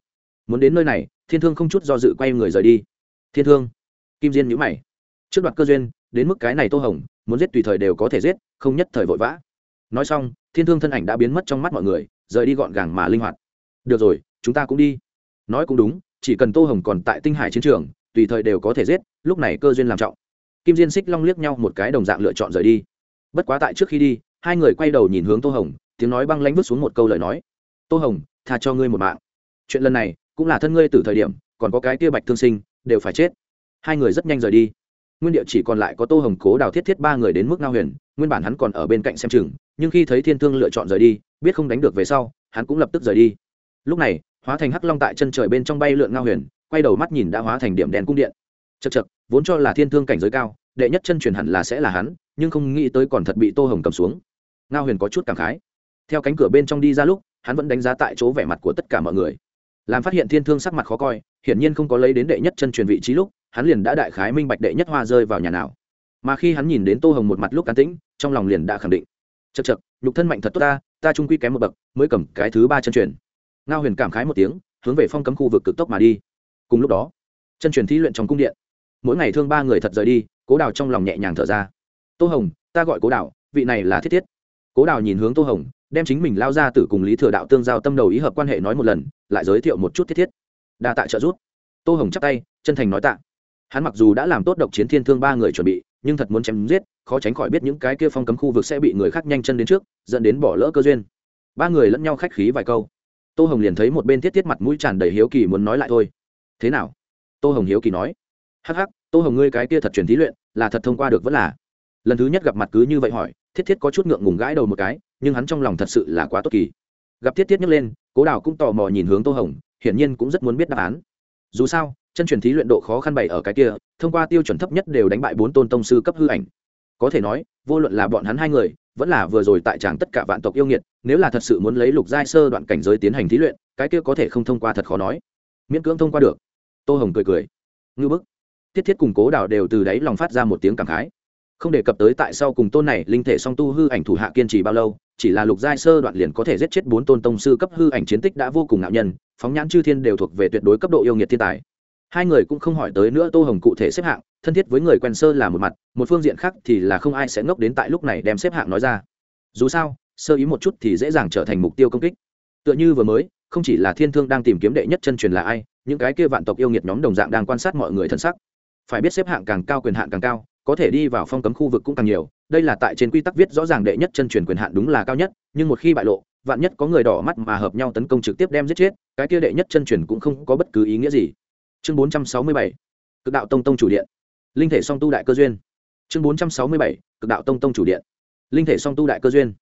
Muốn đến nơi này, thiên thương không chút do dự quay người rời đi. Thiên thương kim diên nhữ mày. Trước đoạt cơ duyên, đến mức cái này tô hồng, muốn giết tùy thời đều có thể giết, không nhất thời vội vã. Nói xong, thiên thương thân ảnh đã biến mất trong mắt mọi người, rời đi gọn gàng mà linh hoạt. Được rồi, chúng ta cũng đi. Nói cũng đúng, chỉ cần tô hồng còn tại tinh hải chiến trường, tùy thời đều có thể giết, lúc này cơ duyên làm trọng. Kim diên xích long liếc nhau một cái đồng dạng lựa chọn rời đi. Bất quá tại trước khi đi, hai người quay đầu nhìn hướng tô hồng, tiếng nói băng lánh vứt xuống một câu lời nói. Tô hồng, tha cho ngươi một mạng. Chuyện lần này cũng là thân ngươi từ thời điểm, còn có cái kia bạch thương sinh, đều phải chết hai người rất nhanh rời đi. Nguyên địa chỉ còn lại có tô hồng cố đào thiết thiết ba người đến mức ngao huyền, nguyên bản hắn còn ở bên cạnh xem chừng, nhưng khi thấy thiên thương lựa chọn rời đi, biết không đánh được về sau, hắn cũng lập tức rời đi. Lúc này, hóa thành hắc long tại chân trời bên trong bay lượn ngao huyền, quay đầu mắt nhìn đã hóa thành điểm đèn cung điện. Chật chật vốn cho là thiên thương cảnh giới cao, đệ nhất chân truyền hẳn là sẽ là hắn, nhưng không nghĩ tới còn thật bị tô hồng cầm xuống. Ngao huyền có chút cảm khái. Theo cánh cửa bên trong đi ra lúc, hắn vẫn đánh giá tại chỗ vẻ mặt của tất cả mọi người. Làm phát hiện thiên thương sắc mặt khó coi, hiển nhiên không có lấy đến đệ nhất chân truyền vị trí lúc hắn liền đã đại khái minh bạch đệ nhất hoa rơi vào nhà nào. Mà khi hắn nhìn đến tô hồng một mặt lúc cán tĩnh, trong lòng liền đã khẳng định. Chật chật nhục thân mạnh thật tốt ta ta trung quy kém một bậc, mới cầm cái thứ ba chân truyền. Ngao huyền cảm khái một tiếng, hướng về phong cấm khu vực cực tốc mà đi. Cùng lúc đó, chân truyền thi luyện trong cung điện. Mỗi ngày thương ba người thật rời đi, cố đào trong lòng nhẹ nhàng thở ra. Tô hồng, ta gọi cố đào, vị này là thiết thiết. Cố đào nhìn hướng tô hồng, đem chính mình lao ra từ cùng lý thừa đạo tương giao tâm đầu ý hợp quan hệ nói một lần, lại giới thiệu một chút thiết thiết. Đa tạ trợ giúp. Tô hồng chắc tay, chân thành nói tạ hắn mặc dù đã làm tốt độc chiến thiên thương ba người chuẩn bị, nhưng thật muốn chém giết, khó tránh khỏi biết những cái kia phong cấm khu vực sẽ bị người khác nhanh chân đến trước, dẫn đến bỏ lỡ cơ duyên. Ba người lẫn nhau khách khí vài câu. Tô hồng liền thấy một bên thiết thiết mặt mũi tràn đầy hiếu kỳ muốn nói lại thôi. Thế nào? Tô hồng hiếu kỳ nói. Hắc hắc, tô hồng ngươi cái kia thật truyền thí luyện, là thật thông qua được vẫn là? Lần thứ nhất gặp mặt cứ như vậy hỏi, thiết thiết có chút ngượng ngùng gãi đầu một cái, nhưng hắn trong lòng thật sự là quá tốt kỳ. Gặp thiết thiết nhấc lên, cố đào cũng tò mò nhìn hướng tô hồng, hiển nhiên cũng rất muốn biết đáp án. Dù sao chân truyền thí luyện độ khó khăn bày ở cái kia, thông qua tiêu chuẩn thấp nhất đều đánh bại bốn tôn tông sư cấp hư ảnh. Có thể nói, vô luận là bọn hắn hai người, vẫn là vừa rồi tại tràng tất cả vạn tộc yêu nghiệt, nếu là thật sự muốn lấy lục giai sơ đoạn cảnh giới tiến hành thí luyện, cái kia có thể không thông qua thật khó nói. Miễn cưỡng thông qua được. Tô hồng cười cười. Ngư bức. Thiết thiết cùng cố đào đều từ đáy lòng phát ra một tiếng cảm khái. Không đề cập tới tại sao cùng tôn này linh thể song tu hư ảnh thủ hạ kiên trì bao lâu, chỉ là lục giai sơ đoạn liền có thể giết chết bốn tôn tông sư cấp hư ảnh chiến tích đã vô cùng ngạo nhân, phóng nhãn chư thiên đều thuộc về tuyệt đối cấp độ yêu nghiệt thiên tài hai người cũng không hỏi tới nữa tô hồng cụ thể xếp hạng, thân thiết với người quen sơ là một mặt, một phương diện khác thì là không ai sẽ ngốc đến tại lúc này đem xếp hạng nói ra. Dù sao, sơ ý một chút thì dễ dàng trở thành mục tiêu công kích. Tựa như vừa mới, không chỉ là thiên thương đang tìm kiếm đệ nhất chân truyền là ai, những cái kia vạn tộc yêu nghiệt nhóm đồng dạng đang quan sát mọi người thân sắc. Phải biết xếp hạng càng cao quyền hạn càng cao, có thể đi vào phong cấm khu vực cũng càng nhiều, đây là tại trên quy tắc viết rõ ràng đệ nhất chân truyền quyền hạn đúng là cao nhất, nhưng một khi bại lộ, vạn nhất có người đỏ mắt mà hợp nhau tấn công trực tiếp đem giết chết, cái kia đệ nhất chân truyền cũng không có bất cứ ý nghĩa gì chương 467 cực đạo tông tông chủ điện. Linh thể song tu đại cơ duyên. Chương 467 cực đạo tông tông chủ điện. Linh thể song tu đại cơ duyên.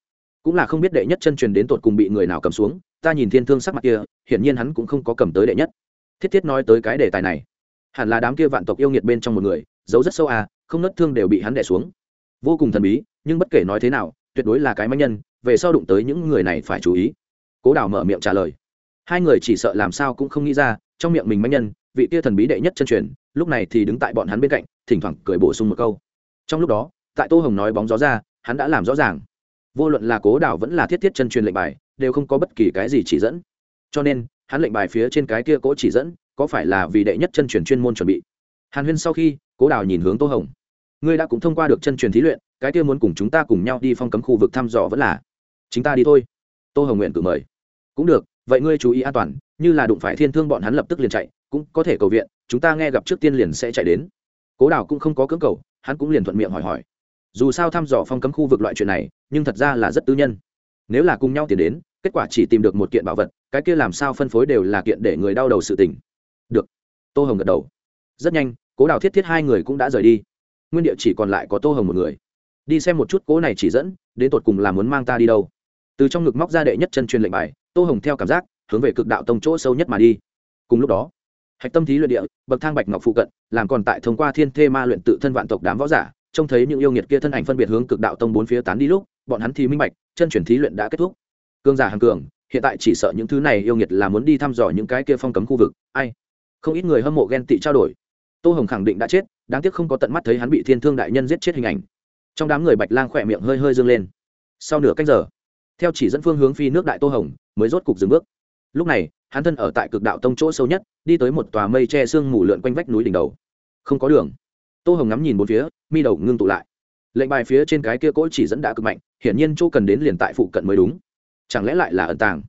Cũng là không biết đệ nhất chân truyền đến tột cùng bị người nào cầm xuống, ta nhìn thiên thương sắc mặt kia, hiển nhiên hắn cũng không có cầm tới đệ nhất. Thiết thiết nói tới cái đề tài này. Hẳn là đám kia vạn tộc yêu nghiệt bên trong một người giấu rất sâu à không nứt thương đều bị hắn đẻ xuống. Vô cùng thần bí, nhưng bất kể nói thế nào, tuyệt đối là cái manh nhân, về sau đụng tới những người này phải chú ý. Cố đào mở miệng trả lời. Hai người chỉ sợ làm sao cũng không nghĩ ra trong miệng mình manh nhân, vị kia thần bí đệ nhất chân truyền, lúc này thì đứng tại bọn hắn bên cạnh, thỉnh thoảng cười bổ sung một câu. Trong lúc đó, tại tô hồng nói bóng gió ra, hắn đã làm rõ ràng. Vô luận là cố đảo vẫn là thiết thiết chân truyền lệnh bài, đều không có bất kỳ cái gì chỉ dẫn. Cho nên, hắn lệnh bài phía trên cái kia cố chỉ dẫn, có phải là vì đệ nhất chân truyền chuyên môn chuẩn bị? Hàn huyên sau khi, cố đào nhìn hướng tô hồng. Ngươi đã cũng thông qua được chân truyền thí luyện, cái kia muốn cùng chúng ta cùng nhau đi phong cấm khu vực thăm dò vẫn là. Chính ta đi thôi. Tô hồng nguyện cử mời. Cũng được vậy ngươi chú ý an toàn, như là đụng phải thiên thương bọn hắn lập tức liền chạy, cũng có thể cầu viện, chúng ta nghe gặp trước tiên liền sẽ chạy đến. Cố đào cũng không có cưỡng cầu, hắn cũng liền thuận miệng hỏi hỏi. Dù sao thăm dò phong cấm khu vực loại chuyện này, nhưng thật ra là rất tư nhân. Nếu là cùng nhau tiền đến, kết quả chỉ tìm được một kiện bảo vật, cái kia làm sao phân phối đều là kiện để người đau đầu sự tình. Được. Tô hồng gật đầu. Rất nhanh, cố đào thiết thiết hai người cũng đã rời đi. Nguyên địa chỉ còn lại có tô hồng một người. Đi xem một chút, cố này chỉ dẫn, đến tột cùng là muốn mang ta đi đâu. Từ trong ngực móc ra đệ nhất chân truyền lệnh bài tô hồng theo cảm giác, hướng về cực đạo tông chỗ sâu nhất mà đi. Cùng lúc đó, hạch tâm thí luyện địa, bậc thang bạch ngọc phụ cận, làm còn tại thông qua thiên thê ma luyện tự thân vạn tộc đám võ giả, trông thấy những yêu nghiệt kia thân ảnh phân biệt hướng cực đạo tông bốn phía tán đi lúc, bọn hắn thì minh bạch, chân chuyển thí luyện đã kết thúc. Cương giả hàng cường, hiện tại chỉ sợ những thứ này yêu nghiệt là muốn đi thăm dò những cái kia phong cấm khu vực, ai? Không ít người hâm mộ ghen tị trao đổi. Tô hồng khẳng định đã chết, đáng tiếc không có tận mắt thấy hắn bị thiên thương đại nhân giết chết hình ảnh. Trong đám người bạch lang khỏe miệng hơi hơi dâng lên. Sau nửa cách giờ, theo chỉ dẫn phương hướng phi nước đại tô hồng mới rốt cục dừng bước. Lúc này, hắn thân ở tại cực đạo tông chỗ sâu nhất, đi tới một tòa mây che sương mù lượn quanh vách núi đỉnh đầu. Không có đường. Tô hồng ngắm nhìn bốn phía, mi đầu ngưng tụ lại. Lệnh bài phía trên cái kia cỗ chỉ dẫn đã cực mạnh, hiển nhiên chỗ cần đến liền tại phụ cận mới đúng. Chẳng lẽ lại là ẩn tàng?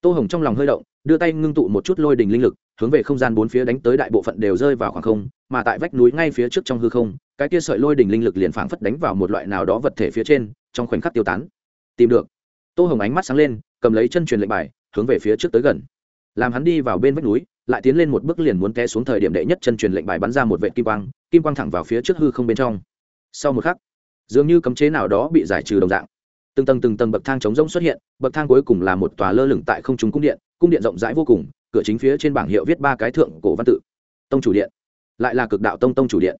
Tô hồng trong lòng hơi động, đưa tay ngưng tụ một chút lôi đình linh lực, hướng về không gian bốn phía đánh tới đại bộ phận đều rơi vào khoảng không, mà tại vách núi ngay phía trước trong hư không, cái kia sợi lôi đình linh lực liền phảng phất đánh vào một loại nào đó vật thể phía trên, trong khoảnh khắc tiêu tán. Tìm được. Tô hồng ánh mắt sáng lên cầm lấy chân truyền lệnh bài, hướng về phía trước tới gần. Làm hắn đi vào bên vách núi, lại tiến lên một bước liền muốn té xuống thời điểm đệ nhất chân truyền lệnh bài bắn ra một vệ kim quang kim quang thẳng vào phía trước hư không bên trong. Sau một khắc, dường như cấm chế nào đó bị giải trừ đồng dạng. Từng tầng từng tầng bậc thang chống rông xuất hiện, bậc thang cuối cùng là một tòa lơ lửng tại không trung cung điện cung điện rộng rãi vô cùng, cửa chính phía trên bảng hiệu viết ba cái thượng cổ văn tự. Tông chủ điện. Lại là cực đạo tông tông chủ điện.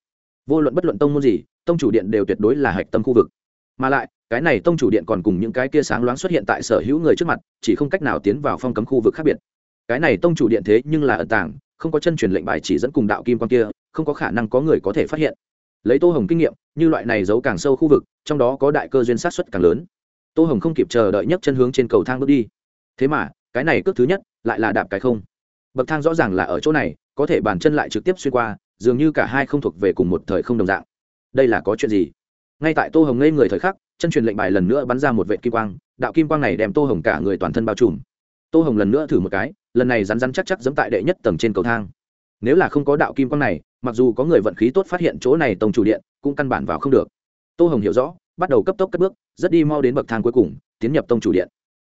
Vô luận bất luận tông môn gì, tông chủ điện đều tuyệt đối là hạch tâm khu vực. Mà lại cái này tông chủ điện còn cùng những cái kia sáng loáng xuất hiện tại sở hữu người trước mặt, chỉ không cách nào tiến vào phong cấm khu vực khác biệt. Cái này tông chủ điện thế nhưng là ẩn tàng, không có chân truyền lệnh bài chỉ dẫn cùng đạo kim quan kia, không có khả năng có người có thể phát hiện. Lấy tô hồng kinh nghiệm, như loại này giấu càng sâu khu vực, trong đó có đại cơ duyên sát xuất càng lớn. Tô hồng không kịp chờ đợi nhấc chân hướng trên cầu thang bước đi. Thế mà, cái này cước thứ nhất, lại là đạp cái không. Bậc thang rõ ràng là ở chỗ này, có thể bàn chân lại trực tiếp xuyên qua, dường như cả hai không thuộc về cùng một thời không đồng dạng. Đây là có chuyện gì? Ngay tại tô hồng ngây người thời khắc chân truyền lệnh bài lần nữa bắn ra một vệ kim quang, đạo kim quang này đem tô hồng cả người toàn thân bao trùm. Tô hồng lần nữa thử một cái, lần này rắn rắn chắc chắc dẫm tại đệ nhất tầng trên cầu thang. Nếu là không có đạo kim quang này, mặc dù có người vận khí tốt phát hiện chỗ này tông chủ điện, cũng căn bản vào không được. Tô hồng hiểu rõ, bắt đầu cấp tốc cất bước, rất đi mau đến bậc thang cuối cùng, tiến nhập tông chủ điện.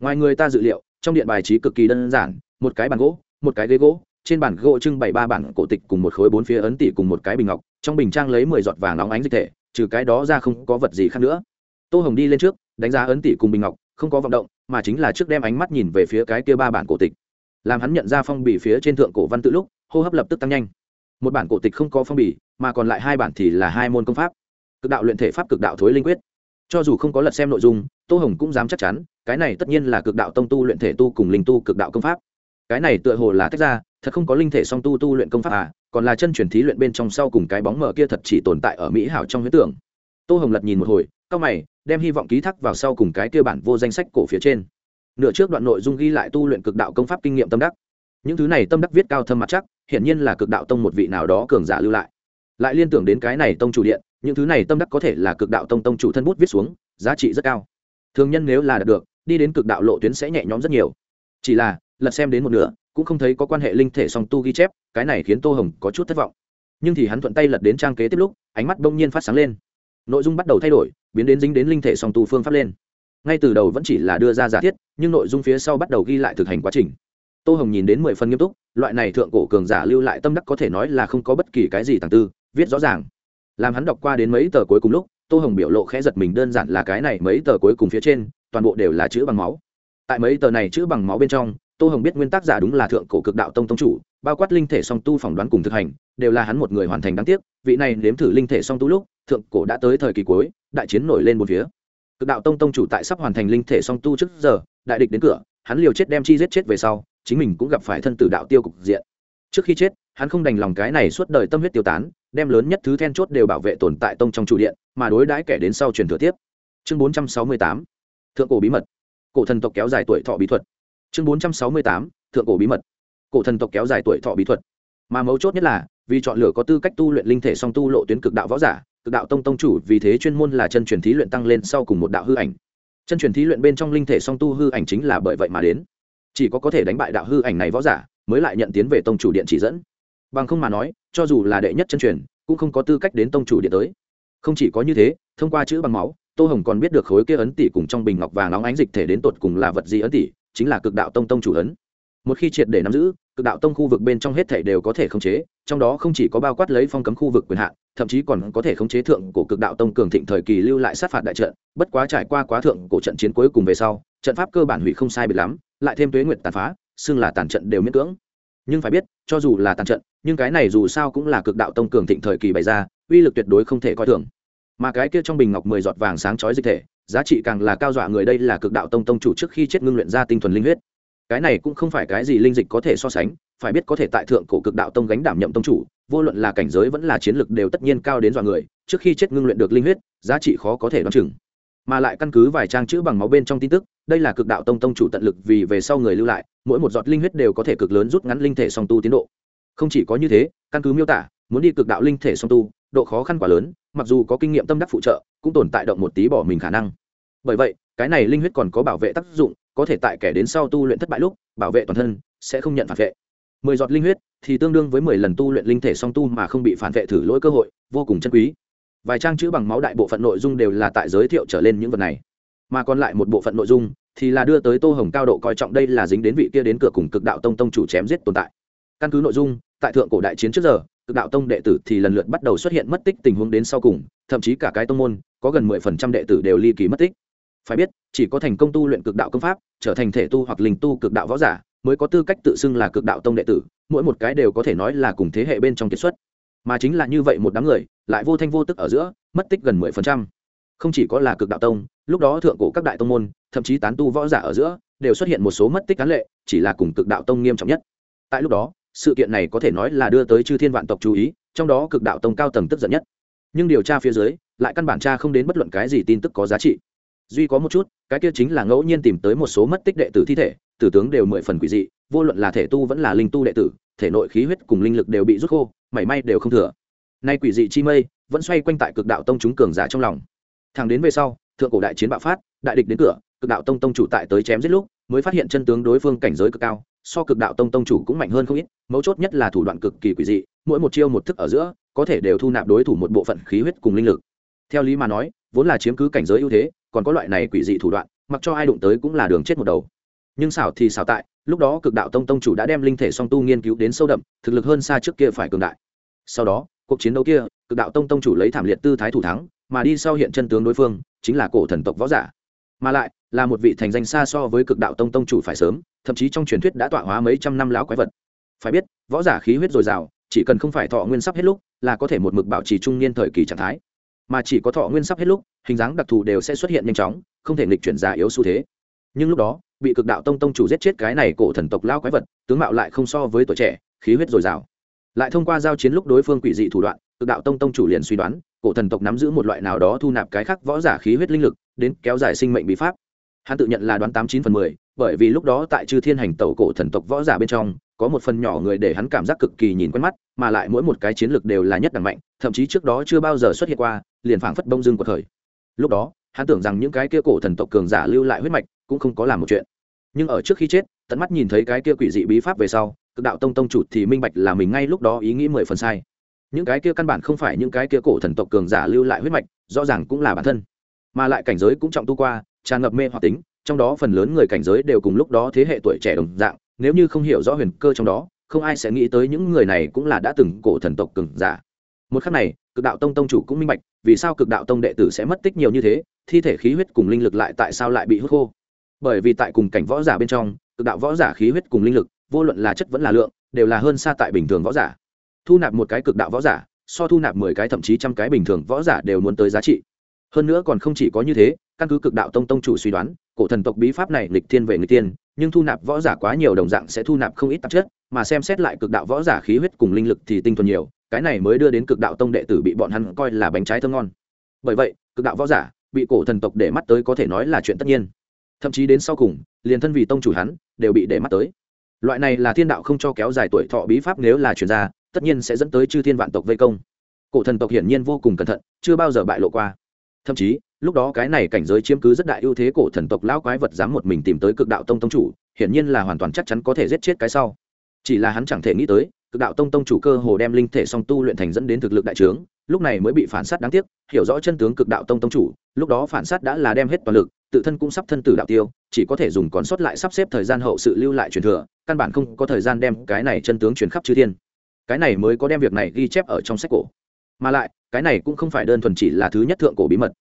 Ngoài người ta dự liệu, trong điện bài trí cực kỳ đơn giản, một cái bàn gỗ, một cái ghế gỗ, trên bàn gỗ trưng bày ba bản cổ tịch cùng một khối bốn phía ấn tỷ cùng một cái bình ngọc, trong bình trang lấy mười giọt vàng nóng ánh dịch thể, trừ cái đó ra không có vật gì khác nữa tô hồng đi lên trước, đánh giá ấn tỷ cùng bình ngọc, không có vọng động, mà chính là trước đem ánh mắt nhìn về phía cái kia ba bản cổ tịch. Làm hắn nhận ra phong bì phía trên thượng cổ văn tự lúc, hô hấp lập tức tăng nhanh. Một bản cổ tịch không có phong bì, mà còn lại hai bản thì là hai môn công pháp. Cực đạo luyện thể pháp, cực đạo thối linh quyết. Cho dù không có lật xem nội dung, tô hồng cũng dám chắc chắn, cái này tất nhiên là cực đạo tông tu luyện thể tu cùng linh tu cực đạo công pháp. Cái này tựa hồ là tách ra, thật không có linh thể song tu tu luyện công pháp à còn là chân truyền thí luyện bên trong sau cùng cái bóng mờ kia thật chỉ tồn tại ở mỹ hảo trong huyết tưởng. Tô hồng lật nhìn một hồi cao mày đem hy vọng ký thác vào sau cùng cái kia bản vô danh sách cổ phía trên. Nửa trước đoạn nội dung ghi lại tu luyện cực đạo công pháp kinh nghiệm tâm đắc. Những thứ này tâm đắc viết cao thâm mặt chắc, hiển nhiên là cực đạo tông một vị nào đó cường giả lưu lại. Lại liên tưởng đến cái này tông chủ điện, những thứ này tâm đắc có thể là cực đạo tông tông chủ thân bút viết xuống, giá trị rất cao. Thường nhân nếu là đạt được, đi đến cực đạo lộ tuyến sẽ nhẹ nhõm rất nhiều. Chỉ là, lật xem đến một nửa, cũng không thấy có quan hệ linh thể song tu ghi chép, cái này khiến tô hồng có chút thất vọng. Nhưng thì hắn thuận tay lật đến trang kế tiếp lúc, ánh mắt bỗng nhiên phát sáng lên nội dung bắt đầu thay đổi, biến đến dính đến linh thể song tu phương pháp lên. Ngay từ đầu vẫn chỉ là đưa ra giả thiết, nhưng nội dung phía sau bắt đầu ghi lại thực hành quá trình. Tô hồng nhìn đến mười phần nghiêm túc, loại này thượng cổ cường giả lưu lại tâm đắc có thể nói là không có bất kỳ cái gì tàng tư, viết rõ ràng. Làm hắn đọc qua đến mấy tờ cuối cùng lúc, tô hồng biểu lộ khẽ giật mình đơn giản là cái này mấy tờ cuối cùng phía trên, toàn bộ đều là chữ bằng máu. Tại mấy tờ này chữ bằng máu bên trong, tô hồng biết nguyên tác giả đúng là thượng cổ cực đạo tông tông chủ, bao quát linh thể song tu phỏng đoán cùng thực hành, đều là hắn một người hoàn thành đáng tiếc, vị này nếm thử linh thể song tu lúc thượng cổ đã tới thời kỳ cuối, đại chiến nổi lên một phía. Cực đạo tông tông chủ tại sắp hoàn thành linh thể song tu trước giờ, đại địch đến cửa, hắn liều chết đem chi giết chết về sau, chính mình cũng gặp phải thân tử đạo tiêu cục diện. Trước khi chết, hắn không đành lòng cái này suốt đời tâm huyết tiêu tán, đem lớn nhất thứ then chốt đều bảo vệ tồn tại tông trong chủ điện, mà đối đãi kẻ đến sau truyền thừa tiếp. Chương 468 thượng cổ bí mật. Cổ thần tộc kéo dài tuổi thọ bí thuật. Chương 468 thượng cổ bí mật. Cổ thần tộc kéo dài tuổi thọ bí thuật. Mà mấu chốt nhất là, vì chọn lựa có tư cách tu luyện linh thể song tu lộ tuyến cực đạo võ giả cực đạo tông tông chủ vì thế chuyên môn là chân truyền thí luyện tăng lên sau cùng một đạo hư ảnh. Chân truyền thí luyện bên trong linh thể song tu hư ảnh chính là bởi vậy mà đến. Chỉ có có thể đánh bại đạo hư ảnh này võ giả, mới lại nhận tiến về tông chủ điện chỉ dẫn. Bằng không mà nói, cho dù là đệ nhất chân truyền, cũng không có tư cách đến tông chủ điện tới. Không chỉ có như thế, thông qua chữ bằng máu, tô hồng còn biết được khối kia ấn tỷ cùng trong bình ngọc vàng óng ánh dịch thể đến tột cùng là vật gì ấn tỷ, chính là cực đạo tông tông chủ ấn. Một khi triệt để nắm giữ, cực đạo tông khu vực bên trong hết thể đều có thể khống chế, trong đó không chỉ có bao quát lấy phong cấm khu vực quyền hạn thậm chí còn có thể khống chế thượng cổ cực đạo tông cường thịnh thời kỳ lưu lại sát phạt đại trận, bất quá trải qua quá thượng cổ trận chiến cuối cùng về sau, trận pháp cơ bản hủy không sai biệt lắm, lại thêm tuế nguyệt tàn phá, xưng là tàn trận đều miễn cưỡng. Nhưng phải biết, cho dù là tàn trận, nhưng cái này dù sao cũng là cực đạo tông cường thịnh thời kỳ bày ra, uy lực tuyệt đối không thể coi thường. Mà cái kia trong bình ngọc mười giọt vàng sáng chói dịch thể, giá trị càng là cao dọa người đây là cực đạo tông tông chủ trước khi chết ngưng luyện ra tinh thuần linh huyết. Cái này cũng không phải cái gì linh dịch có thể so sánh, phải biết có thể tại thượng cổ cực đạo tông gánh đảm nhậm tông chủ vô luận là cảnh giới vẫn là chiến lực đều tất nhiên cao đến dọa người, trước khi chết ngưng luyện được linh huyết, giá trị khó có thể đoán chừng. Mà lại căn cứ vài trang chữ bằng máu bên trong tin tức, đây là cực đạo tông tông chủ tận lực vì về sau người lưu lại, mỗi một giọt linh huyết đều có thể cực lớn rút ngắn linh thể song tu tiến độ. Không chỉ có như thế, căn cứ miêu tả, muốn đi cực đạo linh thể song tu, độ khó khăn quá lớn, mặc dù có kinh nghiệm tâm đắc phụ trợ, cũng tồn tại động một tí bỏ mình khả năng. Bởi vậy, cái này linh huyết còn có bảo vệ tác dụng, có thể tại kẻ đến sau tu luyện thất bại lúc, bảo vệ toàn thân, sẽ không nhận phản vệ mười giọt linh huyết thì tương đương với mười lần tu luyện linh thể song tu mà không bị phản vệ thử lỗi cơ hội, vô cùng chân quý. Vài trang chữ bằng máu đại bộ phận nội dung đều là tại giới thiệu trở lên những vật này. Mà còn lại một bộ phận nội dung thì là đưa tới tô hồng cao độ coi trọng đây là dính đến vị kia đến cửa cùng cực đạo tông tông chủ chém giết tồn tại. Căn cứ nội dung, tại thượng cổ đại chiến trước giờ, cực đạo tông đệ tử thì lần lượt bắt đầu xuất hiện mất tích tình huống đến sau cùng, thậm chí cả cái tông môn, có gần mười phần trăm đệ tử đều ly kỳ mất tích. Phải biết, chỉ có thành công tu luyện cực đạo công pháp, trở thành thể tu hoặc linh tu cực đạo võ giả mới có tư cách tự xưng là cực đạo tông đệ tử, mỗi một cái đều có thể nói là cùng thế hệ bên trong kiệt xuất. Mà chính là như vậy một đám người, lại vô thanh vô tức ở giữa, mất tích gần mười phần trăm. Không chỉ có là cực đạo tông, lúc đó thượng cổ các đại tông môn, thậm chí tán tu võ giả ở giữa, đều xuất hiện một số mất tích cán lệ, chỉ là cùng cực đạo tông nghiêm trọng nhất. Tại lúc đó, sự kiện này có thể nói là đưa tới chư thiên vạn tộc chú ý, trong đó cực đạo tông cao tầng tức giận nhất. Nhưng điều tra phía dưới, lại căn bản tra không đến bất luận cái gì tin tức có giá trị. Duy có một chút, cái kia chính là ngẫu nhiên tìm tới một số mất tích đệ tử thi thể tử tướng đều mười phần quỷ dị, vô luận là thể tu vẫn là linh tu đệ tử, thể nội khí huyết cùng linh lực đều bị rút khô, mảy may đều không thừa. Nay quỷ dị chi mây vẫn xoay quanh tại cực đạo tông chúng cường giả trong lòng. Thằng đến về sau, thượng cổ đại chiến bạo phát, đại địch đến cửa, cực đạo tông tông chủ tại tới chém giết lúc, mới phát hiện chân tướng đối phương cảnh giới cực cao, so cực đạo tông tông chủ cũng mạnh hơn không ít, mấu chốt nhất là thủ đoạn cực kỳ quỷ dị, mỗi một chiêu một thức ở giữa, có thể đều thu nạp đối thủ một bộ phận khí huyết cùng linh lực. Theo lý mà nói, vốn là chiếm cứ cảnh giới ưu thế, còn có loại này quỷ dị thủ đoạn, mặc cho ai đụng tới cũng là đường chết một đầu nhưng xảo thì xảo tại, lúc đó cực đạo tông tông chủ đã đem linh thể song tu nghiên cứu đến sâu đậm, thực lực hơn xa trước kia phải cường đại. Sau đó, cuộc chiến đấu kia, cực đạo tông tông chủ lấy thảm liệt tư thái thủ thắng, mà đi sau hiện chân tướng đối phương, chính là cổ thần tộc võ giả. Mà lại, là một vị thành danh xa so với cực đạo tông tông chủ phải sớm, thậm chí trong truyền thuyết đã tọa hóa mấy trăm năm lão quái vật. Phải biết, võ giả khí huyết dồi dào, chỉ cần không phải thọ nguyên sắp hết lúc, là có thể một mực bảo trì trung niên thời kỳ trạng thái. Mà chỉ có thọ nguyên sắp hết lúc, hình dáng đặc thù đều sẽ xuất hiện nhanh chóng, không thể nghịch chuyển già yếu xu thế. Nhưng lúc đó bị cực đạo tông tông chủ giết chết cái này cổ thần tộc lao quái vật, tướng mạo lại không so với tuổi trẻ, khí huyết dồi dào. Lại thông qua giao chiến lúc đối phương quỷ dị thủ đoạn, cực đạo tông tông chủ liền suy đoán, cổ thần tộc nắm giữ một loại nào đó thu nạp cái khác võ giả khí huyết linh lực, đến kéo dài sinh mệnh bí pháp. Hắn tự nhận là đoán tám chín phần mười, bởi vì lúc đó tại chư thiên hành tẩu cổ thần tộc võ giả bên trong, có một phần nhỏ người để hắn cảm giác cực kỳ nhìn quen mắt, mà lại mỗi một cái chiến lược đều là nhất đẳng mạnh, thậm chí trước đó chưa bao giờ xuất hiện qua, liền phảng phất bông dưng của thời. Lúc đó hắn tưởng rằng những cái kia cổ thần tộc cường giả lưu lại huyết mạch cũng không có làm một chuyện. Nhưng ở trước khi chết, tận mắt nhìn thấy cái kia quỷ dị bí pháp về sau, cực đạo tông tông chủ thì minh bạch là mình ngay lúc đó ý nghĩ mười phần sai. Những cái kia căn bản không phải những cái kia cổ thần tộc cường giả lưu lại huyết mạch, rõ ràng cũng là bản thân. Mà lại cảnh giới cũng trọng tu qua, tràn ngập mê hoặc tính, trong đó phần lớn người cảnh giới đều cùng lúc đó thế hệ tuổi trẻ đồng dạng, nếu như không hiểu rõ huyền cơ trong đó, không ai sẽ nghĩ tới những người này cũng là đã từng cổ thần tộc cường giả. Một khắc này, cực đạo tông tông chủ cũng minh bạch, vì sao cực đạo tông đệ tử sẽ mất tích nhiều như thế thi thể khí huyết cùng linh lực lại tại sao lại bị hút khô? Bởi vì tại cùng cảnh võ giả bên trong, cực đạo võ giả khí huyết cùng linh lực, vô luận là chất vẫn là lượng, đều là hơn xa tại bình thường võ giả. Thu nạp một cái cực đạo võ giả, so thu nạp mười cái thậm chí trăm cái bình thường võ giả đều muốn tới giá trị. Hơn nữa còn không chỉ có như thế, căn cứ cực đạo tông tông chủ suy đoán, cổ thần tộc bí pháp này lịch thiên về người tiên nhưng thu nạp võ giả quá nhiều đồng dạng sẽ thu nạp không ít tạp chất, mà xem xét lại cực đạo võ giả khí huyết cùng linh lực thì tinh thuần nhiều, cái này mới đưa đến cực đạo tông đệ tử bị bọn hắn coi là bánh trái thơm ngon. Bởi vậy, cực đạo võ giả bị cổ thần tộc để mắt tới có thể nói là chuyện tất nhiên. Thậm chí đến sau cùng, liền thân vì tông chủ hắn, đều bị để mắt tới. Loại này là thiên đạo không cho kéo dài tuổi thọ bí pháp nếu là chuyển ra, tất nhiên sẽ dẫn tới chư thiên vạn tộc vây công. Cổ thần tộc hiển nhiên vô cùng cẩn thận, chưa bao giờ bại lộ qua. Thậm chí, lúc đó cái này cảnh giới chiếm cứ rất đại ưu thế cổ thần tộc lão quái vật dám một mình tìm tới cực đạo tông tông chủ, hiển nhiên là hoàn toàn chắc chắn có thể giết chết cái sau. Chỉ là hắn chẳng thể nghĩ tới, cực đạo tông tông chủ cơ hồ đem linh thể song tu luyện thành dẫn đến thực lực đại trướng lúc này mới bị phản sát đáng tiếc, hiểu rõ chân tướng cực đạo tông tông chủ, lúc đó phản sát đã là đem hết toàn lực, tự thân cũng sắp thân tử đạo tiêu, chỉ có thể dùng còn sót lại sắp xếp thời gian hậu sự lưu lại truyền thừa, căn bản không có thời gian đem cái này chân tướng truyền khắp chư thiên. Cái này mới có đem việc này ghi chép ở trong sách cổ. Mà lại, cái này cũng không phải đơn thuần chỉ là thứ nhất thượng cổ bí mật.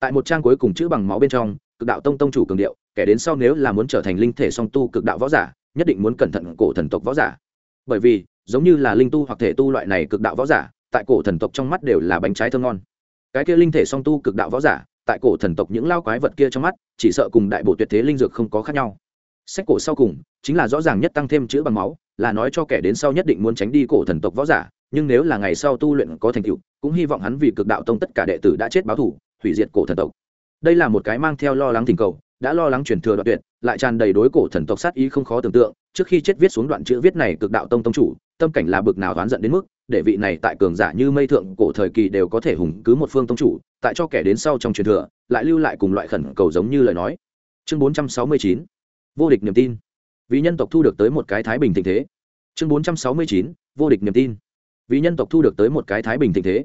Tại một trang cuối cùng chữ bằng máu bên trong, cực đạo tông tông chủ cường điệu, kẻ đến sau nếu là muốn trở thành linh thể song tu cực đạo võ giả, nhất định muốn cẩn thận cổ thần tộc võ giả. Bởi vì, giống như là linh tu hoặc thể tu loại này cực đạo võ giả tại cổ thần tộc trong mắt đều là bánh trái thơm ngon. Cái kia linh thể song tu cực đạo võ giả, tại cổ thần tộc những lao quái vật kia trong mắt, chỉ sợ cùng đại bộ tuyệt thế linh dược không có khác nhau. Sách cổ sau cùng, chính là rõ ràng nhất tăng thêm chữ bằng máu, là nói cho kẻ đến sau nhất định muốn tránh đi cổ thần tộc võ giả, nhưng nếu là ngày sau tu luyện có thành tựu, cũng hy vọng hắn vì cực đạo tông tất cả đệ tử đã chết báo thủ hủy diệt cổ thần tộc. Đây là một cái mang theo lo lắng tình cầu, đã lo lắng truyền thừa đoạn tuyệt, lại tràn đầy đối cổ thần tộc sát ý không khó tưởng tượng trước khi chết viết xuống đoạn chữ viết này cực đạo tông tông chủ, tâm cảnh là bực nào đoán giận đến mức, để vị này tại cường giả như mây thượng cổ thời kỳ đều có thể hùng cứ một phương tông chủ, tại cho kẻ đến sau trong truyền thừa, lại lưu lại cùng loại khẩn cầu giống như lời nói. Chương 469 vô địch niềm tin. Vì nhân tộc thu được tới một cái thái bình tình thế. Chương 469 vô địch niềm tin. Vì nhân tộc thu được tới một cái thái bình tình thế.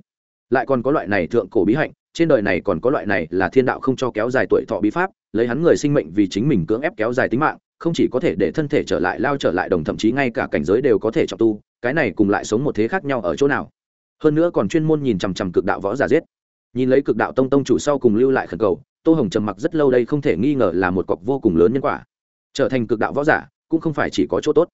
Lại còn có loại này thượng cổ bí hạnh, trên đời này còn có loại này là thiên đạo không cho kéo dài tuổi thọ bí pháp, lấy hắn người sinh mệnh vì chính mình cưỡng ép kéo dài tính mạng không chỉ có thể để thân thể trở lại lao trở lại đồng thậm chí ngay cả cảnh giới đều có thể trọng tu, cái này cùng lại sống một thế khác nhau ở chỗ nào? Hơn nữa còn chuyên môn nhìn chằm chằm cực đạo võ giả giết. Nhìn lấy cực đạo tông tông chủ sau cùng lưu lại khẩn cầu, tô hồng trầm mặc rất lâu đây không thể nghi ngờ là một cọc vô cùng lớn nhân quả. Trở thành cực đạo võ giả, cũng không phải chỉ có chỗ tốt.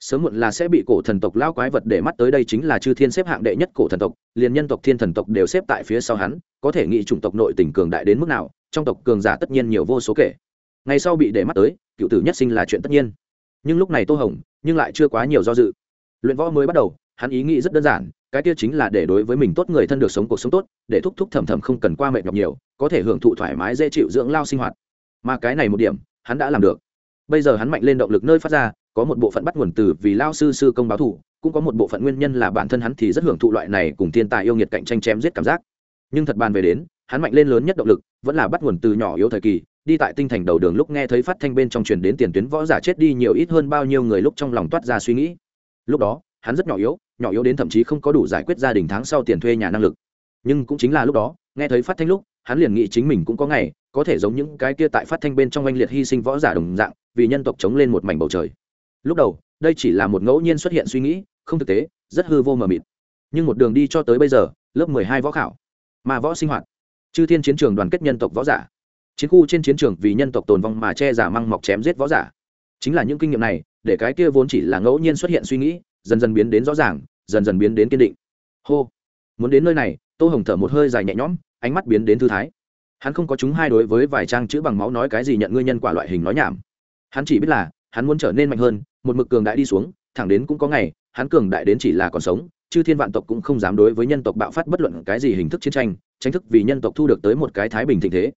Sớm muộn là sẽ bị cổ thần tộc lao quái vật để mắt tới đây chính là chư thiên xếp hạng đệ nhất cổ thần tộc, liền nhân tộc thiên thần tộc đều xếp tại phía sau hắn, có thể nghĩ chủng tộc nội tình cường đại đến mức nào, trong tộc cường giả tất nhiên nhiều vô số kể. Ngày sau bị để mắt tới cựu tử nhất sinh là chuyện tất nhiên. Nhưng lúc này tô hồng, nhưng lại chưa quá nhiều do dự. Luyện võ mới bắt đầu, hắn ý nghĩ rất đơn giản, cái kia chính là để đối với mình tốt người thân được sống cuộc sống tốt, để thúc thúc thầm thầm không cần qua mệt nhọc nhiều, có thể hưởng thụ thoải mái dễ chịu dưỡng lao sinh hoạt. Mà cái này một điểm, hắn đã làm được. Bây giờ hắn mạnh lên động lực nơi phát ra, có một bộ phận bắt nguồn từ vì lao sư sư công báo thủ, cũng có một bộ phận nguyên nhân là bản thân hắn thì rất hưởng thụ loại này cùng thiên tài yêu nghiệt cạnh tranh chém giết cảm giác. Nhưng thật bàn về đến, hắn mạnh lên lớn nhất động lực, vẫn là bắt nguồn từ nhỏ yếu thời kỳ đi tại tinh thành đầu đường lúc nghe thấy phát thanh bên trong truyền đến tiền tuyến võ giả chết đi nhiều ít hơn bao nhiêu người lúc trong lòng toát ra suy nghĩ. Lúc đó, hắn rất nhỏ yếu nhỏ yếu đến thậm chí không có đủ giải quyết gia đình tháng sau tiền thuê nhà năng lực. Nhưng cũng chính là lúc đó, nghe thấy phát thanh lúc, hắn liền nghĩ chính mình cũng có ngày, có thể giống những cái kia tại phát thanh bên trong oanh liệt hy sinh võ giả đồng dạng, vì nhân tộc chống lên một mảnh bầu trời. Lúc đầu, đây chỉ là một ngẫu nhiên xuất hiện suy nghĩ, không thực tế, rất hư vô mờ mịt. Nhưng một đường đi cho tới bây giờ, lớp mười hai võ khảo, mà võ sinh hoạt, chư thiên chiến trường đoàn kết nhân tộc võ giả chiến khu trên chiến trường vì nhân tộc tồn vong mà che giả măng mọc chém giết võ giả. Chính là những kinh nghiệm này, để cái kia vốn chỉ là ngẫu nhiên xuất hiện suy nghĩ, dần dần biến đến rõ ràng, dần dần biến đến kiên định. Hô. Muốn đến nơi này, tô hồng thở một hơi dài nhẹ nhõm, ánh mắt biến đến thư thái. Hắn không có chúng hai đối với vài trang chữ bằng máu nói cái gì nhận ngươi nhân quả loại hình nói nhảm. Hắn chỉ biết là, hắn muốn trở nên mạnh hơn, một mực cường đại đi xuống, thẳng đến cũng có ngày, hắn cường đại đến chỉ là còn sống, chư thiên vạn tộc cũng không dám đối với nhân tộc bạo phát bất luận cái gì hình thức chiến tranh tranh thức vì nhân tộc thu được tới một cái thái bình thịnh thế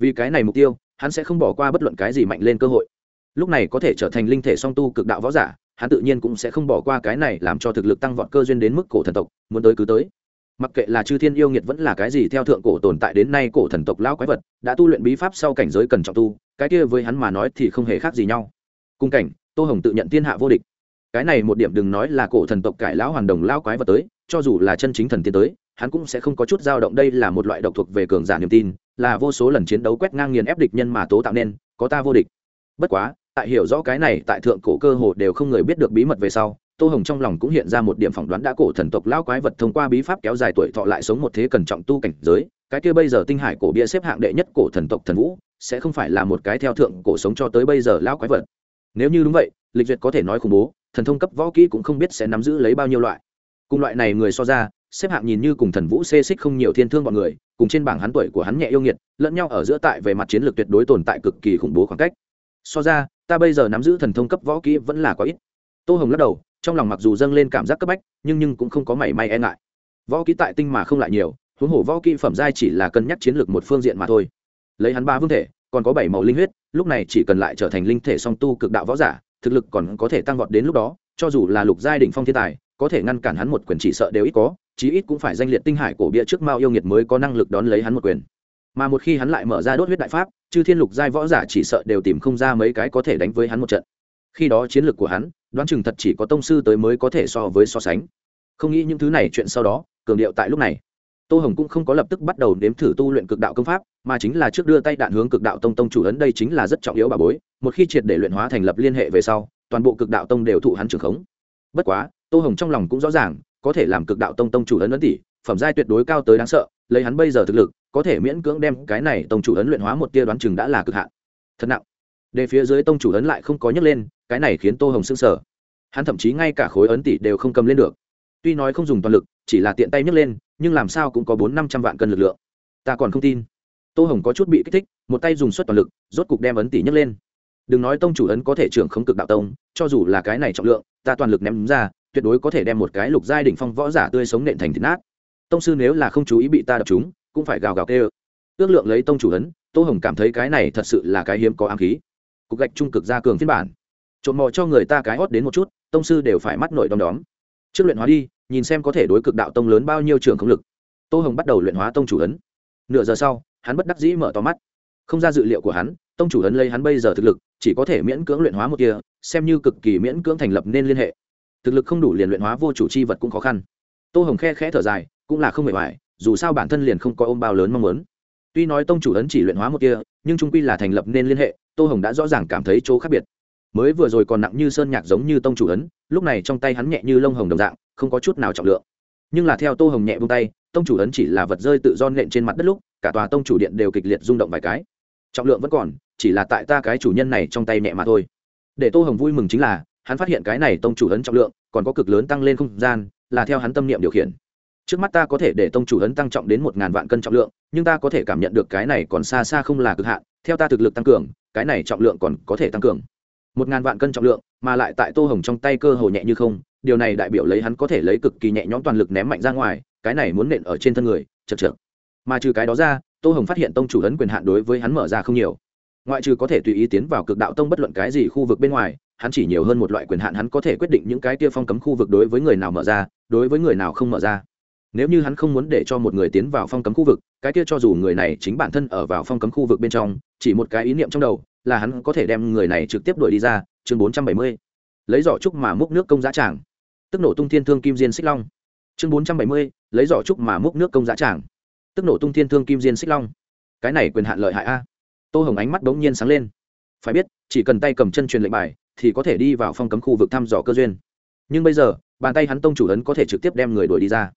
vì cái này mục tiêu, hắn sẽ không bỏ qua bất luận cái gì mạnh lên cơ hội. Lúc này có thể trở thành linh thể song tu cực đạo võ giả, hắn tự nhiên cũng sẽ không bỏ qua cái này làm cho thực lực tăng vọt cơ duyên đến mức cổ thần tộc, muốn tới cứ tới. Mặc kệ là chư thiên yêu nghiệt vẫn là cái gì theo thượng cổ tồn tại đến nay cổ thần tộc lão quái vật, đã tu luyện bí pháp sau cảnh giới cần trọng tu, cái kia với hắn mà nói thì không hề khác gì nhau. Cùng cảnh, tô hồng tự nhận thiên hạ vô địch. Cái này một điểm đừng nói là cổ thần tộc cải lão hoàn đồng lao quái vật tới, cho dù là chân chính thần tiến tới hắn cũng sẽ không có chút dao động. Đây là một loại độc thuộc về cường giả niềm tin, là vô số lần chiến đấu quét ngang nghiền ép địch nhân mà tố tạo nên, có ta vô địch. Bất quá, tại hiểu rõ cái này, tại thượng cổ cơ hồ đều không người biết được bí mật về sau, tô hồng trong lòng cũng hiện ra một điểm phỏng đoán đã cổ thần tộc lao quái vật thông qua bí pháp kéo dài tuổi thọ lại sống một thế cần trọng tu cảnh giới. Cái kia bây giờ tinh hải cổ bia xếp hạng đệ nhất cổ thần tộc thần vũ, sẽ không phải là một cái theo thượng cổ sống cho tới bây giờ lao quái vật. Nếu như đúng vậy, lịch duyệt có thể nói khủng bố, thần thông cấp võ kỹ cũng không biết sẽ nắm giữ lấy bao nhiêu loại. Cùng loại này người so ra xếp hạng nhìn như cùng thần vũ xê xích không nhiều thiên thương bọn người, cùng trên bảng hắn tuổi của hắn nhẹ yêu nghiệt, lẫn nhau ở giữa tại về mặt chiến lược tuyệt đối tồn tại cực kỳ khủng bố khoảng cách. So ra, ta bây giờ nắm giữ thần thông cấp võ kỹ vẫn là có ít. Tô hồng lắc đầu, trong lòng mặc dù dâng lên cảm giác cấp bách, nhưng nhưng cũng không có mảy may e ngại. Võ kỹ tại tinh mà không lại nhiều, huống hồ võ kỹ phẩm giai chỉ là cân nhắc chiến lược một phương diện mà thôi. Lấy hắn ba vương thể, còn có bảy màu linh huyết, lúc này chỉ cần lại trở thành linh thể song tu cực đạo võ giả, thực lực còn có thể tăng vọt đến lúc đó, cho dù là lục giai đỉnh phong thiên tài, có thể ngăn cản hắn một quyền chỉ sợ đều ít có chí ít cũng phải danh liệt tinh hải cổ bia trước mao yêu nghiệt mới có năng lực đón lấy hắn một quyền. Mà một khi hắn lại mở ra đốt huyết đại pháp, chư thiên lục giai võ giả chỉ sợ đều tìm không ra mấy cái có thể đánh với hắn một trận. Khi đó chiến lược của hắn, đoán chừng thật chỉ có tông sư tới mới có thể so với so sánh. Không nghĩ những thứ này chuyện sau đó, cường điệu tại lúc này. Tô hồng cũng không có lập tức bắt đầu nếm thử tu luyện cực đạo công pháp, mà chính là trước đưa tay đạn hướng cực đạo tông tông chủ ấn đây chính là rất trọng yếu bà bối. Một khi triệt để luyện hóa thành lập liên hệ về sau, toàn bộ cực đạo tông đều thụ hắn trưởng khống. Bất quá, tô hồng trong lòng cũng rõ ràng có thể làm cực đạo tông tông chủ ấn ấn tỷ phẩm giai tuyệt đối cao tới đáng sợ, lấy hắn bây giờ thực lực, có thể miễn cưỡng đem cái này tông chủ ấn luyện hóa một tia đoán chừng đã là cực hạn. Thật nặng. Để phía dưới tông chủ ấn lại không có nhấc lên, cái này khiến tô hồng s ư n g sở hắn thậm chí ngay cả khối ấn tỷ đều không cầm lên được. Tuy nói không dùng toàn lực, chỉ là tiện tay nhấc lên, nhưng làm sao cũng có bốn năm trăm vạn cân lực lượng. Ta còn không tin. Tô hồng có chút bị kích thích, một tay dùng suất toàn lực, rốt cục đem ấn tỷ nhấc lên. Đừng nói tông chủ ấn có thể trưởng không cực đạo tông, cho dù là cái này trọng lượng, ta toàn lực ném ra tuyệt đối có thể đem một cái lục giai đỉnh phong võ giả tươi sống nện thành thịt nát. Tông sư nếu là không chú ý bị ta đập chúng, cũng phải gào gào kêu. Ước lượng lấy tông chủ ấn, tô hồng cảm thấy cái này thật sự là cái hiếm có ám khí. Cục gạch trung cực gia cường phiên bản. Trộm mò cho người ta cái hót đến một chút, tông sư đều phải mắt nổi đom đóm. Trước luyện hóa đi, nhìn xem có thể đối cực đạo tông lớn bao nhiêu trường không lực. Tô hồng bắt đầu luyện hóa tông chủ ấn. Nửa giờ sau, hắn bất đắc dĩ mở to mắt. Không ra dự liệu của hắn, tông chủ ấn lấy hắn bây giờ thực lực, chỉ có thể miễn cưỡng luyện hóa một kia xem như cực kỳ miễn cưỡng thành lập nên liên hệ thực lực không đủ liền luyện hóa vô chủ chi vật cũng khó khăn. Tô hồng khe khẽ thở dài, cũng là không mệt mỏi, dù sao bản thân liền không có ôm bao lớn mong muốn. Tuy nói tông chủ ấn chỉ luyện hóa một kia, nhưng trung quy là thành lập nên liên hệ, tô hồng đã rõ ràng cảm thấy chỗ khác biệt. Mới vừa rồi còn nặng như sơn nhạc giống như tông chủ ấn, lúc này trong tay hắn nhẹ như lông hồng đồng dạng, không có chút nào trọng lượng. Nhưng là theo tô hồng nhẹ vung tay, tông chủ ấn chỉ là vật rơi tự do nện trên mặt đất lúc, cả tòa tông chủ điện đều kịch liệt rung động vài cái. Trọng lượng vẫn còn, chỉ là tại ta cái chủ nhân này trong tay nhẹ mà thôi. Để tô hồng vui mừng chính là hắn phát hiện cái này tông chủ ấn trọng lượng còn có cực lớn tăng lên không gian, là theo hắn tâm niệm điều khiển. Trước mắt ta có thể để tông chủ ấn tăng trọng đến một ngàn vạn cân trọng lượng, nhưng ta có thể cảm nhận được cái này còn xa xa không là cực hạn, theo ta thực lực tăng cường, cái này trọng lượng còn có thể tăng cường. Một ngàn vạn cân trọng lượng, mà lại tại tô hồng trong tay cơ hồ nhẹ như không, điều này đại biểu lấy hắn có thể lấy cực kỳ nhẹ nhõm toàn lực ném mạnh ra ngoài, cái này muốn nện ở trên thân người, chật chật mà trừ cái đó ra, tô hồng phát hiện tông chủ ấn quyền hạn đối với hắn mở ra không nhiều. Ngoại trừ có thể tùy ý tiến vào cực đạo tông bất luận cái gì khu vực bên ngoài hắn chỉ nhiều hơn một loại quyền hạn, hắn có thể quyết định những cái kia phong cấm khu vực đối với người nào mở ra, đối với người nào không mở ra. Nếu như hắn không muốn để cho một người tiến vào phong cấm khu vực, cái kia cho dù người này chính bản thân ở vào phong cấm khu vực bên trong, chỉ một cái ý niệm trong đầu là hắn có thể đem người này trực tiếp đuổi đi ra, chương bốn trăm bảy mươi. Lấy giỏ trúc mà múc nước công giá tràng. Tức nổ tung thiên thương kim diên xích long. Chương bốn trăm bảy mươi, lấy giỏ trúc mà múc nước công giá tràng. Tức nổ tung thiên thương kim diên xích long. Cái này quyền hạn lợi hại a. Tô hồng ánh mắt bỗng nhiên sáng lên. Phải biết, chỉ cần tay cầm chân truyền lệnh bài thì có thể đi vào phong cấm khu vực thăm dò cơ duyên. Nhưng bây giờ, bàn tay hắn tông chủ ấn có thể trực tiếp đem người đuổi đi ra.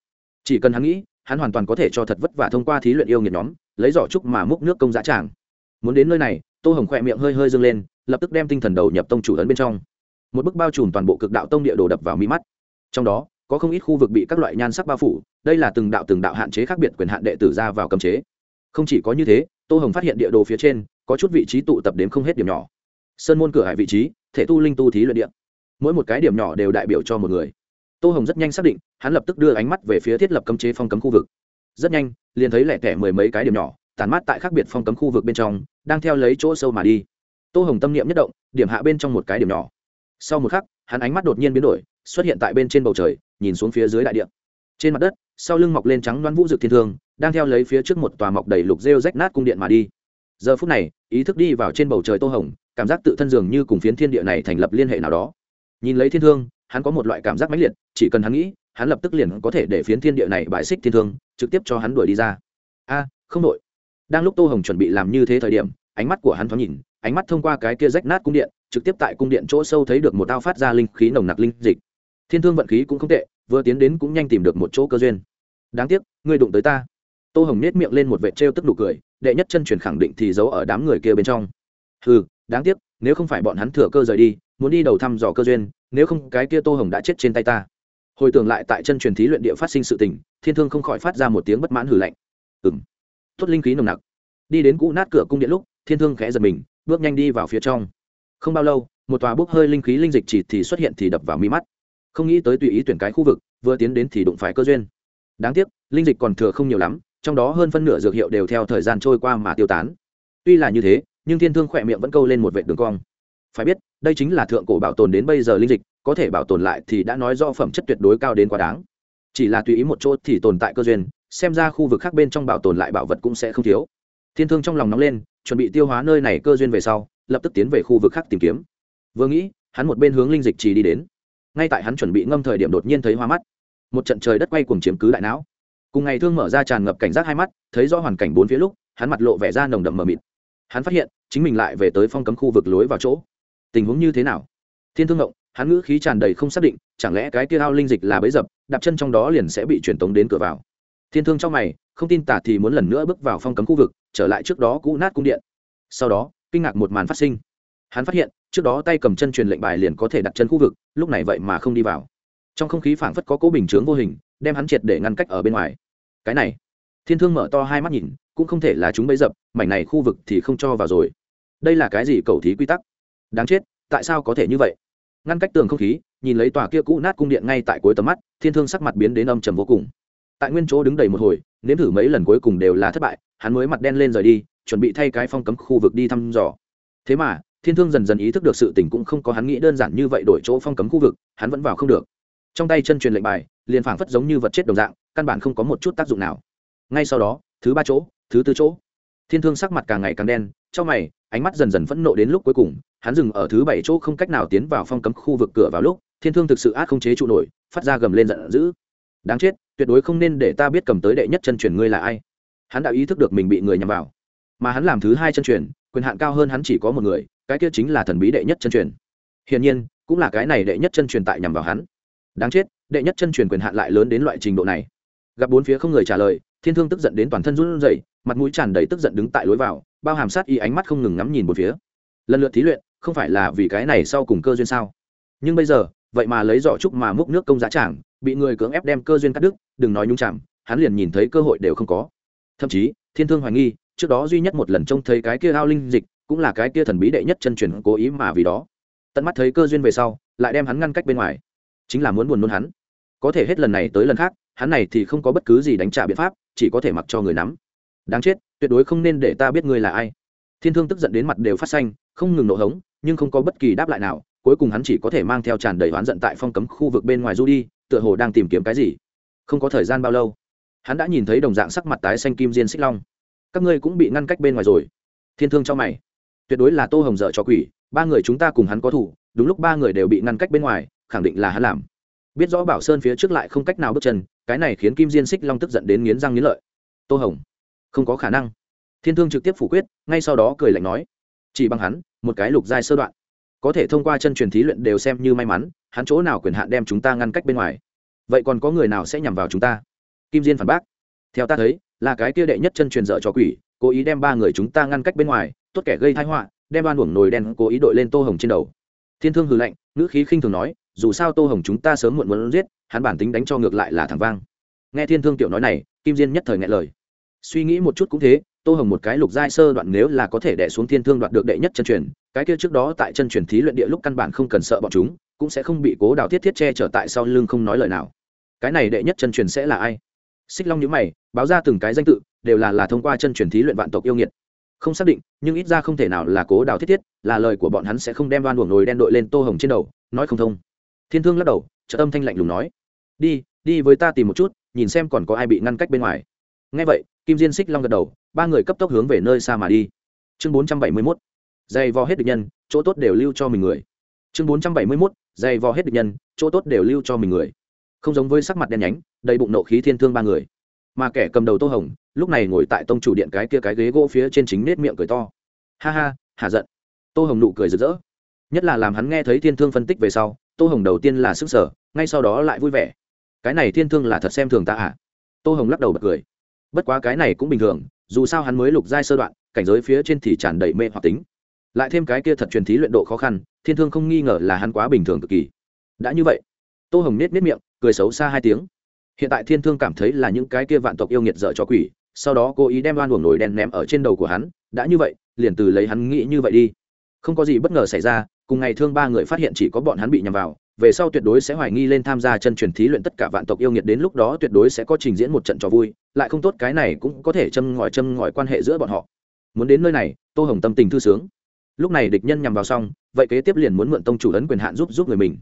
Chỉ cần hắn nghĩ, hắn hoàn toàn có thể cho thật vất vả thông qua thí luyện yêu nghiệt nhóm, lấy giỏ trúc mà múc nước công giá tràng. Muốn đến nơi này, tô hồng khỏe miệng hơi hơi dâng lên, lập tức đem tinh thần đầu nhập tông chủ ấn bên trong. Một bức bao trùm toàn bộ cực đạo tông địa đồ đập vào mi mắt. Trong đó, có không ít khu vực bị các loại nhan sắc bao phủ, đây là từng đạo từng đạo hạn chế khác biệt quyền hạn đệ tử ra vào cấm chế. Không chỉ có như thế, tô hồng phát hiện địa đồ phía trên, có chút vị trí tụ tập đến không hết điểm nhỏ. Sơn môn cửa hải vị trí thể tu linh tu thí luyện địa. Mỗi một cái điểm nhỏ đều đại biểu cho một người. Tô hồng rất nhanh xác định, hắn lập tức đưa ánh mắt về phía thiết lập cấm chế phong cấm khu vực. Rất nhanh, liền thấy lẻ tẻ mười mấy cái điểm nhỏ tàn mát tại khác biệt phong cấm khu vực bên trong, đang theo lấy chỗ sâu mà đi. Tô hồng tâm niệm nhất động, điểm hạ bên trong một cái điểm nhỏ. Sau một khắc, hắn ánh mắt đột nhiên biến đổi, xuất hiện tại bên trên bầu trời, nhìn xuống phía dưới đại điện trên mặt đất, sau lưng mọc lên trắng đoán vũ dực thiên thương, đang theo lấy phía trước một tòa mọc đầy lục rêu rách nát cung điện mà đi giờ phút này, ý thức đi vào trên bầu trời tô hồng, cảm giác tự thân dường như cùng phiến thiên địa này thành lập liên hệ nào đó. Nhìn lấy thiên thương, hắn có một loại cảm giác mãnh liệt, chỉ cần hắn nghĩ, hắn lập tức liền có thể để phiến thiên địa này bãi xích thiên thương, trực tiếp cho hắn đuổi đi ra. A, không đội đang lúc tô hồng chuẩn bị làm như thế thời điểm, ánh mắt của hắn thoáng nhìn, ánh mắt thông qua cái kia rách nát cung điện, trực tiếp tại cung điện chỗ sâu thấy được một tao phát ra linh khí nồng nặc linh dịch. Thiên thương vận khí cũng không tệ, vừa tiến đến cũng nhanh tìm được một chỗ cơ duyên. Đáng tiếc, ngươi đụng tới ta. Tô hồng nết miệng lên một vệ trêu tức nụ cười đệ nhất chân truyền khẳng định thì giấu ở đám người kia bên trong. Ừ đáng tiếc, nếu không phải bọn hắn thừa cơ rời đi, muốn đi đầu thăm dò cơ duyên, nếu không cái kia tô hồng đã chết trên tay ta. Hồi tưởng lại tại chân truyền thí luyện địa phát sinh sự tình, thiên thương không khỏi phát ra một tiếng bất mãn hử lạnh. Ừng tốt linh khí nồng nặc. Đi đến cũ nát cửa cung điện lúc, thiên thương khẽ giật mình, bước nhanh đi vào phía trong. Không bao lâu, một tòa bốc hơi linh khí linh dịch chỉ thì xuất hiện thì đập vào mi mắt. Không nghĩ tới tùy ý tuyển cái khu vực, vừa tiến đến thì đụng phải cơ duyên. Đáng tiếc, linh dịch còn thừa không nhiều lắm trong đó hơn phân nửa dược hiệu đều theo thời gian trôi qua mà tiêu tán. Tuy là như thế, nhưng thiên thương khỏe miệng vẫn câu lên một vệ đường cong. Phải biết, đây chính là thượng cổ bảo tồn đến bây giờ linh dịch, có thể bảo tồn lại thì đã nói do phẩm chất tuyệt đối cao đến quá đáng. Chỉ là tùy ý một chỗ thì tồn tại cơ duyên, xem ra khu vực khác bên trong bảo tồn lại bảo vật cũng sẽ không thiếu. Thiên thương trong lòng nóng lên, chuẩn bị tiêu hóa nơi này cơ duyên về sau, lập tức tiến về khu vực khác tìm kiếm. Vừa nghĩ, hắn một bên hướng linh dịch trì đi đến. Ngay tại hắn chuẩn bị ngâm thời điểm đột nhiên thấy hoa mắt. Một trận trời đất quay cùng chiếm cứ đại não cùng ngày thương mở ra tràn ngập cảnh giác hai mắt, thấy rõ hoàn cảnh bốn phía lúc, hắn mặt lộ vẻ ra nồng đậm mờ mịt. Hắn phát hiện, chính mình lại về tới phong cấm khu vực lối vào chỗ. Tình huống như thế nào? Thiên thương ngộng, hắn ngữ khí tràn đầy không xác định, chẳng lẽ cái kia ao linh dịch là bấy dập, đạp chân trong đó liền sẽ bị truyền tống đến cửa vào. Thiên thương trong mày, không tin tả thì muốn lần nữa bước vào phong cấm khu vực, trở lại trước đó cũ nát cung điện. Sau đó, kinh ngạc một màn phát sinh. Hắn phát hiện, trước đó tay cầm chân truyền lệnh bài liền có thể đặt chân khu vực, lúc này vậy mà không đi vào. Trong không khí phảng phất có cố bình chướng vô hình, đem hắn triệt để ngăn cách ở bên ngoài cái này. Thiên thương mở to hai mắt nhìn, cũng không thể là chúng bấy dập, mảnh này khu vực thì không cho vào rồi. Đây là cái gì cầu thí quy tắc? Đáng chết, tại sao có thể như vậy? Ngăn cách tường không khí, nhìn lấy tòa kia cũ nát cung điện ngay tại cuối tầm mắt, thiên thương sắc mặt biến đến âm trầm vô cùng. Tại nguyên chỗ đứng đầy một hồi, nếm thử mấy lần cuối cùng đều là thất bại, hắn mới mặt đen lên rời đi, chuẩn bị thay cái phong cấm khu vực đi thăm dò. Thế mà, thiên thương dần dần ý thức được sự tình cũng không có hắn nghĩ đơn giản như vậy đổi chỗ phong cấm khu vực, hắn vẫn vào không được. Trong tay chân truyền lệnh bài, liền phảng phất giống như vật chết đồng dạng căn bản không có một chút tác dụng nào. Ngay sau đó, thứ ba chỗ, thứ tư chỗ, thiên thương sắc mặt càng ngày càng đen, trong mày, ánh mắt dần dần phẫn nộ đến lúc cuối cùng, hắn dừng ở thứ bảy chỗ không cách nào tiến vào phong cấm khu vực cửa vào lúc, thiên thương thực sự át không chế trụ nổi, phát ra gầm lên giận dữ. Đáng chết, tuyệt đối không nên để ta biết cầm tới đệ nhất chân truyền ngươi là ai. Hắn đã ý thức được mình bị người nhằm vào. Mà hắn làm thứ hai chân truyền, quyền hạn cao hơn hắn chỉ có một người, cái kia chính là thần bí đệ nhất chân truyền. Hiển nhiên, cũng là cái này đệ nhất chân truyền tại nhằm vào hắn. Đáng chết, đệ nhất chân truyền quyền hạn lại lớn đến loại trình độ này gặp bốn phía không người trả lời, thiên thương tức giận đến toàn thân run rẩy, mặt mũi tràn đầy tức giận đứng tại lối vào, bao hàm sát y ánh mắt không ngừng ngắm nhìn một phía. Lần lượt thí luyện, không phải là vì cái này sau cùng cơ duyên sao? Nhưng bây giờ, vậy mà lấy giỏ trúc mà múc nước công giá trảng bị người cưỡng ép đem cơ duyên cắt đứt, đừng nói nhung chạm hắn liền nhìn thấy cơ hội đều không có. Thậm chí, thiên thương hoài nghi, trước đó duy nhất một lần trông thấy cái kia ao linh dịch, cũng là cái kia thần bí đệ nhất chân truyền cố ý mà vì đó. Tận mắt thấy cơ duyên về sau, lại đem hắn ngăn cách bên ngoài. Chính là muốn buồn nôn hắn. Có thể hết lần này tới lần khác hắn này thì không có bất cứ gì đánh trả biện pháp, chỉ có thể mặc cho người nắm. Đáng chết, tuyệt đối không nên để ta biết ngươi là ai. Thiên thương tức giận đến mặt đều phát xanh, không ngừng nổ hống, nhưng không có bất kỳ đáp lại nào, cuối cùng hắn chỉ có thể mang theo tràn đầy oán giận tại phong cấm khu vực bên ngoài du đi, tựa hồ đang tìm kiếm cái gì. Không có thời gian bao lâu, hắn đã nhìn thấy đồng dạng sắc mặt tái xanh kim diên xích long. Các ngươi cũng bị ngăn cách bên ngoài rồi. Thiên thương cho mày. Tuyệt đối là tô hồng dở cho quỷ, ba người chúng ta cùng hắn có thủ, đúng lúc ba người đều bị ngăn cách bên ngoài, khẳng định là hắn làm biết rõ bảo sơn phía trước lại không cách nào bước chân, cái này khiến kim diên xích long tức giận đến nghiến răng nghiến lợi. Tô hồng, không có khả năng. Thiên thương trực tiếp phủ quyết, ngay sau đó cười lạnh nói, chỉ bằng hắn, một cái lục giai sơ đoạn. Có thể thông qua chân truyền thí luyện đều xem như may mắn, hắn chỗ nào quyền hạn đem chúng ta ngăn cách bên ngoài. Vậy còn có người nào sẽ nhằm vào chúng ta? Kim diên phản bác, theo ta thấy, là cái kia đệ nhất chân truyền dở cho quỷ, cố ý đem ba người chúng ta ngăn cách bên ngoài, tốt kẻ gây thái họa, đem ba uổng nồi đen cố ý đội lên tô hồng trên đầu. Thiên thương hừ lạnh, ngữ khí khinh thường nói dù sao tô hồng chúng ta sớm muộn muốn giết, hắn bản tính đánh cho ngược lại là thằng vang. Nghe thiên thương tiểu nói này, kim diên nhất thời ngại lời. Suy nghĩ một chút cũng thế, tô hồng một cái lục giai sơ đoạn nếu là có thể đẻ xuống thiên thương đoạt được đệ nhất chân truyền, cái kia trước đó tại chân truyền thí luyện địa lúc căn bản không cần sợ bọn chúng, cũng sẽ không bị cố đào thiết thiết che trở tại sau lưng không nói lời nào. Cái này đệ nhất chân truyền sẽ là ai? Xích long nhữ mày, báo ra từng cái danh tự, đều là là thông qua chân truyền thí luyện vạn tộc yêu nghiệt. Không xác định, nhưng ít ra không thể nào là cố đào thiết thiết, là lời của bọn hắn sẽ không đem đoan uổng nồi đen đội lên tô hồng trên đầu, nói không thông thiên thương lắc đầu trợ tâm thanh lạnh lùng nói, đi đi với ta tìm một chút, nhìn xem còn có ai bị ngăn cách bên ngoài. Ngay vậy, kim diên xích long gật đầu, ba người cấp tốc hướng về nơi xa mà đi. Chương bốn trăm bảy mươi mốt dày vò hết địch nhân, chỗ tốt đều lưu cho mình người. Chương bốn trăm bảy mươi mốt dày vò hết địch nhân, chỗ tốt đều lưu cho mình người. Không giống với sắc mặt đen nhánh, đầy bụng nộ khí thiên thương ba người. Mà kẻ cầm đầu tô hồng, lúc này ngồi tại tông chủ điện cái kia cái ghế gỗ phía trên chính nết miệng cười to. Ha ha hà giận. Tô hồng nụ cười rực rỡ. Nhất là làm hắn nghe thấy thiên thương phân tích về sau tô hồng đầu tiên là sức sở ngay sau đó lại vui vẻ. Cái này thiên thương là thật xem thường ta à? Tô hồng lắc đầu bật cười. Bất quá cái này cũng bình thường, dù sao hắn mới lục giai sơ đoạn, cảnh giới phía trên thì tràn đầy mê hoặc tính. Lại thêm cái kia thật truyền thí luyện độ khó khăn, thiên thương không nghi ngờ là hắn quá bình thường cực kỳ. Đã như vậy, tô hồng nết nết miệng, cười xấu xa hai tiếng. Hiện tại thiên thương cảm thấy là những cái kia vạn tộc yêu nghiệt dở cho quỷ, sau đó cố ý đem oan uổng nổi đen ném ở trên đầu của hắn, đã như vậy, liền từ lấy hắn nghĩ như vậy đi. Không có gì bất ngờ xảy ra cùng ngày thương ba người phát hiện chỉ có bọn hắn bị nhầm vào, về sau tuyệt đối sẽ hoài nghi lên tham gia chân truyền thí luyện tất cả vạn tộc yêu nghiệt đến lúc đó tuyệt đối sẽ có trình diễn một trận trò vui, lại không tốt cái này cũng có thể châm ngòi châm ngòi quan hệ giữa bọn họ. Muốn đến nơi này, tô hồng tâm tình thư sướng. Lúc này địch nhân nhằm vào xong, vậy kế tiếp liền muốn mượn tông chủ ấn quyền hạn giúp giúp người mình.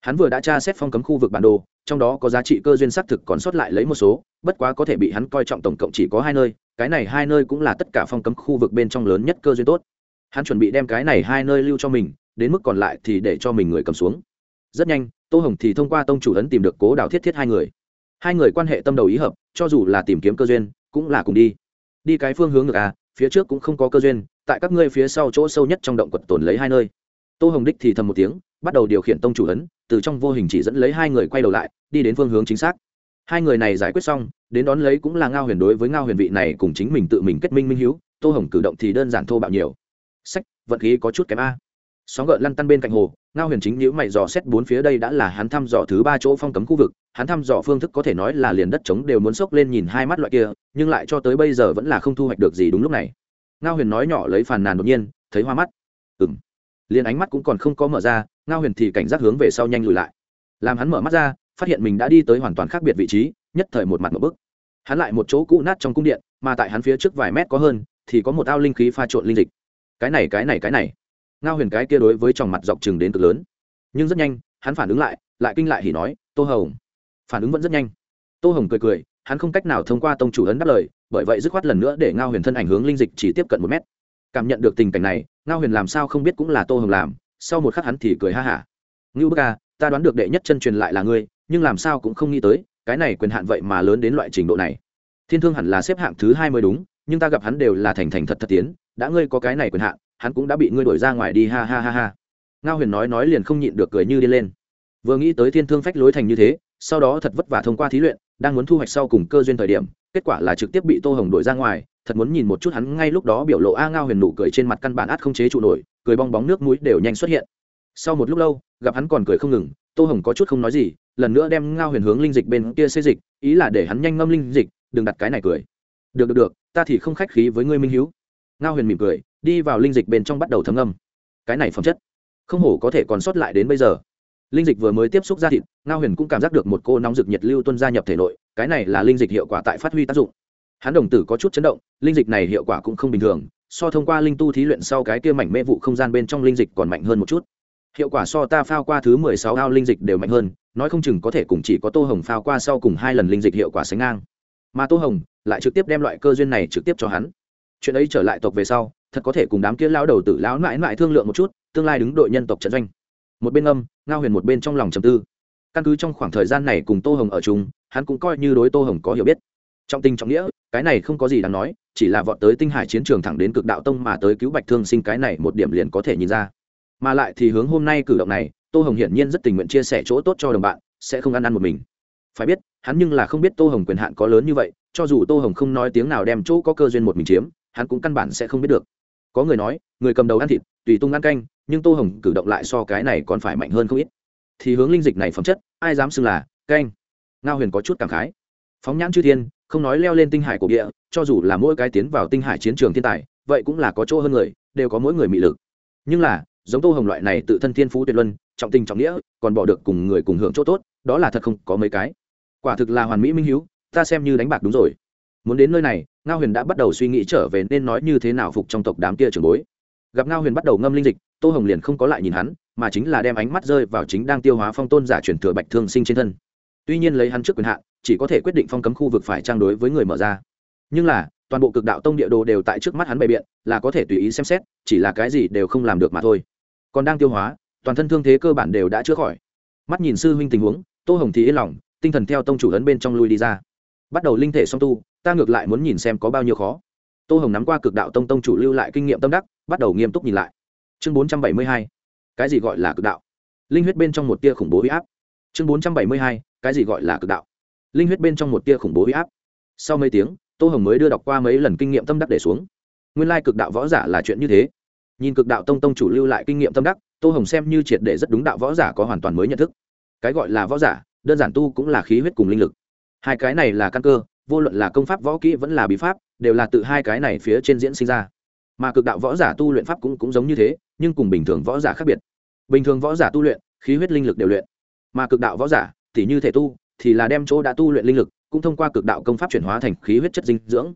Hắn vừa đã tra xét phong cấm khu vực bản đồ, trong đó có giá trị cơ duyên xác thực còn sót lại lấy một số, bất quá có thể bị hắn coi trọng tổng cộng chỉ có hai nơi, cái này hai nơi cũng là tất cả phong cấm khu vực bên trong lớn nhất cơ duyên tốt. Hắn chuẩn bị đem cái này hai nơi lưu cho mình đến mức còn lại thì để cho mình người cầm xuống. Rất nhanh, tô hồng thì thông qua tông chủ ấn tìm được cố đào thiết thiết hai người. Hai người quan hệ tâm đầu ý hợp, cho dù là tìm kiếm cơ duyên, cũng là cùng đi. Đi cái phương hướng ngược à phía trước cũng không có cơ duyên, tại các ngươi phía sau chỗ sâu nhất trong động quật tồn lấy hai nơi. Tô hồng đích thì thầm một tiếng, bắt đầu điều khiển tông chủ ấn, từ trong vô hình chỉ dẫn lấy hai người quay đầu lại, đi đến phương hướng chính xác. Hai người này giải quyết xong, đến đón lấy cũng là ngao huyền đối với ngao huyền vị này cùng chính mình tự mình kết minh minh h tô hồng cử động thì đơn giản thô bạo nhiều. Sách, vận khí có chút kém a sóng gợn lăn tăn bên cạnh hồ, ngao huyền chính nhữ mày dò xét bốn phía đây đã là hắn thăm dò thứ ba chỗ phong cấm khu vực, hắn thăm dò phương thức có thể nói là liền đất trống đều muốn xốc lên nhìn hai mắt loại kia, nhưng lại cho tới bây giờ vẫn là không thu hoạch được gì đúng lúc này. Ngao huyền nói nhỏ lấy phàn nàn đột nhiên, thấy hoa mắt. Ừ m liền ánh mắt cũng còn không có mở ra, ngao huyền thì cảnh giác hướng về sau nhanh lùi lại. Làm hắn mở mắt ra, phát hiện mình đã đi tới hoàn toàn khác biệt vị trí, nhất thời một mặt một bức. Hắn lại một chỗ cũ nát trong cung điện, mà tại hắn phía trước vài mét có hơn, thì có một ao linh khí pha trộn linh dịch. Cái này cái này cái này ngao huyền cái kia đối với tròng mặt dọc chừng đến cực lớn. Nhưng rất nhanh, hắn phản ứng lại lại kinh lại hỉ nói, tô hồng. Phản ứng vẫn rất nhanh. Tô hồng cười cười, hắn không cách nào thông qua tông chủ ấn đáp lời, bởi vậy dứt khoát lần nữa để ngao huyền thân ảnh hướng linh dịch chỉ tiếp cận một mét. Cảm nhận được tình cảnh này, ngao huyền làm sao không biết cũng là tô hồng làm, sau một khắc hắn thì cười ha hả. Ngưu bức ca, ta đoán được đệ nhất chân truyền lại là ngươi, nhưng làm sao cũng không nghĩ tới, cái này quyền hạn vậy mà lớn đến loại trình độ này. Thiên thương hẳn là xếp hạng thứ hai mươi đúng, nhưng ta gặp hắn đều là thành thành thật thật tiến, đã ngươi có cái này quyền hạn hắn cũng đã bị ngươi đuổi ra ngoài đi, ha ha ha ha. Ngao huyền nói nói liền không nhịn được cười như đi lên. Vừa nghĩ tới thiên thương phách lối thành như thế, sau đó thật vất vả thông qua thí luyện, đang muốn thu hoạch sau cùng cơ duyên thời điểm, kết quả là trực tiếp bị tô hồng đuổi ra ngoài, thật muốn nhìn một chút hắn ngay lúc đó biểu lộ. A ngao huyền nụ cười trên mặt căn bản át không chế trụ nổi, cười bong bóng nước mũi đều nhanh xuất hiện. Sau một lúc lâu, gặp hắn còn cười không ngừng, tô hồng có chút không nói gì, lần nữa đem ngao huyền hướng linh dịch bên kia xây dịch, ý là để hắn nhanh ngâm linh dịch, đừng đặt cái này cười. Được được được, ta thì không khách khí với ngươi minh hiếu. Ngao huyền mỉm cười đi vào linh dịch bên trong bắt đầu thấm âm cái này phẩm chất, không hổ có thể còn sót lại đến bây giờ. Linh dịch vừa mới tiếp xúc ra thịt, ngao huyền cũng cảm giác được một cô nóng rực nhiệt lưu tuân gia nhập thể nội, cái này là linh dịch hiệu quả tại phát huy tác dụng. Hắn đồng tử có chút chấn động, linh dịch này hiệu quả cũng không bình thường, so thông qua linh tu thí luyện sau cái kia mảnh mê vụ không gian bên trong linh dịch còn mạnh hơn một chút. Hiệu quả so ta phao qua thứ mười sáu ao linh dịch đều mạnh hơn, nói không chừng có thể cùng chỉ có tô hồng phao qua sau cùng hai lần linh dịch hiệu quả sánh ngang. Mà tô hồng lại trực tiếp đem loại cơ duyên này trực tiếp cho hắn. Chuyện ấy trở lại tộc về sau thật có thể cùng đám kia lao đầu tử lão mãi mãi thương lượng một chút, tương lai đứng đội nhân tộc trận doanh. Một bên âm, ngao huyền một bên trong lòng trầm tư. Căn cứ trong khoảng thời gian này cùng tô hồng ở chung, hắn cũng coi như đối tô hồng có hiểu biết. Trong tình trọng nghĩa, cái này không có gì đáng nói, chỉ là vọt tới tinh hải chiến trường thẳng đến cực đạo tông mà tới cứu bạch thương sinh cái này một điểm liền có thể nhìn ra. Mà lại thì hướng hôm nay cử động này, tô hồng hiển nhiên rất tình nguyện chia sẻ chỗ tốt cho đồng bạn, sẽ không ăn ăn một mình. Phải biết, hắn nhưng là không biết tô hồng quyền hạn có lớn như vậy, cho dù tô hồng không nói tiếng nào đem chỗ có cơ duyên một mình chiếm, hắn cũng căn bản sẽ không biết được có người nói, người cầm đầu ăn thịt, tùy tung ăn canh, nhưng tô hồng cử động lại so cái này còn phải mạnh hơn không ít. Thì hướng linh dịch này phẩm chất, ai dám xưng là canh? Ngao huyền có chút cảm khái. Phóng nhãn chư thiên, không nói leo lên tinh hải của địa, cho dù là mỗi cái tiến vào tinh hải chiến trường thiên tài, vậy cũng là có chỗ hơn người, đều có mỗi người mị lực. Nhưng là, giống tô hồng loại này tự thân thiên phú tuyệt luân, trọng tình trọng nghĩa, còn bỏ được cùng người cùng hưởng chỗ tốt, đó là thật không có mấy cái. Quả thực là hoàn mỹ minh hiếu, ta xem như đánh bạc đúng rồi. Muốn đến nơi này ngao huyền đã bắt đầu suy nghĩ trở về nên nói như thế nào phục trong tộc đám kia trường bối. Gặp ngao huyền bắt đầu ngâm linh dịch, tô hồng liền không có lại nhìn hắn, mà chính là đem ánh mắt rơi vào chính đang tiêu hóa phong tôn giả truyền thừa bạch thương sinh trên thân. Tuy nhiên lấy hắn trước quyền hạn, chỉ có thể quyết định phong cấm khu vực phải trang đối với người mở ra. Nhưng là, toàn bộ cực đạo tông địa đồ đều tại trước mắt hắn bày biện, là có thể tùy ý xem xét, chỉ là cái gì đều không làm được mà thôi. Còn đang tiêu hóa, toàn thân thương thế cơ bản đều đã chữa khỏi. Mắt nhìn sư huynh tình huống, tô hồng thì yên lòng, tinh thần theo tông chủ ấn bên trong lui đi ra. Bắt đầu linh thể song tu ta ngược lại muốn nhìn xem có bao nhiêu khó. Tô hồng nắm qua cực đạo tông tông chủ lưu lại kinh nghiệm tâm đắc, bắt đầu nghiêm túc nhìn lại. Chương bốn trăm bảy mươi hai, cái gì gọi là cực đạo? Linh huyết bên trong một tia khủng bố huy áp. Chương bốn trăm bảy mươi hai, cái gì gọi là cực đạo? Linh huyết bên trong một tia khủng bố huy áp. Sau mấy tiếng, tô hồng mới đưa đọc qua mấy lần kinh nghiệm tâm đắc để xuống. Nguyên lai cực đạo võ giả là chuyện như thế. Nhìn cực đạo tông tông chủ lưu lại kinh nghiệm tâm đắc, tô hồng xem như triệt để rất đúng đạo võ giả có hoàn toàn mới nhận thức. Cái gọi là võ giả, đơn giản tu cũng là khí huyết cùng linh lực. Hai cái này là căn cơ vô luận là công pháp võ kỹ vẫn là bí pháp, đều là tự hai cái này phía trên diễn sinh ra. Mà cực đạo võ giả tu luyện pháp cũng cũng giống như thế, nhưng cùng bình thường võ giả khác biệt. Bình thường võ giả tu luyện, khí huyết linh lực đều luyện. Mà cực đạo võ giả thì như thể tu, thì là đem chỗ đã tu luyện linh lực, cũng thông qua cực đạo công pháp chuyển hóa thành khí huyết chất dinh dưỡng.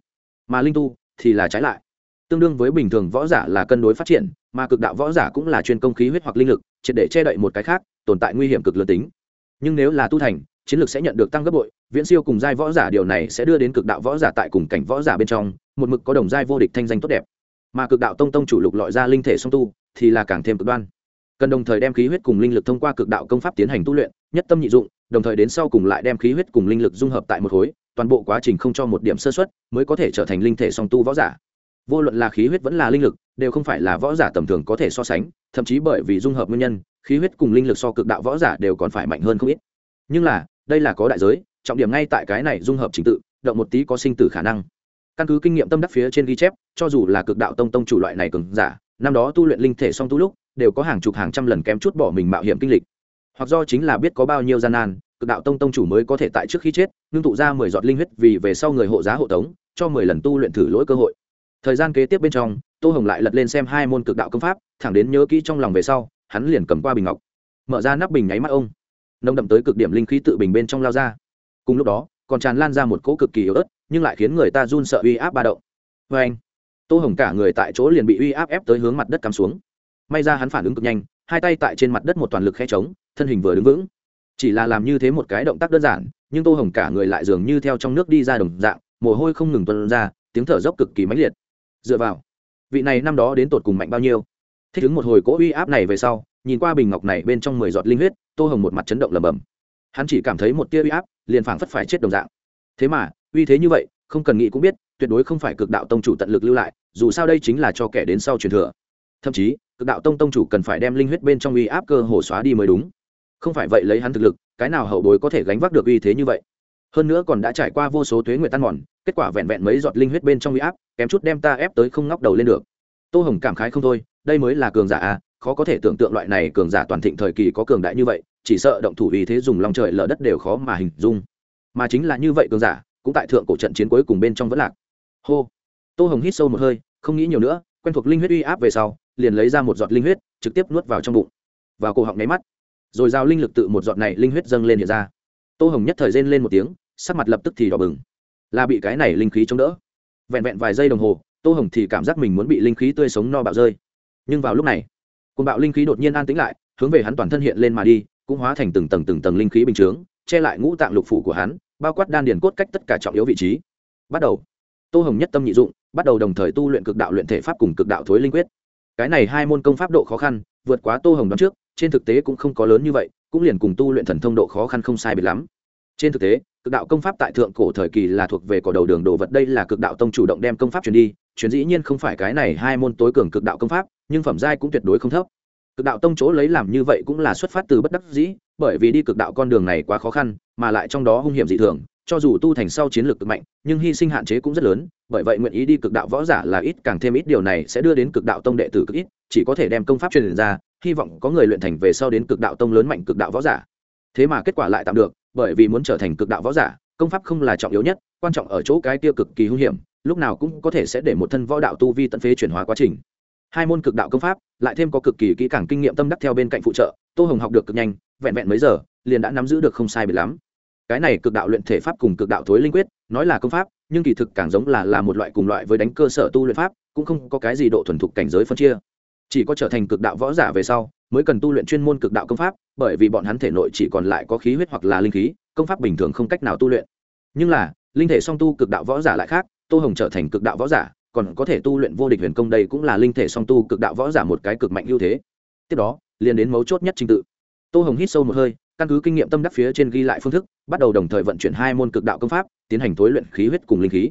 Mà linh tu, thì là trái lại. Tương đương với bình thường võ giả là cân đối phát triển, mà cực đạo võ giả cũng là chuyên công khí huyết hoặc linh lực, triệt để che đậy một cái khác, tồn tại nguy hiểm cực lớn tính. Nhưng nếu là tu thành, chiến lược sẽ nhận được tăng gấp bội viễn siêu cùng giai võ giả điều này sẽ đưa đến cực đạo võ giả tại cùng cảnh võ giả bên trong, một mực có đồng giai vô địch thanh danh tốt đẹp. Mà cực đạo tông tông chủ lục lọi ra linh thể song tu, thì là càng thêm cực đoan. Cần đồng thời đem khí huyết cùng linh lực thông qua cực đạo công pháp tiến hành tu luyện, nhất tâm nhị dụng, đồng thời đến sau cùng lại đem khí huyết cùng linh lực dung hợp tại một khối, toàn bộ quá trình không cho một điểm sơ xuất mới có thể trở thành linh thể song tu võ giả. Vô luận là khí huyết vẫn là linh lực, đều không phải là võ giả tầm thường có thể so sánh, thậm chí bởi vì dung hợp nguyên nhân, khí huyết cùng linh lực so cực đạo võ giả đều còn phải mạnh hơn không ít. Nhưng là, đây là có đại giới trọng điểm ngay tại cái này dung hợp trình tự, động một tí có sinh tử khả năng. Căn cứ kinh nghiệm tâm đắc phía trên ghi chép, cho dù là cực đạo tông tông chủ loại này cường giả, năm đó tu luyện linh thể song tu lúc, đều có hàng chục hàng trăm lần kém chút bỏ mình mạo hiểm kinh lịch. Hoặc do chính là biết có bao nhiêu gian nan, cực đạo tông tông chủ mới có thể tại trước khi chết, ngưng tụ ra mười giọt linh huyết vì về sau người hộ giá hộ tống, cho mười lần tu luyện thử lỗi cơ hội. Thời gian kế tiếp bên trong, tô hồng lại lật lên xem hai môn cực đạo công pháp, thẳng đến nhớ kỹ trong lòng về sau, hắn liền cầm qua bình ngọc. Mở ra nắp bình nháy mắt ông. Nông đậm tới cực điểm linh khí tự bình bên trong lao ra cùng lúc đó, còn tràn lan ra một cỗ cực kỳ yếu ớt, nhưng lại khiến người ta run sợ uy áp ba động. Vê anh, tô hồng cả người tại chỗ liền bị uy áp ép tới hướng mặt đất cắm xuống. May ra hắn phản ứng cực nhanh, hai tay tại trên mặt đất một toàn lực khe trống thân hình vừa đứng vững. Chỉ là làm như thế một cái động tác đơn giản, nhưng tô hồng cả người lại dường như theo trong nước đi ra đồng dạng, mồ hôi không ngừng tuân ra, tiếng thở dốc cực kỳ mãnh liệt. Dựa vào, vị này năm đó đến tột cùng mạnh bao nhiêu? Thích ứng một hồi cỗ uy áp này về sau, nhìn qua bình ngọc này bên trong mười giọt linh huyết, tô hồng một mặt chấn động lầm bầm hắn chỉ cảm thấy một tia uy áp, liền phảng phất phải chết đồng dạng. Thế mà, uy thế như vậy, không cần nghĩ cũng biết, tuyệt đối không phải cực đạo tông chủ tận lực lưu lại, dù sao đây chính là cho kẻ đến sau truyền thừa. Thậm chí, cực đạo tông tông chủ cần phải đem linh huyết bên trong uy áp cơ hồ xóa đi mới đúng. Không phải vậy lấy hắn thực lực, cái nào hậu bối có thể gánh vác được uy thế như vậy? Hơn nữa còn đã trải qua vô số thuế nguyện tan mòn, kết quả vẹn vẹn mấy giọt linh huyết bên trong uy áp, kém chút đem ta ép tới không ngóc đầu lên được. Tô hồng cảm khái không thôi, đây mới là cường giả à khó có thể tưởng tượng loại này cường giả toàn thịnh thời kỳ có cường đại như vậy chỉ sợ động thủ vì thế dùng lòng trời lở đất đều khó mà hình dung. Mà chính là như vậy cường giả, cũng tại thượng cổ trận chiến cuối cùng bên trong vẫn lạc. Hô. Tô hồng hít sâu một hơi, không nghĩ nhiều nữa, quen thuộc linh huyết uy áp về sau, liền lấy ra một giọt linh huyết, trực tiếp nuốt vào trong bụng. Vào cổ họng nháy mắt, rồi giao linh lực tự một giọt này linh huyết dâng lên hiện ra. Tô hồng nhất thời rên lên một tiếng, sắc mặt lập tức thì đỏ bừng. Là bị cái này linh khí chống đỡ. Vẹn vẹn vài giây đồng hồ, tô hồng thì cảm giác mình muốn bị linh khí tươi sống no bạo rơi. Nhưng vào lúc này côn bạo linh khí đột nhiên an tĩnh lại, hướng về hắn toàn thân hiện lên mà đi cũng hóa thành từng tầng từng tầng linh khí bình chướng, che lại ngũ tạng lục phủ của hắn, bao quát đan điền cốt cách tất cả trọng yếu vị trí. Bắt đầu. Tô hồng nhất tâm nhị dụng, bắt đầu đồng thời tu luyện cực đạo luyện thể pháp cùng cực đạo thối linh quyết. Cái này hai môn công pháp độ khó khăn, vượt quá tô hồng đoán trước, trên thực tế cũng không có lớn như vậy, cũng liền cùng tu luyện thần thông độ khó khăn không sai biệt lắm. Trên thực tế, cực đạo công pháp tại thượng cổ thời kỳ là thuộc về cỏ đầu đường đồ vật, đây là cực đạo tông chủ động đem công pháp truyền đi, truyền dĩ nhiên không phải cái này hai môn tối cường cực đạo công pháp, nhưng phẩm giai cũng tuyệt đối không thấp cực đạo tông chỗ lấy làm như vậy cũng là xuất phát từ bất đắc dĩ, bởi vì đi cực đạo con đường này quá khó khăn, mà lại trong đó hung hiểm dị thường, cho dù tu thành sau chiến lược cực mạnh, nhưng hy sinh hạn chế cũng rất lớn, bởi vậy nguyện ý đi cực đạo võ giả là ít, càng thêm ít điều này sẽ đưa đến cực đạo tông đệ tử cực ít, chỉ có thể đem công pháp truyền ra, hy vọng có người luyện thành về sau đến cực đạo tông lớn mạnh cực đạo võ giả. Thế mà kết quả lại tạm được, bởi vì muốn trở thành cực đạo võ giả, công pháp không là trọng yếu nhất, quan trọng ở chỗ cái tiêu cực kỳ hung hiểm, lúc nào cũng có thể sẽ để một thân võ đạo tu vi tận phế chuyển hóa quá trình hai môn cực đạo công pháp, lại thêm có cực kỳ kỹ càng kinh nghiệm tâm đắc theo bên cạnh phụ trợ, tô hồng học được cực nhanh, vẹn vẹn mấy giờ, liền đã nắm giữ được không sai biệt lắm. Cái này cực đạo luyện thể pháp cùng cực đạo thối linh quyết, nói là công pháp, nhưng kỳ thực càng giống là là một loại cùng loại với đánh cơ sở tu luyện pháp, cũng không có cái gì độ thuần thục cảnh giới phân chia. Chỉ có trở thành cực đạo võ giả về sau, mới cần tu luyện chuyên môn cực đạo công pháp, bởi vì bọn hắn thể nội chỉ còn lại có khí huyết hoặc là linh khí, công pháp bình thường không cách nào tu luyện. Nhưng là, linh thể song tu cực đạo võ giả lại khác, tô hồng trở thành cực đạo võ giả còn có thể tu luyện vô địch huyền công đây cũng là linh thể song tu cực đạo võ giả một cái cực mạnh ưu thế. Tiếp đó, liền đến mấu chốt nhất trình tự. Tô hồng hít sâu một hơi, căn cứ kinh nghiệm tâm đắc phía trên ghi lại phương thức, bắt đầu đồng thời vận chuyển hai môn cực đạo công pháp, tiến hành thối luyện khí huyết cùng linh khí.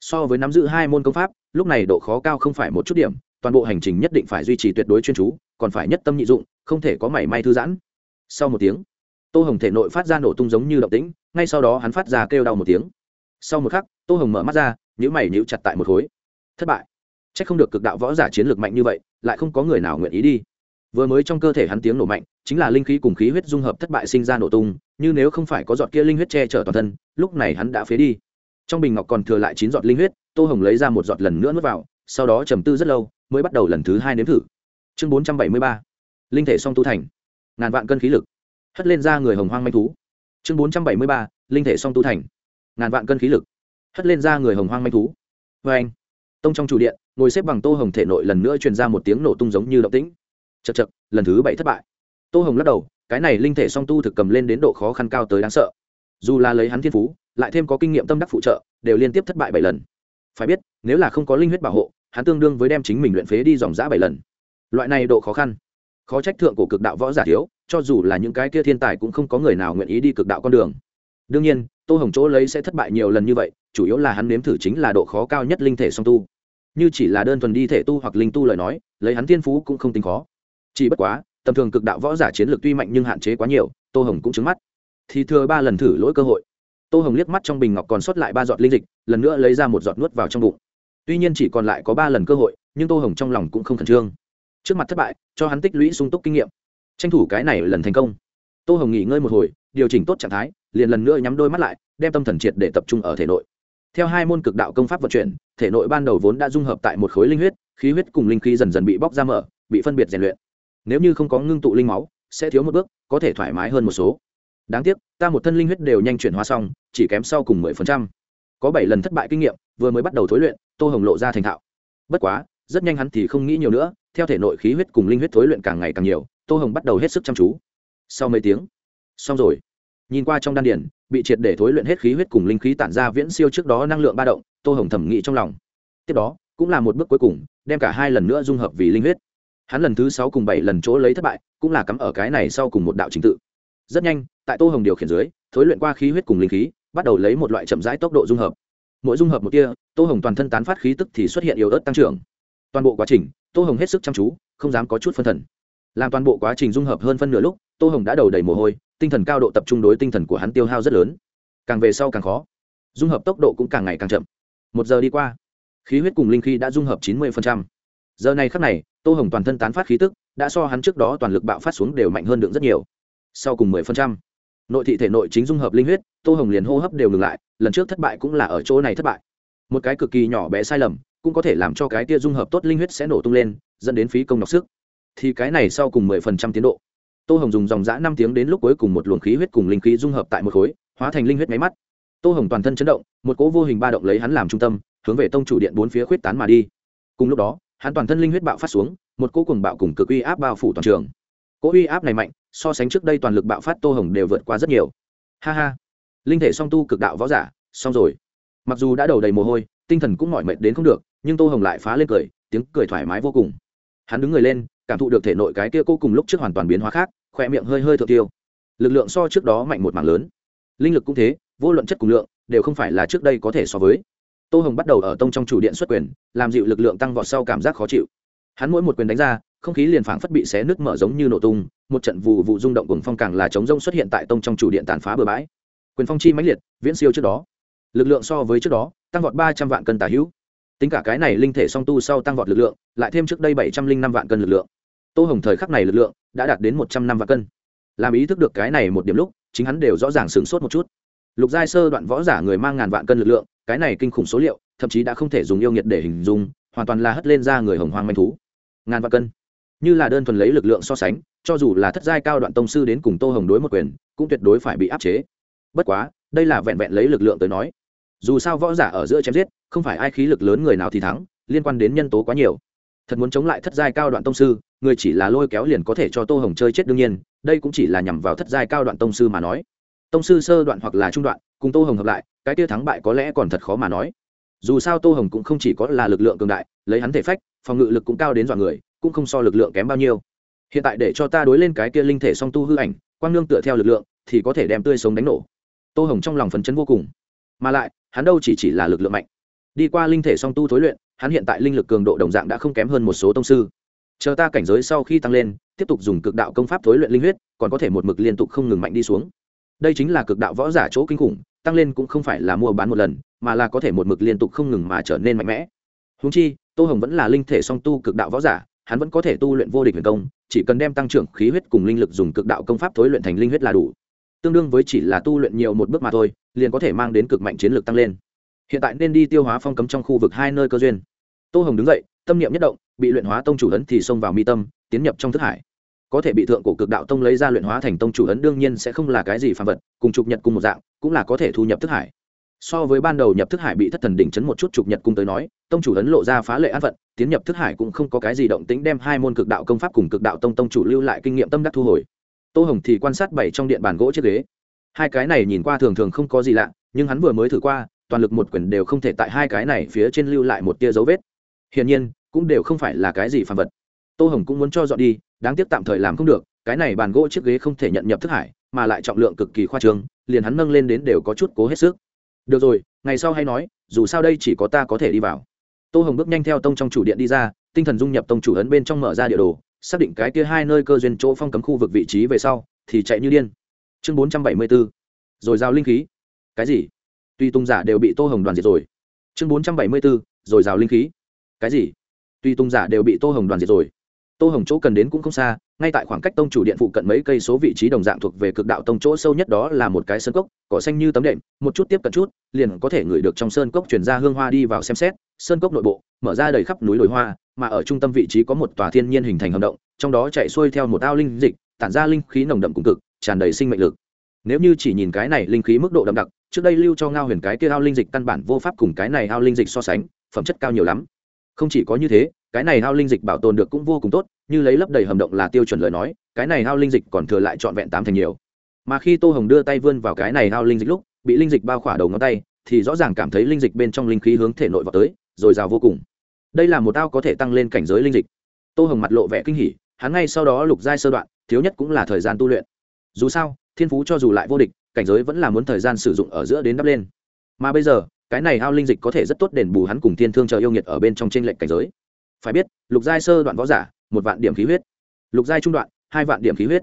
So với nắm giữ hai môn công pháp, lúc này độ khó cao không phải một chút điểm, toàn bộ hành trình nhất định phải duy trì tuyệt đối chuyên chú, còn phải nhất tâm nhị dụng, không thể có mảy may thư giãn. Sau một tiếng, tô hồng thể nội phát ra nổ tung giống như động tĩnh, ngay sau đó hắn phát ra kêu đau một tiếng. Sau một khắc, tô hồng mở mắt ra nhữ mày nhữ chặt tại một khối thất bại. C h ắ c không được cực đạo võ giả chiến lược mạnh như vậy, lại không có người nào nguyện ý đi. Vừa mới trong cơ thể hắn tiếng nổ mạnh, chính là linh khí cùng khí huyết dung hợp thất bại sinh ra nổ tung, như nếu không phải có giọt kia linh huyết che chở toàn thân, lúc này hắn đã phế đi. Trong bình ngọc còn thừa lại chín giọt linh huyết, tô hồng lấy ra một giọt lần nữa n u ố t vào, sau đó trầm tư rất lâu, mới bắt đầu lần thứ hai nếm thử. Chương bốn trăm bảy mươi ba. Linh thể song tu thành. Ngàn vạn cân khí lực. Hất lên ra người hồng hoang manh thú. Chương bốn trăm bảy mươi ba. Linh thể song tu thành. Ngàn vạn cân khí lực. Hất lên ra người hồng hoang manh thú. Vê anh tông trong chủ điện, ngồi xếp bằng tô hồng thể nội lần nữa truyền ra một tiếng nổ tung giống như động tĩnh. Chật chật lần thứ bảy thất bại. Tô hồng lắc đầu, cái này linh thể song tu thực cầm lên đến độ khó khăn cao tới đáng sợ. Dù là lấy hắn thiên phú, lại thêm có kinh nghiệm tâm đắc phụ trợ, đều liên tiếp thất bại bảy lần. Phải biết, nếu là không có linh huyết bảo hộ, hắn tương đương với đem chính mình luyện phế đi dòng giã bảy lần. Loại này độ khó khăn, khó trách thượng của cực đạo võ giả thiếu, cho dù là những cái kia thiên tài cũng không có người nào nguyện ý đi cực đạo con đường. Đương nhiên tô hồng chỗ lấy sẽ thất bại nhiều lần như vậy, chủ yếu là hắn nếm thử chính là độ khó cao nhất linh thể song tu. Như chỉ là đơn thuần đi thể tu hoặc linh tu lời nói, lấy hắn thiên phú cũng không tính khó. Chỉ bất quá, tầm thường cực đạo võ giả chiến lược tuy mạnh nhưng hạn chế quá nhiều, tô hồng cũng trứng mắt. Thì thừa ba lần thử lỗi cơ hội. Tô hồng liếc mắt trong bình ngọc còn sót lại ba giọt linh dịch, lần nữa lấy ra một giọt nuốt vào trong bụng. Tuy nhiên chỉ còn lại có ba lần cơ hội, nhưng tô hồng trong lòng cũng không khẩn trương. Trước mặt thất bại, cho hắn tích lũy sung túc kinh nghiệm. Tranh thủ cái này lần thành công tô hồng nghỉ ngơi một hồi, điều chỉnh tốt trạng thái, liền lần nữa nhắm đôi mắt lại, đem tâm thần triệt để tập trung ở thể nội. Theo hai môn cực đạo công pháp vận chuyển, thể nội ban đầu vốn đã dung hợp tại một khối linh huyết, khí huyết cùng linh khí dần dần bị bóc ra mở, bị phân biệt rèn luyện. Nếu như không có ngưng tụ linh máu, sẽ thiếu một bước, có thể thoải mái hơn một số. Đáng tiếc, ta một thân linh huyết đều nhanh chuyển hóa xong, chỉ kém sau cùng mười phần trăm. Có bảy lần thất bại kinh nghiệm, vừa mới bắt đầu thối luyện, tô hồng lộ ra thành thạo. Bất quá, rất nhanh hắn thì không nghĩ nhiều nữa, theo thể nội khí huyết cùng linh huyết thối luyện càng ngày càng nhiều, tô hồng bắt đầu hết sức chăm chú sau mấy tiếng, xong rồi. Nhìn qua trong đan điển bị triệt để thối luyện hết khí huyết cùng linh khí tản ra viễn siêu trước đó năng lượng ba động, tô hồng thẩm nghĩ trong lòng. Tiếp đó, cũng là một bước cuối cùng, đem cả hai lần nữa dung hợp vì linh huyết. Hắn lần thứ sáu cùng bảy lần chỗ lấy thất bại, cũng là cắm ở cái này sau cùng một đạo trình tự. Rất nhanh, tại tô hồng điều khiển dưới, thối luyện qua khí huyết cùng linh khí, bắt đầu lấy một loại chậm rãi tốc độ dung hợp. Mỗi dung hợp một kia tô hồng toàn thân tán phát khí tức thì xuất hiện yếu ớt tăng trưởng. Toàn bộ quá trình, tô hồng hết sức chăm chú, không dám có chút phân thần làm toàn bộ quá trình dung hợp hơn phân nửa lúc, tô hồng đã đầu đầy mồ hôi, tinh thần cao độ tập trung đối tinh thần của hắn tiêu hao rất lớn. Càng về sau càng khó. Dung hợp tốc độ cũng càng ngày càng chậm. Một giờ đi qua, khí huyết cùng linh khí đã dung hợp chín mươi giờ này khắc này, tô hồng toàn thân tán phát khí tức, đã so hắn trước đó toàn lực bạo phát xuống đều mạnh hơn được rất nhiều. Sau cùng mười phần trăm. Nội thị thể nội chính dung hợp linh huyết, tô hồng liền hô hấp đều ngừng lại, lần trước thất bại cũng là ở chỗ này thất bại. Một cái cực kỳ nhỏ bé sai lầm, cũng có thể làm cho cái tia dung hợp tốt linh huyết sẽ nổ tung lên, dẫn đến phí công nọc sức thì cái này sau cùng mười phần trăm tiến độ. Tô hồng dùng dòng g ã năm tiếng đến lúc cuối cùng một luồng khí huyết cùng linh khí dung hợp tại một khối, hóa thành linh huyết máy mắt. Tô hồng toàn thân chấn động, một cỗ vô hình ba động lấy hắn làm trung tâm, hướng về tông chủ điện bốn phía khuyết tán mà đi. Cùng lúc đó, hắn toàn thân linh huyết bạo phát xuống, một cỗ cùng bạo cùng cực uy áp bao phủ toàn trường. Cỗ uy áp này mạnh, so sánh trước đây toàn lực bạo phát tô hồng đều vượt qua rất nhiều. Ha ha. Linh thể song tu cực đạo võ giả, xong rồi. Mặc dù đã đầu đầy mồ hôi, tinh thần cũng mỏi mệt đến không được, nhưng tô hồng lại phá lên cười, tiếng cười thoải mái vô cùng. Hắn đứng người lên cảm thụ được thể nội cái kia cô cùng lúc trước hoàn toàn biến hóa khác khoe miệng hơi hơi thượng tiêu. Lực lượng so trước đó mạnh một mảng lớn. Linh lực cũng thế, vô luận chất cùng lượng, đều không phải là trước đây có thể so với. Tô hồng bắt đầu ở tông trong chủ điện xuất quyền, làm dịu lực lượng tăng vọt sau cảm giác khó chịu. Hắn mỗi một quyền đánh ra, không khí liền phảng phất bị xé nước mở giống như nổ tung, một trận vụ vụ rung động cùng phong càng là chống rông xuất hiện tại tông trong chủ điện tàn phá bừa bãi. Quyền phong chi mãnh liệt, viễn siêu trước đó. Lực lượng so với trước đó, tăng vọt ba trăm vạn cân tả hữu. Tính cả cái này linh thể song tu sau tăng vọt lực lượng, lại thêm trước đây bảy trăm linh năm vạn cân lực lượng tô hồng thời khắc này lực lượng đã đạt đến một trăm năm vạn cân. Làm ý thức được cái này một điểm lúc, chính hắn đều rõ ràng sửng sốt một chút. Lục giai sơ đoạn võ giả người mang ngàn vạn cân lực lượng, cái này kinh khủng số liệu, thậm chí đã không thể dùng yêu nghiệt để hình dung, hoàn toàn là hất lên ra người hồng hoang manh thú. Ngàn vạn cân. Như là đơn thuần lấy lực lượng so sánh, cho dù là thất giai cao đoạn tông sư đến cùng tô hồng đối một quyền, cũng tuyệt đối phải bị áp chế. Bất quá, đây là vẹn vẹn lấy lực lượng tới nói. Dù sao võ giả ở giữa chém giết, không phải ai khí lực lớn người nào thì thắng, liên quan đến nhân tố quá nhiều thật muốn chống lại thất giai cao đoạn tông sư, người chỉ là lôi kéo liền có thể cho tô hồng chơi chết đương nhiên, đây cũng chỉ là nhằm vào thất giai cao đoạn tông sư mà nói. Tông sư sơ đoạn hoặc là trung đoạn, cùng tô hồng hợp lại, cái tia thắng bại có lẽ còn thật khó mà nói. Dù sao tô hồng cũng không chỉ có là lực lượng cường đại, lấy hắn thể phách, phòng ngự lực cũng cao đến dọa người, cũng không so lực lượng kém bao nhiêu. Hiện tại để cho ta đối lên cái kia linh thể song tu hư ảnh, quang nương tựa theo lực lượng, thì có thể đem tươi sống đánh nổ. Tô hồng trong lòng phấn chấn vô cùng. Mà lại, hắn đâu chỉ chỉ là lực lượng mạnh. Đi qua linh thể song tu thối luyện hắn hiện tại linh lực cường độ đồng dạng đã không kém hơn một số tông sư. Chờ ta cảnh giới sau khi tăng lên, tiếp tục dùng cực đạo công pháp thối luyện linh huyết, còn có thể một mực liên tục không ngừng mạnh đi xuống. Đây chính là cực đạo võ giả chỗ kinh khủng, tăng lên cũng không phải là mua bán một lần, mà là có thể một mực liên tục không ngừng mà trở nên mạnh mẽ. Húng chi, tô hồng vẫn là linh thể song tu cực đạo võ giả, hắn vẫn có thể tu luyện vô địch huyền công, chỉ cần đem tăng trưởng khí huyết cùng linh lực dùng cực đạo công pháp thối luyện thành linh huyết là đủ. Tương đương với chỉ là tu luyện nhiều một bước mà thôi, liền có thể mang đến cực mạnh chiến lược tăng lên hiện tại nên đi tiêu hóa phong cấm trong khu vực hai nơi cơ duyên. Tô hồng đứng dậy, tâm niệm nhất động, bị luyện hóa tông chủ ấn thì xông vào mi tâm, tiến nhập trong thức hải. Có thể bị thượng cổ cực đạo tông lấy ra luyện hóa thành tông chủ ấn đương nhiên sẽ không là cái gì phàm vật, cùng trục nhật cùng một dạng, cũng là có thể thu nhập thức hải. So với ban đầu nhập thức hải bị thất thần đỉnh chấn một chút trục nhật cung tới nói, tông chủ ấn lộ ra phá lệ an phận, tiến nhập thức hải cũng không có cái gì động tính đem hai môn cực đạo công pháp cùng cực đạo tông tông chủ lưu lại kinh nghiệm tâm đắc thu hồi. Tô hồng thì quan sát bảy trong điện bàn gỗ chiếc ghế. Hai cái này nhìn qua thường thường không có gì lạ, nhưng hắn vừa mới thử qua toàn lực một quyển đều không thể tại hai cái này phía trên lưu lại một tia dấu vết. Hiển nhiên, cũng đều không phải là cái gì phàm vật. Tô hồng cũng muốn cho dọn đi, đáng tiếc tạm thời làm không được, cái này bàn gỗ chiếc ghế không thể nhận nhập thức hải, mà lại trọng lượng cực kỳ khoa trương, liền hắn nâng lên đến đều có chút cố hết sức. Được rồi, ngày sau hay nói, dù sao đây chỉ có ta có thể đi vào. Tô hồng bước nhanh theo tông trong chủ điện đi ra, tinh thần dung nhập tông chủ ấn bên trong mở ra địa đồ, xác định cái kia hai nơi cơ duyên chỗ phong cấm khu vực vị trí về sau, thì chạy như điên. Chương bốn trăm bảy mươi bốn. Rồi giao linh khí. Cái gì? Tuy tung giả đều bị tô hồng đoàn diệt rồi. Chương bốn trăm bảy mươi bốn rồi rào linh khí. Cái gì? Tuy tung giả đều bị tô hồng đoàn diệt rồi. Tô hồng chỗ cần đến cũng không xa, ngay tại khoảng cách tông chủ điện phụ cận mấy cây số vị trí đồng dạng thuộc về cực đạo tông chỗ sâu nhất đó là một cái sơn cốc, cỏ xanh như tấm đệm, một chút tiếp cận chút, liền có thể ngửi được trong sơn cốc chuyển ra hương hoa đi vào xem xét. Sơn cốc nội bộ, mở ra đầy khắp núi đồi hoa, mà ở trung tâm vị trí có một tòa thiên nhiên hình thành hầm động, trong đó chạy xuôi theo một ao linh dịch, tản ra linh khí nồng đậm cùng cực, tràn đầy sinh mệnh lực. Nếu như chỉ nhìn cái này linh khí mức độ đậm đặc trước đây lưu cho ngao huyền cái kia ao linh dịch căn bản vô pháp cùng cái này ao linh dịch so sánh, phẩm chất cao nhiều lắm. Không chỉ có như thế, cái này ao linh dịch bảo tồn được cũng vô cùng tốt, như lấy lấp đầy hầm động là tiêu chuẩn lời nói, cái này ao linh dịch còn thừa lại trọn vẹn tám thành nhiều. Mà khi tô hồng đưa tay vươn vào cái này ao linh dịch lúc, bị linh dịch bao khỏa đầu ngón tay, thì rõ ràng cảm thấy linh dịch bên trong linh khí hướng thể nội vào tới, rồi rào vô cùng. Đây là một ao có thể tăng lên cảnh giới linh dịch. Tô hồng mặt lộ vẻ kinh hỉ, hắn ngay sau đó lục giai sơ đoạn, thiếu nhất cũng là thời gian tu luyện. Dù sao, thiên phú cho dù lại vô địch cảnh giới vẫn là muốn thời gian sử dụng ở giữa đến đắp lên. Mà bây giờ, cái này ao linh dịch có thể rất tốt đền bù hắn cùng thiên thương chờ yêu nghiệt ở bên trong t r ê n lệnh cảnh giới. Phải biết, lục giai sơ đoạn võ giả, một vạn điểm khí huyết. Lục giai trung đoạn, hai vạn điểm khí huyết.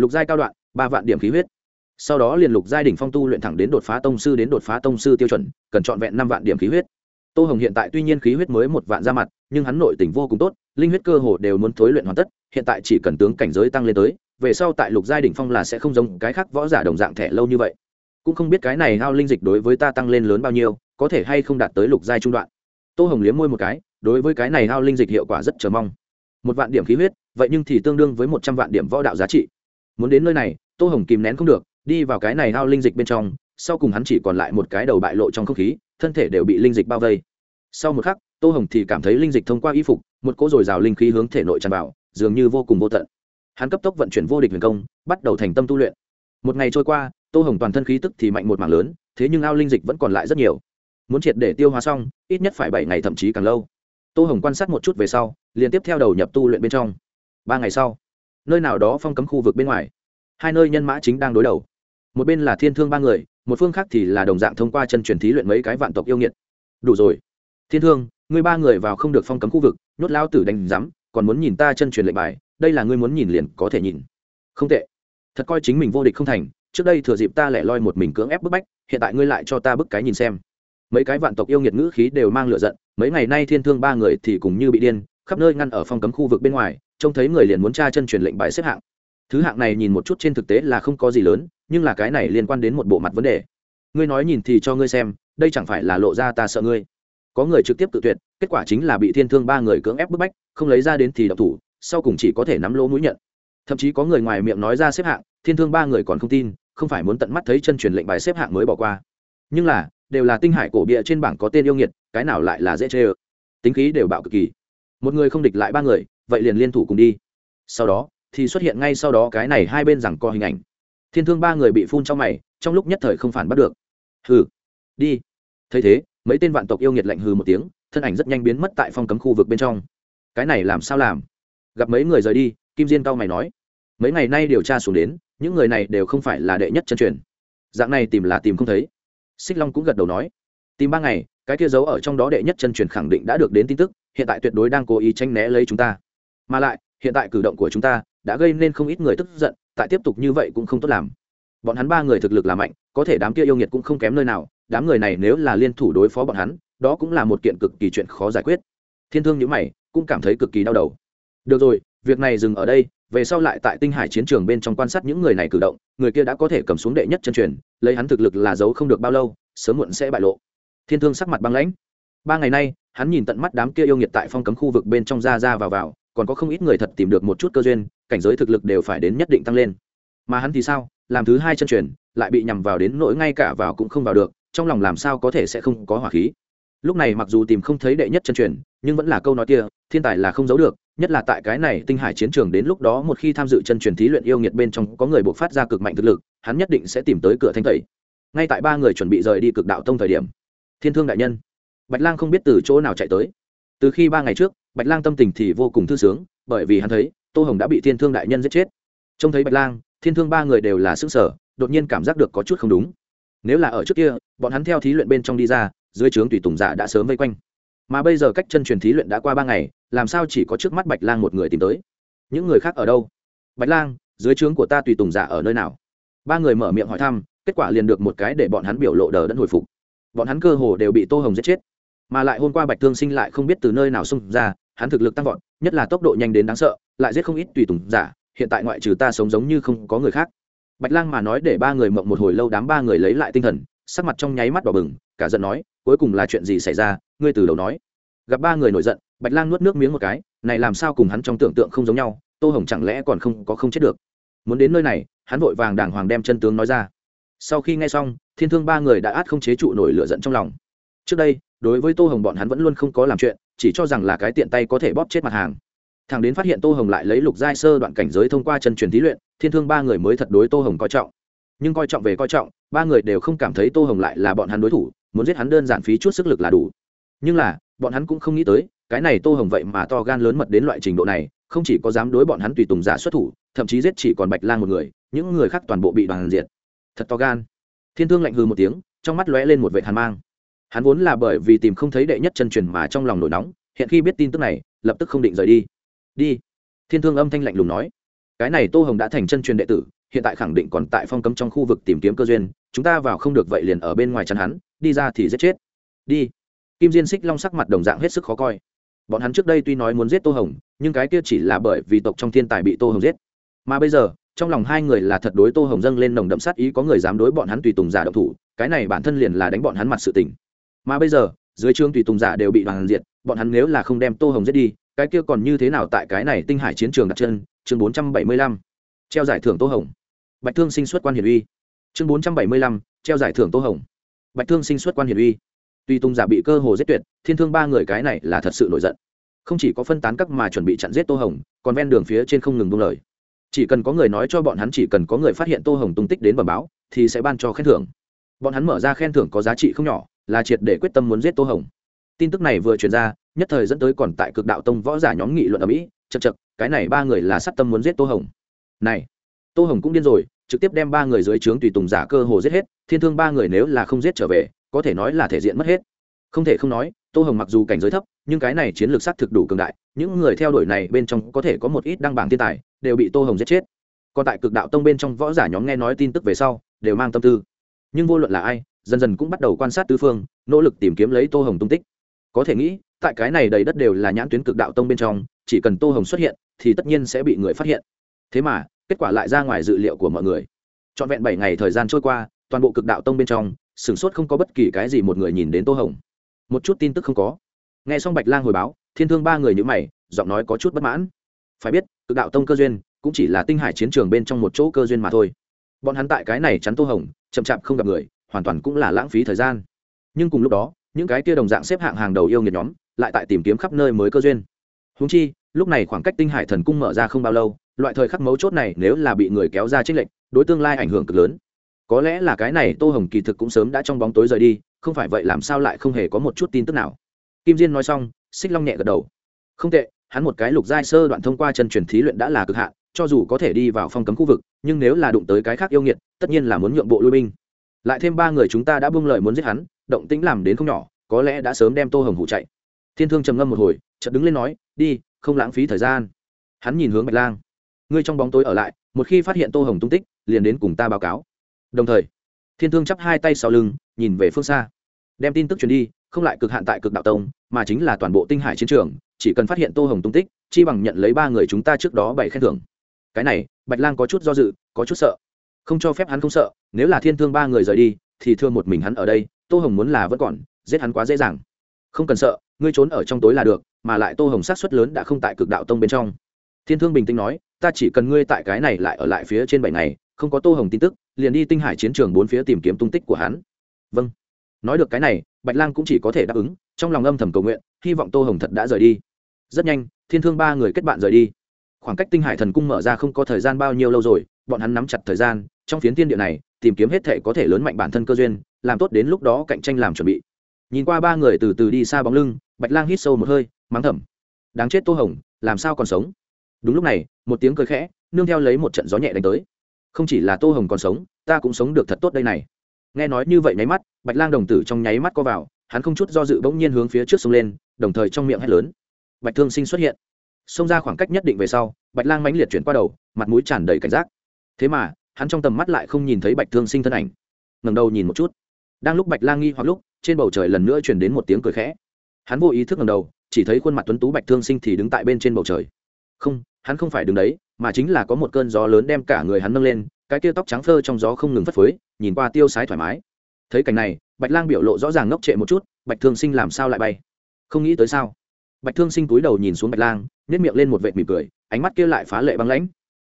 Lục giai cao đoạn, ba vạn điểm khí huyết. Sau đó liền lục giai đỉnh phong tu luyện thẳng đến đột phá tông sư đến đột phá tông sư tiêu chuẩn, cần trọn vẹn năm vạn điểm khí huyết. Tô hồng hiện tại tuy nhiên khí huyết mới một vạn ra mặt, nhưng hắn nội tình vô cùng tốt, linh huyết cơ hồ đều muốn thối luyện hoàn tất, hiện tại chỉ cần tướng cảnh giới tăng lên tới về sau tại lục giai đỉnh phong là sẽ không giống cái khác võ giả đồng dạng thẻ lâu như vậy. Cũng không biết cái này hao linh dịch đối với ta tăng lên lớn bao nhiêu, có thể hay không đạt tới lục giai trung đoạn. Tô hồng liếm môi một cái, đối với cái này hao linh dịch hiệu quả rất chờ mong. Một vạn điểm khí huyết, vậy nhưng thì tương đương với một trăm vạn điểm võ đạo giá trị. Muốn đến nơi này, tô hồng kìm nén không được, đi vào cái này hao linh dịch bên trong, sau cùng hắn chỉ còn lại một cái đầu bại lộ trong không khí, thân thể đều bị linh dịch bao vây. Sau một khắc, tô hồng thì cảm thấy linh dịch thông qua y phục, một cỗ dồi dào linh khí hướng thể nội tràn vào, dường như vô cùng vô tận hắn cấp tốc vận chuyển vô địch huyền công, bắt đầu thành tâm tu luyện. Một ngày trôi qua, tô hồng toàn thân khí tức thì mạnh một mảng lớn, thế nhưng ao linh dịch vẫn còn lại rất nhiều. Muốn triệt để tiêu hóa xong, ít nhất phải bảy ngày thậm chí càng lâu. Tô hồng quan sát một chút về sau liên tiếp theo đầu nhập tu luyện bên trong. Ba ngày sau, nơi nào đó phong cấm khu vực bên ngoài, hai nơi nhân mã chính đang đối đầu. Một bên là thiên thương ba người, một phương khác thì là đồng dạng thông qua chân truyền thí luyện mấy cái vạn tộc yêu nghiệt. Đủ rồi. Thiên thương ngươi ba người vào không được phong cấm khu vực, nhốt lao tử đánh giám, còn muốn nhìn ta chân truyền lệnh bài đây là ngươi muốn nhìn liền có thể nhìn. Không tệ. Thật coi chính mình vô địch không thành, trước đây thừa dịp ta lẻ loi một mình cưỡng ép bức bách, hiện tại ngươi lại cho ta bức cái nhìn xem. Mấy cái vạn tộc yêu nghiệt ngữ khí đều mang lửa giận, mấy ngày nay thiên thương ba người thì cùng như bị điên, khắp nơi ngăn ở phong cấm khu vực bên ngoài, trông thấy người liền muốn tra chân truyền lệnh bài xếp hạng. Thứ hạng này nhìn một chút trên thực tế là không có gì lớn, nhưng là cái này liên quan đến một bộ mặt vấn đề. Ngươi nói nhìn thì cho ngươi xem, đây chẳng phải là lộ ra ta sợ ngươi. Có người trực tiếp tự tuyệt, kết quả chính là bị thiên thương ba người cưỡng ép bức bách, không lấy ra đến thì độc thủ sau cùng chỉ có thể nắm lỗ mũi nhận. Thậm chí có người ngoài miệng nói ra xếp hạng, thiên thương ba người còn không tin, không phải muốn tận mắt thấy chân truyền lệnh bài xếp hạng mới bỏ qua. Nhưng là, đều là tinh hải cổ bịa trên bảng có tên yêu nghiệt, cái nào lại là dễ chê ơ. Tính khí đều bạo cực kỳ. Một người không địch lại ba người, vậy liền liên thủ cùng đi. Sau đó, thì xuất hiện ngay sau đó cái này hai bên rằng co hình ảnh. Thiên thương ba người bị phun trong mày, trong lúc nhất thời không phản bắt được. Hừ, đi. Thấy thế, mấy tên vạn tộc yêu nghiệt lạnh hừ một tiếng, thân ảnh rất nhanh biến mất tại phong cấm khu vực bên trong. Cái này làm sao làm? Gặp mấy người rời đi, kim diên cao mày nói, mấy ngày nay điều tra xuống đến, những người này đều không phải là đệ nhất chân truyền. Dạng này tìm là tìm không thấy. Xích long cũng gật đầu nói, tìm ba ngày, cái kia giấu ở trong đó đệ nhất chân truyền khẳng định đã được đến tin tức, hiện tại tuyệt đối đang cố ý tranh né lấy chúng ta. Mà lại, hiện tại cử động của chúng ta đã gây nên không ít người tức giận, tại tiếp tục như vậy cũng không tốt làm. Bọn hắn ba người thực lực là mạnh, có thể đám kia yêu nghiệt cũng không kém nơi nào, đám người này nếu là liên thủ đối phó bọn hắn, đó cũng là một kiện cực kỳ chuyện khó giải quyết. Thiên thương nhữ mày, cũng cảm thấy cực kỳ đau đầu được rồi, việc này dừng ở đây, về sau lại tại tinh hải chiến trường bên trong quan sát những người này cử động, người kia đã có thể cầm xuống đệ nhất chân truyền, lấy hắn thực lực là giấu không được bao lâu, sớm muộn sẽ bại lộ. Thiên thương sắc mặt băng lãnh. Ba ngày nay, hắn nhìn tận mắt đám kia yêu nghiệt tại phong cấm khu vực bên trong ra ra vào vào, còn có không ít người thật tìm được một chút cơ duyên, cảnh giới thực lực đều phải đến nhất định tăng lên. Mà hắn thì sao? Làm thứ hai chân truyền, lại bị nhằm vào đến nỗi ngay cả vào cũng không vào được, trong lòng làm sao có thể sẽ không có hỏa khí? Lúc này mặc dù tìm không thấy đệ nhất chân truyền, nhưng vẫn là câu nói kia, thiên tài là không giấu được nhất là tại cái này tinh hải chiến trường đến lúc đó một khi tham dự chân truyền thí luyện yêu nghiệt bên trong có người buộc phát ra cực mạnh thực lực, hắn nhất định sẽ tìm tới cửa thanh tẩy. Ngay tại ba người chuẩn bị rời đi cực đạo tông thời điểm, thiên thương đại nhân, bạch lang không biết từ chỗ nào chạy tới. Từ khi ba ngày trước, bạch lang tâm tình thì vô cùng thư sướng, bởi vì hắn thấy, tô hồng đã bị thiên thương đại nhân giết chết. Trông thấy bạch lang, thiên thương ba người đều là xứng sở đột nhiên cảm giác được có chút không đúng. Nếu là ở trước kia, bọn hắn theo thí luyện bên trong đi ra, dưới trướng tùy tùng giả đã sớm vây quanh mà bây giờ cách chân truyền thí luyện đã qua ba ngày, làm sao chỉ có trước mắt bạch lang một người tìm tới? Những người khác ở đâu? Bạch lang, dưới trướng của ta tùy tùng giả ở nơi nào? Ba người mở miệng hỏi thăm, kết quả liền được một cái để bọn hắn biểu lộ đờ đẫn hồi phục. Bọn hắn cơ hồ đều bị tô hồng giết chết. Mà lại hôm qua bạch thương sinh lại không biết từ nơi nào xông ra, hắn thực lực tăng vọt, nhất là tốc độ nhanh đến đáng sợ, lại giết không ít tùy tùng giả, hiện tại ngoại trừ ta sống giống như không có người khác. Bạch lang mà nói để ba người mộng một hồi lâu đám ba người lấy lại tinh thần, sắc mặt trong nháy mắt đỏ bừng, cả giận nói, cuối cùng là chuyện gì xảy ra ngươi từ đầu nói. Gặp ba người nổi giận, bạch lang nuốt nước miếng một cái, này làm sao cùng hắn trong tưởng tượng không giống nhau, tô hồng chẳng lẽ còn không có không chết được? Muốn đến nơi này, hắn vội vàng đàng hoàng đem chân tướng nói ra. Sau khi nghe xong, thiên thương ba người đã át không chế trụ nổi lửa giận trong lòng. Trước đây, đối với tô hồng bọn hắn vẫn luôn không có làm chuyện, chỉ cho rằng là cái tiện tay có thể bóp chết mặt hàng. Thằng đến phát hiện tô hồng lại lấy lục giai sơ đoạn cảnh giới thông qua chân truyền thí luyện, thiên thương ba người mới thật đối tô hồng coi trọng. Nhưng coi trọng về coi trọng, ba người đều không cảm thấy tô hồng lại là bọn hắn đối thủ, muốn giết hắn đơn giản phí chút sức lực là đủ nhưng là, bọn hắn cũng không nghĩ tới, cái này tô hồng vậy mà to gan lớn mật đến loại trình độ này, không chỉ có dám đối bọn hắn tùy tùng giả xuất thủ, thậm chí giết chỉ còn bạch lang một người, những người khác toàn bộ bị đoàn diệt. Thật to gan. Thiên thương lạnh hư một tiếng, trong mắt lóe lên một vệ hàn mang. Hắn vốn là bởi vì tìm không thấy đệ nhất chân truyền mà trong lòng nổi nóng, hiện khi biết tin tức này, lập tức không định rời đi. Đi. Thiên thương âm thanh lạnh lùng nói. Cái này tô hồng đã thành chân truyền đệ tử, hiện tại khẳng định còn tại phong cấm trong khu vực tìm kiếm cơ duyên, chúng ta vào không được vậy liền ở bên ngoài chắn hắn, đi ra thì giết chết. Đi kim diên xích long sắc mặt đồng dạng hết sức khó coi. Bọn hắn trước đây tuy nói muốn giết tô hồng, nhưng cái kia chỉ là bởi vì tộc trong thiên tài bị tô hồng giết. Mà bây giờ, trong lòng hai người là thật đối tô hồng dâng lên nồng đậm sát ý có người dám đối bọn hắn tùy tùng giả động thủ, cái này bản thân liền là đánh bọn hắn mặt sự tình. Mà bây giờ, dưới trương tùy tùng giả đều bị đoàn diệt, bọn hắn nếu là không đem tô hồng giết đi, cái kia còn như thế nào tại cái này tinh hải chiến trường đặt chân? Chương bốn trăm bảy mươi lăm, treo giải thưởng tô hồng. Bạch thương sinh xuất quan hiển uy. Chương bốn trăm bảy mươi lăm, treo giải thưởng tô hồng. Bạch thương sinh xuất quan hiển uy tuy tung giả bị cơ hồ giết tuyệt, thiên thương ba người cái này là thật sự nổi giận. Không chỉ có phân tán các mà chuẩn bị chặn giết tô hồng, còn ven đường phía trên không ngừng buông lời. Chỉ cần có người nói cho bọn hắn, chỉ cần có người phát hiện tô hồng tung tích đến bờ báo, thì sẽ ban cho khen thưởng. Bọn hắn mở ra khen thưởng có giá trị không nhỏ, là triệt để quyết tâm muốn giết tô hồng. Tin tức này vừa truyền ra, nhất thời dẫn tới còn tại cực đạo tông võ giả nhóm nghị luận ở mỹ chật chật cái này ba người là sát tâm muốn giết tô hồng. Này, tô hồng cũng điên rồi, trực tiếp đem ba người dưới trướng tùy tùng giả cơ hồ giết hết, thiên thương ba người nếu là không giết trở về có thể nói là thể diện mất hết. Không thể không nói, tô hồng mặc dù cảnh giới thấp, nhưng cái này chiến lược s thực đủ cường đại, những người theo đuổi này bên trong có thể có một ít đăng bảng thiên tài, đều bị tô hồng giết chết. Còn tại cực đạo tông bên trong võ giả nhóm nghe nói tin tức về sau, đều mang tâm tư. Nhưng vô luận là ai, dần dần cũng bắt đầu quan sát tư phương, nỗ lực tìm kiếm lấy tô hồng tung tích. Có thể nghĩ, tại cái này đầy đất đều là nhãn tuyến cực đạo tông bên trong, chỉ cần tô hồng xuất hiện, thì tất nhiên sẽ bị người phát hiện. Thế mà, kết quả lại ra ngoài dự liệu của mọi người. Trọn vẹn bảy ngày thời gian trôi qua, toàn bộ cực đạo tông bên trong sửng sốt không có bất kỳ cái gì một người nhìn đến tô hồng. Một chút tin tức không có. Nghe xong bạch lang hồi báo, thiên thương ba người nhữ mày, giọng nói có chút bất mãn. Phải biết, cực đạo tông cơ duyên, cũng chỉ là tinh hải chiến trường bên trong một chỗ cơ duyên mà thôi. Bọn hắn tại cái này chắn tô hồng, chậm chạp không gặp người, hoàn toàn cũng là lãng phí thời gian. Nhưng cùng lúc đó, những cái kia đồng dạng xếp hạng hàng đầu yêu nghiệt nhóm, lại tại tìm kiếm khắp nơi mới cơ duyên. Húng chi, lúc này khoảng cách tinh hải thần cung mở ra không bao lâu, loại thời khắc mấu chốt này nếu là bị người kéo ra trích lệnh đối tương lai ảnh hưởng cực lớn có lẽ là cái này tô hồng kỳ thực cũng sớm đã trong bóng tối rời đi, không phải vậy làm sao lại không hề có một chút tin tức nào. Kim diên nói xong, xích long nhẹ gật đầu. Không tệ, hắn một cái lục giai sơ đoạn thông qua chân truyền thí luyện đã là cực hạn, cho dù có thể đi vào phong cấm khu vực, nhưng nếu là đụng tới cái khác yêu nghiệt, tất nhiên là muốn nhượng bộ lui binh. Lại thêm ba người chúng ta đã buông lời muốn giết hắn, động tĩnh làm đến không nhỏ, có lẽ đã sớm đem tô hồng hụ chạy. Thiên thương trầm ngâm một hồi, chợt đứng lên nói, đi, không lãng phí thời gian. Hắn nhìn hướng bạch lang. Ngươi trong bóng tối ở lại, một khi phát hiện tô hồng tung tích, liền đến cùng ta báo cáo đồng thời, thiên thương chắp hai tay sau lưng, nhìn về phương xa. Đem tin tức truyền đi, không lại cực hạn tại cực đạo tông, mà chính là toàn bộ tinh hải chiến trường, chỉ cần phát hiện tô hồng tung tích, chi bằng nhận lấy ba người chúng ta trước đó bảy khen thưởng. Cái này, bạch lang có chút do dự, có chút sợ. Không cho phép hắn không sợ, nếu là thiên thương ba người rời đi, thì thương một mình hắn ở đây, tô hồng muốn là vẫn còn, giết hắn quá dễ dàng. Không cần sợ, ngươi trốn ở trong tối là được, mà lại tô hồng sát xuất lớn đã không tại cực đạo tông bên trong. Thiên thương bình tĩnh nói, ta chỉ cần ngươi tại cái này lại ở lại phía trên bảy ngày không có tô hồng tin tức, liền đi tinh hải chiến trường bốn phía tìm kiếm tung tích của hắn. Vâng. Nói được cái này, bạch lang cũng chỉ có thể đáp ứng, trong lòng âm thầm cầu nguyện, hy vọng tô hồng thật đã rời đi. Rất nhanh, thiên thương ba người kết bạn rời đi. Khoảng cách tinh hải thần cung mở ra không có thời gian bao nhiêu lâu rồi, bọn hắn nắm chặt thời gian, trong phiến thiên địa này, tìm kiếm hết thể có thể lớn mạnh bản thân cơ duyên, làm tốt đến lúc đó cạnh tranh làm chuẩn bị. Nhìn qua ba người từ từ đi xa bóng lưng, bạch lang hít sâu một hơi, mắng thầm. Đáng chết tô hồng, làm sao còn sống? Đúng lúc này, một tiếng cười khẽ, nương theo lấy một trận gió nhẹ đánh tới không chỉ là tô hồng còn sống, ta cũng sống được thật tốt đây này. Nghe nói như vậy nháy mắt, bạch lang đồng tử trong nháy mắt co vào, hắn không chút do dự bỗng nhiên hướng phía trước sông lên, đồng thời trong miệng hét lớn. Bạch thương sinh xuất hiện. Xông ra khoảng cách nhất định về sau, bạch lang mãnh liệt chuyển qua đầu, mặt mũi tràn đầy cảnh giác. Thế mà, hắn trong tầm mắt lại không nhìn thấy bạch thương sinh thân ảnh. Ngầm đầu nhìn một chút. Đang lúc bạch lang nghi hoặc lúc, trên bầu trời lần nữa chuyển đến một tiếng cười khẽ. Hắn vô ý thức ngầm đầu, chỉ thấy khuôn mặt tuấn tú bạch thương sinh thì đứng tại bên trên bầu trời. Không hắn không phải đứng đấy, mà chính là có một cơn gió lớn đem cả người hắn nâng lên, cái kia tóc trắng phơ trong gió không ngừng phất phới, nhìn qua tiêu sái thoải mái. Thấy cảnh này, bạch lang biểu lộ rõ ràng ngốc trệ một chút, bạch thương sinh làm sao lại bay? Không nghĩ tới sao? Bạch thương sinh cúi đầu nhìn xuống bạch lang nhét miệng lên một vệt mỉm cười, ánh mắt kia lại phá lệ băng lãnh.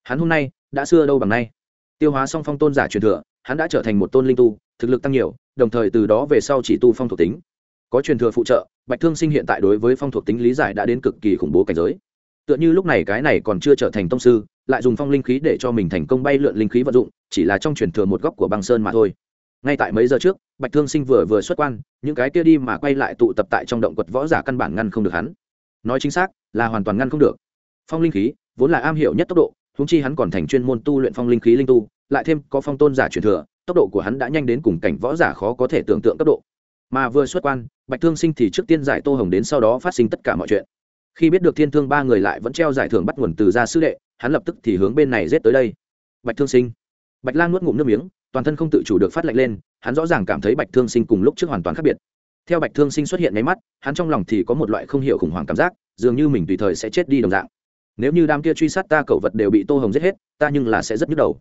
Hắn hôm nay đã xưa đâu bằng nay. Tiêu hóa xong phong tôn giả truyền thừa, hắn đã trở thành một tôn linh tu, thực lực tăng nhiều, đồng thời từ đó về sau chỉ tu phong thuộc tính. Có truyền thừa phụ trợ, bạch thương sinh hiện tại đối với phong thuộc tính lý giải đã đến cực kỳ khủng bố cảnh giới tựa như lúc này cái này còn chưa trở thành tông sư, lại dùng phong linh khí để cho mình thành công bay lượn linh khí vận dụng, chỉ là trong truyền thừa một góc của băng sơn mà thôi. Ngay tại mấy giờ trước, bạch thương sinh vừa vừa xuất quan, những cái kia đi mà quay lại tụ tập tại trong động quật võ giả căn bản ngăn không được hắn. Nói chính xác, là hoàn toàn ngăn không được. Phong linh khí, vốn là am hiểu nhất tốc độ húng chi hắn còn thành chuyên môn tu luyện phong linh khí linh tu, lại thêm có phong tôn giả truyền thừa, tốc độ của hắn đã nhanh đến cùng cảnh võ giả khó có thể tưởng tượng tốc độ. Mà vừa xuất quan, bạch thương sinh thì trước tiên giải tô hồng đến sau đó phát sinh tất cả mọi chuyện khi biết được thiên thương ba người lại vẫn treo giải thưởng bắt nguồn từ gia sư đệ, hắn lập tức thì hướng bên này rết tới đây. Bạch thương sinh. Bạch lang nuốt ngụm nước miếng, toàn thân không tự chủ được phát lạnh lên, hắn rõ ràng cảm thấy bạch thương sinh cùng lúc trước hoàn toàn khác biệt. Theo bạch thương sinh xuất hiện nháy mắt, hắn trong lòng thì có một loại không hiểu khủng hoảng cảm giác, dường như mình tùy thời sẽ chết đi đồng dạng. Nếu như đám kia truy sát ta cậu vật đều bị tô hồng giết hết, ta nhưng là sẽ rất nhức đầu.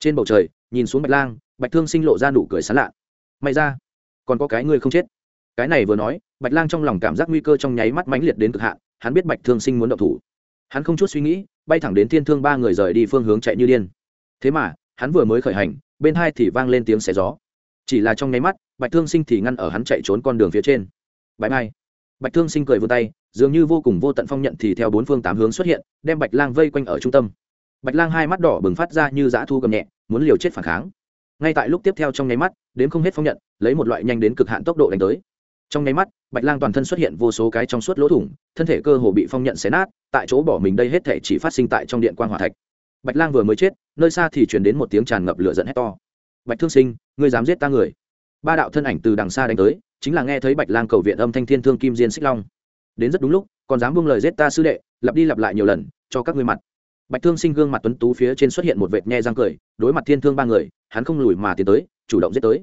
Trên bầu trời, nhìn xuống bạch lang, bạch thương sinh lộ ra nụ cười sán lạ. May ra, còn có cái ngươi không chết. Cái này vừa nói, bạch lang trong lòng cảm giác nguy cơ trong nháy mắt mãnh liệt đến cực hạn hắn biết bạch thương sinh muốn động thủ. Hắn không chút suy nghĩ, bay thẳng đến thiên thương ba người rời đi phương hướng chạy như điên. Thế mà, hắn vừa mới khởi hành, bên hai thì vang lên tiếng xé gió. Chỉ là trong nháy mắt, bạch thương sinh thì ngăn ở hắn chạy trốn con đường phía trên. Bãi mai. Bạch thương sinh cười vươn tay, dường như vô cùng vô tận phong nhận thì theo bốn phương tám hướng xuất hiện, đem bạch lang vây quanh ở trung tâm. Bạch lang hai mắt đỏ bừng phát ra như dã thu cầm nhẹ, muốn liều chết phản kháng. Ngay tại lúc tiếp theo trong nháy mắt, đến không hết phong nhận, lấy một loại nhanh đến cực hạn tốc độ đánh tới trong nháy mắt, bạch lang toàn thân xuất hiện vô số cái trong suốt lỗ thủng, thân thể cơ hồ bị phong nhận xé nát, tại chỗ bỏ mình đây hết thể chỉ phát sinh tại trong điện quan hòa thạch. Bạch lang vừa mới chết, nơi xa thì chuyển đến một tiếng tràn ngập lửa dẫn hét to. Bạch thương sinh, ngươi dám giết ta người? Ba đạo thân ảnh từ đằng xa đánh tới, chính là nghe thấy bạch lang cầu viện âm thanh thiên thương kim diên xích long. Đến rất đúng lúc, còn dám buông lời giết ta sư đệ, lặp đi lặp lại nhiều lần, cho các ngươi mặt. Bạch thương sinh gương mặt tuấn tú phía trên xuất hiện một vệt nhe răng cười, đối mặt thiên thương ba người, hắn không lùi mà tiến tới, chủ động giết tới.